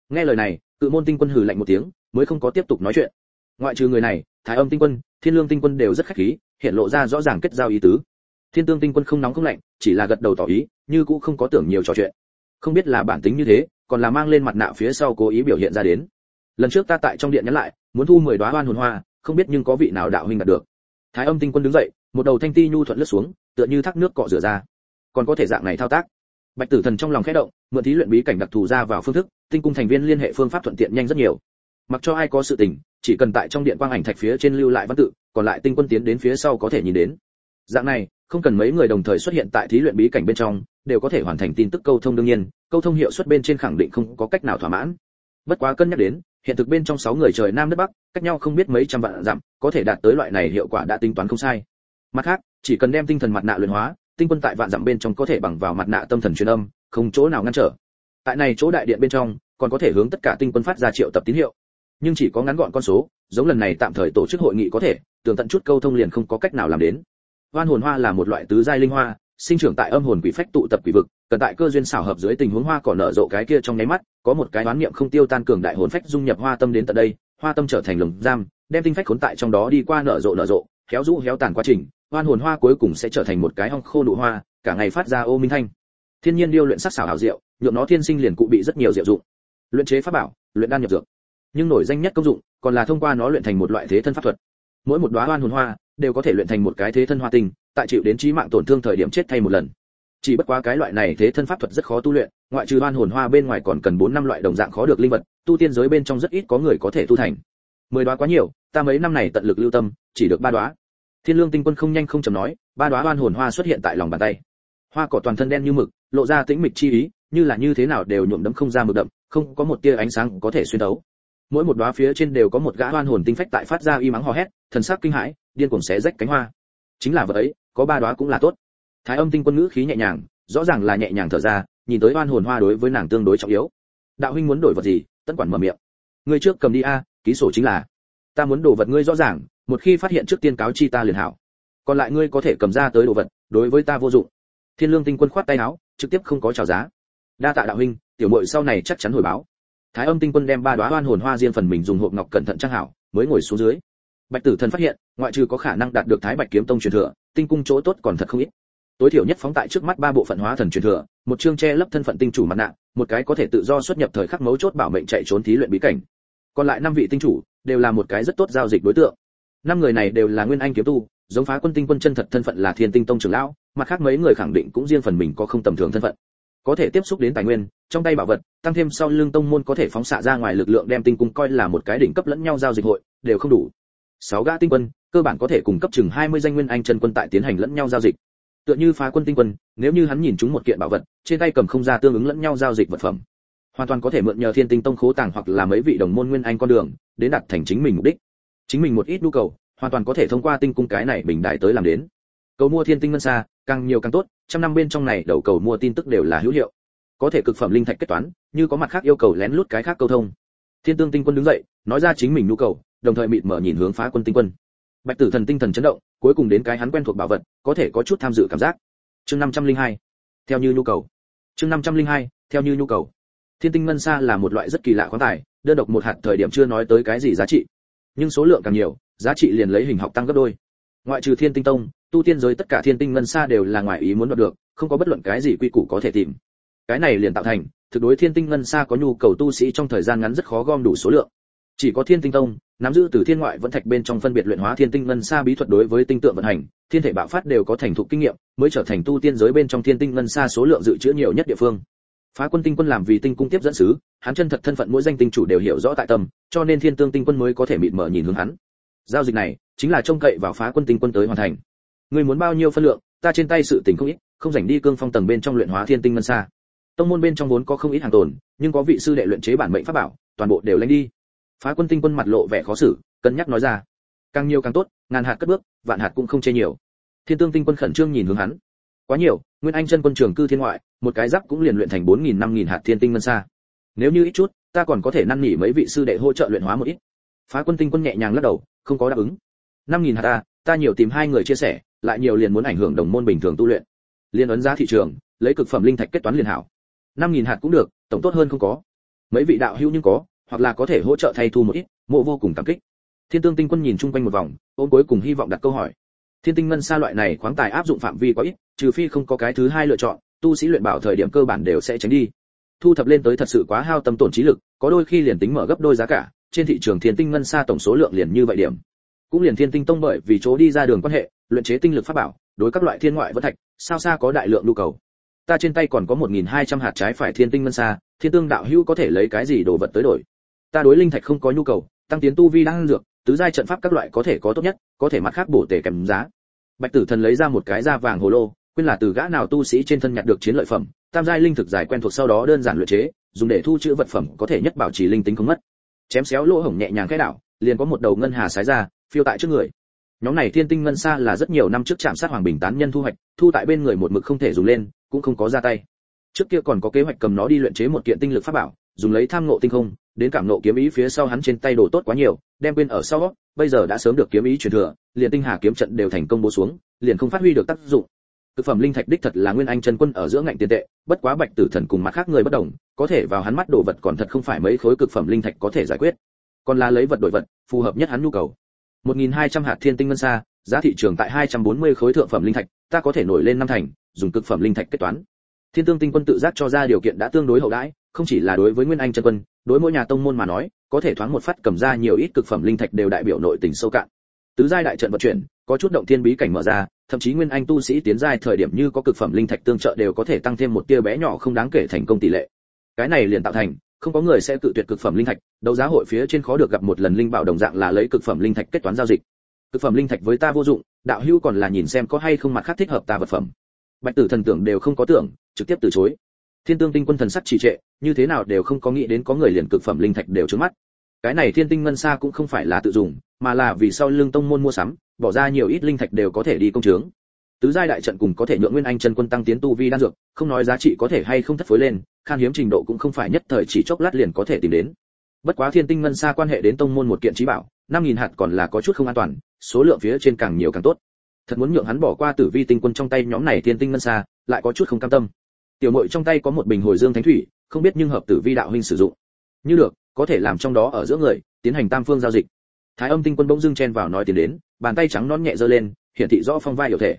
Nghe lời này, cự môn tinh quân hừ lạnh một tiếng, mới không có tiếp tục nói chuyện. Ngoại trừ người này, thái âm tinh quân, thiên lương tinh quân đều rất khách khí, hiện lộ ra rõ ràng kết giao ý tứ. Thiên tương tinh quân không nóng không lạnh, chỉ là gật đầu tỏ ý, như cũng không có tưởng nhiều trò chuyện. Không biết là bản tính như thế, còn là mang lên mặt nạ phía sau cố ý biểu hiện ra đến. Lần trước ta tại trong điện nhắn lại, muốn thu mười đóa hoan hồn hoa, không biết nhưng có vị nào đạo huynh đạt được. Thái âm tinh quân đứng dậy một đầu thanh ti nhu thuận lướt xuống, tựa như thác nước cọ rửa ra. Còn có thể dạng này thao tác. Bạch tử thần trong lòng khẽ động, mượn thí luyện bí cảnh đặc thù ra vào phương thức, tinh cung thành viên liên hệ phương pháp thuận tiện nhanh rất nhiều. Mặc cho ai có sự tình, chỉ cần tại trong điện quang ảnh thạch phía trên lưu lại văn tự, còn lại tinh quân tiến đến phía sau có thể nhìn đến. Dạng này, không cần mấy người đồng thời xuất hiện tại thí luyện bí cảnh bên trong, đều có thể hoàn thành tin tức câu thông đương nhiên, câu thông hiệu suất bên trên khẳng định không có cách nào thỏa mãn. Bất quá cân nhắc đến, hiện thực bên trong sáu người trời nam đất bắc, cách nhau không biết mấy trăm vạn dặm, có thể đạt tới loại này hiệu quả đã tính toán không sai mặt khác, chỉ cần đem tinh thần mặt nạ luyện hóa, tinh quân tại vạn dặm bên trong có thể bằng vào mặt nạ tâm thần truyền âm, không chỗ nào ngăn trở. Tại này chỗ đại điện bên trong, còn có thể hướng tất cả tinh quân phát ra triệu tập tín hiệu. Nhưng chỉ có ngắn gọn con số, giống lần này tạm thời tổ chức hội nghị có thể, tường tận chút câu thông liền không có cách nào làm đến. Hoan hồn hoa là một loại tứ giai linh hoa, sinh trưởng tại âm hồn quỷ phách tụ tập quỷ vực, cần tại cơ duyên xảo hợp dưới tình huống hoa cỏ nở rộ cái kia trong nháy mắt, có một cái đoán niệm không tiêu tan cường đại hồn phách dung nhập hoa tâm đến tận đây, hoa tâm trở thành lồng giam, đem tinh phách khốn tại trong đó đi qua nở rộ nở rộ, héo rũ héo tàn quá trình hoan hồn hoa cuối cùng sẽ trở thành một cái hong khô nụ hoa, cả ngày phát ra ô minh thanh. Thiên nhiên điêu luyện sắc xảo hảo diệu, nhượng nó thiên sinh liền cụ bị rất nhiều diệu dụng. Luyện chế pháp bảo, luyện đan nhập dược. Nhưng nổi danh nhất công dụng, còn là thông qua nó luyện thành một loại thế thân pháp thuật. Mỗi một đóa hoan hồn hoa, đều có thể luyện thành một cái thế thân hoa tinh, tại chịu đến chí mạng tổn thương thời điểm chết thay một lần. Chỉ bất quá cái loại này thế thân pháp thuật rất khó tu luyện, ngoại trừ hoan hồn hoa bên ngoài còn cần bốn năm loại đồng dạng khó được linh vật, tu tiên giới bên trong rất ít có người có thể tu thành. Mười đóa quá nhiều, ta mấy năm này tận lực lưu tâm, chỉ được ba đóa thiên lương tinh quân không nhanh không chậm nói, ba đóa hoan hồn hoa xuất hiện tại lòng bàn tay. Hoa cỏ toàn thân đen như mực, lộ ra tĩnh mịch chi ý, như là như thế nào đều nhuộm đẫm không ra mực đậm, không có một tia ánh sáng có thể xuyên đấu mỗi một đóa phía trên đều có một gã hoan hồn tinh phách tại phát ra y mắng hò hét, thần sắc kinh hãi, điên cuồng xé rách cánh hoa. Chính là vậy ấy, có ba đóa cũng là tốt. Thái âm tinh quân ngữ khí nhẹ nhàng, rõ ràng là nhẹ nhàng thở ra, nhìn tới hoan hồn hoa đối với nàng tương đối trọng yếu. Đạo huynh muốn đổi vật gì, tất quản mở miệng. Ngươi trước cầm đi a, ký sổ chính là. Ta muốn đồ vật ngươi rõ ràng một khi phát hiện trước tiên cáo chi ta liền hảo. Còn lại ngươi có thể cầm ra tới đồ vật, đối với ta vô dụng. Thiên lương tinh quân khoát tay áo, trực tiếp không có chào giá. Đa tạ đạo huynh, tiểu muội sau này chắc chắn hồi báo. Thái âm tinh quân đem ba đóa oan hồn hoa riêng phần mình dùng hộp ngọc cẩn thận trang hảo, mới ngồi xuống dưới. Bạch tử thần phát hiện, ngoại trừ có khả năng đạt được thái bạch kiếm tông truyền thừa, tinh cung chỗ tốt còn thật không ít. Tối thiểu nhất phóng tại trước mắt ba bộ phận hóa thần truyền thừa, một chương che lấp thân phận tinh chủ mặt nạ, một cái có thể tự do xuất nhập thời khắc mấu chốt bảo mệnh chạy trốn thí luyện bí cảnh. Còn lại năm vị tinh chủ đều là một cái rất tốt giao dịch đối tượng năm người này đều là nguyên anh kiếm tu, giống phá quân tinh quân chân thật thân phận là thiên tinh tông trưởng lão, mặt khác mấy người khẳng định cũng riêng phần mình có không tầm thường thân phận. Có thể tiếp xúc đến tài nguyên, trong tay bảo vật, tăng thêm sau lưng tông môn có thể phóng xạ ra ngoài lực lượng đem tinh cung coi là một cái đỉnh cấp lẫn nhau giao dịch hội, đều không đủ. Sáu gã tinh quân, cơ bản có thể cung cấp chừng 20 danh nguyên anh chân quân tại tiến hành lẫn nhau giao dịch. Tựa như phá quân tinh quân, nếu như hắn nhìn chúng một kiện bảo vật, trên tay cầm không ra tương ứng lẫn nhau giao dịch vật phẩm, hoàn toàn có thể mượn nhờ thiên tinh tông khố tàng hoặc là mấy vị đồng môn nguyên anh con đường, đến đạt thành chính mình mục đích chính mình một ít nhu cầu, hoàn toàn có thể thông qua tinh cung cái này bình đại tới làm đến. Cầu mua thiên tinh ngân xa, càng nhiều càng tốt, trăm năm bên trong này đầu cầu mua tin tức đều là hữu hiệu. Có thể cực phẩm linh thạch kết toán, như có mặt khác yêu cầu lén lút cái khác câu thông. Thiên tương tinh quân đứng dậy, nói ra chính mình nhu cầu, đồng thời mịt mở nhìn hướng phá quân tinh quân. Bạch tử thần tinh thần chấn động, cuối cùng đến cái hắn quen thuộc bảo vật, có thể có chút tham dự cảm giác. Chương 502. theo như nhu cầu. Chương 502. theo như nhu cầu. Thiên tinh ngân xa là một loại rất kỳ lạ khoáng tài, đơn độc một hạt thời điểm chưa nói tới cái gì giá trị nhưng số lượng càng nhiều, giá trị liền lấy hình học tăng gấp đôi. Ngoại trừ thiên tinh tông, tu tiên giới tất cả thiên tinh ngân sa đều là ngoài ý muốn đoạt được, không có bất luận cái gì quy củ có thể tìm. Cái này liền tạo thành, thực đối thiên tinh ngân sa có nhu cầu tu sĩ trong thời gian ngắn rất khó gom đủ số lượng. Chỉ có thiên tinh tông, nắm giữ từ thiên ngoại vẫn thạch bên trong phân biệt luyện hóa thiên tinh ngân sa bí thuật đối với tinh tượng vận hành, thiên thể bạo phát đều có thành thục kinh nghiệm, mới trở thành tu tiên giới bên trong thiên tinh ngân sa số lượng dự trữ nhiều nhất địa phương phá quân tinh quân làm vì tinh cung tiếp dẫn sứ, hắn chân thật thân phận mỗi danh tinh chủ đều hiểu rõ tại tâm, cho nên thiên tương tinh quân mới có thể mịt mở nhìn hướng hắn. Giao dịch này, chính là trông cậy vào phá quân tinh quân tới hoàn thành. Người muốn bao nhiêu phân lượng, ta trên tay sự tình không ít, không rảnh đi cương phong tầng bên trong luyện hóa thiên tinh ngân sa tông môn bên trong vốn có không ít hàng tồn, nhưng có vị sư đệ luyện chế bản mệnh pháp bảo, toàn bộ đều lấy đi. Phá quân tinh quân mặt lộ vẻ khó xử, cân nhắc nói ra. Càng nhiều càng tốt, ngàn hạt cất bước, vạn hạt cũng không chê nhiều. Thiên tương tinh quân khẩn trương nhìn hướng hắn. Quá nhiều nguyên anh chân quân trường cư thiên ngoại, một cái giáp cũng liền luyện thành bốn nghìn, năm nghìn hạt thiên tinh ngân xa. Nếu như ít chút, ta còn có thể năn nỉ mấy vị sư đệ hỗ trợ luyện hóa một ít. Phá quân tinh quân nhẹ nhàng lắc đầu, không có đáp ứng. năm nghìn hạt ta ta nhiều tìm hai người chia sẻ, lại nhiều liền muốn ảnh hưởng đồng môn bình thường tu luyện. Liên ấn giá thị trường, lấy cực phẩm linh thạch kết toán liền hảo. năm nghìn hạt cũng được, tổng tốt hơn không có. Mấy vị đạo hữu nhưng có, hoặc là có thể hỗ trợ thay thu một ít, mộ vô cùng cảm kích. Thiên tương tinh quân nhìn chung quanh một vòng, ôm cuối cùng hy vọng đặt câu hỏi. Thiên tinh ngân sa loại này khoáng tài áp dụng phạm vi quá ít trừ phi không có cái thứ hai lựa chọn, tu sĩ luyện bảo thời điểm cơ bản đều sẽ tránh đi. Thu thập lên tới thật sự quá hao tâm tổn trí lực, có đôi khi liền tính mở gấp đôi giá cả, trên thị trường thiên tinh ngân sa tổng số lượng liền như vậy điểm. Cũng liền thiên tinh tông bởi vì chỗ đi ra đường quan hệ, luyện chế tinh lực pháp bảo, đối các loại thiên ngoại vẫn thạch, sao xa có đại lượng nhu cầu. Ta trên tay còn có 1.200 hạt trái phải thiên tinh ngân sa thiên tương đạo hữu có thể lấy cái gì đồ vật tới đổi? Ta đối linh thạch không có nhu cầu, tăng tiến tu vi đang dược, tứ giai trận pháp các loại có thể có tốt nhất, có thể mặt khác bổ tể kèm giá. Bạch tử thần lấy ra một cái da vàng hồ lô quên là từ gã nào tu sĩ trên thân nhặt được chiến lợi phẩm, tam giai linh thực giải quen thuộc sau đó đơn giản luyện chế, dùng để thu chữ vật phẩm có thể nhất bảo trì linh tính không mất. Chém xéo lỗ hổng nhẹ nhàng cái đảo, liền có một đầu ngân hà sái ra, phiêu tại trước người. Nhóm này thiên tinh ngân xa là rất nhiều năm trước chạm sát hoàng bình tán nhân thu hoạch, thu tại bên người một mực không thể dùng lên, cũng không có ra tay. Trước kia còn có kế hoạch cầm nó đi luyện chế một kiện tinh lực pháp bảo, dùng lấy tham ngộ tinh không, đến cảm ngộ kiếm ý phía sau hắn trên tay đồ tốt quá nhiều, đem quên ở sau bây giờ đã sớm được kiếm ý truyền thừa, liền tinh hà kiếm trận đều thành công bố xuống, liền không phát huy được tác dụng cực phẩm linh thạch đích thật là nguyên anh chân quân ở giữa ngạnh tiền tệ, bất quá bạch tử thần cùng mặt khác người bất đồng, có thể vào hắn mắt đồ vật còn thật không phải mấy khối cực phẩm linh thạch có thể giải quyết. Còn là lấy vật đổi vật, phù hợp nhất hắn nhu cầu. 1.200 hạt thiên tinh ngân xa giá thị trường tại 240 khối thượng phẩm linh thạch, ta có thể nổi lên năm thành, dùng cực phẩm linh thạch kết toán. Thiên tương tinh quân tự giác cho ra điều kiện đã tương đối hậu đãi, không chỉ là đối với nguyên anh chân quân, đối mỗi nhà tông môn mà nói, có thể thoáng một phát cầm ra nhiều ít cực phẩm linh thạch đều đại biểu nội tình sâu cạn. Tứ giai đại trận vận chuyển, có chút động thiên bí cảnh mở ra thậm chí nguyên anh tu sĩ tiến giai thời điểm như có cực phẩm linh thạch tương trợ đều có thể tăng thêm một tia bé nhỏ không đáng kể thành công tỷ lệ. Cái này liền tạo thành, không có người sẽ tự tuyệt cực phẩm linh thạch, đấu giá hội phía trên khó được gặp một lần linh bảo đồng dạng là lấy cực phẩm linh thạch kết toán giao dịch. Cực phẩm linh thạch với ta vô dụng, đạo hữu còn là nhìn xem có hay không mặt khác thích hợp ta vật phẩm. Bạch tử thần tưởng đều không có tưởng, trực tiếp từ chối. Thiên tương tinh quân thần sắc trì trệ, như thế nào đều không có nghĩ đến có người liền cực phẩm linh thạch đều trước mắt. Cái này thiên tinh ngân xa cũng không phải là tự dùng, mà là vì sau lương tông môn mua sắm bỏ ra nhiều ít linh thạch đều có thể đi công chứng tứ giai đại trận cùng có thể nhượng nguyên anh chân quân tăng tiến tu vi đan dược, không nói giá trị có thể hay không thất phối lên, khan hiếm trình độ cũng không phải nhất thời chỉ chốc lát liền có thể tìm đến. Bất quá thiên tinh ngân xa quan hệ đến tông môn một kiện trí bảo, năm nghìn hạt còn là có chút không an toàn, số lượng phía trên càng nhiều càng tốt. Thật muốn nhượng hắn bỏ qua tử vi tinh quân trong tay nhóm này thiên tinh ngân xa, lại có chút không cam tâm. Tiểu nội trong tay có một bình hồi dương thánh thủy, không biết nhưng hợp tử vi đạo huynh sử dụng. Như được, có thể làm trong đó ở giữa người, tiến hành tam phương giao dịch thái âm tinh quân bỗng dưng chen vào nói tiến đến, bàn tay trắng non nhẹ giơ lên, hiển thị rõ phong vai hiểu thể.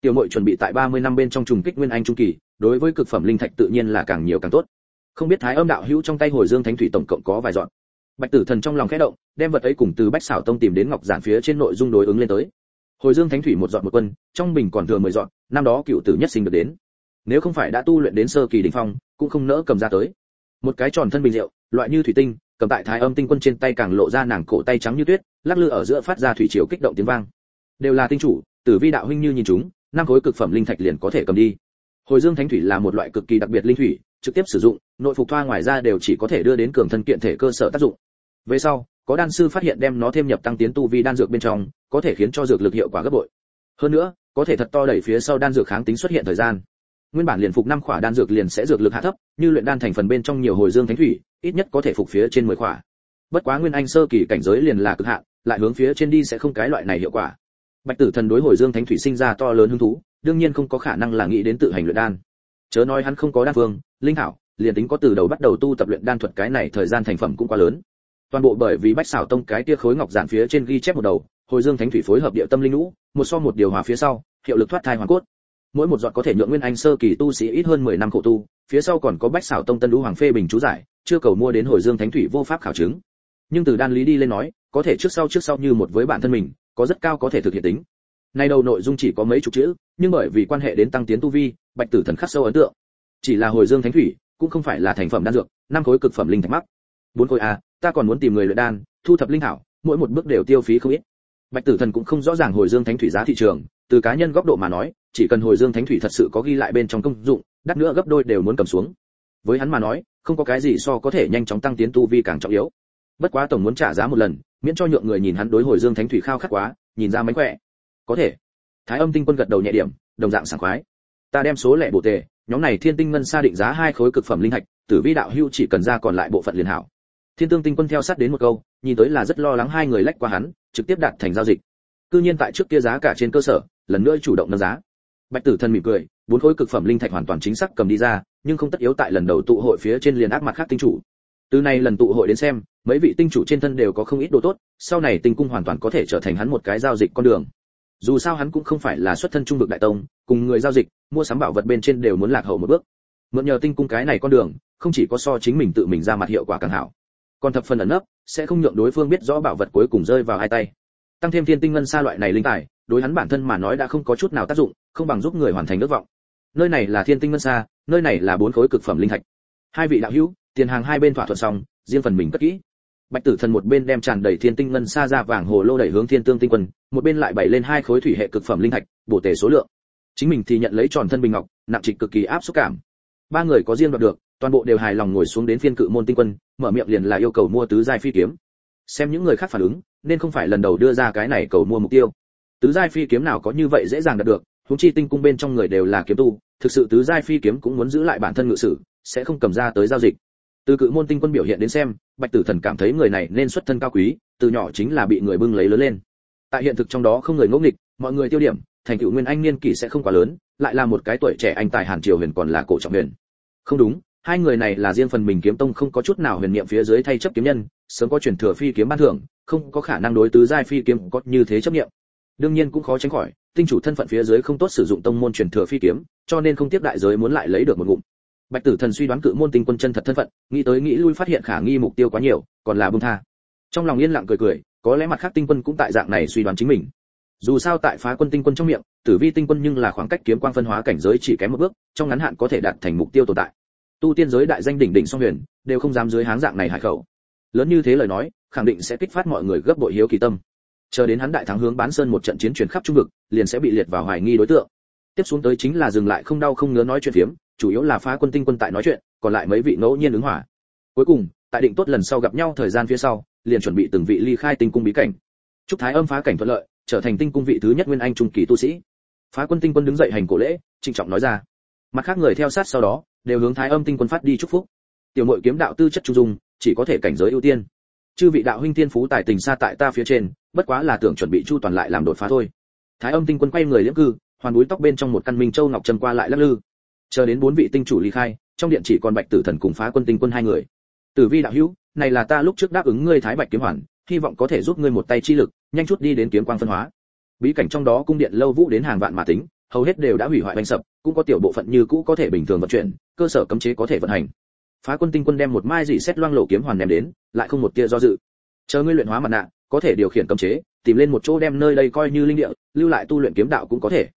Tiểu muội chuẩn bị tại 30 năm bên trong trùng kích nguyên anh trung kỳ, đối với cực phẩm linh thạch tự nhiên là càng nhiều càng tốt. Không biết thái âm đạo hữu trong tay hồi dương thánh thủy tổng cộng có vài dọn. Bạch tử thần trong lòng khẽ động, đem vật ấy cùng từ bách xảo tông tìm đến ngọc giản phía trên nội dung đối ứng lên tới. Hồi dương thánh thủy một dọn một quân, trong bình còn thừa mười dọn, năm đó cựu tử nhất sinh được đến. Nếu không phải đã tu luyện đến sơ kỳ đỉnh phong, cũng không nỡ cầm ra tới. Một cái tròn thân bình rượu, loại như thủy tinh cầm tại thái âm tinh quân trên tay càng lộ ra nàng cổ tay trắng như tuyết, lắc lư ở giữa phát ra thủy triều kích động tiếng vang. Đều là tinh chủ, tử vi đạo huynh như nhìn chúng, năm khối cực phẩm linh thạch liền có thể cầm đi. Hồi dương thánh thủy là một loại cực kỳ đặc biệt linh thủy, trực tiếp sử dụng, nội phục thoa ngoài ra đều chỉ có thể đưa đến cường thân kiện thể cơ sở tác dụng. Về sau, có đan sư phát hiện đem nó thêm nhập tăng tiến tu vi đan dược bên trong, có thể khiến cho dược lực hiệu quả gấp bội. Hơn nữa, có thể thật to đẩy phía sau đan dược kháng tính xuất hiện thời gian. Nguyên bản liền phục năm khỏa đan dược liền sẽ dược lực hạ thấp, như luyện đan thành phần bên trong nhiều hồi dương thánh thủy ít nhất có thể phục phía trên 10 khỏa. Bất quá nguyên anh sơ kỳ cảnh giới liền là cực hạn, lại hướng phía trên đi sẽ không cái loại này hiệu quả. Bạch tử thần đối hồi dương thánh thủy sinh ra to lớn hứng thú, đương nhiên không có khả năng là nghĩ đến tự hành luyện đan. Chớ nói hắn không có đan phương, linh thảo, liền tính có từ đầu bắt đầu tu tập luyện đan thuật cái này thời gian thành phẩm cũng quá lớn. Toàn bộ bởi vì bách xảo tông cái tia khối ngọc giản phía trên ghi chép một đầu, hồi dương thánh thủy phối hợp địa tâm linh ngũ một so một điều hòa phía sau, hiệu lực thoát thai hoàn cốt. Mỗi một giọt có thể nhượng nguyên anh sơ kỳ tu sĩ ít hơn 10 năm khổ tu, phía sau còn có bách xảo tông tân lũ hoàng phê bình chú giải chưa cầu mua đến hồi dương thánh thủy vô pháp khảo chứng. Nhưng từ đan lý đi lên nói, có thể trước sau trước sau như một với bản thân mình, có rất cao có thể thực hiện tính. Nay đầu nội dung chỉ có mấy chục chữ, nhưng bởi vì quan hệ đến tăng tiến tu vi, bạch tử thần khắc sâu ấn tượng. Chỉ là hồi dương thánh thủy, cũng không phải là thành phẩm đan dược, năm khối cực phẩm linh thạch mắc. Bốn khối a ta còn muốn tìm người luyện đan, thu thập linh thảo, mỗi một bước đều tiêu phí không ít. Bạch tử thần cũng không rõ ràng hồi dương thánh thủy giá thị trường, từ cá nhân góc độ mà nói, chỉ cần hồi dương thánh thủy thật sự có ghi lại bên trong công dụng, đắt nữa gấp đôi đều muốn cầm xuống. Với hắn mà nói không có cái gì so có thể nhanh chóng tăng tiến tu vi càng trọng yếu. Bất quá tổng muốn trả giá một lần, miễn cho nhượng người nhìn hắn đối hồi dương thánh thủy khao khát quá, nhìn ra mánh khỏe. Có thể. Thái âm tinh quân gật đầu nhẹ điểm, đồng dạng sảng khoái. Ta đem số lẻ bổ tề, nhóm này thiên tinh ngân xa định giá hai khối cực phẩm linh thạch tử vi đạo hưu chỉ cần ra còn lại bộ phận liền hảo. Thiên tương tinh quân theo sát đến một câu, nhìn tới là rất lo lắng hai người lách qua hắn, trực tiếp đạt thành giao dịch. Cư nhiên tại trước kia giá cả trên cơ sở, lần nữa chủ động nâng giá. Bạch tử thần mỉm cười, bốn khối cực phẩm linh thạch hoàn toàn chính xác cầm đi ra nhưng không tất yếu tại lần đầu tụ hội phía trên liền ác mặt khác tinh chủ. Từ nay lần tụ hội đến xem, mấy vị tinh chủ trên thân đều có không ít đồ tốt, sau này tinh cung hoàn toàn có thể trở thành hắn một cái giao dịch con đường. Dù sao hắn cũng không phải là xuất thân trung vực đại tông, cùng người giao dịch, mua sắm bảo vật bên trên đều muốn lạc hậu một bước. Mượn nhờ tinh cung cái này con đường, không chỉ có so chính mình tự mình ra mặt hiệu quả càng hảo, còn thập phần ẩn nấp, sẽ không nhượng đối phương biết rõ bảo vật cuối cùng rơi vào hai tay. Tăng thêm thiên tinh ngân xa loại này linh tài, đối hắn bản thân mà nói đã không có chút nào tác dụng, không bằng giúp người hoàn thành ước vọng. Nơi này là thiên tinh ngân xa nơi này là bốn khối cực phẩm linh thạch. Hai vị đạo hữu, tiền hàng hai bên thỏa thuận xong, riêng phần mình cất kỹ. Bạch tử thần một bên đem tràn đầy thiên tinh ngân xa ra vàng hồ lô đẩy hướng thiên tương tinh quân, một bên lại bày lên hai khối thủy hệ cực phẩm linh thạch, bổ tề số lượng. Chính mình thì nhận lấy tròn thân bình ngọc, nặng trịch cực kỳ áp xúc cảm. Ba người có riêng đoạt được, toàn bộ đều hài lòng ngồi xuống đến phiên cự môn tinh quân, mở miệng liền là yêu cầu mua tứ giai phi kiếm. Xem những người khác phản ứng, nên không phải lần đầu đưa ra cái này cầu mua mục tiêu. Tứ giai phi kiếm nào có như vậy dễ dàng đạt được, huống chi tinh cung bên trong người đều là kiếm tu thực sự tứ giai phi kiếm cũng muốn giữ lại bản thân ngự sử, sẽ không cầm ra tới giao dịch. Từ cự môn tinh quân biểu hiện đến xem, bạch tử thần cảm thấy người này nên xuất thân cao quý, từ nhỏ chính là bị người bưng lấy lớn lên. Tại hiện thực trong đó không người ngỗ nghịch, mọi người tiêu điểm, thành tựu nguyên anh niên kỷ sẽ không quá lớn, lại là một cái tuổi trẻ anh tài hàn triều huyền còn là cổ trọng huyền. Không đúng, hai người này là riêng phần mình kiếm tông không có chút nào huyền niệm phía dưới thay chấp kiếm nhân, sớm có truyền thừa phi kiếm ban thưởng, không có khả năng đối tứ giai phi kiếm có như thế chấp niệm. Đương nhiên cũng khó tránh khỏi tinh chủ thân phận phía dưới không tốt sử dụng tông môn truyền thừa phi kiếm, cho nên không tiếp đại giới muốn lại lấy được một ngụm. Bạch tử thần suy đoán cự môn tinh quân chân thật thân phận, nghĩ tới nghĩ lui phát hiện khả nghi mục tiêu quá nhiều, còn là buông tha. Trong lòng yên lặng cười cười, có lẽ mặt khác tinh quân cũng tại dạng này suy đoán chính mình. Dù sao tại phá quân tinh quân trong miệng, tử vi tinh quân nhưng là khoảng cách kiếm quang phân hóa cảnh giới chỉ kém một bước, trong ngắn hạn có thể đạt thành mục tiêu tồn tại. Tu tiên giới đại danh đỉnh đỉnh song huyền, đều không dám dưới háng dạng này hải khẩu. Lớn như thế lời nói, khẳng định sẽ kích phát mọi người gấp bội hiếu kỳ tâm chờ đến hắn đại thắng hướng bán sơn một trận chiến truyền khắp trung vực, liền sẽ bị liệt vào hoài nghi đối tượng. Tiếp xuống tới chính là dừng lại không đau không ngứa nói chuyện phiếm, chủ yếu là phá quân tinh quân tại nói chuyện, còn lại mấy vị ngẫu nhiên ứng hỏa. Cuối cùng, tại định tốt lần sau gặp nhau thời gian phía sau, liền chuẩn bị từng vị ly khai tinh cung bí cảnh. Chúc thái âm phá cảnh thuận lợi, trở thành tinh cung vị thứ nhất nguyên anh trung kỳ tu sĩ. Phá quân tinh quân đứng dậy hành cổ lễ, trịnh trọng nói ra. Mặt khác người theo sát sau đó, đều hướng thái âm tinh quân phát đi chúc phúc. Tiểu nội kiếm đạo tư chất trung dung, chỉ có thể cảnh giới ưu tiên. Chư vị đạo huynh tiên phú tài tình xa tại ta phía trên bất quá là tưởng chuẩn bị chu toàn lại làm đột phá thôi. Thái âm tinh quân quay người liễm cư, hoàn búi tóc bên trong một căn minh châu ngọc trầm qua lại lắc lư. Chờ đến bốn vị tinh chủ ly khai, trong điện chỉ còn bạch tử thần cùng phá quân tinh quân hai người. Tử vi đạo hữu, này là ta lúc trước đáp ứng ngươi thái bạch kiếm hoàn, hy vọng có thể giúp ngươi một tay chi lực, nhanh chút đi đến kiếm quang phân hóa. Bí cảnh trong đó cung điện lâu vũ đến hàng vạn mà tính, hầu hết đều đã hủy hoại bánh sập, cũng có tiểu bộ phận như cũ có thể bình thường vận chuyển, cơ sở cấm chế có thể vận hành. Phá quân tinh quân đem một mai dị xét loang lộ kiếm hoàn ném đến, lại không một tia do dự. Chờ ngươi luyện hóa mặt nạ có thể điều khiển cấm chế, tìm lên một chỗ đem nơi đây coi như linh địa, lưu lại tu luyện kiếm đạo cũng có thể.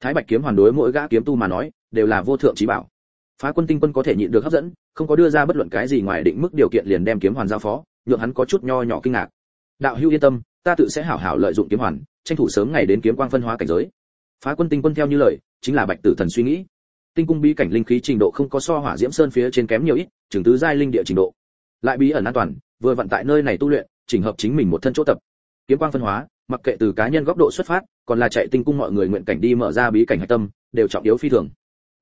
Thái bạch kiếm hoàn đối mỗi gã kiếm tu mà nói, đều là vô thượng trí bảo. Phá quân tinh quân có thể nhịn được hấp dẫn, không có đưa ra bất luận cái gì ngoài định mức điều kiện liền đem kiếm hoàn giao phó, nhượng hắn có chút nho nhỏ kinh ngạc. Đạo hưu yên tâm, ta tự sẽ hảo hảo lợi dụng kiếm hoàn, tranh thủ sớm ngày đến kiếm quang phân hóa cảnh giới. Phá quân tinh quân theo như lời, chính là bạch tử thần suy nghĩ. Tinh cung bí cảnh linh khí trình độ không có so hỏa diễm sơn phía trên kém nhiều ít trường tứ giai linh địa trình độ. Lại bí ẩn an toàn, vừa vận tại nơi này tu luyện chỉnh hợp chính mình một thân chỗ tập. Kiếm quang phân hóa, mặc kệ từ cá nhân góc độ xuất phát, còn là chạy tinh cung mọi người nguyện cảnh đi mở ra bí cảnh hạch tâm, đều trọng yếu phi thường.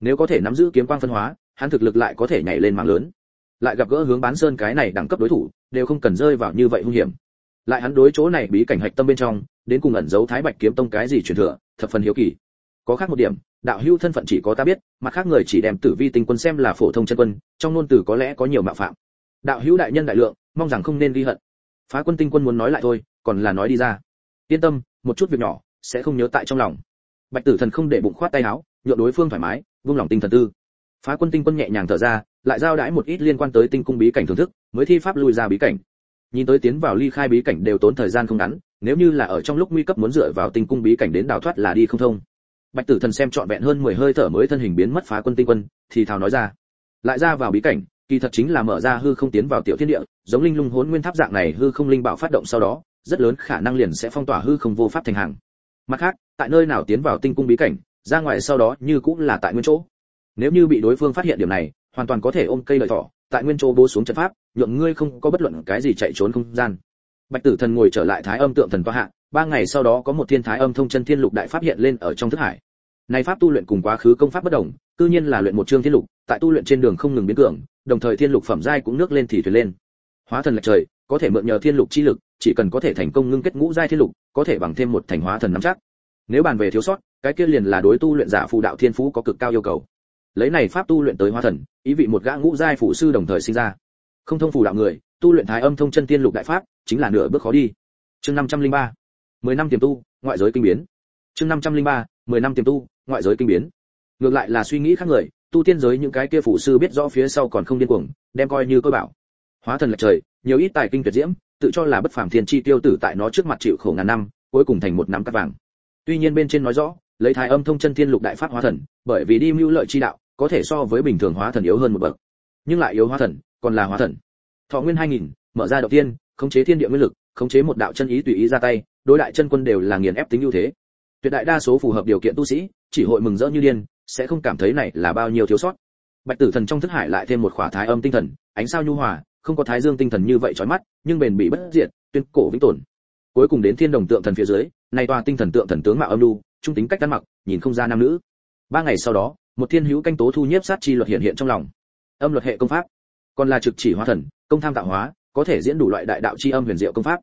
Nếu có thể nắm giữ kiếm quang phân hóa, hắn thực lực lại có thể nhảy lên mạng lớn. Lại gặp gỡ hướng bán sơn cái này đẳng cấp đối thủ, đều không cần rơi vào như vậy hung hiểm. Lại hắn đối chỗ này bí cảnh hạch tâm bên trong, đến cùng ẩn giấu thái bạch kiếm tông cái gì truyền thừa, thập phần hiếu kỳ. Có khác một điểm, đạo hưu thân phận chỉ có ta biết, mặt khác người chỉ đem tử vi tinh quân xem là phổ thông chân quân, trong ngôn từ có lẽ có nhiều mạo phạm. Đạo hữu đại nhân đại lượng, mong rằng không nên ghi hận phá quân tinh quân muốn nói lại thôi, còn là nói đi ra. Yên tâm, một chút việc nhỏ sẽ không nhớ tại trong lòng. Bạch tử thần không để bụng khoát tay áo, nhượng đối phương thoải mái, vung lòng tinh thần tư. Phá quân tinh quân nhẹ nhàng thở ra, lại giao đãi một ít liên quan tới tinh cung bí cảnh thưởng thức, mới thi pháp lui ra bí cảnh. Nhìn tới tiến vào ly khai bí cảnh đều tốn thời gian không ngắn, nếu như là ở trong lúc nguy cấp muốn dựa vào tinh cung bí cảnh đến đào thoát là đi không thông. Bạch tử thần xem trọn vẹn hơn 10 hơi thở mới thân hình biến mất phá quân tinh quân, thì thào nói ra. Lại ra vào bí cảnh kỳ thật chính là mở ra hư không tiến vào tiểu thiên địa, giống linh lung hỗn nguyên tháp dạng này hư không linh bảo phát động sau đó, rất lớn khả năng liền sẽ phong tỏa hư không vô pháp thành hàng. Mặt khác, tại nơi nào tiến vào tinh cung bí cảnh, ra ngoài sau đó như cũng là tại nguyên chỗ. Nếu như bị đối phương phát hiện điểm này, hoàn toàn có thể ôm cây lợi thỏ, tại nguyên chỗ bố xuống trận pháp, nhượng ngươi không có bất luận cái gì chạy trốn không gian. Bạch tử thần ngồi trở lại thái âm tượng thần toa hạ, ba ngày sau đó có một thiên thái âm thông chân thiên lục đại pháp hiện lên ở trong thức hải. Này pháp tu luyện cùng quá khứ công pháp bất đồng tự nhiên là luyện một chương thiên lục, tại tu luyện trên đường không ngừng biến cường đồng thời thiên lục phẩm giai cũng nước lên thì thuyền lên. Hóa thần lệch trời, có thể mượn nhờ thiên lục chi lực, chỉ cần có thể thành công ngưng kết ngũ giai thiên lục, có thể bằng thêm một thành hóa thần nắm chắc. Nếu bàn về thiếu sót, cái kia liền là đối tu luyện giả phù đạo thiên phú có cực cao yêu cầu. Lấy này pháp tu luyện tới hóa thần, ý vị một gã ngũ giai phụ sư đồng thời sinh ra. Không thông phù đạo người, tu luyện thái âm thông chân tiên lục đại pháp, chính là nửa bước khó đi. Chương 503 10 năm tiềm tu, ngoại giới kinh biến. Chương 503 10 năm tiềm tu, ngoại giới kinh biến. Ngược lại là suy nghĩ khác người tu tiên giới những cái kia phụ sư biết rõ phía sau còn không điên cuồng đem coi như coi bảo. Hóa thần lệch trời nhiều ít tài kinh tuyệt diễm tự cho là bất phàm thiên chi tiêu tử tại nó trước mặt chịu khổ ngàn năm cuối cùng thành một nắm cát vàng. Tuy nhiên bên trên nói rõ lấy thái âm thông chân thiên lục đại pháp hóa thần bởi vì đi mưu lợi chi đạo có thể so với bình thường hóa thần yếu hơn một bậc. Nhưng lại yếu hóa thần còn là hóa thần. Thọ nguyên 2000, mở ra đầu tiên khống chế thiên địa nguyên lực khống chế một đạo chân ý tùy ý ra tay đối đại chân quân đều là nghiền ép tính ưu thế. Tuyệt đại đa số phù hợp điều kiện tu sĩ chỉ hội mừng rỡ như điên sẽ không cảm thấy này là bao nhiêu thiếu sót. Bạch tử thần trong thức hải lại thêm một khỏa thái âm tinh thần, ánh sao nhu hòa, không có thái dương tinh thần như vậy chói mắt, nhưng bền bị bất diệt, tuyên cổ vĩnh tồn. Cuối cùng đến thiên đồng tượng thần phía dưới này tòa tinh thần tượng thần tướng mạo âm lưu trung tính cách ăn mặc, nhìn không ra nam nữ. Ba ngày sau đó, một thiên hữu canh tố thu nhiếp sát chi luật hiện hiện trong lòng. Âm luật hệ công pháp, còn là trực chỉ hóa thần, công tham tạo hóa, có thể diễn đủ loại đại đạo chi âm huyền diệu công pháp.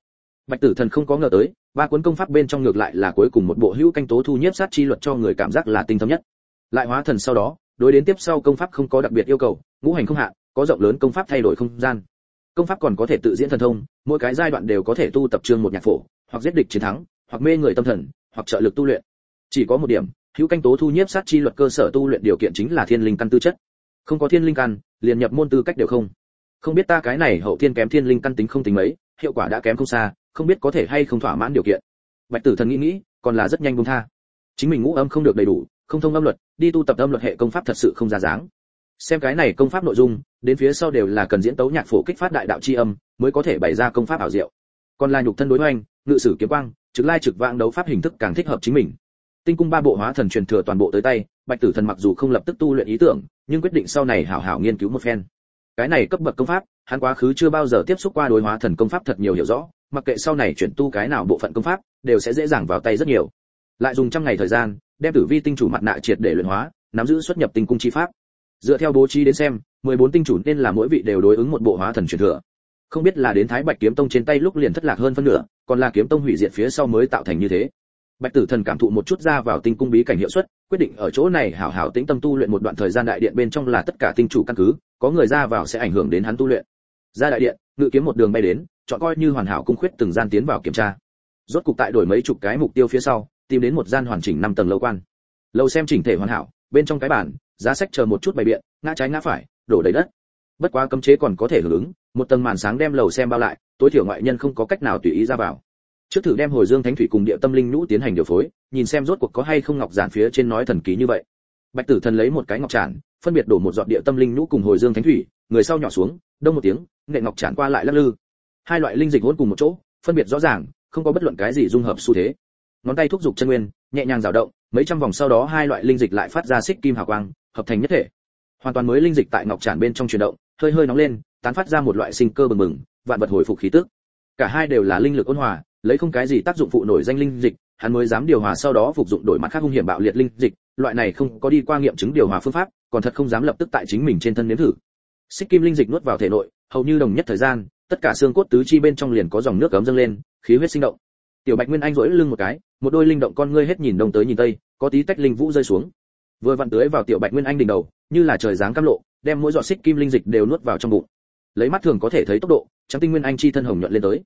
Bạch tử thần không có ngờ tới, ba cuốn công pháp bên trong ngược lại là cuối cùng một bộ hữu canh tố thu nhiếp sát chi luật cho người cảm giác là tinh thâm nhất lại hóa thần sau đó, đối đến tiếp sau công pháp không có đặc biệt yêu cầu, ngũ hành không hạ, có rộng lớn công pháp thay đổi không gian. Công pháp còn có thể tự diễn thần thông, mỗi cái giai đoạn đều có thể tu tập trương một nhạc phổ, hoặc giết địch chiến thắng, hoặc mê người tâm thần, hoặc trợ lực tu luyện. Chỉ có một điểm, hữu canh tố thu nhiếp sát chi luật cơ sở tu luyện điều kiện chính là thiên linh căn tư chất. Không có thiên linh căn, liền nhập môn tư cách đều không. Không biết ta cái này hậu thiên kém thiên linh căn tính không tính mấy, hiệu quả đã kém không xa, không biết có thể hay không thỏa mãn điều kiện. Bạch tử thần nghĩ nghĩ, còn là rất nhanh buông tha. Chính mình ngũ âm không được đầy đủ không thông âm luật, đi tu tập âm luật hệ công pháp thật sự không ra dáng. Xem cái này công pháp nội dung, đến phía sau đều là cần diễn tấu nhạc phổ kích phát đại đạo chi âm, mới có thể bày ra công pháp ảo diệu. Còn là nhục thân đối hoành ngự sử kiếm quang, trực lai trực vãng đấu pháp hình thức càng thích hợp chính mình. Tinh cung ba bộ hóa thần truyền thừa toàn bộ tới tay, bạch tử thần mặc dù không lập tức tu luyện ý tưởng, nhưng quyết định sau này hảo hảo nghiên cứu một phen. Cái này cấp bậc công pháp, hắn quá khứ chưa bao giờ tiếp xúc qua đối hóa thần công pháp thật nhiều hiểu rõ, mặc kệ sau này chuyển tu cái nào bộ phận công pháp, đều sẽ dễ dàng vào tay rất nhiều lại dùng trăm ngày thời gian, đem tử vi tinh chủ mặt nạ triệt để luyện hóa, nắm giữ xuất nhập tinh cung chi pháp. Dựa theo bố trí đến xem 14 tinh chủ nên là mỗi vị đều đối ứng một bộ hóa thần truyền thừa. Không biết là đến thái bạch kiếm tông trên tay lúc liền thất lạc hơn phân nửa, còn là kiếm tông hủy diệt phía sau mới tạo thành như thế. Bạch tử thần cảm thụ một chút ra vào tinh cung bí cảnh hiệu suất, quyết định ở chỗ này hảo hảo tĩnh tâm tu luyện một đoạn thời gian đại điện bên trong là tất cả tinh chủ căn cứ, có người ra vào sẽ ảnh hưởng đến hắn tu luyện. Ra đại điện, ngự kiếm một đường bay đến, chọn coi như hoàn hảo cung khuyết từng gian tiến vào kiểm tra. Rốt cục tại đổi mấy chục cái mục tiêu phía sau tìm đến một gian hoàn chỉnh năm tầng lâu quan. Lâu xem chỉnh thể hoàn hảo, bên trong cái bản giá sách chờ một chút bày biện, ngã trái ngã phải, đổ đầy đất. Bất quá cấm chế còn có thể hưởng ứng, một tầng màn sáng đem lầu xem bao lại, tối thiểu ngoại nhân không có cách nào tùy ý ra vào. Trước thử đem hồi dương thánh thủy cùng địa tâm linh nhũ tiến hành điều phối, nhìn xem rốt cuộc có hay không ngọc giản phía trên nói thần ký như vậy. Bạch tử thần lấy một cái ngọc tràn phân biệt đổ một giọt địa tâm linh nhũ cùng hồi dương thánh thủy, người sau nhỏ xuống, đông một tiếng, nghệ ngọc tràn qua lại lắc lư. Hai loại linh dịch hỗn cùng một chỗ, phân biệt rõ ràng, không có bất luận cái gì dung hợp xu thế ngón tay thúc giục chân nguyên, nhẹ nhàng dao động, mấy trăm vòng sau đó hai loại linh dịch lại phát ra xích kim hào quang, hợp thành nhất thể. Hoàn toàn mới linh dịch tại ngọc tràn bên trong chuyển động, hơi hơi nóng lên, tán phát ra một loại sinh cơ bừng bừng, vạn vật hồi phục khí tức. Cả hai đều là linh lực ôn hòa, lấy không cái gì tác dụng phụ nổi danh linh dịch, hắn mới dám điều hòa sau đó phục dụng đổi mặt khác hung hiểm bạo liệt linh dịch, loại này không có đi qua nghiệm chứng điều hòa phương pháp, còn thật không dám lập tức tại chính mình trên thân nếm thử. Xích kim linh dịch nuốt vào thể nội, hầu như đồng nhất thời gian, tất cả xương cốt tứ chi bên trong liền có dòng nước cấm dâng lên, khí huyết sinh động tiểu bạch nguyên anh rỗi lưng một cái, một đôi linh động con ngươi hết nhìn đông tới nhìn tây, có tí tách linh vũ rơi xuống. Vừa vặn tưới vào tiểu bạch nguyên anh đỉnh đầu, như là trời giáng cam lộ, đem mỗi giọt xích kim linh dịch đều nuốt vào trong bụng. Lấy mắt thường có thể thấy tốc độ trắng tinh nguyên anh chi thân hồng nhuận lên tới.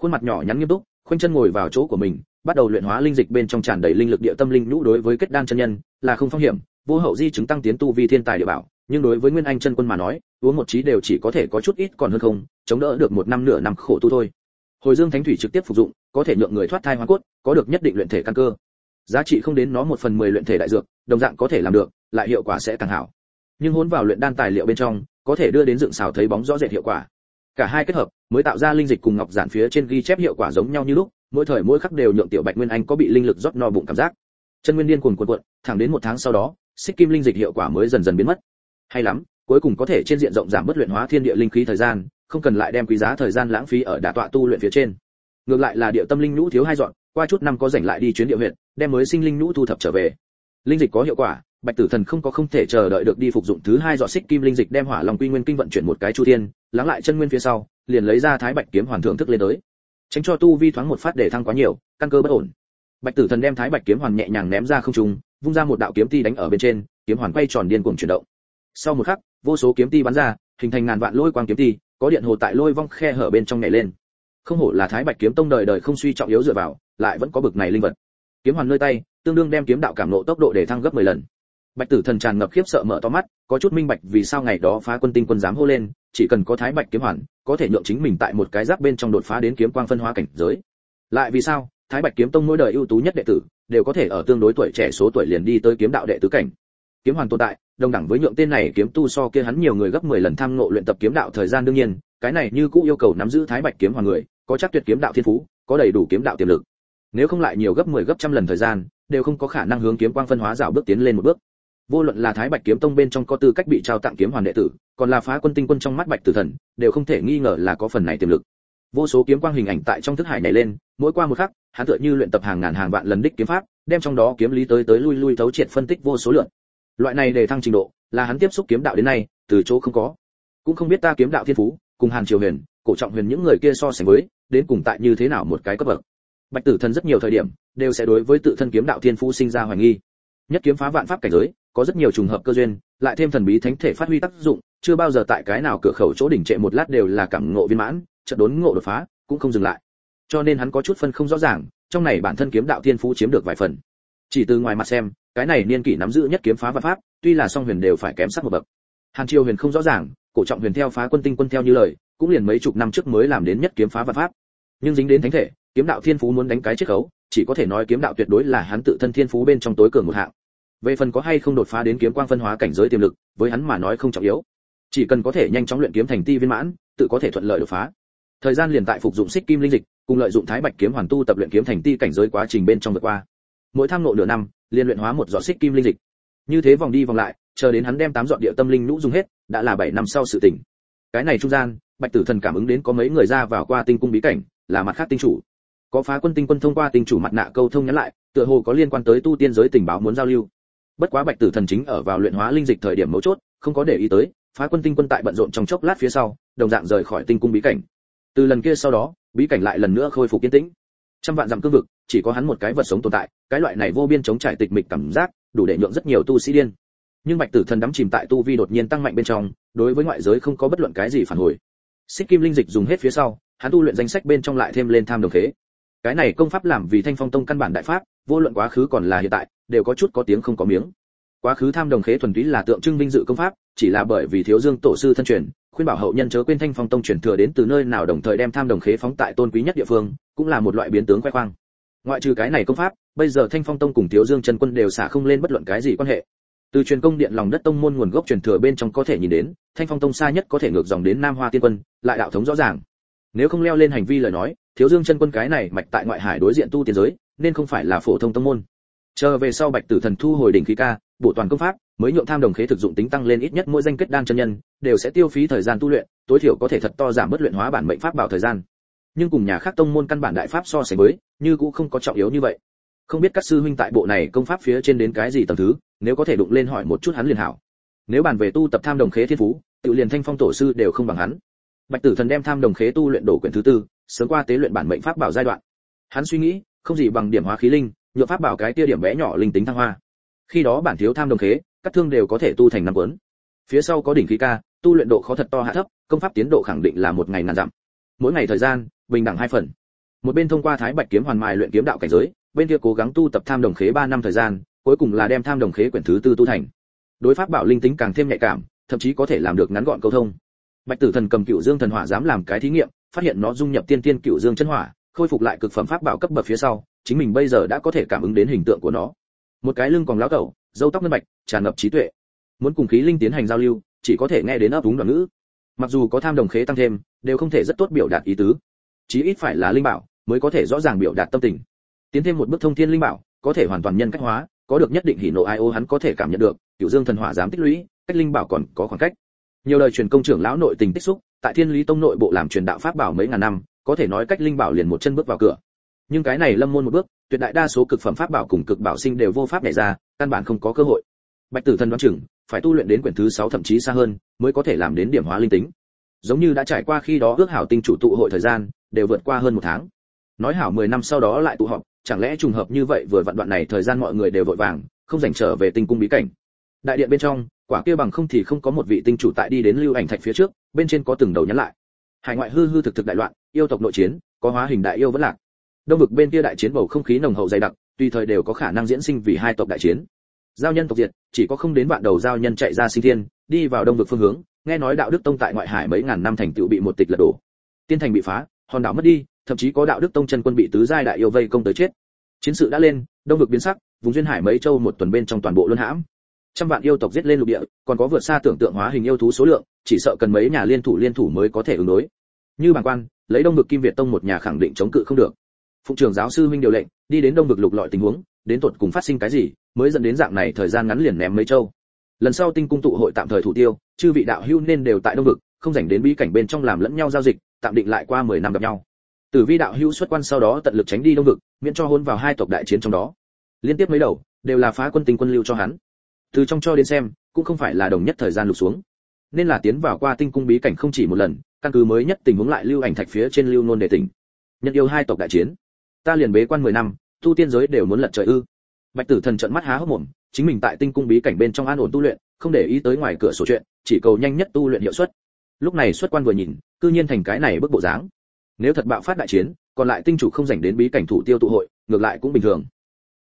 Khuôn mặt nhỏ nhắn nghiêm túc, khoanh chân ngồi vào chỗ của mình, bắt đầu luyện hóa linh dịch bên trong tràn đầy linh lực địa tâm linh nhũ đối với kết đan chân nhân, là không phong hiểm, vô hậu di chứng tăng tiến tu vi thiên tài địa bảo, nhưng đối với nguyên anh chân quân mà nói, uống một chí đều chỉ có thể có chút ít còn hơn không, chống đỡ được một năm nửa năm khổ tu thôi. Hồi dương thánh thủy trực tiếp phục dụng có thể nhượng người thoát thai hóa cốt, có được nhất định luyện thể căn cơ. Giá trị không đến nó một phần mười luyện thể đại dược, đồng dạng có thể làm được, lại hiệu quả sẽ càng hảo. Nhưng hỗn vào luyện đan tài liệu bên trong, có thể đưa đến dựng xào thấy bóng rõ rệt hiệu quả. Cả hai kết hợp, mới tạo ra linh dịch cùng ngọc giản phía trên ghi chép hiệu quả giống nhau như lúc, mỗi thời mỗi khắc đều nhượng tiểu bạch nguyên anh có bị linh lực rót no bụng cảm giác. Chân nguyên điên cuồn cuộn cuộn, thẳng đến một tháng sau đó, xích kim linh dịch hiệu quả mới dần dần biến mất. Hay lắm, cuối cùng có thể trên diện rộng giảm bất luyện hóa thiên địa linh khí thời gian, không cần lại đem quý giá thời gian lãng phí ở đả tọa tu luyện phía trên ngược lại là địa tâm linh nhũ thiếu hai dọn, qua chút năm có rảnh lại đi chuyến địa huyện, đem mới sinh linh nhũ thu thập trở về. Linh dịch có hiệu quả, bạch tử thần không có không thể chờ đợi được đi phục dụng thứ hai dọn xích kim linh dịch đem hỏa long quy nguyên kinh vận chuyển một cái chu thiên, lắng lại chân nguyên phía sau, liền lấy ra thái bạch kiếm hoàn thượng thức lên tới. Tránh cho tu vi thoáng một phát để thăng quá nhiều, căn cơ bất ổn. Bạch tử thần đem thái bạch kiếm hoàn nhẹ nhàng ném ra không trung, vung ra một đạo kiếm ti đánh ở bên trên, kiếm hoàn quay tròn điên cuồng chuyển động. Sau một khắc, vô số kiếm ti bắn ra, hình thành ngàn vạn lôi quang kiếm ti, có điện hồ tại lôi vong khe hở bên trong nhảy lên không hổ là thái bạch kiếm tông đời đời không suy trọng yếu dựa vào, lại vẫn có bực này linh vật. Kiếm hoàn nơi tay, tương đương đem kiếm đạo cảm nộ tốc độ để thăng gấp 10 lần. Bạch tử thần tràn ngập khiếp sợ mở to mắt, có chút minh bạch vì sao ngày đó phá quân tinh quân dám hô lên, chỉ cần có thái bạch kiếm hoàn, có thể nhượng chính mình tại một cái giáp bên trong đột phá đến kiếm quang phân hóa cảnh giới. Lại vì sao, thái bạch kiếm tông mỗi đời ưu tú nhất đệ tử, đều có thể ở tương đối tuổi trẻ số tuổi liền đi tới kiếm đạo đệ tứ cảnh. Kiếm hoàn tồn tại, đồng đẳng với nhượng tên này kiếm tu so kia hắn nhiều người gấp 10 lần tham ngộ luyện tập kiếm đạo thời gian đương nhiên cái này như cũ yêu cầu nắm giữ thái bạch kiếm hoàn người, có chắc tuyệt kiếm đạo thiên phú, có đầy đủ kiếm đạo tiềm lực. Nếu không lại nhiều gấp 10 gấp trăm lần thời gian, đều không có khả năng hướng kiếm quang phân hóa dạo bước tiến lên một bước. Vô luận là thái bạch kiếm tông bên trong có tư cách bị trao tặng kiếm hoàn đệ tử, còn là phá quân tinh quân trong mắt bạch tử thần, đều không thể nghi ngờ là có phần này tiềm lực. Vô số kiếm quang hình ảnh tại trong thức hải này lên, mỗi qua một khắc, hắn tựa như luyện tập hàng ngàn hàng vạn lần đích kiếm pháp, đem trong đó kiếm lý tới tới lui lui thấu triệt phân tích vô số lượng loại này để thăng trình độ, là hắn tiếp xúc kiếm đạo đến nay, từ chỗ không có. Cũng không biết ta kiếm đạo thiên phú cùng hàn triều huyền, cổ trọng huyền những người kia so sánh với, đến cùng tại như thế nào một cái cấp bậc. Bạch tử thần rất nhiều thời điểm, đều sẽ đối với tự thân kiếm đạo thiên phú sinh ra hoài nghi. Nhất kiếm phá vạn pháp cảnh giới, có rất nhiều trùng hợp cơ duyên, lại thêm thần bí thánh thể phát huy tác dụng, chưa bao giờ tại cái nào cửa khẩu chỗ đỉnh trệ một lát đều là cảm ngộ viên mãn trận đốn ngộ đột phá, cũng không dừng lại. Cho nên hắn có chút phân không rõ ràng, trong này bản thân kiếm đạo thiên phú chiếm được vài phần. Chỉ từ ngoài mặt xem, cái này niên kỷ nắm giữ nhất kiếm phá vạn pháp, tuy là song huyền đều phải kém sắc một bậc. Hàn triều huyền không rõ ràng cổ trọng huyền theo phá quân tinh quân theo như lời, cũng liền mấy chục năm trước mới làm đến nhất kiếm phá vật pháp. Nhưng dính đến thánh thể, kiếm đạo thiên phú muốn đánh cái chiết khấu, chỉ có thể nói kiếm đạo tuyệt đối là hắn tự thân thiên phú bên trong tối cường một hạng. Về phần có hay không đột phá đến kiếm quang phân hóa cảnh giới tiềm lực, với hắn mà nói không trọng yếu. Chỉ cần có thể nhanh chóng luyện kiếm thành ti viên mãn, tự có thể thuận lợi đột phá. Thời gian liền tại phục dụng xích kim linh dịch, cùng lợi dụng thái bạch kiếm hoàn tu tập luyện kiếm thành ti cảnh giới quá trình bên trong vượt qua. Mỗi tham nộ nửa năm, liền luyện hóa một giọt xích kim linh dịch. Như thế vòng đi vòng lại chờ đến hắn đem tám dọn địa tâm linh nhũ dùng hết, đã là bảy năm sau sự tỉnh cái này trung gian, bạch tử thần cảm ứng đến có mấy người ra vào qua tinh cung bí cảnh, là mặt khác tinh chủ. Có phá quân tinh quân thông qua tinh chủ mặt nạ câu thông nhắn lại, tựa hồ có liên quan tới tu tiên giới tình báo muốn giao lưu. Bất quá bạch tử thần chính ở vào luyện hóa linh dịch thời điểm mấu chốt, không có để ý tới, phá quân tinh quân tại bận rộn trong chốc lát phía sau, đồng dạng rời khỏi tinh cung bí cảnh. Từ lần kia sau đó, bí cảnh lại lần nữa khôi phục yên tĩnh. Trăm vạn dặm cương vực, chỉ có hắn một cái vật sống tồn tại, cái loại này vô biên chống trải tịch mịch cảm giác, đủ để nhượng rất nhiều tu sĩ điên nhưng bạch tử thần đắm chìm tại tu vi đột nhiên tăng mạnh bên trong, đối với ngoại giới không có bất luận cái gì phản hồi. Xích kim linh dịch dùng hết phía sau, hắn tu luyện danh sách bên trong lại thêm lên tham đồng khế. Cái này công pháp làm vì thanh phong tông căn bản đại pháp, vô luận quá khứ còn là hiện tại, đều có chút có tiếng không có miếng. Quá khứ tham đồng khế thuần túy là tượng trưng vinh dự công pháp, chỉ là bởi vì thiếu dương tổ sư thân truyền, khuyên bảo hậu nhân chớ quên thanh phong tông truyền thừa đến từ nơi nào đồng thời đem tham đồng khế phóng tại tôn quý nhất địa phương, cũng là một loại biến tướng khoe khoang. Ngoại trừ cái này công pháp, bây giờ thanh phong tông cùng thiếu dương chân quân đều xả không lên bất luận cái gì quan hệ từ truyền công điện lòng đất tông môn nguồn gốc truyền thừa bên trong có thể nhìn đến, thanh phong tông xa nhất có thể ngược dòng đến nam hoa tiên quân, lại đạo thống rõ ràng. Nếu không leo lên hành vi lời nói, thiếu dương chân quân cái này mạch tại ngoại hải đối diện tu tiên giới, nên không phải là phổ thông tông môn. Chờ về sau bạch tử thần thu hồi đỉnh khí ca bộ toàn công pháp, mới nhượng tham đồng khế thực dụng tính tăng lên ít nhất mỗi danh kết đan chân nhân, đều sẽ tiêu phí thời gian tu luyện, tối thiểu có thể thật to giảm bất luyện hóa bản mệnh pháp bảo thời gian. Nhưng cùng nhà khác tông môn căn bản đại pháp so sánh với, như cũng không có trọng yếu như vậy. Không biết các sư huynh tại bộ này công pháp phía trên đến cái gì tầng thứ nếu có thể đụng lên hỏi một chút hắn liền hảo. Nếu bàn về tu tập tham đồng khế thiên phú, tự liền thanh phong tổ sư đều không bằng hắn. Bạch tử thần đem tham đồng khế tu luyện đổ quyển thứ tư, sớm qua tế luyện bản mệnh pháp bảo giai đoạn. Hắn suy nghĩ, không gì bằng điểm hóa khí linh nhựa pháp bảo cái tia điểm bé nhỏ linh tính thăng hoa. Khi đó bản thiếu tham đồng khế, các thương đều có thể tu thành năm cuốn. Phía sau có đỉnh khí ca, tu luyện độ khó thật to hạ thấp, công pháp tiến độ khẳng định là một ngày ngàn dặm. Mỗi ngày thời gian, bình đẳng hai phần. Một bên thông qua thái bạch kiếm hoàn mài luyện kiếm đạo cảnh giới, bên kia cố gắng tu tập tham đồng khế 3 năm thời gian cuối cùng là đem tham đồng khế quyển thứ tư tu thành. Đối pháp bảo linh tính càng thêm nhạy cảm, thậm chí có thể làm được ngắn gọn câu thông. Bạch tử thần cầm cựu dương thần hỏa dám làm cái thí nghiệm, phát hiện nó dung nhập tiên tiên cựu dương chân hỏa, khôi phục lại cực phẩm pháp bảo cấp bậc phía sau, chính mình bây giờ đã có thể cảm ứng đến hình tượng của nó. Một cái lưng còn lão cẩu dâu tóc ngân bạch, tràn ngập trí tuệ. Muốn cùng khí linh tiến hành giao lưu, chỉ có thể nghe đến ấp úng đoạn ngữ. Mặc dù có tham đồng khế tăng thêm, đều không thể rất tốt biểu đạt ý tứ. Chí ít phải là linh bảo, mới có thể rõ ràng biểu đạt tâm tình. Tiến thêm một bước thông thiên linh bảo, có thể hoàn toàn nhân cách hóa có được nhất định hỉ nộ ai ô hắn có thể cảm nhận được cựu dương thần hỏa dám tích lũy, cách linh bảo còn có khoảng cách. Nhiều lời truyền công trưởng lão nội tình tích xúc, tại thiên lý tông nội bộ làm truyền đạo pháp bảo mấy ngàn năm, có thể nói cách linh bảo liền một chân bước vào cửa. Nhưng cái này lâm môn một bước, tuyệt đại đa số cực phẩm pháp bảo cùng cực bảo sinh đều vô pháp nhảy ra, căn bản không có cơ hội. Bạch tử thần đoán chừng, phải tu luyện đến quyển thứ 6 thậm chí xa hơn, mới có thể làm đến điểm hóa linh tính. Giống như đã trải qua khi đó ước hảo tinh chủ tụ hội thời gian, đều vượt qua hơn một tháng. Nói hảo 10 năm sau đó lại tụ họp chẳng lẽ trùng hợp như vậy vừa vặn đoạn này thời gian mọi người đều vội vàng, không rảnh trở về tinh cung bí cảnh? Đại điện bên trong, quả kia bằng không thì không có một vị tinh chủ tại đi đến lưu ảnh thạch phía trước, bên trên có từng đầu nhắn lại. Hải ngoại hư hư thực thực đại loạn, yêu tộc nội chiến, có hóa hình đại yêu vẫn lạc. Đông vực bên kia đại chiến bầu không khí nồng hậu dày đặc, tùy thời đều có khả năng diễn sinh vì hai tộc đại chiến. Giao nhân tộc diệt, chỉ có không đến vạn đầu giao nhân chạy ra sinh thiên, đi vào đông vực phương hướng, nghe nói đạo đức tông tại ngoại hải mấy ngàn năm thành tựu bị một tịch lật đổ. Tiên thành bị phá, hòn đảo mất đi thậm chí có đạo đức tông chân quân bị tứ giai đại yêu vây công tới chết. Chiến sự đã lên, đông vực biến sắc, vùng duyên hải mấy châu một tuần bên trong toàn bộ luân hãm. Trăm vạn yêu tộc giết lên lục địa, còn có vượt xa tưởng tượng hóa hình yêu thú số lượng, chỉ sợ cần mấy nhà liên thủ liên thủ mới có thể ứng đối. Như bàng quan, lấy đông vực kim việt tông một nhà khẳng định chống cự không được. Phụng trưởng giáo sư huynh điều lệnh, đi đến đông vực lục lọi tình huống, đến tột cùng phát sinh cái gì, mới dẫn đến dạng này thời gian ngắn liền ném mấy châu. Lần sau tinh cung tụ hội tạm thời thủ tiêu, chư vị đạo hưu nên đều tại đông vực, không dành đến bí cảnh bên trong làm lẫn nhau giao dịch, tạm định lại qua 10 năm gặp nhau tử vi đạo hưu xuất quan sau đó tận lực tránh đi đông vực, miễn cho hôn vào hai tộc đại chiến trong đó. Liên tiếp mấy đầu, đều là phá quân tinh quân lưu cho hắn. Từ trong cho đến xem, cũng không phải là đồng nhất thời gian lục xuống. Nên là tiến vào qua tinh cung bí cảnh không chỉ một lần, căn cứ mới nhất tình huống lại lưu ảnh thạch phía trên lưu nôn để tỉnh. Nhận yêu hai tộc đại chiến. Ta liền bế quan 10 năm, tu tiên giới đều muốn lật trời ư. Bạch tử thần trợn mắt há hốc mồm, chính mình tại tinh cung bí cảnh bên trong an ổn tu luyện, không để ý tới ngoài cửa sổ chuyện, chỉ cầu nhanh nhất tu luyện hiệu suất. Lúc này xuất quan vừa nhìn, cư nhiên thành cái này bức bộ dáng nếu thật bạo phát đại chiến, còn lại tinh chủ không dành đến bí cảnh thủ tiêu tụ hội, ngược lại cũng bình thường.